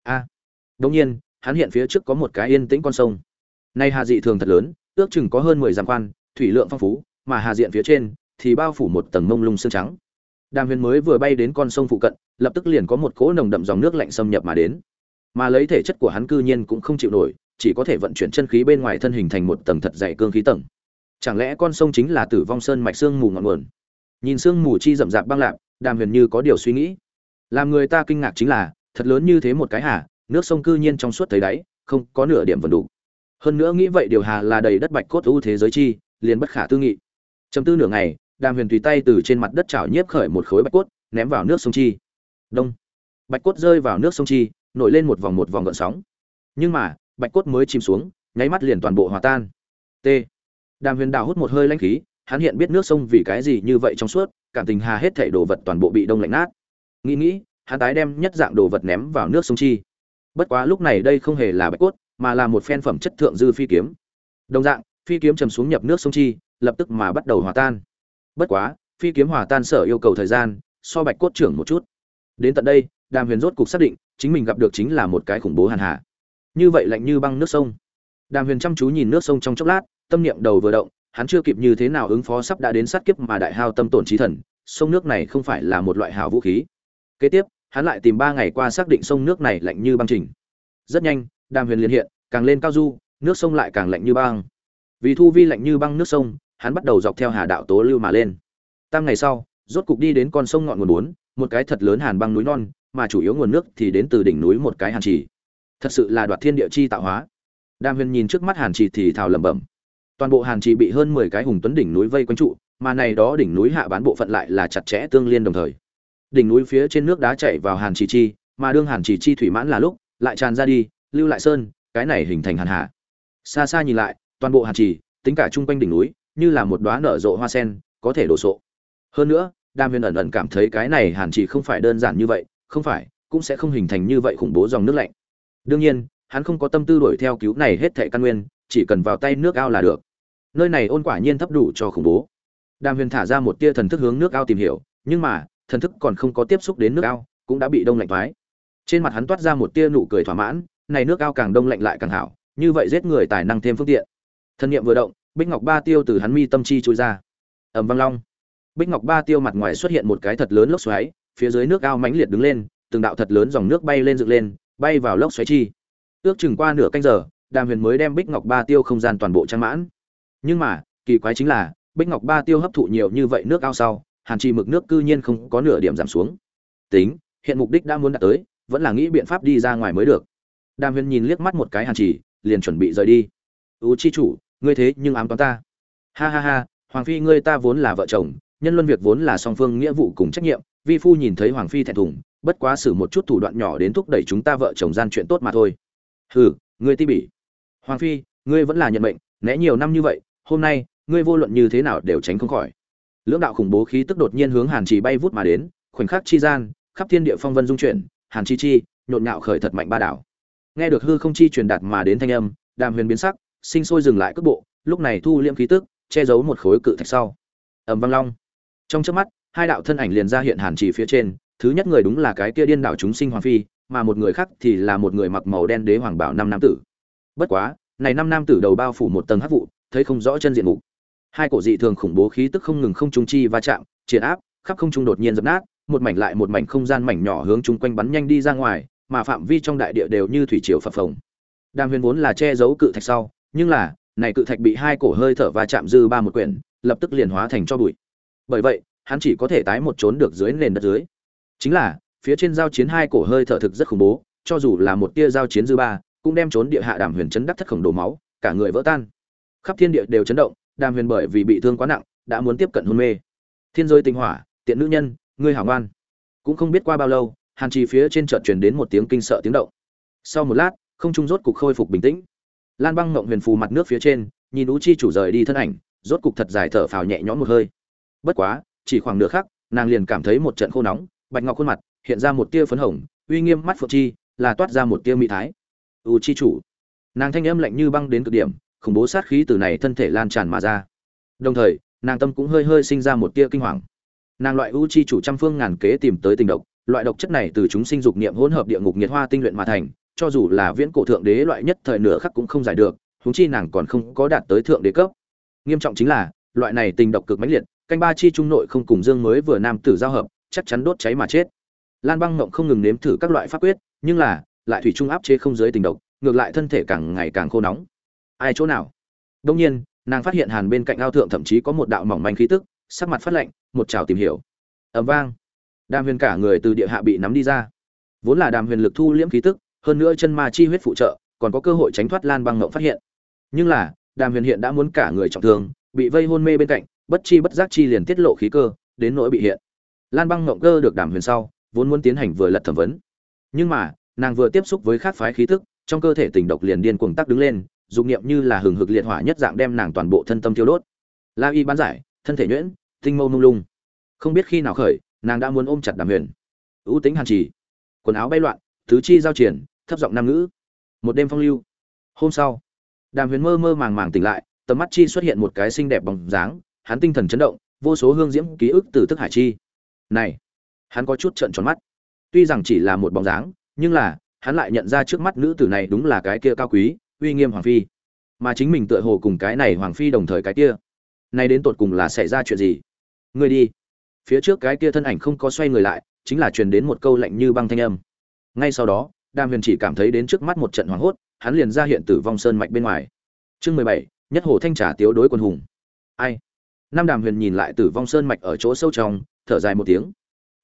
a Đương nhiên, hắn hiện phía trước có một cái yên tĩnh con sông. Nay hà dị thường thật lớn, ước chừng có hơn mười dặm quan thủy lượng phong phú, mà hà diện phía trên thì bao phủ một tầng mông lung sương trắng. Đàm Huyền mới vừa bay đến con sông phụ cận, lập tức liền có một cỗ nồng đậm dòng nước lạnh xâm nhập mà đến. Mà lấy thể chất của hắn cư nhiên cũng không chịu nổi, chỉ có thể vận chuyển chân khí bên ngoài thân hình thành một tầng thật dày cương khí tầng. Chẳng lẽ con sông chính là Tử Vong Sơn mạch xương mù ngọn nguồn? Nhìn xương mù chi rậm rạp băng lạc, Đàm Huyền như có điều suy nghĩ. Làm người ta kinh ngạc chính là, thật lớn như thế một cái hà, nước sông cư nhiên trong suốt thấy đáy, không có nửa điểm vần đủ. Hơn nữa nghĩ vậy điều hà là đầy đất bạch cốt ưu thế giới chi, liền bất khả tư nghị. Chấm tư nửa ngày, Đàm Huyền tùy tay từ trên mặt đất chảo nhiếp khởi một khối bạch cốt, ném vào nước sông chi. Đông. Bạch cốt rơi vào nước sông chi, nổi lên một vòng một vòng gợn sóng. Nhưng mà, bạch cốt mới chìm xuống, nháy mắt liền toàn bộ hòa tan. T. Đàm Huyền đào hút một hơi lanh khí, hắn hiện biết nước sông vì cái gì như vậy trong suốt, cảm tình hà hết thảy đồ vật toàn bộ bị đông lạnh nát. Nghĩ nghĩ, hắn tái đem nhất dạng đồ vật ném vào nước sông chi. Bất quá lúc này đây không hề là bạch cốt, mà là một phen phẩm chất thượng dư phi kiếm. Đồng dạng, phi kiếm chầm xuống nhập nước sông chi, lập tức mà bắt đầu hòa tan. Bất quá, phi kiếm hòa tan sở yêu cầu thời gian, so bạch cốt trưởng một chút. Đến tận đây, Đàm Huyền rốt cục xác định, chính mình gặp được chính là một cái khủng bố hàn hạ. Như vậy lạnh như băng nước sông. Đàm Huyền chăm chú nhìn nước sông trong chốc lát, tâm niệm đầu vừa động, hắn chưa kịp như thế nào ứng phó sắp đã đến sát kiếp mà đại hao tâm tổn trí thần, sông nước này không phải là một loại hảo vũ khí. Kế tiếp, hắn lại tìm ba ngày qua xác định sông nước này lạnh như băng trình. Rất nhanh, Đàm Huyền liên hiện, càng lên cao du, nước sông lại càng lạnh như băng. Vì thu vi lạnh như băng nước sông, hắn bắt đầu dọc theo hà đạo tố lưu mà lên. Tam ngày sau, rốt cục đi đến con sông ngọn nguồn bốn, một cái thật lớn hàn băng núi non, mà chủ yếu nguồn nước thì đến từ đỉnh núi một cái hàn trì. Thật sự là đoạt thiên địa chi tạo hóa. Đàm Huyền nhìn trước mắt hàn trì thì thào lẩm bẩm. Toàn bộ hàn trì bị hơn mười cái hùng tuấn đỉnh núi vây quanh trụ, mà này đó đỉnh núi hạ bán bộ phận lại là chặt chẽ tương liên đồng thời. Đỉnh núi phía trên nước đá chảy vào hàn trì chi, mà đương hàn trì chi thủy mãn là lúc, lại tràn ra đi, lưu lại sơn, cái này hình thành hàn hạ. Xa xa nhìn lại, toàn bộ hàn trì, tính cả trung quanh đỉnh núi, như là một đóa nở rộ hoa sen, có thể đổ sộ. Hơn nữa, Đam Huyền ẩn ẩn cảm thấy cái này hàn trì không phải đơn giản như vậy, không phải, cũng sẽ không hình thành như vậy khủng bố dòng nước lạnh. Đương nhiên, hắn không có tâm tư đuổi theo cứu này hết thảy căn nguyên, chỉ cần vào tay nước ao là được. Nơi này ôn quả nhiên thấp đủ cho khủng bố. Đàm Huyền thả ra một tia thần thức hướng nước ao tìm hiểu, nhưng mà, thần thức còn không có tiếp xúc đến nước ao, cũng đã bị đông lạnh thoái. Trên mặt hắn toát ra một tia nụ cười thỏa mãn, này nước ao càng đông lạnh lại càng hảo, như vậy giết người tài năng thêm phương tiện. Thân niệm vừa động, Bích Ngọc Ba Tiêu từ hắn mi tâm chi trôi ra. Ầm vang long. Bích Ngọc Ba Tiêu mặt ngoài xuất hiện một cái thật lớn lốc xoáy, phía dưới nước ao mãnh liệt đứng lên, từng đạo thật lớn dòng nước bay lên dựng lên, bay vào lốc xoáy chi. Ước chừng qua nửa canh giờ, Đàm Huyền mới đem Bích Ngọc Ba Tiêu không gian toàn bộ trang mãn. Nhưng mà, kỳ quái chính là, Bích Ngọc Ba Tiêu hấp thụ nhiều như vậy nước ao sau, hàn trì mực nước cư nhiên không có nửa điểm giảm xuống. Tính, hiện mục đích đã muốn đạt tới, vẫn là nghĩ biện pháp đi ra ngoài mới được. Đàm Huyền nhìn liếc mắt một cái hàn trì, liền chuẩn bị rời đi. "U chi chủ, ngươi thế nhưng ám toán ta." "Ha ha ha, hoàng phi ngươi ta vốn là vợ chồng, nhân luân việc vốn là song phương nghĩa vụ cùng trách nhiệm, vi phu nhìn thấy hoàng phi thẹn thùng, bất quá xử một chút thủ đoạn nhỏ đến thúc đẩy chúng ta vợ chồng gian chuyện tốt mà thôi." "Hừ, ngươi ti bỉ." "Hoàng phi, ngươi vẫn là nhận mệnh, né nhiều năm như vậy, hôm nay, ngươi vô luận như thế nào đều tránh không khỏi." Lưỡng đạo khủng bố khí tức đột nhiên hướng Hàn Trì bay vút mà đến, khoảnh khắc chi gian, khắp thiên địa phong vân dung chuyển, Hàn Chi Chi, nhộn nhạo khởi thật mạnh ba đảo. Nghe được hư không chi truyền đạt mà đến thanh âm, Đàm Huyền biến sắc, sinh sôi dừng lại cước bộ, lúc này thu liễm khí tức, che giấu một khối cự thạch sau. Ầm vang long. Trong chớp mắt, hai đạo thân ảnh liền ra hiện Hàn Trì phía trên, thứ nhất người đúng là cái kia điên đảo chúng sinh hoàng phi, mà một người khác thì là một người mặc màu đen đế hoàng bảo năm nam tử. Bất quá, này năm nam tử đầu bao phủ một tầng hắc vụ, thấy không rõ chân diện mục. Hai cổ dị thường khủng bố khí tức không ngừng không trung chi va chạm, triển áp, khắp không trung đột nhiên dập nát, một mảnh lại một mảnh không gian mảnh nhỏ hướng chung quanh bắn nhanh đi ra ngoài, mà phạm vi trong đại địa đều như thủy triều phập phồng. Đàm Huyền vốn là che giấu cự thạch sau, nhưng là, này cự thạch bị hai cổ hơi thở va chạm dư ba một quyển, lập tức liền hóa thành cho bụi. Bởi vậy, hắn chỉ có thể tái một trốn được dưới nền đất dưới. Chính là, phía trên giao chiến hai cổ hơi thở thực rất khủng bố, cho dù là một tia giao chiến dư ba, cũng đem trốn địa hạ Đàm Huyền chấn đắc thất khổng đổ máu, cả người vỡ tan. Khắp thiên địa đều chấn động, Đàm Huyền bởi vì bị thương quá nặng, đã muốn tiếp cận hôn mê. Thiên rơi tinh hỏa, tiện nữ nhân, ngươi hảo ngoan. Cũng không biết qua bao lâu, Hàn Trì phía trên chợt truyền đến một tiếng kinh sợ tiếng động. Sau một lát, không trung rốt cục khôi phục bình tĩnh. Lan Băng Ngộng Huyền phù mặt nước phía trên, nhìn Ú Chi chủ rời đi thân ảnh, rốt cục thật dài thở phào nhẹ nhõm một hơi. Bất quá, chỉ khoảng nửa khắc, nàng liền cảm thấy một trận khô nóng, bạch ngọc khuôn mặt hiện ra một tia phấn hồng, uy nghiêm mắt Phượng Chi, là toát ra một tia mỹ thái. "U Chi chủ." Nàng thanh âm lạnh như băng đến cực điểm, khủng bố sát khí từ này thân thể lan tràn mà ra. Đồng thời, nàng tâm cũng hơi hơi sinh ra một tia kinh hoàng. Nàng loại u chi chủ trăm phương ngàn kế tìm tới tình độc, loại độc chất này từ chúng sinh dục niệm hỗn hợp địa ngục nhiệt hoa tinh luyện mà thành, cho dù là viễn cổ thượng đế loại nhất thời nửa khắc cũng không giải được huống chi nàng còn không có đạt tới thượng đế cấp nghiêm trọng chính là loại này tình độc cực mãnh liệt canh ba chi trung nội không cùng dương mới vừa nam tử giao hợp chắc chắn đốt cháy mà chết lan băng ngộng không ngừng nếm thử các loại pháp quyết nhưng là lại thủy trung áp chế không giới tình độc ngược lại thân thể càng ngày càng khô nóng ai chỗ nào? Đông nhiên, nàng phát hiện hàn bên cạnh ao thượng thậm chí có một đạo mỏng manh khí tức, sắc mặt phát lạnh, một trào tìm hiểu. Ẩm vang. Đàm huyền cả người từ địa hạ bị nắm đi ra. Vốn là đàm huyền lực thu liễm khí tức, hơn nữa chân ma chi huyết phụ trợ, còn có cơ hội tránh thoát lan băng ngộng phát hiện. Nhưng là, đàm huyền hiện đã muốn cả người trọng thương, bị vây hôn mê bên cạnh, bất chi bất giác chi liền tiết lộ khí cơ, đến nỗi bị hiện. Lan băng ngộng cơ được đàm huyền sau, vốn muốn tiến hành vừa lật thẩm vấn. Nhưng mà, nàng vừa tiếp xúc với khác phái khí tức, trong cơ thể tình độc liền điên cuồng tắc đứng lên dục niệm như là hừng hực liệt hỏa nhất dạng đem nàng toàn bộ thân tâm thiêu đốt. La y bán giải, thân thể nhuyễn, tinh mâu mông lung. Không biết khi nào khởi, nàng đã muốn ôm chặt đàm huyền. Ưu tính hàn trì. Quần áo bay loạn thứ chi giao triển, thấp giọng nam ngữ. Một đêm phong lưu. Hôm sau, đàm huyền mơ mơ màng màng tỉnh lại, tầm mắt chi xuất hiện một cái xinh đẹp bóng dáng, hắn tinh thần chấn động, vô số hương diễm ký ức từ thức hải chi. Này, hắn có chút trợn tròn mắt. Tuy rằng chỉ là một bóng dáng, nhưng là, hắn lại nhận ra trước mắt nữ tử này đúng là cái kia cao quý uy nghiêm hoàng phi. Mà chính mình tựa hồ cùng cái này hoàng phi đồng thời cái kia. Nay đến tột cùng là xảy ra chuyện gì? Ngươi đi. Phía trước cái kia thân ảnh không có xoay người lại, chính là truyền đến một câu lạnh như băng thanh âm. Ngay sau đó, đàm huyền chỉ cảm thấy đến trước mắt một trận hoảng hốt, hắn liền ra hiện tử vong sơn mạch bên ngoài. Chương mười bảy, nhất hồ thanh trà tiếu đối quân hùng. Ai? Nam đàm huyền nhìn lại tử vong sơn mạch ở chỗ sâu trong, thở dài một tiếng.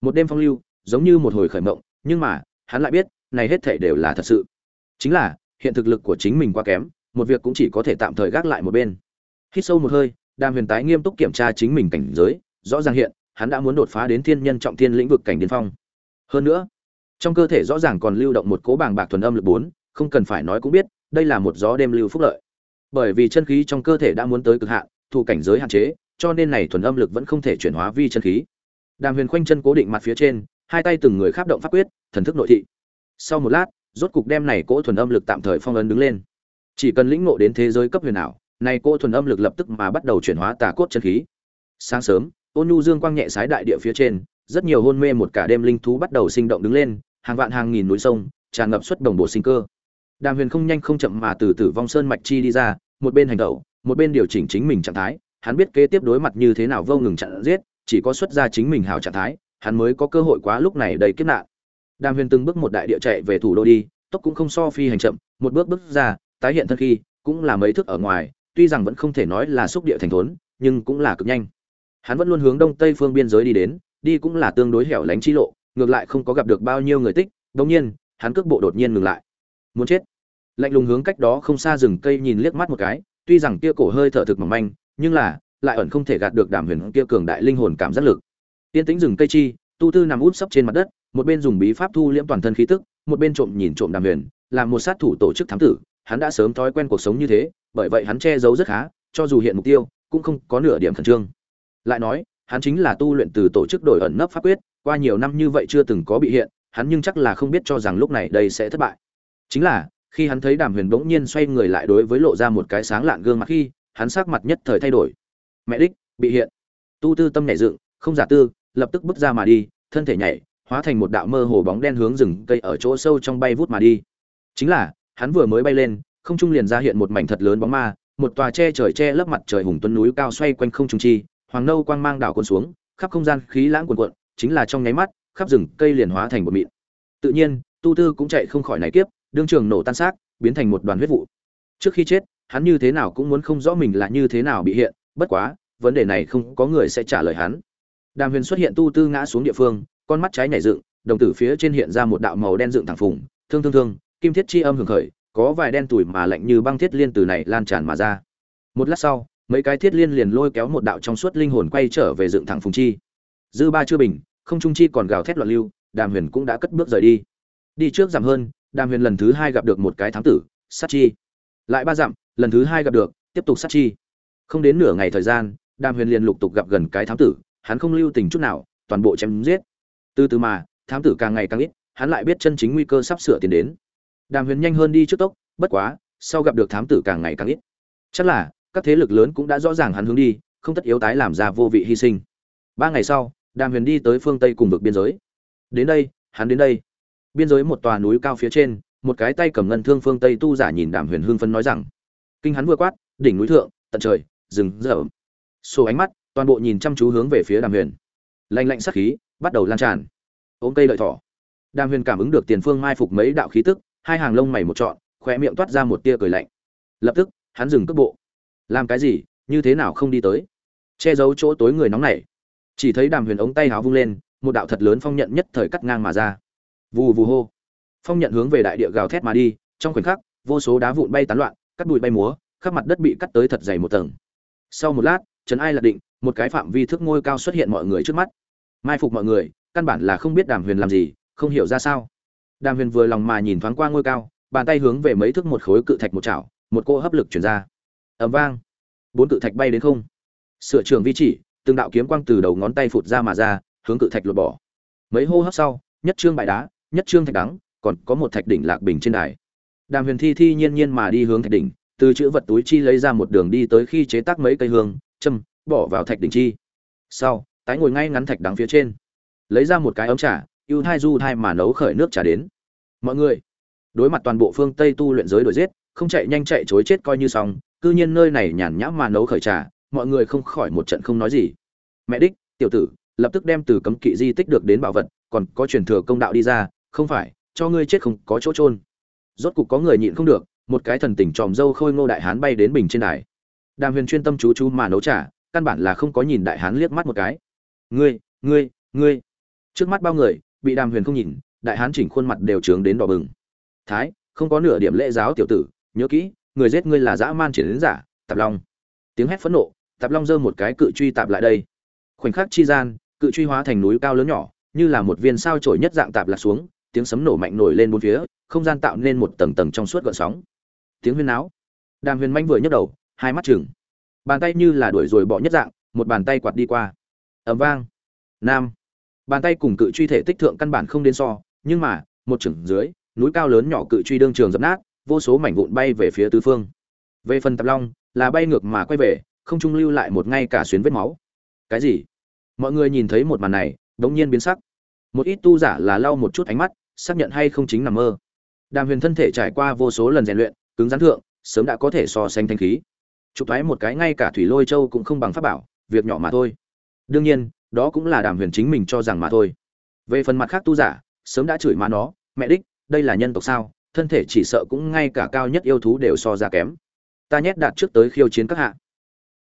Một đêm phong lưu, giống như một hồi khởi mộng, nhưng mà, hắn lại biết, này hết thể đều là thật sự. Chính là hiện thực lực của chính mình quá kém, một việc cũng chỉ có thể tạm thời gác lại một bên. Hít sâu một hơi, đàm huyền tái nghiêm túc kiểm tra chính mình cảnh giới, rõ ràng hiện, hắn đã muốn đột phá đến thiên nhân trọng thiên lĩnh vực cảnh điên phong. Hơn nữa, trong cơ thể rõ ràng còn lưu động một cố bàng bạc thuần âm lực bốn, không cần phải nói cũng biết, đây là một gió đêm lưu phúc lợi. Bởi vì chân khí trong cơ thể đã muốn tới cực hạn, thu cảnh giới hạn chế, cho nên này thuần âm lực vẫn không thể chuyển hóa vi chân khí. Đàm huyền khoanh chân cố định mặt phía trên, hai tay từng người kháp động pháp quyết, thần thức nội thị. Sau một lát rốt cục đem này cỗ thuần âm lực tạm thời phong ấn đứng lên. Chỉ cần lĩnh ngộ đến thế giới cấp huyền ảo, này cỗ thuần âm lực lập tức mà bắt đầu chuyển hóa tà cốt chân khí. Sáng sớm, ôn nhu dương quang nhẹ sái đại địa phía trên, rất nhiều hôn mê một cả đêm linh thú bắt đầu sinh động đứng lên, hàng vạn hàng nghìn núi sông, tràn ngập xuất đồng bộ sinh cơ. Đàm huyền không nhanh không chậm mà từ tử vong sơn mạch chi đi ra, một bên hành động, một bên điều chỉnh chính mình trạng thái, hắn biết kế tiếp đối mặt như thế nào vô ngừng chặn giết, chỉ có xuất ra chính mình hảo trạng thái, hắn mới có cơ hội quá lúc này đầy kiếp nạn đàm huyền từng bước một đại địa chạy về thủ đô đi, tốc cũng không so phi hành chậm, một bước bước ra, tái hiện thân khi, cũng là mấy thước ở ngoài, tuy rằng vẫn không thể nói là xúc địa thành thốn, nhưng cũng là cực nhanh. Hắn vẫn luôn hướng đông tây phương biên giới đi đến, đi cũng là tương đối hẻo lánh chi lộ, ngược lại không có gặp được bao nhiêu người tích đống nhiên, hắn cước bộ đột nhiên ngừng lại. Muốn chết. Lạnh lùng hướng cách đó không xa rừng cây nhìn liếc mắt một cái, tuy rằng kia cổ hơi thở thực mỏng manh, nhưng là, lại ẩn không thể gạt được đàm huyền kia cường đại linh hồn cảm giác lực. Tiên tĩnh rừng cây chi, tu tư nằm út sấp trên mặt đất một bên dùng bí pháp thu liễm toàn thân khí tức, một bên trộm nhìn trộm đàm huyền làm một sát thủ tổ chức thám tử, hắn đã sớm thói quen cuộc sống như thế, bởi vậy hắn che giấu rất khá, cho dù hiện mục tiêu, cũng không có nửa điểm khẩn trương. Lại nói, hắn chính là tu luyện từ tổ chức đổi ẩn nấp pháp quyết, qua nhiều năm như vậy chưa từng có bị hiện, hắn nhưng chắc là không biết cho rằng lúc này đây sẽ thất bại. Chính là, khi hắn thấy đàm huyền bỗng nhiên xoay người lại đối với lộ ra một cái sáng lạn gương mặt khi, hắn sắc mặt nhất thời thay đổi. Mẹ đích, bị hiện. Tu tư tâm nhảy dựng, không giả tư, lập tức bước ra mà đi, thân thể nhảy hóa thành một đạo mơ hồ bóng đen hướng rừng cây ở chỗ sâu trong bay vút mà đi. Chính là, hắn vừa mới bay lên, không trung liền ra hiện một mảnh thật lớn bóng ma, một tòa che trời che lấp mặt trời hùng tuấn núi cao xoay quanh không trung chi, hoàng nâu quang mang đảo cuốn xuống, khắp không gian khí lãng cuồn cuộn, chính là trong nháy mắt, khắp rừng cây liền hóa thành một mịn. Tự nhiên, tu tư cũng chạy không khỏi này kiếp, đương trường nổ tan xác, biến thành một đoàn huyết vụ. Trước khi chết, hắn như thế nào cũng muốn không rõ mình là như thế nào bị hiện, bất quá, vấn đề này không có người sẽ trả lời hắn. Đàm huyền xuất hiện tu tư ngã xuống địa phương con mắt trái nhảy dựng, đồng tử phía trên hiện ra một đạo màu đen dựng thẳng phùng, thương thương thương, kim thiết chi âm hưởng khởi, có vài đen tuổi mà lạnh như băng thiết liên từ này lan tràn mà ra. Một lát sau, mấy cái thiết liên liền lôi kéo một đạo trong suốt linh hồn quay trở về dựng thẳng phùng chi. Dư ba chưa bình, không trung chi còn gào thét loạn lưu, đàm huyền cũng đã cất bước rời đi. Đi trước giảm hơn, đàm huyền lần thứ hai gặp được một cái thám tử, sát chi. Lại ba dặm, lần thứ hai gặp được, tiếp tục sát chi. Không đến nửa ngày thời gian, đàm huyền liền lục tục gặp gần cái thám tử, hắn không lưu tình chút nào, toàn bộ chém giết từ từ mà, thám tử càng ngày càng ít, hắn lại biết chân chính nguy cơ sắp sửa tiến đến. Đàm huyền nhanh hơn đi trước tốc, bất quá, sau gặp được thám tử càng ngày càng ít. Chắc là, các thế lực lớn cũng đã rõ ràng hắn hướng đi, không tất yếu tái làm ra vô vị hy sinh. Ba ngày sau, đàm huyền đi tới phương tây cùng vực biên giới. Đến đây, hắn đến đây. Biên giới một tòa núi cao phía trên, một cái tay cầm ngân thương phương tây tu giả nhìn đàm huyền hương phân nói rằng, kinh hắn vừa quát, đỉnh núi thượng, tận trời, rừng dở sổ ánh mắt, toàn bộ nhìn chăm chú hướng về phía đàm huyền. Lạnh lạnh sắc khí bắt đầu lan tràn. Ôm cây lợi thỏ. Đàm huyền cảm ứng được tiền phương mai phục mấy đạo khí tức, hai hàng lông mày một trọn khoe miệng toát ra một tia cười lạnh. Lập tức, hắn dừng cước bộ. Làm cái gì? Như thế nào không đi tới? Che giấu chỗ tối người nóng này. Chỉ thấy đàm huyền ống tay háo vung lên, một đạo thật lớn phong nhận nhất thời cắt ngang mà ra. Vù vù hô. Phong nhận hướng về đại địa gào thét mà đi, trong khoảnh khắc, vô số đá vụn bay tán loạn, cắt bụi bay múa, khắp mặt đất bị cắt tới thật dày một tầng. Sau một lát trấn ai lạc định, một cái phạm vi thước ngôi cao xuất hiện mọi người trước mắt mai phục mọi người, căn bản là không biết đàm huyền làm gì, không hiểu ra sao. Đàm huyền vừa lòng mà nhìn thoáng qua ngôi cao, bàn tay hướng về mấy thước một khối cự thạch một chảo, một cô hấp lực chuyển ra. Ầm vang. Bốn cự thạch bay đến không. Sửa trường vi chỉ, từng đạo kiếm quang từ đầu ngón tay phụt ra mà ra, hướng cự thạch lột bỏ. Mấy hô hấp sau, nhất trương bại đá, nhất trương thạch đắng, còn có một thạch đỉnh lạc bình trên đài. Đàm huyền thi thi nhiên nhiên mà đi hướng thạch đỉnh, từ chữ vật túi chi lấy ra một đường đi tới khi chế tác mấy cây hương, châm, bỏ vào thạch đỉnh chi. Sau tái ngồi ngay ngắn thạch đắng phía trên. Lấy ra một cái ấm trà, ưu thai du thai mà nấu khởi nước trà đến. Mọi người, đối mặt toàn bộ phương tây tu luyện giới đổi giết, không chạy nhanh chạy chối chết coi như xong, cư nhiên nơi này nhàn nhã mà nấu khởi trà, mọi người không khỏi một trận không nói gì. Mẹ đích, tiểu tử, lập tức đem từ cấm kỵ di tích được đến bảo vật, còn có truyền thừa công đạo đi ra, không phải, cho ngươi chết không có chỗ trôn rốt cục có người nhịn không được, một cái thần tình tròm dâu khôi ngô đại hán bay đến bình trên đài. Đàm huyền chuyên tâm chú chú mà nấu trà, căn bản là không có nhìn đại hán liếc mắt một cái ngươi ngươi ngươi. Trước mắt bao người, bị đàm huyền không nhìn, đại hán chỉnh khuôn mặt đều trướng đến đỏ bừng. Thái, không có nửa điểm lễ giáo tiểu tử, nhớ kỹ, người giết ngươi là dã man triển đến giả, tạp long. Tiếng hét phẫn nộ, tạp long giơ một cái cự truy tạp lại đây. Khoảnh khắc chi gian, cự truy hóa thành núi cao lớn nhỏ, như là một viên sao trổi nhất dạng tạp lạc xuống, tiếng sấm nổ mạnh nổi lên bốn phía, không gian tạo nên một tầng tầng trong suốt gợn sóng. Tiếng huyên náo. Đàm huyền manh vừa nhấc đầu, hai mắt chừng bàn tay như là đuổi rồi bỏ nhất dạng, một bàn tay quạt đi qua ầm vang. Nam. Bàn tay cùng cự truy thể tích thượng căn bản không đến so, nhưng mà, một chừng dưới, núi cao lớn nhỏ cự truy đương trường dập nát, vô số mảnh vụn bay về phía tứ phương. Về phần tạp long, là bay ngược mà quay về, không trung lưu lại một ngay cả xuyến vết máu. Cái gì? Mọi người nhìn thấy một màn này, đống nhiên biến sắc. Một ít tu giả là lau một chút ánh mắt, xác nhận hay không chính nằm mơ. Đàm huyền thân thể trải qua vô số lần rèn luyện, cứng rắn thượng, sớm đã có thể so sánh thanh khí. Chụp thoái một cái ngay cả thủy lôi châu cũng không bằng pháp bảo, việc nhỏ mà thôi đương nhiên, đó cũng là đàm huyền chính mình cho rằng mà thôi. Về phần mặt khác tu giả, sớm đã chửi má nó, mẹ đích, đây là nhân tộc sao? Thân thể chỉ sợ cũng ngay cả cao nhất yêu thú đều so ra kém. Ta nhét đạt trước tới khiêu chiến các hạ.